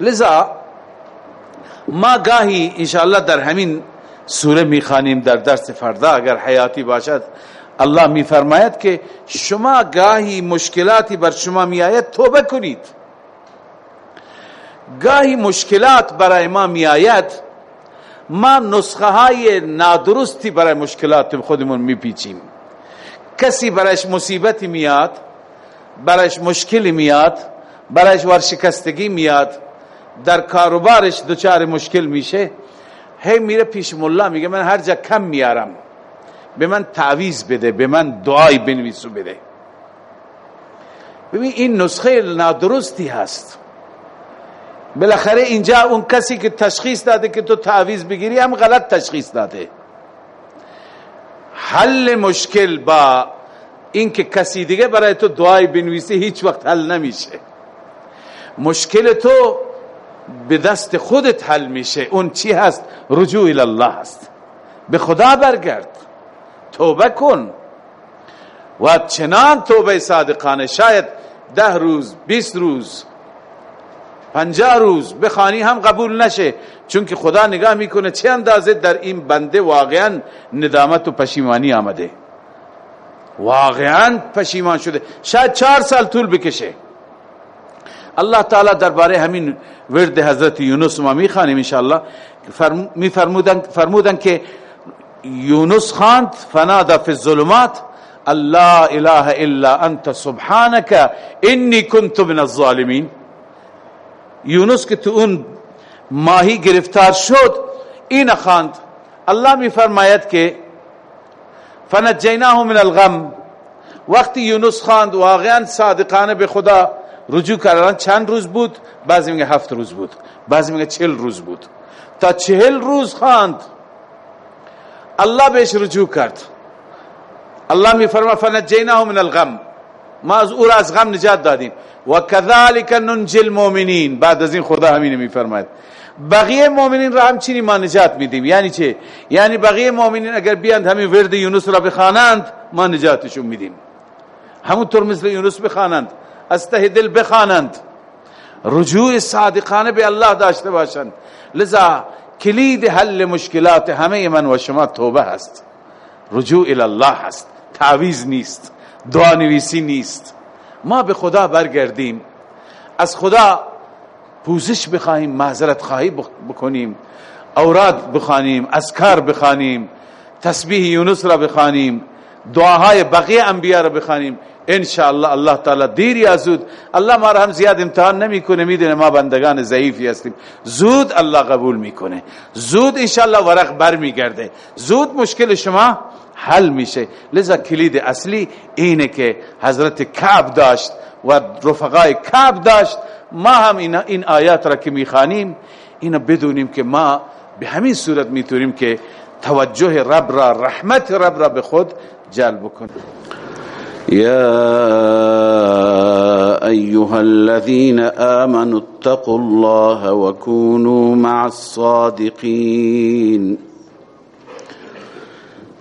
لذا ما گاهی انشاءالله در همین سوره می‌خوانیم در درس فردا اگر حیاتی باشد الله میفرماید که شما گاهی مشکلاتی بر شما میآید توبه کنید. گاهی مشکلات برای ما میآید ما نسخه های نادرستی برای مشکلات خودمون میپیچیم. کسی برایش مصیبتی میاد برایش مشکلی میاد برایش ورشکستگی میاد در کاروبارش دچار مشکل میشه هی میره پیش ملا میگه من هر جا کم میارم. به من تعویز بده به من دعای بنویسو بده. ببین این نسخه نادرستی هست. بالاخره اینجا اون کسی که تشخیص داده که تو تعویز بگیری هم غلط تشخیص داده. حل مشکل با اینکه کسی دیگه برای تو دعای بنویسه هیچ وقت حل نمیشه. مشکل تو به دست خودت حل میشه. اون چی هست؟ رجوع الله هست. به خدا برگرد. توبه کن. و چنان توبه صادقانه. شاید ده روز بیست روز پنجاه روز بخانی هم قبول نشه. چون که خدا نگاه می‌کنه چه اندازه در این بنده واقعا ندامت و پشیمانی آمده. واقعا پشیمان شده. شاید چهار سال طول بکشه. الله تعالی درباره همین ورد حضرت یونس ما می‌خوانیم انشاءالله. میفرمودن فرمودن که یونس خواند فنادا فی الظلمات الله اله الا انت سبحانك انی كنت من الظالمین. یونس که تو اون ماهی گرفتار شد این خواند الله میفرماید که فنجیناه من الغم. وقتی یونس خواند واقعا صادقانه به خدا رجوع کردن چند روز بود؟ بعضی میگه هفت روز بود. بعضی میگه چهل روز بود. تا چهل روز خواند الله بهش رجوع کرد. الله می فرما فنجیناه من الغم. ما از او را از غم نجات دادیم. و كذلك ننجي المؤمنین. بعد از این خدا همین می فرماید بقیه مؤمنین را همچنین ما نجات میدیم. یعنی چه؟ یعنی بقیه مؤمنین اگر بیاند همین ورد یونس را بخوانند ما نجاتشون میدیم. همونطور مثل یونس بخوانند از ته دل بخوانند. رجوع صادقانه به الله داشته باشند. لذا کلید حل مشکلات همه من و شما توبه هست. رجوع الله هست. تعویز نیست. دعا نویسی نیست. ما به خدا برگردیم. از خدا پوزش بخواهیم معذرت خواهی بکنیم. اوراد بخوانیم اذکار بخوانیم تسبیح یونس را بخوانیم دعاهای بقیه انبیاء را بخوانیم. ان الله الله تعالی دیر یا زود. الله ما را هم زیاد امتحان نمی‌کنه می‌دونه ما بندگان ضعیفی هستیم. زود الله قبول می‌کنه. زود ان الله ورق بر میگرده زود مشکل شما حل میشه. لذا کلید اصلی اینه که حضرت کعب داشت و رفقای کعب داشت. ما هم این آیات را که می‌خوانیم اینا بدونیم که ما به همین صورت می‌تونیم که توجه رب را رحمت رب را به خود جلب کنیم يا ايها الذين امنوا اتقوا الله وكونوا مع الصادقين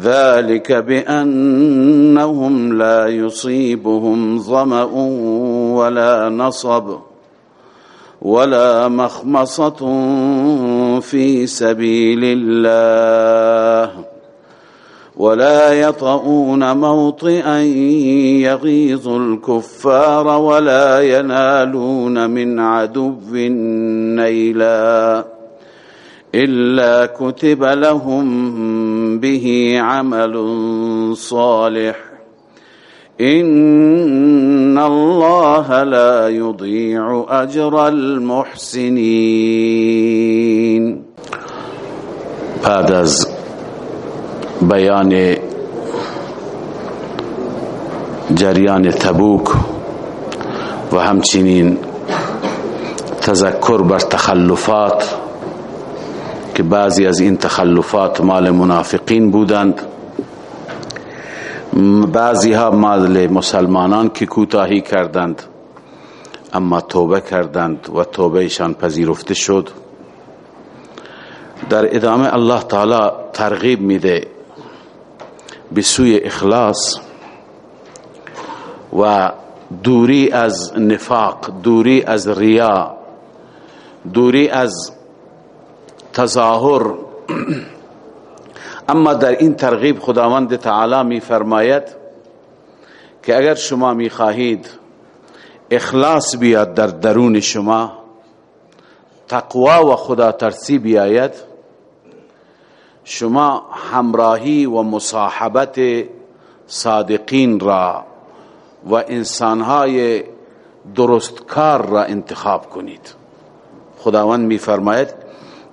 ذلك بأنهم لا يصيبهم ظمأ ولا نصب ولا مخمصة في سبيل الله ولا يطؤون موطئا يغيظ الكفار ولا ينالون من عدو نيلا إلا كتب لهم به عمل صالح. إن الله لا يضيع أجر المحسنين. بعد از بیان جریان تبوک و همچنین تذکر بر تخلفات که بعضی از این تخلفات مال منافقین بودند. بعضی ها مال مسلمانان که کوتاهی کردند اما توبه کردند و توبه ایشان پذیرفته شد. در ادامه الله تعالی ترغیب میده به سوی اخلاص و دوری از نفاق دوری از ریا دوری از تظاهر اما در این ترغیب خداوند تعالی می فرماید که اگر شما می خواهید اخلاص بیاد در درون شما تقوا و خدا ترسی بیاید شما همراهی و مصاحبت صادقین را و انسانهای درستکار را انتخاب کنید. خداوند می فرماید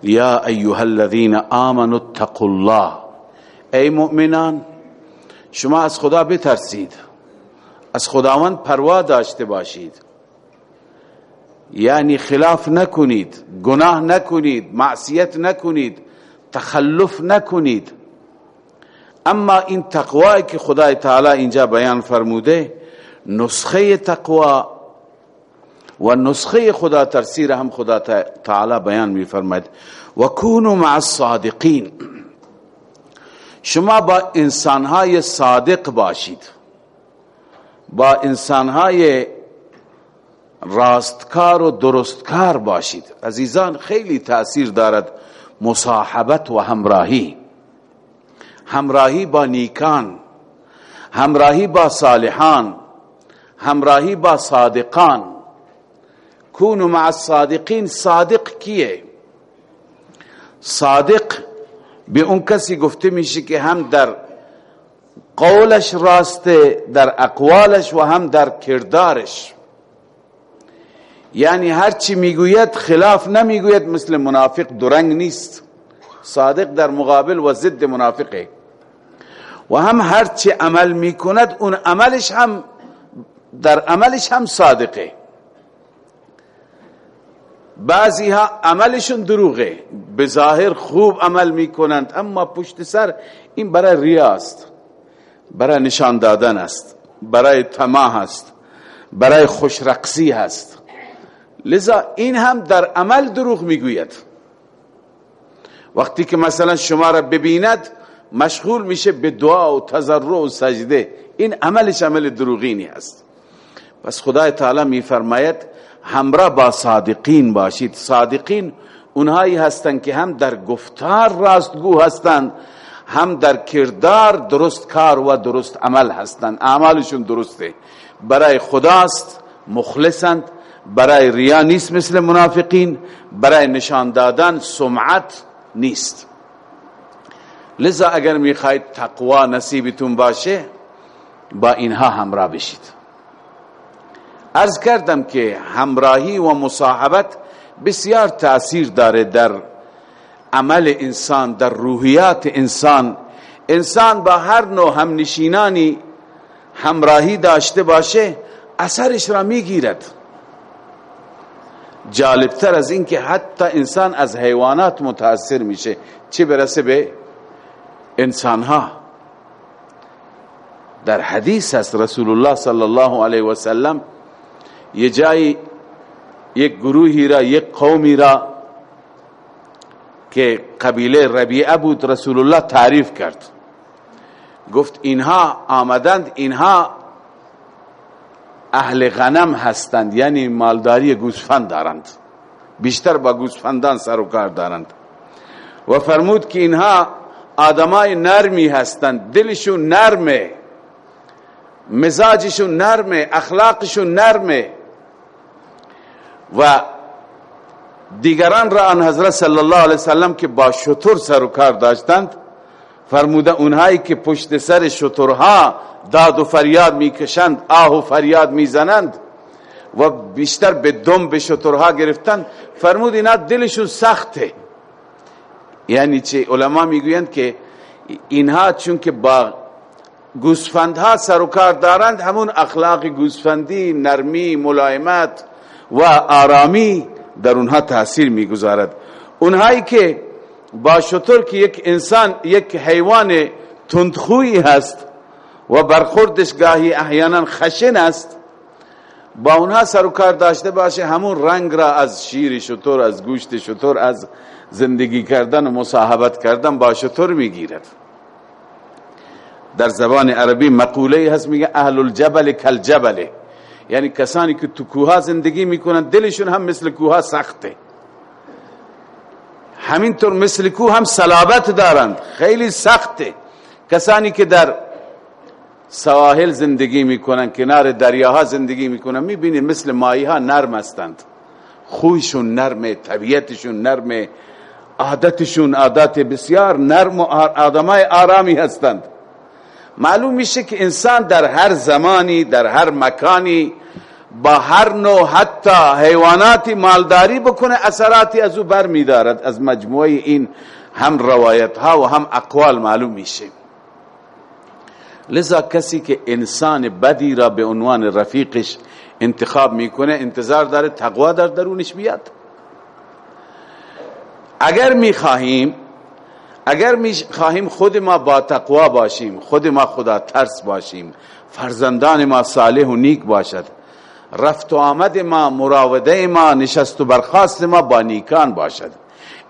یا ایها الذین آمنوا اتقوا الله. ای مؤمنان شما از خدا بترسید. از خداوند پروا داشته باشید. یعنی خلاف نکنید گناه نکنید معصیت نکنید تخلف نکنید. اما این تقوایی که خدای تعالی اینجا بیان فرموده نسخه تقوا و نسخه خدا ترسیر هم خدا تعالی بیان می فرماید و کونو مع الصادقین. شما با انسانهای صادق باشید. با انسانهای راستکار و درستکار باشید. عزیزان خیلی تأثیر دارد مصاحبت و همراهی. همراهی با نیکان همراهی با صالحان همراهی با صادقان. کونو مع الصادقین صادق کیه صادق به اون کسی گفته میشه که هم در قولش راسته در اقوالش و هم در کردارش. یعنی هر چی می‌گوید خلاف نمی‌گوید مثل منافق درنگ نیست. صادق در مقابل و ضد منافقه. و هم هر چی عمل می‌کند اون عملش هم در عملش هم صادقه. بعضی ها عملشون دروغه. به ظاهر خوب عمل می‌کنند اما پشت سر این برای ریاست برای نشان دادن است برای تماه است برای خوشرقصی هست لذا این هم در عمل دروغ می‌گوید. وقتی که مثلا شما را ببیند مشغول میشه به دعا و تضرع و سجده. این عملش عمل دروغینی هست پس خدای تعالی میفرماید همراه با صادقین باشید. صادقین اونهایی هستند که هم در گفتار راستگو هستند هم در کردار درست کار و درست عمل هستند اعمالشون درسته. برای خداست مخلصند. برای ریا نیست مثل منافقین. برای نشان دادن سمعت نیست. لذا اگر می‌خواید تقوا نصیبتون باشه با اینها همراه بشید. ارز کردم که همراهی و مصاحبت بسیار تأثیر داره در عمل انسان در روحیات انسان. انسان با هر نوع همنشینانی همراهی داشته باشه اثرش را می‌گیرد. جالبتر از این که حتی انسان از حیوانات متاثر میشه چه برسه به انسان ها در حدیث است رسول الله صلی الله علیه و سلم یه جایی یک گروهی را یک قومی را که قبیله ربیعه بود رسول الله تعریف کرد. گفت اینها آمدند اینها اهل غنم هستند یعنی مالداری گوسفند دارند. بیشتر با گوسفندان سر و کار دارند. و فرمود که اینها آدمای نرمی هستند دلشون نرمه مزاجشون نرمه اخلاقشون نرمه. و دیگران را ان حضرت صلی الله علیه وسلم که با شطور سر و کار داشتند فرموده اونهایی که پشت سر شطورها داد و فریاد می‌کشند آه و فریاد می‌زنند و بیشتر به دم به شطورها گرفتند فرمود اینا دلشون سخته. یعنی چه علما می‌گویند که اینها چون که با گوسفندها سر و کار دارند همون اخلاق گوسفندی نرمی ملایمت و آرامی در اونها تاثیر می‌گذارد. اونهایی که با شطور که یک انسان یک حیوان تندخویی هست و برخوردش گاهی احیانا خشن است با اونها سر و کار داشته باشه همون رنگ را از شیر شطور از گوشت شطور از زندگی کردن و مصاحبت کردن با شطور می‌گیرد. در زبان عربی مقوله هست میگه اهل الجبل کل جبله یعنی کسانی که تو کوها زندگی می‌کنن دلشون هم مثل کوها سخته. همینطور مثل کوه هم صلابت دارند. خیلی سخته. کسانی که در سواحل زندگی می‌کنن کنار دریاها زندگی می‌کنن می‌بینید مثل مایی ها نرم هستند. خویشون نرمه طبیعتشون نرمه عادتشون عادت بسیار نرم و آدمای آرامی هستند. معلوم میشه که انسان در هر زمانی در هر مکانی با هر نوع حتی حیواناتی مالداری بکنه اثراتی از او بر میدارد از مجموعه این هم روایت ها و هم اقوال معلوم میشه. لذا کسی که انسان بدی را به عنوان رفیقش انتخاب می‌کنه انتظار داره تقوا در درونش بیاد. اگر می‌خواهیم اگر می‌خواهیم خود ما با تقوا باشیم خود ما خدا ترس باشیم فرزندان ما صالح و نیک باشد. رفت و آمد ما مراوده ما نشست و برخاست ما با نیکان باشد.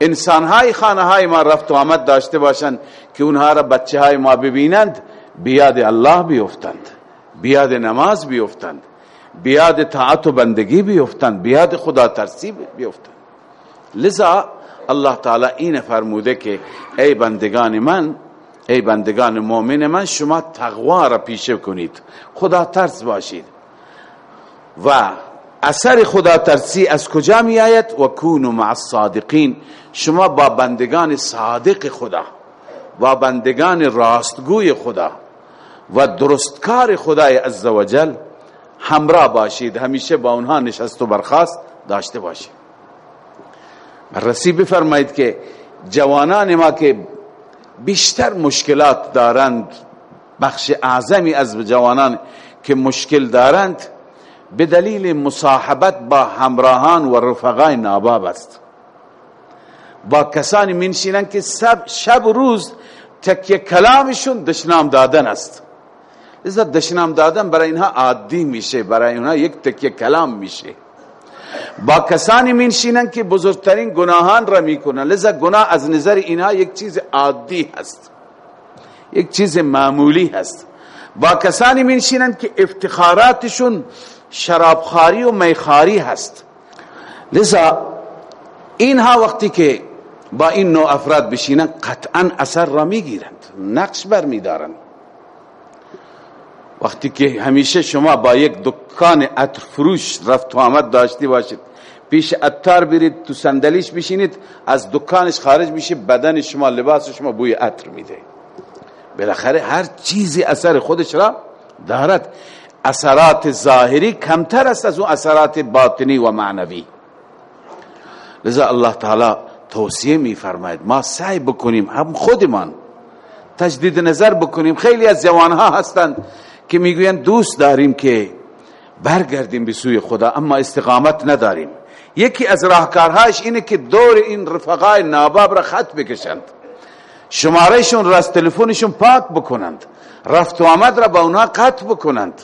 انسان های خانه های ما رفت و آمد داشته باشند که اونها را بچه های ما ببینند بیاد الله بیفتند بیاد نماز بیفتند بیاد طاعت و بندگی بیفتند بیاد خدا ترسی بیفتند. لذا الله تعالی این فرموده که ای بندگان من ای بندگان مؤمن من شما تقوا را پیشه کنید. خدا ترس باشید. و اثر خدا ترسی از کجا می آید؟ و کونو مع الصادقین. شما با بندگان صادق خدا و بندگان راستگوی خدا و درستکار خدای عزوجل همراه باشید. همیشه با اونها نشست و برخاست داشته باشید. بررسی بفرمایید که جوانان ما که بیشتر مشکلات دارند بخش اعظمی از جوانان که مشکل دارند به دلیل مصاحبت با همراهان و رفقای ناباب است. با کسانی منشینن که شب و روز تکیه کلامشون دشنام دادن است. لذا دشنام دادن برای اینها عادی میشه برای اینها یک تکیه کلام میشه. با کسانی منشینن که بزرگترین گناهان را می‌کنن. لذا گناه از نظر اینها یک چیز عادی هست. یک چیز معمولی هست. با کسانی منشینن که افتخاراتشون شرابخاری و میخاری هست. لذا اینها وقتی که با این نوع افراد بشینن قطعا اثر را می‌گیرند. نقش بر میدارند وقتی که همیشه شما با یک دکان عطر فروش رفت و آمد داشتی باشید. پیش اتار برید تو صندلیش بشینید از دکانش خارج میشه بدن شما لباس شما بوی عطر میده. بالاخره هر چیزی اثر خودش را دارد. اثرات ظاهری کمتر است از اون اثرات باطنی و معنوی. لذا الله تعالی توصیه میفرماید ما سعی بکنیم هم خودمان تجدید نظر بکنیم. خیلی از جوانها هستند که می‌گویند دوست داریم که برگردیم به سوی خدا اما استقامت نداریم. یکی از راهکارهاش اینه که دور این رفقای ناباب را خط بکشند. شمارهشون را از تلفنشون پاک بکنند. رفت و آمد را با اونها قطع بکنند.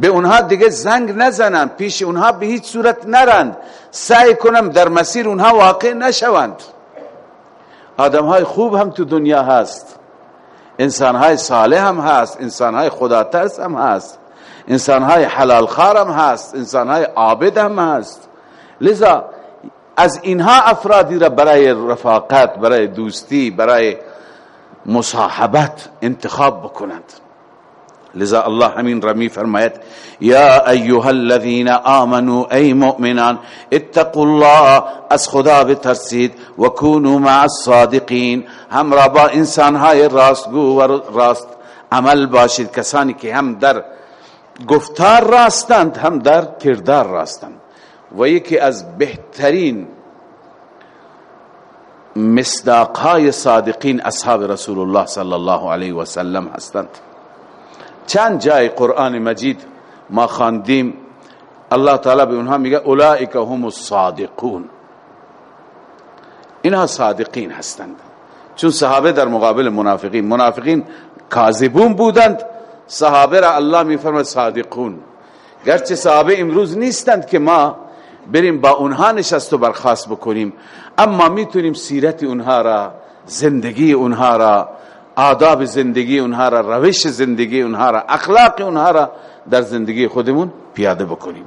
به اونها دیگه زنگ نزنند. پیش اونها به هیچ صورت نرند. سعی کنم در مسیر اونها واقع نشوند. آدم های خوب هم تو دنیا هست. انسان های صالح هم هست انسان های خدا ترس هم هست انسان های حلال خار هم هست انسان های عابد هم هست. لذا از اینها افرادی را برای رفاقت برای دوستی برای مصاحبت انتخاب بکنند. لذا الله همین را می فرماید یا ایها الذین آمنوا ای مؤمنان اتقوا الله از خدا بترسید و کونوا مع الصادقین همراه با انسانهای راستگو و راست عمل باشید کسانی که هم در گفتار راستند هم در کردار راستند. و یکی از بهترین مصداقهای صادقین اصحاب رسول الله صلی الله علیه و سلم هستند. چند جای قرآن مجید ما خواندیم الله تعالی به اونها میگه اولئک هم الصادقون. اینها صادقین هستند. چون صحابه در مقابل منافقین منافقین کاذبون بودند صحابه را الله میفرماید صادقون. گرچه صحابه امروز نیستند که ما بریم با اونها نشست و برخواست بکنیم اما می‌تونیم سیرت اونها را زندگی اونها را آداب زندگی اونها را روش زندگی اونها را اخلاق اونها را در زندگی خودمون پیاده بکنیم.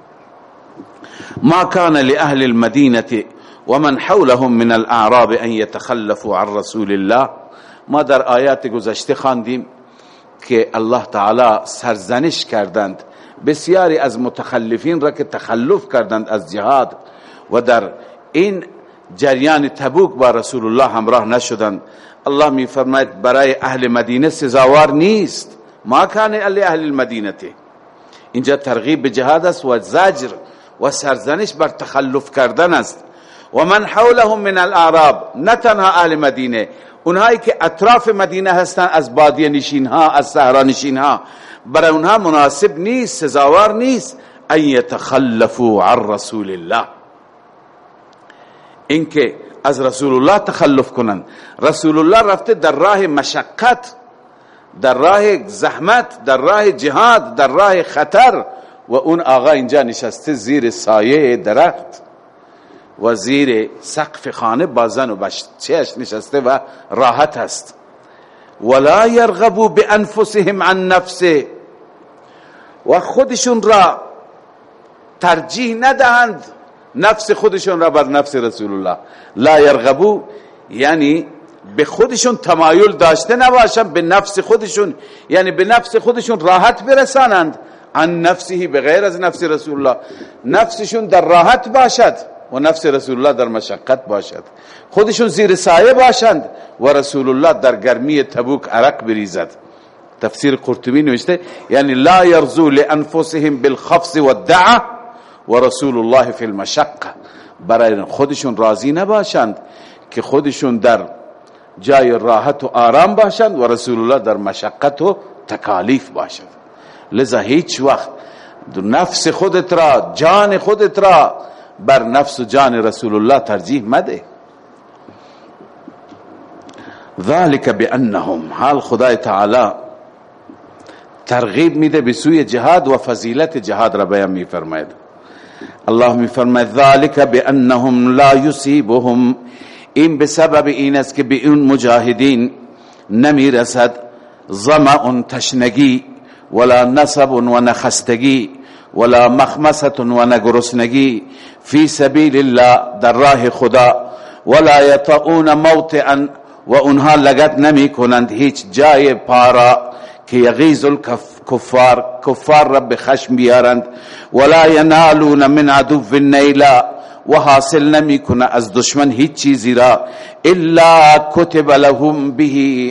ما كان لأهل المدينة ومن حولهم من الاعراب ان يتخلفوا عن رسول الله. ما در آیات گذشته خواندیم که الله تعالی سرزنش کردند بسیاری از متخلفین را که تخلف کردند از جهاد و در این جریان تبوک با رسول الله همراه نشدند. الله می فرماید برای اهل مدینه سزاوار نیست. ما کان اهل المدینه. اینجا ترغیب به جهاد است و زجر و سرزنش بر تخلف کردن است. و من حولهم من الاعراب نه اهل مدینه. اونهایی که اطراف مدینه هستن از بادیه نشین ها از صحرا نشین ها برای اونها مناسب نیست سزاوار نیست. ان یتخلفوا عن رسول الله. اینکه از رسول الله تخلف کنند. رسول الله رفته در راه مشقت در راه زحمت در راه جهاد در راه خطر و اون آقا اینجا نشسته زیر سایه درخت و زیر سقف خانه بازن و بچهش نشسته و راحت است. ولا یرغبو بانفسهم عن نفسه. و خودشون را ترجیح ندهند نفس خودشون را بر نفس رسول الله لا یرغبو یعنی به خودشون تمایل داشته نباشند به نفس خودشون یعنی به نفس خودشون راحت برسانند. عن نفسه بغیر از نفس رسول الله نفسشون در راحت باشد و نفس رسول الله در مشقت باشد. خودشون زیر سایه باشند و رسول الله در گرمی تبوک عرق بریزد. تفسیر قرطبی نوشته یعنی لا یرزو لانفسهم بالخفض والدعه و رسول الله فی المشقه برای خودشون راضی نباشند که خودشون در جای راحت و آرام باشند و رسول الله در مشقت و تکالیف باشد. لذا هیچ وقت نفس خودت را جان خودت را بر نفس و جان رسول الله ترجیح مده. ذلك بانهم حال خدای تعالی ترغیب میده به سوی جهاد و فضیلت جهاد را بیان میفرماید. الله میفرماید ذلك بأنهم لا يصيبهم. این به سبب این است که به اون مجاهدین نمیرسد ظمأ تشنگی ولا نصب و نخستگی ولا مخمسة و نگرسنگی فی سبیل الله در راه خدا ولا یطعون موطئا. و اونها لگت نمی کنند هیچ جای پارا که یغیز الکفار کفار رب خشم بیارند. ولا ینالون من عدو النیلا و حاصل نمی کنه از دشمن هیچ چیزی را. الا کتب لهم به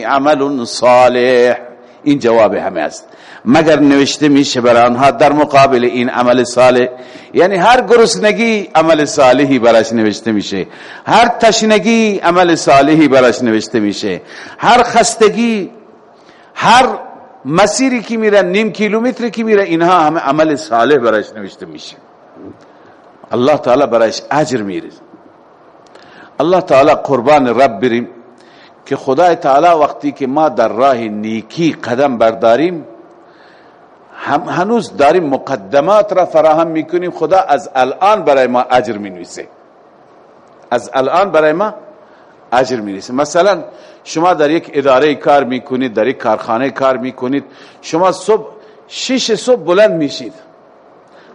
عمل صالح. این جواب همه است. مگر نوشته میشه برای آنها در مقابل این عمل صالح؟ یعنی هر گرسنگی عمل صالحی براش نوشته میشه. هر تشنگی عمل صالحی براش نوشته میشه. هر خستگی هر مسیری که میره نیم کیلومتری که میره اینها همه عمل صالح براش نوشته میشه. الله تعالی برایش اجر میره الله تعالی قربان رب بریم که خدای تعالی وقتی که ما در راه نیکی قدم برداریم هم هنوز داریم مقدمات را فراهم می‌کنیم. خدا از الان برای ما اجر می‌نویسه. از الان برای ما اجر می‌نویسه. مثلا شما در یک اداره کار می‌کنید در یک کارخانه کار می‌کنید شما صبح شش صبح بلند میشید.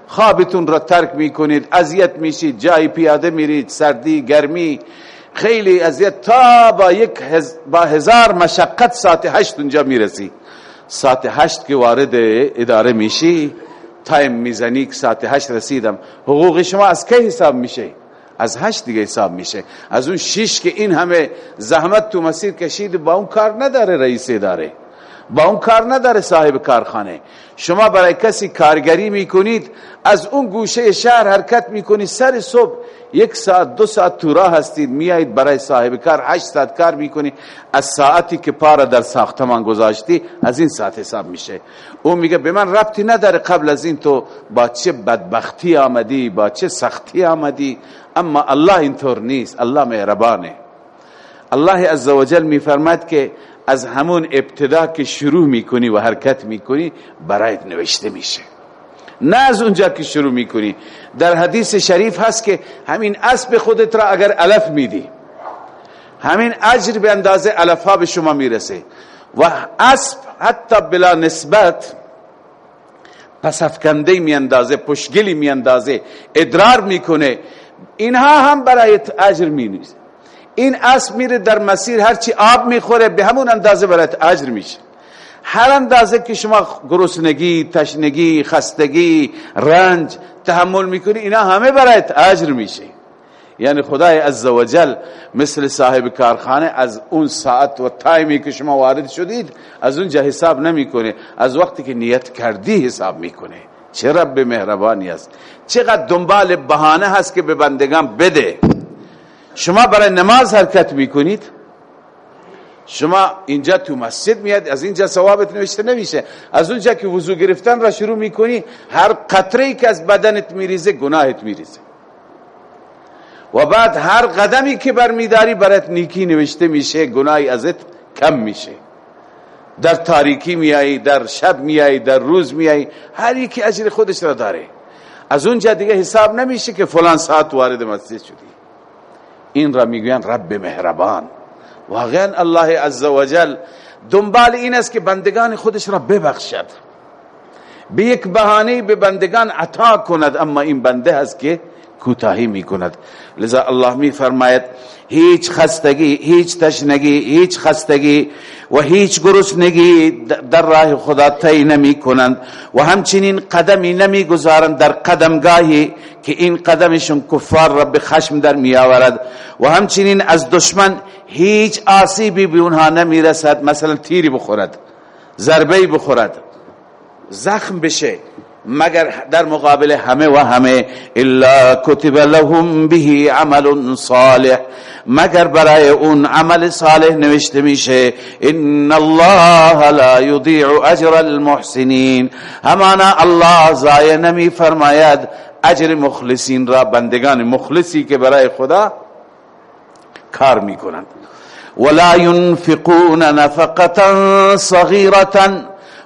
خوابتون را ترک می‌کنید اذیت میشید جایی پیاده میرید سردی گرمی. خیلی اذیت تا با یک با هزار مشقت ساعت هشت اونجا می‌رسی. ساعت هشت که وارد اداره میشی تایم می‌زنی که ساعت هشت رسیدم. حقوق شما از کی حساب میشه؟ از هشت دیگه حساب میشه. از اون شش که این همه زحمت تو مسیر کشید با اون کار نداره رئیس اداره. با اون کار نداره صاحب کارخانه. شما برای کسی کارگری می‌کنید از اون گوشه شهر حرکت می‌کنید سر صبح یک ساعت دو ساعت تو راه هستید میایید برای صاحب کار هشت ساعت کار می‌کنید از ساعتی که پارا در ساختمان گذاشتی از این ساعت حساب میشه. او میگه به من ربطی نداره قبل از این تو با چه بدبختی آمدی با چه سختی آمدی. اما الله اینطور نیست. الله مهربانه. الله عزوجل میفرماد که از همون ابتدا که شروع می‌کنی و حرکت می‌کنی برایت نوشته میشه. نه از اونجا که شروع می‌کنی. در حدیث شریف هست که همین اسب خودت را اگر علف میدی همین اجر به اندازه علف ها به شما می‌رسه. و اسب حتی بلا نسبت پس افکنده میاندازه پشگلی میاندازه ادرار می‌کنه. اینها هم برای اجر می‌نویسه این اسب میره در مسیر هرچی آب می‌خوره به همون اندازه برات اجر میشه. هر اندازه که شما گرسنگی تشنگی خستگی رنج تحمل می‌کنی اینا همه برایت اجر میشه. یعنی خدای عزوجل مثل صاحب کارخانه از اون ساعت و تایمی که شما وارد شدید از اونجا حساب نمی‌کنه. از وقتی که نیت کردی حساب می‌کنه. چه رب مهربانی است. چقدر دنبال بهانه هست که به بندگان بده. شما برای نماز حرکت می‌کنید؟ شما اینجا تو مسجد میاد از اینجا ثوابت نوشته نمیشه. از اونجا که وضو گرفتن را شروع می‌کنی هر قطره که از بدنت میریزه گناهت میریزه. و بعد هر قدمی که برمیداری برات نیکی نوشته میشه گناهی ازت کم میشه. در تاریکی میایی در شب میایی در روز میایی هر یکی اجر خودش را داره. از اونجا دیگه حساب نمیشه که فلان ساعت وارد مسجد شدی. این را می‌گوین رب مهربان. واقعا الله عزوجل دنبال این است که بندگان خودش را ببخشد. به یک بهانه به بندگان عطا کند اما این بنده هست که کوتاهی می‌کند. لذا الله می فرماید هیچ خستگی هیچ تشنگی هیچ خستگی و هیچ گرسنگی در راه خدا طی کنند و همچنین قدمی نمی گذارند در قدمگاهی که این قدمشون کفار را به خشم در می آورد و همچنین از دشمن هیچ آسیبی به اونها نمی رسد مثلا تیری بخورد ضربه بخورد زخم بشه. مگر در مقابل همه و همه الا کتب لهم به عمل صالح. مگر برای اون عمل صالح نوشته میشه ان الله لا یضیع اجر المحسنین. همانا الله ضایع نمی فرماید اجر مخلصین را بندگان مخلصی که برای خدا کار می‌کنند. ولا ينفقون نفقه صغيره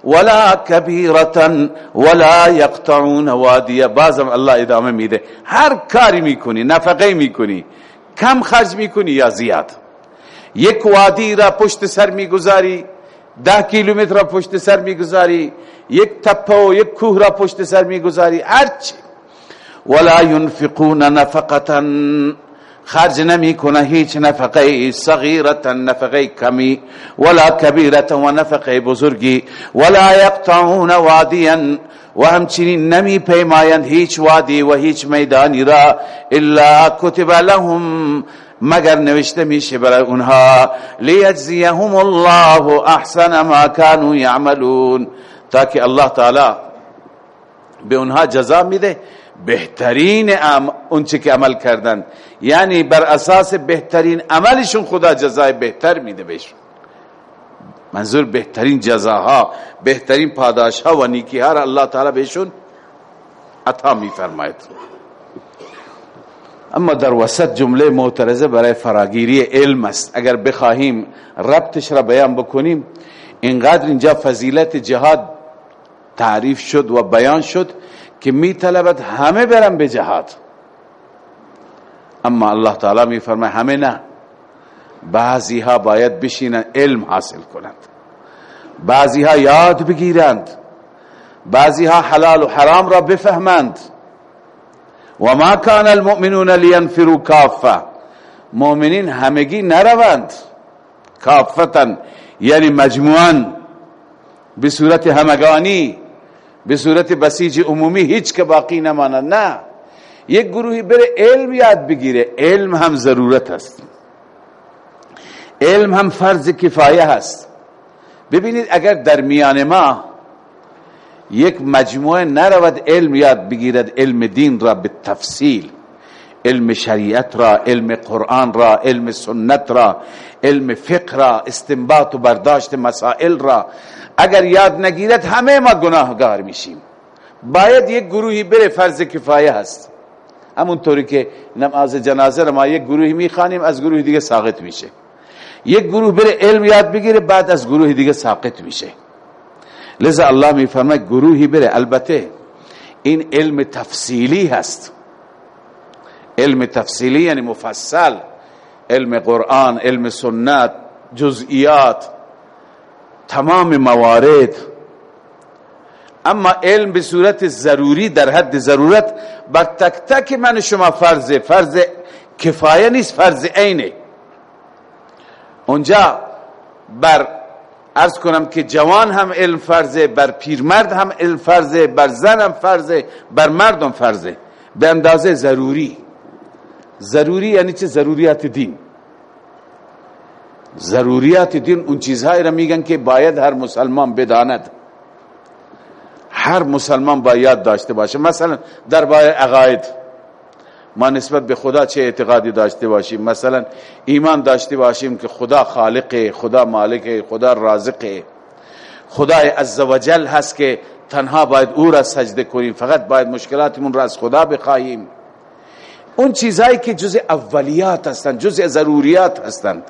ولا كبيرة ولا يقطعون واديا بازم الله ادامه میده. هر کاری می‌کنی نفقه می‌کنی کم خرج می‌کنی یا زیاد. یک وادی را پشت سر می‌گذاری ده کیلومتر را پشت سر می‌گذاری یک تپه و یک کوه را پشت سر می‌گذاری هرچی ولا ينفقون نفقه خرج نمی کنه هیچ نفقه صغیرت نفقه کمی ولا کبیرت و نفقه بزرگی ولا یقطعون وادیا و همچنین نمی پیمایند هیچ وادی و هیچ میدانی را الا کتب لهم مگر نوشته میشه برای اونها لیجزیهم الله احسن ما كانوا يعملون تاکه الله تعالی به اونها جزا میده. بهترین اون چه که عمل کردن. یعنی بر اساس بهترین عملشون خدا جزای بهتر میده بهشون. منظور بهترین جزاها بهترین پاداش ها و نیکی ها را الله تعالی بهشون عطا میفرماید. اما در وسط جمله معترضه برای فراگیری علم است. اگر بخواهیم ربطش را بیان بکنیم اینقدر اینجا فضیلت جهاد تعریف شد و بیان شد که می طلبت همه برن به جهاد اما الله تعالی می فرماید همه نه بعضی ها باید بشینن علم حاصل کنند۔ بعضی ها یاد بگیرند۔ بعضی ها حلال و حرام را بفهمند۔ و ما کان المؤمنون لینفروا کافه مؤمنین همگی نروند۔ کافتن یعنی مجموعا۔ به صورت همگانی۔ به صورت بسیج عمومی هیچ که باقی نماند. نه. یک گروهی بره علم یاد بگیره. علم هم ضرورت است. علم هم فرض کفایه هست ببینید اگر در میان ما یک مجموعه نرود علم یاد بگیرد علم دین را به تفصیل علم شریعت را علم قرآن را علم سنت را علم فقه را استنباط و برداشت مسائل را اگر یاد نگیرد همه ما گناهگار میشیم. باید یک گروهی بره فرض کفایه هست. طوری که نماز جنازه را ما یک گروهی می‌خوانیم از گروه دیگه ساقط میشه. یک گروه بره علم یاد بگیره بعد از گروه دیگه ساقط میشه. لذا الله میفرماید گروهی بره. البته این علم تفصیلی هست. علم تفصیلی یعنی مفصل. علم قرآن علم سنت جزئیات. تمام موارد. اما علم به صورت ضروری در حد ضرورت بر تک تک من شما فرض فرض کفایه نیست فرض عینه. اونجا بر ارز کنم که جوان هم علم فرضه بر پیرمرد هم علم فرضه بر زن هم فرضه بر مردم فرضه به اندازه ضروری. ضروری یعنی چه؟ ضروریات دین. ضروریات دین اون چیزهایی را میگن که باید هر مسلمان بداند. هر مسلمان باید داشته باشه. مثلا در بای عقاید ما نسبت به خدا چه اعتقادی داشته باشیم؟ مثلا ایمان داشته باشیم که خدا خالق خدا مالک خدا رازق. خدای عزوجل هست که تنها باید او را سجده کنیم. فقط باید مشکلاتمون را از خدا بخواهیم. اون چیزهایی که جز اولیات هستند جز ضروریات هستند.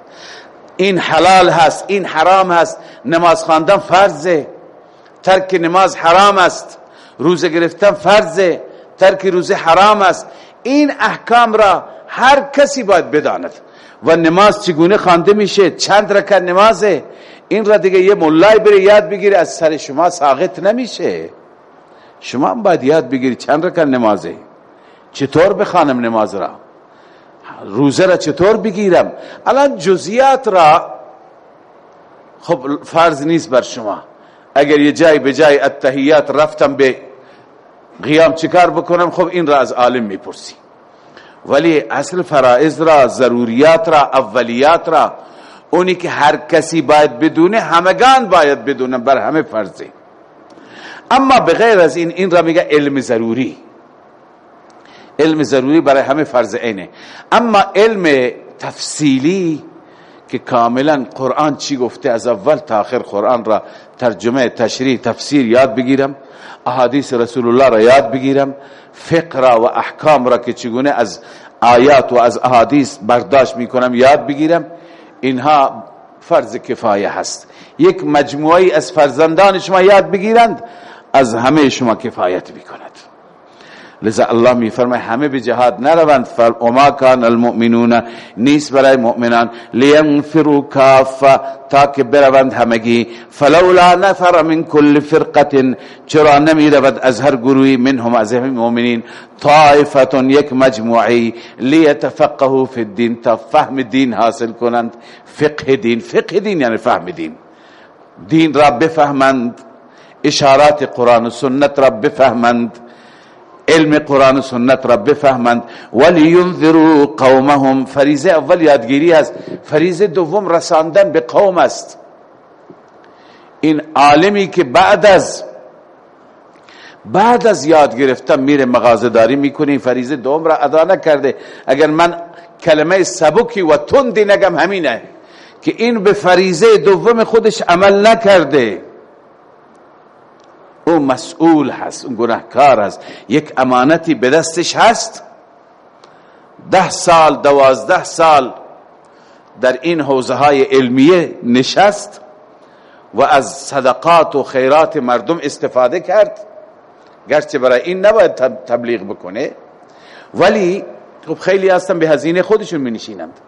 این حلال هست این حرام هست. نماز خواندن فرضه. ترک نماز حرام است. روزه گرفتن فرضه. ترک روزه حرام است. این احکام را هر کسی باید بداند. و نماز چگونه خوانده میشه؟ چند رکعت نمازه؟ این را دیگه یه مولای بره یاد بگیره از سر شما ساقط نمیشه. شما باید یاد بگیری چند رکعت نمازه. چطور بخوانم نماز را؟ روزه را چطور بگیرم؟ الان جزیات را خب فرض نیست بر شما. اگر یه جای به جای اتحیات رفتم به قیام چیکار بکنم؟ خب این را از عالم می‌پرسی. ولی اصل فرائض را ضروریات را اولیات را اونی که هر کسی باید بدونه همگان باید بدونن بر همه فرضه اما بغیر از این این را میگه علم ضروری. علم ضروری برای همه فرض اینه اما علم تفصیلی که کاملا قرآن چی گفته از اول تا آخر قرآن را ترجمه تشریح تفسیر یاد بگیرم. احادیث رسول الله را یاد بگیرم. فقه را و احکام را که چگونه از آیات و از احادیث برداشت می‌کنم یاد بگیرم. اینها فرض کفایه هست. یک مجموعه از فرزندان شما یاد بگیرند از همه شما کفایت می‌کند. لذا الله می فرمای همه به جهاد نروند. و ما کان المؤمنون نیست برای مؤمنان. لینفروا کافا تا که بروند همگی. فلولا نفر من کل فرقه چرا نمی رود از هر گروهی منهم از مؤمنین. طائفه یک مجموعی. لیتفقهوا فی الدین تا فهم دین حاصل کنند. فقه دین. فقه دین یعنی فهم دین. دین را بفهمند. اشارات قرآن و سنت را بفهمند. علم قرآن و سنت را بفهمند. ولی ینذروا قومهم. فریزه اول یادگیری است فریزه دوم رساندن به قوم است. این عالمی که بعد از بعد از یاد گرفتن میره مغازداری می‌کنه این فریزه دوم را ادا نکرده. اگر من کلمه سبکی و تندی نگم همینه که این به فریزه دوم خودش عمل نکرده. او مسئول هست اون گناهکار هست. یک امانتی به دستش هست. ده سال دوازده سال در این حوزه های علمیه نشست و از صدقات و خیرات مردم استفاده کرد. گرچه برای این نباید تبلیغ بکنه. ولی خب خیلی هستن به هزینه خودشون می نشینند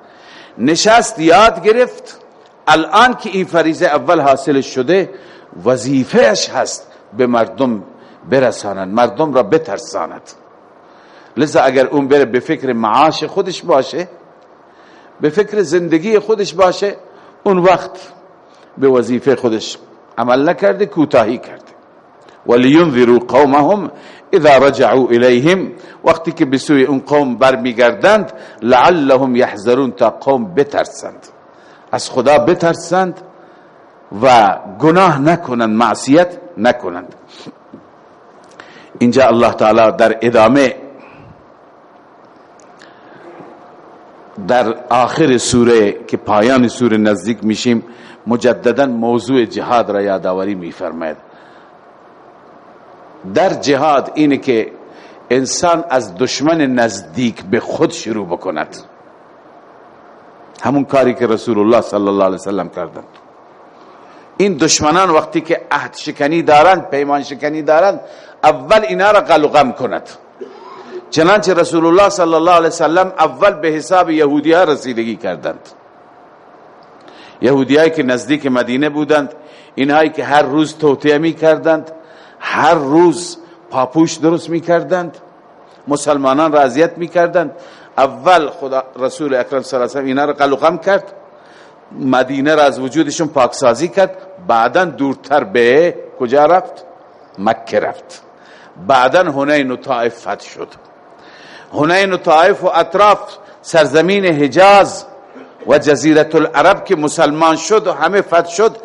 نشست یاد گرفت. الان که این فریضه اول حاصل شده وظیفهش هست. به مردم برسانند مردم را بترساند. لذا اگر اون بره به فکر معاش خودش باشه به فکر زندگی خودش باشه اون وقت به وظیفه خودش عمل نکرده کوتاهی کرده. ولینذروا قومهم اذا رجعوا الیهم وقتی که به سوی اون قوم برمیگردند لعلهم یحذرون تا قوم بترسند. از خدا بترسند و گناه نکنند معصیت نکنند. اینجا الله تعالی در ادامه در آخر سوره که پایان سوره نزدیک میشیم مجددا موضوع جهاد را یادآوری میفرماید. در جهاد اینه که انسان از دشمن نزدیک به خود شروع بکند. همون کاری که رسول الله صلی الله علیه وسلم کردند. این دشمنان وقتی که عهد شکنی دارند پیمان شکنی دارند اول اینا را غم کند. چنانچه رسول الله صلی الله علیه وسلم اول به حساب یهودی ها رسیدگی کردند. یهودی که نزدیک مدینه بودند اینهایی که هر روز توطیه می کردند هر روز پاپوش درست می کردند مسلمانان را اذیت می کردند اول خدا رسول اکرم صلی الله علیه و اینا را قلقم کرد. مدینه را از وجودشون پاکسازی کرد. بعدا دورتر به کجا رفت؟ مکه رفت. بعدا هنین و طائف فتح شد. هنین و طائف و اطراف سرزمین حجاز و جزیرت العرب که مسلمان شد و همه فتح شد.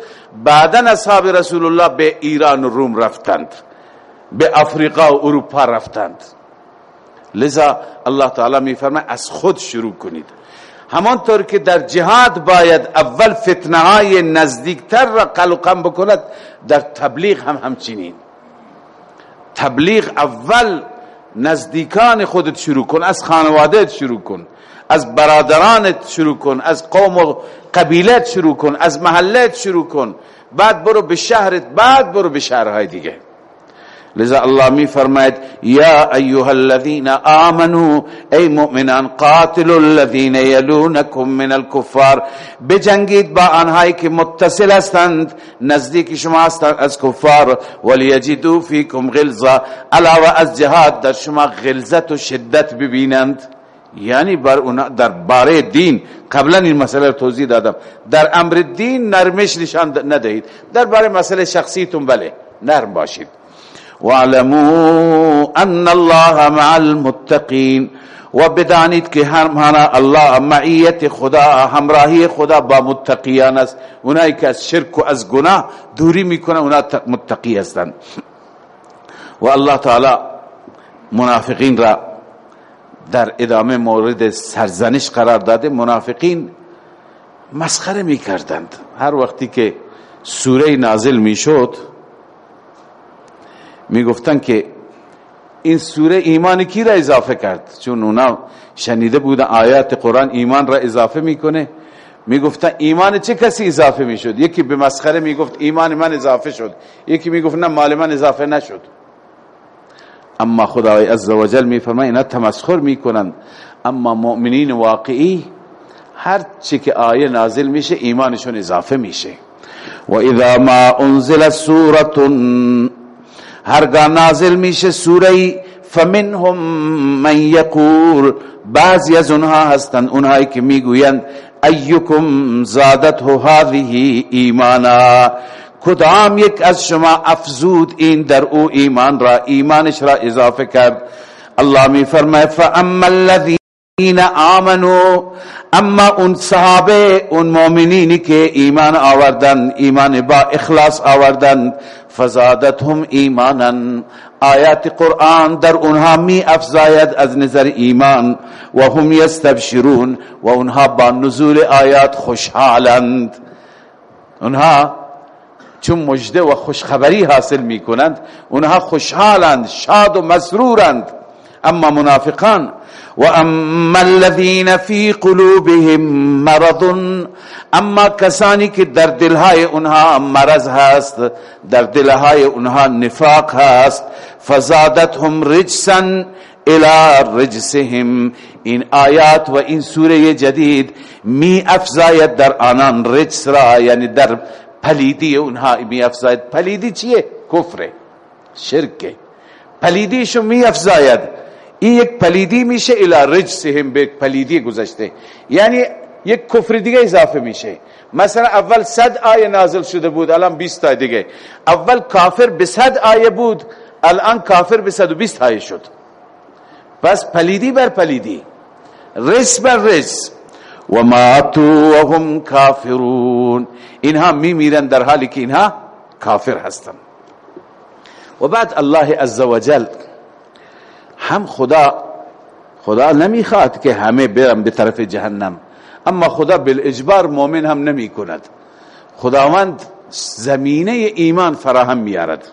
بعدا اصحاب رسول الله به ایران و روم رفتند. به افریقا و اروپا رفتند. لذا الله تعالی می از خود شروع کنید. همانطور که در جهاد باید اول فتنه های نزدیکتر را قلقم بکند در تبلیغ هم همچنین. تبلیغ اول نزدیکان خودت شروع کن از خانوادت شروع کن از برادرانت شروع کن از قوم و قبیلت شروع کن از محلت شروع کن بعد برو به شهرت بعد برو به شهرهای دیگه. لذا الله می فرماید یا ایها الذين آمنوا ای مؤمنان قاتلوا الذين يلونكم من الكفار بجنگید با آنهایی که متصل هستند نزدیک شما هستند از کفار وليجدوا فيكم غلظه علاوه از جهاد در شما غلظت و شدت ببینند. یعنی بر اونا در باره دین قبلا این مسئله رو توضیح دادم. در امر دین نرمش نشان ندهید. در باره مسئله شخصیتون بله نرم باشید. واعلموا ان الله مع المتقین و بدانید که همانا الله معیت خدا همراهی خدا با متقیان است. اونایی که از شرک و از گناه دوری می‌کنه اونا متقی هستند و الله تعالی منافقین را در ادامه مورد سرزنش قرار داده. منافقین مسخره می‌کردند. هر وقتی که سوره نازل می‌شد می‌گفتن که این سوره ایمان کی را اضافه کرد؟ چون اونا شنیده بودن آیات قرآن ایمان را اضافه می‌کنه. می‌گفتن ایمان چه کسی اضافه می‌شد؟ یکی به مسخره می‌گفت ایمان من اضافه شد. یکی می‌گفت نه مال من اضافه نشد. اما خدای عزوجل میفرماید اینا تمسخر می‌کنند. اما مؤمنین واقعی هر چی که آیه نازل میشه ایمانشون اضافه میشه. و اذا ما انزل سوره هرگاه نازل میشه سوره فمنهم من یقول. بعضی از اونها هستند اونهایی که می‌گویند ایکم زادته هذه ایمانا. کدام یک از شما افزود این در او ایمان را ایمانش را اضافه کرد؟ الله می فرماید فاما الذين آمنوا اما اون صحابه اون مؤمنینی که ایمان آوردن ایمان با اخلاص آوردن فزادتهم ایمانا. آیات قرآن در اونها می افزاید از نظر ایمان و هم یستبشرون و اونها با نزول آیات خوشحالند. اونها چون مجده و خوشخبری حاصل می کنند اونها خوشحالند شاد و مسرورند. اما منافقان و اما الذين في قلوبهم مرض اما کسانی که در دلهای اونها مرض هست در دلهای اونها نفاق هست فزادتهم رجسا إلى رجسهم. این آیات و این سوره جدید می افزاید در آنان رجس را یعنی در پلیدی اونها می افزاید پلیدی چیه؟ کفره شرکه پلیدیشو می افزاید این یک پلیدی میشه إلى رجسهم به پلیدی گذشته. یعنی یک کفر دیگه اضافه میشه. مثلا اول صد آیه نازل شده بود الان 20 تا دیگه. اول کافر به صد آیه بود الان کافر به 120 آیه شد. پس پلیدی بر پلیدی. رجس بر رجس وماتوا وهم كافرون. اینها میمیرن در حالی که اینها کافر هستن. و بعد الله عزوجل هم خدا خدا نمی‌خواد که همه برن به طرف جهنم. اما خدا بالاجبار مؤمن هم نمی کند خداوند زمینه ایمان فراهم میارد.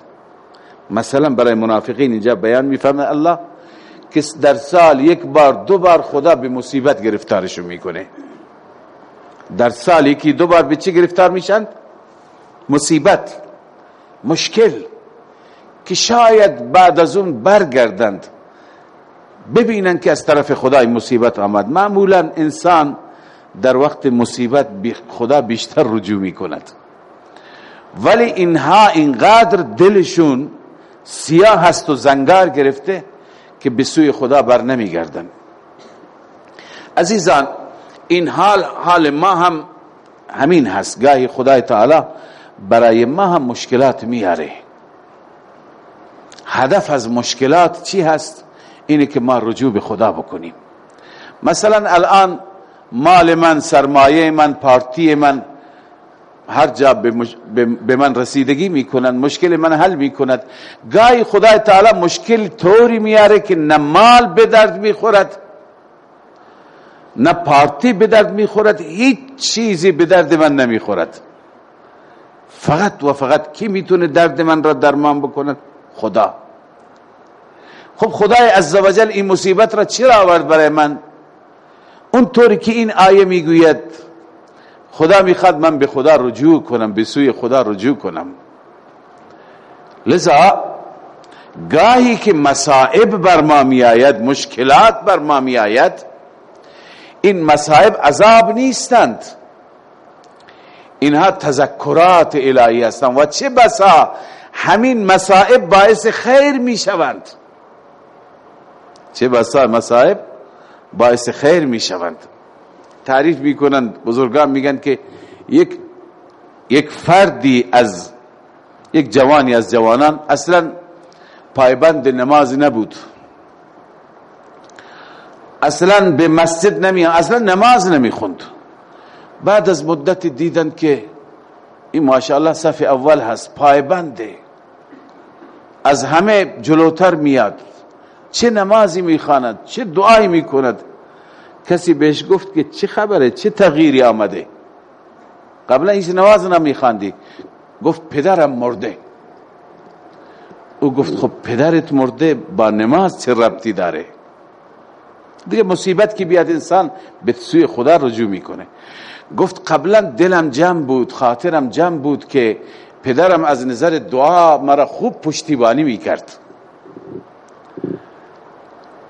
مثلا برای منافقین اینجا بیان میفرمه الله که در سال یک بار دو بار خدا به مصیبت گرفتارشو می‌کنه. در سال یکی دو بار به چی گرفتار میشن؟ مصیبت مشکل که شاید بعد از اون برگردند. ببینن که از طرف خدای مصیبت آمد. معمولا انسان در وقت مصیبت خدا بیشتر رجوع می کند ولی اینها اینقدر دلشون سیاه هست و زنگار گرفته که به سوی خدا بر نمی گردن عزیزان این حال حال ما هم همین هست. گاهی خدای تعالی برای ما هم مشکلات میاره. هدف از مشکلات چی هست؟ اینه که ما رجوع به خدا بکنیم. مثلا الان مال من سرمایه من پارتی من هر جا به من رسیدگی می‌کنند مشکل من حل می‌کند. گاهی خدای تعالی مشکل طوری میاره که نه مال به درد می‌خورد نه پارتی به درد می‌خورد هیچ چیزی به درد من نمی‌خورد. فقط و فقط کی می‌تونه درد من را درمان بکند؟ خدا. خب خدای عزوجل این مصیبت را چرا آورد برای من؟ اونطوری که این آیه می‌گوید خدا می‌خواد من به خدا رجوع کنم به سوی خدا رجوع کنم. لذا گاهی که مصائب بر ما می آید مشکلات بر ما می آید این مصائب عذاب نیستند. اینها تذکرات الهی هستند. و چه بسا همین مصائب باعث خیر می شوند چه بسا مصائب باعث خیر می شوند تعریف می کنند بزرگان میگن که یک یک فردی از یک جوانی از جوانان اصلا پایبند نماز نبود. اصلا به مسجد نمی اصلا نماز نمی خوند بعد از مدت دیدن که این ماشاءالله صف اول هست پایبنده. از همه جلوتر میاد. چه نمازی می‌خواند چه دعایی می‌کند. کسی بهش گفت که چه خبره چه تغییری آمده. قبلا هیچ نماز نمیخواندی. گفت پدرم مرده. او گفت خب پدرت مرده با نماز چه ربطی داره؟ دیگه مصیبت که بیاد انسان به سوی خدا رجوع می‌کنه. گفت قبلا دلم جمع بود خاطرم جمع بود که پدرم از نظر دعا مرا خوب پشتیبانی می‌کرد.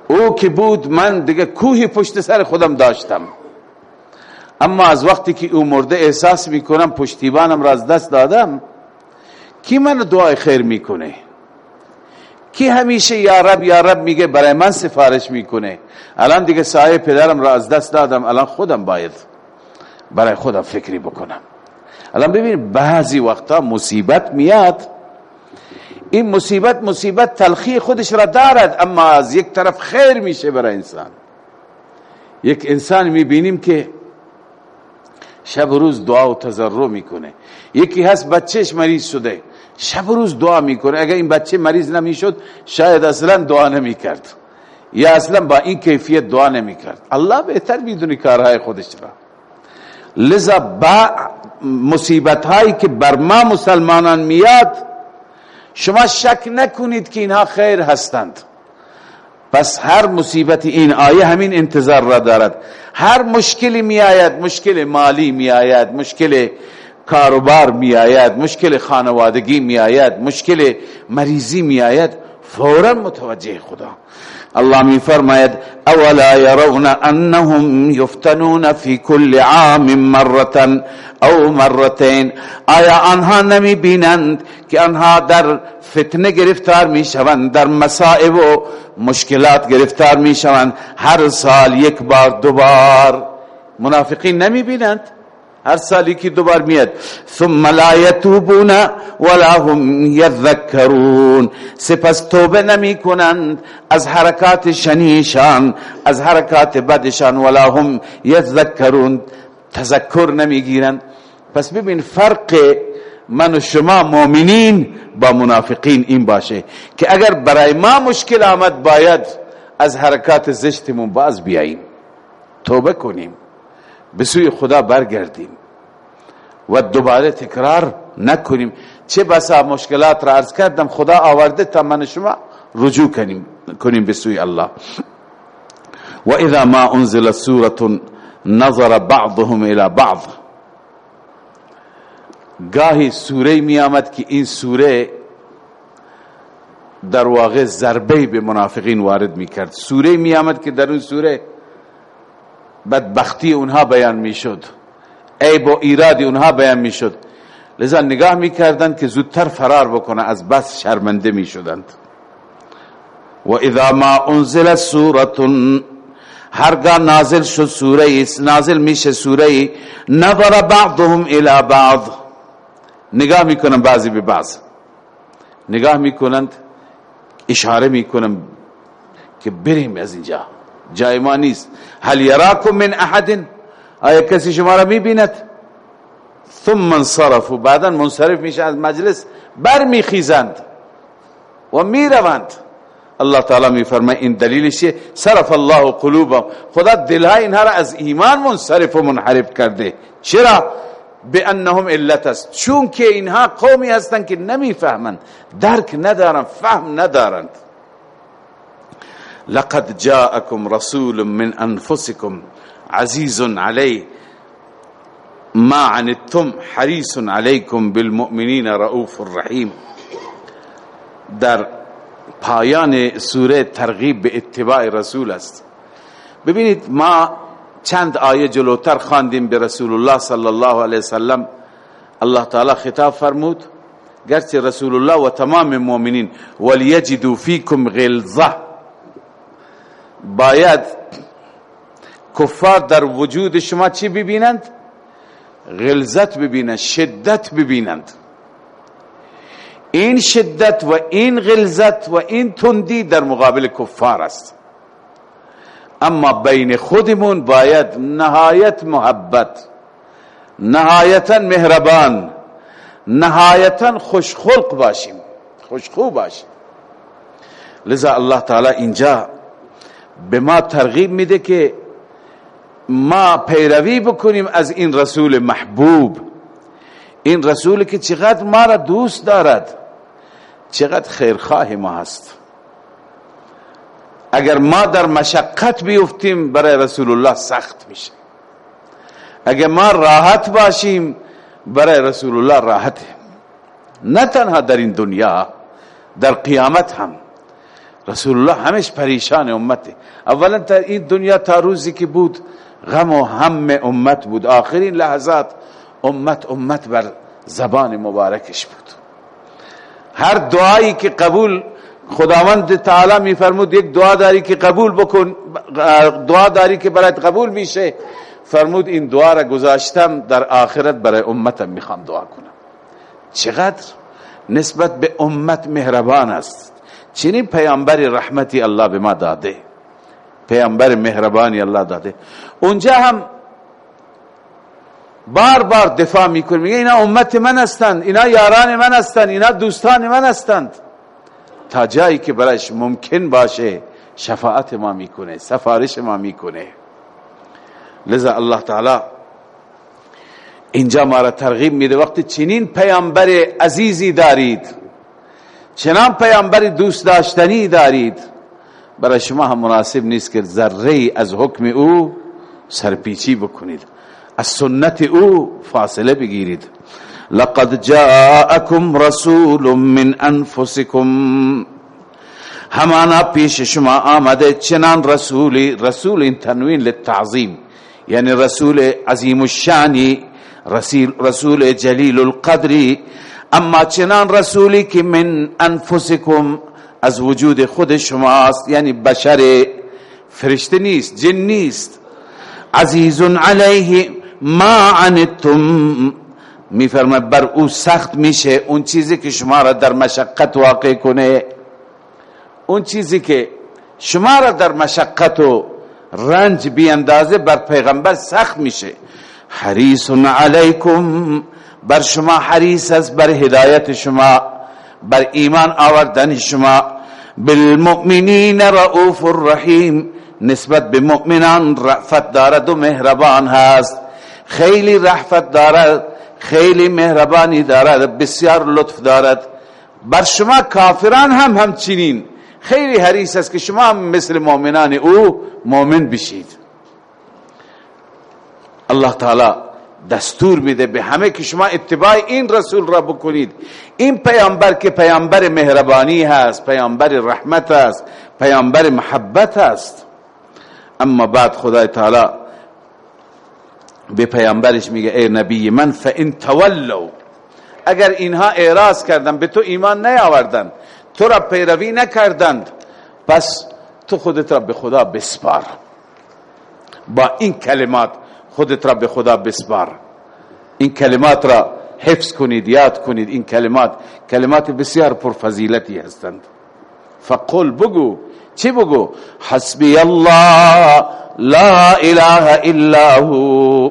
او که بود من دیگه کوهی پشت سر خودم داشتم. اما از وقتی که او مرده احساس می‌کنم پشتیبانم را از دست دادم. کی من دعای خیر می‌کنه؟ کی همیشه یا رب یا رب میگه برای من سفارش می‌کنه؟ الان دیگه سایه پدرم را از دست دادم الان خودم باید برای خودم فکری بکنم. الان ببین بعضی وقتا مصیبت میاد. این مصیبت مصیبت تلخی خودش را دارد اما از یک طرف خیر میشه برای انسان. یک انسان می‌بینیم که شب و روز دعا و تضرع می‌کنه. یکی هست بچهش مریض شده شب و روز دعا می‌کنه. اگر این بچه مریض نمی‌شد شاید اصلا دعا نمی‌کرد. یا اصلا با این کیفیت دعا نمی‌کرد. الله بهتر می‌دونی کارهای خودش را. لذا با مصیبت هایی که بر ما مسلمانان میاد شما شک نکنید که اینها خیر هستند. پس هر مصیبت این آیه همین انتظار را دارد. هر مشکلی می آید مشکل مالی می آید مشکل کاروبار می آید مشکل خانوادگی می آید مشکل مریضی می آید فورا متوجه خدا. الله می فرماید اولا يرون انهم يفتنون في كل عام مرة او مرتين آیا آنها نمی بینند که آنها در فتنه گرفتار می شوند در مصائب و مشکلات گرفتار می شوند هر سال یک بار دو بار. منافقین نمی بینند هر سالی که دوبار میاد. ثم لا یتوبون ولا هم یذکرون. سپس توبه نمی کنند از حرکات شنیشان از حرکات بدشان ولا هم یذکرون. تذکر نمی گیرند پس ببین فرق من و شما مؤمنین با منافقین این باشه که اگر برای ما مشکل آمد باید از حرکات زشتمون باز بیاییم. توبه کنیم. به سوی خدا برگردیم و دوباره تکرار نکنیم. چه بسا مشکلات را عرض کردم خدا آورده تا من شما رجوع کنیم کنیم به سوی الله. و اذا ما انزل سورة نظر بعضهم الى بعض. گاهی سوره می آمد که این سوره در واقع ضربه به منافقین وارد می کرد سوره می آمد که در اون سوره بدبختی اونها بیان می شد عیب و ایرادی اونها بیان می شد لذا نگاه می کردن که زودتر فرار بکنه از بس شرمنده می شدند و اذا ما انزل سورة هرگاه نازل شد سوره نازل میشه سوره نظر بعضهم الى بعض. نگاه می‌کنن بعضی به بعض. نگاه می‌کنند اشاره می‌کنن که بریم از اینجا. جای ما نیست. هل یراکم من احد آیا کسی شما را می‌بیند؟ ثم انصرفوا. بعدا منصرف میشه از مجلس بر میخیزند و می‌روند. الله تعالی میفرماید این دلیلش صرف الله قلوبهم. خدا دلهای اینها را از ایمان منصرف و منحرف کرده. چرا؟ به انهم علت است. چون که اینها قومی هستند که نمی‌فهمند. درک ندارند فهم ندارند. لقد جاءكم رسول من انفسكم عزيز عليه. ما عنتم حريص عليكم بالمؤمنين رؤوف الرحيم در پایان سوره ترغیب به اتباع رسول است. ببینید ما چند آیه جلوتر خواندیم به رسول الله صلی الله علیه وسلم. الله تعالی خطاب فرمود گرچه رسول الله و تمام مؤمنین ولیجدوا فیکم غلظه باید کفار در وجود شما چی ببینند؟ غلظت ببینند شدت ببینند. این شدت و این غلظت و این تندی در مقابل کفار است. اما بین خودمون باید نهایت محبت نهایتا مهربان نهایتا خوشخلق باشیم خوشخو باشیم. لذا الله تعالی اینجا به ما ترغیب میده که ما پیروی بکنیم از این رسول محبوب. این رسول که چقدر ما را دوست دارد چقدر خیرخواه ما هست. اگر ما در مشقت بیفتیم برای رسول الله سخت میشه. اگر ما راحت باشیم برای رسول الله راحته. نه تنها در این دنیا در قیامت هم. رسول الله همش پریشان امته اولا تا این دنیا تا روزی که بود غم و هم امت بود. آخرین لحظات امت امت بر زبان مبارکش بود. هر دعایی که قبول خداوند تعالی میفرمود یک دعا داری که قبول بکن دعا داری که برایت قبول میشه. فرمود این دعا را گذاشتم در آخرت برای امتم می‌خوام دعا کنم. چقدر؟ نسبت به امت مهربان است. چنین پیامبر رحمتی الله به ما داده. پیامبر مهربانی الله داده. اونجا هم بار بار دفاع می‌کنه. میگه اینا امت من هستند اینا یاران من هستند اینا دوستان من هستند. تا جایی که برایش ممکن باشه شفاعت ما می‌کنه سفارش ما می‌کنه. لذا الله تعالی اینجا ما را ترغیب میده. وقتی چنین پیامبر عزیزی دارید چنان پیامبر دوست داشتنی دارید؟ برای شما هم مناسب نیست که ذره از حکم او سرپیچی بکنید. از سنت او فاصله بگیرید. لقد جاءكم رسول من انفسكم همانا پیش شما آمده چنان رسولی رسول این تنوین للتعظیم. یعنی رسول عظیم الشانی رسول جلیل القدری. اما چنان رسولی که من انفسکم از وجود خود شماست یعنی بشر فرشته نیست جن نیست. عزیز علیه ما عنتم. میفرماید بر او سخت میشه اون چیزی که شما را در مشقت واقع کنه. اون چیزی که شما را در مشقت و رنج بیاندازه بر پیغمبر سخت میشه. حریص علیکم. بر شما حریص است بر هدایت شما بر ایمان آوردن شما. بالمؤمنین رؤوف الرحیم نسبت به مؤمنان رحفت دارد و مهربان هست. خیلی رحفت دارد خیلی مهربانی دارد بسیار لطف دارد. بر شما کافران هم همچنین. خیلی حریص است که شما مثل مؤمنان او مؤمن بشید. الله تعالی دستور میده به همه که شما اتباع این رسول را بکنید. این پیامبر که پیامبر مهربانی هست پیامبر رحمت است پیامبر محبت است. اما بعد خدای تعالی به پیامبرش میگه ای نبی من فان تولوا. اگر اینها اعراض کردن به تو ایمان نیاوردن تو را پیروی نکردند پس تو خودت را به خدا بسپار. با این کلمات خودت را به خدا بسپار. این کلمات را حفظ کنید یاد کنید. این کلمات کلمات بسیار پرفضیلتی هستند. فقل بگو. چی بگو؟ حسبی الله لا اله الا هو.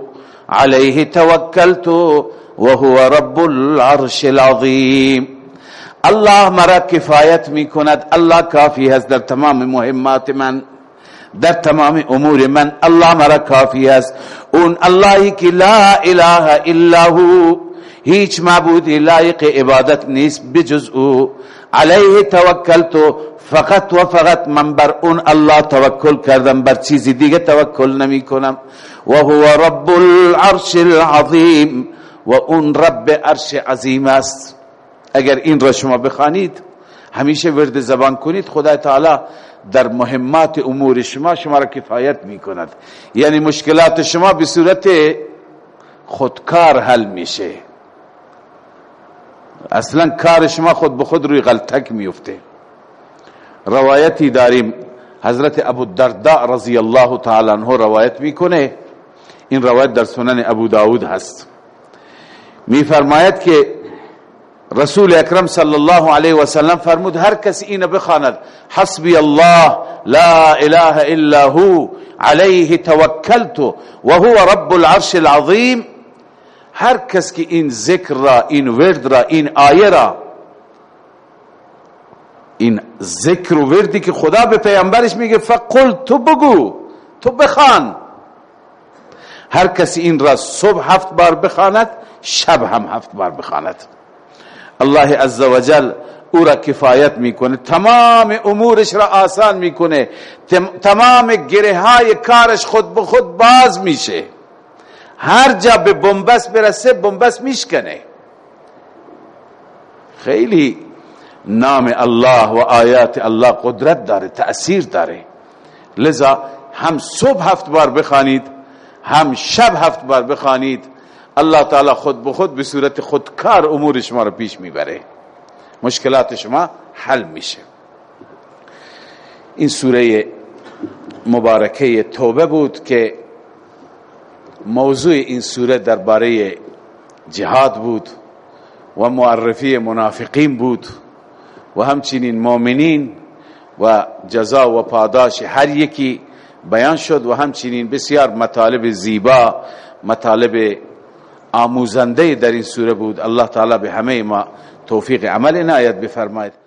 عليه توکلت وهو رب العرش العظیم. الله مرا کفایت می کند الله کافی هست در تمام مهمات من. در تمام امور من الله مرا کافی است. اون اللهی که لا اله الا هو هیچ معبودی لایق عبادت نیست بجز او. علیه توکلت فقط و فقط من بر اون الله توکل کردم بر چیزی دیگه توکل نمی کنم. و هو رب العرش العظیم و اون رب عرش عظیم است. اگر این را شما بخوانید همیشه ورد زبان کنید خدا تعالی در مهمات امور شما شما را کفایت می کند یعنی مشکلات شما به صورت خودکار حل میشه. اصلا کار شما خود به خود روی غلطک میفته روایتی داریم. حضرت ابو الدرداء رضی الله تعالی عنه روایت می‌کنه. این روایت در سنن ابو داود هست. میفرماید که رسول اکرم صلی الله علیه و سلم فرمود هر کسی اینو بخواند حسبی الله لا اله الا هو علیه توکلت و هو رب العرش العظیم. هر کس که این ذکر را این ورد را این آیه را این ذکر و وردی که خدا به پیامبرش میگه فقل تو بگو تو بخوان. هر کسی این را صبح هفت بار بخواند شب هم هفت بار بخواند. الله عزوجل او را کفایت می‌کنه تمام امورش را آسان می‌کنه تمام گره های کارش خود به خود باز میشه. هر جا به بنبست برسه بنبست میشکنه. خیلی نام الله و آیات الله قدرت داره تأثیر داره. لذا هم صبح هفت بار بخوانید هم شب هفت بار بخوانید الله تعالی خود به خود به صورت خودکار امور شما رو پیش می‌بره. مشکلات شما حل میشه. این سوره مبارکه توبه بود که موضوع این سوره درباره جهاد بود و معرفی منافقین بود و همچنین مؤمنین و جزا و پاداش هر یکی بیان شد و همچنین بسیار مطالب زیبا مطالب آموزنده در این سوره بود. الله تعالی به همه ما توفیق عمل عنایت بفرماید.